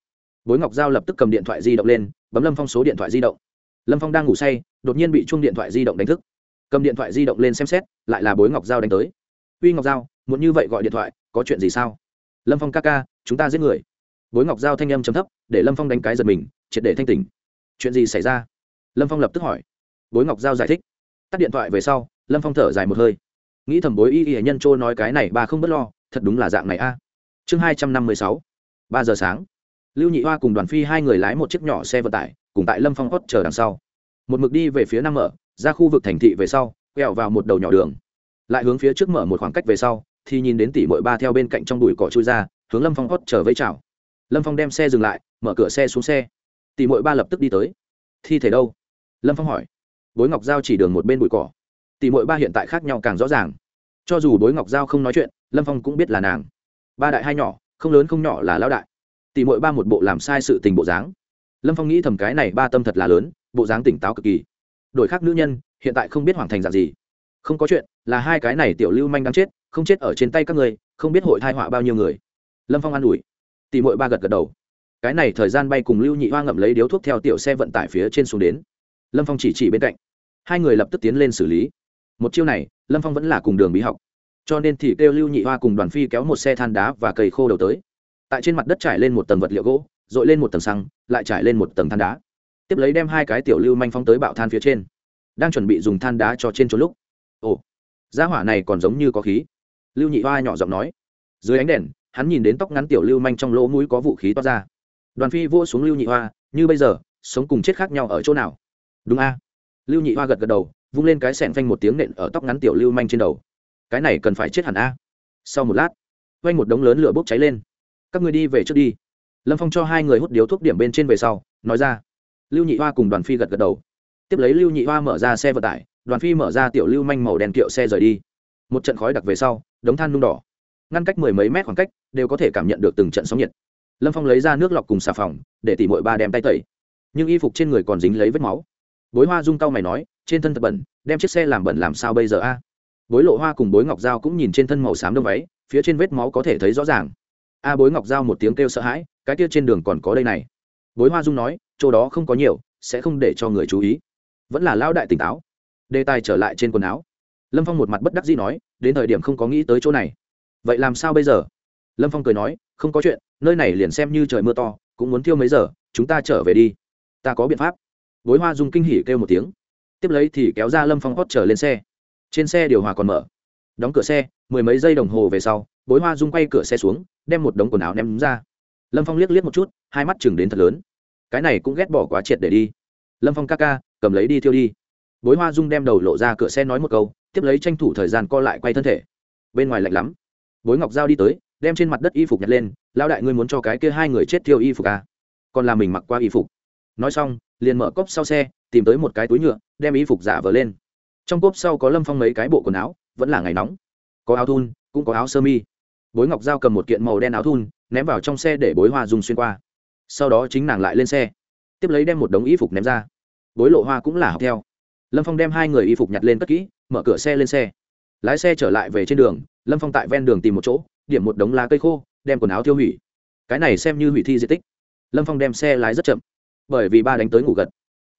Bối ngọc giao lập tức cầm điện thoại di động lên, bấm lâm phong số điện thoại di động lâm phong đang ngủ say, đột nhiên bị chuông điện thoại di động đánh thức. Cầm điện thoại di động lên xem xét, lại là bối ngọc giao đánh tới. Uy ngọc giao muốn như vậy gọi điện thoại, có chuyện gì sao? Lâm phong ca ca, chúng ta giết người. Bối ngọc giao thanh âm chấm thấp, để lâm phong đánh cái giật mình, triệt để thanh tỉnh. Chuyện gì xảy ra? Lâm phong lập tức hỏi. Bối ngọc giao giải thích. Tắt điện thoại về sau, lâm phong thở dài một hơi. Nghĩ thầm bối y y nhân trôi nói cái này bà không b ấ t lo, thật đúng là dạng này a. Chương hai trăm năm mươi sáu, ba giờ sáng. Lưu nhị hoa cùng đoàn phi hai người lái một chiếc nhỏ xe vận tải cùng tại lâm phong hót chờ đằng sau. Một mực đi về phía nam mở, ra khu vực thành thị về sau, quẹo vào một đầu nhỏ đường. Lại hướng phía trước mở một khoảng cách về sau, thì nhìn đến tỷ mội ba theo bên cạnh trong đùi cỏ chui ra, hướng lâm phong hót chờ với chào. Lâm phong đem xe dừng lại, mở cửa xe xuống xe. Tỷ mội ba lập tức đi tới. Thi thể đâu? Lâm phong hỏi. Bối ngọc giao chỉ đường một bên bụi cỏ. Tỷ mội ba hiện tại khác nhau càng rõ ràng. Cho dù bối ngọc giao không nói chuyện, lâm phong cũng biết là nàng. Ba đại hai nhỏ, không lớn không nhỏ là lão đại. Tỷ mội ba một bộ làm sai sự tình bộ dáng lâm phong nghĩ thầm cái này ba tâm thật là lớn, bộ dáng tỉnh táo cực kỳ. Đổi khác nữ nhân, hiện tại không biết hoàng thành dạng gì. Không có chuyện, là hai cái này tiểu lưu manh đang chết, không chết ở trên tay các người, không biết hội thai họa bao nhiêu người. Lâm phong an ủi. Tỷ mội ba gật gật đầu. Cái này thời gian bay cùng lưu nhị hoa ngậm lấy điếu thuốc theo tiểu xe vận tải phía trên xuống đến. Lâm phong chỉ chỉ bên cạnh. Hai người lập tức tiến lên xử lý. Một chiêu này, lâm phong vẫn là cùng đường bí học. Cho nên thì kêu lưu nhị hoa cùng đoàn phi kéo một xe than đá và cây khô đầu tới. Tại trên mặt đất trải lên một tầng vật liệu gỗ dội lên một tầng xăng, lại trải lên một tầng than đá. Tiếp lấy đem hai cái tiểu lưu manh phóng tới bạo than phía trên. Đang chuẩn bị dùng than đá cho trên chỗ lúc. Ồ, gia hỏa này còn giống như có khí. Lưu nhị hoa nhỏ giọng nói. Dưới ánh đèn, hắn nhìn đến tóc ngắn tiểu lưu manh trong lỗ mũi có vũ khí toát ra. Đoàn phi vỗ xuống lưu nhị hoa, như bây giờ, sống cùng chết khác nhau ở chỗ nào? Đúng a. Lưu nhị hoa gật gật đầu, vung lên cái sẹn phanh một tiếng nện ở tóc ngắn tiểu lưu manh trên đầu. Cái này cần phải chết hẳn a. Sau một lát, quanh một đống lớn lửa bốc cháy lên. Các người đi về trước đi lâm phong cho hai người hút điếu thuốc điểm bên trên về sau, nói ra. Lưu nhị hoa cùng đoàn phi gật gật đầu. Tiếp lấy lưu nhị hoa mở ra xe vận tải, đoàn phi mở ra tiểu lưu manh màu đèn kiệu xe rời đi. Một trận khói đặc về sau, đống than nung đỏ. Ngăn cách mười mấy mét khoảng cách, đều có thể cảm nhận được từng trận sóng nhiệt. Lâm phong lấy ra nước lọc cùng xà phòng, để tỉ mội ba đem tay tẩy. Nhưng y phục trên người còn dính lấy vết máu. Bối hoa dung cau mày nói, trên thân thật bẩn, đem chiếc xe làm bẩn làm sao bây giờ a? Bối lộ hoa cùng bối ngọc dao cũng nhìn trên thân màu xám đông váy, phía trên vết máu có thể thấy rõ ràng. A bối ngọc dao một tiếng kêu sợ hãi cái kia trên đường còn có đây này. Bối hoa dung nói, chỗ đó không có nhiều, sẽ không để cho người chú ý. Vẫn là lao đại tỉnh táo. Đề tài trở lại trên quần áo. Lâm phong một mặt bất đắc dĩ nói, đến thời điểm không có nghĩ tới chỗ này. Vậy làm sao bây giờ? Lâm phong cười nói, không có chuyện, nơi này liền xem như trời mưa to, cũng muốn thiêu mấy giờ, chúng ta trở về đi. Ta có biện pháp. Bối hoa dung kinh hỉ kêu một tiếng. Tiếp lấy thì kéo ra lâm phong hót trở lên xe. Trên xe điều hòa còn mở. Đóng cửa xe, mười mấy giây đồng hồ về sau, bối hoa dung quay cửa xe xuống, đem một đống quần áo ném ra lâm phong liếc liếc một chút, hai mắt chừng đến thật lớn. Cái này cũng ghét bỏ quá triệt để đi. Lâm phong ca ca, cầm lấy đi thiêu đi. Bối hoa dung đem đầu lộ ra cửa xe nói một câu, tiếp lấy tranh thủ thời gian co lại quay thân thể. Bên ngoài lạnh lắm. Bối ngọc giao đi tới, đem trên mặt đất y phục nhặt lên lao đại ngươi muốn cho cái kia hai người chết thiêu y phục à? còn là mình mặc qua y phục. Nói xong, liền mở cốp sau xe, tìm tới một cái túi nhựa, đem y phục giả vờ lên. Trong cốp sau có lâm phong mấy cái bộ quần áo, vẫn là ngày nóng. Có áo thun, cũng có áo sơ mi. Bối ngọc giao cầm một kiện màu đen áo thun ném vào trong xe để bối hoa dùng xuyên qua. Sau đó chính nàng lại lên xe, tiếp lấy đem một đống y phục ném ra. Bối lộ hoa cũng là học theo. Lâm phong đem hai người y phục nhặt lên cất kỹ, mở cửa xe lên xe. Lái xe trở lại về trên đường, lâm phong tại ven đường tìm một chỗ, điểm một đống lá cây khô, đem quần áo tiêu hủy. Cái này xem như hủy thi di tích. Lâm phong đem xe lái rất chậm, bởi vì ba đánh tới ngủ gật.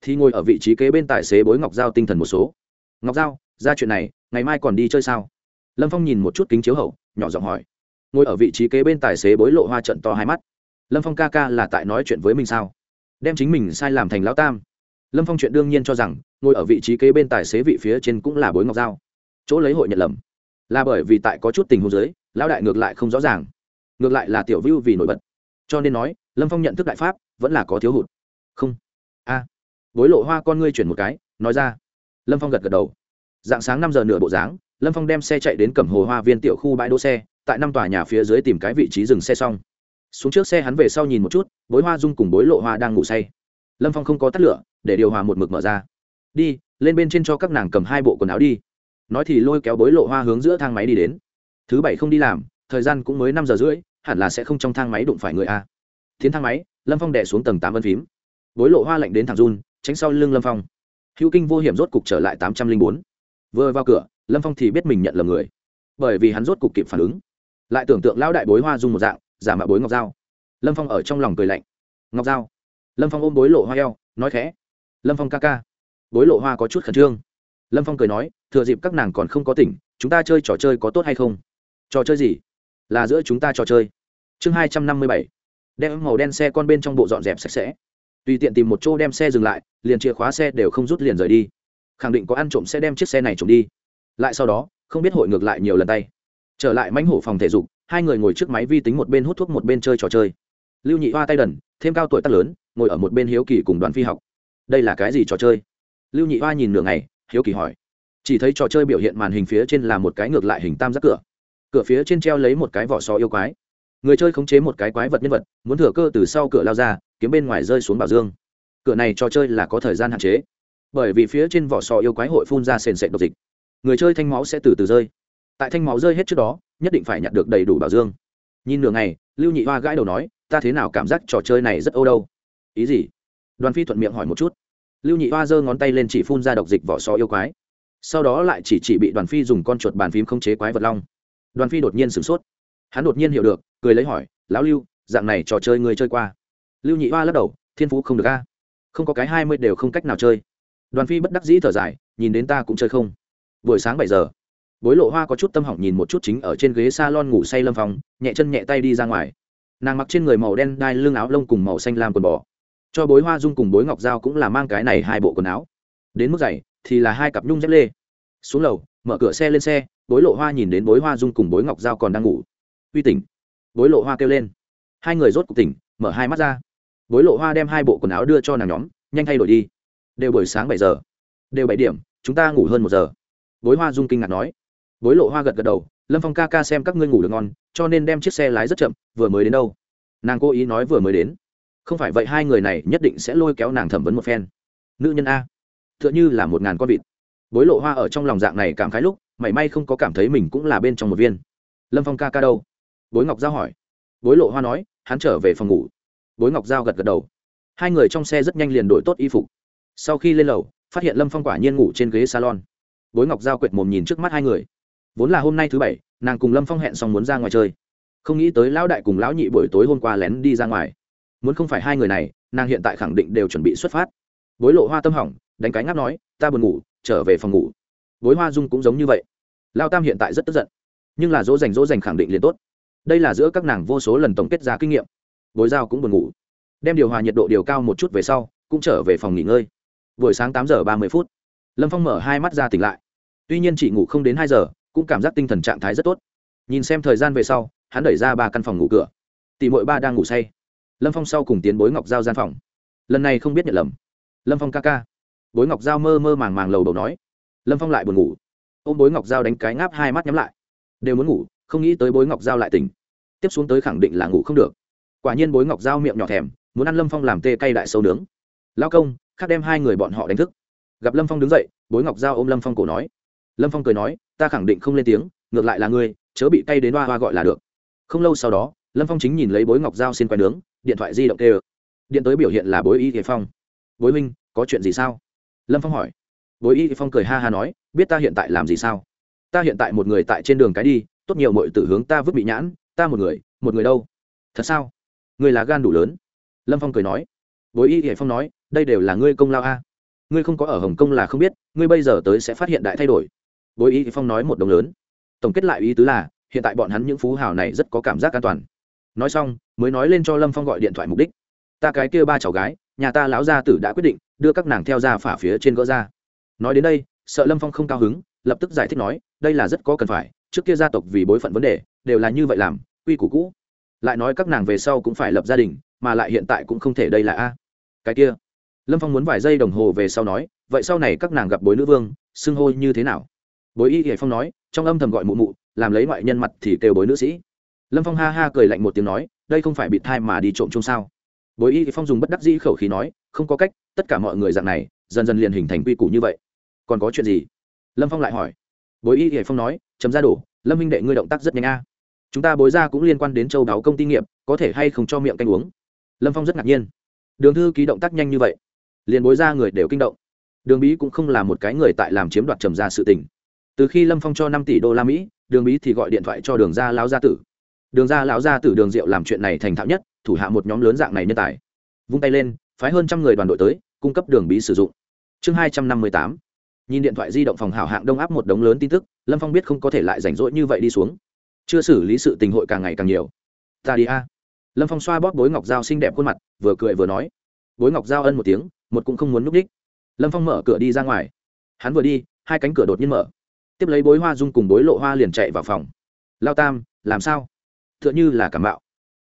Thì ngồi ở vị trí kế bên tài xế bối ngọc giao tinh thần một số. Ngọc giao, ra chuyện này, ngày mai còn đi chơi sao? Lâm phong nhìn một chút kính chiếu hậu, nhỏ giọng hỏi ngồi ở vị trí kế bên tài xế bối lộ hoa trận to hai mắt. Lâm phong ca ca là tại nói chuyện với mình sao? Đem chính mình sai làm thành lão tam. Lâm phong chuyện đương nhiên cho rằng, ngồi ở vị trí kế bên tài xế vị phía trên cũng là bối ngọc dao. Chỗ lấy hội nhận lầm. Là bởi vì tại có chút tình huống giới lão đại ngược lại không rõ ràng. Ngược lại là tiểu view vì nổi bật. Cho nên nói, lâm phong nhận thức đại pháp, vẫn là có thiếu hụt. Không. A. Bối lộ hoa con ngươi chuyển một cái, nói ra. Lâm phong gật gật đầu. Dạng sáng năm giờ nửa bộ dáng, lâm phong đem xe chạy đến cẩm hồ hoa viên tiểu khu bãi đỗ xe tại năm tòa nhà phía dưới tìm cái vị trí dừng xe xong. Xuống trước xe hắn về sau nhìn một chút, bối hoa dung cùng bối lộ hoa đang ngủ say. Lâm phong không có tắt lửa, để điều hòa một mực mở ra. Đi, lên bên trên cho các nàng cầm hai bộ quần áo đi. Nói thì lôi kéo bối lộ hoa hướng giữa thang máy đi đến. Thứ bảy không đi làm, thời gian cũng mới năm giờ rưỡi, hẳn là sẽ không trong thang máy đụng phải người a. Tiến thang máy, lâm phong đẻ xuống tầng tám vân phím. Bối lộ hoa lạnh đến thằng run, tránh sau lưng lâm phong. Hữu kinh vô hiểm rốt cục trở lại tám trăm linh bốn. Vừa vào cửa, lâm phong thì biết mình nhận lầm người. Bởi vì hắn rốt cục kịp phản ứng lại tưởng tượng lão đại bối hoa dung một dạng, giả mạo bối ngọc dao. Lâm phong ở trong lòng cười lạnh. Ngọc dao. Lâm phong ôm bối lộ hoa eo, nói khẽ. Lâm phong ca ca. Bối lộ hoa có chút khẩn trương. Lâm phong cười nói, thừa dịp các nàng còn không có tỉnh, chúng ta chơi trò chơi có tốt hay không? Trò chơi gì? Là giữa chúng ta trò chơi. Chương hai trăm năm mươi bảy. Đem màu đen xe con bên trong bộ dọn dẹp sạch sẽ. Tùy tiện tìm một chỗ đem xe dừng lại, liền chìa khóa xe đều không rút liền rời đi. Khẳng định có ăn trộm sẽ đem chiếc xe này trộm đi. Lại sau đó, không biết hội ngược lại nhiều lần tay trở lại mãnh hổ phòng thể dục, hai người ngồi trước máy vi tính một bên hút thuốc một bên chơi trò chơi. Lưu nhị hoa tay đần, thêm cao tuổi tác lớn, ngồi ở một bên hiếu kỳ cùng đoàn phi học. Đây là cái gì trò chơi? Lưu nhị hoa nhìn nửa ngày, hiếu kỳ hỏi. Chỉ thấy trò chơi biểu hiện màn hình phía trên là một cái ngược lại hình tam giác cửa. Cửa phía trên treo lấy một cái vỏ sò yêu quái. Người chơi khống chế một cái quái vật nhân vật, muốn thừa cơ từ sau cửa lao ra, kiếm bên ngoài rơi xuống bảo dương. Cửa này trò chơi là có thời gian hạn chế. Bởi vì phía trên vỏ sò yêu quái hội phun ra sền sệt độc dịch. Người chơi thanh máu sẽ từ từ rơi tại thanh máu rơi hết trước đó, nhất định phải nhặt được đầy đủ bảo dương. Nhìn nửa ngày, lưu nhị hoa gãi đầu nói, ta thế nào cảm giác trò chơi này rất ô đâu? Ý gì? Đoàn phi thuận miệng hỏi một chút. Lưu nhị hoa giơ ngón tay lên chỉ phun ra độc dịch vỏ sò yêu quái. Sau đó lại chỉ chỉ bị đoàn phi dùng con chuột bàn phím không chế quái vật long. Đoàn phi đột nhiên sửng sốt. Hắn đột nhiên hiểu được, cười lấy hỏi, lão lưu, dạng này trò chơi người chơi qua? Lưu nhị hoa lắc đầu, thiên phú không được a. Không có cái hai mươi đều không cách nào chơi. Đoàn phi bất đắc dĩ thở dài, nhìn đến ta cũng chơi không. Buổi sáng bảy giờ bối lộ hoa có chút tâm hỏng nhìn một chút chính ở trên ghế s a lon ngủ say lâm phong, nhẹ chân nhẹ tay đi ra ngoài. Nàng mặc trên người màu đen đai lưng áo lông cùng màu xanh lam quần bò. Cho bối hoa dung cùng bối ngọc dao cũng là mang cái này hai bộ quần áo. Đến mức giày thì là hai cặp nhung dép lê. Xuống lầu, mở cửa xe lên xe, bối lộ hoa nhìn đến bối hoa dung cùng bối ngọc dao còn đang ngủ. Uy tỉnh. Bối lộ hoa kêu lên. Hai người rốt cuộc tỉnh, mở hai mắt ra. Bối lộ hoa đem hai bộ quần áo đưa cho nàng nhóm, nhanh thay đổi đi. Đều buổi sáng bảy giờ. Đều bảy điểm, chúng ta ngủ hơn một giờ. Bối hoa dung kinh ngạc nói bối lộ hoa gật gật đầu, lâm phong ca ca xem các ngươi ngủ được ngon, cho nên đem chiếc xe lái rất chậm, vừa mới đến đâu? Nàng cố ý nói vừa mới đến. Không phải vậy, hai người này nhất định sẽ lôi kéo nàng thẩm vấn một phen. Nữ nhân a t h ư ợ n h ư là một ngàn con vịt. Bối lộ hoa ở trong lòng dạng này cảm khái lúc, mảy may không có cảm thấy mình cũng là bên trong một viên. Lâm phong ca ca đâu? Bối ngọc giao hỏi. Bối lộ hoa nói, hắn trở về phòng ngủ. Bối ngọc giao gật gật đầu. Hai người trong xe rất nhanh liền đổi tốt y phục. Sau khi lên lầu, phát hiện lâm phong quả nhiên ngủ trên ghế salon. Bối ngọc giao quệt mồm nhìn trước mắt hai người vốn là hôm nay thứ bảy, nàng cùng lâm phong hẹn xong muốn ra ngoài chơi. Không nghĩ tới lão đại cùng lão nhị buổi tối hôm qua lén đi ra ngoài. Muốn không phải hai người này, nàng hiện tại khẳng định đều chuẩn bị xuất phát. Bối lộ hoa tâm hỏng, đánh cái ngáp nói, ta buồn ngủ, trở về phòng ngủ. Bối hoa dung cũng giống như vậy. Lao tam hiện tại rất tức giận, nhưng là dỗ dành dỗ dành khẳng định liền tốt. Đây là giữa các nàng vô số lần tổng kết ra kinh nghiệm. Bối giao cũng buồn ngủ. Đem điều hòa nhiệt độ điều cao một chút về sau, cũng trở về phòng nghỉ ngơi. Buổi sáng tám giờ ba mươi phút, lâm phong mở hai mắt ra tỉnh lại. Tuy nhiên chị ngủ không đến hai giờ cũng cảm giác tinh thần trạng thái rất tốt. Nhìn xem thời gian về sau, hắn đẩy ra ba căn phòng ngủ cửa. Tỷ mội ba đang ngủ say. Lâm phong sau cùng tiến bối ngọc giao gian phòng. Lần này không biết nhận lầm. Lâm phong ca ca. Bối ngọc giao mơ mơ màng màng lầu đầu nói. Lâm phong lại buồn ngủ. Ôm bối ngọc Giao đánh cái ngáp hai mắt nhắm lại. Đều muốn ngủ, không nghĩ tới bối ngọc Giao lại tỉnh. Tiếp xuống tới khẳng định là ngủ không được. Quả nhiên bối ngọc Giao miệng nhỏ thèm, muốn ăn lâm phong làm tê cay đại sâu nướng. Lao công, khác đem hai người bọn họ đánh thức. Gặp lâm phong đứng dậy, bối ngọc Giao ôm lâm phong cổ nói lâm phong cười nói, ta khẳng định không lên tiếng, ngược lại là ngươi, chớ bị cay đến hoa hoa gọi là được. Không lâu sau đó, lâm phong chính nhìn lấy bối ngọc dao xin quay nướng, điện thoại di động kê điện tới biểu hiện là bối y thế phong. Bối minh có chuyện gì sao? Lâm phong hỏi. Bối y phong cười ha ha nói, biết ta hiện tại làm gì sao? Ta hiện tại một người tại trên đường cái đi, tốt nhiều mọi tử hướng ta vứt bị nhãn, ta một người một người đâu? Thật sao? Người là gan đủ lớn. Lâm phong cười nói. Bối y thế phong nói, đây đều là ngươi công lao a. Ngươi không có ở hồng kông là không biết, ngươi bây giờ tới sẽ phát hiện đại thay đổi bối ý phong nói một đồng lớn tổng kết lại ý tứ là hiện tại bọn hắn những phú hào này rất có cảm giác an toàn nói xong mới nói lên cho lâm phong gọi điện thoại mục đích ta cái kia ba cháu gái nhà ta lão gia tử đã quyết định đưa các nàng theo ra phả phía trên gỡ ra nói đến đây sợ lâm phong không cao hứng lập tức giải thích nói đây là rất có cần phải trước kia gia tộc vì bối phận vấn đề đều là như vậy làm quy củ cũ lại nói các nàng về sau cũng phải lập gia đình mà lại hiện tại cũng không thể đây là a cái kia lâm phong muốn vài giây đồng hồ về sau nói vậy sau này các nàng gặp bối nữ vương xưng hô như thế nào bối y hải phong nói, trong âm thầm gọi mụ mụ, làm lấy ngoại nhân mặt thì kêu bối nữ sĩ. Lâm phong ha ha cười lạnh một tiếng nói, đây không phải bị thai mà đi trộm chung sao? Bối y phong dùng bất đắc dĩ khẩu khí nói, không có cách, tất cả mọi người dạng này, dần dần liền hình thành quy củ như vậy. Còn có chuyện gì? Lâm phong lại hỏi. Bối y hải phong nói, chấm ra đủ. lâm minh đệ ngươi động tác rất nhanh a. Chúng ta bối ra cũng liên quan đến châu đáo công ty nghiệp, có thể hay không cho miệng canh uống? Lâm phong rất ngạc nhiên. Đường thư ký động tác nhanh như vậy, liền bối ra người đều kinh động. Đường bí cũng không là một cái người tại làm chiếm đoạt trầm ra sự tình từ khi lâm phong cho năm tỷ đô la mỹ, đường bí thì gọi điện thoại cho đường gia lão gia tử. Đường gia lão gia tử đường diệu làm chuyện này thành thạo nhất, thủ hạ một nhóm lớn dạng này nhân tài. Vung tay lên, phái hơn trăm người đoàn đội tới, cung cấp đường bí sử dụng. Chương hai trăm năm mươi tám. Nhìn điện thoại di động phòng hảo hạng đông áp một đống lớn tin tức, lâm phong biết không có thể lại rảnh rỗi như vậy đi xuống. Chưa xử lý sự tình hội càng ngày càng nhiều. Ta đi a. Lâm phong xoa bóp bối ngọc dao xinh đẹp khuôn mặt, vừa cười vừa nói. Bối ngọc dao ân một tiếng, một cũng không muốn núp đích. Lâm phong mở cửa đi ra ngoài. Hắn vừa đi, hai cánh cửa đột nhiên mở tiếp lấy bối hoa dung cùng bối lộ hoa liền chạy vào phòng. Lao tam, làm sao? T h ư ợ n h ư là cảm bạo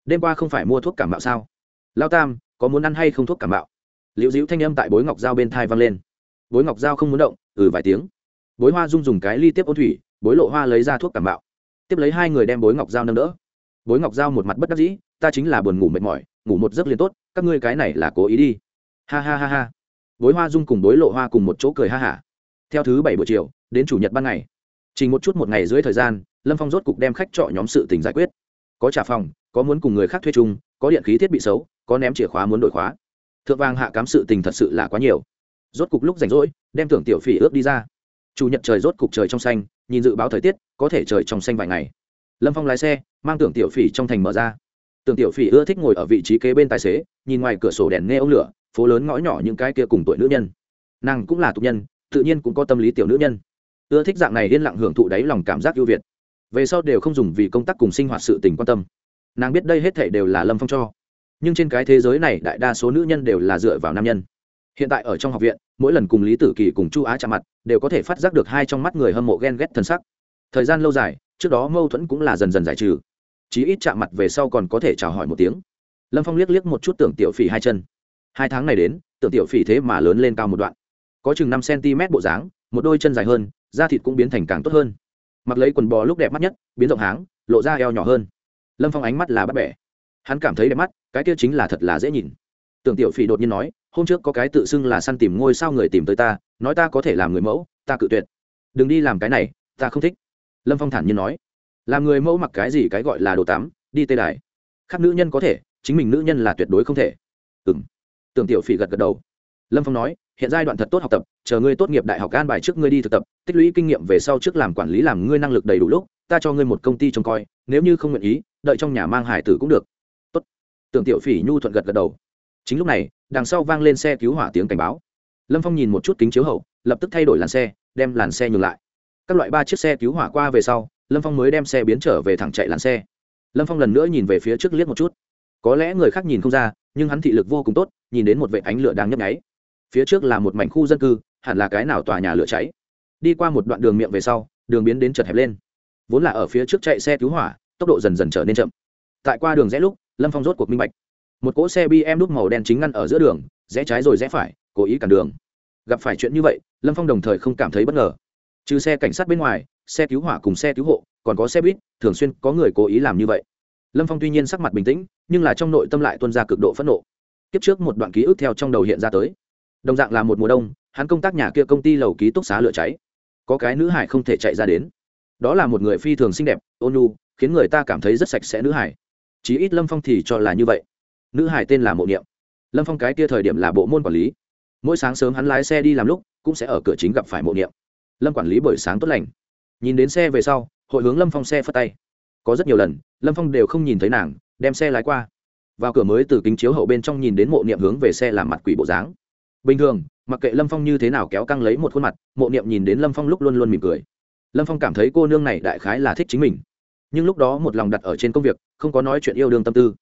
đêm qua không phải mua thuốc cảm bạo sao? Lao tam, có muốn ăn hay không thuốc cảm bạo liễu dĩu thanh âm tại bối ngọc dao bên thai vang lên. Bối ngọc dao không muốn động ừ vài tiếng. Bối hoa dung dùng cái ly tiếp ôn thủy, bối lộ hoa lấy ra thuốc cảm bạo tiếp lấy hai người đem bối ngọc dao nâng đỡ. Bối ngọc dao một mặt bất đắc dĩ, ta chính là buồn ngủ mệt mỏi, ngủ một giấc liền tốt, các ngươi cái này là cố ý đi. Ha ha ha ha. Bối hoa dung cùng bối lộ hoa cùng một chỗ cười ha hả. Theo thứ bảy buổi chiều đến chủ nhật ban ngày. Chỉ một chút một ngày dưới thời gian, lâm phong rốt cục đem khách trọ nhóm sự tình giải quyết. Có trả phòng, có muốn cùng người khác thuê chung, có điện khí thiết bị xấu, có ném chìa khóa muốn đổi khóa. Thượng vàng hạ cám sự tình thật sự là quá nhiều. Rốt cục lúc rảnh rỗi, đem tưởng tiểu phỉ ướp đi ra. Chủ nhật trời rốt cục trời trong xanh, nhìn dự báo thời tiết, có thể trời trong xanh vài ngày. Lâm phong lái xe, mang tưởng tiểu phỉ trong thành mở ra. Tưởng tiểu phỉ ưa thích ngồi ở vị trí kế bên tài xế, nhìn ngoài cửa sổ đèn nghe ống lửa, phố lớn ngõ nhỏ những cái kia cùng tuổi nữ nhân. Nàng cũng là tục nhân, tự nhiên cũng có tâm lý tiểu nữ nhân ưa thích dạng này yên lặng hưởng thụ đáy lòng cảm giác ưu việt. Về sau đều không dùng vì công tác cùng sinh hoạt sự tình quan tâm. Nàng biết đây hết thể đều là lâm phong cho. Nhưng trên cái thế giới này, đại đa số nữ nhân đều là dựa vào nam nhân. Hiện tại ở trong học viện, mỗi lần cùng lý tử kỳ cùng chu á chạm mặt, đều có thể phát giác được hai trong mắt người hâm mộ ghen ghét thân sắc. Thời gian lâu dài, trước đó mâu thuẫn cũng là dần dần giải trừ. Chí ít chạm mặt về sau còn có thể chào hỏi một tiếng. Lâm phong liếc liếc một chút tưởng tiểu phỉ hai chân. Hai tháng này đến, tưởng tiểu phỉ thế mà lớn lên cao một đoạn. Có chừng năm cm bộ dáng, một đôi chân dài hơn da thịt cũng biến thành càng tốt hơn. Mặc lấy quần bò lúc đẹp mắt nhất, biến rộng háng, lộ ra eo nhỏ hơn. Lâm phong ánh mắt là bắt bẻ. Hắn cảm thấy đẹp mắt, cái kia chính là thật là dễ nhìn. Tưởng tiểu phỉ đột nhiên nói, hôm trước có cái tự xưng là săn tìm ngôi sao người tìm tới ta, nói ta có thể làm người mẫu, ta cự tuyệt. Đừng đi làm cái này, ta không thích. Lâm phong thản nhiên nói, làm người mẫu mặc cái gì cái gọi là đồ tắm, đi tê đài. Khác nữ nhân có thể, chính mình nữ nhân là tuyệt đối không thể. Ừ m tưởng tiểu phỉ gật gật đầu. Lâm phong nói hiện giai đoạn thật tốt học tập, chờ ngươi tốt nghiệp đại học an bài trước ngươi đi thực tập, tích lũy kinh nghiệm về sau trước làm quản lý làm ngươi năng lực đầy đủ lúc, ta cho ngươi một công ty trông coi, nếu như không nguyện ý, đợi trong nhà mang hải tử cũng được. Tốt. Tưởng tiểu phỉ nhu thuận gật gật đầu. Chính lúc này, đằng sau vang lên xe cứu hỏa tiếng cảnh báo. Lâm phong nhìn một chút kính chiếu hậu, lập tức thay đổi làn xe, đem làn xe nhường lại. Các loại ba chiếc xe cứu hỏa qua về sau, lâm phong mới đem xe biến trở về thẳng chạy làn xe. Lâm phong lần nữa nhìn về phía trước liếc một chút. Có lẽ người khác nhìn không ra, nhưng hắn thị lực vô cùng tốt, nhìn đến một vệ ánh lửa đang nhấp nháy phía trước là một mảnh khu dân cư, hẳn là cái nào tòa nhà lửa cháy. Đi qua một đoạn đường miệng về sau, đường biến đến chật hẹp lên. Vốn là ở phía trước chạy xe cứu hỏa, tốc độ dần dần trở nên chậm. Tại qua đường rẽ lúc, lâm phong rốt cuộc minh bạch. Một cỗ xe bm đúc màu đen chính ngăn ở giữa đường, rẽ trái rồi rẽ phải, cố ý cản đường. Gặp phải chuyện như vậy, lâm phong đồng thời không cảm thấy bất ngờ. Trừ xe cảnh sát bên ngoài, xe cứu hỏa cùng xe cứu hộ, còn có xe buýt, thường xuyên có người cố ý làm như vậy. Lâm phong tuy nhiên sắc mặt bình tĩnh, nhưng là trong nội tâm lại tuân ra cực độ phẫn nộ. Kiếp trước một đoạn ký ức theo trong đầu hiện ra tới đồng dạng là một mùa đông, hắn công tác nhà kia công ty lầu ký túc xá lửa cháy. Có cái nữ hải không thể chạy ra đến. Đó là một người phi thường xinh đẹp, ôn nhu, khiến người ta cảm thấy rất sạch sẽ nữ hải. Chí ít lâm phong thì cho là như vậy. Nữ hải tên là mộ niệm. Lâm phong cái kia thời điểm là bộ môn quản lý. Mỗi sáng sớm hắn lái xe đi làm lúc, cũng sẽ ở cửa chính gặp phải mộ niệm. Lâm quản lý buổi sáng tốt lành. Nhìn đến xe về sau, hội hướng lâm phong xe phất tay. Có rất nhiều lần, lâm phong đều không nhìn thấy nàng, đem xe lái qua. Vào cửa mới từ kính chiếu hậu bên trong nhìn đến mộ niệm hướng về xe làm mặt quỷ bộ dáng bình thường, mặc kệ lâm phong như thế nào kéo căng lấy một khuôn mặt, mộ niệm nhìn đến lâm phong lúc luôn luôn mỉm cười. Lâm phong cảm thấy cô nương này đại khái là thích chính mình. Nhưng lúc đó một lòng đặt ở trên công việc, không có nói chuyện yêu đương tâm tư.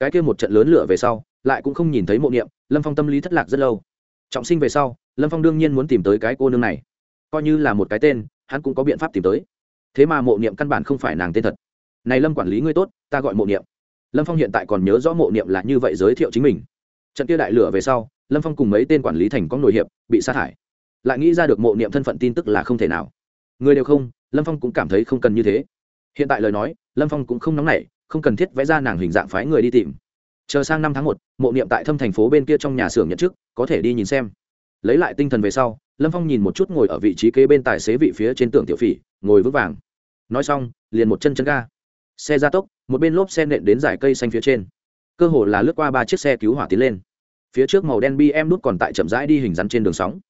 Cái kia một trận lớn lửa về sau, lại cũng không nhìn thấy mộ niệm, lâm phong tâm lý thất lạc rất lâu. Trọng sinh về sau, lâm phong đương nhiên muốn tìm tới cái cô nương này. Coi như là một cái tên, hắn cũng có biện pháp tìm tới. Thế mà mộ niệm căn bản không phải nàng tên thật. Này lâm quản lý ngươi tốt, ta gọi mộ niệm. Lâm phong hiện tại còn nhớ rõ mộ niệm là như vậy giới thiệu chính mình. Trận kia đại lửa về sau lâm phong cùng mấy tên quản lý thành có nội hiệp, bị sa thải. Lại nghĩ ra được mộ niệm thân phận tin tức là không thể nào. Người đều không, lâm phong cũng cảm thấy không cần như thế. Hiện tại lời nói, lâm phong cũng không nóng nảy, không cần thiết vẽ ra nàng hình dạng phái người đi tìm. Chờ sang năm tháng một, mộ niệm tại thâm thành phố bên kia trong nhà xưởng nhận chức, có thể đi nhìn xem. Lấy lại tinh thần về sau, lâm phong nhìn một chút ngồi ở vị trí kế bên tài xế vị phía trên tường tiểu phỉ, ngồi vững vàng. Nói xong, liền một chân chân ga. Xe ra tốc, một bên lốp xe nện đến dải cây xanh phía trên. Cơ hồ là lướt qua ba chiếc xe cứu hỏa tiến lên phía trước màu đen bm nút còn tại chậm rãi đi hình rắn trên đường sóng.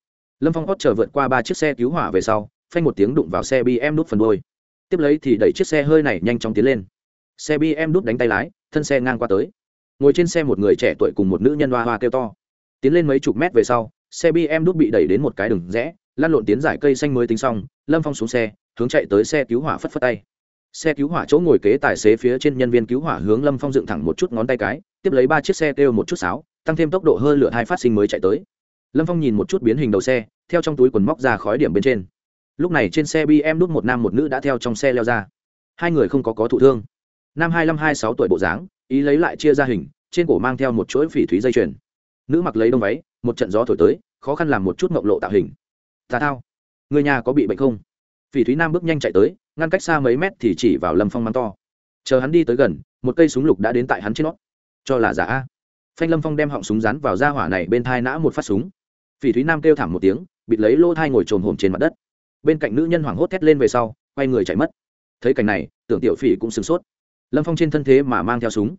Lâm phong hót chờ vượt qua ba chiếc xe cứu hỏa về sau, phanh một tiếng đụng vào xe bm nút phần đôi tiếp lấy thì đẩy chiếc xe hơi này nhanh chóng tiến lên. Xe bm nút đánh tay lái, thân xe ngang qua tới. Ngồi trên xe một người trẻ tuổi cùng một nữ nhân hoa hoa kêu to. Tiến lên mấy chục mét về sau, xe bm đút bị đẩy đến một cái đường rẽ, lăn lộn tiến giải cây xanh mới tính xong, lâm phong xuống xe, hướng chạy tới xe cứu hỏa phất phất tay. Xe cứu hỏa chỗ ngồi kế tài xế phía trên nhân viên cứu hỏa hướng lâm phong dựng thẳng một chút ngón tay cái, tiếp lấy ba chiếc xe kêu một chút sáo tăng thêm tốc độ hơn lửa hai phát sinh mới chạy tới. Lâm phong nhìn một chút biến hình đầu xe, theo trong túi quần móc ra khói điểm bên trên. Lúc này trên xe bm đút một nam một nữ đã theo trong xe leo ra. Hai người không có có thụ thương. Nam hai mươi năm hai sáu tuổi bộ dáng, ý lấy lại chia ra hình, trên cổ mang theo một chuỗi phỉ thúy dây chuyền. Nữ mặc lấy đông váy, một trận gió thổi tới, khó khăn làm một chút mộng lộ tạo hình. Tà thao, người nhà có bị bệnh không? Phỉ thúy nam bước nhanh chạy tới, ngăn cách xa mấy mét thì chỉ vào lâm phong mắng to. Chờ hắn đi tới gần, một cây súng lục đã đến tại hắn trên nó. Cho là giả a phanh lâm phong đem họng súng rắn vào ra hỏa này bên thai nã một phát súng. Phỉ thúy nam kêu thảm một tiếng, bịt lấy lỗ thai ngồi trồm hổm trên mặt đất. Bên cạnh nữ nhân hoảng hốt thét lên về sau, quay người chạy mất. Thấy cảnh này, tưởng tiểu phỉ cũng sửng sốt. Lâm phong trên thân thế mà mang theo súng.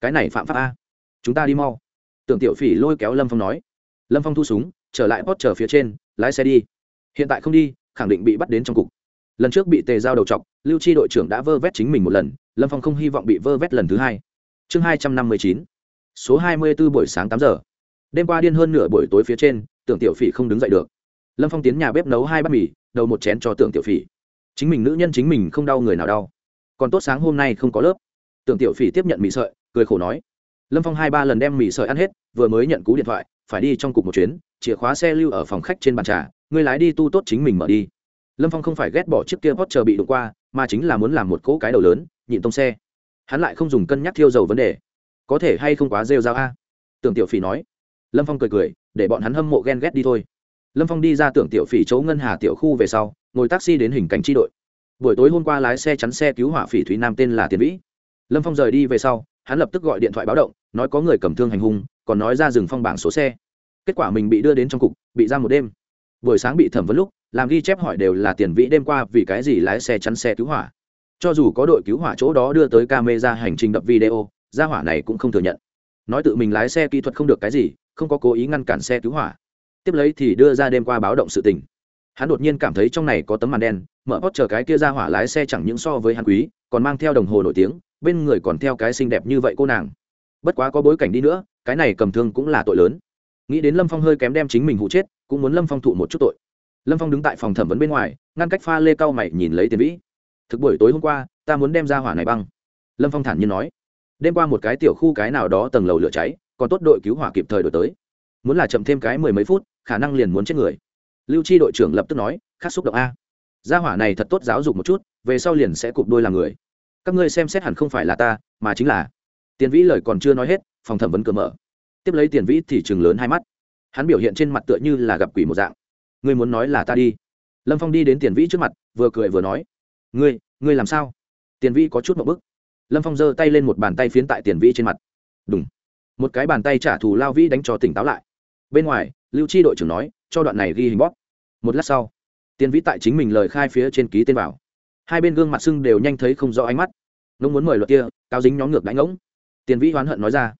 Cái này phạm pháp a. Chúng ta đi mau. Tưởng tiểu phỉ lôi kéo lâm phong nói. Lâm phong thu súng, trở lại pot chờ phía trên, lái xe đi. Hiện tại không đi, khẳng định bị bắt đến trong cục. Lần trước bị tề giao đầu chọc, lưu chi đội trưởng đã vơ vét chính mình một lần, lâm phong không hy vọng bị vơ vét lần thứ hai. Chương hai trăm năm mươi chín số hai mươi b ố buổi sáng 8 giờ. Đêm qua điên hơn nửa buổi tối phía trên, tưởng tiểu phỉ không đứng dậy được. Lâm phong tiến nhà bếp nấu hai bát mì, đầu một chén cho tưởng tiểu phỉ. Chính mình nữ nhân chính mình không đau người nào đau. Còn tốt sáng hôm nay không có lớp. Tưởng tiểu phỉ tiếp nhận mì sợi, cười khổ nói. Lâm phong hai ba lần đem mì sợi ăn hết, vừa mới nhận cú điện thoại, phải đi trong cục một chuyến, chìa khóa xe lưu ở phòng khách trên bàn trà, người lái đi tu tốt chính mình mở đi. Lâm phong không phải ghét bỏ chiếc kia Porsche bị đụng qua, mà chính là muốn làm một cỗ cái đầu lớn, nhịn tông xe. Hắn lại không dùng cân nhắc thiêu dầu vấn đề có thể hay không quá rêu rao a? Tưởng tiểu phỉ nói. Lâm phong cười cười, để bọn hắn hâm mộ ghen ghét đi thôi. Lâm phong đi ra tưởng tiểu phỉ chỗ ngân hà tiểu khu về sau, ngồi taxi đến hình cảnh tri đội. Buổi tối hôm qua lái xe chắn xe cứu hỏa phỉ thúy nam tên là tiền vĩ. Lâm phong rời đi về sau, hắn lập tức gọi điện thoại báo động, nói có người cầm thương hành hung, còn nói ra dừng phong bảng số xe. Kết quả mình bị đưa đến trong cục, bị ra một đêm. Buổi sáng bị thẩm vấn lúc, làm ghi chép hỏi đều là tiền vĩ đêm qua vì cái gì lái xe chắn xe cứu hỏa. Cho dù có đội cứu hỏa chỗ đó đưa tới camera hành trình đập video gia hỏa này cũng không thừa nhận. Nói tự mình lái xe kỹ thuật không được cái gì, không có cố ý ngăn cản xe cứu hỏa. Tiếp lấy thì đưa ra đêm qua báo động sự tình. Hắn đột nhiên cảm thấy trong này có tấm màn đen, mở hót chờ cái kia ra hỏa lái xe chẳng những so với hắn quý, còn mang theo đồng hồ nổi tiếng, bên người còn theo cái xinh đẹp như vậy cô nàng. Bất quá có bối cảnh đi nữa, cái này cầm thương cũng là tội lớn. Nghĩ đến lâm phong hơi kém đem chính mình hụ chết, cũng muốn lâm phong thụ một chút tội. Lâm phong đứng tại phòng thẩm vấn bên ngoài, ngăn cách pha lê cao mày nhìn lấy tiền vĩ. Thực buổi tối hôm qua, ta muốn đem ra hỏa này băng. Lâm phong thản nhiên nói đêm qua một cái tiểu khu cái nào đó tầng lầu lửa cháy, còn tốt đội cứu hỏa kịp thời đổi tới. Muốn là chậm thêm cái mười mấy phút, khả năng liền muốn chết người. Lưu chi đội trưởng lập tức nói khát xúc động a. Gia hỏa này thật tốt giáo dục một chút, về sau liền sẽ cụp đôi làm người. Các ngươi xem xét hẳn không phải là ta, mà chính là. Tiền vĩ lời còn chưa nói hết, phòng thẩm vấn cửa mở. Tiếp lấy tiền vĩ thì chừng lớn hai mắt. Hắn biểu hiện trên mặt tựa như là gặp quỷ một dạng. Ngươi muốn nói là ta đi. Lâm phong đi đến tiền vĩ trước mặt, vừa cười vừa nói, ngươi ngươi làm sao? Tiền vĩ có chút một bức lâm phong giơ tay lên một bàn tay phiến tại tiền vĩ trên mặt. Đúng một cái bàn tay trả thù lao vĩ đánh cho tỉnh táo lại. Bên ngoài, lưu chi đội trưởng nói, cho đoạn này ghi hình bóp. Một lát sau, tiền vĩ tại chính mình lời khai phía trên ký tên vào. Hai bên gương mặt sưng đều nhanh thấy không rõ ánh mắt. Ngông muốn mời luật kia cao dính nhóm ngược đánh ngỗng. Tiền vĩ oán hận nói ra.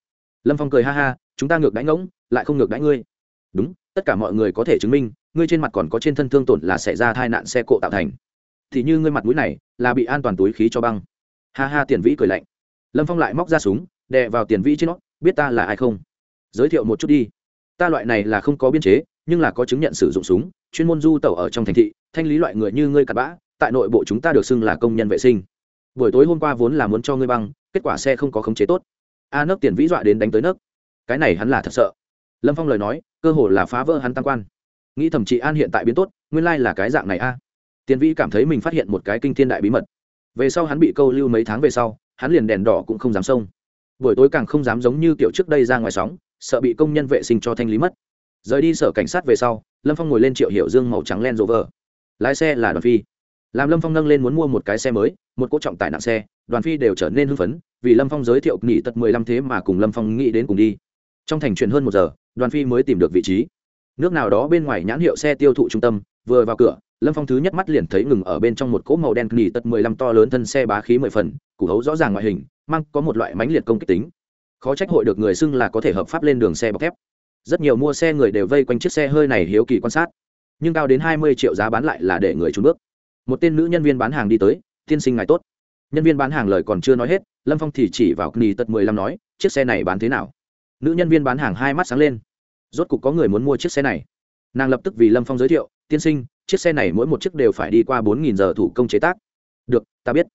Lâm phong cười ha ha, chúng ta ngược đánh ngỗng, lại không ngược đánh ngươi. Đúng, tất cả mọi người có thể chứng minh, ngươi trên mặt còn có trên thân thương tổn là xảy ra tai nạn xe cộ tạo thành. Thì như ngươi mặt mũi này, là bị an toàn túi khí cho băng ha ha, tiền vĩ cười lạnh. Lâm phong lại móc ra súng, đè vào tiền vĩ trên nó, biết ta là ai không? Giới thiệu một chút đi. Ta loại này là không có biên chế, nhưng là có chứng nhận sử dụng súng, chuyên môn du tẩu ở trong thành thị, thanh lý loại người như ngươi cặn bã, tại nội bộ chúng ta được xưng là công nhân vệ sinh. Buổi tối hôm qua vốn là muốn cho ngươi băng, kết quả xe không có khống chế tốt. A nấc tiền vĩ dọa đến đánh tới nấc. Cái này hắn là thật sợ. Lâm phong lời nói, cơ hồ là phá vỡ hắn tăng quan. Nghĩ thậm chí an hiện tại biến tốt, nguyên lai là cái dạng này a. Tiền vĩ cảm thấy mình phát hiện một cái kinh thiên đại bí mật về sau hắn bị câu lưu mấy tháng về sau, hắn liền đèn đỏ cũng không dám xông. Buổi tối càng không dám giống như kiểu trước đây ra ngoài sóng, sợ bị công nhân vệ sinh cho thanh lý mất. Rời đi sở cảnh sát về sau, lâm phong ngồi lên triệu hiệu dương màu trắng len rộ vờ. Lái xe là đoàn phi. Làm lâm phong nâng lên muốn mua một cái xe mới, một cỗ trọng tải nặng xe, đoàn phi đều trở nên hưng phấn, vì lâm phong giới thiệu nghỉ tật mười lăm thế mà cùng lâm phong nghĩ đến cùng đi. Trong thành chuyện hơn một giờ, đoàn phi mới tìm được vị trí. Nước nào đó bên ngoài nhãn hiệu xe tiêu thụ trung tâm, vừa vào cửa lâm phong thứ nhất mắt liền thấy ngừng ở bên trong một cỗ màu đen nghỉ tật mười lăm to lớn thân xe bá khí mười phần, củ hấu rõ ràng ngoại hình, mang có một loại mánh liệt công kích tính. Khó trách hội được người xưng là có thể hợp pháp lên đường xe bọc thép. Rất nhiều mua xe người đều vây quanh chiếc xe hơi này hiếu kỳ quan sát. Nhưng cao đến hai mươi triệu giá bán lại là để người trúng bước. Một tên nữ nhân viên bán hàng đi tới, tiên sinh ngài tốt. Nhân viên bán hàng lời còn chưa nói hết, lâm phong thì chỉ vào nghỉ tật mười lăm nói, chiếc xe này bán thế nào? Nữ nhân viên bán hàng hai mắt sáng lên. Rốt cục có người muốn mua chiếc xe này. Nàng lập tức vì lâm phong giới thiệu, tiên sinh chiếc xe này mỗi một chiếc đều phải đi qua bốn nghìn giờ thủ công chế tác. Được, ta biết.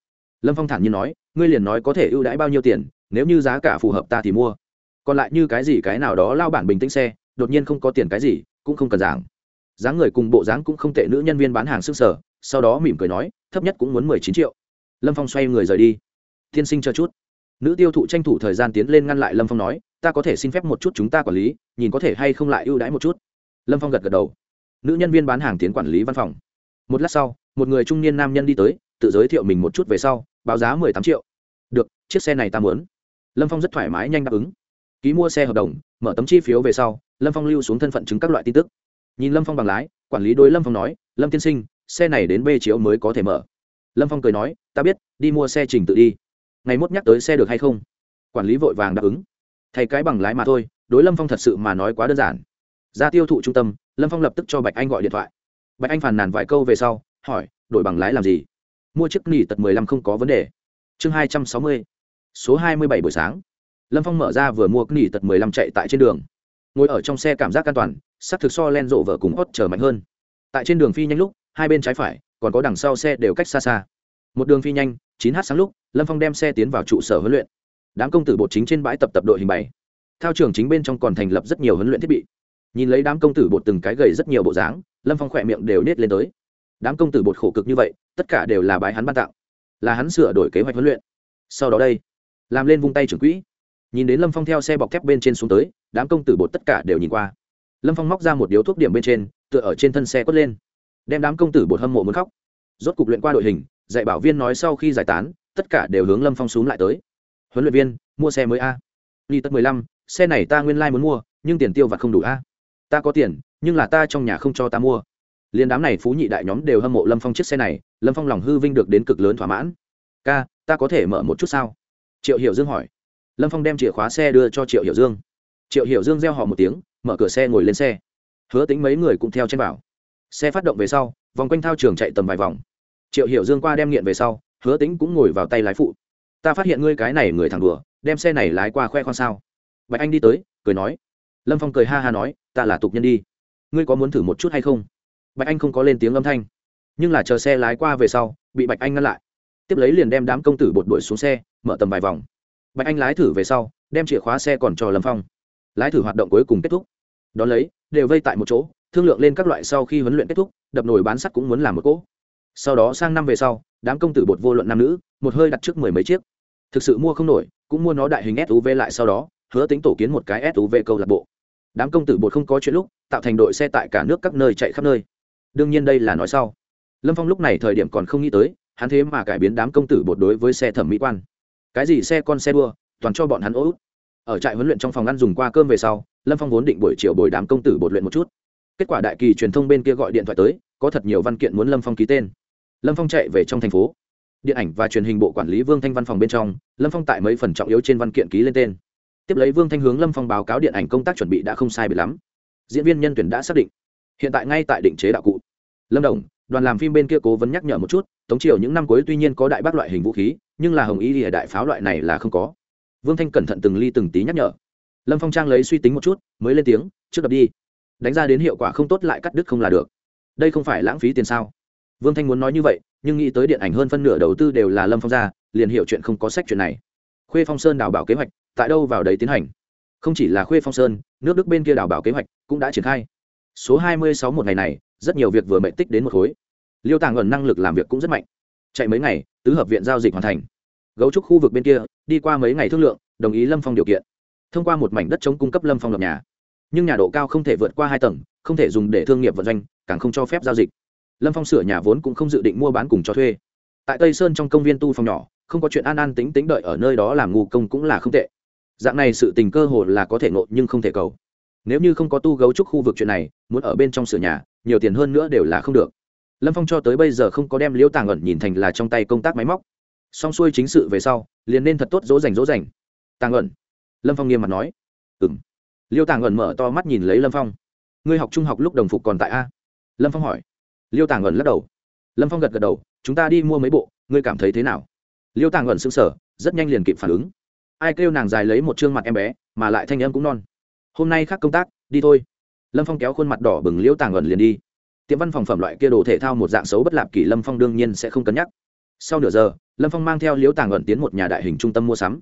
Lâm phong thản nhiên nói, ngươi liền nói có thể ưu đãi bao nhiêu tiền, nếu như giá cả phù hợp ta thì mua. Còn lại như cái gì cái nào đó lao bản bình tĩnh xe, đột nhiên không có tiền cái gì, cũng không cần giảng. Dáng người cùng bộ dáng cũng không tệ, nữ nhân viên bán hàng s ư sở sau đó mỉm cười nói, thấp nhất cũng muốn mười chín triệu. Lâm phong xoay người rời đi. Tiên sinh cho chút. Nữ tiêu thụ tranh thủ thời gian tiến lên ngăn lại lâm phong nói, ta có thể xin phép một chút chúng ta quản lý, nhìn có thể hay không lại ưu đãi một chút. Lâm phong gật gật đầu nữ nhân viên bán hàng tiến quản lý văn phòng. Một lát sau, một người trung niên nam nhân đi tới, tự giới thiệu mình một chút về sau, báo giá mười tám triệu. Được, chiếc xe này ta muốn. Lâm phong rất thoải mái nhanh đáp ứng. Ký mua xe hợp đồng, mở tấm chi phiếu về sau, lâm phong lưu xuống thân phận chứng các loại tin tức. Nhìn lâm phong bằng lái, quản lý đối lâm phong nói, lâm tiên sinh, xe này đến b chiếu mới có thể mở. Lâm phong cười nói, ta biết, đi mua xe trình tự đi. Ngày mốt nhắc tới xe được hay không? Quản lý vội vàng đáp ứng. Thay cái bằng lái mà thôi, đối lâm phong thật sự mà nói quá đơn giản ra tiêu thụ trung tâm, lâm phong lập tức cho bạch anh gọi điện thoại. Bạch anh phàn nàn vài câu về sau, hỏi, đổi bằng lái làm gì? Mua chiếc nỉ tật mười lăm không có vấn đề. Chương hai trăm sáu mươi, số hai mươi bảy buổi sáng. Lâm phong mở ra vừa mua nỉ tật mười lăm chạy tại trên đường. Ngồi ở trong xe cảm giác an toàn, sắc thực so len rộ vợ cùng hót trở mạnh hơn. Tại trên đường phi nhanh lúc, hai bên trái phải, còn có đằng sau xe đều cách xa xa. Một đường phi nhanh, chín h sáng lúc, lâm phong đem xe tiến vào trụ sở huấn luyện. Đám công tử bột chính trên bãi tập tập đội hình bày. Thao trường chính bên trong còn thành lập rất nhiều huấn luyện thiết bị nhìn lấy đám công tử bột từng cái gầy rất nhiều bộ dáng, lâm phong khỏe miệng đều nết lên tới. Đám công tử bột khổ cực như vậy, tất cả đều là bái hắn ban tặng, là hắn sửa đổi kế hoạch huấn luyện. Sau đó đây, làm lên vung tay trưởng quỹ. Nhìn đến lâm phong theo xe bọc thép bên trên xuống tới, đám công tử bột tất cả đều nhìn qua. Lâm phong móc ra một điếu thuốc điểm bên trên, tựa ở trên thân xe quất lên. Đem đám công tử bột hâm mộ muốn khóc. Rốt cục luyện qua đội hình, dạy bảo viên nói sau khi giải tán, tất cả đều hướng lâm phong xuống lại tới. Huấn luyện viên, mua xe mới a. Ly tất mười lăm, xe này ta nguyên lai、like、muốn mua, nhưng tiền tiêu vặt không đủ a ta có tiền, nhưng là ta trong nhà không cho ta mua. Liên đám này phú nhị đại nhóm đều hâm mộ lâm phong chiếc xe này, lâm phong lòng hư vinh được đến cực lớn thỏa mãn. Ca, ta có thể mở một chút sao? Triệu hiểu dương hỏi. Lâm phong đem chìa khóa xe đưa cho triệu hiểu dương. Triệu hiểu dương gieo họ một tiếng, mở cửa xe ngồi lên xe. Hứa tính mấy người cũng theo trên bảo xe phát động về sau, vòng quanh thao trường chạy tầm vài vòng. Triệu hiểu dương qua đem nghiện về sau, hứa tính cũng ngồi vào tay lái phụ. Ta phát hiện ngươi cái này người thẳng đùa, đem xe này lái qua khoe khoang sao? Bạch anh đi tới, cười nói lâm phong cười ha ha nói, ta là tục nhân đi. Ngươi có muốn thử một chút hay không? Bạch anh không có lên tiếng âm thanh, nhưng là chờ xe lái qua về sau, bị bạch anh ngăn lại. Tiếp lấy liền đem đám công tử bột đuổi xuống xe, mở tầm vài vòng. Bạch anh lái thử về sau, đem chìa khóa xe còn cho lâm phong. Lái thử hoạt động cuối cùng kết thúc. Đón lấy, đều vây tại một chỗ, thương lượng lên các loại sau khi huấn luyện kết thúc, đập nồi bán sắt cũng muốn làm một cỗ. Sau đó sang năm về sau, đám công tử bột vô luận nam nữ, một hơi đặt trước mười mấy chiếc. Thực sự mua không nổi, cũng mua nó đại hình suv lại sau đó, hứa tính tổ kiến một cái suv câu lạc bộ đám công tử bột không có chuyện lúc, tạo thành đội xe tại cả nước các nơi chạy khắp nơi. Đương nhiên đây là nói sau. Lâm phong lúc này thời điểm còn không nghĩ tới, hắn thế mà cải biến đám công tử bột đối với xe thẩm mỹ quan. Cái gì xe con xe đua, toàn cho bọn hắn ô út. Ở trại huấn luyện trong phòng ăn dùng qua cơm về sau, lâm phong vốn định buổi chiều bồi đám công tử bột luyện một chút. Kết quả đại kỳ truyền thông bên kia gọi điện thoại tới, có thật nhiều văn kiện muốn lâm phong ký tên. Lâm phong chạy về trong thành phố. Điện ảnh và truyền hình bộ quản lý vương thanh văn phòng bên trong, lâm phong tại mấy phần trọng yếu trên văn kiện ký lên tên tiếp lấy vương thanh hướng lâm phong báo cáo điện ảnh công tác chuẩn bị đã không sai bị lắm. Diễn viên nhân tuyển đã xác định. Hiện tại ngay tại định chế đạo cụ. Lâm đồng, đoàn làm phim bên kia cố vấn nhắc nhở một chút, tống triều những năm cuối tuy nhiên có đại bác loại hình vũ khí, nhưng là hồng ý lìa đại pháo loại này là không có. Vương thanh cẩn thận từng ly từng tí nhắc nhở. Lâm phong trang lấy suy tính một chút, mới lên tiếng, trước đập đi. Đánh ra đến hiệu quả không tốt lại cắt đứt không là được. Đây không phải lãng phí tiền sao? Vương thanh muốn nói như vậy, nhưng nghĩ tới điện ảnh hơn phân nửa đầu tư đều là lâm phong ra, liền hiểu chuyện không có sách chuyện này. Khuê phong sơn đào bảo kế hoạch tại đâu vào đấy tiến hành. Không chỉ là khuê phong sơn, nước đức bên kia đào bảo kế hoạch cũng đã triển khai. Số hai mươi sáu một ngày này, rất nhiều việc vừa mệnh tích đến một khối. Liêu tàng ẩn năng lực làm việc cũng rất mạnh. Chạy mấy ngày, tứ hợp viện giao dịch hoàn thành. Gấu trúc khu vực bên kia, đi qua mấy ngày thương lượng, đồng ý lâm phong điều kiện. Thông qua một mảnh đất chống cung cấp lâm phong lập nhà. Nhưng nhà độ cao không thể vượt qua hai tầng, không thể dùng để thương nghiệp vận doanh, càng không cho phép giao dịch. Lâm phong sửa nhà vốn cũng không dự định mua bán cùng cho thuê. Tại tây sơn trong công viên tu phòng nhỏ, không có chuyện an an tính tính đợi ở nơi đó làm ngu công cũng là không tệ dạng này sự tình cơ hồ là có thể nộ nhưng không thể cầu. Nếu như không có tu gấu trúc khu vực chuyện này, muốn ở bên trong sửa nhà, nhiều tiền hơn nữa đều là không được. Lâm phong cho tới bây giờ không có đem liễu tàng ẩn nhìn thành là trong tay công tác máy móc. Xong xuôi chính sự về sau, liền nên thật tốt dỗ dành dỗ dành. Tàng ẩn. Lâm phong nghiêm mặt nói. Ừ m liêu tàng ẩn mở to mắt nhìn lấy lâm phong. Ngươi học trung học lúc đồng phục còn tại a? Lâm phong hỏi. Liêu tàng ẩn lắc đầu. Lâm phong gật gật đầu. Chúng ta đi mua mấy bộ, ngươi cảm thấy thế nào? Liêu tàng ẩn s ư n g sở rất nhanh liền kịp phản ứng ai kêu nàng dài lấy một chương mặt em bé, mà lại thanh âm cũng non. Hôm nay khác công tác, đi thôi. Lâm phong kéo khuôn mặt đỏ bừng Liễu tàng ẩn liền đi. Tiệm văn phòng phẩm loại kia đồ thể thao một dạng xấu bất lạp kỷ lâm phong đương nhiên sẽ không cân nhắc. Sau nửa giờ, lâm phong mang theo liễu tàng ẩn tiến một nhà đại hình trung tâm mua sắm.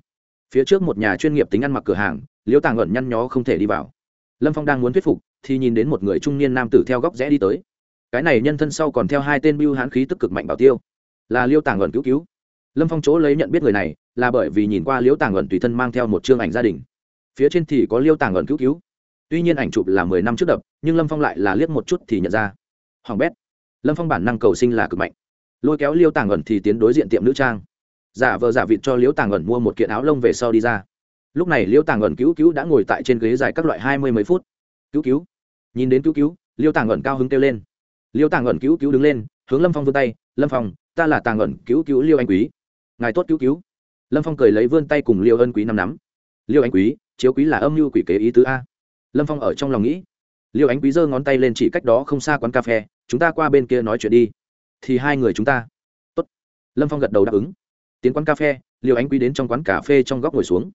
Phía trước một nhà chuyên nghiệp tính ăn mặc cửa hàng, liễu tàng ẩn nhăn nhó không thể đi vào. Lâm phong đang muốn thuyết phục, thì nhìn đến một người trung niên nam tử theo góc rẽ đi tới. Cái này nhân thân sau còn theo hai tên bưu hán khí tức cực mạnh bảo tiêu. Là liêu tàng ẩn cứu cứu. Lâm phong chỗ lấy nhận biết người này là bởi vì nhìn qua liễu tàng ẩn tùy thân mang theo một chương ảnh gia đình. Phía trên thì có liễu tàng ẩn cứu cứu. Tuy nhiên ảnh chụp là mười năm trước đập, nhưng lâm phong lại là liếc một chút thì nhận ra. Hoàng bét. Lâm phong bản năng cầu sinh là cực mạnh. Lôi kéo liêu tàng ẩn thì tiến đối diện tiệm nữ trang. Giả vờ giả vịt cho liễu tàng ẩn mua một kiện áo lông về sau đi ra. Lúc này liễu tàng ẩn cứu cứu đã ngồi tại trên ghế dài các loại hai mươi mấy phút. Cứu cứu. Nhìn đến cứu cứu liêu tàng ẩn cao hứng kêu lên. Liêu tàng ẩn cứu cứu đứng lên, hướng lâm phong vươn tay, lâm phong, ta là tàng ẩn cứu cứu liêu anh quý. Ngài tốt cứu cứu lâm phong cười lấy vươn tay cùng liêu ân quý năm nắm. Liêu anh quý, chiếu quý là âm mưu quỷ kế ý tứ a. Lâm phong ở trong lòng nghĩ. Liêu ánh quý giơ ngón tay lên chỉ cách đó không xa quán cà phê, chúng ta qua bên kia nói chuyện đi. Thì hai người chúng ta. Tốt. lâm phong gật đầu đáp ứng. Tiến quán cà phê, liêu ánh quý đến trong quán cà phê trong góc ngồi xuống.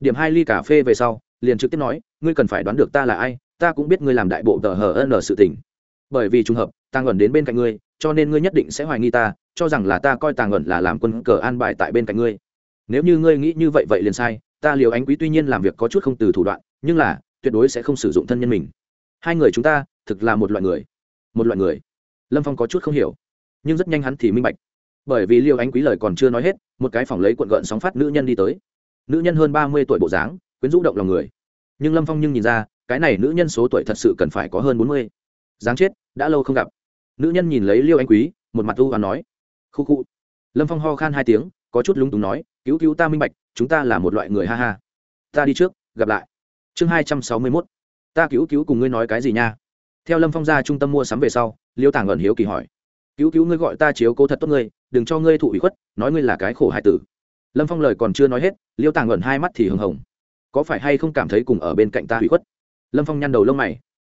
Điểm hai ly cà phê về sau, liền trực tiếp nói, ngươi cần phải đoán được ta là ai, ta cũng biết ngươi làm đại bộ tờ hờ n sự tình. Bởi vì trùng hợp tàng ẩn đến bên cạnh ngươi, cho nên ngươi nhất định sẽ hoài nghi ta, cho rằng là ta coi tàng ẩn là làm quân cờ an bài tại bên cạnh ngươi nếu như ngươi nghĩ như vậy vậy liền sai, ta liều ánh quý tuy nhiên làm việc có chút không từ thủ đoạn, nhưng là, tuyệt đối sẽ không sử dụng thân nhân mình. Hai người chúng ta, thực là một loại người. Một loại người. Lâm phong có chút không hiểu, nhưng rất nhanh hắn thì minh bạch. Bởi vì liều ánh quý lời còn chưa nói hết, một cái phòng lấy cuộn gợn sóng phát nữ nhân đi tới. Nữ nhân hơn ba mươi tuổi bộ dáng, quyến rũ động lòng người. Nhưng lâm phong nhưng nhìn ra, cái này nữ nhân số tuổi thật sự cần phải có hơn bốn mươi. Dáng chết, đã lâu không gặp. Nữ nhân nhìn lấy liêu anh quý, một mặt u và nói. Khu khu. Lâm phong ho khan hai tiếng, có chút lúng túng nói cứu cứu ta minh bạch, chúng ta là một loại người ha ha. Ta đi trước, gặp lại. Chương hai trăm sáu mươi mốt. Ta cứu cứu cùng ngươi nói cái gì nha? Theo lâm phong ra trung tâm mua sắm về sau, liêu tàng ẩn hiếu kỳ hỏi. Cứu cứu ngươi gọi ta chiếu cố thật tốt ngươi, đừng cho ngươi thụ ủy khuất, nói ngươi là cái khổ hại tử. Lâm phong lời còn chưa nói hết, liêu tàng ẩn hai mắt thì hừng hồng. Có phải hay không cảm thấy cùng ở bên cạnh ta ủy khuất? Lâm phong nhăn đầu lông mày.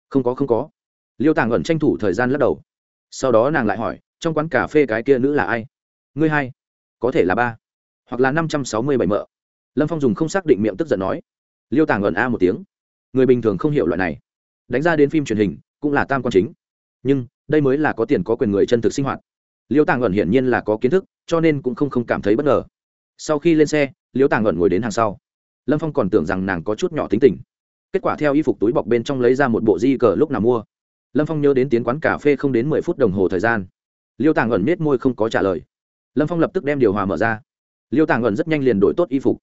Không có không có. Liêu tàng ẩn tranh thủ thời gian lắc đầu. Sau đó nàng lại hỏi, trong quán cà phê cái kia nữ là ai? Ngươi hai có thể là ba hoặc là năm trăm sáu mươi bảy mợ. Lâm phong dùng không xác định miệng tức giận nói. Liêu tàng ẩn a một tiếng. Người bình thường không hiểu loại này. Đánh ra đến phim truyền hình cũng là tam quan chính. Nhưng đây mới là có tiền có quyền người chân thực sinh hoạt. Liêu tàng ẩn hiển nhiên là có kiến thức cho nên cũng không, không cảm thấy bất ngờ. Sau khi lên xe liêu tàng ẩn ngồi đến hàng sau. Lâm phong còn tưởng rằng nàng có chút nhỏ tính tình. Kết quả theo y phục túi bọc bên trong lấy ra một bộ di cờ lúc nào mua. Lâm phong nhớ đến tiến quán cà phê không đến mười phút đồng hồ thời gian. Liêu tàng ẩn miết môi không có trả lời. Lâm phong lập tức đem điều hòa mở ra liêu tàng ẩn rất nhanh liền đổi tốt y phục.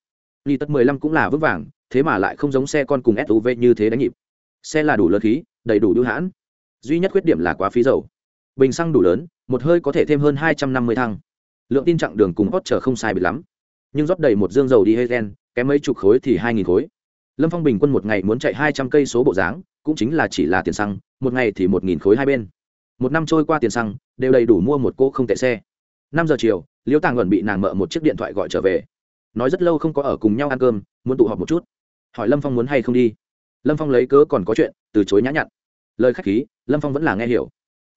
Ly tất mười lăm cũng là vững vàng, thế mà lại không giống xe con cùng suv như thế đánh nhịp. Xe là đủ lớn khí, đầy đủ đưu hãn. Duy nhất khuyết điểm là quá phí dầu. Bình xăng đủ lớn, một hơi có thể thêm hơn hai trăm năm mươi thăng. Lượng tin chặng đường cùng hot chờ không sai bị lắm. Nhưng rót đầy một dương dầu đi hơi kém mấy chục khối thì hai nghìn khối. Lâm phong bình quân một ngày muốn chạy hai trăm cây số bộ dáng, cũng chính là chỉ là tiền xăng, một ngày thì một nghìn khối hai bên. Một năm trôi qua tiền xăng, đều đầy đủ mua một cô không tệ xe năm giờ chiều liễu tàng luận bị nàng mợ một chiếc điện thoại gọi trở về. Nói rất lâu không có ở cùng nhau ăn cơm, muốn tụ họp một chút. Hỏi lâm phong muốn hay không đi. Lâm phong lấy cớ còn có chuyện, từ chối nhã nhặn. Lời k h á c h khí, lâm phong vẫn là nghe hiểu.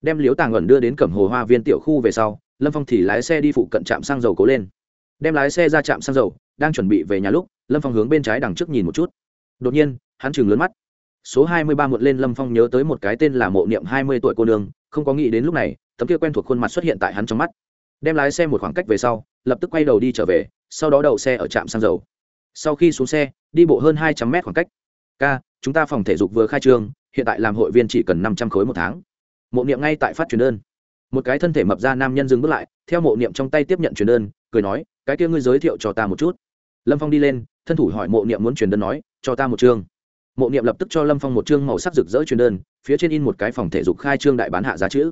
Đem Liễu tàng ẩn đưa đến cẩm hồ hoa viên tiểu khu về sau, lâm phong thì lái xe đi phụ cận trạm xăng dầu cố lên. Đem lái xe ra trạm xăng dầu, đang chuẩn bị về nhà lúc, lâm phong hướng bên trái đằng trước nhìn một chút. Đột nhiên, hắn chừng lớn mắt. Số hai mươi ba muộn lên lâm phong nhớ tới một cái tên là mộ niệm hai mươi tuổi cô nương, không có nghĩ đến lúc này, tấm kia quen thuộc khuôn mặt xuất hiện tại hắn trong mắt đem lái xe một khoảng cách về sau, lập tức quay đầu đi trở về, sau đó đậu xe ở trạm xăng dầu. Sau khi xuống xe, đi bộ hơn hai trăm mét khoảng cách. K chúng ta phòng thể dục vừa khai trương, hiện tại làm hội viên chỉ cần năm trăm khối một tháng. Mộ niệm ngay tại phát truyền đơn. Một cái thân thể mập ra nam nhân dừng bước lại, theo mộ niệm trong tay tiếp nhận truyền đơn, cười nói, cái kia ngươi giới thiệu cho ta một chút. Lâm phong đi lên, thân thủ hỏi mộ niệm muốn truyền đơn nói, cho ta một chương. Mộ niệm lập tức cho lâm phong một chương màu sắc rực rỡ truyền đơn, phía trên in một cái phòng thể dục khai trương đại bán hạ giá chữ.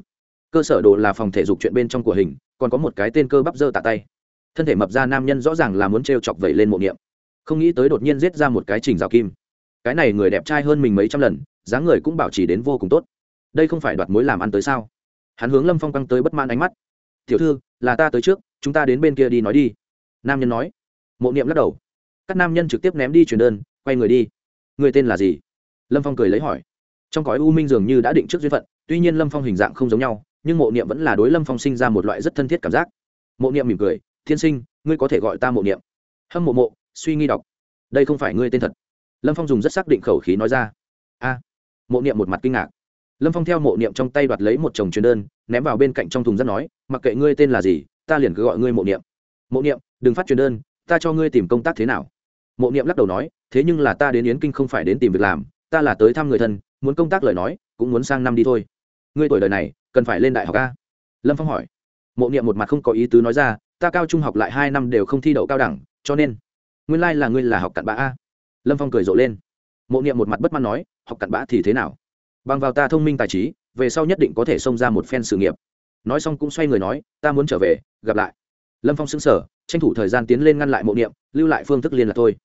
Cơ sở đồ là phòng thể dục chuyện bên trong của hình còn có một cái tên cơ bắp dơ tạ tay. Thân thể mập ra nam nhân rõ ràng là muốn t r e o chọc vẩy lên mộ niệm. Không nghĩ tới đột nhiên giết ra một cái trình rào kim. Cái này người đẹp trai hơn mình mấy trăm lần, dáng người cũng bảo trì đến vô cùng tốt. Đây không phải đoạt mối làm ăn tới sao? Hắn hướng lâm phong căng tới bất mãn ánh mắt. Tiểu thư, là ta tới trước, chúng ta đến bên kia đi nói đi. Nam nhân nói. Mộ niệm lắc đầu. Các nam nhân trực tiếp ném đi truyền đơn, quay người đi. Người tên là gì? Lâm phong cười lấy hỏi. Trong cõi u minh dường như đã định trước duyên phận, tuy nhiên lâm phong hình dạng không giống nhau nhưng mộ niệm vẫn là đối lâm phong sinh ra một loại rất thân thiết cảm giác mộ niệm mỉm cười thiên sinh ngươi có thể gọi ta mộ niệm hâm mộ mộ suy nghi đọc đây không phải ngươi tên thật lâm phong dùng rất xác định khẩu khí nói ra a mộ niệm một mặt kinh ngạc lâm phong theo mộ niệm trong tay đoạt lấy một chồng truyền đơn ném vào bên cạnh trong thùng rác nói mặc kệ ngươi tên là gì ta liền cứ gọi ngươi mộ niệm mộ niệm đừng phát truyền đơn ta cho ngươi tìm công tác thế nào mộ niệm lắc đầu nói thế nhưng là ta đến yến kinh không phải đến tìm việc làm ta là tới thăm người thân muốn công tác lời nói cũng muốn sang năm đi thôi ngươi tuổi đời này cần phải lên đại học a? Lâm phong hỏi. Mộ niệm một mặt không có ý tứ nói ra, ta cao trung học lại hai năm đều không thi đậu cao đẳng, cho nên, nguyên lai là ngươi là học cặn bã a? Lâm phong cười rộ lên. Mộ niệm một mặt bất mãn nói, học cặn bã thì thế nào? Bằng vào ta thông minh tài trí, về sau nhất định có thể xông ra một phen sự nghiệp. Nói xong cũng xoay người nói, ta muốn trở về, gặp lại. Lâm phong xứng sở tranh thủ thời gian tiến lên ngăn lại mộ niệm, lưu lại phương thức liên lạc thôi.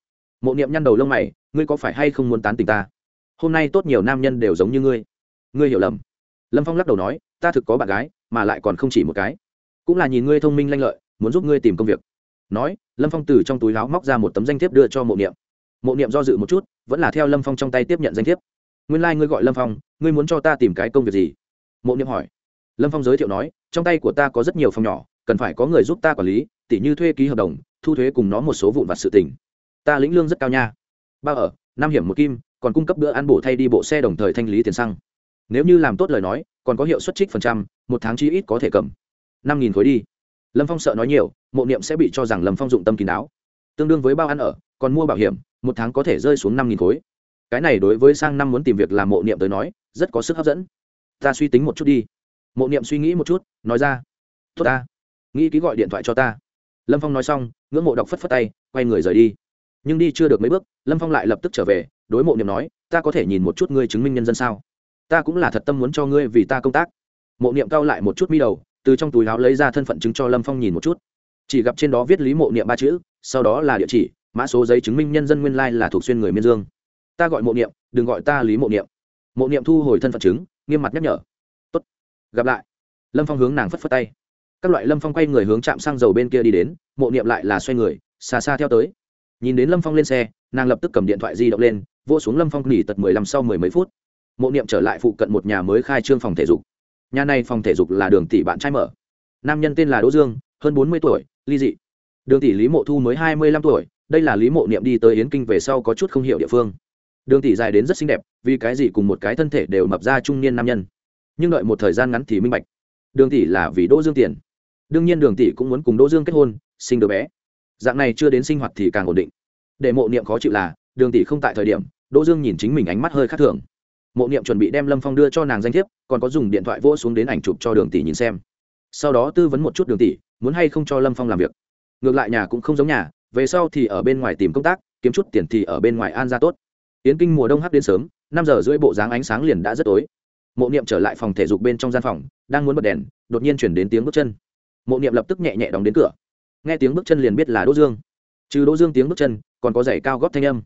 Mộ niệm nhăn đầu lông mày, ngươi có phải hay không muốn tán tình ta? Hôm nay tốt nhiều nam nhân đều giống như ngươi. Ngươi hiểu lầm. Lâm phong lắc đầu nói ta thực có bạn gái, mà lại còn không chỉ một cái. Cũng là nhìn ngươi thông minh lanh lợi, muốn giúp ngươi tìm công việc. Nói, lâm phong từ trong túi láo móc ra một tấm danh thiếp đưa cho mộ niệm. Mộ niệm do dự một chút, vẫn là theo lâm phong trong tay tiếp nhận danh thiếp. Nguyên lai、like、ngươi gọi lâm phong, ngươi muốn cho ta tìm cái công việc gì? Mộ niệm hỏi. Lâm phong giới thiệu nói, trong tay của ta có rất nhiều phòng nhỏ, cần phải có người giúp ta quản lý, tỉ như thuê ký hợp đồng, thu thuế cùng nó một số vụn vặt sự tình. ta lĩnh lương rất cao nha. Ba ở, năm hiểm một kim, còn cung cấp bữa ăn bổ thay đi bộ xe đồng thời thanh lý tiền xăng nếu như làm tốt lời nói, còn có hiệu suất trích phần trăm, một tháng chi ít có thể cầm. Năm nghìn khối đi. Lâm phong sợ nói nhiều, mộ niệm sẽ bị cho rằng lâm phong dụng tâm kín đáo. Tương đương với bao ăn ở, còn mua bảo hiểm, một tháng có thể rơi xuống năm nghìn khối. Cái này đối với sang năm muốn tìm việc làm mộ niệm tới nói, rất có sức hấp dẫn. Ta suy tính một chút đi. Mộ niệm suy nghĩ một chút, nói ra. Tốt ta. Nghĩ ký gọi điện thoại cho ta. Lâm phong nói xong, ngưỡng mộ đọc phất phất tay, quay người rời đi. Nhưng đi chưa được mấy bước, lâm phong lại lập tức trở về, đối mộ niệm nói, ta có thể nhìn một chút ngươi chứng minh nhân dân sao? Ta cũng là thật tâm muốn cho ngươi vì ta công tác. Mộ niệm cao lại một chút mi đầu, từ trong túi áo lấy ra thân phận chứng cho lâm phong nhìn một chút. Chỉ gặp trên đó viết lý mộ niệm ba chữ, sau đó là địa chỉ, mã số giấy chứng minh nhân dân nguyên lai là thuộc xuyên người miên dương. Ta gọi mộ niệm, đừng gọi ta lý mộ niệm. Mộ niệm thu hồi thân phận chứng, nghiêm mặt nhắc nhở. Tốt, gặp lại. Lâm phong hướng nàng phất phất tay. Các loại lâm phong quay người hướng chạm xăng dầu bên kia đi đến, mộ niệm lại là xoay người, xa xa theo tới. Nhìn đến lâm phong lên xe, nàng lập tức cầm điện thoại di động lên vô xuống lâm phong nghỉ tật mười lăm sau mười mấy phút mộ niệm trở lại phụ cận một nhà mới khai trương phòng thể dục. Nhà này phòng thể dục là đường tỷ bạn trai mở. Nam nhân tên là đỗ dương, hơn bốn mươi tuổi, ly dị. Đường tỷ lý mộ thu mới hai mươi lăm tuổi, đây là lý mộ niệm đi tới yến kinh về sau có chút không hiểu địa phương. Đường tỷ dài đến rất xinh đẹp, vì cái gì cùng một cái thân thể đều mập ra trung niên nam nhân. Nhưng đợi một thời gian ngắn thì minh bạch. Đường tỷ là vì đỗ dương tiền. Đương nhiên đường tỷ cũng muốn cùng đỗ dương kết hôn, sinh đứa bé. Dạng này chưa đến sinh hoạt thì càng ổn định. Để mộ niệm khó chịu là, đường tỷ không tại thời điểm, đỗ dương nhìn chính mình ánh mắt hơi khác thường mộ niệm chuẩn bị đem lâm phong đưa cho nàng danh thiếp, còn có dùng điện thoại vỗ xuống đến ảnh chụp cho đường tỷ nhìn xem. Sau đó tư vấn một chút đường tỷ, muốn hay không cho lâm phong làm việc. Ngược lại nhà cũng không giống nhà, về sau thì ở bên ngoài tìm công tác, kiếm chút tiền thì ở bên ngoài an ra tốt. Tiến kinh mùa đông hắc đến sớm, năm giờ rưỡi bộ dáng ánh sáng liền đã rất tối. Mộ niệm trở lại phòng thể dục bên trong gian phòng, đang muốn bật đèn, đột nhiên chuyển đến tiếng bước chân. Mộ niệm lập tức nhẹ nhẹ đóng đến cửa. Nghe tiếng bước chân liền biết là đỗ dương. Trừ đỗ dương tiếng bước chân, còn có giày cao góp thanh âm.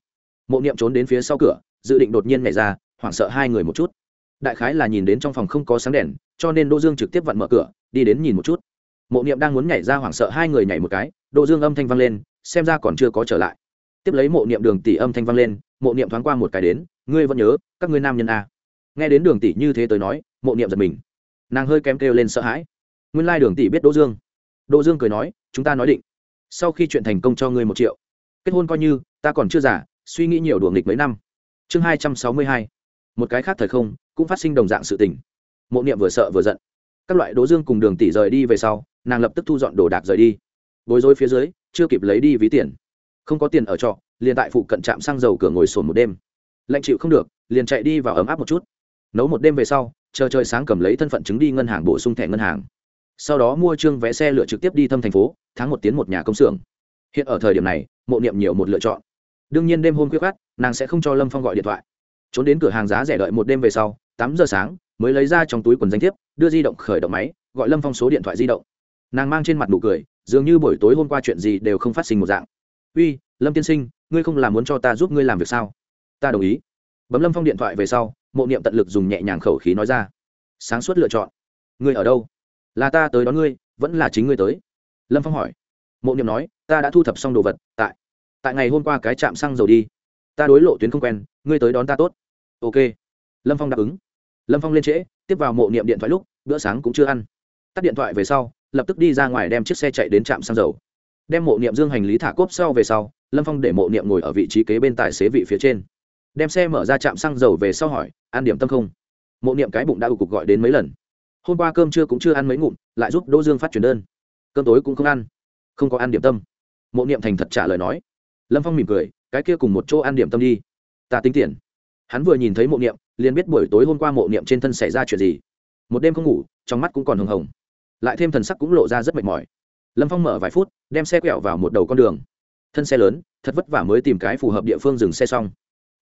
Mộ niệm trốn đến phía sau cửa, dự định đột nhiên nhảy ra hoảng sợ hai người một chút. Đại khái là nhìn đến trong phòng không có sáng đèn, cho nên đỗ dương trực tiếp vặn mở cửa, đi đến nhìn một chút. Mộ niệm đang muốn nhảy ra hoảng sợ hai người nhảy một cái, đỗ dương âm thanh vang lên, xem ra còn chưa có trở lại. Tiếp lấy mộ niệm đường tỷ âm thanh vang lên, mộ niệm thoáng qua một cái đến, ngươi vẫn nhớ, các ngươi nam nhân a. Nghe đến đường tỷ như thế tới nói, mộ niệm giật mình. Nàng hơi kém kêu lên sợ hãi. Nguyên lai đường tỷ biết đỗ dương. Đỗ dương cười nói, chúng ta nói định, sau khi chuyện thành công cho ngươi một triệu. Kết hôn coi như, ta còn chưa giả suy nghĩ nhiều đùa nghịch mấy năm. Chương hai trăm sáu mươi hai một cái khác thời không, cũng phát sinh đồng dạng sự tình. Mộ niệm vừa sợ vừa giận. Các loại đỗ dương cùng đường tỷ rời đi về sau, nàng lập tức thu dọn đồ đạc rời đi. Bối rối phía dưới, chưa kịp lấy đi ví tiền. Không có tiền ở trọ, liền tại phụ cận trạm xăng dầu cửa ngồi sồn một đêm. Lạnh chịu không được, liền chạy đi vào ấm áp một chút. Nấu một đêm về sau, chờ trời sáng cầm lấy thân phận chứng đi ngân hàng bổ sung thẻ ngân hàng. Sau đó mua chương vé xe lựa trực tiếp đi thâm thành phố, tháng một tiếng một nhà công xưởng. Hiện ở thời điểm này, mộ niệm nhiều một lựa chọn. Đương nhiên đêm hôm khuya khát nàng sẽ không cho lâm phong gọi điện thoại trốn đến cửa hàng giá rẻ đợi một đêm về sau, tám giờ sáng, mới lấy ra trong túi quần danh thiếp, đưa di động khởi động máy, gọi lâm phong số điện thoại di động. Nàng mang trên mặt nụ cười, dường như buổi tối hôm qua chuyện gì đều không phát sinh một dạng. Uy, lâm tiên sinh, ngươi không làm muốn cho ta giúp ngươi làm việc sao? Ta đồng ý. Bấm lâm phong điện thoại về sau, mộ niệm tận lực dùng nhẹ nhàng khẩu khí nói ra. Sáng suốt lựa chọn. Ngươi ở đâu? Là ta tới đón ngươi, vẫn là chính ngươi tới. Lâm phong hỏi. Mộ niệm nói, ta đã thu thập xong đồ vật, tại tại ngày hôm qua cái trạm xăng dầu đi ta đối lộ tuyến không quen, ngươi tới đón ta tốt. Ok. Lâm phong đáp ứng. Lâm phong lên trễ, tiếp vào mộ niệm điện thoại lúc, bữa sáng cũng chưa ăn. Tắt điện thoại về sau, lập tức đi ra ngoài đem chiếc xe chạy đến trạm xăng dầu. Đem mộ niệm dương hành lý thả cốp sau về sau, lâm phong để mộ niệm ngồi ở vị trí kế bên tài xế vị phía trên. Đem xe mở ra trạm xăng dầu về sau hỏi, ăn điểm tâm không? Mộ niệm cái bụng đã ủ cục gọi đến mấy lần. Hôm qua cơm trưa cũng chưa ăn mấy ngụm, lại giúp đỗ dương phát truyền đơn. Cơm tối cũng không ăn. Không có ăn điểm tâm. Mộ niệm thành thật trả lời nói. Lâm phong mỉm cười cái kia cùng một chỗ ăn điểm tâm đi. Ta tính tiền. Hắn vừa nhìn thấy mộ niệm, liền biết buổi tối hôm qua mộ niệm trên thân xảy ra chuyện gì. Một đêm không ngủ, trong mắt cũng còn hồng hồng. Lại thêm thần sắc cũng lộ ra rất mệt mỏi. Lâm phong mở vài phút, đem xe quẹo vào một đầu con đường. Thân xe lớn, thật vất vả mới tìm cái phù hợp địa phương dừng xe xong.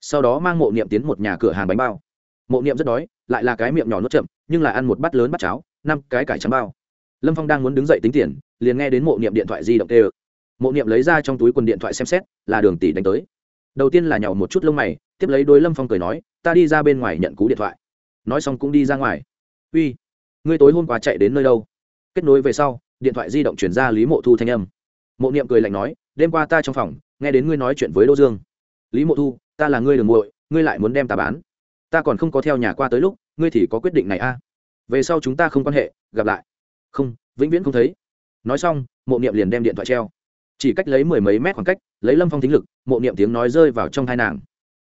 Sau đó mang mộ niệm tiến một nhà cửa hàng bánh bao. Mộ niệm rất đói, lại là cái miệng nhỏ nuốt chậm, nhưng là ăn một bát lớn bát cháo, năm cái cải trắng bao. Lâm phong đang muốn đứng dậy tính tiền, liền nghe đến mộ niệm điện thoại di động tê ực mộ niệm lấy ra trong túi quần điện thoại xem xét, là đường tỷ đánh tới. Đầu tiên là nhậu một chút lông mày, tiếp lấy đôi lâm phong cười nói, ta đi ra bên ngoài nhận cú điện thoại. Nói xong cũng đi ra ngoài. Uy, ngươi tối hôm qua chạy đến nơi đâu? Kết nối về sau, điện thoại di động chuyển ra lý mộ thu thanh âm. Mộ niệm cười lạnh nói, đêm qua ta trong phòng, nghe đến ngươi nói chuyện với đỗ dương. Lý mộ thu, ta là ngươi đường muội, ngươi lại muốn đem ta bán. Ta còn không có theo nhà qua tới lúc, ngươi thì có quyết định này a. À? về sau chúng ta không quan hệ, gặp lại. Không, vĩnh viễn không thấy. Nói xong, mộ niệm liền đem điện thoại treo chỉ cách lấy mười mấy mét khoảng cách, lấy lâm phong thính lực, mộ niệm tiếng nói rơi vào trong hai nàng.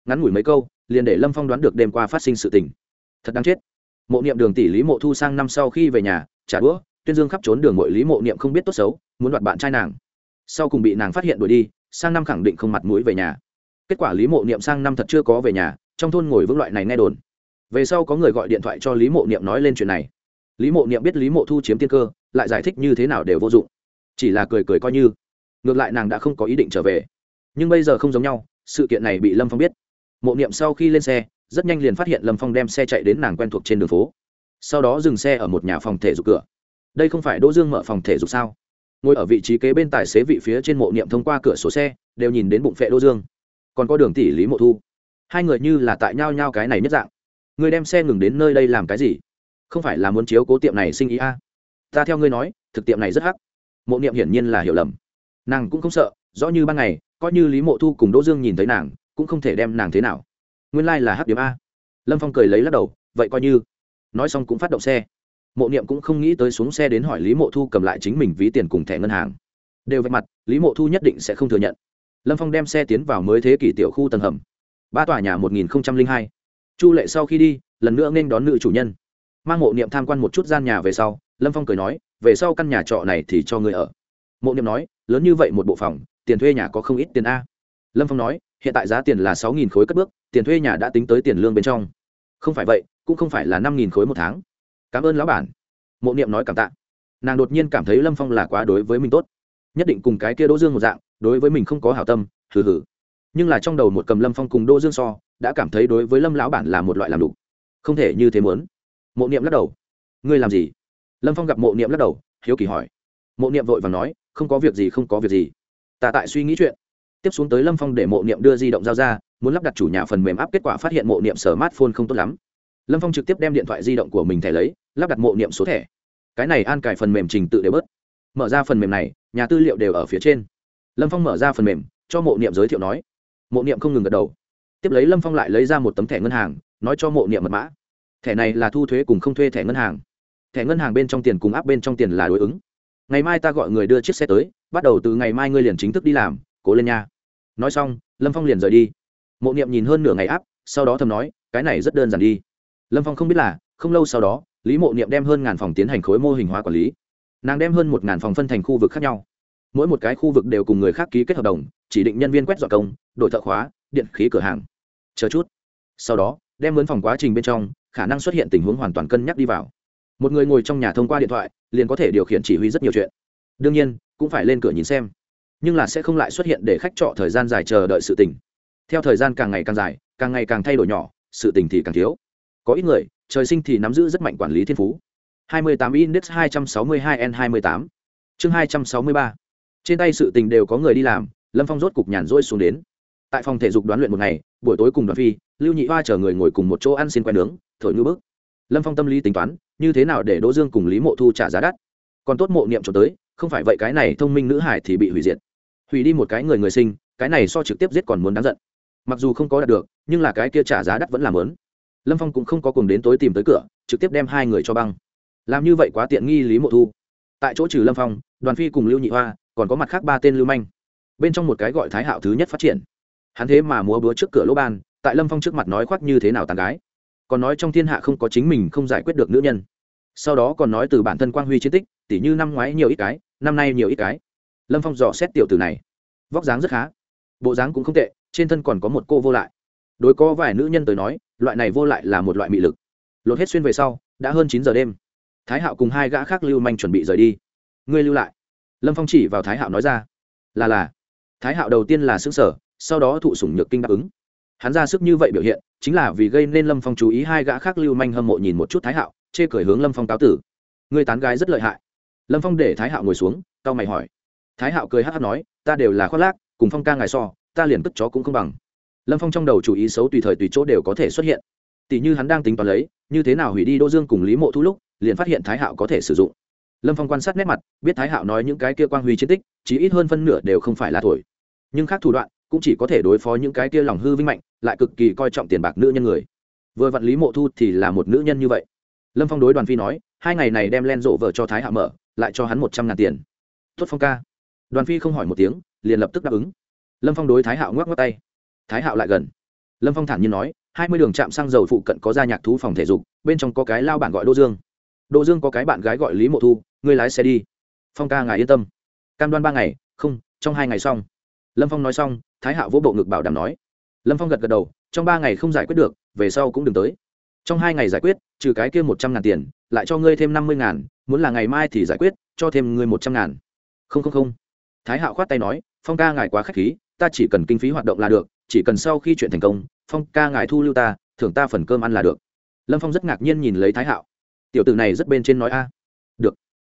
Ngắn ngủi mấy câu, liền để lâm phong đoán được đêm qua phát sinh sự tình. Thật đáng chết. Mộ niệm đường tỷ lý mộ thu sang năm sau khi về nhà, trả đũa, tuyên dương khắp trốn đường mội lý mộ niệm không biết tốt xấu, muốn đoạt bạn trai nàng. Sau cùng bị nàng phát hiện đuổi đi, sang năm khẳng định không mặt mũi về nhà. Kết quả lý mộ niệm sang năm thật chưa có về nhà, trong thôn ngồi vững loại này nghe đồn. Về sau có người gọi điện thoại cho lý mộ niệm nói lên chuyện này. Lý mộ niệm biết lý mộ thu chiếm tiên cơ, lại giải thích như thế nào đều vô dụng. Chỉ là cười cười coi như ngược lại nàng đã không có ý định trở về. Nhưng bây giờ không giống nhau, sự kiện này bị lâm phong biết. Mộ niệm sau khi lên xe, rất nhanh liền phát hiện lâm phong đem xe chạy đến nàng quen thuộc trên đường phố. Sau đó dừng xe ở một nhà phòng thể dục cửa. Đây không phải đỗ dương mở phòng thể dục sao? Ngồi ở vị trí kế bên tài xế vị phía trên mộ niệm thông qua cửa sổ xe, đều nhìn đến bụng phệ đỗ dương. Còn có đường tỷ lý mộ thu. Hai người như là tại nhau nhau cái này nhất dạng. Người đem xe ngừng đến nơi đây làm cái gì? Không phải là muốn chiếu cố tiệm này sinh ý a? À. ta theo ngươi nói, thực tiệm này rất hắc. Mộ niệm hiển nhiên là hiểu lầm nàng cũng không sợ, rõ như ban ngày, coi như lý mộ thu cùng đỗ dương nhìn thấy nàng, cũng không thể đem nàng thế nào. Nguyên lai、like、là hát điểm a. Lâm phong cười lấy lắc đầu, vậy coi như. Nói xong cũng phát động xe. Mộ niệm cũng không nghĩ tới xuống xe đến hỏi lý mộ thu cầm lại chính mình ví tiền cùng thẻ ngân hàng. Đều vạch mặt, lý mộ thu nhất định sẽ không thừa nhận. Lâm phong đem xe tiến vào mới thế kỷ tiểu khu tầng hầm. Ba tòa nhà một nghìn hai. Chu lệ sau khi đi, lần nữa nên đón nữ chủ nhân. Mang mộ niệm tham quan một chút gian nhà về sau, lâm phong cười nói, về sau căn nhà trọ này thì cho người ở. Mộ niệm nói lớn như vậy một bộ phòng, tiền thuê nhà có không ít tiền a. Lâm phong nói, hiện tại giá tiền là sáu nghìn khối cất bước, tiền thuê nhà đã tính tới tiền lương bên trong. Không phải vậy, cũng không phải là năm nghìn khối một tháng. Cảm ơn lão bản. Mộ niệm nói cảm tạ. Nàng đột nhiên cảm thấy lâm phong là quá đối với mình tốt. Nhất định cùng cái kia đỗ dương một dạng, đối với mình không có hảo tâm, hừ hừ. Nhưng là trong đầu một cầm lâm phong cùng đỗ dương so, đã cảm thấy đối với lâm lão bản là một loại làm đủ. Không thể như thế muốn. Mộ niệm lắc đầu. Ngươi làm gì? Lâm phong gặp mộ niệm lắc đầu, hiếu kỳ hỏi. Mộ niệm vội và nói không có việc gì, không có việc gì. Ta tại suy nghĩ chuyện. Tiếp xuống tới lâm phong để mộ niệm đưa di động giao ra, muốn lắp đặt chủ nhà phần mềm áp kết quả phát hiện mộ niệm sở smartphone không tốt lắm. Lâm phong trực tiếp đem điện thoại di động của mình thẻ lấy, lắp đặt mộ niệm số thẻ. Cái này an cài phần mềm trình tự đều bớt. Mở ra phần mềm này, nhà tư liệu đều ở phía trên. Lâm phong mở ra phần mềm, cho mộ niệm giới thiệu nói. Mộ niệm không ngừng gật đầu. Tiếp lấy lâm phong lại lấy ra một tấm thẻ ngân hàng, nói cho mộ niệm mật mã. Thẻ này là thu thuế cùng không thuê thẻ ngân hàng. Thẻ ngân hàng bên trong tiền cùng áp bên trong tiền là đối ứng ngày mai ta gọi người đưa chiếc xe tới, bắt đầu từ ngày mai ngươi liền chính thức đi làm, cố lên nha. Nói xong, lâm phong liền rời đi. Mộ niệm nhìn hơn nửa ngày áp, sau đó thầm nói, cái này rất đơn giản đi. Lâm phong không biết là, không lâu sau đó, lý mộ niệm đem hơn ngàn phòng tiến hành khối mô hình hóa quản lý. Nàng đem hơn một ngàn phòng phân thành khu vực khác nhau. Mỗi một cái khu vực đều cùng người khác ký kết hợp đồng, chỉ định nhân viên quét dọn công đội thợ khóa, điện khí cửa hàng. Chờ chút. Sau đó, đem mướn phòng quá trình bên trong, khả năng xuất hiện tình huống hoàn toàn cân nhắc đi vào một người ngồi trong nhà thông qua điện thoại, liền có thể điều khiển chỉ huy rất nhiều chuyện. Đương nhiên, cũng phải lên cửa nhìn xem. Nhưng là sẽ không lại xuất hiện để khách trọ thời gian dài chờ đợi sự tình. Theo thời gian càng ngày càng dài, càng ngày càng thay đổi nhỏ, sự tình thì càng thiếu. Có ít người, trời sinh thì nắm giữ rất mạnh quản lý thiên phú. 28 index 262 n 28 chương 263 trên tay sự tình đều có người đi làm, lâm phong rốt cục nhàn rỗi xuống đến. Tại phòng thể dục đoán luyện một ngày, buổi tối cùng đoàn phi, lưu nhị hoa chờ người ngồi cùng một chỗ ăn xin quen nướng, thổi ngư bức lâm phong tâm lý tính toán, như thế nào để đỗ dương cùng lý mộ thu trả giá đắt? Còn tốt mộ niệm cho tới, không phải vậy cái này thông minh nữ hải thì bị hủy diệt. Hủy đi một cái người người sinh, cái này so trực tiếp giết còn muốn đáng giận. Mặc dù không có đạt được, nhưng là cái kia trả giá đắt vẫn làm lớn lâm phong cũng không có cùng đến tối tìm tới cửa, trực tiếp đem hai người cho băng. Làm như vậy quá tiện nghi lý mộ thu. Tại chỗ trừ lâm phong, đoàn phi cùng lưu nhị hoa, còn có mặt khác ba tên lưu manh. Bên trong một cái gọi thái hạo thứ nhất phát triển. Hắn thế mà múa búa trước cửa lỗ ban, tại lâm phong trước mặt nói khoác như thế nào tàn gái còn nói trong thiên hạ không có chính mình không giải quyết được nữ nhân. Sau đó còn nói từ bản thân quang huy chiến tích, tỉ như năm ngoái nhiều ít cái, năm nay nhiều ít cái. Lâm phong dò xét tiểu tử này. Vóc dáng rất khá. Bộ dáng cũng không tệ, trên thân còn có một cô vô lại. Đối có vài nữ nhân tới nói, loại này vô lại là một loại mị lực. Lột hết xuyên về sau, đã hơn chín giờ đêm. Thái hạo cùng hai gã khác lưu manh chuẩn bị rời đi. Ngươi lưu lại. Lâm phong chỉ vào thái hạo nói ra. Là là. Thái hạo đầu tiên là xứng sở sau đó thụ sủng nhược kinh đáp ứng hắn ra sức như vậy biểu hiện, chính là vì gây nên lâm phong chú ý, hai gã khác lưu manh hâm mộ nhìn một chút thái hạo, chê cười hướng lâm phong cáo tử. Người tán gái rất lợi hại. Lâm phong để thái hạo ngồi xuống tao mày hỏi. Thái hạo cười hát hát nói, ta đều là khoác lác, cùng phong ca ngài so, ta liền cất chó cũng không bằng. Lâm phong trong đầu chủ ý xấu tùy thời tùy chỗ đều có thể xuất hiện. Tỷ như hắn đang tính toán lấy, như thế nào hủy đi đô dương cùng lý mộ thu lúc, liền phát hiện thái hạo có thể sử dụng. Lâm phong quan sát nét mặt, biết thái hạo nói những cái kia quang huy chiến tích chỉ ít hơn phân nửa đều không phải là thổi. Nhưng khác thủ đoạn cũng chỉ có thể đối phó những cái kia lòng hư vinh mạnh, lại cực kỳ coi trọng tiền bạc nữ nhân người. Vừa vận lý mộ thu thì là một nữ nhân như vậy. Lâm phong đối đoàn phi nói, hai ngày này đem len rộ vợ cho thái hạ mở, lại cho hắn một trăm ngàn tiền. Tuất phong ca. Đoàn phi không hỏi một tiếng, liền lập tức đáp ứng. Lâm phong đối thái hạo ngoắc ngoắc tay. Thái hạo lại gần. Lâm phong thản nhiên nói, hai mươi đường trạm xăng dầu phụ cận có gia nhạc thú phòng thể dục, bên trong có cái lao bản gọi đô dương. Đô dương có cái bạn gái gọi lý mộ thu, ngươi lái xe đi. Phong ca ngài yên tâm. Cam đoan ba ngày, không, trong hai ngày xong. Lâm phong nói xong thái hạo vỗ bộ ngực bảo đảm nói. Lâm phong gật gật đầu, trong ba ngày không giải quyết được, về sau cũng đừng tới. Trong hai ngày giải quyết, trừ cái kia một trăm ngàn tiền, lại cho ngươi thêm năm mươi ngàn, muốn là ngày mai thì giải quyết, cho thêm ngươi một trăm ngàn. Không không không. Thái hạo khoát tay nói, phong ca ngài quá k h á c h khí, ta chỉ cần kinh phí hoạt động là được, chỉ cần sau khi chuyện thành công, phong ca ngài thu lưu ta, thưởng ta phần cơm ăn là được. Lâm phong rất ngạc nhiên nhìn lấy thái hạo tiểu tử này rất bên trên nói a. Được.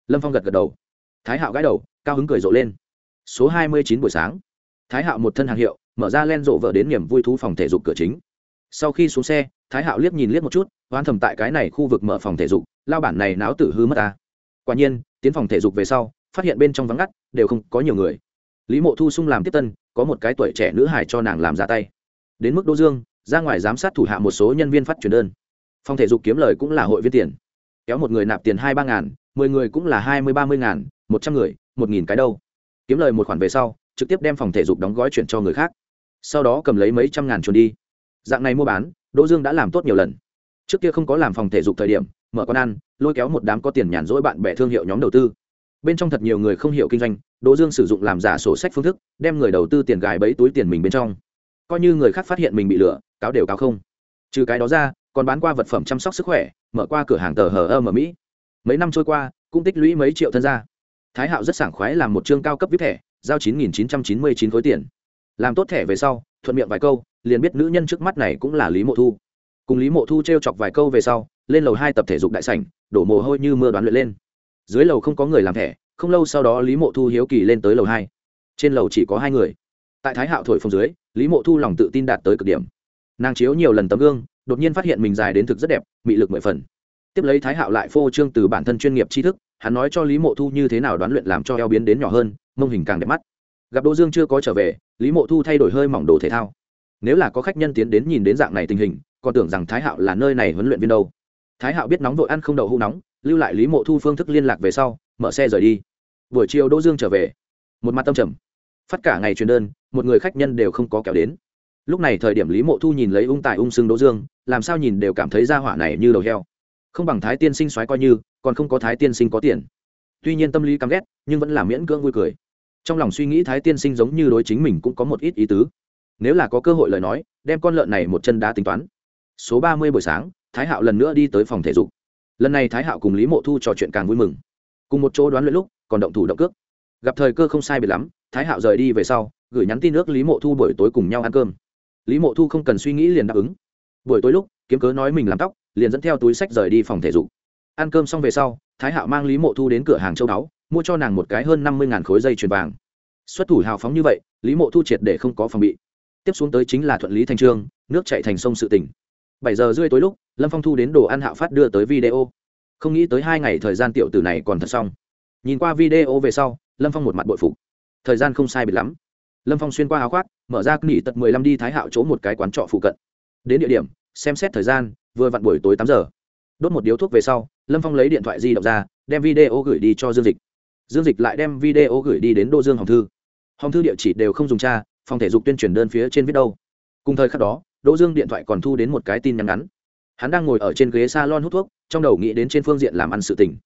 Lâm phong gật gật đầu. Thái hạo gãi đầu, cao hứng cười rộ lên. Số hai mươi chín buổi sáng thái hạo một thân hàng hiệu, mở ra len rộ vợ đến niềm vui thú phòng thể dục cửa chính. Sau khi xuống xe, thái hạo liếc nhìn liếc một chút oan thầm tại cái này khu vực mở phòng thể dục, lao bản này náo tử hư mất ta. Quả nhiên, tiến phòng thể dục về sau, phát hiện bên trong vắng ngắt, đều không có nhiều người. Lý mộ thu sung làm tiếp tân, có một cái tuổi trẻ nữ hải cho nàng làm ra tay. Đến mức đỗ dương, ra ngoài giám sát thủ hạ một số nhân viên phát truyền đơn. Phòng thể dục kiếm lời cũng là hội viên tiền. Kéo một người nạp tiền hai ba ngàn, mười người cũng là hai mươi ba mươi ngàn, một trăm người, một nghìn cái đâu. Kiếm lời một khoản về sau trực tiếp đem phòng thể dục đóng gói chuyển cho người khác. Sau đó cầm lấy mấy trăm ngàn chuồn đi. Dạng này mua bán, đỗ dương đã làm tốt nhiều lần. Trước kia không có làm phòng thể dục thời điểm, mở quán ăn, lôi kéo một đám có tiền nhàn rỗi bạn bè thương hiệu nhóm đầu tư. Bên trong thật nhiều người không hiểu kinh doanh, đỗ dương sử dụng làm giả sổ sách phương thức, đem người đầu tư tiền gài bẫy túi tiền mình bên trong. Coi như người khác phát hiện mình bị lừa, cáo đều cáo không. Trừ cái đó ra, còn bán qua vật phẩm chăm sóc sức khỏe, mở qua cửa hàng tờ hờ ơ ở mỹ. Mấy năm trôi qua, cũng tích lũy mấy triệu thân gia. Thái hạo rất sảng khoái làm một chương cao cấp vip thẻ giao chín nghìn chín trăm chín mươi chín khối tiền. Làm tốt thẻ về sau, thuận miệng vài câu, liền biết nữ nhân trước mắt này cũng là lý mộ thu. Cùng lý mộ thu t r e o chọc vài câu về sau, lên lầu hai tập thể dục đại sảnh, đổ mồ hôi như mưa đoán luyện lên. Dưới lầu không có người làm thẻ, không lâu sau đó lý mộ thu hiếu kỳ lên tới lầu hai. Trên lầu chỉ có hai người. Tại thái hạo thổi phồng dưới, lý mộ thu lòng tự tin đạt tới cực điểm. Nàng chiếu nhiều lần tấm gương, đột nhiên phát hiện mình dài đến thực rất đẹp, mị lực mười phần. Tiếp lấy thái hạo lại phô trương từ bản thân chuyên nghiệp tri thức, hắn nói cho lý mộ thu như thế nào đoán luyện làm cho eo biến đến nhỏ hơn mông hình càng đẹp mắt. Gặp đỗ dương chưa có trở về, lý mộ thu thay đổi hơi mỏng đồ thể thao. Nếu là có khách nhân tiến đến nhìn đến dạng này tình hình, còn tưởng rằng thái hạo là nơi này huấn luyện viên đâu. Thái hạo biết nóng vội ăn không đậu hũ nóng, lưu lại lý mộ thu phương thức liên lạc về sau, mở xe rời đi. Buổi chiều đỗ dương trở về. Một mặt tâm trầm. Phát cả ngày truyền đơn, một người khách nhân đều không có kéo đến. Lúc này thời điểm lý mộ thu nhìn lấy ung tài ung sưng đỗ dương, làm sao nhìn đều cảm thấy ra hỏa này như đầu heo. Không bằng thái tiên sinh soái coi như, còn không có thái tiên sinh có tiền. Tuy nhiên tâm lý căm ghét, nhưng vẫn là miễn cưỡng vui cười trong lòng suy nghĩ thái tiên sinh giống như đối chính mình cũng có một ít ý tứ. Nếu là có cơ hội lời nói, đem con lợn này một chân đá tính toán. Số ba mươi buổi sáng, thái hạo lần nữa đi tới phòng thể dục. Lần này thái hạo cùng lý mộ thu trò chuyện càng vui mừng. Cùng một chỗ đoán luyện lúc, còn động thủ động cước. Gặp thời cơ không sai biệt lắm, thái hạo rời đi về sau, gửi nhắn tin nước lý mộ thu buổi tối cùng nhau ăn cơm. Lý mộ thu không cần suy nghĩ liền đáp ứng. Buổi tối lúc, kiếm cớ nói mình làm tóc, liền dẫn theo túi sách rời đi phòng thể dục. Ăn cơm xong về sau, thái hạo mang lý mộ thu đến cửa hàng châu đáo mua cho nàng một cái hơn năm mươi khối dây chuyền vàng. Xuất thủ hào phóng như vậy, lý mộ thu triệt để không có phòng bị. Tiếp xuống tới chính là thuận lý thành trương, nước chạy thành sông sự tỉnh. Bảy giờ rưỡi tối lúc, lâm phong thu đến đồ ăn hạo phát đưa tới video. Không nghĩ tới hai ngày thời gian tiểu tử này còn thật xong. Nhìn qua video về sau, lâm phong một mặt bội phục. Thời gian không sai biệt lắm. Lâm phong xuyên qua áo khoác, mở ra nghỉ tật mười lăm đi thái hạo chỗ một cái quán trọ phụ cận. Đến địa điểm, xem xét thời gian, vừa vặn buổi tối tám giờ. Đốt một điếu thuốc về sau, lâm phong lấy điện thoại di động ra, đem video gửi đi cho dương dịch dương dịch lại đem video gửi đi đến đô dương hồng thư. Hồng thư địa chỉ đều không dùng tra, phòng thể dục tuyên truyền đơn phía trên viết đâu. Cùng thời khắc đó đỗ dương điện thoại còn thu đến một cái tin nhắn ngắn. Hắn đang ngồi ở trên ghế s a lon hút thuốc, trong đầu nghĩ đến trên phương diện làm ăn sự tình.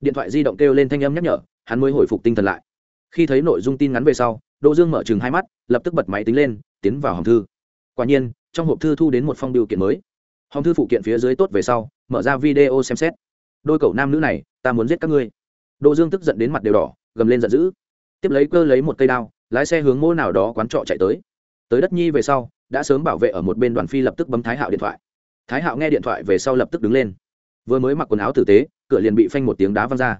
Điện thoại di động kêu lên thanh âm nhắc nhở, hắn mới hồi phục tinh thần lại. Khi thấy nội dung tin ngắn về sau đỗ dương mở chừng hai mắt, lập tức bật máy tính lên, tiến vào hòm thư. Quả nhiên, trong hộp thư thu đến một phong điều kiện mới. Hòm thư phụ kiện phía dưới tốt về sau, mở ra video xem xét. Đôi cậu nam nữ này, ta muốn giết các ngươi đỗ dương tức giận đến mặt đều đỏ, gầm lên giận dữ. Tiếp lấy cơ lấy một cây đao, lái xe hướng mô nào đó quán trọ chạy tới. Tới đất nhi về sau, đã sớm bảo vệ ở một bên đoàn phi lập tức bấm thái hạo điện thoại. Thái hạo nghe điện thoại về sau lập tức đứng lên. Vừa mới mặc quần áo tử tế, cửa liền bị phanh một tiếng đá văng ra.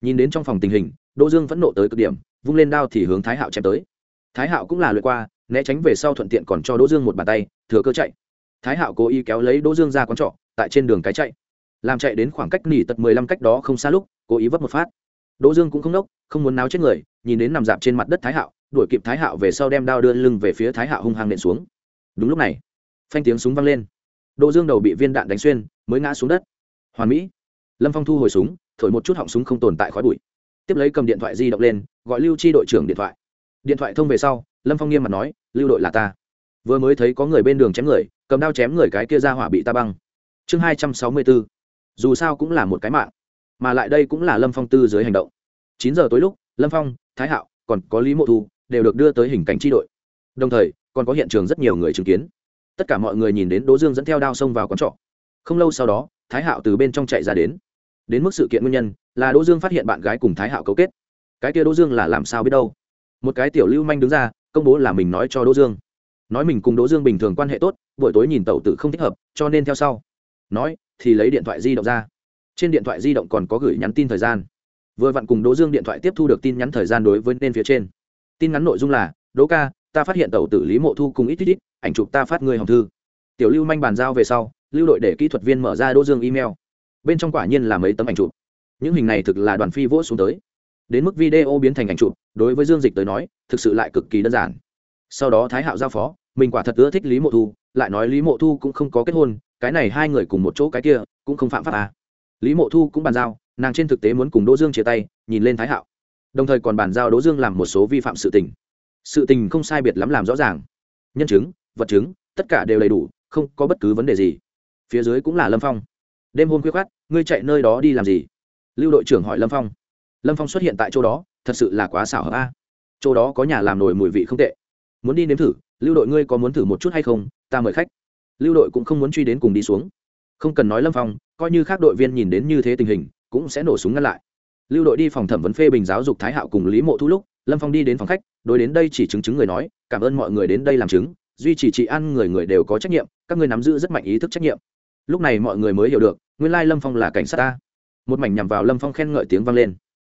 Nhìn đến trong phòng tình hình, đỗ dương vẫn nộ tới cực điểm, vung lên đao thì hướng thái hạo chém tới. Thái hạo cũng là lượt qua, né tránh về sau thuận tiện còn cho đỗ dương một bàn tay, thừa cơ chạy. Thái hạo cố ý kéo lấy đỗ dương ra quán trọ, tại trên đường cái chạy. Làm chạy đến khoảng cách nỉ tật mười lăm cách đó không xa lúc, cố ý vấp một phát đỗ dương cũng không nốc, không muốn náo chết người, nhìn đến nằm dạp trên mặt đất thái hạo, đuổi kịp thái hạo về sau đem đao đưa lưng về phía thái hạo hung hăng nện xuống. Đúng lúc này, phanh tiếng súng vang lên. Đỗ dương đầu bị viên đạn đánh xuyên, mới ngã xuống đất. Hoàn mỹ, lâm phong thu hồi súng, thổi một chút họng súng không tồn tại khói bụi. Tiếp lấy cầm điện thoại di động lên, gọi lưu chi đội trưởng điện thoại. Điện thoại thông về sau, lâm phong nghiêm mặt nói, lưu đội là ta. Vừa mới thấy có người bên đường chém người, cầm đao chém người cái kia ra hỏa bị ta băng. Chương hai trăm sáu mươi bốn dù sao cũng là một cái mạng mà lại đây cũng là lâm phong tư dưới hành động. Chín giờ tối lúc, lâm phong, thái hạo, còn có lý mộ thu đều được đưa tới hình cảnh tri đội. Đồng thời, còn có hiện trường rất nhiều người chứng kiến. Tất cả mọi người nhìn đến đỗ dương dẫn theo đao xông vào quán trọ. Không lâu sau đó, thái hạo từ bên trong chạy ra đến. Đến mức sự kiện nguyên nhân là đỗ dương phát hiện bạn gái cùng thái hạo cấu kết. Cái kia đỗ dương là làm sao biết đâu? Một cái tiểu lưu manh đứng ra, công bố là mình nói cho đỗ dương. Nói mình cùng đỗ dương bình thường quan hệ tốt, buổi tối nhìn tàu tử không thích hợp, cho nên theo sau. Nói, thì lấy điện thoại di động ra trên điện thoại di động còn có gửi nhắn tin thời gian. Vừa vặn cùng đỗ dương điện thoại tiếp thu được tin nhắn thời gian đối với nên phía trên. Tin nhắn nội dung là, đỗ ca, ta phát hiện tàu tử lý mộ thu cùng ít ít ít, ảnh chụp ta phát người hồng thư. Tiểu lưu manh bàn giao về sau, lưu đội để kỹ thuật viên mở ra đỗ dương email. Bên trong quả nhiên là mấy tấm ảnh chụp. Những hình này thực là đoàn phi vỗ xuống tới. Đến mức video biến thành ảnh chụp, đối với dương dịch tới nói, thực sự lại cực kỳ đơn giản. Sau đó thái hạo giao phó, mình quả thật ưa thích lý mộ thu, lại nói lý mộ thu cũng không có kết hôn, cái này hai người cùng một chỗ cái kia, cũng không phạm pháp à lý mộ thu cũng bàn giao, nàng trên thực tế muốn cùng đỗ dương chia tay, nhìn lên thái hạo. Đồng thời còn bàn giao đỗ dương làm một số vi phạm sự tình. Sự tình không sai biệt lắm làm rõ ràng. Nhân chứng, vật chứng, tất cả đều đầy đủ, không có bất cứ vấn đề gì. Phía dưới cũng là lâm phong. Đêm hôm khuya khát ngươi chạy nơi đó đi làm gì? Lưu đội trưởng hỏi lâm phong. Lâm phong xuất hiện tại chỗ đó, thật sự là quá xảo hợp a. Chỗ đó có nhà làm nổi mùi vị không tệ. Muốn đi nếm thử, lưu đội ngươi có muốn thử một chút hay không, ta mời khách. Lưu đội cũng không muốn truy đến cùng đi xuống. Không cần nói lâm phong coi như các đội viên nhìn đến như thế tình hình, cũng sẽ nổ súng ngăn lại. Lưu đội đi phòng thẩm vấn phê bình giáo dục thái hạo cùng lý mộ thu lúc, lâm phong đi đến phòng khách, đối đến đây chỉ chứng chứng người nói, cảm ơn mọi người đến đây làm chứng, duy trì trị ăn người người đều có trách nhiệm, các người nắm giữ rất mạnh ý thức trách nhiệm. Lúc này mọi người mới hiểu được, nguyên lai lâm phong là cảnh sát ta. Một mảnh nhằm vào lâm phong khen ngợi tiếng vang lên.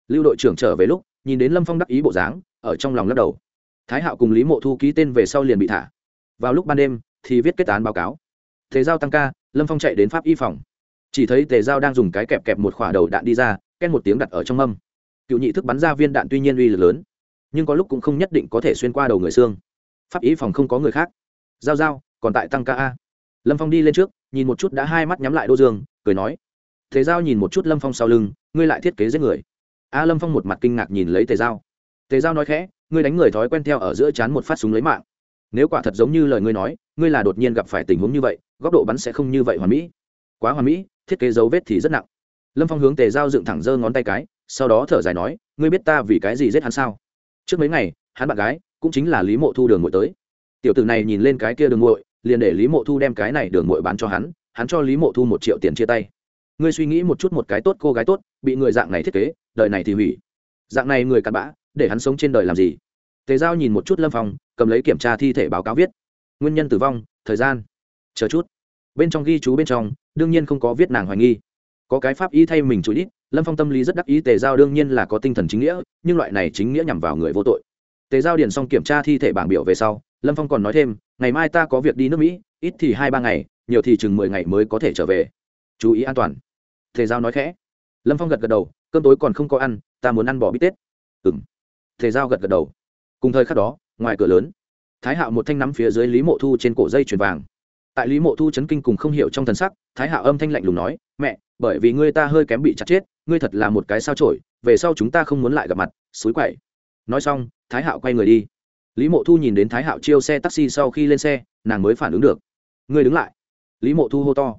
Lưu đội trưởng trở về lúc, nhìn đến lâm phong đắc ý bộ dáng, ở trong lòng lắc đầu. Thái hạo cùng lý mộ thu ký tên về sau liền bị thả. Vào lúc ban đêm, thì viết kết án báo cáo. Thế giao tăng ca, lâm phong chạy đến pháp y phòng chỉ thấy tề giao đang dùng cái kẹp kẹp một khỏa đầu đạn đi ra ken một tiếng đặt ở trong mâm. Cựu nhị thức bắn ra viên đạn tuy nhiên uy lực lớn, nhưng có lúc cũng không nhất định có thể xuyên qua đầu người xương. Pháp ý phòng không có người khác. Giao giao, còn tại tăng ca a. Lâm phong đi lên trước, nhìn một chút đã hai mắt nhắm lại đô dương, cười nói thế giao nhìn một chút lâm phong sau lưng, ngươi lại thiết kế giết người. A lâm phong một mặt kinh ngạc nhìn lấy tề giao. Tề giao nói khẽ, ngươi đánh người thói quen theo ở giữa chán một phát súng lấy mạng. Nếu quả thật giống như lời ngươi nói, ngươi là đột nhiên gặp phải tình huống như vậy, góc độ bắn sẽ không như vậy hoàn mỹ. Quá hoàn mỹ thiết kế dấu vết thì rất nặng. Lâm phong hướng tề giao dựng thẳng giơ ngón tay cái, sau đó thở dài nói, ngươi biết ta vì cái gì giết hắn sao? Trước mấy ngày, hắn bạn gái cũng chính là lý mộ thu đường ngội tới. Tiểu tử này nhìn lên cái kia đường ngội liền để lý mộ thu đem cái này đường ngội bán cho hắn hắn cho lý mộ thu một triệu tiền chia tay. Ngươi suy nghĩ một chút một cái tốt, cô gái tốt, bị người dạng này thiết kế, đời này thì hủy. Dạng này người cặn bã, để hắn sống trên đời làm gì? Tề giao nhìn một chút lâm phong, cầm lấy kiểm tra thi thể báo cáo viết. Nguyên nhân tử vong, thời gian. Chờ chút. Bên trong ghi chú bên trong đương nhiên không có viết nàng hoài nghi. Có cái pháp y thay mình chú ít lâm phong tâm lý rất đắc ý, tề giao đương nhiên là có tinh thần chính nghĩa, nhưng loại này chính nghĩa nhằm vào người vô tội. Tề giao điền xong kiểm tra thi thể bảng biểu về sau, lâm phong còn nói thêm, ngày mai ta có việc đi nước mỹ, ít thì hai ba ngày, nhiều thì chừng mười ngày mới có thể trở về. Chú ý an toàn. Tề giao nói khẽ. Lâm phong gật gật đầu, cơm tối còn không có ăn, ta muốn ăn bò bít tết. Ừ m tề giao gật gật đầu. Cùng thời khắc đó, ngoài cửa lớn, thái hạo một thanh nắm phía dưới lý mộ thu trên cổ dây chuyền vàng tại lý mộ thu chấn kinh cùng không hiểu trong thần sắc, thái hạo âm thanh lạnh lùng nói, mẹ, bởi vì ngươi ta hơi kém bị chặt chết, ngươi thật là một cái sao trổi về sau chúng ta không muốn lại gặp mặt xúi quậy. Nói xong, thái hạo quay người đi. Lý mộ thu nhìn đến thái hạo chiêu xe taxi sau khi lên xe, nàng mới phản ứng được. Ngươi đứng lại. Lý mộ thu hô to.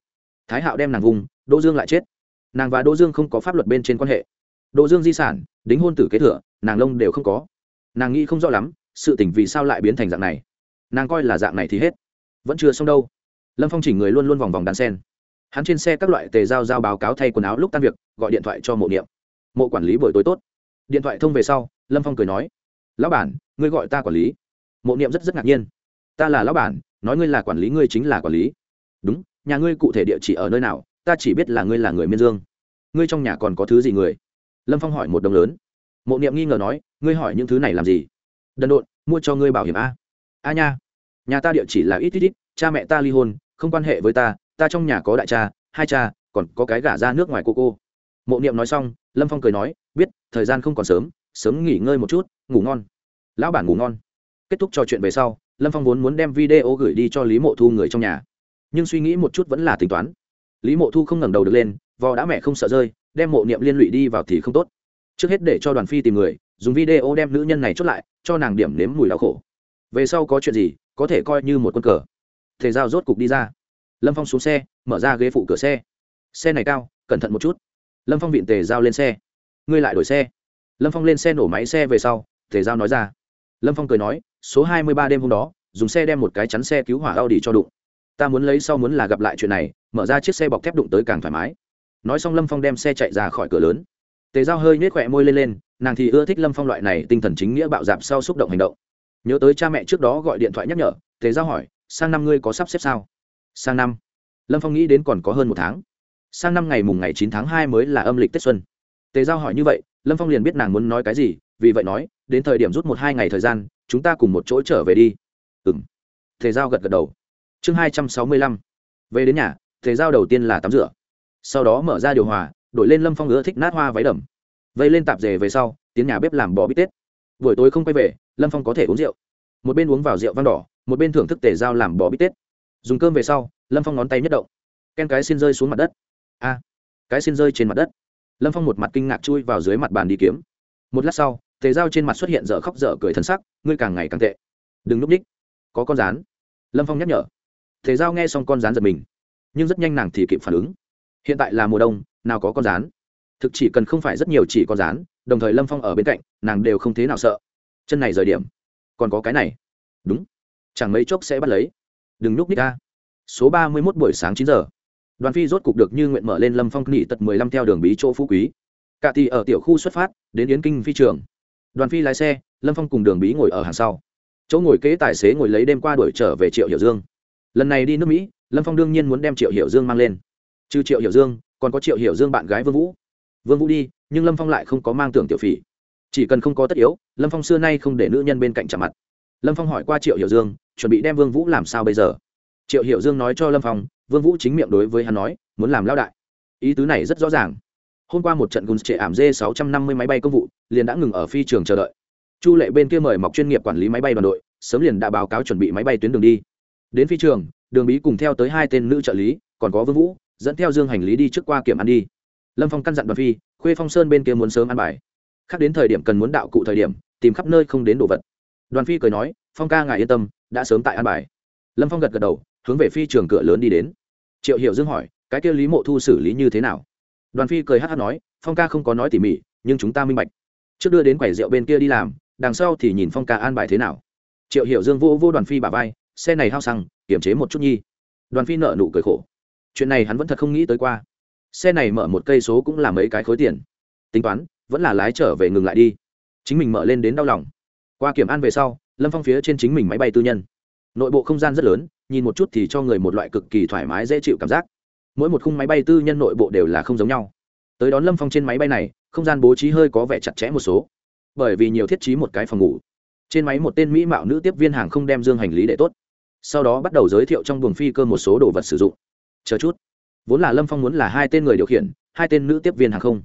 Thái hạo đem nàng vùng, đỗ dương lại chết. Nàng và đỗ dương không có pháp luật bên trên quan hệ. Đỗ dương di sản, đính hôn tử kế thừa, nàng lông đều không có. Nàng nghĩ không rõ lắm, sự tỉnh vì sao lại biến thành dạng này. Nàng coi là dạng này thì hết. Vẫn chưa xong đâu lâm phong chỉnh người luôn luôn vòng vòng đàn sen hắn trên xe các loại tề giao giao báo cáo thay quần áo lúc tan việc gọi điện thoại cho mộ niệm mộ quản lý buổi tối tốt điện thoại thông về sau lâm phong cười nói lão bản ngươi gọi ta quản lý mộ niệm rất rất ngạc nhiên ta là lão bản nói ngươi là quản lý ngươi chính là quản lý đúng nhà ngươi cụ thể địa chỉ ở nơi nào ta chỉ biết là ngươi là người miên dương ngươi trong nhà còn có thứ gì người lâm phong hỏi một đồng lớn mộ niệm nghi ngờ nói ngươi hỏi những thứ này làm gì đần độn mua cho ngươi bảo hiểm a a nha nhà ta địa chỉ là ít ít ít cha mẹ ta ly hôn, không quan hệ với ta ta trong nhà có đại cha, hai cha, còn có cái gả ra nước ngoài cô cô. Mộ niệm nói xong, lâm phong cười nói, biết, thời gian không còn sớm sớm nghỉ ngơi một chút, ngủ ngon. Lão bản ngủ ngon. Kết thúc trò chuyện về sau, lâm phong vốn muốn đem video gửi đi cho lý mộ thu người trong nhà. Nhưng suy nghĩ một chút vẫn là tính toán. Lý mộ thu không ngẩng đầu được lên, vò đã mẹ không sợ rơi, đem mộ niệm liên lụy đi vào thì không tốt. Trước hết để cho đoàn phi tìm người, dùng video đem nữ nhân này chốt lại, cho nàng điểm nếm mùi đau khổ. Về sau có chuyện gì, có thể coi như một quân cờ thể giao rốt cục đi ra. Lâm phong xuống xe, mở ra ghế phụ cửa xe. Xe này cao, cẩn thận một chút. Lâm phong vịn tề giao lên xe. Ngươi lại đổi xe. Lâm phong lên xe nổ máy xe về sau, tề giao nói ra. Lâm phong cười nói, số hai mươi ba đêm hôm đó, dùng xe đem một cái chắn xe cứu hỏa a u đi cho đụng. Ta muốn lấy sau muốn là gặp lại chuyện này, mở ra chiếc xe bọc thép đụng tới càng thoải mái. Nói xong lâm phong đem xe chạy ra khỏi cửa lớn. Tề giao hơi nhếch khỏe môi lên lên, nàng thì ưa thích lâm phong loại này tinh thần chính nghĩa bạo dạp sau xúc động hành động. Nhớ tới cha mẹ trước đó gọi điện thoại nhắc nhở, tề giao hỏi sang năm ngươi có sắp xếp sao? Sang năm. Lâm phong nghĩ đến còn có hơn một tháng. Sang năm ngày mùng ngày chín tháng hai mới là âm lịch tết xuân. Tề giao hỏi như vậy, lâm phong liền biết nàng muốn nói cái gì, vì vậy nói, đến thời điểm rút một hai ngày thời gian, chúng ta cùng một chỗ trở về đi. Ừ m tề giao gật gật đầu. Chương hai trăm sáu mươi lăm. Về đến nhà, tề giao đầu tiên là tắm rửa. Sau đó mở ra điều hòa, đổi lên lâm phong ưa thích nát hoa váy đầm. Vây lên tạp dề về sau, tiến nhà bếp làm bò bít tết. Buổi tối không quay về, lâm phong có thể uống rượu. Một bên uống vào rượu vang đỏ một bên thưởng thức tề dao làm bò bít tết. Dùng cơm về sau, lâm phong ngón tay nhất động. Ken cái xin rơi xuống mặt đất. A, cái xin rơi trên mặt đất. Lâm phong một mặt kinh ngạc chui vào dưới mặt bàn đi kiếm. Một lát sau tề dao trên mặt xuất hiện dở khóc dở cười thân sắc, ngươi càng ngày càng tệ. Đừng núp ních. Có con rán. Lâm phong nhắc nhở. Tề dao nghe xong con rán giật mình, nhưng rất nhanh nàng thì kịp phản ứng. Hiện tại là mùa đông, nào có con rán. Thực chỉ cần không phải rất nhiều chỉ con rán, đồng thời lâm phong ở bên cạnh, nàng đều không thế nào sợ. Chân này rời điểm. Còn có cái này. Đúng chẳng mấy chốc sẽ bắt lấy. Đừng núp nít ra số ba mươi mốt buổi sáng chín giờ. Đoàn phi rốt cục được như nguyện mở lên lâm phong nghỉ tật mười lăm theo đường bí chỗ phú quý. Cả tỷ ở tiểu khu xuất phát, đến yến kinh phi trường. Đoàn phi lái xe, lâm phong cùng đường bí ngồi ở hàng sau. Chỗ ngồi kế tài xế ngồi lấy đêm qua đuổi trở về triệu hiểu dương. Lần này đi nước mỹ, lâm phong đương nhiên muốn đem triệu hiểu dương mang lên. Trừ triệu hiểu dương, còn có triệu hiểu dương bạn gái vương vũ. Vương vũ đi, nhưng lâm phong lại không có mang tưởng tiểu phỉ. Chỉ cần không có tất yếu, lâm phong xưa nay không để nữ nhân bên cạnh chạm mặt lâm phong hỏi qua triệu hiểu dương, chuẩn bị đem vương vũ làm sao bây giờ? Triệu hiểu dương nói cho lâm phong, vương vũ chính miệng đối với hắn nói, muốn làm lao đại. Ý tứ này rất rõ ràng. Hôm qua một trận gùn trệ ảm d 650 máy bay công vụ, liền đã ngừng ở phi trường chờ đợi. Chu lệ bên kia mời mọc chuyên nghiệp quản lý máy bay đoàn đội, sớm liền đã báo cáo chuẩn bị máy bay tuyến đường đi. Đến phi trường, đường bí cùng theo tới hai tên nữ trợ lý, còn có vương vũ, dẫn theo dương hành lý đi trước qua kiểm ăn đi. Lâm phong căn dặn đoàn phi, khuê phong sơn bên kia muốn sớm ăn bài. Khác đến thời điểm cần muốn đạo cụ thời điểm, tìm khắp nơi không đến đồ vật đoàn phi cười nói, phong ca ngài yên tâm, đã sớm tại an bài. Lâm phong gật gật đầu, hướng về phi trường cửa lớn đi đến. Triệu hiểu dương hỏi, cái kia lý mộ thu xử lý như thế nào? Đoàn phi cười hát hát nói, phong ca không có nói tỉ mỉ, nhưng chúng ta minh bạch. Trước đưa đến quầy rượu bên kia đi làm, đằng sau thì nhìn phong ca an bài thế nào. Triệu hiểu dương vô vô đoàn phi bà vai, xe này hao xăng, kiểm chế một chút nhi. Đoàn phi nợ nụ cười khổ. Chuyện này hắn vẫn thật không nghĩ tới qua. Xe này mở một cây số cũng là mấy cái khối tiền. Tính toán, vẫn là lái trở về ngừng lại đi. Chính mình mở lên đến đau lòng qua kiểm an về sau, lâm phong phía trên chính mình máy bay tư nhân. Nội bộ không gian rất lớn, nhìn một chút thì cho người một loại cực kỳ thoải mái, dễ chịu cảm giác. Mỗi một khung máy bay tư nhân nội bộ đều là không giống nhau. Tới đón lâm phong trên máy bay này, không gian bố trí hơi có vẻ chặt chẽ một số. Bởi vì nhiều thiết trí một cái phòng ngủ. Trên máy một tên mỹ mạo nữ tiếp viên hàng không đem dương hành lý để tốt. Sau đó bắt đầu giới thiệu trong buồng phi cơ một số đồ vật sử dụng. Chờ chút. Vốn là lâm phong muốn là hai tên người điều khiển, hai tên nữ tiếp viên hàng không.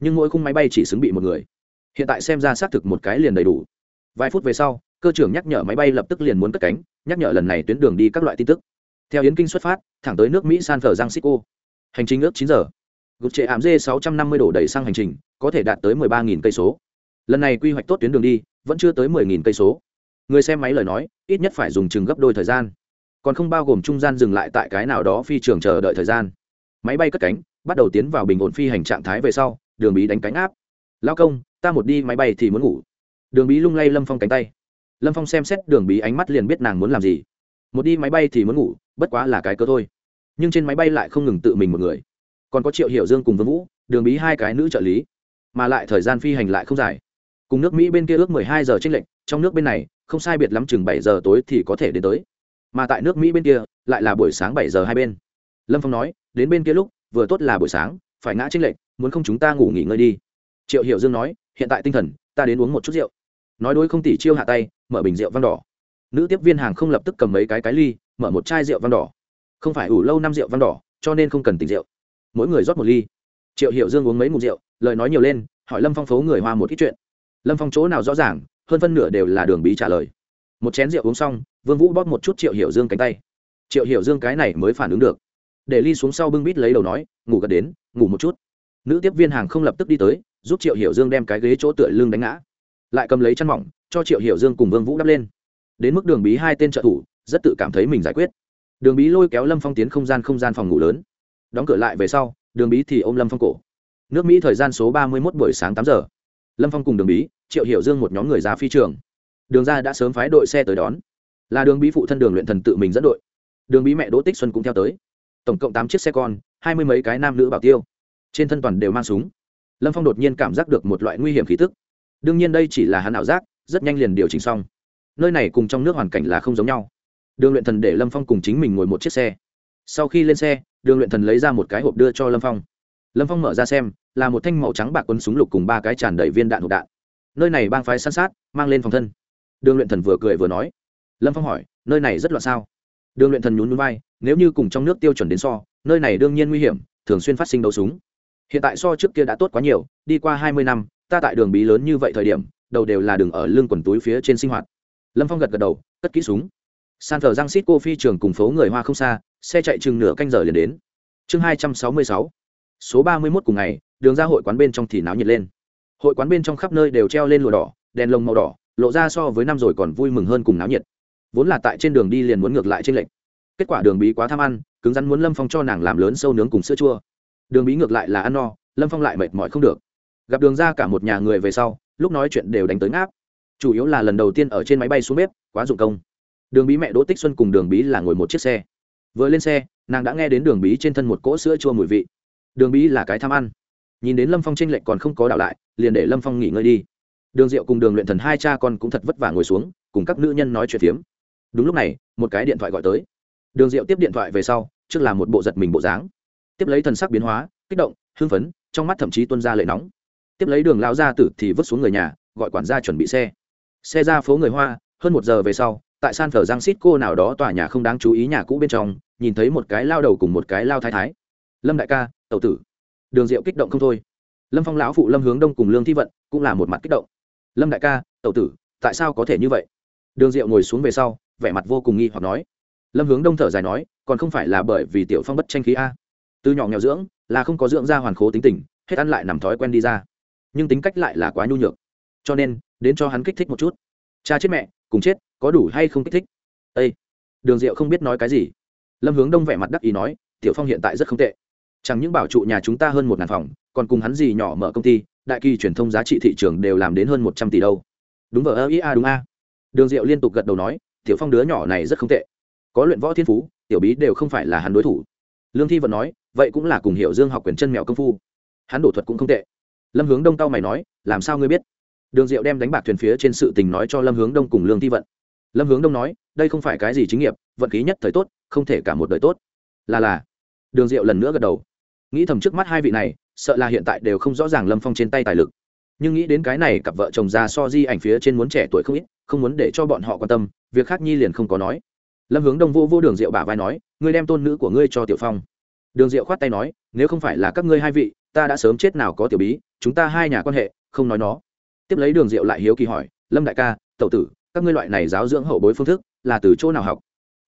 Nhưng mỗi khung máy bay chỉ xứng bị một người. Hiện tại xem ra xác thực một cái liền đầy đủ vài phút về sau, cơ trưởng nhắc nhở máy bay lập tức liền muốn cất cánh, nhắc nhở lần này tuyến đường đi các loại tin tức. Theo yến kinh xuất phát, thẳng tới nước mỹ san francisco. Hành trình ước chín giờ. Gục trệ ảm dê sáu trăm năm mươi đổ đầy sang hành trình, có thể đạt tới mười ba nghìn cây số. Lần này quy hoạch tốt tuyến đường đi, vẫn chưa tới mười nghìn cây số. Người xem máy lời nói, ít nhất phải dùng chừng gấp đôi thời gian. Còn không bao gồm trung gian dừng lại tại cái nào đó phi trường chờ đợi thời gian. Máy bay cất cánh, bắt đầu tiến vào bình ổn phi hành trạng thái về sau, đường bí đánh cánh áp. Lao công, ta một đi máy bay thì muốn ngủ đường bí lung lay lâm phong cánh tay. Lâm phong xem xét đường bí ánh mắt liền biết nàng muốn làm gì. Một đi máy bay thì muốn ngủ, bất quá là cái cơ thôi. Nhưng trên máy bay lại không ngừng tự mình một người. Còn có triệu hiểu dương cùng vương vũ, đường bí hai cái nữ trợ lý. Mà lại thời gian phi hành lại không dài. Cùng nước mỹ bên kia ước mười hai giờ tranh lệnh trong nước bên này, không sai biệt lắm chừng bảy giờ tối thì có thể đến tới. Mà tại nước mỹ bên kia, lại là buổi sáng bảy giờ hai bên. Lâm phong nói, đến bên kia lúc, vừa tốt là buổi sáng, phải ngã tranh lệnh muốn không chúng ta ngủ nghỉ ngơi đi. Triệu hiểu dương nói, hiện tại tinh thần ta đến uống một chút rượu. Nói đối không tỉ chiêu hạ tay, mở bình rượu vang đỏ. Nữ tiếp viên hàng không lập tức cầm mấy cái cái ly, mở một chai rượu vang đỏ. Không phải ủ lâu năm rượu vang đỏ, cho nên không cần tỉnh rượu. Mỗi người rót một ly. Triệu hiểu dương uống mấy mục rượu, lời nói nhiều lên, hỏi lâm phong phố người hoa một ít chuyện. Lâm phong chỗ nào rõ ràng, hơn phân nửa đều là đường bí trả lời. Một chén rượu uống xong, vương vũ bóp một chút triệu hiểu dương cánh tay. Triệu hiểu dương cái này mới phản ứng được. Để ly xuống sau bưng bít lấy đầu nói, ngủ gật đến, ngủ một chút. Nữ tiếp viên hàng không lập tức đi tới giúp triệu hiểu dương đem cái ghế chỗ tựa lưng đánh ngã lại cầm lấy chăn mỏng cho triệu hiểu dương cùng vương vũ đắp lên đến mức đường bí hai tên trợ thủ rất tự cảm thấy mình giải quyết đường bí lôi kéo lâm phong tiến không gian không gian phòng ngủ lớn đóng cửa lại về sau đường bí thì ôm lâm phong cổ nước mỹ thời gian số ba mươi một buổi sáng tám giờ lâm phong cùng đường bí triệu hiểu dương một nhóm người ra phi trường đường ra đã sớm phái đội xe tới đón là đường bí phụ thân đường luyện thần tự mình dẫn đội đường bí mẹ đỗ tích xuân cũng theo tới tổng cộng tám chiếc xe con hai mươi mấy cái nam nữ bảo tiêu trên thân toàn đều mang súng lâm phong đột nhiên cảm giác được một loại nguy hiểm khí tức. Đương nhiên đây chỉ là hắn ảo giác, rất nhanh liền điều chỉnh xong. Nơi này cùng trong nước hoàn cảnh là không giống nhau. Đường luyện thần để lâm phong cùng chính mình ngồi một chiếc xe. Sau khi lên xe, đường luyện thần lấy ra một cái hộp đưa cho lâm phong. Lâm phong mở ra xem, là một thanh màu trắng bạc quân súng lục cùng ba cái tràn đầy viên đạn hộp đạn. Nơi này bang phái săn sát, mang lên phòng thân. Đường luyện thần vừa cười vừa nói. Lâm phong hỏi, nơi này rất loạn sao? Đường luyện thần nhún núi vai, nếu như cùng trong nước tiêu chuẩn đến so, nơi này đương nhiên nguy hiểm, thường xuyên phát sinh đấu súng hiện tại so trước kia đã tốt quá nhiều, đi qua hai mươi năm, ta tại đường bí lớn như vậy thời điểm, đầu đều là đường ở lưng quần túi phía trên sinh hoạt. Lâm phong gật gật đầu, cất kỹ súng. San thờ giang xít cô phi trường cùng phố người hoa không xa, xe chạy chừng nửa canh giờ liền đến. Chương hai trăm sáu mươi sáu. Số ba mươi mốt cùng ngày, đường ra hội quán bên trong thì náo nhiệt lên. Hội quán bên trong khắp nơi đều treo lên lụa đỏ, đèn lồng màu đỏ, lộ ra so với năm rồi còn vui mừng hơn cùng náo nhiệt. Vốn là tại trên đường đi liền muốn ngược lại trên lệnh kết quả đường bí quá tham ăn, cứng rắn muốn lâm phong cho nàng làm lớn sâu nướng cùng sữa chua đường bí ngược lại là ăn no, lâm phong lại mệt mỏi không được. Gặp đường ra cả một nhà người về sau, lúc nói chuyện đều đánh tới ngáp. Chủ yếu là lần đầu tiên ở trên máy bay xuống bếp, quá dụng công. Đường bí mẹ đỗ tích xuân cùng đường bí là ngồi một chiếc xe. Vừa lên xe, nàng đã nghe đến đường bí trên thân một cỗ sữa chua mùi vị. Đường bí là cái tham ăn. Nhìn đến lâm phong tranh lệch còn không có đảo lại, liền để lâm phong nghỉ ngơi đi. Đường diệu cùng đường luyện thần hai cha con cũng thật vất vả ngồi xuống, cùng các nữ nhân nói chuyện phiếm. Đúng lúc này, một cái điện thoại gọi tới. Đường diệu tiếp điện thoại về sau, trước là một bộ giật mình bộ dáng tiếp lấy thần sắc biến hóa, kích động, hưng phấn, trong mắt thậm chí tuân ra lệ nóng. Tiếp lấy đường lao ra tử thì vứt xuống người nhà, gọi quản gia chuẩn bị xe. Xe ra phố người hoa, hơn một giờ về sau, tại san phở giang xít cô nào đó tòa nhà không đáng chú ý nhà cũ bên trong, nhìn thấy một cái lao đầu cùng một cái lao thái thái. Lâm đại ca, tẩu tử. Đường diệu kích động không thôi. Lâm phong lão phụ lâm hướng đông cùng lương thi vận cũng là một mặt kích động. Lâm đại ca, tẩu tử, tại sao có thể như vậy? Đường diệu ngồi xuống về sau, vẻ mặt vô cùng nghi hoặc nói. Lâm hướng đông thở dài nói, còn không phải là bởi vì tiểu phong bất tranh khí a? Từ nhỏ nghèo dưỡng, là không có dưỡng ra hoàn khố tính tình, hết ăn lại nằm thói quen đi ra. Nhưng tính cách lại là quá nhu nhược. Cho nên, đến cho hắn kích thích một chút. Cha chết mẹ, cùng chết, có đủ hay không kích thích? Â đường diệu không biết nói cái gì. Lâm hướng đông vẻ mặt đắc ý nói, tiểu phong hiện tại rất không tệ. Chẳng những bảo trụ nhà chúng ta hơn một ngàn phòng, còn cùng hắn gì nhỏ mở công ty, đại kỳ truyền thông giá trị thị trường đều làm đến hơn một trăm tỷ đâu. Đúng vờ ơ ý a, đúng a. Đường diệu liên tục gật đầu nói, tiểu phong đứa nhỏ này rất không tệ. Có luyện võ thiên phú, tiểu bí đều không phải là hắn đối thủ. Lương thi vẫn nói vậy cũng là cùng hiểu dương học quyền chân mèo công phu. Hắn đổ thuật cũng không tệ. Lâm hướng đông tao mày nói, làm sao ngươi biết? Đường diệu đem đánh bạc thuyền phía trên sự tình nói cho lâm hướng đông cùng lương thi vận. Lâm hướng đông nói, đây không phải cái gì chính nghiệp, vận khí nhất thời tốt, không thể cả một đời tốt. Là là. Đường diệu lần nữa gật đầu. Nghĩ thầm trước mắt hai vị này, sợ là hiện tại đều không rõ ràng lâm phong trên tay tài lực. Nhưng nghĩ đến cái này, cặp vợ chồng già so di ảnh phía trên muốn trẻ tuổi không ít, không muốn để cho bọn họ quan tâm, việc khác nhi liền không có nói. Lâm hướng đông vô vô đường diệu bả vai nói, ngươi đem tôn nữ của ngươi cho tiểu phong đường diệu khoát tay nói, nếu không phải là các ngươi hai vị, ta đã sớm chết nào có tiểu bí, chúng ta hai nhà quan hệ, không nói nó. Tiếp lấy đường diệu lại hiếu kỳ hỏi, lâm đại ca tậu tử, các ngươi loại này giáo dưỡng hậu bối phương thức, là từ chỗ nào học?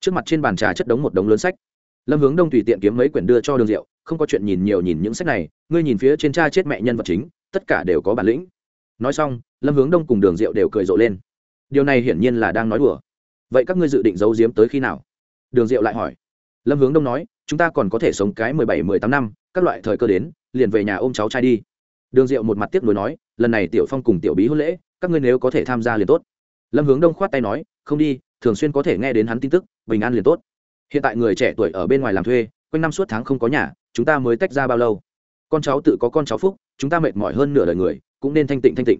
Trước mặt trên bàn trà chất đống một đống lớn sách. Lâm hướng đông tùy tiện kiếm mấy quyển đưa cho đường diệu, không có chuyện nhìn nhiều nhìn những sách này, ngươi nhìn phía trên cha chết mẹ nhân vật chính, tất cả đều có bản lĩnh. Nói xong, lâm hướng đông cùng đường diệu đều cười rộ lên. Điều này hiển nhiên là đang nói đùa. Vậy các ngươi dự định giấu giếm tới khi nào? Đường diệu lại hỏi. Lâm hướng đông nói chúng ta còn có thể sống cái mười bảy, mười tám năm, các loại thời cơ đến, liền về nhà ôm cháu trai đi. Đường diệu một mặt tiếc nuối nói, lần này tiểu phong cùng tiểu bí hôn lễ, các ngươi nếu có thể tham gia liền tốt. Lâm hướng đông khoát tay nói, không đi, thường xuyên có thể nghe đến hắn tin tức, bình an liền tốt. Hiện tại người trẻ tuổi ở bên ngoài làm thuê, quanh năm suốt tháng không có nhà, chúng ta mới tách ra bao lâu? Con cháu tự có con cháu phúc, chúng ta mệt mỏi hơn nửa đời người, cũng nên thanh tịnh thanh tịnh.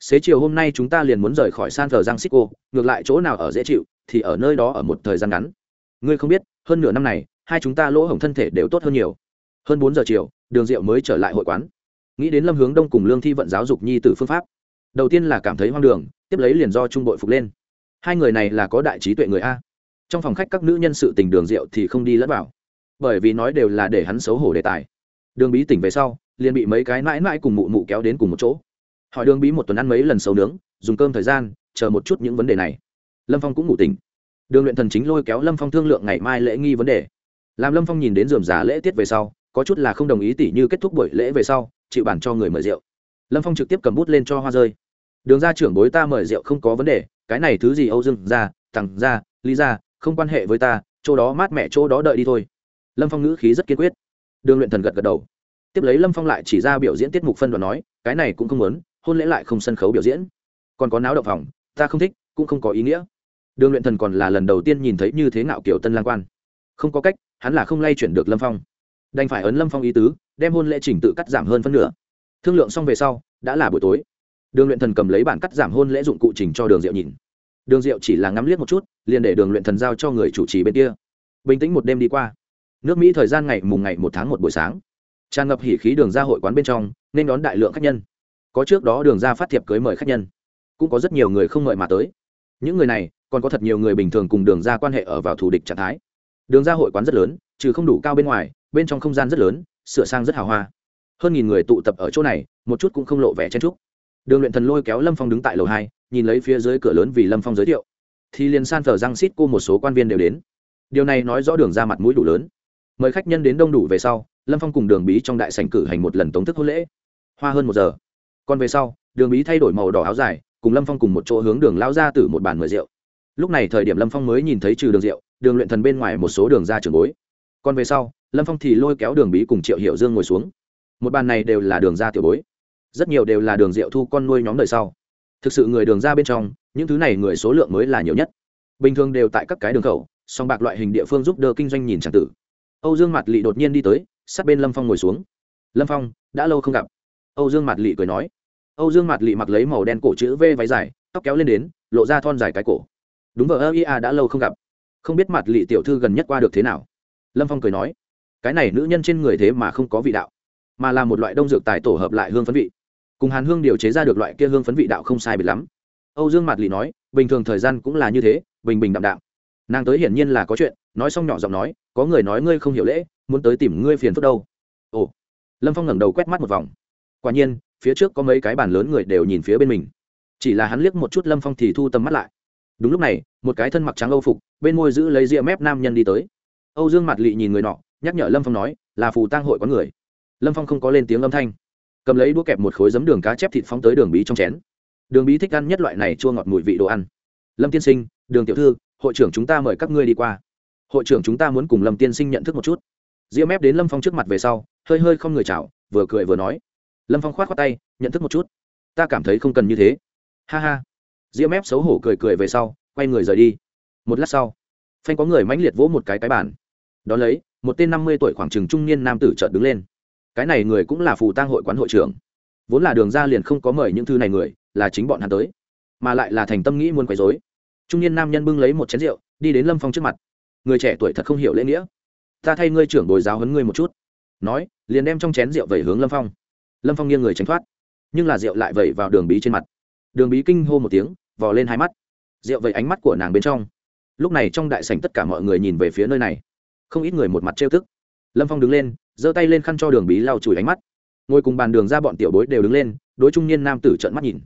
Xế chiều hôm nay chúng ta liền muốn rời khỏi san thờ giang xích cô, ngược lại chỗ nào ở dễ chịu thì ở nơi đó ở một thời gian ngắn. Ngươi không biết, hơn nửa năm này hai chúng ta lỗ hổng thân thể đều tốt hơn nhiều. Hơn bốn giờ chiều, đường diệu mới trở lại hội quán. Nghĩ đến lâm hướng đông cùng lương thi vận giáo dục nhi t phương pháp, đầu tiên là cảm thấy hoang đường, tiếp lấy liền do trung đội phục lên. Hai người này là có đại trí tuệ người a. Trong phòng khách các nữ nhân sự tình đường diệu thì không đi lẫn vào, bởi vì nói đều là để hắn xấu hổ đề tài. Đường bí tỉnh về sau, liền bị mấy cái mãi mãi cùng mụ mụ kéo đến cùng một chỗ. Hỏi đường bí một tuần ăn mấy lần sầu nướng, dùng cơm thời gian, chờ một chút những vấn đề này. Lâm phong cũng ngủ tỉnh. Đường luyện thần chính lôi kéo lâm phong thương lượng ngày mai lễ nghi vấn đề làm lâm phong nhìn đến dườm giả lễ tiết về sau, có chút là không đồng ý tỉ như kết thúc buổi lễ về sau, chịu bản cho người mời rượu. Lâm phong trực tiếp cầm bút lên cho hoa rơi. Đường ra trưởng bối ta mời rượu không có vấn đề, cái này thứ gì âu dương ra thẳng ra lý ra không quan hệ với ta, chỗ đó mát mẹ chỗ đó đợi đi thôi. Lâm phong ngữ khí rất kiên quyết. Đường luyện thần gật gật đầu. Tiếp lấy lâm phong lại chỉ ra biểu diễn tiết mục phân đoạn nói, cái này cũng không muốn, hôn lễ lại không sân khấu biểu diễn. Còn có náo động phòng, ta không thích, cũng không có ý nghĩa. Đường luyện thần còn là lần đầu tiên nhìn thấy như thế ngạo kiểu tân lang quan không có cách, hắn là không lay chuyển được lâm phong. Đành phải ấn lâm phong ý tứ, đem hôn lễ trình tự cắt giảm hơn phân nửa. Thương lượng xong về sau, đã là buổi tối. Đường luyện thần cầm lấy bản cắt giảm hôn lễ dụng cụ trình cho đường diệu nhìn. Đường diệu chỉ là ngắm liếc một chút, liền để đường luyện thần giao cho người chủ trì bên kia. Bình tĩnh một đêm đi qua. Nước mỹ thời gian ngày mùng ngày một tháng một buổi sáng. Tràn ngập hỉ khí đường ra hội quán bên trong, nên đón đại lượng khách nhân. Có trước đó đường ra phát thiệp cưới mời khách nhân. Cũng có rất nhiều người không mời mà tới. Những người này, còn có thật nhiều người bình thường cùng đường ra quan hệ ở vào thù địch trạng thái đường ra hội quán rất lớn, trừ không đủ cao bên ngoài, bên trong không gian rất lớn, sửa sang rất hào hoa. Hơn nghìn người tụ tập ở chỗ này, một chút cũng không lộ vẻ chen trúc đường luyện thần lôi kéo lâm phong đứng tại lầu hai, nhìn lấy phía dưới cửa lớn vì lâm phong giới thiệu. Thì liền san thờ răng xít cô một số quan viên đều đến. Điều này nói rõ đường ra mặt mũi đủ lớn. Mời khách nhân đến đông đủ về sau, lâm phong cùng đường bí trong đại sành cử hành một lần tống thức hôn lễ. Hoa hơn một giờ. Còn về sau, đường bí thay đổi màu đỏ áo dài, cùng lâm phong cùng một chỗ hướng đường lao ra từ một bàn mời rượu. Lúc này thời điểm lâm phong mới nhìn thấy trừ đường rượu đường luyện thần bên ngoài một số đường ra trường bối. Còn về sau, lâm phong thì lôi kéo đường bí cùng triệu hiệu dương ngồi xuống. Một bàn này đều là đường ra tiểu bối. Rất nhiều đều là đường rượu thu con nuôi nhóm đời sau. Thực sự người đường ra bên trong, những thứ này người số lượng mới là nhiều nhất. Bình thường đều tại các cái đường khẩu, song bạc loại hình địa phương giúp đỡ kinh doanh nhìn tràng tử. Âu dương mặt lị đột nhiên đi tới, sát bên lâm phong ngồi xuống. Lâm phong, đã lâu không gặp. Âu dương mặt lị cười nói. Âu dương mặt lị mặc lấy màu đen cổ chữ v váy dài, tóc kéo lên đến, lộ ra thon dài cái cổ. Đúng vợ ơ ia đã lâu không gặp không biết mặt lị tiểu thư gần nhất qua được thế nào. Lâm phong cười nói, cái này nữ nhân trên người thế mà không có vị đạo, mà là một loại đông dược tài tổ hợp lại hương phấn vị. Cùng hàn hương điều chế ra được loại kia hương phấn vị đạo không sai biệt lắm. Âu dương mặt lị nói, bình thường thời gian cũng là như thế, bình bình đạm đạm. Nàng tới hiển nhiên là có chuyện, nói xong nhỏ giọng nói, có người nói ngươi không hiểu lễ, muốn tới tìm ngươi phiền phức đâu. Ồ. Lâm phong ngẩng đầu quét mắt một vòng. Quả nhiên, phía trước có mấy cái bàn lớn người đều nhìn phía bên mình. Chỉ là hắn liếc một chút lâm phong thì thu tầm mắt lại. Đúng lúc này, một cái thân mặc trắng âu phục bên môi giữ lấy rìa mép nam nhân đi tới. Âu dương mặt lị nhìn người nọ, nhắc nhở lâm phong nói, là phù tang hội có người. Lâm phong không có lên tiếng âm thanh. Cầm lấy đũa kẹp một khối giấm đường cá chép thịt phóng tới đường bí trong chén. Đường bí thích ăn nhất loại này chua ngọt mùi vị đồ ăn. Lâm tiên sinh, đường tiểu thư, hội trưởng chúng ta mời các ngươi đi qua. Hội trưởng chúng ta muốn cùng lâm tiên sinh nhận thức một chút. Ria mép đến lâm phong trước mặt về sau, hơi hơi không người chào, vừa cười vừa nói. Lâm phong k h o á t khoác tay, nhận thức một chút. Ta cảm thấy không cần như thế. Ha ha. Ria mép xấu hổ cười cười về sau, quay người rời đi một lát sau, phanh có người mãnh liệt vỗ một cái cái bàn. Đ ó lấy, một tên năm mươi tuổi khoảng trừng trung niên nam tử trợt đứng lên. Cái này người cũng là phù tang hội quán hội trưởng. Vốn là đường ra liền không có mời những thư này người, là chính bọn hắn tới. Mà lại là thành tâm nghĩ muốn quấy dối trung niên nam nhân bưng lấy một chén rượu, đi đến lâm phong trước mặt. Người trẻ tuổi thật không hiểu lễ nghĩa. Ta thay ngươi trưởng bồi giáo hấn ngươi một chút. Nói, liền đem trong chén rượu vẩy hướng lâm phong. Lâm phong nghiêng người tránh thoát. Nhưng là rượu lại vẩy vào đường bí trên mặt. Đường bí kinh hô một tiếng, vò lên hai mắt. Rượu vẩy ánh mắt của nàng bên trong lúc này trong đại sảnh tất cả mọi người nhìn về phía nơi này. Không ít người một mặt trêu tức. Lâm phong đứng lên, giơ tay lên khăn cho đường bí lau chùi ánh mắt. Ngồi cùng bàn đường ra bọn tiểu bối đều đứng lên, đối trung niên nam tử trợn mắt nhìn.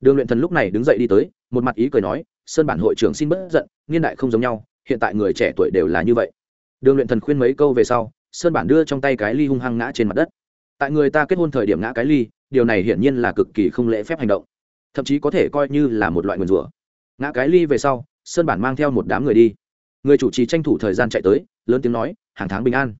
Đường luyện thần lúc này đứng dậy đi tới, một mặt ý cười nói, sơn bản hội trưởng xin bớt giận, niên đại không giống nhau, hiện tại người trẻ tuổi đều là như vậy. Đường luyện thần khuyên mấy câu về sau, sơn bản đưa trong tay cái ly hung hăng ngã trên mặt đất. Tại người ta kết hôn thời điểm ngã cái ly, điều này hiển nhiên là cực kỳ không lễ phép hành động. Thậm chí có thể coi như là một loại nguyền rủa. Ngã cái ly về sau sơn bản mang theo một đám người đi. Người chủ trì tranh thủ thời gian chạy tới, lớn tiếng nói, hàng tháng bình an.